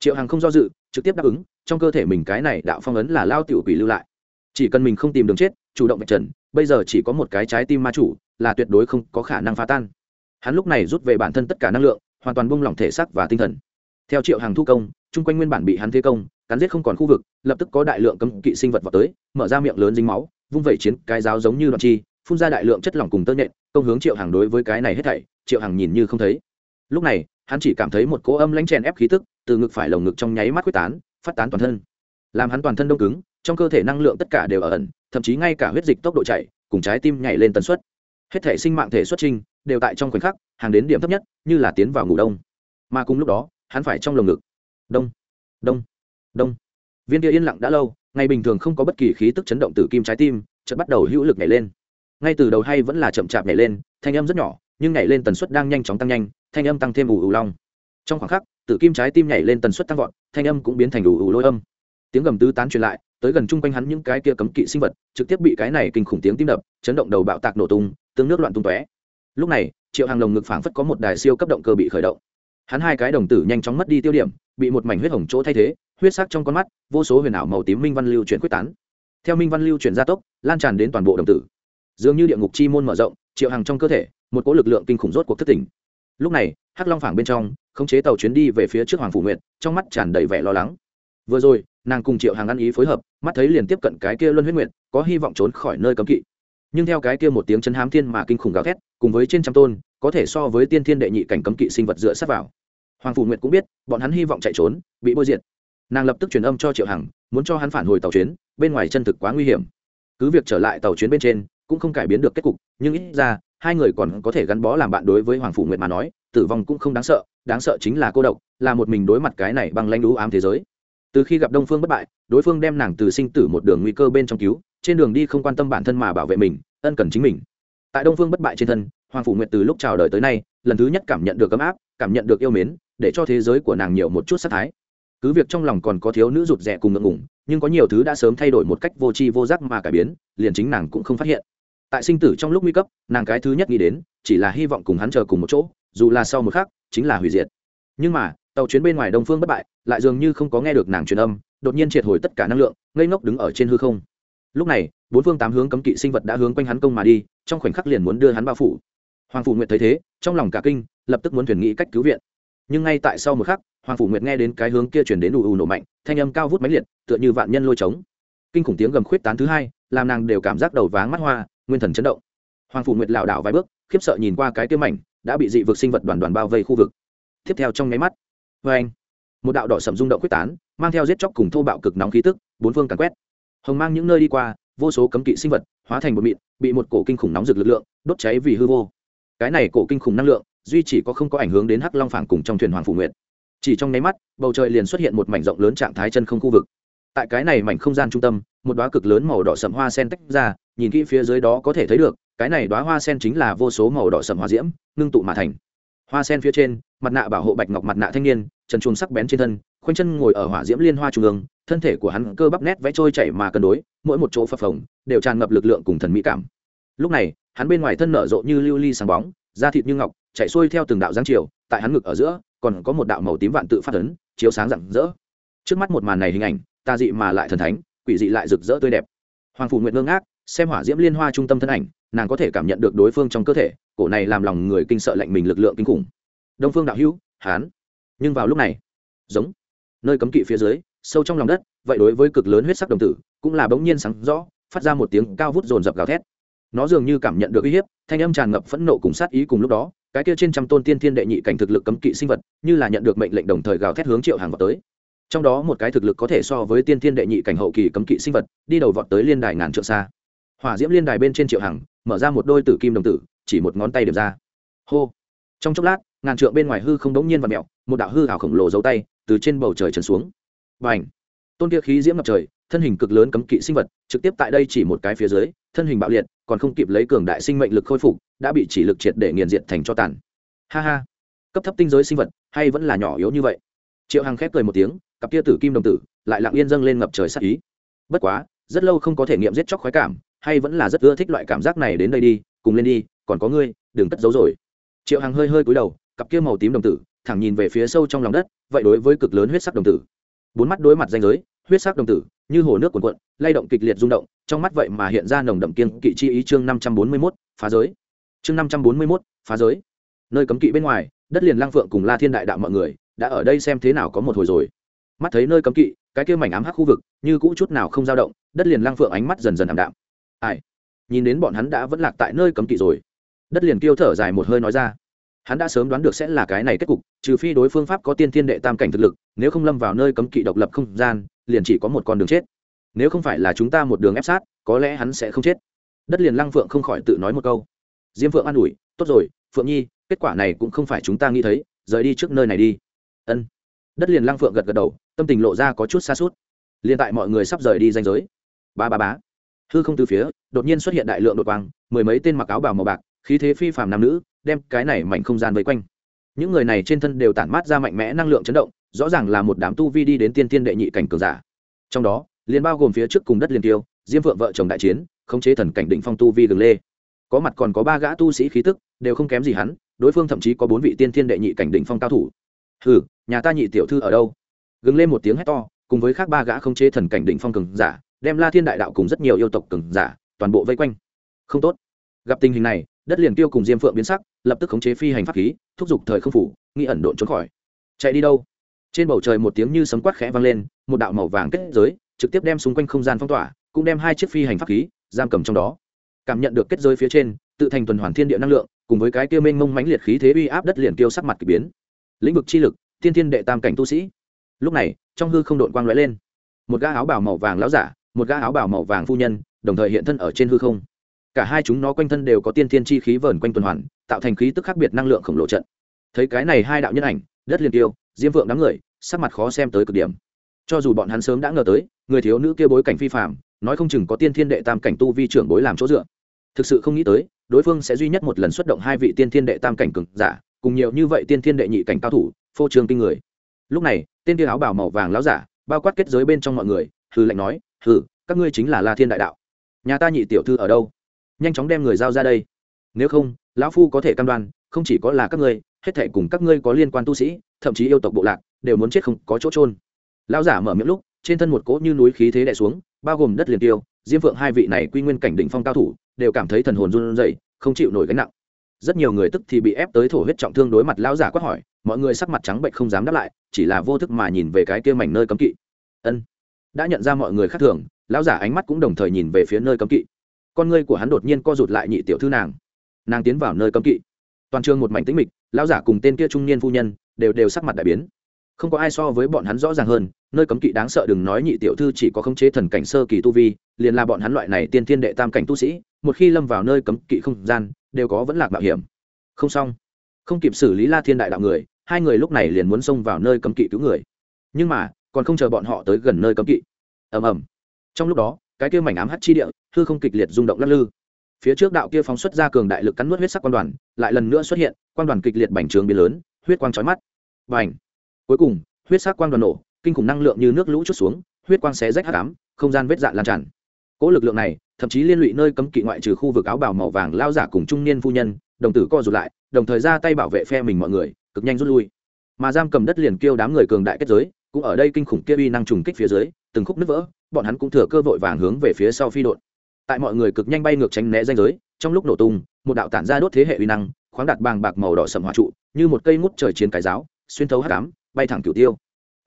Triệu hằng không do dự, trực tiếp đáp ứng, trong cơ thể mình cái này đạo phong ấn là lao tiểu quỷ lưu lại. Chỉ cần mình không tìm đường chết, chủ động vạch trần, bây giờ chỉ có một cái trái tim ma chủ, là tuyệt đối không có khả năng phá tan. Hắn lúc này rút về bản thân tất cả năng lượng, hoàn toàn buông lỏng thể xác và tinh thần theo triệu hàng thu công, chung quanh nguyên bản bị hắn thế công, cắn giết không còn khu vực, lập tức có đại lượng cấm kỵ sinh vật vào tới, mở ra miệng lớn dính máu, vung vẩy chiến cái giáo giống như đoạn chi, phun ra đại lượng chất lỏng cùng tơ nhện, công hướng triệu hàng đối với cái này hết thảy, triệu hàng nhìn như không thấy. Lúc này, hắn chỉ cảm thấy một cỗ âm lãnh chèn ép khí tức, từ ngực phải lồng ngực trong nháy mắt quyết tán, phát tán toàn thân. Làm hắn toàn thân đông cứng, trong cơ thể năng lượng tất cả đều ở ẩn, thậm chí ngay cả huyết dịch tốc độ chạy, cùng trái tim nhảy lên tần suất. Hết thể sinh mạng thể xuất trình, đều tại trong khoảnh khắc, hàng đến điểm thấp nhất, như là tiến vào ngủ đông. Mà cùng lúc đó hắn phải trong lồng ngực. Đông đông đông. Viên kia yên lặng đã lâu, ngày bình thường không có bất kỳ khí tức chấn động từ kim trái tim, chợt bắt đầu hữu lực nhảy lên. Ngay từ đầu hay vẫn là chậm chạp nhảy lên, thanh âm rất nhỏ, nhưng nhảy lên tần suất đang nhanh chóng tăng nhanh, thanh âm tăng thêm ủ ủ long. Trong khoảng khắc tử kim trái tim nhảy lên tần suất tăng vọt, thanh âm cũng biến thành ủ ủ lôi âm. Tiếng gầm tứ tán truyền lại, tới gần chung quanh hắn những cái kia cấm kỵ sinh vật, trực tiếp bị cái này kinh khủng tiếng tim đập, chấn động đầu bạo tạc nổ tung, tương nước loạn tung tóe. Lúc này, triệu hàng lồng ngực phảng phất có một đài siêu cấp động cơ bị khởi động hắn hai cái đồng tử nhanh chóng mất đi tiêu điểm, bị một mảnh huyết hồng chỗ thay thế, huyết sắc trong con mắt, vô số huyền ảo màu tím minh văn lưu chuyển quyết tán. Theo minh văn lưu chuyển gia tốc, lan tràn đến toàn bộ đồng tử. Dường như địa ngục chi môn mở rộng, triệu hàng trong cơ thể, một cỗ lực lượng kinh khủng rốt cuộc thất tỉnh. Lúc này, hắc long phảng bên trong, khống chế tàu chuyến đi về phía trước hoàng phủ nguyện trong mắt tràn đầy vẻ lo lắng. Vừa rồi, nàng cùng triệu hàng ăn ý phối hợp, mắt thấy liền tiếp cận cái kia luân huyết nguyện có hy vọng trốn khỏi nơi cấm kỵ. Nhưng theo cái kia một tiếng chấn hám thiên mà kinh khủng gào thét, cùng với trên trăm tôn, có thể so với tiên thiên đệ nhị cảnh cấm kỵ sinh vật dựa sát vào hoàng phủ nguyệt cũng biết, bọn hắn hy vọng chạy trốn, bị bôi diệt. Nàng lập tức truyền âm cho triệu hằng, muốn cho hắn phản hồi tàu chuyến, bên ngoài chân thực quá nguy hiểm. Cứ việc trở lại tàu chuyến bên trên, cũng không cải biến được kết cục, nhưng ít ra, hai người còn có thể gắn bó làm bạn đối với hoàng phủ nguyệt mà nói, tử vong cũng không đáng sợ đáng sợ chính là cô độc, là một mình đối mặt cái này bằng lanh đũ ám thế giới. Từ khi gặp đông phương bất bại, đối phương đem nàng từ sinh tử một đường nguy cơ bên trong cứu, trên đường đi không quan tâm bản thân mà bảo vệ mình, ân cần chính mình. Tại đông phương bất bại trên thân, hoàng phủ nguyệt từ lúc chào đời tới nay, lần thứ nhất cảm nhận được ấm áp, cảm nhận được yêu mến để cho thế giới của nàng nhiều một chút sát thái. Cứ việc trong lòng còn có thiếu nữ rụt rè cùng ngượng ngủng nhưng có nhiều thứ đã sớm thay đổi một cách vô tri vô giác mà cải biến, liền chính nàng cũng không phát hiện. Tại sinh tử trong lúc nguy cấp, nàng cái thứ nhất nghĩ đến, chỉ là hy vọng cùng hắn chờ cùng một chỗ, dù là sau một khắc, chính là hủy diệt. Nhưng mà, tàu chuyến bên ngoài đông phương bất bại, lại dường như không có nghe được nàng truyền âm, đột nhiên triệt hồi tất cả năng lượng, ngây ngốc đứng ở trên hư không. Lúc này, bốn phương tám hướng cấm kỵ sinh vật đã hướng quanh hắn công mà đi, trong khoảnh khắc liền muốn đưa hắn bao phủ. Hoàng phủ nguyện thấy thế, trong lòng cả kinh, lập tức muốn thuyền nghĩ cách cứu viện nhưng ngay tại sau một khắc, hoàng phủ nguyệt nghe đến cái hướng kia chuyển đến ù ù nổ mạnh, thanh âm cao vút máy liệt, tựa như vạn nhân lôi trống. Kinh khủng tiếng gầm khuyết tán thứ hai, làm nàng đều cảm giác đầu váng mắt hoa, nguyên thần chấn động. Hoàng phủ nguyệt lảo đảo vài bước, khiếp sợ nhìn qua cái kia mảnh, đã bị dị vực sinh vật đoàn đoàn bao vây khu vực. Tiếp theo trong nháy mắt vê anh, một đạo đỏ sầm rung động quyết tán, mang theo giết chóc cùng thô bạo cực nóng khí tức, bốn phương càn quét. Hồng mang những nơi đi qua, vô số cấm kỵ sinh vật, hóa thành một mịn, bị một cổ kinh khủng nóng rực lực lượng, đốt cháy vì hư vô. Cái này cổ kinh khủng năng lượng duy chỉ có không có ảnh hưởng đến hắc long phảng cùng trong thuyền hoàng phủ nguyện chỉ trong nháy mắt, bầu trời liền xuất hiện một mảnh rộng lớn trạng thái chân không khu vực. Tại cái này mảnh không gian trung tâm, một đoá cực lớn màu đỏ sậm hoa sen tách ra, nhìn kỹ phía dưới đó có thể thấy được, cái này đoá hoa sen chính là vô số màu đỏ sậm hoa diễm, ngưng tụ mà thành. Hoa sen phía trên, mặt nạ bảo hộ bạch ngọc mặt nạ thanh niên, trần chuồng sắc bén trên thân, khoanh chân ngồi ở hỏa diễm liên hoa trung ương, thân thể của hắn cơ bắp nét vẽ trôi chảy mà cân đối, mỗi một chỗ phập phồng, đều tràn ngập lực lượng cùng thần mỹ cảm. Lúc này, hắn bên ngoài thân nở rộ như lưu ly sáng bóng, da thịt như ngọc chạy xuôi theo từng đạo giáng chiều, tại hắn ngực ở giữa, còn có một đạo màu tím vạn tự phát ấn, chiếu sáng rạng rỡ. Trước mắt một màn này hình ảnh, ta dị mà lại thần thánh, quỷ dị lại rực rỡ tươi đẹp. Hoàng phủ nguyện ngơ ngác, xem hỏa diễm liên hoa trung tâm thân ảnh, nàng có thể cảm nhận được đối phương trong cơ thể, cổ này làm lòng người kinh sợ lạnh mình lực lượng kinh khủng. Đông phương đạo hữu, hán. Nhưng vào lúc này, giống, nơi cấm kỵ phía dưới, sâu trong lòng đất, vậy đối với cực lớn huyết sắc đồng tử, cũng là bỗng nhiên sáng rõ, phát ra một tiếng cao vút dồn dập gào thét. Nó dường như cảm nhận được uy hiếp, thanh âm tràn ngập phẫn nộ cùng sát ý cùng lúc đó cái kia trên trăm tôn tiên thiên đệ nhị cảnh thực lực cấm kỵ sinh vật, như là nhận được mệnh lệnh đồng thời gào thét hướng triệu hàng vào tới. Trong đó một cái thực lực có thể so với tiên thiên đệ nhị cảnh hậu kỳ cấm kỵ sinh vật, đi đầu vọt tới liên đài ngàn trượng xa. Hỏa diễm liên đài bên trên triệu hằng, mở ra một đôi tử kim đồng tử, chỉ một ngón tay điểm ra. Hô. Trong chốc lát, ngàn trượng bên ngoài hư không đống nhiên và mẹo một đạo hư hào khổng lồ giấu tay, từ trên bầu trời trần xuống. Và ảnh tôn kia khí diễm ngập trời, thân hình cực lớn cấm kỵ sinh vật, trực tiếp tại đây chỉ một cái phía dưới, thân hình bạo liệt còn không kịp lấy cường đại sinh mệnh lực khôi phục, đã bị chỉ lực triệt để nghiền diệt thành cho tàn. Ha ha. Cấp thấp tinh giới sinh vật, hay vẫn là nhỏ yếu như vậy? Triệu hằng khép cười một tiếng, cặp kia tử kim đồng tử, lại lặng yên dâng lên ngập trời sắc ý. Bất quá, rất lâu không có thể nghiệm giết chóc khoái cảm, hay vẫn là rất ưa thích loại cảm giác này đến đây đi, cùng lên đi, còn có ngươi, đừng cất giấu rồi. Triệu hằng hơi hơi cúi đầu, cặp kia màu tím đồng tử, thẳng nhìn về phía sâu trong lòng đất, vậy đối với cực lớn huyết sắc đồng tử. Bốn mắt đối mặt danh giới huyết sắc đồng tử như hồ nước cuồn cuộn lay động kịch liệt rung động trong mắt vậy mà hiện ra nồng đậm kiên kỵ chi ý chương năm trăm bốn mươi 541, phá giới. Chương năm trăm bốn mươi 541, phá giới. Nơi cấm kỵ bên ngoài đất liền lang phượng cùng la thiên đại đạo mọi người đã ở đây xem thế nào có một hồi rồi. Mắt thấy nơi cấm kỵ cái kia mảnh ám hắc khu vực như cũ chút nào không dao động đất liền lang phượng ánh mắt dần dần ảm đạm. Ai? Nhìn đến bọn hắn đã vẫn lạc tại nơi cấm kỵ rồi. Đất liền kêu thở dài một hơi nói ra. Hắn đã sớm đoán được sẽ là cái này kết cục trừ phi đối phương pháp có tiên thiên đệ tam cảnh thực lực, nếu không lâm vào nơi cấm kỵ độc lập không gian, liền chỉ có một con đường chết. Nếu không phải là chúng ta một đường ép sát, có lẽ hắn sẽ không chết. Đất liền lăng phượng không khỏi tự nói một câu. Diêm phượng an ủi, tốt rồi, phượng nhi, kết quả này cũng không phải chúng ta nghĩ thấy, rời đi trước nơi này đi. Ân. Đất liền lăng phượng gật gật đầu, tâm tình lộ ra có chút xa suốt liền tại mọi người sắp rời đi danh giới. Ba ba bá hư không từ phía, đột nhiên xuất hiện đại lượng đột quang, mười mấy tên mặc áo bào màu bạc, khí thế phi phàm nam nữ, đem cái này mảnh không gian vây quanh những người này trên thân đều tản mát ra mạnh mẽ năng lượng chấn động, rõ ràng là một đám tu vi đi đến tiên tiên đệ nhị cảnh cường giả. Trong đó, liền bao gồm phía trước cùng đất liên tiêu, diêm phượng vợ chồng đại chiến, khống chế thần cảnh định phong tu vi gừng lê. Có mặt còn có ba gã tu sĩ khí tức, đều không kém gì hắn, đối phương thậm chí có bốn vị tiên thiên đệ nhị cảnh định phong cao thủ. Hừ, nhà ta nhị tiểu thư ở đâu? Gừng lên một tiếng hét to, cùng với khác ba gã không chế thần cảnh định phong cường giả, đem la thiên đại đạo cùng rất nhiều yêu tộc cường giả, toàn bộ vây quanh. Không tốt. Gặp tình hình này đất liền tiêu cùng diêm phượng biến sắc, lập tức khống chế phi hành pháp khí, thúc giục thời không phủ nghi ẩn độn trốn khỏi. Chạy đi đâu? Trên bầu trời một tiếng như sấm quát khẽ vang lên, một đạo màu vàng kết giới, trực tiếp đem xung quanh không gian phong tỏa, cũng đem hai chiếc phi hành pháp khí, giam cầm trong đó. Cảm nhận được kết giới phía trên, tự thành tuần hoàn thiên địa năng lượng, cùng với cái tiêu mênh mông mãnh liệt khí thế uy áp đất liền tiêu sắc mặt k ỳ biến. Lĩnh vực chi lực, thiên thiên đệ tam cảnh tu sĩ. Lúc này, trong hư không đội quang lóe lên. Một gã áo bảo màu vàng lão giả, một gã áo bảo màu vàng phu nhân, đồng thời hiện thân ở trên hư không cả hai chúng nó quanh thân đều có tiên thiên chi khí vờn quanh tuần hoàn, tạo thành khí tức khác biệt năng lượng khổng lồ trận. Thấy cái này hai đạo nhân ảnh, đất liền tiêu, diêm vượng đám người, sắc mặt khó xem tới cực điểm. Cho dù bọn hắn sớm đã ngờ tới, người thiếu nữ kia bối cảnh phi phạm nói không chừng có tiên thiên đệ tam cảnh tu vi trưởng bối làm chỗ dựa. Thực sự không nghĩ tới, đối phương sẽ duy nhất một lần xuất động hai vị tiên thiên đệ tam cảnh cực giả, cùng nhiều như vậy tiên thiên đệ nhị cảnh cao thủ, phô trương kinh người. Lúc này tên tiên áo bảo màu vàng láo giả, bao quát kết giới bên trong mọi người, hừ lạnh nói, hừ, các ngươi chính là la thiên đại đạo. Nhà ta nhị tiểu thư ở đâu? Nhanh chóng đem người giao ra đây. Nếu không, lão phu có thể cam đoan, không chỉ có là các ngươi, hết thể cùng các ngươi có liên quan tu sĩ, thậm chí yêu tộc bộ lạc, đều muốn chết không có chỗ trôn lão giả mở miệng lúc, trên thân một cỗ như núi khí thế đè xuống, bao gồm đất liền tiêu, diêm phượng hai vị này quy nguyên cảnh đỉnh phong cao thủ, đều cảm thấy thần hồn run rẩy, không chịu nổi gánh nặng. Rất nhiều người tức thì bị ép tới thổ huyết trọng thương đối mặt lão giả quát hỏi, mọi người sắc mặt trắng bệnh không dám đáp lại, chỉ là vô thức mà nhìn về cái kia mảnh nơi cấm kỵ. Ân, đã nhận ra mọi người khác thường, lão giả ánh mắt cũng đồng thời nhìn về phía nơi cấm kỵ con ngươi của hắn đột nhiên co rụt lại nhị tiểu thư nàng. Nàng tiến vào nơi cấm kỵ. Toàn trường một mảnh tĩnh mịch, lão giả cùng tên kia trung niên phu nhân đều đều sắc mặt đại biến. Không có ai so với bọn hắn rõ ràng hơn, nơi cấm kỵ đáng sợ đừng nói nhị tiểu thư chỉ có khống chế thần cảnh sơ kỳ tu vi, liền là bọn hắn loại này tiên thiên đệ tam cảnh tu sĩ, một khi lâm vào nơi cấm kỵ không gian, đều có vẫn lạc bảo hiểm. Không xong. Không kịp xử lý la thiên đại đạo người, hai người lúc này liền muốn xông vào nơi cấm kỵ cứu người. Nhưng mà, còn không chờ bọn họ tới gần nơi cấm kỵ. Ầm ầm. Trong lúc đó cái kia mảnh ám hắt chi địa, hư không kịch liệt rung động lắc lư. Phía trước đạo kia phóng xuất ra cường đại lực cắn nuốt huyết sắc quan đoàn, lại lần nữa xuất hiện, quan đoàn kịch liệt bành trướng biến lớn, huyết quang chói mắt. Bành! Cuối cùng, huyết sắc quang đoàn nổ, kinh khủng năng lượng như nước lũ chút xuống, huyết quang xé rách hắc ám, không gian vết dạn lan tràn. Cỗ lực lượng này, thậm chí liên lụy nơi cấm kỵ ngoại trừ khu vực áo bào màu vàng lao giả cùng trung niên phu nhân, đồng tử co rụt lại, đồng thời ra tay bảo vệ phe mình mọi người, cực nhanh rút lui. Mà giam cầm đất liền kêu đám người cường đại kết giới, cũng ở đây kinh khủng kia uy năng trùng kích phía dưới từng khúc nứt vỡ, bọn hắn cũng thừa cơ vội vàng hướng về phía sau phi đột tại mọi người cực nhanh bay ngược tránh né danh giới, trong lúc nổ tung, một đạo tản ra đốt thế hệ uy năng, khoáng đặt bàng bạc màu đỏ sầm hỏa trụ, như một cây ngút trời chiến cái giáo, xuyên thấu hắc ám, bay thẳng cửu tiêu.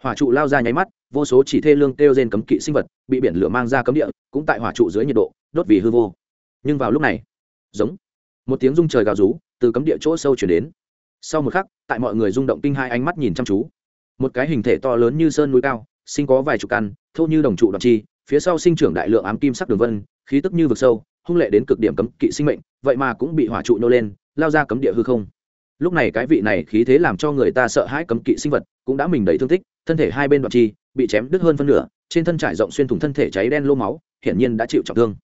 Hỏa trụ lao ra nháy mắt, vô số chỉ thê lương kêu trên cấm kỵ sinh vật bị biển lửa mang ra cấm địa, cũng tại hỏa trụ dưới nhiệt độ, đốt vì hư vô. Nhưng vào lúc này, giống một tiếng rung trời gào rú từ cấm địa chỗ sâu chuyển đến. Sau một khắc, tại mọi người rung động kinh hai ánh mắt nhìn chăm chú, một cái hình thể to lớn như sơn núi cao sinh có vài chục căn, thô như đồng trụ đoạn chi, phía sau sinh trưởng đại lượng ám kim sắc đường vân, khí tức như vực sâu, hung lệ đến cực điểm cấm kỵ sinh mệnh, vậy mà cũng bị hỏa trụ nô lên, lao ra cấm địa hư không. Lúc này cái vị này khí thế làm cho người ta sợ hãi cấm kỵ sinh vật cũng đã mình đầy thương tích, thân thể hai bên đoạn chi bị chém đứt hơn phân nửa, trên thân trải rộng xuyên thủng thân thể cháy đen lô máu, hiển nhiên đã chịu trọng thương.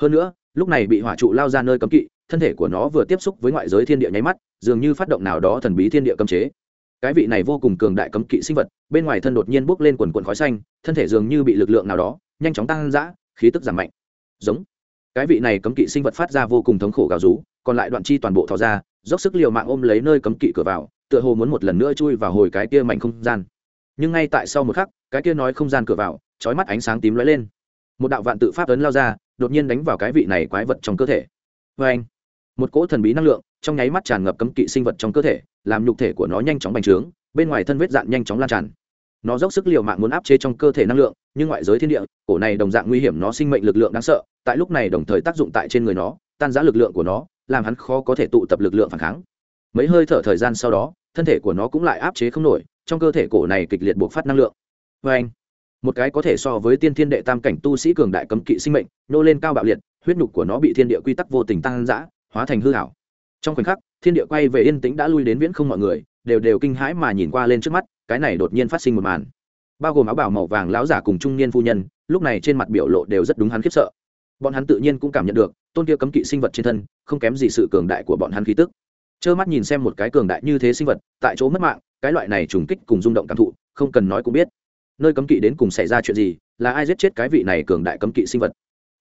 Hơn nữa, lúc này bị hỏa trụ lao ra nơi cấm kỵ, thân thể của nó vừa tiếp xúc với ngoại giới thiên địa nháy mắt, dường như phát động nào đó thần bí thiên địa cấm chế cái vị này vô cùng cường đại cấm kỵ sinh vật, bên ngoài thân đột nhiên bốc lên quần quần khói xanh, thân thể dường như bị lực lượng nào đó, nhanh chóng tăng dã, khí tức giảm mạnh. Giống. Cái vị này cấm kỵ sinh vật phát ra vô cùng thống khổ gào rú, còn lại đoạn chi toàn bộ thò ra, dốc sức liều mạng ôm lấy nơi cấm kỵ cửa vào, tựa hồ muốn một lần nữa chui vào hồi cái kia mạnh không gian. Nhưng ngay tại sau một khắc, cái kia nói không gian cửa vào trói mắt ánh sáng tím lóe lên. Một đạo vạn tự pháp ấn lao ra, đột nhiên đánh vào cái vị này quái vật trong cơ thể. Vê anh một cỗ thần bí năng lượng, trong nháy mắt tràn ngập cấm kỵ sinh vật trong cơ thể làm nhục thể của nó nhanh chóng bành trướng, bên ngoài thân vết dạn nhanh chóng lan tràn. Nó dốc sức liều mạng muốn áp chế trong cơ thể năng lượng, nhưng ngoại giới thiên địa, cổ này đồng dạng nguy hiểm nó sinh mệnh lực lượng đáng sợ, tại lúc này đồng thời tác dụng tại trên người nó, tan giã lực lượng của nó, làm hắn khó có thể tụ tập lực lượng phản kháng. Mấy hơi thở thời gian sau đó, thân thể của nó cũng lại áp chế không nổi, trong cơ thể cổ này kịch liệt buộc phát năng lượng. Vê anh, một cái có thể so với tiên thiên đệ tam cảnh tu sĩ cường đại cấm kỵ sinh mệnh, nô lên cao bạo liệt, huyết nhục của nó bị thiên địa quy tắc vô tình tăng giã hóa thành hư hảo trong khoảnh khắc, thiên địa quay về yên tĩnh đã lui đến viễn không mọi người, đều đều kinh hãi mà nhìn qua lên trước mắt, cái này đột nhiên phát sinh một màn. Bao gồm áo bảo màu vàng lão giả cùng trung niên phu nhân, lúc này trên mặt biểu lộ đều rất đúng hắn khiếp sợ. Bọn hắn tự nhiên cũng cảm nhận được, tôn kia cấm kỵ sinh vật trên thân, không kém gì sự cường đại của bọn hắn khí tức. Trơ mắt nhìn xem một cái cường đại như thế sinh vật, tại chỗ mất mạng, cái loại này trùng kích cùng rung động cảm thụ, không cần nói cũng biết. Nơi cấm kỵ đến cùng xảy ra chuyện gì, là ai giết chết cái vị này cường đại cấm kỵ sinh vật?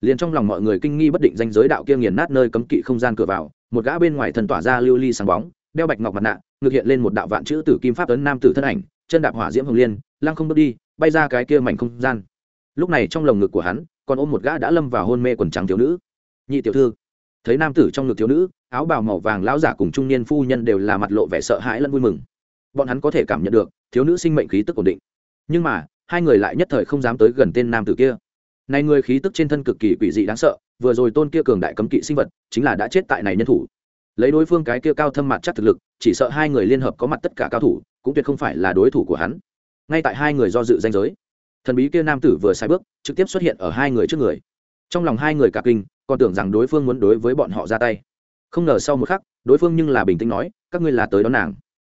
Liền trong lòng mọi người kinh nghi bất định danh giới đạo kia nghiền nát nơi cấm kỵ không gian cửa vào một gã bên ngoài thần tỏa ra lưu ly sáng bóng, đeo bạch ngọc mặt nạ ngược hiện lên một đạo vạn chữ tử kim pháp ấn nam tử thân ảnh, chân đạp hỏa diễm hồng liên, lăng không bước đi, bay ra cái kia mảnh không gian. Lúc này trong lồng ngực của hắn, còn ôm một gã đã lâm vào hôn mê quần trắng thiếu nữ. Nhị tiểu thư, thấy nam tử trong ngực thiếu nữ, áo bào màu vàng lão giả cùng trung niên phu nhân đều là mặt lộ vẻ sợ hãi lẫn vui mừng. Bọn hắn có thể cảm nhận được, thiếu nữ sinh mệnh khí tức ổn định. Nhưng mà, hai người lại nhất thời không dám tới gần tên nam tử kia. Này người khí tức trên thân cực kỳ quỷ dị đáng sợ vừa rồi tôn kia cường đại cấm kỵ sinh vật chính là đã chết tại này nhân thủ. Lấy đối phương cái kia cao thâm mặt chắc thực lực, chỉ sợ hai người liên hợp có mặt tất cả cao thủ, cũng tuyệt không phải là đối thủ của hắn. Ngay tại hai người do dự danh giới, thần bí kia nam tử vừa sai bước, trực tiếp xuất hiện ở hai người trước người. Trong lòng hai người cả kinh, còn tưởng rằng đối phương muốn đối với bọn họ ra tay. Không ngờ sau một khắc, đối phương nhưng là bình tĩnh nói, các ngươi là tới đón nàng.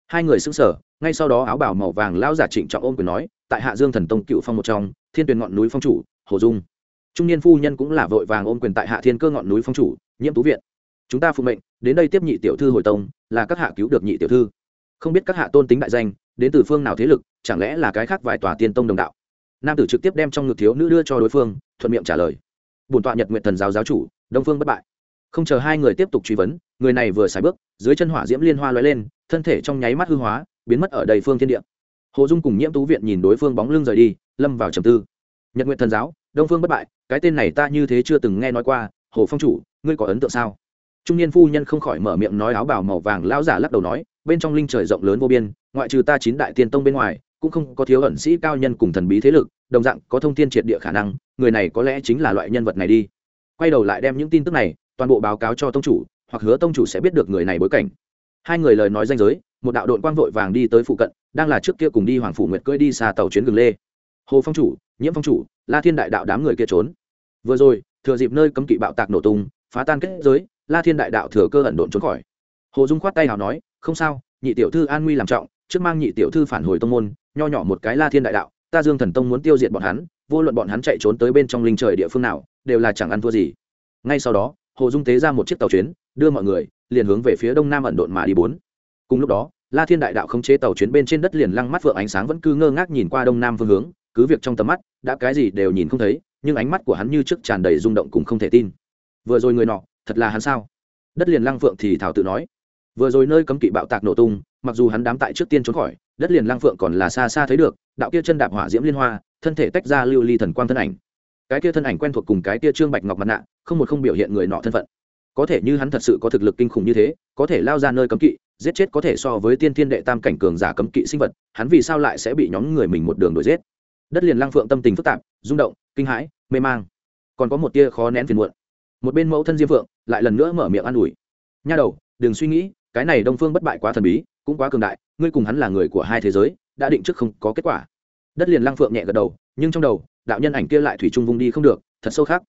Hai người xứng sở ngay sau đó áo bảo màu vàng lão giả trịnh trọng ôm quyền nói, tại hạ dương thần tông cựu phong một trong, thiên tuyền ngọn núi phong chủ, hồ dung trung niên phu nhân cũng là vội vàng ôm quyền tại hạ thiên cơ ngọn núi phong chủ, nhiễm tú viện. Chúng ta phụ mệnh, đến đây tiếp nhị tiểu thư hồi tông, là các hạ cứu được nhị tiểu thư. Không biết các hạ tôn tính đại danh, đến từ phương nào thế lực, chẳng lẽ là cái khác vài tòa tiên tông đồng đạo? Nam tử trực tiếp đem trong ngực thiếu nữ đưa cho đối phương, thuận miệng trả lời. Bổn tọa nhật nguyện thần giáo giáo chủ, đông phương bất bại. Không chờ hai người tiếp tục truy vấn, người này vừa xài bước, dưới chân hỏa diễm liên hoa lóe lên, thân thể trong nháy mắt hư hóa, biến mất ở đầy phương thiên địa. Hồ dung cùng nhiễm tú viện nhìn đối phương bóng lưng rời đi, lâm vào trầm tư. Nhật nguyện thần giáo đông phương bất bại, cái tên này ta như thế chưa từng nghe nói qua, hồ phong chủ, ngươi có ấn tượng sao? Trung niên phu nhân không khỏi mở miệng nói áo bào màu vàng lão giả lắc đầu nói, bên trong linh trời rộng lớn vô biên, ngoại trừ ta chín đại tiên tông bên ngoài, cũng không có thiếu ẩn sĩ cao nhân cùng thần bí thế lực, đồng dạng có thông tin triệt địa khả năng, người này có lẽ chính là loại nhân vật này đi. Quay đầu lại đem những tin tức này, toàn bộ báo cáo cho tông chủ, hoặc hứa tông chủ sẽ biết được người này bối cảnh. Hai người lời nói danh giới, một đạo đội quang vội vàng đi tới phụ cận, đang là trước kia cùng đi hoàng phủ nguyệt cưỡi đi xa tàu chuyến gừng lê hồ phong chủ, nhiễm phong chủ, la thiên đại đạo đám người kia trốn. Vừa rồi, thừa dịp nơi cấm kỵ bạo tạc nổ tung, phá tan kết giới, la thiên đại đạo thừa cơ ẩn độn trốn khỏi. Hồ dung khoát tay hào nói, không sao, nhị tiểu thư an nguy làm trọng, trước mang nhị tiểu thư phản hồi tông môn, nho nhỏ một cái la thiên đại đạo, ta dương thần tông muốn tiêu diệt bọn hắn, vô luận bọn hắn chạy trốn tới bên trong linh trời địa phương nào, đều là chẳng ăn thua gì. Ngay sau đó, hồ dung tế ra một chiếc tàu chuyến, đưa mọi người liền hướng về phía đông nam ẩn độn mà đi bốn. Cùng lúc đó, la thiên đại đạo khống chế tàu chuyến bên trên đất liền lăng mắt phượng ánh sáng vẫn cứ ngơ ngác nhìn qua đông nam phương hướng cứ việc trong tầm mắt, đã cái gì đều nhìn không thấy, nhưng ánh mắt của hắn như trước tràn đầy rung động cùng không thể tin. Vừa rồi người nọ, thật là hắn sao? Đất liền lăng phượng thì thảo tự nói. Vừa rồi nơi cấm kỵ bạo tạc nổ tung, mặc dù hắn đám tại trước tiên trốn khỏi, đất liền lăng phượng còn là xa xa thấy được, đạo kia chân đạp hỏa diễm liên hoa, thân thể tách ra lưu ly thần quang thân ảnh. Cái kia thân ảnh quen thuộc cùng cái kia trương bạch ngọc mặt nạ, không một không biểu hiện người nọ thân phận. Có thể như hắn thật sự có thực lực kinh khủng như thế, có thể lao ra nơi cấm kỵ, giết chết có thể so với tiên thiên đệ tam cảnh cường giả cấm kỵ sinh vật, hắn vì sao lại sẽ bị nhóm người mình một đường đuổi giết? Đất liền lăng phượng tâm tình phức tạp, rung động, kinh hãi, mê mang. Còn có một tia khó nén phiền muộn. Một bên mẫu thân diêm phượng lại lần nữa mở miệng an ủi. Nha đầu, đừng suy nghĩ, cái này đông phương bất bại quá thần bí, cũng quá cường đại, ngươi cùng hắn là người của hai thế giới, đã định trước không có kết quả. Đất liền lăng phượng nhẹ gật đầu, nhưng trong đầu, đạo nhân ảnh kia lại thủy trung vung đi không được, thật sâu khác